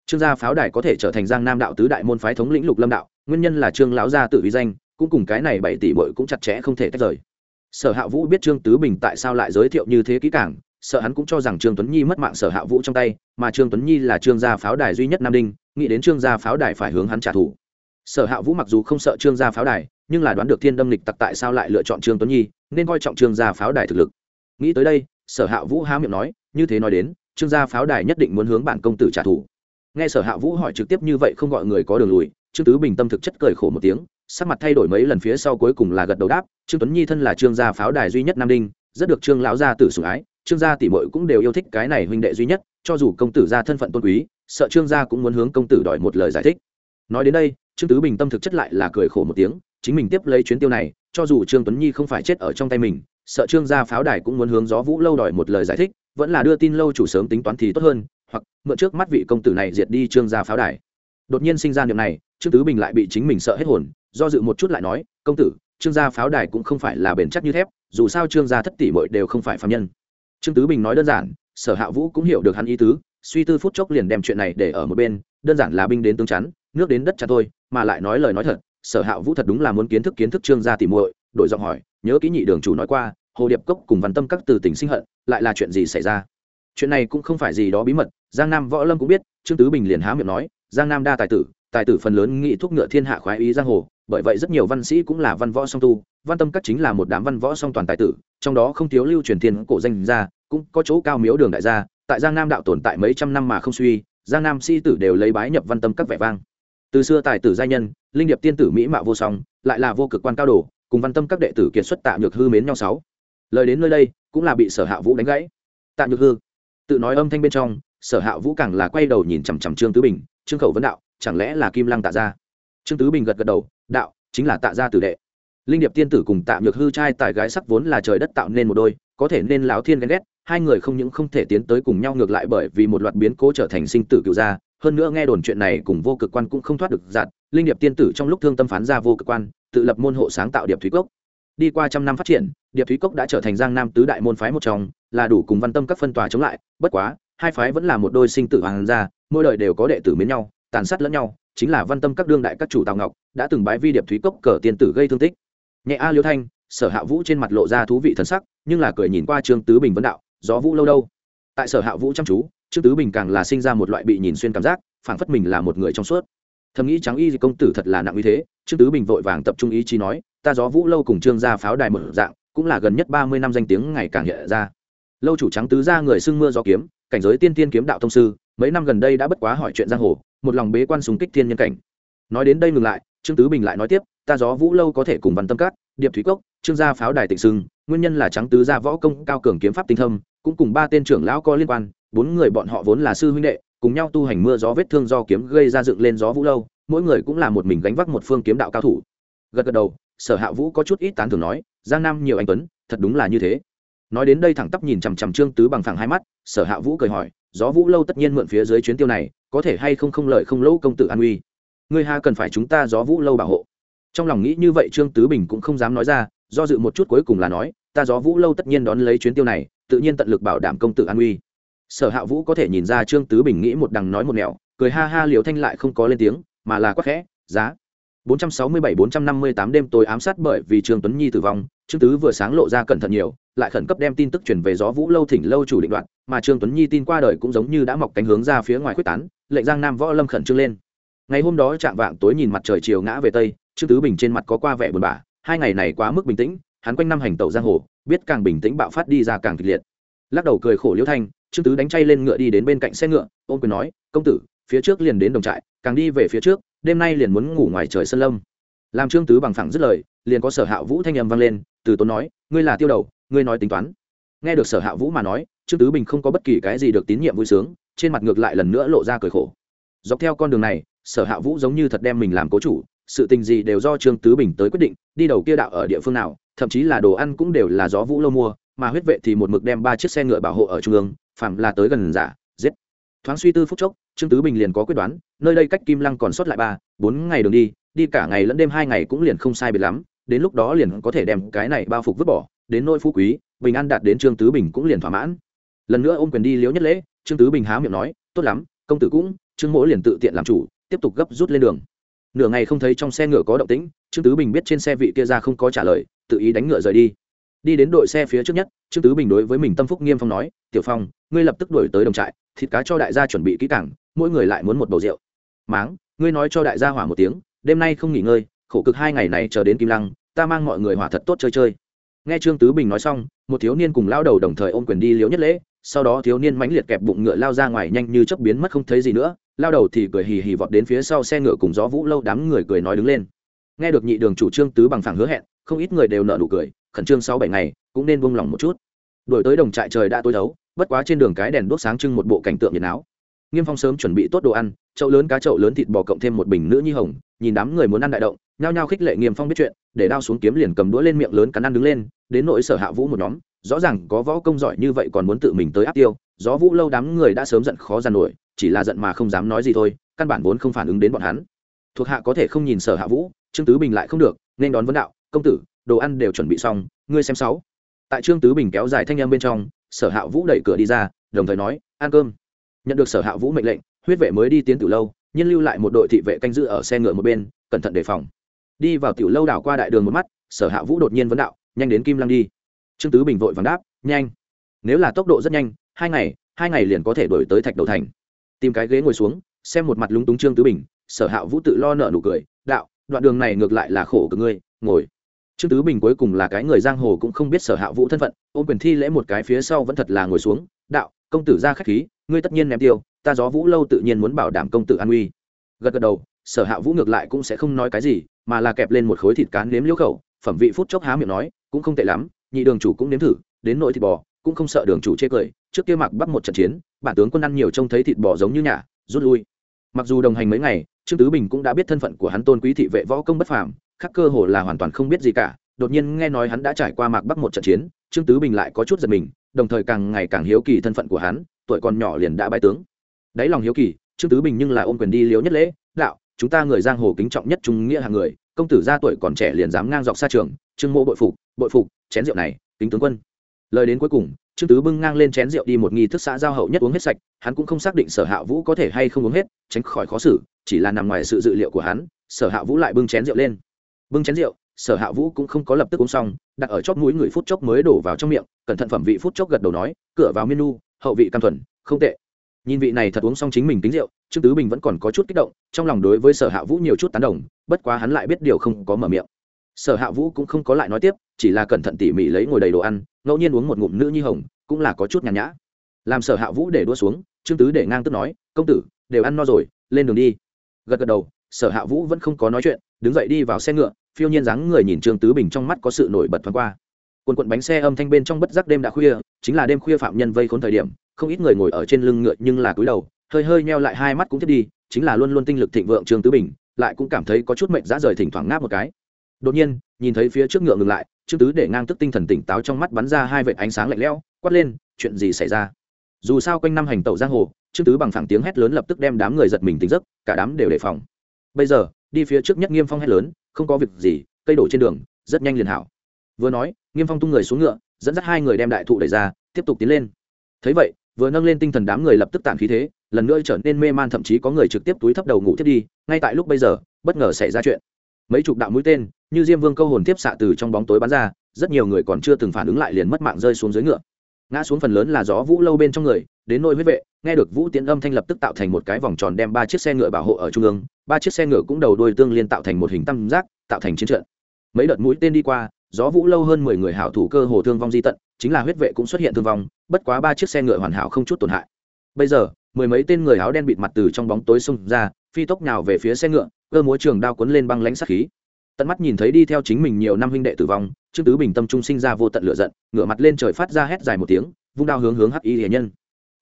Trương gia pháo đài có thể trở thành giang nam đạo tứ đại môn phái thống lĩnh lục lâm đạo, nguyên nhân là trương lão gia tự vi danh, cũng cùng cái này bảy tỷ bội cũng chặt chẽ không thể tách rời. Sở hạ vũ biết trương tứ bình tại sao lại giới thiệu như thế kỹ càng, sợ hắn cũng cho rằng trương tuấn nhi mất mạng sở hạ vũ trong tay, mà trương tuấn nhi là trương gia pháo đài duy nhất nam đinh, nghĩ đến trương gia pháo đài phải hướng hắn trả thù. Sở hạ vũ mặc dù không sợ trương gia pháo đài, nhưng là đoán được thiên đâm lịch tặc tại sao lại lựa chọn trương tuấn nhi, nên coi trọng trương gia pháo đài thực lực. Nghĩ tới đây sở hạ vũ há miệng nói, như thế nói đến, trương gia pháo đài nhất định muốn hướng bản công tử trả thù. Nghe sở hạ vũ hỏi trực tiếp như vậy không gọi người có đường lùi, trương tứ bình tâm thực chất cười khổ một tiếng, sắc mặt thay đổi mấy lần phía sau cuối cùng là gật đầu đáp, trương tuấn nhi thân là trương gia pháo đài duy nhất nam đinh, rất được trương lão gia tử sủng ái, trương gia tỷ muội cũng đều yêu thích cái này huynh đệ duy nhất, cho dù công tử gia thân phận tôn quý, sợ trương gia cũng muốn hướng công tử đòi một lời giải thích. Nói đến đây, trương tứ bình tâm thực chất lại là cười khổ một tiếng, chính mình tiếp lấy chuyến tiêu này, cho dù trương tuấn nhi không phải chết ở trong tay mình sợ trương gia pháo đài cũng muốn hướng gió vũ lâu đòi một lời giải thích, vẫn là đưa tin lâu chủ sớm tính toán thì tốt hơn, hoặc mượn trước mắt vị công tử này diệt đi trương gia pháo đài. Đột nhiên sinh ra niệm này, trương tứ bình lại bị chính mình sợ hết hồn, do dự một chút lại nói, công tử, trương gia pháo đài cũng không phải là bền chắc như thép, dù sao trương gia thất tỷ mội đều không phải phạm nhân. Trương tứ bình nói đơn giản, sở hạ vũ cũng hiểu được hắn ý tứ, suy tư phút chốc liền đem chuyện này để ở một bên, đơn giản là binh đến tương chắn, nước đến đất chắn thôi, mà lại nói lời nói thật, sở hạ vũ thật đúng là muốn kiến thức kiến thức trương gia tỷ muội, đổi giọng hỏi nhớ kỹ nhị đường chủ nói qua, hồ điệp cốc cùng văn tâm các từ tỉnh sinh hận, lại là chuyện gì xảy ra? Chuyện này cũng không phải gì đó bí mật, giang nam võ lâm cũng biết, trương tứ bình liền há miệng nói, giang nam đa tài tử tài tử phần lớn nghị thuốc ngựa thiên hạ khoái ý giang hồ, bởi vậy rất nhiều văn sĩ cũng là văn võ song tu, văn tâm các chính là một đám văn võ song toàn tài tử, trong đó không thiếu lưu truyền thiên cổ danh gia, cũng có chỗ cao miếu đường đại gia, tại giang nam đạo tồn tại mấy trăm năm mà không suy, giang nam sĩ tử đều lấy bái nhập văn tâm các vẻ vang. Từ xưa tài tử gia nhân, linh điệp tiên tử mỹ mạo vô song, lại là vô cực quan cao đồ cùng văn tâm các đệ tử kiệt xuất tạ nhược hư mến nhau sáu. Lời đến nơi đây, cũng là bị sở hạ vũ đánh gãy. Tạ nhược hư, tự nói âm thanh bên trong, sở hạ vũ càng là quay đầu nhìn chằm chằm trương tứ bình, trương khẩu vấn đạo, chẳng lẽ là kim lăng tạ gia? Trương tứ bình gật gật đầu, đạo, chính là tạ gia tử đệ. Linh điệp tiên tử cùng tạ nhược hư trai tài gái sắc vốn là trời đất tạo nên một đôi, có thể nên lão thiên ghen ghét, hai người không những không thể tiến tới cùng nhau ngược lại bởi vì một loạt biến cố trở thành sinh tử cựu gia hơn nữa nghe đồn chuyện này cùng vô cực quan cũng không thoát được giạt, linh điệp tiên tử trong lúc thương tâm phán ra vô cực quan, tự lập môn hộ sáng tạo điệp thúy cốc. Đi qua trăm năm phát triển, điệp thúy cốc đã trở thành giang nam tứ đại môn phái một trong, là đủ cùng văn tâm các phân tòa chống lại, bất quá, hai phái vẫn là một đôi sinh tử hoàng gia, mỗi đời đều có đệ tử mến nhau, tàn sát lẫn nhau, chính là văn tâm các đương đại các chủ tào ngọc đã từng bái vi điệp thúy cốc cờ tiên tử gây thương tích. Nhẹ a liêu thanh, sở hạ vũ trên mặt lộ ra thú vị thần sắc, nhưng là cười nhìn qua trương tứ bình vấn đạo, gió vũ lâu đâu? Tại sở hạ vũ chăm chú trương tứ bình càng là sinh ra một loại bị nhìn xuyên cảm giác, phảng phất mình là một người trong suốt. Thầm nghĩ trắng y công tử thật là nặng như thế, trương tứ bình vội vàng tập trung ý chí nói, ta gió vũ lâu cùng trương gia pháo đài một dạng, cũng là gần nhất ba mươi năm danh tiếng ngày càng hiện ra. Lâu chủ trắng tứ ra người xưng mưa gió kiếm, cảnh giới tiên tiên kiếm đạo thông sư, mấy năm gần đây đã bất quá hỏi chuyện giang hồ, một lòng bế quan súng kích thiên nhân cảnh. Nói đến đây ngừng lại, trương tứ bình lại nói tiếp, ta gió vũ lâu có thể cùng văn tâm cát, điệp thúy cốc, trương gia pháo đài tịnh sưng nguyên nhân là trắng tứ gia võ công cao cường kiếm pháp tinh thâm cũng cùng ba tên trưởng lão có liên quan bốn người bọn họ vốn là sư huynh đệ, cùng nhau tu hành mưa gió vết thương do kiếm gây ra dựng lên gió vũ lâu, mỗi người cũng là một mình gánh vác một phương kiếm đạo cao thủ. Gật gật đầu, sở hạ vũ có chút ít tán thường nói, giang nam nhiều anh tuấn, thật đúng là như thế. Nói đến đây thẳng tắp nhìn chằm chằm trương tứ bằng phẳng hai mắt, sở hạ vũ cười hỏi, gió vũ lâu tất nhiên mượn phía dưới chuyến tiêu này, có thể hay không không lợi không lỗ công tử an uy? Ngươi ha cần phải chúng ta gió vũ lâu bảo hộ. Trong lòng nghĩ như vậy trương tứ bình cũng không dám nói ra, do dự một chút cuối cùng là nói, ta gió vũ lâu tất nhiên đón lấy chuyến tiêu này, tự nhiên tận lực bảo đảm công tử an uy sở hạ vũ có thể nhìn ra trương tứ bình nghĩ một đằng nói một nẻo, cười ha ha liều thanh lại không có lên tiếng, mà là quắc khẽ, giá. 467-458 đêm tối ám sát bởi vì trương tuấn nhi tử vong, trương tứ vừa sáng lộ ra cẩn thận nhiều, lại khẩn cấp đem tin tức truyền về gió vũ lâu thỉnh lâu chủ định đoạn mà trương tuấn nhi tin qua đời cũng giống như đã mọc cánh hướng ra phía ngoài quyết tán, lệnh giang nam võ lâm khẩn trương lên. Ngày hôm đó chạm vạng tối nhìn mặt trời chiều ngã về tây, trương tứ bình trên mặt có qua vẻ buồn bã, hai ngày này quá mức bình tĩnh, hắn quanh năm hành tẩu giang hồ, biết càng bình tĩnh bạo phát đi ra càng kịch liệt. Lắc đầu cười khổ liễu thanh trương tứ đánh chay lên ngựa đi đến bên cạnh xe ngựa, ôm quyền nói, công tử, phía trước liền đến đồng trại, càng đi về phía trước, đêm nay liền muốn ngủ ngoài trời sân lâm. Làm trương tứ bằng phẳng dứt lời, liền có sở hạ vũ thanh âm vang lên, từ tốn nói, ngươi là tiêu đầu, ngươi nói tính toán. Nghe được sở hạ vũ mà nói, trương tứ bình không có bất kỳ cái gì được tín nhiệm vui sướng, trên mặt ngược lại lần nữa lộ ra cười khổ. Dọc theo con đường này, sở hạ vũ giống như thật đem mình làm cố chủ, sự tình gì đều do trương tứ bình tới quyết định, đi đầu kia đạo ở địa phương nào, thậm chí là đồ ăn cũng đều là gió vũ lâu mua mà huyết vệ thì một mực đem ba chiếc xe ngựa bảo hộ ở trung ương phàm là tới gần giả, giết. Thoáng suy tư phút chốc, trương tứ bình liền có quyết đoán, nơi đây cách kim lăng còn sót lại ba, bốn ngày đường đi đi cả ngày lẫn đêm hai ngày cũng liền không sai biệt lắm, đến lúc đó liền có thể đem cái này bao phục vứt bỏ, đến nỗi phú quý, bình an đạt đến trương tứ bình cũng liền thỏa mãn. Lần nữa ôm quyền đi liếu nhất lễ, trương tứ bình há miệng nói, tốt lắm, công tử cũng, trương mỗ liền tự tiện làm chủ, tiếp tục gấp rút lên đường. Nửa ngày không thấy trong xe ngựa có động tĩnh, trương tứ bình biết trên xe vị kia ra không có trả lời, tự ý đánh ngựa rời đi đi đến đội xe phía trước nhất, trương tứ bình đối với mình tâm phúc nghiêm phong nói, tiểu phong, ngươi lập tức đuổi tới đồng trại, thịt cá cho đại gia chuẩn bị kỹ càng, mỗi người lại muốn một bầu rượu. Máng, ngươi nói cho đại gia hỏa một tiếng, đêm nay không nghỉ ngơi, khổ cực hai ngày này chờ đến kim lăng, ta mang mọi người hỏa thật tốt chơi chơi. Nghe trương tứ bình nói xong, một thiếu niên cùng lao đầu đồng thời ôm quyền đi liếu nhất lễ, sau đó thiếu niên mãnh liệt kẹp bụng ngựa lao ra ngoài nhanh như chớp biến mất không thấy gì nữa lao đầu thì cười hì hì vọt đến phía sau xe ngựa cùng gió vũ lâu đám người cười nói đứng lên. Nghe được nhị đường chủ trương tứ bằng phẳng hứa hẹn không ít người đều nợ nụ cười, khẩn trương sau bảy ngày, cũng nên buông lòng một chút. Đổi tới đồng trại trời đã tối thấu, bất quá trên đường cái đèn đốt sáng trưng một bộ cảnh tượng nhiệt áo nghiêm phong sớm chuẩn bị tốt đồ ăn, chậu lớn cá chậu lớn thịt bò cộng thêm một bình nữ nhi hồng, nhìn đám người muốn ăn đại động, nhao nhao khích lệ nghiêm phong biết chuyện, để đao xuống kiếm liền cầm đũa lên miệng lớn cắn ăn đứng lên, đến nỗi sở hạ vũ một nhóm, rõ ràng có võ công giỏi như vậy còn muốn tự mình tới áp tiêu, gió vũ lâu đám người đã sớm giận khó giàn nổi, chỉ là giận mà không dám nói gì thôi, căn bản vốn không phản ứng đến bọn hắn. Thuộc hạ có thể không nhìn sở hạ vũ, trương tứ bình lại không được, nên đón vấn đạo công tử, đồ ăn đều chuẩn bị xong, ngươi xem sáu. Tại trương tứ bình kéo dài thanh em bên trong, sở hạ vũ đẩy cửa đi ra, đồng thời nói, ăn cơm. Nhận được sở hạ vũ mệnh lệnh, huyết vệ mới đi tiến từ lâu, nhân lưu lại một đội thị vệ canh giữ ở xe ngựa một bên, cẩn thận đề phòng. Đi vào tiểu lâu đảo qua đại đường một mắt, sở hạ vũ đột nhiên vấn đạo, nhanh đến kim lăng đi. Trương tứ bình vội vàng đáp, nhanh. Nếu là tốc độ rất nhanh, hai ngày hai ngày liền có thể đổi tới thạch đầu thành. Tìm cái ghế ngồi xuống, xem một mặt lúng túng trương tứ bình, sở hạ vũ tự lo nợ nụ cười, đạo, đoạn đường này ngược lại là khổ cực ngươi, ngồi trương tứ bình cuối cùng là cái người giang hồ cũng không biết sở hạ vũ thân phận, ôm quyền thi lễ một cái phía sau vẫn thật là ngồi xuống, đạo, công tử ra khách khí, ngươi tất nhiên ném tiêu, ta gió vũ lâu tự nhiên muốn bảo đảm công tử an uy. Gật gật đầu, sở hạ vũ ngược lại cũng sẽ không nói cái gì, mà là kẹp lên một khối thịt cán nếm liễu khẩu, phẩm vị phút chốc há miệng nói, cũng không tệ lắm, nhị đường chủ cũng nếm thử, đến nội thịt bò, cũng không sợ đường chủ chê cười, trước kia mặc bắt một trận chiến, bản tướng quân ăn nhiều trông thấy thịt bò giống như nhả rút lui. Mặc dù đồng hành mấy ngày, trương tứ bình cũng đã biết thân phận của hắn tôn quý thị vệ võ công bất phàm khắc cơ hồ là hoàn toàn không biết gì cả, đột nhiên nghe nói hắn đã trải qua mạc bắc một trận chiến, trương tứ bình lại có chút giật mình, đồng thời càng ngày càng hiếu kỳ thân phận của hắn, tuổi còn nhỏ liền đã bái tướng. Đáy lòng hiếu kỳ, trương tứ bình nhưng là ôm quyền đi liếu nhất lễ, đạo, chúng ta người giang hồ kính trọng nhất trung nghĩa hàng người, công tử ra tuổi còn trẻ liền dám ngang dọc xa trường, trương mộ bội phục bội phục, chén rượu này, kính tướng quân. Lời đến cuối cùng, trương tứ bưng ngang lên chén rượu đi một nghi thức xã giao hậu nhất uống hết sạch, hắn cũng không xác định sở hạ vũ có thể hay không uống hết, tránh khỏi khó xử, chỉ là nằm ngoài sự dự liệu của hắn, sở hạ vũ lại bưng chén rượu lên bưng chén rượu, sở hạ vũ cũng không có lập tức uống xong, đặt ở chóp mũi người phút chốc mới đổ vào trong miệng, cẩn thận phẩm vị phút chốc gật đầu nói, cửa vào menu, hậu vị cam thuần, không tệ. Nhìn vị này thật uống xong chính mình tính rượu, trương tứ bình vẫn còn có chút kích động, trong lòng đối với sở hạ vũ nhiều chút tán đồng, bất quá hắn lại biết điều không có mở miệng. Sở hạ vũ cũng không có lại nói tiếp, chỉ là cẩn thận tỉ mỉ lấy ngồi đầy đồ ăn, ngẫu nhiên uống một ngụm nữ nhi hồng, cũng là có chút nhàn nhã. Làm sở hạ vũ để đua xuống, trương tứ để ngang tức nói, công tử, đều ăn no rồi, lên đường đi. Gật gật đầu, sở hạ vũ vẫn không có nói chuyện, đứng dậy đi vào xe ngựa phiêu nhiên dáng người nhìn trương tứ bình trong mắt có sự nổi bật thoáng qua. Quần quận bánh xe âm thanh bên trong bất giác đêm đã khuya, chính là đêm khuya phạm nhân vây khốn thời điểm, không ít người ngồi ở trên lưng ngựa nhưng là cúi đầu, hơi hơi neo lại hai mắt cũng thiết đi, chính là luôn luôn tinh lực thịnh vượng trương tứ bình, lại cũng cảm thấy có chút mệnh dã rời thỉnh thoảng ngáp một cái. Đột nhiên, nhìn thấy phía trước ngựa ngừng lại, trương tứ để ngang tức tinh thần tỉnh táo trong mắt bắn ra hai vệt ánh sáng lạnh lẽo, quát lên, chuyện gì xảy ra? Dù sao quanh năm hành tẩu giang hồ, trương tứ bằng phẳng tiếng hét lớn lập tức đem đám người giật mình tỉnh giấc, cả đám đều đề phòng. Bây giờ, đi phía trước nhất nghiêm phong hét lớn không có việc gì, cây đổ trên đường, rất nhanh liền hảo. Vừa nói, nghiêm phong tung người xuống ngựa, dẫn dắt hai người đem đại thụ đẩy ra, tiếp tục tiến lên. Thấy vậy, vừa nâng lên tinh thần đám người lập tức tản khí thế, lần nữa trở nên mê man, thậm chí có người trực tiếp túi thấp đầu ngủ thiết đi, ngay tại lúc bây giờ, bất ngờ xảy ra chuyện. Mấy chục đạo mũi tên, như diêm vương câu hồn tiếp xạ từ trong bóng tối bắn ra, rất nhiều người còn chưa từng phản ứng lại liền mất mạng rơi xuống dưới ngựa. Ngã xuống phần lớn là gió vũ lâu bên trong người, đến nôi huyết vệ nghe được vũ tiễn âm thanh lập tức tạo thành một cái vòng tròn đem ba chiếc xe ngựa bảo hộ ở trung ương, ba chiếc xe ngựa cũng đầu đuôi tương liên tạo thành một hình tam giác, tạo thành chiến trận. Mấy đợt mũi tên đi qua, gió vũ lâu hơn mười người hảo thủ cơ hồ thương vong di tận, chính là huyết vệ cũng xuất hiện thương vong, bất quá ba chiếc xe ngựa hoàn hảo không chút tổn hại. Bây giờ, mười mấy tên người áo đen bịt mặt từ trong bóng tối xông ra, phi tốc nào về phía xe ngựa, cơ múa trường đao cuốn lên băng lãnh sát khí. Tận mắt nhìn thấy đi theo chính mình nhiều năm huynh đệ tử vong, trương tứ bình tâm trung sinh ra vô tận lửa giận, ngửa mặt lên trời phát ra hét dài một tiếng, vung đao hướng hướng hắc y hiền nhân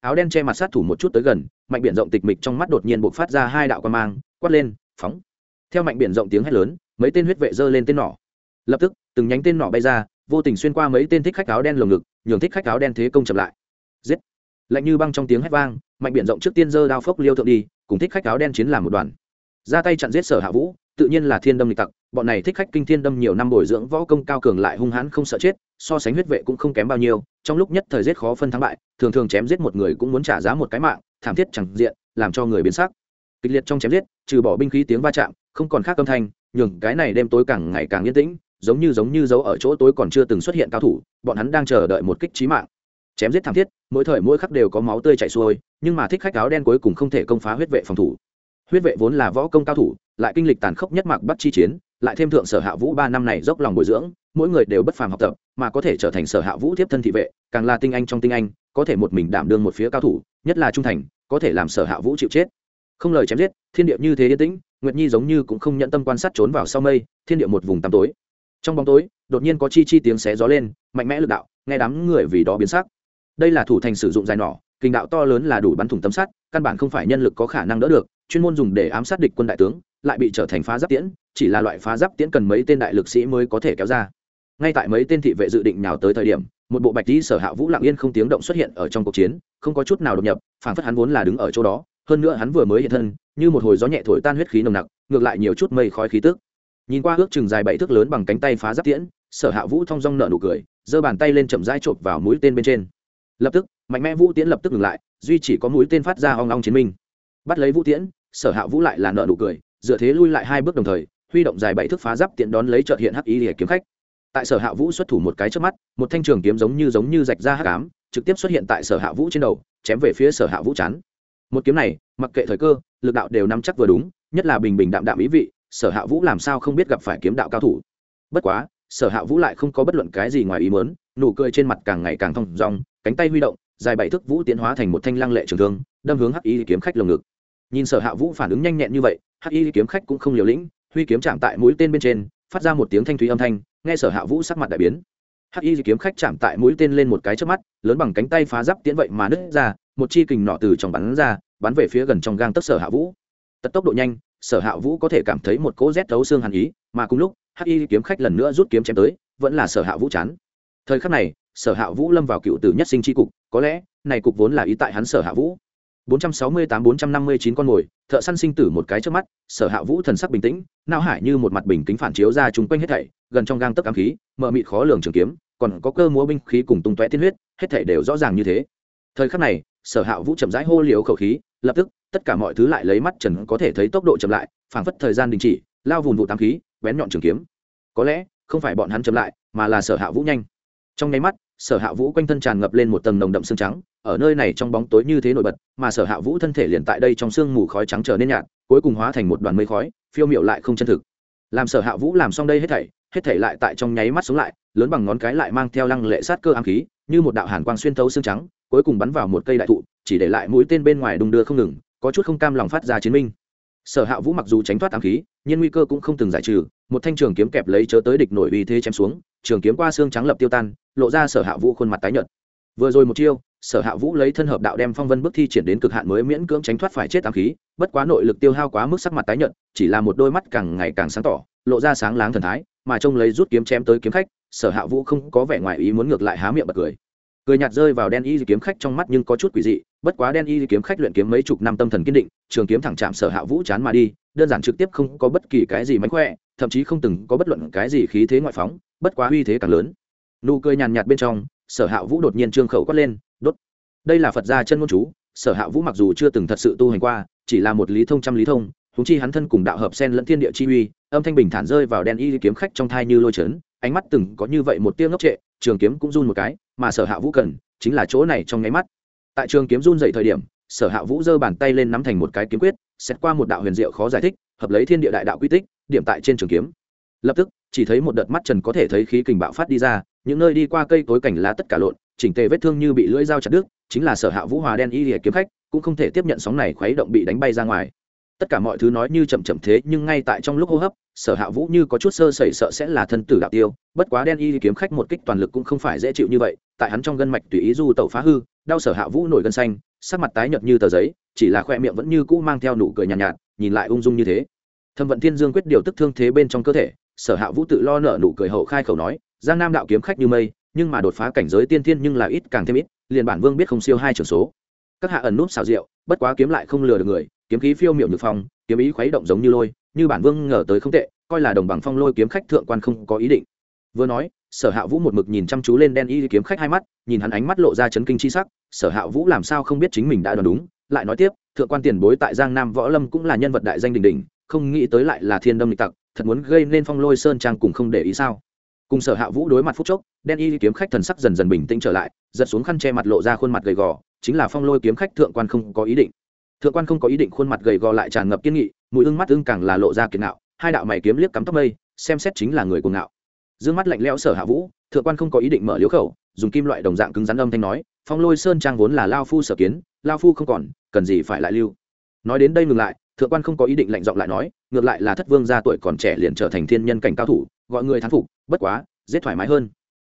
áo đen che mặt sát thủ một chút tới gần mạnh biển rộng tịch mịch trong mắt đột nhiên bộc phát ra hai đạo quan mang, quát lên, phóng! Theo mạnh biển rộng tiếng hét lớn, mấy tên huyết vệ giơ lên tên nỏ. Lập tức, từng nhánh tên nỏ bay ra, vô tình xuyên qua mấy tên thích khách áo đen lồng ngực, nhường thích khách áo đen thế công chậm lại. Giết! Lạnh như băng trong tiếng hét vang mạnh biển rộng trước tiên giơ đao phốc liêu thượng đi, cùng thích khách áo đen chiến làm một đoàn. Ra tay chặn giết sở hạ vũ, tự nhiên là thiên đâm lịch tặc, bọn này thích khách kinh thiên đâm nhiều năm bồi dưỡng võ công cao cường lại hung hãn không sợ chết so sánh huyết vệ cũng không kém bao nhiêu, trong lúc nhất thời giết khó phân thắng bại, thường thường chém giết một người cũng muốn trả giá một cái mạng, thảm thiết chẳng diện, làm cho người biến sắc. Kịch liệt trong chém giết, trừ bỏ binh khí tiếng va chạm, không còn khác âm thanh, nhường cái này đêm tối càng ngày càng yên tĩnh, giống như giống như dấu ở chỗ tối còn chưa từng xuất hiện cao thủ, bọn hắn đang chờ đợi một kích trí mạng. Chém giết thảm thiết, mỗi thời mỗi khắc đều có máu tươi chảy xuôi, nhưng mà thích khách áo đen cuối cùng không thể công phá huyết vệ phòng thủ. Huyết vệ vốn là võ công cao thủ, lại kinh lịch tàn khốc nhất mạc bắt chi chiến lại thêm thượng sở hạ vũ ba năm này dốc lòng bồi dưỡng, mỗi người đều bất phàm học tập, mà có thể trở thành sở hạ vũ tiếp thân thị vệ, càng là tinh anh trong tinh anh, có thể một mình đảm đương một phía cao thủ, nhất là trung thành, có thể làm sở hạ vũ chịu chết. Không lời chém giết, thiên địa như thế yên tĩnh, nguyệt nhi giống như cũng không nhận tâm quan sát trốn vào sau mây, thiên địa một vùng tăm tối. Trong bóng tối, đột nhiên có chi chi tiếng xé gió lên, mạnh mẽ lực đạo, nghe đám người vì đó biến sắc. Đây là thủ thành sử dụng dài nỏ, kinh đạo to lớn là đủ bắn thủng tấm sắt, căn bản không phải nhân lực có khả năng đỡ được chuyên môn dùng để ám sát địch quân đại tướng, lại bị trở thành phá giáp tiễn, chỉ là loại phá giáp tiễn cần mấy tên đại lực sĩ mới có thể kéo ra. Ngay tại mấy tên thị vệ dự định nhào tới thời điểm, một bộ bạch tí sở hạ vũ lặng yên không tiếng động xuất hiện ở trong cuộc chiến, không có chút nào đột nhập, phản phất hắn vốn là đứng ở chỗ đó, hơn nữa hắn vừa mới hiện thân, như một hồi gió nhẹ thổi tan huyết khí nồng nặc, ngược lại nhiều chút mây khói khí tức. Nhìn qua ước chừng dài bảy thước lớn bằng cánh tay phá giáp tiễn, sở hạ vũ thong dong nợ nụ cười, giơ bàn tay lên chậm rãi chộp vào mũi tên bên trên. Lập tức, mạnh mẽ vũ tiễn lập tức ngừng lại, duy chỉ có mũi tên phát ra ong ong chiến minh. Bắt lấy vũ tiễn sở hạ vũ lại là nợ nụ cười dựa thế lui lại hai bước đồng thời huy động dài bảy thước phá giáp tiện đón lấy trợt hiện hắc ý để kiếm khách. Tại sở hạ vũ xuất thủ một cái trước mắt một thanh trường kiếm giống như giống như rạch ra hắc ám, trực tiếp xuất hiện tại sở hạ vũ trên đầu chém về phía sở hạ vũ chán một kiếm này mặc kệ thời cơ lực đạo đều nắm chắc vừa đúng nhất là bình bình đạm đạm ý vị sở hạ vũ làm sao không biết gặp phải kiếm đạo cao thủ. Bất quá sở hạ vũ lại không có bất luận cái gì ngoài ý mớn nụ cười trên mặt càng ngày càng thong rong cánh tay huy động dài bảy thước vũ tiến hóa thành một thanh lăng lệ trường thương đâm hướng hắc y kiếm khách lồng ngực nhìn sở hạ vũ phản ứng nhanh nhẹn như vậy, hắc y kiếm khách cũng không liều lĩnh, huy kiếm chạm tại mũi tên bên trên, phát ra một tiếng thanh thúy âm thanh, nghe sở hạ vũ sắc mặt đại biến. Hắc y kiếm khách chạm tại mũi tên lên một cái trước mắt, lớn bằng cánh tay phá giáp tiến vậy mà nứt ra, một chi kình nọ từ trong bắn ra, bắn về phía gần trong gang tấc sở hạ vũ. Tật tốc độ nhanh, sở hạ vũ có thể cảm thấy một cỗ rét thấu xương hàn ý, mà cùng lúc, hắc y kiếm khách lần nữa rút kiếm chém tới, vẫn là sở hạ vũ chán. Thời khắc này, sở hạ vũ lâm vào cựu tử nhất sinh tri cục, có lẽ, này cục vốn là ý tại hắn sở hạ vũ. 468-459 con mồi, thợ săn sinh tử một cái trước mắt, Sở Hạ Vũ thần sắc bình tĩnh, não hải như một mặt bình kính phản chiếu ra chúng quanh hết thảy, gần trong gang tấc ám khí, mở mịt khó lường trường kiếm, còn có cơ múa binh khí cùng tung tóe tiên huyết, hết thảy đều rõ ràng như thế. Thời khắc này, Sở Hạ Vũ chậm rãi hô liều khẩu khí, lập tức, tất cả mọi thứ lại lấy mắt trần có thể thấy tốc độ chậm lại, phảng phất thời gian đình chỉ, lao vụn vụ tám khí, bén nhọn trường kiếm. Có lẽ, không phải bọn hắn chậm lại, mà là Sở Hạ Vũ nhanh. Trong nháy mắt, Sở Hạ Vũ quanh thân tràn ngập lên một tầng nồng đậm sương trắng, ở nơi này trong bóng tối như thế nổi bật mà sở hạ vũ thân thể liền tại đây trong sương mù khói trắng trở nên nhạt cuối cùng hóa thành một đoàn mây khói phiêu miệu lại không chân thực. Làm sở hạ vũ làm xong đây hết thảy hết thảy lại tại trong nháy mắt xuống lại lớn bằng ngón cái lại mang theo lăng lệ sát cơ ám khí như một đạo hàn quang xuyên thấu xương trắng cuối cùng bắn vào một cây đại thụ chỉ để lại mũi tên bên ngoài đung đưa không ngừng có chút không cam lòng phát ra chiến minh. Sở hạ vũ mặc dù tránh thoát ám khí nhưng nguy cơ cũng không từng giải trừ một thanh trường kiếm kẹp lấy chớ tới địch nổi uy thế chém xuống trường kiếm qua xương trắng lập tiêu tan, lộ ra sở hạ vũ khuôn mặt tái nhợt. Vừa rồi một chiêu, sở hạ vũ lấy thân hợp đạo đem phong vân bước thi triển đến cực hạn mới miễn cưỡng tránh thoát phải chết ám khí, bất quá nội lực tiêu hao quá mức sắc mặt tái nhợt, chỉ là một đôi mắt càng ngày càng sáng tỏ, lộ ra sáng láng thần thái, mà trông lấy rút kiếm chém tới kiếm khách, sở hạ vũ không có vẻ ngoài ý muốn ngược lại há miệng bật cười. Cười nhạt rơi vào đen y kiếm khách trong mắt nhưng có chút quỷ dị, bất quá đen y kiếm khách luyện kiếm mấy chục năm tâm thần kiên định, trường kiếm thẳng chạm sở hạ vũ chán mà đi, đơn giản trực tiếp không có bất kỳ cái gì mánh khỏe, thậm chí không từng có bất luận cái gì khí thế ngoại phóng bất quá uy thế càng lớn. Nụ cười nhàn nhạt bên trong, sở hạ vũ đột nhiên trương khẩu quát lên, đốt. Đây là phật gia chân ngôn chú, sở hạ vũ mặc dù chưa từng thật sự tu hành qua, chỉ là một lý thông trăm lý thông húng chi hắn thân cùng đạo hợp sen lẫn thiên địa chi uy, âm thanh bình thản rơi vào đen y kiếm khách trong thai như lôi trấn ánh mắt từng có như vậy một tia ngốc trệ, trường kiếm cũng run một cái, mà sở hạ vũ cần, chính là chỗ này trong nháy mắt. Tại trường kiếm run dậy thời điểm, sở hạ vũ giơ bàn tay lên nắm thành một cái kiếm quyết, xét qua một đạo huyền diệu khó giải thích, hợp lấy thiên địa đại đạo quy tích, điểm tại trên trường kiếm. Lập tức chỉ thấy một đợt mắt trần có thể thấy khí kình bạo phát đi ra những nơi đi qua cây cối cảnh lá tất cả lộn chỉnh tề vết thương như bị lưỡi dao chặt đứt chính là sở hạ vũ hòa đen y lìa kiếm khách cũng không thể tiếp nhận sóng này khuấy động bị đánh bay ra ngoài. Tất cả mọi thứ nói như chậm chậm thế nhưng ngay tại trong lúc hô hấp sở hạ vũ như có chút sơ sẩy sợ sẽ là thân tử đạo tiêu bất quá đen y kiếm khách một kích toàn lực cũng không phải dễ chịu như vậy tại hắn trong gân mạch tùy ý du tẩu phá hư đau sở hạ vũ nổi gân xanh sắc mặt tái nhợt như tờ giấy chỉ là khoe miệng vẫn như cũ mang theo nụ cười nhàn nhạt, nhạt nhìn lại ung dung như thế. Thâm vận thiên dương quyết điều tức thương thế bên trong cơ thể sở hạ vũ tự lo nợ nụ cười hậu khai khẩu nói giang nam đạo kiếm khách như mây nhưng mà đột phá cảnh giới tiên thiên nhưng là ít càng thêm ít liền bản vương biết không siêu hai trường số. Các hạ ẩn nút xào rượu, bất quá kiếm lại không lừa được người kiếm khí phiêu miệu nhược phong kiếm ý khuấy động giống như lôi như bản vương ngờ tới không tệ coi là đồng bằng phong lôi kiếm khách thượng quan không có ý định. Vừa nói sở hạ vũ một mực nhìn chăm chú lên đen y kiếm khách hai mắt nhìn hắn ánh mắt lộ ra chấn kinh chi sắc sở hạ vũ làm sao không biết chính mình đã đoán đúng lại nói tiếp thượng quan tiền bối tại giang nam võ lâm cũng là nhân vật đại danh đình đình không nghĩ tới lại là thiên đâm lịch tặc, thật muốn gây nên phong lôi sơn trang cùng không để ý sao? Cùng sở hạ vũ đối mặt phút chốc, đen y kiếm khách thần sắc dần dần bình tĩnh trở lại, giật xuống khăn che mặt lộ ra khuôn mặt gầy gò, chính là phong lôi kiếm khách thượng quan không có ý định. Thượng quan không có ý định khuôn mặt gầy gò lại tràn ngập kiên nghị mũi ưng mắt ưng càng là lộ ra kiệt ngạo, hai đạo mày kiếm liếc cắm tóc mây, xem xét chính là người cuồng ngạo. Dương mắt lạnh lẽo sở hạ vũ, thượng quan không có ý định mở liếu khẩu, dùng kim loại đồng dạng cứng rắn âm thanh nói, phong lôi sơn trang vốn là lao phu sở kiến, lao phu không còn, cần gì phải lại lưu. Nói đến đây ngừng lại thượng quan không có ý định lạnh giọng lại nói, ngược lại là thất vương gia tuổi còn trẻ liền trở thành thiên nhân cảnh cao thủ, gọi người thán phục, bất quá giết thoải mái hơn.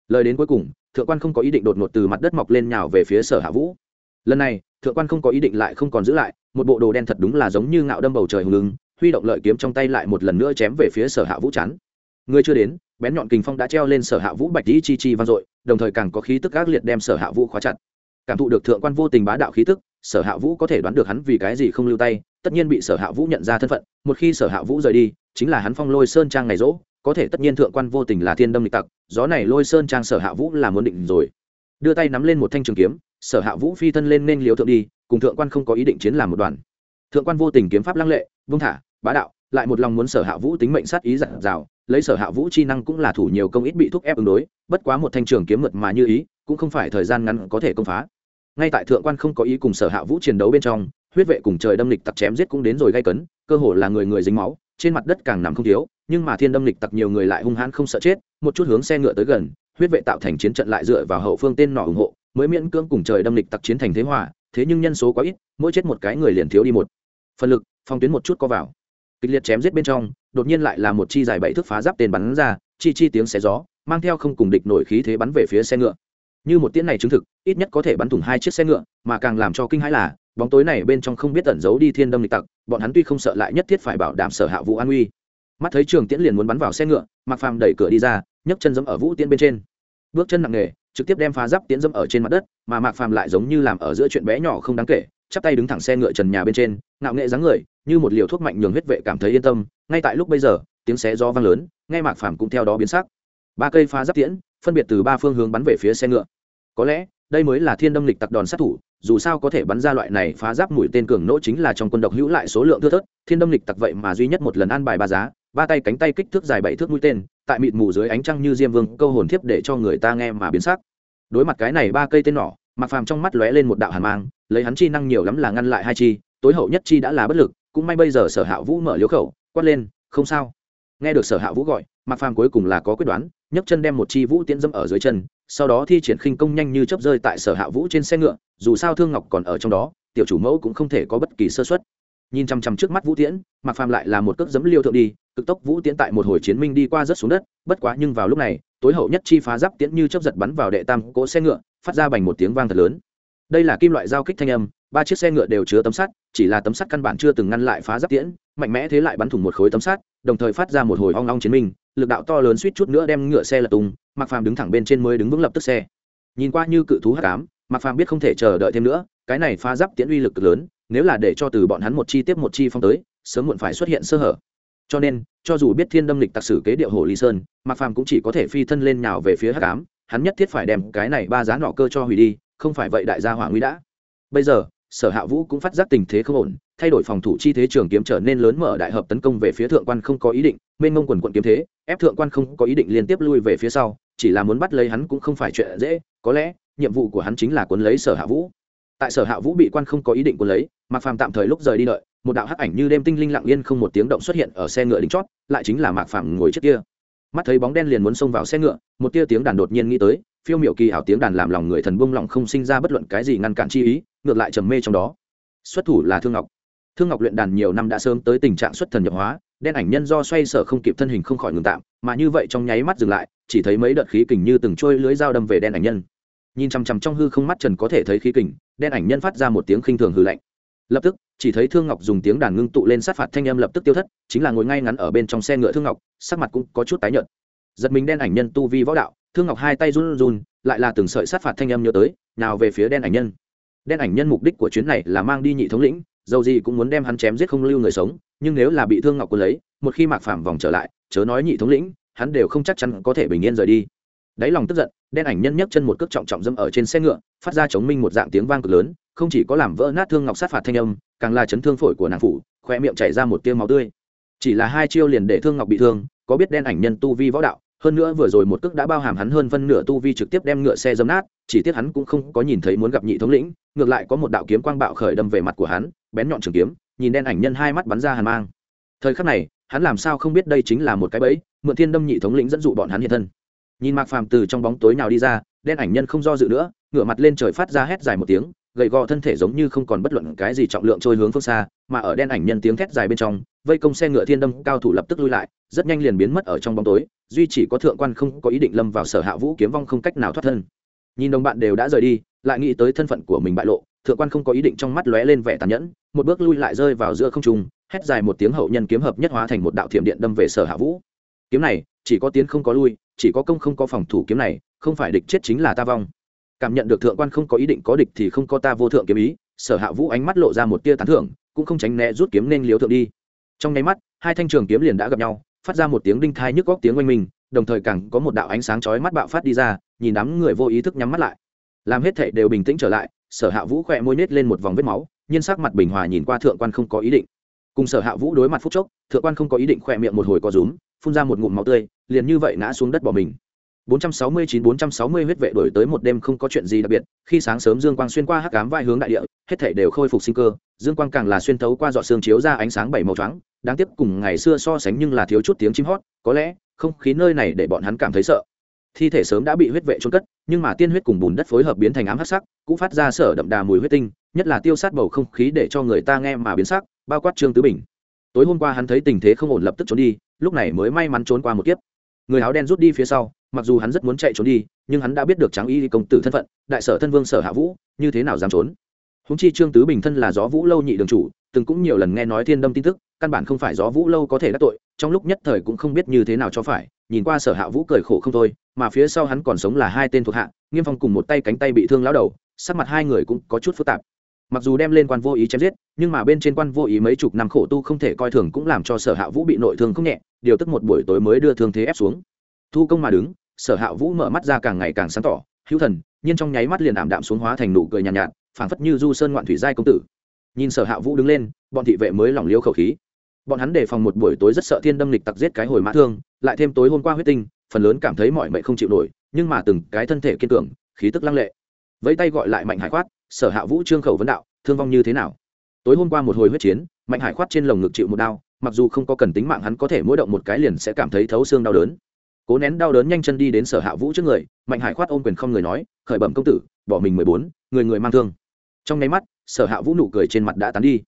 Lời đến cuối cùng, thượng quan không có ý định đột ngột từ mặt đất mọc lên nhào về phía sở hạ vũ. Lần này, thượng quan không có ý định lại không còn giữ lại, một bộ đồ đen thật đúng là giống như ngạo đâm bầu trời hùng lưng huy động lợi kiếm trong tay lại một lần nữa chém về phía sở hạ vũ chán người chưa đến, bén nhọn kình phong đã treo lên sở hạ vũ bạch dĩ chi chi vang dội, đồng thời càng có khí tức ác liệt đem sở hạ vũ khóa chặt. Cảm thụ được thượng quan vô tình bá đạo khí tức, sở hạ vũ có thể đoán được hắn vì cái gì không lưu tay tất nhiên bị sở hạ vũ nhận ra thân phận một khi sở hạ vũ rời đi chính là hắn phong lôi sơn trang ngày rỗ có thể tất nhiên thượng quan vô tình là thiên đâm lịch tặc gió này lôi sơn trang sở hạ vũ là muốn định rồi. Đưa tay nắm lên một thanh trường kiếm sở hạ vũ phi thân lên nên liều thượng đi cùng thượng quan không có ý định chiến làm một đoàn. Thượng quan vô tình kiếm pháp lăng lệ vương thả bá đạo lại một lòng muốn sở hạ vũ tính mệnh sát ý dặn dào, lấy sở hạ vũ chi năng cũng là thủ nhiều công ít bị thúc ép ứng đối bất quá một thanh trường kiếm mượt mà như ý cũng không phải thời gian ngắn có thể công phá. Ngay tại thượng quan không có ý cùng sở hạ vũ chiến đấu bên trong huyết vệ cùng trời đâm lịch tặc chém giết cũng đến rồi gây cấn, cơ hồ là người người dính máu, trên mặt đất càng nằm không thiếu, nhưng mà thiên đâm lịch tặc nhiều người lại hung hãn không sợ chết, một chút hướng xe ngựa tới gần, huyết vệ tạo thành chiến trận lại dựa vào hậu phương tên nỏ ủng hộ, mới miễn cưỡng cùng trời đâm lịch tặc chiến thành thế hòa, thế nhưng nhân số quá ít, mỗi chết một cái người liền thiếu đi một phần lực, phong tuyến một chút có vào. Kịch liệt chém giết bên trong, đột nhiên lại là một chi dài bảy thước phá giáp tên bắn ra, chi chi tiếng xé gió, mang theo không cùng địch nổi khí thế bắn về phía xe ngựa. Như một tiễn này chứng thực, ít nhất có thể bắn thủng hai chiếc xe ngựa, mà càng làm cho kinh hãi là bóng tối này bên trong không biết tẩn giấu đi thiên đâm lịch tặc, bọn hắn tuy không sợ lại nhất thiết phải bảo đảm sở hạ vũ an uy. Mắt thấy trường tiễn liền muốn bắn vào xe ngựa mặc phàm đẩy cửa đi ra, nhấc chân dẫm ở vũ tiễn bên trên. Bước chân nặng nề, trực tiếp đem phá giáp tiễn dẫm ở trên mặt đất, mà mạc phàm lại giống như làm ở giữa chuyện bé nhỏ không đáng kể, chắp tay đứng thẳng xe ngựa trần nhà bên trên, ngạo nghệ dáng người, như một liều thuốc mạnh nhường huyết vệ cảm thấy yên tâm. Ngay tại lúc bây giờ, tiếng xé gió vang lớn ngay mạc phàm cũng theo đó biến sắc. Ba cây phá giáp tiễn, phân biệt từ ba phương hướng bắn về phía xe ngựa. Có lẽ, đây mới là thiên đâm lịch tặc đòn sát thủ dù sao có thể bắn ra loại này phá giáp mũi tên cường nỗ chính là trong quân độc hữu lại số lượng thưa thớt, thiên đâm lịch tặc vậy mà duy nhất một lần ăn bài ba giá, ba tay cánh tay kích thước dài bảy thước mũi tên, tại mịt mù dưới ánh trăng như diêm vương, câu hồn thiếp để cho người ta nghe mà biến sắc. Đối mặt cái này ba cây tên nỏ mặc phàm trong mắt lóe lên một đạo hàn mang, lấy hắn chi năng nhiều lắm là ngăn lại hai chi, tối hậu nhất chi đã là bất lực, cũng may bây giờ sở hạ vũ mở liếu khẩu, quát lên, không sao. Nghe được sở hạ vũ gọi mặc phàm cuối cùng là có quyết đoán, nhấc chân đem một chi vũ tiễn dâm ở dưới chân sau đó thi triển khinh công nhanh như chấp rơi tại sở hạ vũ trên xe ngựa, dù sao thương ngọc còn ở trong đó, tiểu chủ mẫu cũng không thể có bất kỳ sơ xuất nhìn chằm chằm trước mắt vũ tiễn mặc phàm lại là một cước dấm liêu thượng đi, cực tốc vũ tiễn tại một hồi chiến minh đi qua rất xuống đất, bất quá nhưng vào lúc này, tối hậu nhất chi phá giáp tiễn như chấp giật bắn vào đệ tam cỗ xe ngựa, phát ra bành một tiếng vang thật lớn. Đây là kim loại giao kích thanh âm, ba chiếc xe ngựa đều chứa tấm sắt, chỉ là tấm sắt căn bản chưa từng ngăn lại phá giáp tiễn, mạnh mẽ thế lại bắn thủng một khối tấm sắt, đồng thời phát ra một hồi ong ong chiến minh lực đạo to lớn suýt chút nữa đem ngựa xe lật tung mặc phàm đứng thẳng bên trên mới đứng vững lập tức xe. Nhìn qua như cự thú hắc ám mặc phàm biết không thể chờ đợi thêm nữa, cái này phá giáp tiễn uy lực lớn, nếu là để cho từ bọn hắn một chi tiếp một chi phong tới, sớm muộn phải xuất hiện sơ hở. Cho nên, cho dù biết thiên đâm lịch tặc sử kế điệu hồ ly sơn mặc phàm cũng chỉ có thể phi thân lên nào về phía hắc ám, hắn nhất thiết phải đem cái này ba giá nọ cơ cho hủy đi, không phải vậy đại gia hỏa nguy đã. Bây giờ sở hạ vũ cũng phát giác tình thế không ổn, thay đổi phòng thủ chi thế trường kiếm trở nên lớn mở đại hợp tấn công về phía thượng quan không có ý định, mênh mông quần quận kiếm thế, ép thượng quan không có ý định liên tiếp lui về phía sau, chỉ là muốn bắt lấy hắn cũng không phải chuyện dễ, có lẽ, nhiệm vụ của hắn chính là cuốn lấy sở hạ vũ. Tại sở hạ vũ bị quan không có ý định cuốn lấy, mạc phàm tạm thời lúc rời đi đợi, một đạo hắc ảnh như đêm tinh linh lặng yên không một tiếng động xuất hiện ở xe ngựa đính chót, lại chính là mạc phàm ngồi trước kia. Mắt thấy bóng đen liền muốn xông vào xe ngựa, một tia tiếng đàn đột nhiên nghĩ tới phiêu miệu kỳ ảo tiếng đàn làm lòng người thần bông lòng không sinh ra bất luận cái gì ngăn cản chi ý, ngược lại trầm mê trong đó. Xuất thủ là thương ngọc. Thương ngọc luyện đàn nhiều năm đã sớm tới tình trạng xuất thần nhập hóa, đen ảnh nhân do xoay sở không kịp thân hình không khỏi ngừng tạm, mà như vậy trong nháy mắt dừng lại, chỉ thấy mấy đợt khí kình như từng trôi lưới dao đâm về đen ảnh nhân. Nhìn chằm chằm trong hư không mắt trần có thể thấy khí kình, đen ảnh nhân phát ra một tiếng khinh thường hư lạnh. Lập tức, chỉ thấy thương ngọc dùng tiếng đàn ngưng tụ lên sát phạt thanh âm lập tức tiêu thất, chính là ngồi ngay ngắn ở bên trong xe ngựa thương ngọc, sắc mặt cũng có chút tái nhợt. Giật mình đen ảnh nhân tu vi võ đạo thương ngọc hai tay run run, lại là từng sợi sát phạt thanh âm nhớ tới, nào về phía đen ảnh nhân. Đen ảnh nhân mục đích của chuyến này là mang đi nhị thống lĩnh, dầu gì cũng muốn đem hắn chém giết không lưu người sống, nhưng nếu là bị thương ngọc quân lấy, một khi mạc phạm vòng trở lại, chớ nói nhị thống lĩnh, hắn đều không chắc chắn có thể bình yên rời đi. Đáy lòng tức giận, đen ảnh nhân nhấc chân một cước trọng trọng dâm ở trên xe ngựa, phát ra chống minh một dạng tiếng vang cực lớn, không chỉ có làm vỡ nát thương ngọc sát phạt thanh âm, càng là chấn thương phổi của nàng phủ khoe miệng chảy ra một tiêu máu tươi. Chỉ là hai chiêu liền để thương ngọc bị thương, có biết đen ảnh nhân tu vi võ đạo hơn nữa vừa rồi một cước đã bao hàm hắn hơn phân nửa tu vi trực tiếp đem ngựa xe dâm nát, chỉ tiếc hắn cũng không có nhìn thấy muốn gặp nhị thống lĩnh, ngược lại có một đạo kiếm quang bạo khởi đâm về mặt của hắn, bén nhọn trường kiếm, nhìn đen ảnh nhân hai mắt bắn ra hàn mang. Thời khắc này, hắn làm sao không biết đây chính là một cái bẫy, mượn thiên đâm nhị thống lĩnh dẫn dụ bọn hắn hiện thân. Nhìn mạc phàm từ trong bóng tối nào đi ra, đen ảnh nhân không do dự nữa ngựa mặt lên trời phát ra hét dài một tiếng, gầy gò thân thể giống như không còn bất luận cái gì trọng lượng trôi hướng phương xa, mà ở đen ảnh nhân tiếng thét dài bên trong vây công xe ngựa thiên đâm cao thủ lập tức lui lại, rất nhanh liền biến mất ở trong bóng tối, duy chỉ có thượng quan không có ý định lâm vào sở hạ vũ kiếm vong không cách nào thoát thân. Nhìn đồng bạn đều đã rời đi, lại nghĩ tới thân phận của mình bại lộ, thượng quan không có ý định trong mắt lóe lên vẻ tàn nhẫn, một bước lui lại rơi vào giữa không trung, hét dài một tiếng hậu nhân kiếm hợp nhất hóa thành một đạo thiểm điện đâm về sở hạ vũ. Kiếm này, chỉ có tiến không có lui, chỉ có công không có phòng thủ kiếm này, không phải địch chết chính là ta vong. Cảm nhận được thượng quan không có ý định có địch thì không có ta vô thượng kiếm ý, sở hạ vũ ánh mắt lộ ra một tia tán thưởng, cũng không tránh né rút kiếm nên liếu thượng đi trong nháy mắt, hai thanh trường kiếm liền đã gặp nhau, phát ra một tiếng đinh thai nhức góc tiếng oanh minh, đồng thời càng có một đạo ánh sáng chói mắt bạo phát đi ra, nhìn đám người vô ý thức nhắm mắt lại. Làm hết thệ đều bình tĩnh trở lại, sở hạ vũ khỏe môi nết lên một vòng vết máu, nhiên sắc mặt bình hòa nhìn qua thượng quan không có ý định. Cùng sở hạ vũ đối mặt phút chốc, thượng quan không có ý định khỏe miệng một hồi có rúm, phun ra một ngụm máu tươi, liền như vậy ngã xuống đất bỏ mình. 469-460 huyết vệ đổi tới một đêm không có chuyện gì đặc biệt, khi sáng sớm dương quang xuyên qua hắc ám vai hướng đại địa, hết thảy đều khôi phục sinh cơ, dương quang càng là xuyên thấu qua giọt sương chiếu ra ánh sáng bảy màu trắng, đáng tiếc cùng ngày xưa so sánh nhưng là thiếu chút tiếng chim hót, có lẽ không khí nơi này để bọn hắn cảm thấy sợ. Thi thể sớm đã bị huyết vệ chôn cất, nhưng mà tiên huyết cùng bùn đất phối hợp biến thành ám hắc sắc, cũng phát ra sở đậm đà mùi huyết tinh, nhất là tiêu sát bầu không khí để cho người ta nghe mà biến sắc, bao quát Trương Tứ Bình. Tối hôm qua hắn thấy tình thế không ổn lập tức trốn đi, lúc này mới may mắn trốn qua một kiếp. Người áo đen rút đi phía sau, mặc dù hắn rất muốn chạy trốn đi, nhưng hắn đã biết được tráng y công tử thân phận, đại sở thân vương sở hạ vũ, như thế nào dám trốn? Húng chi trương tứ bình thân là gió vũ lâu nhị đường chủ, từng cũng nhiều lần nghe nói thiên đâm tin tức, căn bản không phải gió vũ lâu có thể đắc tội, trong lúc nhất thời cũng không biết như thế nào cho phải, nhìn qua sở hạ vũ cười khổ không thôi, mà phía sau hắn còn sống là hai tên thuộc hạ, nghiêm phong cùng một tay cánh tay bị thương lão đầu, sắc mặt hai người cũng có chút phức tạp. Mặc dù đem lên quan vô ý chém giết, nhưng mà bên trên quan vô ý mấy chục năm khổ tu không thể coi thường cũng làm cho sở hạ vũ bị nội thương không nhẹ, điều tức một buổi tối mới đưa thương thế ép xuống thu công mà đứng sở hạ vũ mở mắt ra càng ngày càng sáng tỏ hữu thần nhiên trong nháy mắt liền ảm đạm xuống hóa thành nụ cười nhàn nhạt, nhạt phảng phất như du sơn ngoạn thủy giai công tử. Nhìn sở hạ vũ đứng lên bọn thị vệ mới lỏng liếu khẩu khí. Bọn hắn đề phòng một buổi tối rất sợ thiên đâm lịch tặc giết cái hồi mã thương lại thêm tối hôm qua huyết tinh phần lớn cảm thấy mọi mệnh không chịu nổi nhưng mà từng cái thân thể kiên cường khí tức lăng lệ. Vẫy tay gọi lại mạnh hải khoát sở hạ vũ trương khẩu vấn đạo thương vong như thế nào? Tối hôm qua một hồi huyết chiến mạnh hải khoát trên lồng ngực chịu một đau mặc dù không có cần tính mạng hắn có thể mỗi động một cái liền sẽ cảm thấy thấu xương đau đớn cố nén đau đớn nhanh chân đi đến sở hạ vũ trước người, mạnh hải khoát ôm quyền không người nói, khởi bẩm công tử, bỏ mình mười bốn, người người mang thương. Trong nháy mắt, sở hạ vũ nụ cười trên mặt đã tán đi.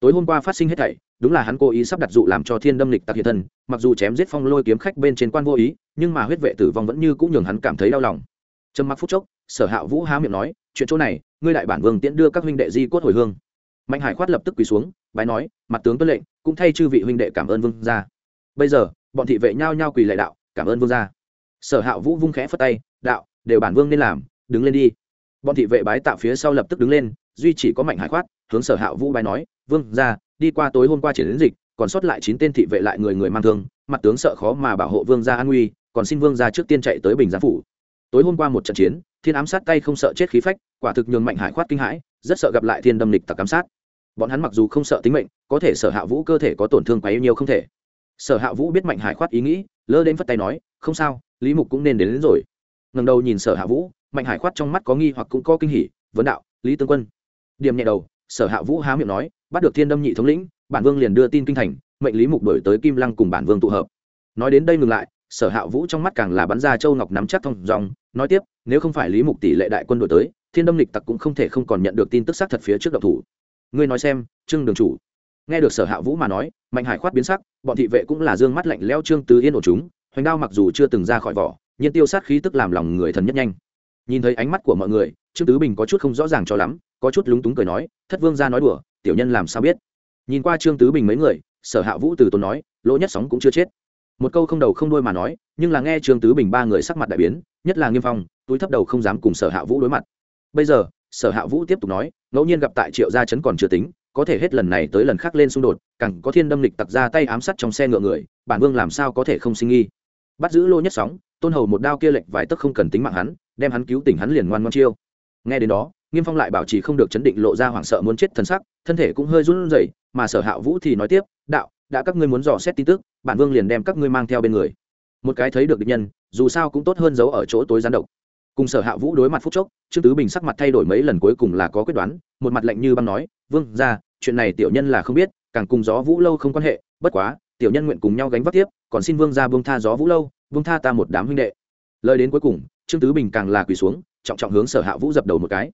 Tối hôm qua phát sinh hết thảy, đúng là hắn cố ý sắp đặt dụ làm cho thiên đâm lịch tặc hiện thân, mặc dù chém giết phong lôi kiếm khách bên trên quan vô ý, nhưng mà huyết vệ tử vong vẫn như cũng nhường hắn cảm thấy đau lòng. Trầm mặc phút chốc, sở hạ vũ há miệng nói, chuyện chỗ này, ngươi đại bản vương tiễn đưa các huynh đệ di cốt hồi hương. Mạnh hải khoát lập tức quỳ xuống, bái nói, mặt tướng tuân lệnh, cũng thay chư vị huynh đệ cảm ơn vương gia. Bây giờ, bọn thị vệ nhao nhao quỳ lệ đạo cảm ơn vương gia. Sở hạ vũ vung khẽ phất tay, đạo, đều bản vương nên làm, đứng lên đi. Bọn thị vệ bái tạo phía sau lập tức đứng lên, duy chỉ có mạnh hải khoát, hướng sở hạ vũ bái nói, vương gia, đi qua tối hôm qua triển đến dịch, còn sót lại chín tên thị vệ lại người người mang thương, mặt tướng sợ khó mà bảo hộ vương gia an nguy, còn xin vương gia trước tiên chạy tới bình giám phủ. Tối hôm qua một trận chiến, thiên ám sát tay không sợ chết khí phách, quả thực nhường mạnh hải khoát kinh hãi, rất sợ gặp lại thiên đâm lịch tặc ám sát. Bọn hắn mặc dù không sợ tính mệnh, có thể sở hạ vũ cơ thể có tổn thương quá yêu nhiều không thể. Sở hạ vũ biết mạnh hải khoát ý nghĩ lơ đến phất tay nói không sao lý mục cũng nên đến, đến rồi. Ngần đầu nhìn sở hạ vũ mạnh hải khoát trong mắt có nghi hoặc cũng có kinh hỉ vấn đạo lý tướng quân. Điểm nhẹ đầu sở hạ vũ há miệng nói bắt được thiên đâm nhị thống lĩnh bản vương liền đưa tin kinh thành mệnh lý mục đổi tới kim lăng cùng bản vương tụ hợp. Nói đến đây ngừng lại sở hạ vũ trong mắt càng là bắn ra châu ngọc nắm chắc thông dòng nói tiếp nếu không phải lý mục tỷ lệ đại quân đổi tới thiên đâm lịch tặc cũng không thể không còn nhận được tin tức xác thật phía trước độc thủ. Ngươi nói xem trương đường chủ nghe được sở hạ vũ mà nói, mạnh hải khoát biến sắc, bọn thị vệ cũng là dương mắt lạnh leo trương tứ yên ổ chúng, hoành đao mặc dù chưa từng ra khỏi vỏ, nhưng tiêu sát khí tức làm lòng người thần nhất nhanh. Nhìn thấy ánh mắt của mọi người, trương tứ bình có chút không rõ ràng cho lắm, có chút lúng túng cười nói, thất vương ra nói đùa, tiểu nhân làm sao biết? Nhìn qua trương tứ bình mấy người, sở hạ vũ từ tốn nói, lỗ nhất sóng cũng chưa chết. Một câu không đầu không đôi mà nói, nhưng là nghe trương tứ bình ba người sắc mặt đại biến, nhất là nghiêm phong, túi thấp đầu không dám cùng sở hạ vũ đối mặt. Bây giờ, sở hạ vũ tiếp tục nói, ngẫu nhiên gặp tại triệu gia chấn còn chưa tính có thể hết lần này tới lần khác lên xung đột cẳng có thiên đâm lịch tặc ra tay ám sát trong xe ngựa người, bản vương làm sao có thể không sinh nghi? Bắt giữ lô nhất sóng, tôn hầu một đao kia lệch vài tức không cần tính mạng hắn, đem hắn cứu tỉnh hắn liền ngoan ngoan chiêu. Nghe đến đó, nghiêm phong lại bảo trì không được chấn định lộ ra hoảng sợ muốn chết thân sắc, thân thể cũng hơi run rẩy, mà sở hạ vũ thì nói tiếp, đạo, đã các ngươi muốn dò xét tin tức, bản vương liền đem các ngươi mang theo bên người. Một cái thấy được địch nhân, dù sao cũng tốt hơn giấu ở chỗ tối gián độc cùng sở hạ vũ đối mặt phúc chốc, trương tứ bình sắc mặt thay đổi mấy lần cuối cùng là có quyết đoán, một mặt lạnh như băng nói, vương ra chuyện này tiểu nhân là không biết, càng cùng gió vũ lâu không quan hệ, bất quá, tiểu nhân nguyện cùng nhau gánh vác tiếp, còn xin vương ra vương tha gió vũ lâu vương tha ta một đám huynh đệ. Lời đến cuối cùng, trương tứ bình càng là quỳ xuống, trọng trọng hướng sở hạ vũ dập đầu một cái.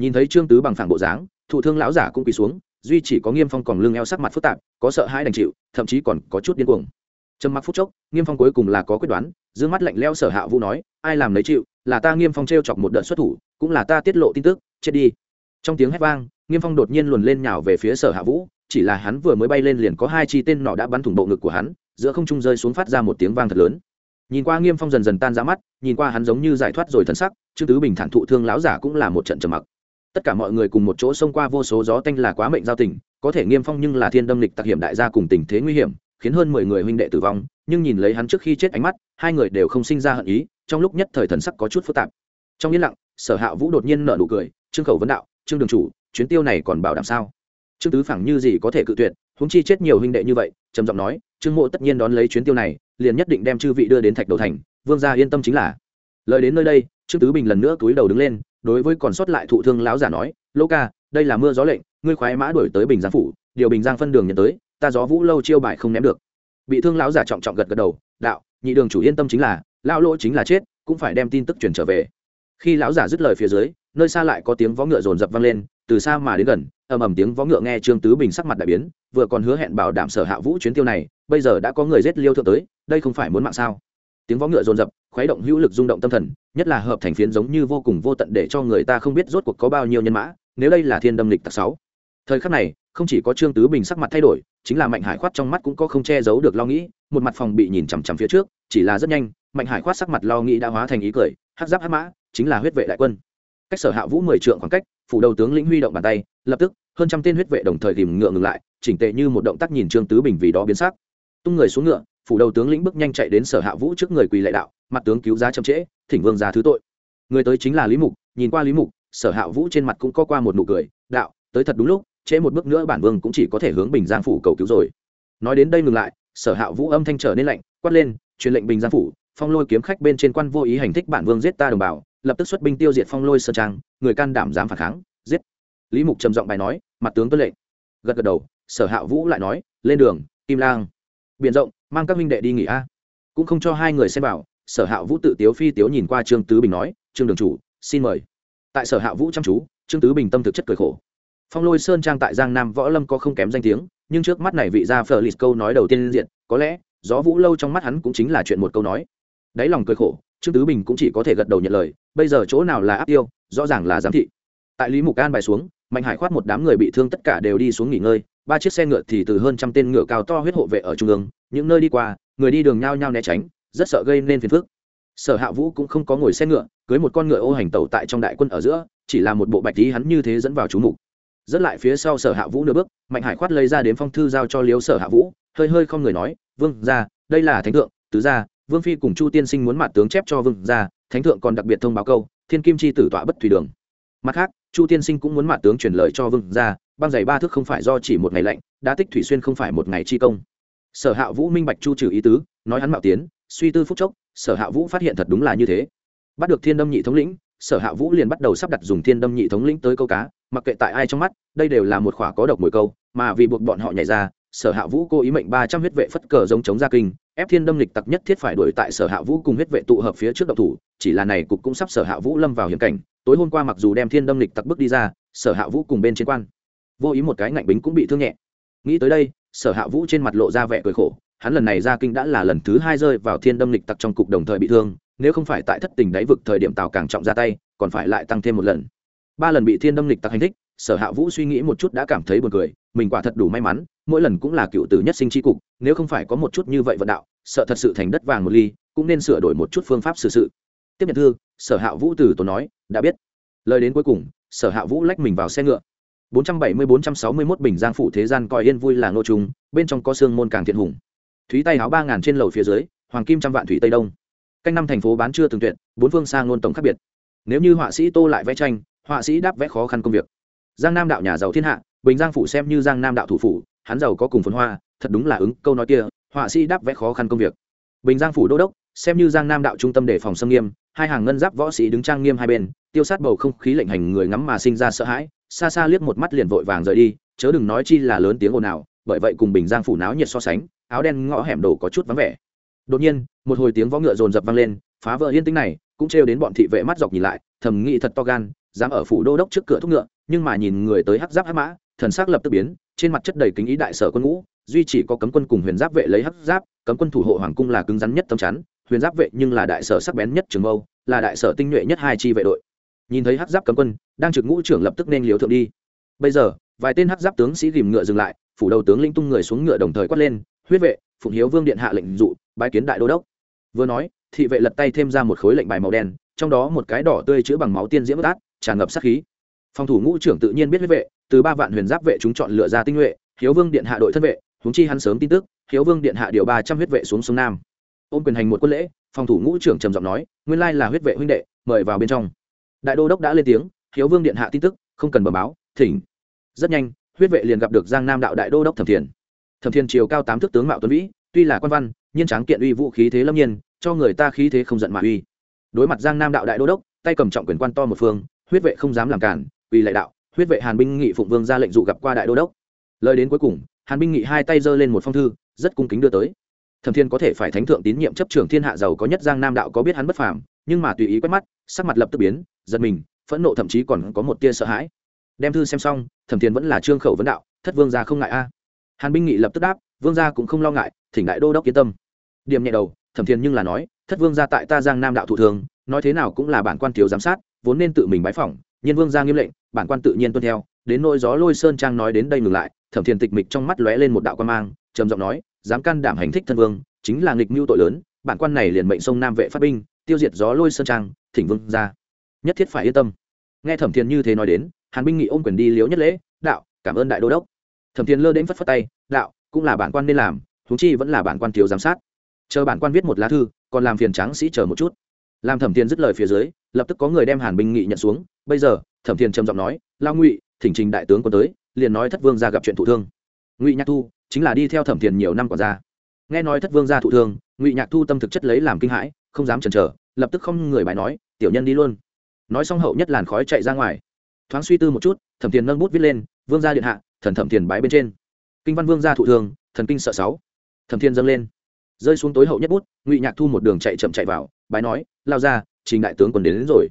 Nhìn thấy trương tứ bằng phẳng bộ dáng, thụ thương lão giả cũng quỳ xuống, duy chỉ có nghiêm phong còn lưng eo sắc mặt phức tạp, có sợ hãi đành chịu, thậm chí còn có chút điên cuồng. Trầm mặc phút chốc, nghiêm phong cuối cùng là có quyết đoán d mắt lạnh leo sở hạ vũ nói, ai làm lấy chịu là ta nghiêm phong t chọc một đợt xuất thủ, cũng là ta tiết lộ tin tức, chết đi. Trong tiếng hét vang, nghiêm phong đột nhiên luồn lên nhào về phía sở hạ vũ, chỉ là hắn vừa mới bay lên liền có hai chi tên nọ đã bắn thủng bộ ngực của hắn, giữa không trung rơi xuống phát ra một tiếng vang thật lớn. Nhìn qua nghiêm phong dần dần tan ra mắt, nhìn qua hắn giống như giải thoát rồi thân sắc, trương tứ bình thản thụ thương láo giả cũng là một trận trầm mặc. Tất cả mọi người cùng một chỗ xông qua vô số gió tanh là quá mệnh giao tình, có thể nghiêm phong nhưng là thiên đâm lịch tặc hiểm đại gia cùng tình thế nguy hiểm, khiến hơn mười người huynh đệ tử vong, nhưng nhìn lấy hắn trước khi chết ánh mắt, hai người đều không sinh ra hận ý trong lúc nhất thời thần sắc có chút phức tạp. Trong yên lặng, sở hạ vũ đột nhiên nở nụ cười, trương khẩu vấn đạo, trương đường chủ, chuyến tiêu này còn bảo đảm sao? Trương tứ phẳng như gì có thể cự tuyệt húng chi chết nhiều huynh đệ như vậy, trầm giọng nói, trương mộ tất nhiên đón lấy chuyến tiêu này, liền nhất định đem chư vị đưa đến thạch đầu thành, vương gia yên tâm chính là. Lời đến nơi đây, trương tứ bình lần nữa cúi đầu đứng lên, đối với còn sót lại thụ thương lão giả nói lỗ ca, đây là mưa gió lệnh, ngươi khoái mã đuổi tới bình giang phủ, điều bình giang phân đường nhận tới, ta gió vũ lâu chiêu bài không ném được. Bị thương lão giả trọng trọng gật gật đầu, đạo, nhị đường chủ yên tâm chính là lão lỗ chính là chết, cũng phải đem tin tức truyền trở về. Khi lão giả dứt lời phía dưới, nơi xa lại có tiếng vó ngựa rồn rập vang lên, từ xa mà đến gần, ầm ầm tiếng vó ngựa nghe trương tứ bình sắc mặt đại biến, vừa còn hứa hẹn bảo đảm sở hạ vũ chuyến tiêu này, bây giờ đã có người giết liêu thượng tới, đây không phải muốn mạng sao? Tiếng vó ngựa rồn rập khuấy động hữu lực rung động tâm thần, nhất là hợp thành phiến giống như vô cùng vô tận để cho người ta không biết rốt cuộc có bao nhiêu nhân mã, nếu đây là thiên đâm lịch tặc sáu. Thời khắc này, không chỉ có trương tứ bình sắc mặt thay đổi, chính là mạnh hải khoát trong mắt cũng có không che giấu được lo nghĩ, một mặt phòng bị nhìn chằm chằm phía trước, chỉ là rất nhanh mạnh hải khoát sắc mặt lo nghĩ đã hóa thành ý cười, hắc giáp hắc mã, chính là huyết vệ đại quân. Cách sở hạ vũ mười trượng khoảng cách, phủ đầu tướng lĩnh huy động bàn tay, lập tức, hơn trăm tên huyết vệ đồng thời tìm ngựa ngừng lại, chỉnh tệ như một động tác nhìn trương tứ bình vì đó biến sắc. Tung người xuống ngựa, phủ đầu tướng lĩnh bước nhanh chạy đến sở hạ vũ trước người quỳ lệ đạo, mặt tướng cứu giá chậm trễ, thỉnh vương ra thứ tội. Người tới chính là lý mục, nhìn qua lý mục, sở hạ vũ trên mặt cũng có qua một nụ cười, đạo, tới thật đúng lúc, trễ một bước nữa bản vương cũng chỉ có thể hướng bình giang phủ cầu cứu rồi. Nói đến đây ngừng lại, sở hạ vũ âm thanh trở nên lạnh, quát lên, truyền lệnh bình giang phủ phong lôi kiếm khách bên trên quan vô ý hành thích bản vương giết ta đồng bào, lập tức xuất binh tiêu diệt phong lôi sơn trang, người can đảm dám phản kháng, giết. Lý mục trầm giọng bài nói, mặt tướng tuân lệnh. Gật gật đầu, sở hạ vũ lại nói, lên đường, kim lang. Biển rộng, mang các minh đệ đi nghỉ a. Cũng không cho hai người xem bảo sở hạ vũ tự tiếu phi tiếu nhìn qua trương tứ bình nói, trương đường chủ, xin mời. Tại sở hạ vũ chăm chú, trương tứ bình tâm thực chất cười khổ. Phong lôi sơn trang tại giang nam võ lâm có không kém danh tiếng, nhưng trước mắt này vị gia phờ lì câu nói đầu tiên diện, có lẽ, gió vũ lâu trong mắt hắn cũng chính là chuyện một câu nói đáy lòng cười khổ, trương tứ bình cũng chỉ có thể gật đầu nhận lời, bây giờ chỗ nào là áp tiêu, rõ ràng là giám thị. Tại lý mục an bài xuống, mạnh hải khoát một đám người bị thương tất cả đều đi xuống nghỉ ngơi, ba chiếc xe ngựa thì từ hơn trăm tên ngựa cao to huyết hộ vệ ở trung ương, những nơi đi qua, người đi đường nhao nhao né tránh, rất sợ gây nên phiền phức. Sở hạ vũ cũng không có ngồi xe ngựa, cưới một con ngựa ô hành tẩu tại trong đại quân ở giữa, chỉ là một bộ bạch tí hắn như thế dẫn vào chú mục. Dẫn lại phía sau sở hạ vũ nửa bước, mạnh hải khoát lấy ra đến phong thư giao cho liếu sở hạ vũ, hơi hơi không người nói, vương ra đây là thánh thượng, tứ gia vương phi cùng chu tiên sinh muốn mặt tướng chép cho vương ra thánh thượng còn đặc biệt thông báo câu, thiên kim chi tử tọa bất thủy đường. Mặt khác, chu tiên sinh cũng muốn mặt tướng truyền lời cho vương ra băng giày ba thước không phải do chỉ một ngày lạnh đã tích thủy xuyên không phải một ngày chi công. Sở hạ vũ minh bạch chu trừ ý tứ, nói hắn mạo tiến, suy tư phúc chốc, sở hạ vũ phát hiện thật đúng là như thế. Bắt được thiên đâm nhị thống lĩnh, sở hạ vũ liền bắt đầu sắp đặt dùng thiên đâm nhị thống lĩnh tới câu cá, mặc kệ tại ai trong mắt, đây đều là một khỏa có độc mồi câu, mà vì buộc bọn họ nhảy ra sở hạ vũ cố ý mệnh ba trăm huyết vệ phất cờ giống chống gia kinh, ép thiên đâm lịch tặc nhất thiết phải đuổi tại sở hạ vũ cùng huyết vệ tụ hợp phía trước độc thủ, chỉ là này cục cũng sắp sở hạ vũ lâm vào hiểm cảnh, tối hôm qua mặc dù đem thiên đâm lịch tặc bước đi ra, sở hạ vũ cùng bên trên quan, vô ý một cái ngạnh bính cũng bị thương nhẹ. Nghĩ tới đây, sở hạ vũ trên mặt lộ ra vẻ cười khổ, hắn lần này ra kinh đã là lần thứ hai rơi vào thiên đâm lịch tặc trong cục đồng thời bị thương, nếu không phải tại thất tình đáy vực thời điểm tào càng trọng ra tay, còn phải lại tăng thêm một lần. Ba lần bị thiên đâm lịch tặc hành thích, sở hạ vũ suy nghĩ một chút đã cảm thấy buồn cười, mình quả thật đủ may mắn mỗi lần cũng là cựu tử nhất sinh tri cục, nếu không phải có một chút như vậy vận đạo, sợ thật sự thành đất vàng một ly, cũng nên sửa đổi một chút phương pháp xử sự. Tiếp nhận thư, sở hạ vũ từ tốn nói, đã biết. Lời đến cuối cùng, sở hạ vũ lách mình vào xe ngựa. 470-461 bình giang phủ thế gian coi yên vui là ngô trung bên trong có xương môn càng thiện hùng. Thúy tay háo ba ngàn trên lầu phía dưới, hoàng kim trăm vạn thủy tây đông. Canh năm thành phố bán chưa từng tuyệt, bốn phương sang ngôn tổng khác biệt. Nếu như họa sĩ tô lại vẽ tranh, họa sĩ đáp vẽ khó khăn công việc. Giang nam đạo nhà giàu thiên hạ, bình giang phủ xem như giang nam đạo thủ phủ hắn giàu có cùng phồn hoa, thật đúng là ứng, câu nói kia, họa sĩ đáp vẽ khó khăn công việc. Bình giang phủ đô đốc, xem như giang nam đạo trung tâm để phòng xâm nghiêm, hai hàng ngân giáp võ sĩ đứng trang nghiêm hai bên, tiêu sát bầu không khí lệnh hành người ngắm mà sinh ra sợ hãi, xa xa liếc một mắt liền vội vàng rời đi, chớ đừng nói chi là lớn tiếng ồn ào, bởi vậy cùng bình giang phủ náo nhiệt so sánh, áo đen ngõ hẻm đổ có chút vắng vẻ. Đột nhiên, một hồi tiếng võ ngựa rồn rập vang lên, phá vỡ yên tĩnh này, cũng trêu đến bọn thị vệ mắt dọc nhìn lại, thầm nghĩ thật to gan, dám ở phủ đô đốc trước cửa thúc ngựa, nhưng mà nhìn người tới hắc giáp hắc mã, thần sắc lập tức biến trên mặt chất đầy kính ý đại sở quân ngũ, duy chỉ có cấm quân cùng huyền giáp vệ lấy hắc giáp, cấm quân thủ hộ hoàng cung là cứng rắn nhất tấm chắn, huyền giáp vệ nhưng là đại sở sắc bén nhất trường mâu, là đại sở tinh nhuệ nhất hai chi vệ đội. Nhìn thấy hắc giáp cấm quân, đang trực ngũ trưởng lập tức nên liều thượng đi. Bây giờ, vài tên hắc giáp tướng sĩ ghìm ngựa dừng lại, phủ đầu tướng linh tung người xuống ngựa đồng thời quát lên, huyết vệ, phụng hiếu vương điện hạ lệnh dụ, bái kiến đại đô đốc. Vừa nói, thị vệ lật tay thêm ra một khối lệnh bài màu đen, trong đó một cái đỏ tươi chữa bằng máu tiên diễm bất át tràn ngập sát khí phòng thủ ngũ trưởng tự nhiên biết huyết vệ, từ ba vạn huyền giáp vệ chúng chọn lựa ra tinh nhuệ, hiếu vương điện hạ đội thân vệ húng chi hắn sớm tin tức, hiếu vương điện hạ điều ba trăm huyết vệ xuống sông nam. Ôm quyền hành một quân lễ, phòng thủ ngũ trưởng trầm giọng nói, nguyên lai là huyết vệ huynh đệ, mời vào bên trong. Đại đô đốc đã lên tiếng, hiếu vương điện hạ tin tức, không cần bờ báo, thỉnh. Rất nhanh, huyết vệ liền gặp được giang nam đạo đại đô đốc thẩm thiền. Thẩm thiên chiều cao tám thước tướng mạo tuấn vĩ, tuy là quan văn nhiên tráng kiện uy vũ khí thế lâm nhiên, cho người ta khí thế không giận mà uy. Đối mặt giang nam đạo đại đô đốc, tay cầm trọng quyền quan to một phương, huyết vệ không dám làm cản quỳ lại đạo, huyết vệ hàn binh nghị phụng vương ra lệnh dụ gặp qua đại đô đốc. Lời đến cuối cùng, hàn binh nghị hai tay giơ lên một phong thư, rất cung kính đưa tới. Thẩm thiên có thể phải thánh thượng tín nhiệm chấp trưởng thiên hạ giàu có nhất giang nam đạo có biết hắn bất phàm, nhưng mà tùy ý quét mắt, sắc mặt lập tức biến, giật mình, phẫn nộ thậm chí còn có một tia sợ hãi. Đem thư xem xong, thẩm thiên vẫn là trương khẩu vấn đạo, thất vương gia không ngại a. Hàn binh nghị lập tức đáp, vương gia cũng không lo ngại, thỉnh đại đô đốc yên tâm. Điểm nhẹ đầu, thẩm thiên nhưng là nói, thất vương gia tại ta giang nam đạo thủ thường, nói thế nào cũng là bản quan thiếu giám sát, vốn nên tự mình bái phỏng nhiên vương gia nghiêm lệnh bản quan tự nhiên tuân theo, đến nỗi gió lôi sơn trang nói đến đây ngừng lại, thẩm thiền tịch mịch trong mắt lóe lên một đạo quan mang, trầm giọng nói, dám can đảm hành thích thân vương, chính là nghịch mưu tội lớn, bản quan này liền mệnh sông nam vệ phát binh, tiêu diệt gió lôi sơn trang, thỉnh vương ra. Nhất thiết phải yên tâm. Nghe thẩm thiền như thế nói đến, hàn binh nghị ôm quyền đi liếu nhất lễ, đạo, cảm ơn đại đô đốc. Thẩm thiền lơ đến phất phất tay, đạo, cũng là bản quan nên làm thú chi vẫn là bản quan thiếu giám sát. Chờ bản quan viết một lá thư, còn làm phiền tráng sĩ chờ một chút. Làm thẩm thiền dứt lời phía dưới, lập tức có người đem hàn binh nghị nhận xuống, bây giờ thẩm thiền trầm giọng nói lao ngụy thỉnh trình đại tướng quân tới liền nói thất vương ra gặp chuyện thụ thương. Ngụy nhạc thu chính là đi theo thẩm thiền nhiều năm còn ra nghe nói thất vương ra thụ thương ngụy nhạc thu tâm thực chất lấy làm kinh hãi không dám chần chờ lập tức không người bài nói tiểu nhân đi luôn. Nói xong hậu nhất làn khói chạy ra ngoài. Thoáng suy tư một chút thẩm thiền nâng bút viết lên vương gia điện hạ thần thẩm thiền bái bên trên. Kinh văn vương gia thụ thương thần kinh sợ sáu. Thẩm thiền dâng lên. Rơi xuống tối hậu nhất bút ngụy nhạc thu một đường chạy chậm chạy vào bái nói lao ra trình đại tướng còn đến, đến rồi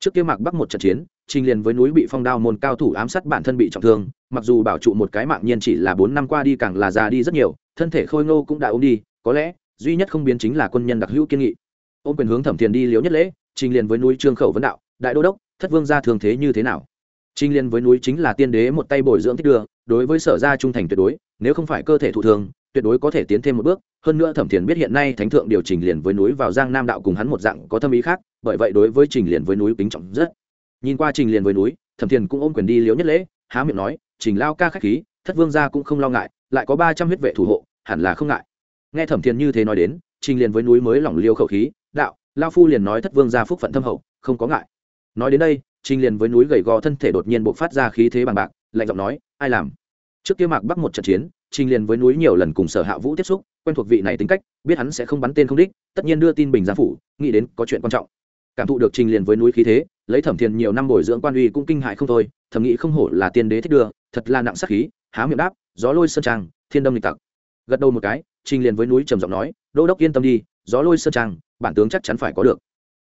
trước kia mạc bắc một trận chiến, trình liền với núi bị phong đao môn cao thủ ám sát bản thân bị trọng thương, mặc dù bảo trụ một cái mạng nhiên chỉ là bốn năm qua đi càng là già đi rất nhiều, thân thể khôi ngô cũng đã ốm đi, có lẽ, duy nhất không biến chính là quân nhân đặc hữu kiên nghị. Ôm quyền hướng thẩm thiền đi liếu nhất lễ, trình liền với núi trương khẩu vấn đạo, đại đô đốc, thất vương gia thường thế như thế nào? Trình liền với núi chính là tiên đế một tay bồi dưỡng thích đưa, đối với sở gia trung thành tuyệt đối, nếu không phải cơ thể thụ thường tuyệt đối có thể tiến thêm một bước. Hơn nữa thẩm thiền biết hiện nay thánh thượng điều chỉnh liền với núi vào giang nam đạo cùng hắn một dạng có thâm ý khác, bởi vậy đối với trình liền với núi kính trọng rất. Nhìn qua trình liền với núi, thẩm thiền cũng ôm quyền đi liếu nhất lễ, há miệng nói, trình lao ca k h á c h khí, thất vương gia cũng không lo ngại, lại có ba trăm huyết vệ thủ hộ, hẳn là không ngại. Nghe thẩm thiền như thế nói đến, trình liền với núi mới lỏng liêu khẩu khí, đạo, lao phu liền nói thất vương gia phúc phận thâm hậu, không có ngại. Nói đến đây, trình liền với núi gầy gò thân thể đột nhiên b ộ c phát ra khí thế bằng bạc, lạnh giọng nói, ai làm? Trước kia mạc bắc một trận chiến, trình liền với núi nhiều lần cùng sở hạ vũ tiếp xúc, quen thuộc vị này tính cách, biết hắn sẽ không bắn tên không đích, tất nhiên đưa tin bình giang phủ, nghĩ đến có chuyện quan trọng. Cảm thụ được trình liền với núi khí thế, lấy thẩm thiền nhiều năm bồi dưỡng quan uy cũng kinh hại không thôi thẩm nghĩ không hổ là tiên đế thích đưa, thật là nặng sắc khí, há miệng đáp, gió lôi sơn trang thiên đông lịch tặc. Gật đầu một cái, trình liền với núi trầm giọng nói, đô đốc yên tâm đi, gió lôi sơn trang bản tướng chắc chắn phải có được.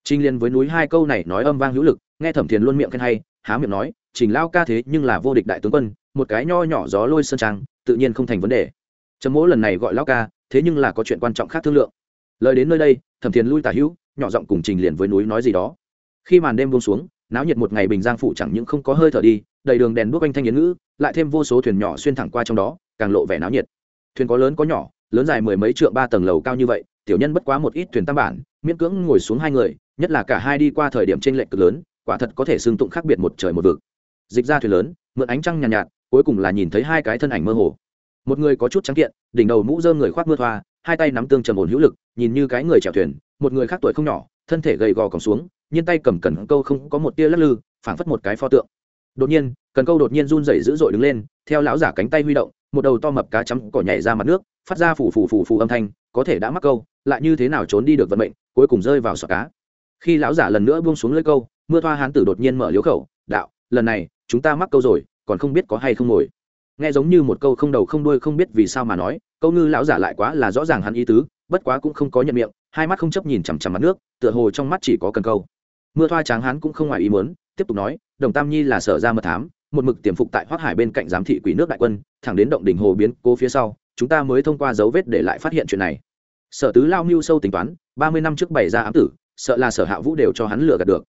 Trình liền với núi hai câu này nói âm vang hữu lực, nghe thẩm thiền luôn miệng khen hay, há miệng nói, trình lao ca thế nhưng là vô địch đại tướng quân một cái nho nhỏ gió lôi sơn trang tự nhiên không thành vấn đề. Trầm mỗ lần này gọi lao ca thế nhưng là có chuyện quan trọng khác thương lượng. Lời đến nơi đây thẩm thiền lui tả hữu nhỏ giọng cùng trình liền với núi nói gì đó. Khi màn đêm buông xuống náo nhiệt một ngày bình giang phụ chẳng những không có hơi thở đi đầy đường đèn đuốc anh thanh yến ngữ lại thêm vô số thuyền nhỏ xuyên thẳng qua trong đó càng lộ vẻ náo nhiệt. Thuyền có lớn có nhỏ lớn dài mười mấy trượng ba tầng lầu cao như vậy tiểu nhân bất quá một ít thuyền tam bản miễn cưỡng ngồi xuống hai người nhất là cả hai đi qua thời điểm trên lệch cực lớn quả thật có thể xương tụng khác biệt một trời một vực. Dịch ra thuyền lớn mượn ánh trăng nhàn nhạt, nhạt cuối cùng là nhìn thấy hai cái thân ảnh mơ hồ. Một người có chút trắng kiện, đỉnh đầu mũ dơm người khoác mưa thoa, hai tay nắm tương trầm ổn hữu lực, nhìn như cái người chèo thuyền, một người khác tuổi không nhỏ, thân thể gầy gò còng xuống nhiên tay cầm cần câu không có một tia lắc lư, phảng phất một cái pho tượng. Đột nhiên, cần câu đột nhiên run rẩy dữ dội đứng lên, theo lão giả cánh tay huy động, một đầu to mập cá chấm cỏ nhảy ra mặt nước, phát ra phủ phủ phủ phủ âm thanh, có thể đã mắc câu, lại như thế nào trốn đi được vận mệnh, cuối cùng rơi vào sọt cá. Khi lão giả lần nữa buông xuống lưỡi câu, mưa thoa hán tử đột nhiên mở liếu khẩu, đạo, lần này, chúng ta mắc câu rồi còn không biết có hay không ngồi. Nghe giống như một câu không đầu không đuôi không biết vì sao mà nói, câu ngư lão giả lại quá là rõ ràng hắn ý tứ, bất quá cũng không có nhận miệng, hai mắt không chấp nhìn chằm chằm mặt nước, tựa hồ trong mắt chỉ có cần câu. Mưa thoa tráng hắn cũng không ngoài ý muốn, tiếp tục nói, đồng tam nhi là sở ra mật thám, một mực tiềm phục tại hoác hải bên cạnh giám thị quỷ nước đại quân, thẳng đến động đỉnh hồ biến cố phía sau, chúng ta mới thông qua dấu vết để lại phát hiện chuyện này. Sở tứ lao mưu sâu tính toán, ba mươi năm trước bày ra ám tử, sợ là sở hạ vũ đều cho hắn lừa gạt được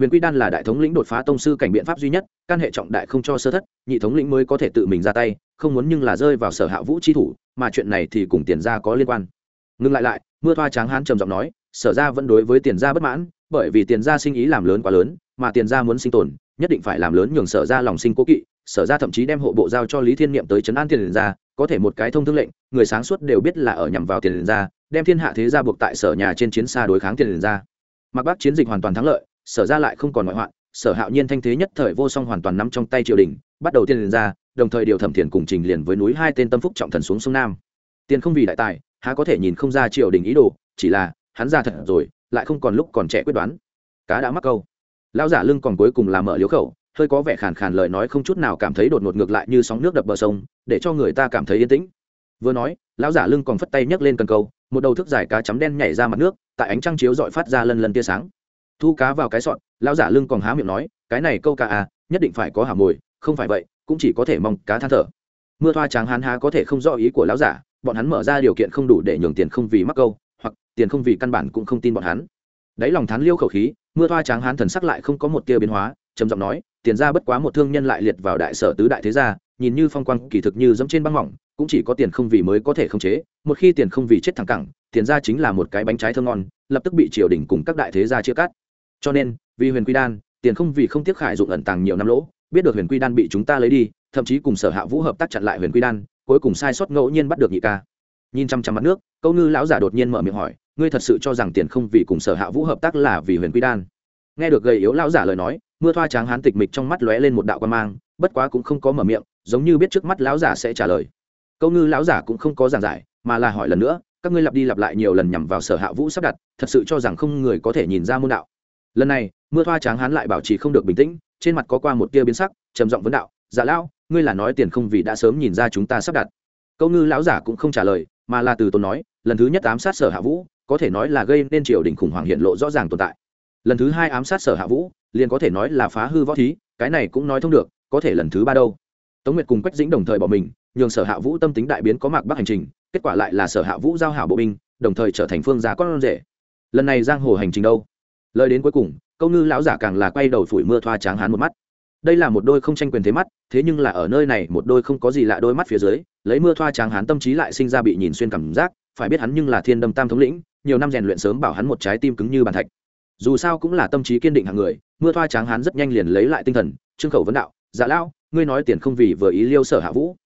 huyền quy đan là đại thống lĩnh đột phá tông sư cảnh biện pháp duy nhất căn hệ trọng đại không cho sơ thất, nhị thống lĩnh mới có thể tự mình ra tay, không muốn nhưng là rơi vào sở hạ vũ chi thủ, mà chuyện này thì cùng tiền ra có liên quan. Ngừng lại lại, mưa thoa tráng hán trầm giọng nói, sở ra vẫn đối với tiền ra bất mãn, bởi vì tiền ra sinh ý làm lớn quá lớn, mà tiền ra muốn sinh tồn, nhất định phải làm lớn nhường sở ra lòng sinh cố kỵ, sở ra thậm chí đem hộ bộ giao cho lý thiên niệm tới chấn an tiền ra có thể một cái thông thương lệnh, người sáng suốt đều biết là ở nhằm vào tiền ra đem thiên hạ thế ra buộc tại sở nhà trên chiến xa đối kháng tiền ra mặc bác chiến dịch hoàn toàn thắng lợi sở ra lại không còn ngoại hoạn, sở hạo nhiên thanh thế nhất thời vô song hoàn toàn nắm trong tay triều đình, bắt đầu tiên liền ra, đồng thời điều thẩm thiền cùng trình liền với núi hai tên tâm phúc trọng thần xuống sông nam. Tiền không vì đại tài, há có thể nhìn không ra triều đình ý đồ, chỉ là, hắn ra thật rồi, lại không còn lúc còn trẻ quyết đoán. Cá đã mắc câu. Lão giả lưng còn cuối cùng là mở liếu khẩu, hơi có vẻ khàn khàn lời nói không chút nào cảm thấy đột ngột ngược lại như sóng nước đập bờ sông, để cho người ta cảm thấy yên tĩnh. Vừa nói, lão giả lưng còn phất tay nhấc lên cần câu, một đầu thức dài cá chấm đen nhảy ra mặt nước, tại ánh trăng chiếu dọi phát ra lần lần tia sáng thu cá vào cái sọn lão giả lưng còn há miệng nói, cái này câu cá à nhất định phải có hả mồi, không phải vậy, cũng chỉ có thể mong cá than thở. Mưa thoa tráng hán há có thể không rõ ý của lão giả, bọn hắn mở ra điều kiện không đủ để nhường tiền không vì mắc câu, hoặc tiền không vì căn bản cũng không tin bọn hắn. Đáy lòng thán liêu khẩu khí, mưa thoa tráng hán thần sắc lại không có một tia biến hóa, trầm giọng nói, tiền ra bất quá một thương nhân lại liệt vào đại sở tứ đại thế gia, nhìn như phong quang kỳ thực như dẫm trên băng mỏng, cũng chỉ có tiền không vì mới có thể khống chế, một khi tiền không vì chết thẳng cẳng, tiền ra chính là một cái bánh trái thơ ngon, lập tức bị triều đình cùng các đại thế gia chia cắt cho nên, vì huyền quy đan, tiền không vì không tiếc khải dụng ẩn tàng nhiều năm lỗ, biết được huyền quy đan bị chúng ta lấy đi, thậm chí cùng sở hạ vũ hợp tác chặn lại huyền quy đan, cuối cùng sai sót ngẫu nhiên bắt được nhị ca. Nhìn chăm chăm mặt nước, câu ngư lão giả đột nhiên mở miệng hỏi, ngươi thật sự cho rằng tiền không vì cùng sở hạ vũ hợp tác là vì huyền quy đan? Nghe được gầy yếu lão giả lời nói, mưa thoa tráng hán tịch mịch trong mắt lóe lên một đạo quan mang, bất quá cũng không có mở miệng, giống như biết trước mắt lão giả sẽ trả lời. Câu ngư lão giả cũng không có giảng giải, mà là hỏi lần nữa, các ngươi lặp đi lặp lại nhiều lần nhằm vào sở hạ vũ sắp đặt, thật sự cho rằng không người có thể nhìn ra môn đạo? Lần này, mưa thoa tráng hán lại bảo trì không được bình tĩnh, trên mặt có qua một tia biến sắc, trầm giọng vấn đạo giả dạ lão, ngươi là nói tiền không vì đã sớm nhìn ra chúng ta sắp đặt. Câu ngư lão giả cũng không trả lời, mà là từ tốn nói, lần thứ nhất ám sát sở hạ vũ, có thể nói là gây nên triều đình khủng hoảng hiện lộ rõ ràng tồn tại. Lần thứ hai ám sát sở hạ vũ, liền có thể nói là phá hư võ thí, cái này cũng nói thông được, có thể lần thứ ba đâu. Tống nguyệt cùng quách dĩnh đồng thời bỏ mình, nhường sở hạ vũ tâm tính đại biến có mạc bắc hành trình, kết quả lại là sở hạ vũ giao hảo bộ binh, đồng thời trở thành phương gia con rể. Lần này giang hồ hành trình đâu? Lời đến cuối cùng, câu ngư lão giả càng là quay đầu phủi mưa thoa tráng hán một mắt. Đây là một đôi không tranh quyền thế mắt, thế nhưng là ở nơi này một đôi không có gì lạ đôi mắt phía dưới, lấy mưa thoa tráng hán tâm trí lại sinh ra bị nhìn xuyên cảm giác, phải biết hắn nhưng là thiên đâm tam thống lĩnh, nhiều năm rèn luyện sớm bảo hắn một trái tim cứng như bàn thạch. Dù sao cũng là tâm trí kiên định hàng người, mưa thoa tráng hán rất nhanh liền lấy lại tinh thần, trương khẩu vấn đạo dạ lão, ngươi nói tiền không vì vừa ý liêu sở hạ vũ.